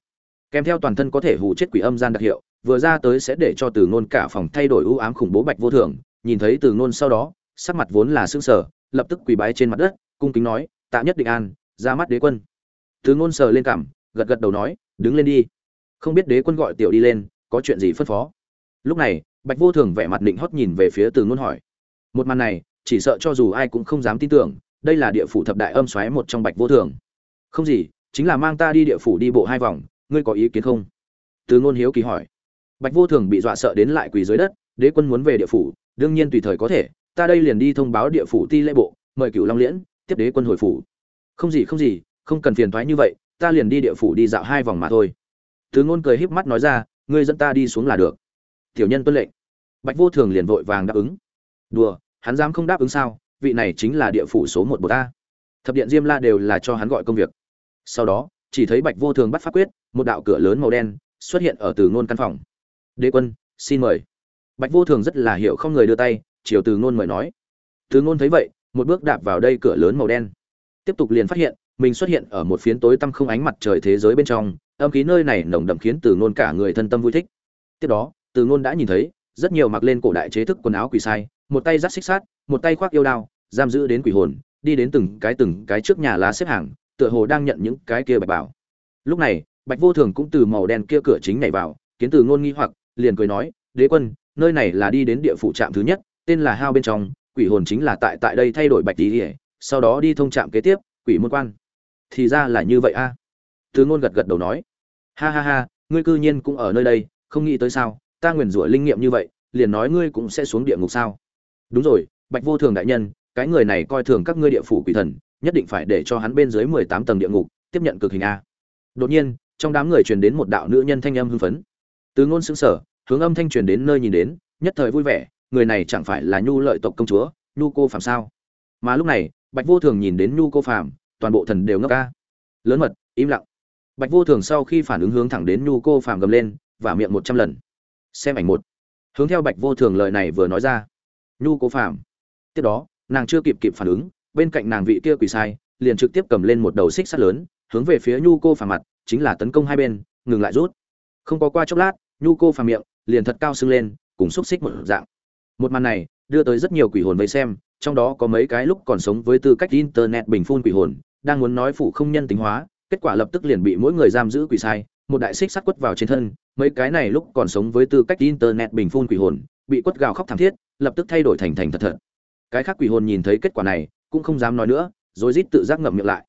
kèm theo toàn thân có thể hù chết quỷ âm gian đặc hiệu, vừa ra tới sẽ để cho từ ngôn cả phòng thay đổi ưu ám khủng bố bạch vô thường, nhìn thấy từ ngôn sau đó, sắc mặt vốn là sững sờ, lập tức quỳ bái trên mặt đất, cung kính nói, tạ nhất định an, ra mắt đế quân. Từ ngôn sờ lên cảm gật gật đầu nói, đứng lên đi. Không biết đế quân gọi tiểu đi lên, có chuyện gì phân phó? Lúc này, bạch vô thường vẻ mặt định hót nhìn về phía từ ngôn hỏi, một màn này, chỉ sợ cho dù ai cũng không dám tin tưởng, đây là địa phủ thập đại âm xoáy một trong bạch vô thường. Không gì, chính là mang ta đi địa phủ đi bộ hai vòng ngươi có ý kiến không? Từ ngôn hiếu kỳ hỏi. Bạch vô thường bị dọa sợ đến lại quỳ dưới đất, đế quân muốn về địa phủ, đương nhiên tùy thời có thể, ta đây liền đi thông báo địa phủ ti lễ bộ, mời cửu long liễn, tiếp đế quân hồi phủ. Không gì không gì, không cần phiền thoái như vậy, ta liền đi địa phủ đi dạo hai vòng mà thôi. Từ ngôn cười híp mắt nói ra, ngươi dẫn ta đi xuống là được. Tiểu nhân tuân lệnh. Bạch vô thường liền vội vàng đáp ứng. Đùa, hắn dám không đáp ứng sao? Vị này chính là địa phủ số một bồ ta thập điện diêm la đều là cho hắn gọi công việc. Sau đó chỉ thấy bạch vô thường bắt pháp quyết, một đạo cửa lớn màu đen xuất hiện ở từ ngôn căn phòng. Đế quân, xin mời. Bạch vô thường rất là hiểu không người đưa tay, chiều từ ngôn mời nói. Từ ngôn thấy vậy, một bước đạp vào đây cửa lớn màu đen. Tiếp tục liền phát hiện, mình xuất hiện ở một phiến tối tăm không ánh mặt trời thế giới bên trong, âm khí nơi này nồng đậm khiến từ ngôn cả người thân tâm vui thích. Tiếp đó, từ ngôn đã nhìn thấy, rất nhiều mặc lên cổ đại chế thức quần áo quỷ sai, một tay giắt xích sát một tay khoác yêu đao, giam giữ đến quỷ hồn, đi đến từng cái từng cái trước nhà lá xếp hàng tựa hồ đang nhận những cái kia bạch bảo. Lúc này, bạch vô thường cũng từ màu đen kia cửa chính nhảy vào, kiến từ ngôn nghi hoặc, liền cười nói, đế quân, nơi này là đi đến địa phủ trạm thứ nhất, tên là hao bên trong, quỷ hồn chính là tại tại đây thay đổi bạch tí sau đó đi thông trạm kế tiếp, quỷ môn quan. Thì ra là như vậy a. À. từ ngôn gật gật đầu nói, ha ha ha, ngươi cư nhiên cũng ở nơi đây, không nghĩ tới sao, ta nguyền rủa linh nghiệm như vậy, liền nói ngươi cũng sẽ xuống địa ngục sao? Đúng rồi, bạch vô thường đại nhân, cái người này coi thường các ngươi địa phủ quỷ thần nhất định phải để cho hắn bên dưới mười tám tầng địa ngục, tiếp nhận cực hình a. Đột nhiên, trong đám người truyền đến một đạo nữ nhân thanh âm hưng phấn. Từ ngôn xứng sở hướng âm thanh truyền đến nơi nhìn đến, nhất thời vui vẻ, người này chẳng phải là nhu lợi tộc công chúa, nhu cô phạm sao? Mà lúc này, bạch vô thường nhìn đến nhu cô phàm, toàn bộ thần đều ngốc ca lớn mật, im lặng. Bạch vô thường sau khi phản ứng hướng thẳng đến nhu cô phàm gầm lên và miệng một trăm lần. Xem ảnh một. Hướng theo bạch vô thường lời này vừa nói ra. Nhu cô phàm. Tiếp đó, nàng chưa kịp kịp phản ứng bên cạnh nàng vị kia quỳ sai, liền trực tiếp cầm lên một đầu xích sắt lớn, hướng về phía nhu cô phàm mặt, chính là tấn công hai bên, ngừng lại rút. Không có qua chốc lát, nhu cô phàm miệng liền thật cao sưng lên, cùng xúc xích một dạng. Một màn này, đưa tới rất nhiều quỷ hồn vây xem, trong đó có mấy cái lúc còn sống với tư cách internet bình phun quỷ hồn, đang muốn nói phụ không nhân tính hóa, kết quả lập tức liền bị mỗi người giam giữ quỷ sai, một đại xích sắt quất vào trên thân, mấy cái này lúc còn sống với tư cách internet bình phun quỷ hồn, bị quất gào khóc thảm thiết, lập tức thay đổi thành thành thật thật. Cái khác quỷ hồn nhìn thấy kết quả này cũng không dám nói nữa, rồi rít tự giác ngậm miệng lại.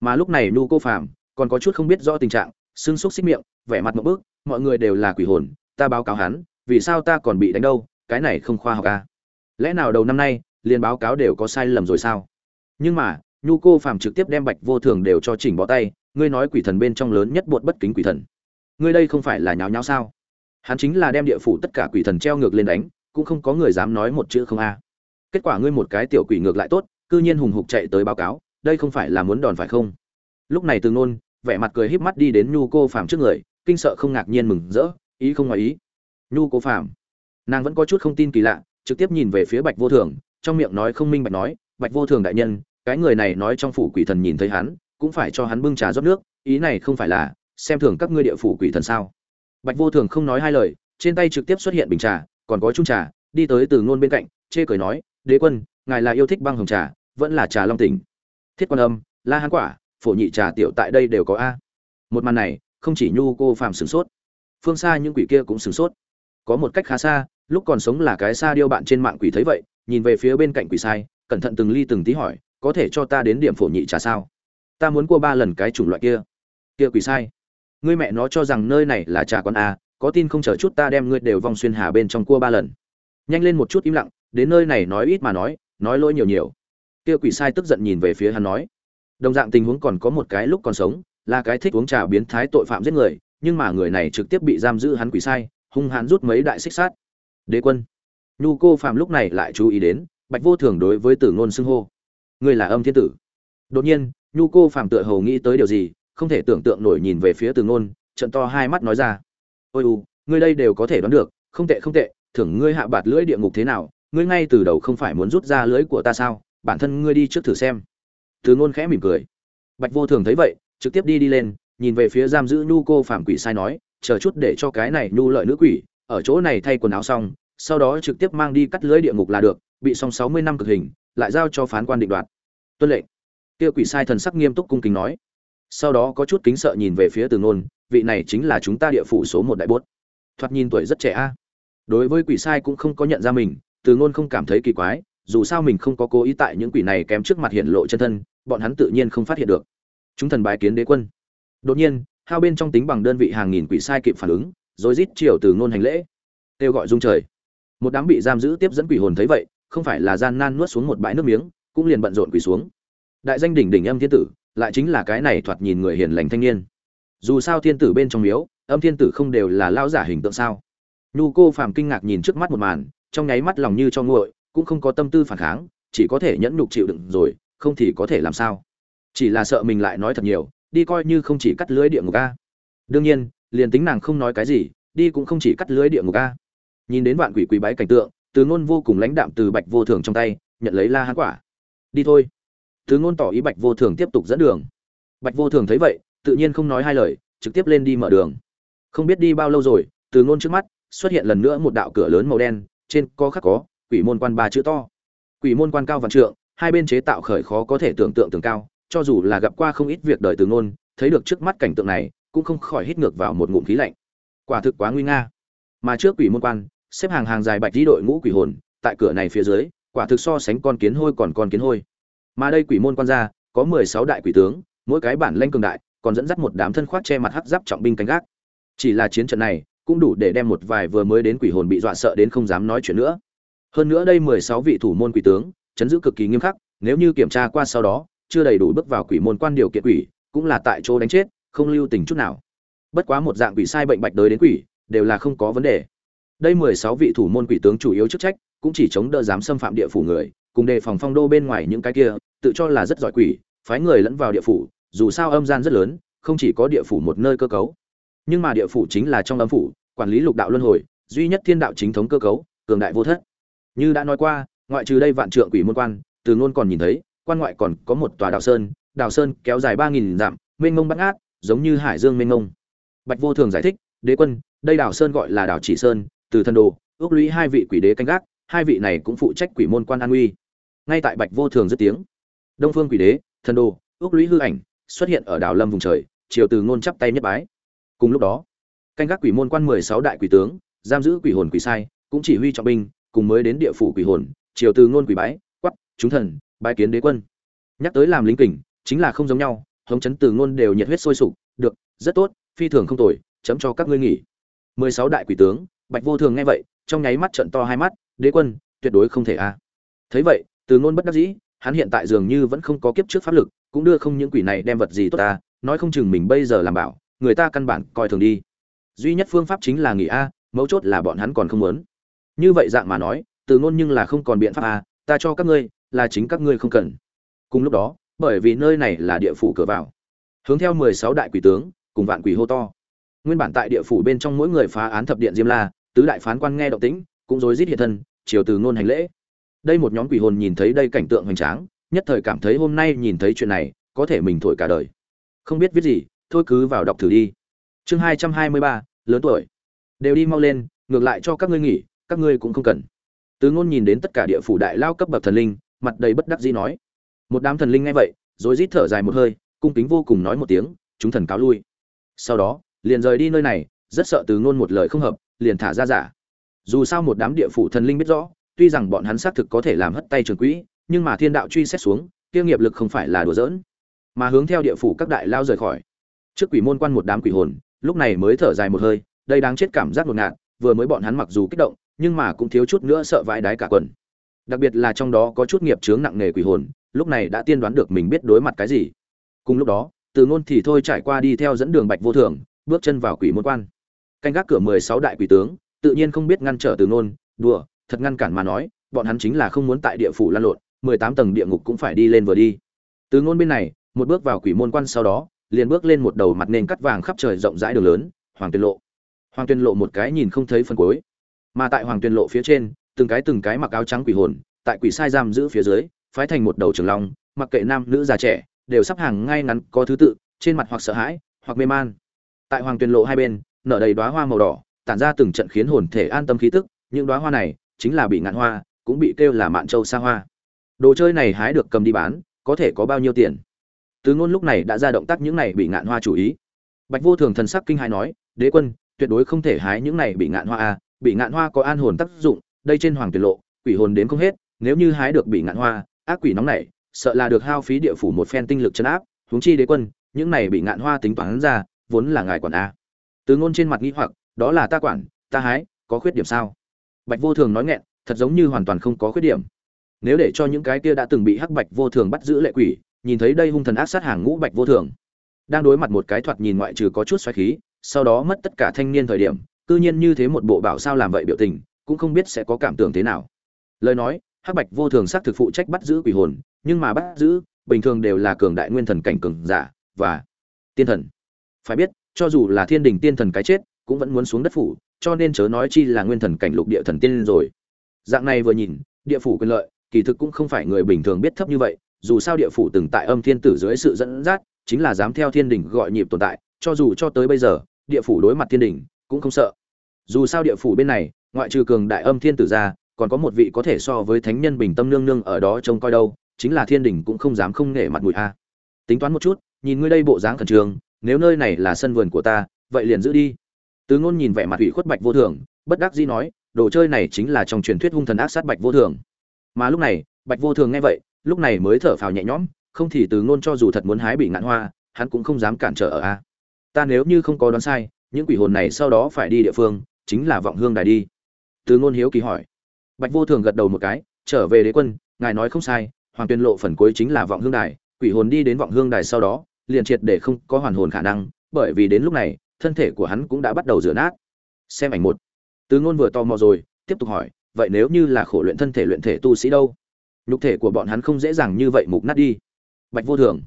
Mà lúc này nu cô phàm còn có chút không biết rõ tình trạng xương xúc xích miệng, vẻ mặt một bước mọi người đều là quỷ hồn, ta báo cáo hắn, vì sao ta còn bị đánh đâu, cái này không khoa học à? Lẽ nào đầu năm nay, liền báo cáo đều có sai lầm rồi sao? Nhưng mà nhu cô phàm trực tiếp đem bạch vô thường đều cho chỉnh bó tay, ngươi nói quỷ thần bên trong lớn nhất bột bất kính quỷ thần. Ngươi đây không phải là nháo nháo sao? Hắn chính là đem địa phủ tất cả quỷ thần treo ngược lên đánh, cũng không có người dám nói một chữ không a. Kết quả ngươi một cái tiểu quỷ ngược lại tốt cư nhiên hùng hục chạy tới báo cáo, đây không phải là muốn đòn phải không? Lúc này từ nôn, vẻ mặt cười híp mắt đi đến nhu cô phàm trước người, kinh sợ không ngạc nhiên mừng rỡ, ý không ngoài ý. Nhu cô phàm, nàng vẫn có chút không tin kỳ lạ, trực tiếp nhìn về phía bạch vô thường, trong miệng nói không minh bạch nói, bạch vô thường đại nhân, cái người này nói trong phủ quỷ thần nhìn thấy hắn, cũng phải cho hắn bưng trà rót nước, ý này không phải là, xem thường các ngươi địa phủ quỷ thần sao? Bạch vô thường không nói hai lời, trên tay trực tiếp xuất hiện bình trà, còn có chung trà, đi tới từ ngôn bên cạnh, chê cười nói, đế quân, ngài là yêu thích băng hồng trà vẫn là trà long tỉnh. Thiết quan âm, la hán quả, phổ nhị trà tiểu tại đây đều có a. Một màn này, không chỉ nhu cô phàm sửng sốt, phương xa những quỷ kia cũng sửng sốt. Có một cách khá xa, lúc còn sống là cái xa điêu bạn trên mạng quỷ thấy vậy, nhìn về phía bên cạnh quỷ sai, cẩn thận từng ly từng tí hỏi, có thể cho ta đến điểm phổ nhị trà sao? Ta muốn cua ba lần cái chủng loại kia. Kia quỷ sai, ngươi mẹ nó cho rằng nơi này là trà quán a, có tin không chờ chút ta đem ngươi đều vòng xuyên hà bên trong cua ba lần. Nhanh lên một chút im lặng, đến nơi này nói ít mà nói nói lỗi nhiều nhiều kia quỷ sai tức giận nhìn về phía hắn nói, đồng dạng tình huống còn có một cái lúc còn sống, là cái thích uống trà biến thái tội phạm giết người, nhưng mà người này trực tiếp bị giam giữ hắn quỷ sai, hung hãn rút mấy đại xích sát đế quân. Nhu cô phạm lúc này lại chú ý đến, bạch vô thường đối với tử ngôn xưng hô người là âm thiên tử. Đột nhiên, nhu cô phạm tựa hồ nghĩ tới điều gì, không thể tưởng tượng nổi nhìn về phía tử ngôn, trận to hai mắt nói ra, ôi u, ngươi đây đều có thể đoán được, không tệ không tệ, thưởng ngươi hạ bạt lưỡi địa ngục thế nào, ngươi ngay từ đầu không phải muốn rút ra lưỡi của ta sao? Bản thân ngươi đi trước thử xem. Từ ngôn khẽ mỉm cười. Bạch vô thường thấy vậy, trực tiếp đi đi lên, nhìn về phía giam giữ nhu cô phạm quỷ sai nói, chờ chút để cho cái này nhu lợi nữ quỷ ở chỗ này thay quần áo xong, sau đó trực tiếp mang đi cắt lưới địa ngục là được, bị xong sáu mươi năm cực hình, lại giao cho phán quan định đoạt. Tuân lệnh. Kia quỷ sai thần sắc nghiêm túc cung kính nói. Sau đó có chút kính sợ nhìn về phía từ ngôn, vị này chính là chúng ta địa phủ số một đại bốt. Thoạt nhìn tuổi rất trẻ a. Đối với quỷ sai cũng không có nhận ra mình, từ ngôn không cảm thấy kỳ quái dù sao mình không có cố ý tại những quỷ này kém trước mặt hiện lộ chân thân, bọn hắn tự nhiên không phát hiện được. Chúng thần bái kiến đế quân. Đột nhiên, hao bên trong tính bằng đơn vị hàng nghìn quỷ sai kịp phản ứng, rồi rít chiều từ ngôn hành lễ. Kêu gọi dung trời. Một đám bị giam giữ tiếp dẫn quỷ hồn thấy vậy, không phải là gian nan nuốt xuống một bãi nước miếng, cũng liền bận rộn quỷ xuống. Đại danh đỉnh đỉnh âm thiên tử, lại chính là cái này thoạt nhìn người hiền lành thanh niên. Dù sao thiên tử bên trong miếu, âm thiên tử không đều là lao giả hình tượng sao? Nhu cô phàm kinh ngạc nhìn trước mắt một màn, trong nháy mắt lòng như cho nguội cũng không có tâm tư phản kháng, chỉ có thể nhẫn nhục chịu đựng rồi, không thì có thể làm sao? Chỉ là sợ mình lại nói thật nhiều, đi coi như không chỉ cắt lưới địa ngục a. Đương nhiên, liền tính nàng không nói cái gì, đi cũng không chỉ cắt lưới địa ngục a. Nhìn đến vạn quỷ quỷ bái cảnh tượng, từ ngôn vô cùng lãnh đạm từ bạch vô thường trong tay, nhận lấy la hán quả. Đi thôi. Từ ngôn tỏ ý bạch vô thường tiếp tục dẫn đường. Bạch vô thường thấy vậy, tự nhiên không nói hai lời, trực tiếp lên đi mở đường. Không biết đi bao lâu rồi, từ ngôn trước mắt, xuất hiện lần nữa một đạo cửa lớn màu đen, trên có khắc có quỷ môn quan ba chữ to. Quỷ môn quan cao vạn trượng, hai bên chế tạo khởi khó có thể tưởng tượng tường cao, cho dù là gặp qua không ít việc đời từ ngôn, thấy được trước mắt cảnh tượng này, cũng không khỏi hít ngược vào một ngụm khí lạnh. Quả thực quá nguy nga. Mà trước quỷ môn quan, xếp hàng hàng dài bạch đi đội ngũ quỷ hồn, tại cửa này phía dưới, quả thực so sánh con kiến hôi còn con kiến hôi. Mà đây quỷ môn quan ra có mười sáu đại quỷ tướng, mỗi cái bản lanh cường đại, còn dẫn dắt một đám thân khoác che mặt hắc giáp trọng binh canh gác. Chỉ là chiến trận này, cũng đủ để đem một vài vừa mới đến quỷ hồn bị dọa sợ đến không dám nói chuyện nữa hơn nữa đây mười sáu vị thủ môn quỷ tướng, chấn giữ cực kỳ nghiêm khắc, nếu như kiểm tra qua sau đó, chưa đầy đủ bước vào quỷ môn quan điều kiện quỷ, cũng là tại chỗ đánh chết, không lưu tình chút nào. Bất quá một dạng quỷ sai bệnh bạch đới đến quỷ, đều là không có vấn đề. Đây mười sáu vị thủ môn quỷ tướng chủ yếu chức trách, cũng chỉ chống đỡ dám xâm phạm địa phủ người, cùng đề phòng phong đô bên ngoài những cái kia, tự cho là rất giỏi quỷ, phái người lẫn vào địa phủ, dù sao âm gian rất lớn, không chỉ có địa phủ một nơi cơ cấu. Nhưng mà địa phủ chính là trong âm phủ, quản lý lục đạo luân hồi, duy nhất thiên đạo chính thống cơ cấu, cường đại vô thất như đã nói qua, ngoại trừ đây vạn trượng quỷ môn quan, từ ngôn còn nhìn thấy, quan ngoại còn có một tòa đào sơn đào sơn kéo dài ba nghìn dặm, mênh mông bắt ngát, giống như hải dương mênh mông. Bạch vô thường giải thích, đế quân, đây đào sơn gọi là đào chỉ sơn, từ thần đồ, ước lũy hai vị quỷ đế canh gác, hai vị này cũng phụ trách quỷ môn quan an uy. Ngay tại bạch vô thường dứt tiếng, đông phương quỷ đế, thần đồ, ước lũy hư ảnh, xuất hiện ở đảo lâm vùng trời, chiều từ ngôn chắp tay nhất bái. Cùng lúc đó, canh gác quỷ môn quan mười sáu đại quỷ tướng, giam giữ quỷ hồn quỷ sai, cũng chỉ huy trọng binh cùng mới đến địa phủ quỷ hồn triều từ ngôn quỷ bái quắp chúng thần, bái kiến đế quân. Nhắc tới làm lính kình, chính là không giống nhau, hống chấn từ ngôn đều nhiệt huyết sôi sục, được, rất tốt, phi thường không tồi, chấm cho các ngươi nghỉ. Mười sáu đại quỷ tướng, bạch vô thường nghe vậy, trong nháy mắt trận to hai mắt, đế quân, tuyệt đối không thể a. À. thấy vậy, từ ngôn bất đắc dĩ, hắn hiện tại dường như vẫn không có kiếp trước pháp lực, cũng đưa không những quỷ này đem vật gì tốt ta, nói không chừng mình bây giờ làm bảo, người ta căn bản coi thường đi. Duy nhất phương pháp chính là nghỉ a, mấu chốt là bọn hắn còn không muốn như vậy dạng mà nói, từ ngôn nhưng là không còn biện pháp à ta cho các ngươi, là chính các ngươi không cần. Cùng lúc đó, bởi vì nơi này là địa phủ cửa vào. Hướng theo mười sáu đại quỷ tướng, cùng vạn quỷ hô to. Nguyên bản tại địa phủ bên trong mỗi người phá án thập điện diêm la, tứ đại phán quan nghe động tĩnh, cũng rối rít hiện thân, chiều từ ngôn hành lễ. Đây một nhóm quỷ hồn nhìn thấy đây cảnh tượng hoành tráng, nhất thời cảm thấy hôm nay nhìn thấy chuyện này, có thể mình thổi cả đời. Không biết viết gì, thôi cứ vào đọc thử đi. Chương hai trăm hai mươi ba, lớn tuổi. Đều đi mau lên, ngược lại cho các ngươi nghỉ các ngươi cũng không cần. Từ ngôn nhìn đến tất cả địa phủ đại lao cấp bậc thần linh, mặt đầy bất đắc dĩ nói. Một đám thần linh nghe vậy, rồi rít thở dài một hơi, cung kính vô cùng nói một tiếng, chúng thần cáo lui. Sau đó, liền rời đi nơi này, rất sợ từ ngôn một lời không hợp, liền thả ra giả. Dù sao một đám địa phủ thần linh biết rõ, tuy rằng bọn hắn xác thực có thể làm hất tay trường quỹ, nhưng mà thiên đạo truy xét xuống, kia nghiệp lực không phải là đùa giỡn. Mà hướng theo địa phủ các đại lao rời khỏi. Trước quỷ môn quan một đám quỷ hồn, lúc này mới thở dài một hơi, đây đáng chết cảm giác ngột ngạt, vừa mới bọn hắn mặc dù kích động nhưng mà cũng thiếu chút nữa sợ vãi đái cả quần. Đặc biệt là trong đó có chút nghiệp chướng nặng nề quỷ hồn, lúc này đã tiên đoán được mình biết đối mặt cái gì. Cùng lúc đó, từ ngôn thì thôi trải qua đi theo dẫn đường bạch vô thường, bước chân vào quỷ môn quan. Canh gác cửa mười sáu đại quỷ tướng, tự nhiên không biết ngăn trở từ ngôn, đùa, thật ngăn cản mà nói, bọn hắn chính là không muốn tại địa phủ lan lộn, mười tám tầng địa ngục cũng phải đi lên vừa đi. Từ ngôn bên này, một bước vào quỷ môn quan sau đó, liền bước lên một đầu mặt nền cắt vàng khắp trời rộng rãi đường lớn, hoàng tuyên lộ. Hoàng tuyên lộ một cái nhìn không thấy phần cuối mà tại hoàng tuyên lộ phía trên, từng cái từng cái mặc áo trắng quỷ hồn, tại quỷ sai giam giữ phía dưới, phái thành một đầu trường long, mặc kệ nam nữ già trẻ, đều sắp hàng ngay ngắn có thứ tự, trên mặt hoặc sợ hãi, hoặc mê man. Tại hoàng tuyên lộ hai bên, nở đầy đóa hoa màu đỏ, tản ra từng trận khiến hồn thể an tâm khí tức, những đóa hoa này chính là bị ngạn hoa, cũng bị kêu là mạn châu sa hoa. Đồ chơi này hái được cầm đi bán, có thể có bao nhiêu tiền? Tứ ngôn lúc này đã ra động tác những này bị ngạn hoa chủ ý. Bạch vô thường thần sắc kinh hãi nói, đế quân, tuyệt đối không thể hái những này bị ngạn hoa a bị ngạn hoa có an hồn tác dụng, đây trên hoàng tuyệt lộ, quỷ hồn đến không hết, nếu như hái được bị ngạn hoa, ác quỷ nóng nảy, sợ là được hao phí địa phủ một phen tinh lực chấn áp, huống chi đế quân, những này bị ngạn hoa tính toán ra, vốn là ngài quản a. Từ ngôn trên mặt nghi hoặc, đó là ta quản, ta hái, có khuyết điểm sao? Bạch vô thường nói nghẹn, thật giống như hoàn toàn không có khuyết điểm. Nếu để cho những cái kia đã từng bị hắc bạch vô thường bắt giữ lệ quỷ, nhìn thấy đây hung thần ác sát hàng ngũ bạch vô thường, đang đối mặt một cái thoạt nhìn ngoại trừ có chút xoáy khí, sau đó mất tất cả thanh niên thời điểm cư nhiên như thế một bộ bảo sao làm vậy biểu tình, cũng không biết sẽ có cảm tưởng thế nào. Lời nói, hắc bạch vô thường xác thực phụ trách bắt giữ quỷ hồn, nhưng mà bắt giữ, bình thường đều là cường đại nguyên thần cảnh cường giả và tiên thần. Phải biết, cho dù là thiên đình tiên thần cái chết, cũng vẫn muốn xuống đất phủ, cho nên chớ nói chi là nguyên thần cảnh lục địa thần tiên rồi. Dạng này vừa nhìn, địa phủ quyền lợi, kỳ thực cũng không phải người bình thường biết thấp như vậy, dù sao địa phủ từng tại âm thiên tử dưới sự dẫn dắt, chính là dám theo thiên đình gọi nhịp tồn tại, cho dù cho tới bây giờ, địa phủ đối mặt thiên đình, cũng không sợ dù sao địa phủ bên này, ngoại trừ cường đại âm thiên tử ra, còn có một vị có thể so với thánh nhân bình tâm nương nương ở đó trông coi đâu, chính là thiên đình cũng không dám không nể mặt mũi a. Tính toán một chút, nhìn ngươi đây bộ dáng khẩn trương, nếu nơi này là sân vườn của ta, vậy liền giữ đi. Tứ ngôn nhìn vẻ mặt ủy khuất bạch vô thường, bất đắc dĩ nói, đồ chơi này chính là trong truyền thuyết hung thần ác sát bạch vô thường. Mà lúc này, bạch vô thường nghe vậy, lúc này mới thở phào nhẹ nhõm, không thì tứ ngôn cho dù thật muốn hái bị ngạn hoa, hắn cũng không dám cản trở ở a. Ta nếu như không có đoán sai, những quỷ hồn này sau đó phải đi địa phương chính là vọng hương đài đi. Từ ngôn hiếu kỳ hỏi. Bạch vô thường gật đầu một cái, trở về đế quân, ngài nói không sai, hoàng tuyên lộ phần cuối chính là vọng hương đài, quỷ hồn đi đến vọng hương đài sau đó, liền triệt để không có hoàn hồn khả năng, bởi vì đến lúc này, thân thể của hắn cũng đã bắt đầu rửa nát. Xem ảnh một. Từ ngôn vừa tò mò rồi, tiếp tục hỏi, vậy nếu như là khổ luyện thân thể luyện thể tu sĩ đâu? Nhục thể của bọn hắn không dễ dàng như vậy mục nát đi. Bạch vô thường.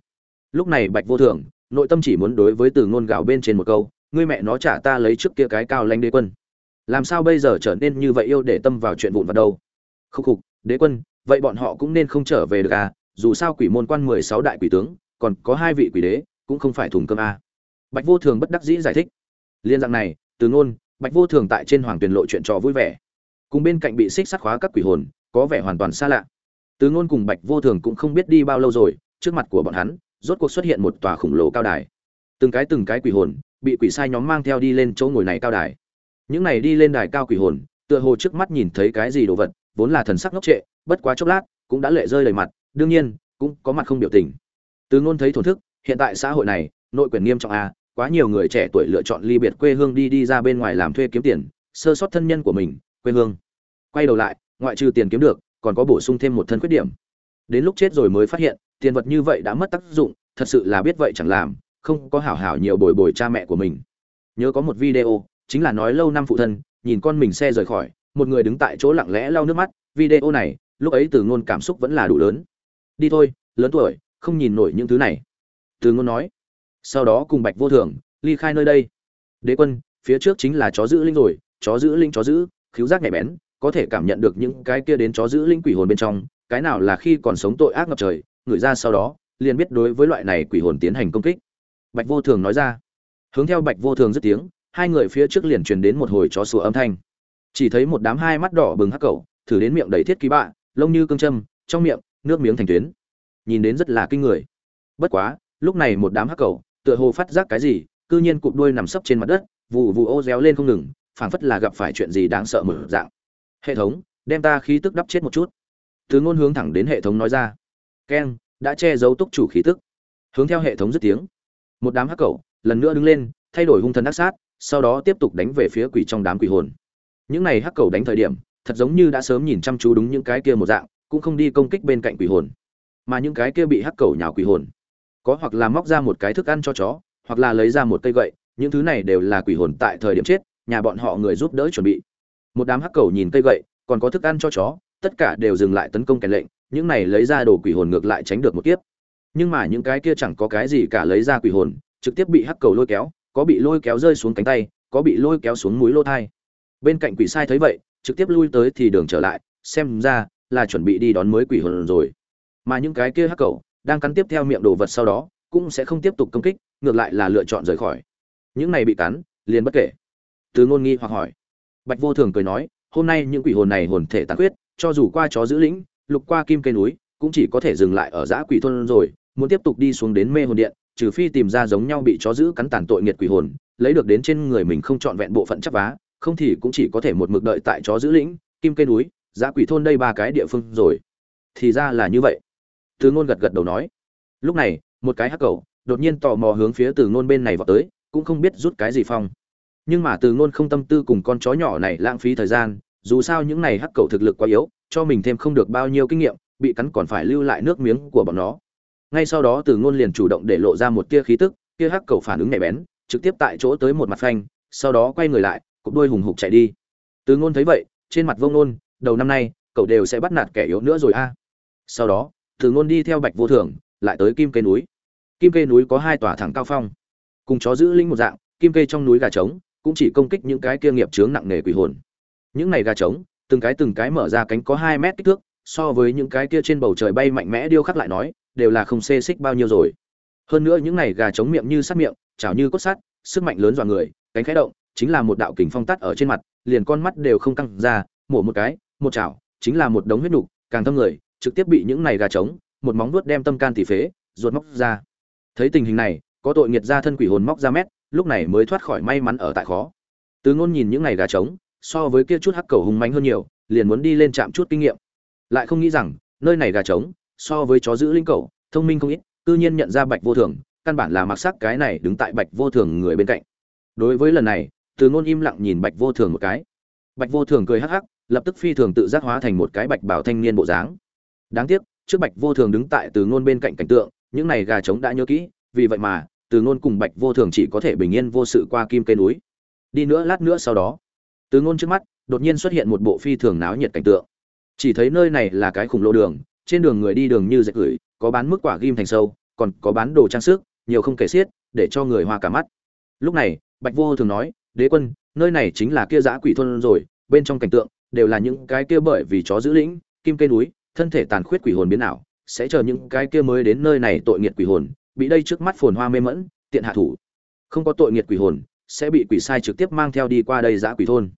Lúc này bạch vô thường, nội tâm chỉ muốn đối với từ ngôn gào bên trên một câu, ngươi mẹ nó trả ta lấy trước kia cái cao lãnh đế quân làm sao bây giờ trở nên như vậy yêu để tâm vào chuyện vụn vặt đâu? Khúc khục, đế quân, vậy bọn họ cũng nên không trở về được à? Dù sao quỷ môn quan mười sáu đại quỷ tướng, còn có hai vị quỷ đế, cũng không phải thùng cơm à. bạch vô thường bất đắc dĩ giải thích. Liên dạng này, từ ngôn, bạch vô thường tại trên hoàng tuyền lộ chuyện trò vui vẻ. Cùng bên cạnh bị xích sát khóa các quỷ hồn, có vẻ hoàn toàn xa lạ. Từ ngôn cùng bạch vô thường cũng không biết đi bao lâu rồi, trước mặt của bọn hắn, rốt cuộc xuất hiện một tòa khủng lồ cao đài. Từng cái từng cái quỷ hồn, bị quỷ sai nhóm mang theo đi lên chỗ ngồi này cao đài những này đi lên đài cao quỷ hồn, tựa hồ trước mắt nhìn thấy cái gì đồ vật, vốn là thần sắc ngốc trệ, bất quá chốc lát, cũng đã lệ rơi đầy mặt, đương nhiên, cũng có mặt không biểu tình. Từ ngôn thấy thổn thức, hiện tại xã hội này, nội quyền nghiêm trọng a quá nhiều người trẻ tuổi lựa chọn ly biệt quê hương đi đi ra bên ngoài làm thuê kiếm tiền, sơ sót thân nhân của mình, quê hương. Quay đầu lại, ngoại trừ tiền kiếm được, còn có bổ sung thêm một thân khuyết điểm. Đến lúc chết rồi mới phát hiện, tiền vật như vậy đã mất tác dụng, thật sự là biết vậy chẳng làm, không có hảo hảo nhiều bồi bồi cha mẹ của mình. Nhớ có một video chính là nói lâu năm phụ thân, nhìn con mình xe rời khỏi, một người đứng tại chỗ lặng lẽ lau nước mắt, video này, lúc ấy từ ngôn cảm xúc vẫn là đủ lớn. Đi thôi, lớn tuổi, không nhìn nổi những thứ này. Từ ngôn nói, sau đó cùng bạch vô thường, ly khai nơi đây. Đế quân, phía trước chính là chó giữ linh rồi, chó giữ linh chó giữ khiếu giác nhạy bén, có thể cảm nhận được những cái kia đến chó giữ linh quỷ hồn bên trong, cái nào là khi còn sống tội ác ngập trời, người ra sau đó, liền biết đối với loại này quỷ hồn tiến hành công kích. Bạch vô thường nói ra. Hướng theo bạch vô thường dứt tiếng hai người phía trước liền truyền đến một hồi chó sủa âm thanh. Chỉ thấy một đám hai mắt đỏ bừng hắc cầu thử đến miệng đầy thiết ký bạ, lông như cương châm, trong miệng, nước miếng thành tuyến. Nhìn đến rất là kinh người. Bất quá, lúc này một đám hắc cầu tựa hồ phát giác cái gì, cư nhiên cụp đuôi nằm sấp trên mặt đất vụ vụ ô réo lên không ngừng, phảng phất là gặp phải chuyện gì đáng sợ mở dạng. Hệ thống, đem ta khí tức đắp chết một chút. Từ ngôn hướng thẳng đến hệ thống nói ra. Keng đã che giấu túc chủ khí tức. Hướng theo hệ thống dứt tiếng. Một đám hắc cầu lần nữa đứng lên, thay đổi hung thần ác sát sau đó tiếp tục đánh về phía quỷ trong đám quỷ hồn. Những này hắc cầu đánh thời điểm, thật giống như đã sớm nhìn chăm chú đúng những cái kia một dạng, cũng không đi công kích bên cạnh quỷ hồn. Mà những cái kia bị hắc cầu nhào quỷ hồn, có hoặc là móc ra một cái thức ăn cho chó, hoặc là lấy ra một cây gậy, những thứ này đều là quỷ hồn tại thời điểm chết, nhà bọn họ người giúp đỡ chuẩn bị. Một đám hắc cầu nhìn cây gậy, còn có thức ăn cho chó, tất cả đều dừng lại tấn công kèn lệnh, những này lấy ra đồ quỷ hồn ngược lại tránh được một kiếp. Nhưng mà những cái kia chẳng có cái gì cả lấy ra quỷ hồn, trực tiếp bị hắc cầu lôi kéo có bị lôi kéo rơi xuống cánh tay, có bị lôi kéo xuống mũi lô thai. Bên cạnh quỷ sai thấy vậy, trực tiếp lui tới thì đường trở lại, xem ra là chuẩn bị đi đón mới quỷ hồn rồi. Mà những cái kia hắc cầu đang cắn tiếp theo miệng đồ vật sau đó, cũng sẽ không tiếp tục công kích, ngược lại là lựa chọn rời khỏi. Những này bị cắn, liền bất kể. Từ ngôn nghi hoặc hỏi. Bạch vô thường cười nói, hôm nay những quỷ hồn này hồn thể tàn quyết cho dù qua chó giữ lĩnh, lục qua kim cây núi, cũng chỉ có thể dừng lại ở giã quỷ thôn rồi, muốn tiếp tục đi xuống đến mê hồn điện trừ phi tìm ra giống nhau bị chó giữ cắn tàn tội nghiệt quỷ hồn, lấy được đến trên người mình không chọn vẹn bộ phận chấp vá, không thì cũng chỉ có thể một mực đợi tại chó giữ lĩnh, kim cây núi giá quỷ thôn đây ba cái địa phương rồi. Thì ra là như vậy. Từ ngôn gật gật đầu nói. Lúc này, một cái hắc cầu đột nhiên tò mò hướng phía từ ngôn bên này vào tới, cũng không biết rút cái gì phong. Nhưng mà từ ngôn không tâm tư cùng con chó nhỏ này lãng phí thời gian, dù sao những này hắc cầu thực lực quá yếu, cho mình thêm không được bao nhiêu kinh nghiệm, bị cắn còn phải lưu lại nước miếng của bọn nó ngay sau đó từ ngôn liền chủ động để lộ ra một tia khí tức, kia hắc cầu phản ứng nhạy bén, trực tiếp tại chỗ tới một mặt phanh, sau đó quay người lại cụp đuôi hùng hục chạy đi. Từ ngôn thấy vậy, trên mặt vông nôn đầu năm nay, cậu đều sẽ bắt nạt kẻ yếu nữa rồi a. Sau đó, từ ngôn đi theo bạch vô thường, lại tới kim kê núi. Kim kê núi có hai tòa thẳng cao phong. Cùng chó giữ linh một dạng, kim kê trong núi gà trống, cũng chỉ công kích những cái kia nghiệp chướng nặng nề quỷ hồn. Những này gà trống, từng cái từng cái mở ra cánh có hai mét kích thước, so với những cái kia trên bầu trời bay mạnh mẽ điêu khắc lại nói đều là không xê xích bao nhiêu rồi. Hơn nữa những này gà trống miệng như sắt miệng, chảo như cốt sắt, sức mạnh lớn dọa người, cánh khẽ động, chính là một đạo kình phong tắt ở trên mặt, liền con mắt đều không căng ra, mổ một cái, một chảo, chính là một đống huyết nục, càng thâm người, trực tiếp bị những này gà trống, một móng vuốt đem tâm can tỉ phế, ruột móc ra. Thấy tình hình này, có tội nghiệt ra thân quỷ hồn móc ra mét, lúc này mới thoát khỏi may mắn ở tại khó. Từ ngôn nhìn những này gà trống, so với kia chút hắc cầu hùng mạnh hơn nhiều, liền muốn đi lên chạm chút kinh nghiệm. Lại không nghĩ rằng, nơi này gà trống so với chó giữ linh cầu, thông minh không ít tự nhiên nhận ra bạch vô thường, căn bản là mặc sắc cái này đứng tại bạch vô thường người bên cạnh. Đối với lần này, từ ngôn im lặng nhìn bạch vô thường một cái. Bạch vô thường cười hắc hắc, lập tức phi thường tự giác hóa thành một cái bạch bảo thanh niên bộ dáng. Đáng tiếc, trước bạch vô thường đứng tại từ ngôn bên cạnh cảnh tượng, những này gà trống đã nhớ kỹ, vì vậy mà, từ ngôn cùng bạch vô thường chỉ có thể bình yên vô sự qua kim cây núi. Đi nữa lát nữa sau đó, từ ngôn trước mắt, đột nhiên xuất hiện một bộ phi thường náo nhiệt cảnh tượng. Chỉ thấy nơi này là cái khủng lô đường trên đường người đi đường như dệt gửi, có bán mức quả ghim thành sâu, còn có bán đồ trang sức, nhiều không kể xiết, để cho người hoa cả mắt. Lúc này, bạch vô thường nói, đế quân, nơi này chính là kia giã quỷ thôn rồi, bên trong cảnh tượng đều là những cái kia bởi vì chó giữ lĩnh, kim cây núi, thân thể tàn khuyết quỷ hồn biến ảo, sẽ chờ những cái kia mới đến nơi này tội nghiệt quỷ hồn, bị đây trước mắt phồn hoa mê mẫn, tiện hạ thủ. Không có tội nghiệt quỷ hồn, sẽ bị quỷ sai trực tiếp mang theo đi qua đây giã quỷ thôn.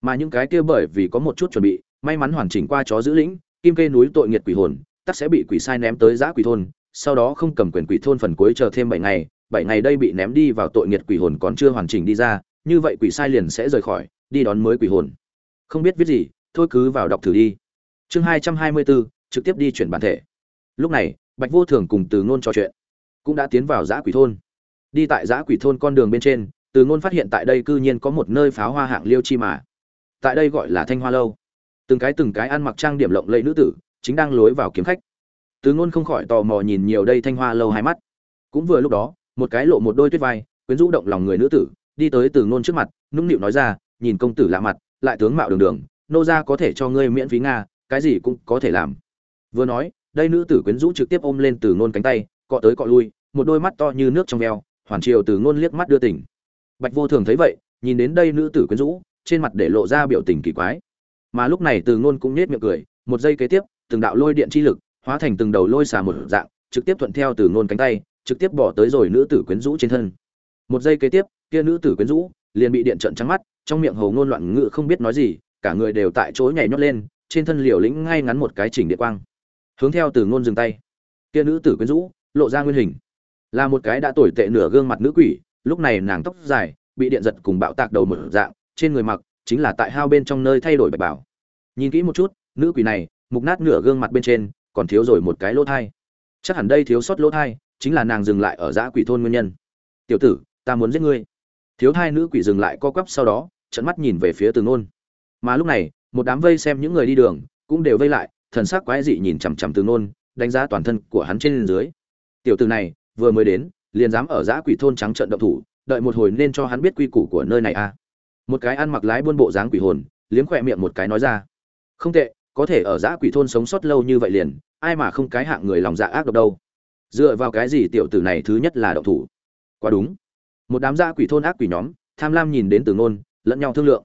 Mà những cái kia bởi vì có một chút chuẩn bị, may mắn hoàn chỉnh qua chó giữ lĩnh kim kê núi tội nghiệt quỷ hồn, tắc sẽ bị quỷ sai ném tới giã quỷ thôn, sau đó không cầm quyền quỷ thôn phần cuối chờ thêm bảy ngày bảy ngày đây bị ném đi vào tội nghiệt quỷ hồn còn chưa hoàn chỉnh đi ra, như vậy quỷ sai liền sẽ rời khỏi, đi đón mới quỷ hồn. Không biết viết gì, thôi cứ vào đọc thử đi. Chương hai trăm hai mươi bốn, trực tiếp đi chuyển bản thể. Lúc này, bạch vô thường cùng từ ngôn trò chuyện, cũng đã tiến vào giã quỷ thôn. Đi tại giã quỷ thôn con đường bên trên, từ ngôn phát hiện tại đây cư nhiên có một nơi pháo hoa hạng liêu chi mà. Tại đây gọi là thanh hoa lâu từng cái từng cái ăn mặc trang điểm lộng lẫy nữ tử, chính đang lối vào kiếm khách. Từ ngôn không khỏi tò mò nhìn nhiều đây thanh hoa lâu hai mắt. Cũng vừa lúc đó, một cái lộ một đôi tuyết vai, quyến rũ động lòng người nữ tử, đi tới từ ngôn trước mặt, nũng nịu nói ra, nhìn công tử lạ mặt, lại tướng mạo đường đường, nô gia có thể cho ngươi miễn phí nga, cái gì cũng có thể làm. Vừa nói, đây nữ tử quyến rũ trực tiếp ôm lên từ ngôn cánh tay, cọ tới cọ lui, một đôi mắt to như nước trong veo, hoàn triều từ ngôn liếc mắt đưa tỉnh bạch vô thường thấy vậy, nhìn đến đây nữ tử quyến rũ, trên mặt để lộ ra biểu tình kỳ quái mà lúc này từ ngôn cũng nhếch miệng cười, một giây kế tiếp, từng đạo lôi điện chi lực, hóa thành từng đầu lôi xà một dạng, trực tiếp thuận theo từ ngôn cánh tay, trực tiếp bỏ tới rồi nữ tử quyến rũ trên thân. Một giây kế tiếp, kia nữ tử quyến rũ liền bị điện trận trắng mắt, trong miệng hầu ngôn loạn ngự không biết nói gì, cả người đều tại chỗ nhảy nhót lên, trên thân liều lĩnh ngay ngắn một cái chỉnh điện quang. Hướng theo từ ngôn dừng tay. Kia nữ tử quyến rũ lộ ra nguyên hình. Là một cái đã tồi tệ nửa gương mặt nữ quỷ, lúc này nàng tóc dài, bị điện giật cùng bạo tạc đầu một dạng, trên người mặc chính là tại hao bên trong nơi thay đổi bạch bảo. Nhìn kỹ một chút, nữ quỷ này, mục nát nửa gương mặt bên trên, còn thiếu rồi một cái lỗ thai. Chắc hẳn đây thiếu sót lỗ thai, chính là nàng dừng lại ở giã quỷ thôn nguyên nhân. Tiểu tử, ta muốn giết ngươi. Thiếu thai nữ quỷ dừng lại co quắp sau đó trận mắt nhìn về phía từ nôn. Mà lúc này, một đám vây xem những người đi đường, cũng đều vây lại, thần sắc quái dị nhìn chằm chằm từ nôn, đánh giá toàn thân của hắn trên dưới. Tiểu tử này, vừa mới đến, liền dám ở giã quỷ thôn trắng trận động thủ, đợi một hồi nên cho hắn biết quy củ của nơi này a à một cái ăn mặc lái buôn bộ dáng quỷ hồn, liếm khỏe miệng một cái nói ra. Không tệ, có thể ở giã quỷ thôn sống sót lâu như vậy liền, ai mà không cái hạng người lòng dạ ác độc đâu. Dựa vào cái gì tiểu tử này thứ nhất là độc thủ? Quá đúng. Một đám giã quỷ thôn ác quỷ nhóm, tham lam nhìn đến từ ngôn, lẫn nhau thương lượng.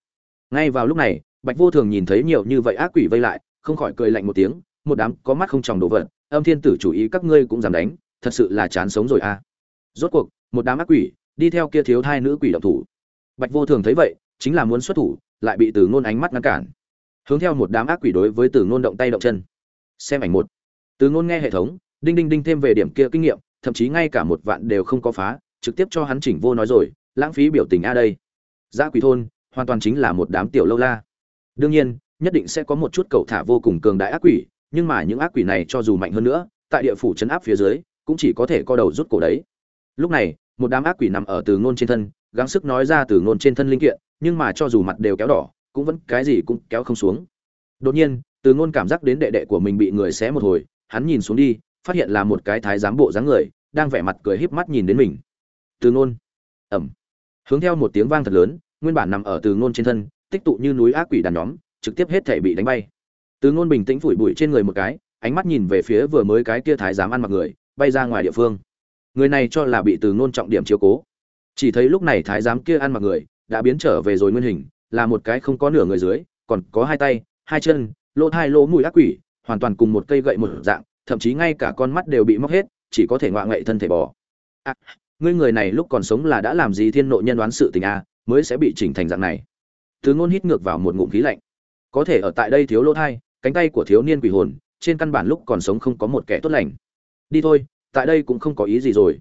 Ngay vào lúc này, bạch vô thường nhìn thấy nhiều như vậy ác quỷ vây lại, không khỏi cười lạnh một tiếng, một đám có mắt không tròng đồ vật, âm thiên tử chủ ý các ngươi cũng dám đánh, thật sự là chán sống rồi a à. rốt cuộc, một đám ác quỷ, đi theo kia thiếu thai nữ quỷ độc thủ. Bạch vô thường thấy vậy chính là muốn xuất thủ, lại bị từ ngôn ánh mắt ngăn cản. Hướng theo một đám ác quỷ đối với từ ngôn động tay động chân. Xem ảnh một. Từ ngôn nghe hệ thống, đinh đinh đinh thêm về điểm kia kinh nghiệm, thậm chí ngay cả một vạn đều không có phá, trực tiếp cho hắn chỉnh vô nói rồi, lãng phí biểu tình a đây. Giã quỷ thôn, hoàn toàn chính là một đám tiểu lâu la. Đương nhiên, nhất định sẽ có một chút cầu thả vô cùng cường đại ác quỷ, nhưng mà những ác quỷ này cho dù mạnh hơn nữa, tại địa phủ chấn áp phía dưới, cũng chỉ có thể co đầu rút cổ đấy. Lúc này một đám ác quỷ nằm ở từ ngôn trên thân, gắng sức nói ra từ ngôn trên thân linh kiện, nhưng mà cho dù mặt đều kéo đỏ, cũng vẫn cái gì cũng kéo không xuống. Đột nhiên, từ ngôn cảm giác đến đệ đệ của mình bị người xé một hồi, hắn nhìn xuống đi, phát hiện là một cái thái giám bộ dáng người, đang vẻ mặt cười híp mắt nhìn đến mình. Từ ngôn. Ẩm. Hướng theo một tiếng vang thật lớn, nguyên bản nằm ở từ ngôn trên thân, tích tụ như núi ác quỷ đàn nhóm, trực tiếp hết thể bị đánh bay. Từ ngôn bình tĩnh phủi bụi trên người một cái, ánh mắt nhìn về phía vừa mới cái kia thái giám ăn mặc người, bay ra ngoài địa phương người này cho là bị từ ngôn trọng điểm chiếu cố. Chỉ thấy lúc này thái giám kia ăn mặc người đã biến trở về rồi nguyên hình là một cái không có nửa người dưới còn có hai tay hai chân lỗ hai lỗ mũi ác quỷ hoàn toàn cùng một cây gậy một dạng thậm chí ngay cả con mắt đều bị móc hết chỉ có thể ngoạ ngậy thân thể bò. À, ngươi người này lúc còn sống là đã làm gì thiên nội nhân đoán sự tình a à, mới sẽ bị chỉnh thành dạng này? Từ ngôn hít ngược vào một ngụm khí lạnh. Có thể ở tại đây thiếu lỗ thai cánh tay của thiếu niên quỷ hồn trên căn bản lúc còn sống không có một kẻ tốt lành. Đi thôi tại đây cũng không có ý gì rồi.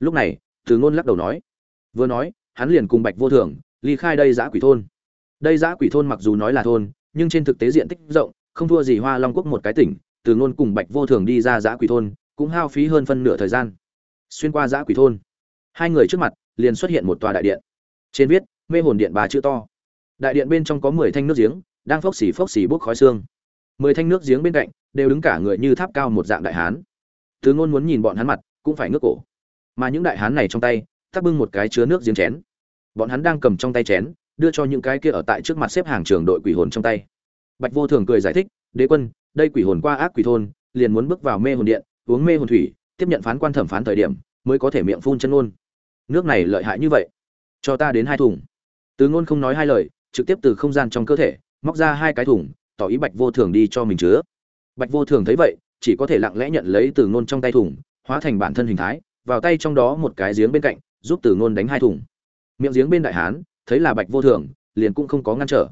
Lúc này, từ ngôn lắc đầu nói. Vừa nói, hắn liền cùng bạch vô thường, ly khai đây giã quỷ thôn. Đây giã quỷ thôn mặc dù nói là thôn, nhưng trên thực tế diện tích rộng, không thua gì hoa long quốc một cái tỉnh. Từ ngôn cùng bạch vô thường đi ra giã quỷ thôn, cũng hao phí hơn phân nửa thời gian. Xuyên qua giã quỷ thôn, hai người trước mặt liền xuất hiện một tòa đại điện. Trên viết, mê hồn điện bà chữ to. Đại điện bên trong có mười thanh nước giếng, đang phốc xì phốc xì bốc khói xương. Mười thanh nước giếng bên cạnh đều đứng cả người như tháp cao một dạng đại hán từ ngôn muốn nhìn bọn hắn mặt, cũng phải ngước cổ. Mà những đại hán này trong tay, tắc bưng một cái chứa nước giếng chén. Bọn hắn đang cầm trong tay chén, đưa cho những cái kia ở tại trước mặt xếp hàng trường đội quỷ hồn trong tay. Bạch vô thường cười giải thích, đế quân, đây quỷ hồn qua ác quỷ thôn, liền muốn bước vào mê hồn điện, uống mê hồn thủy, tiếp nhận phán quan thẩm phán thời điểm, mới có thể miệng phun chân ngôn. Nước này lợi hại như vậy, cho ta đến hai thùng. Từ ngôn không nói hai lời, trực tiếp từ không gian trong cơ thể, móc ra hai cái thùng, tỏ ý bạch vô thường đi cho mình chứa. Bạch vô thường thấy vậy chỉ có thể lặng lẽ nhận lấy từ ngôn trong tay thùng, hóa thành bản thân hình thái, vào tay trong đó một cái giếng bên cạnh, giúp từ ngôn đánh hai thùng. Miệng giếng bên đại hán, thấy là bạch vô thường, liền cũng không có ngăn trở.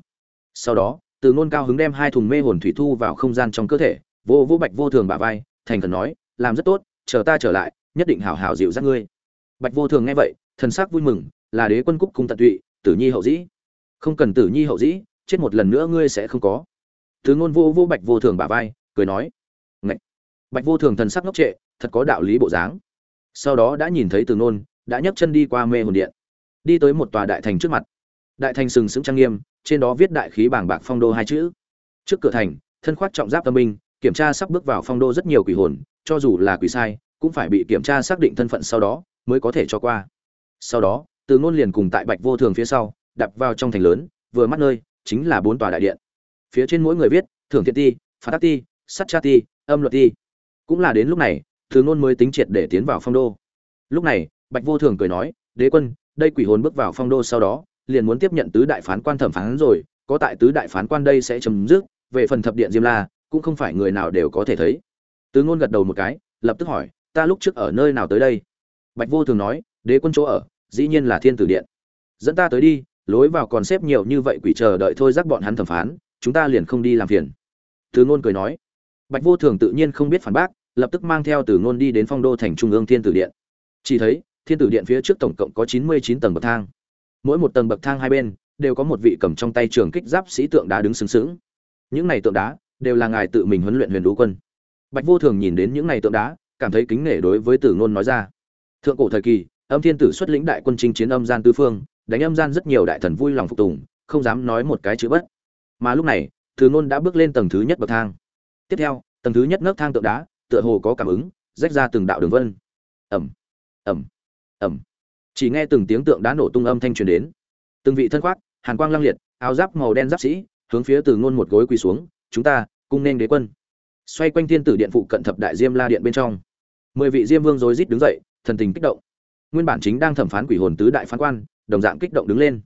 Sau đó, từ ngôn cao hứng đem hai thùng mê hồn thủy thu vào không gian trong cơ thể, vô vô bạch vô thường bả vai, thành thần nói, làm rất tốt, chờ ta trở lại, nhất định hảo hảo dịu dắt ngươi. Bạch vô thường nghe vậy, thần sắc vui mừng, là đế quân cúc cung tận tụy, tử nhi hậu dĩ. Không cần tử nhi hậu dĩ, chết một lần nữa ngươi sẽ không có. Từ ngôn vô vô bạch vô thường bả vai, cười nói bạch vô thường thần sắc ngốc trệ thật có đạo lý bộ dáng. Sau đó đã nhìn thấy từ Nôn, đã nhấc chân đi qua mê hồn điện. Đi tới một tòa đại thành trước mặt. Đại thành sừng sững trang nghiêm trên đó viết đại khí bảng bạc phong đô hai chữ. Trước cửa thành thân khoát trọng giáp tâm binh kiểm tra sắp bước vào phong đô rất nhiều quỷ hồn cho dù là quỷ sai cũng phải bị kiểm tra xác định thân phận sau đó mới có thể cho qua. Sau đó từ ngôn liền cùng tại bạch vô thường phía sau đập vào trong thành lớn vừa mắt nơi chính là bốn tòa đại điện. Phía trên mỗi người viết thưởng thiện ti phá tác ti sát cha ti âm luật ti cũng là đến lúc này, thứ ngôn mới tính triệt để tiến vào phong đô. Lúc này, bạch vô thường cười nói, đế quân, đây quỷ hồn bước vào phong đô sau đó, liền muốn tiếp nhận tứ đại phán quan thẩm phán rồi, có tại tứ đại phán quan đây sẽ chấm dứt, về phần thập điện diêm la, cũng không phải người nào đều có thể thấy. Tứ ngôn gật đầu một cái, lập tức hỏi, ta lúc trước ở nơi nào tới đây? Bạch vô thường nói, đế quân chỗ ở, dĩ nhiên là thiên tử điện. Dẫn ta tới đi, lối vào còn xếp nhiều như vậy quỷ chờ đợi thôi rắc bọn hắn thẩm phán, chúng ta liền không đi làm phiền. Tứ ngôn cười nói bạch vô thường tự nhiên không biết phản bác, lập tức mang theo từ ngôn đi đến phong đô thành trung ương thiên tử điện. Chỉ thấy, thiên tử điện phía trước tổng cộng có chín mươi chín tầng bậc thang. Mỗi một tầng bậc thang hai bên, đều có một vị cầm trong tay trường kích giáp sĩ tượng đá đứng sừng sững. những này tượng đá, đều là ngài tự mình huấn luyện huyền đũ quân. Bạch vô thường nhìn đến những này tượng đá, cảm thấy kính nể đối với tử ngôn nói ra. Thượng cổ thời kỳ, âm thiên tử xuất lĩnh đại quân chinh chiến âm gian tứ phương, đánh âm gian rất nhiều đại thần vui lòng phục tùng, không dám nói một cái chữ bất. Mà lúc này tử ngôn đã bước lên tầng thứ nhất bậc thang tiếp theo, tầng thứ nhất nấc thang tượng đá, tựa hồ có cảm ứng, rách ra từng đạo đường vân. Ẩm ẩm ẩm chỉ nghe từng tiếng tượng đá nổ tung âm thanh truyền đến. Từng vị thân khoác, hàn quang lăng liệt, áo giáp màu đen giáp sĩ, hướng phía từ ngôn một gối quỳ xuống, chúng ta, cung nên đế quân. Xoay quanh thiên tử điện phụ cận thập đại diêm la điện bên trong. Mười vị diêm vương rối rít đứng dậy, thần tình kích động. Nguyên bản chính đang thẩm phán quỷ hồn tứ đại phán quan, đồng dạng kích động đứng lên.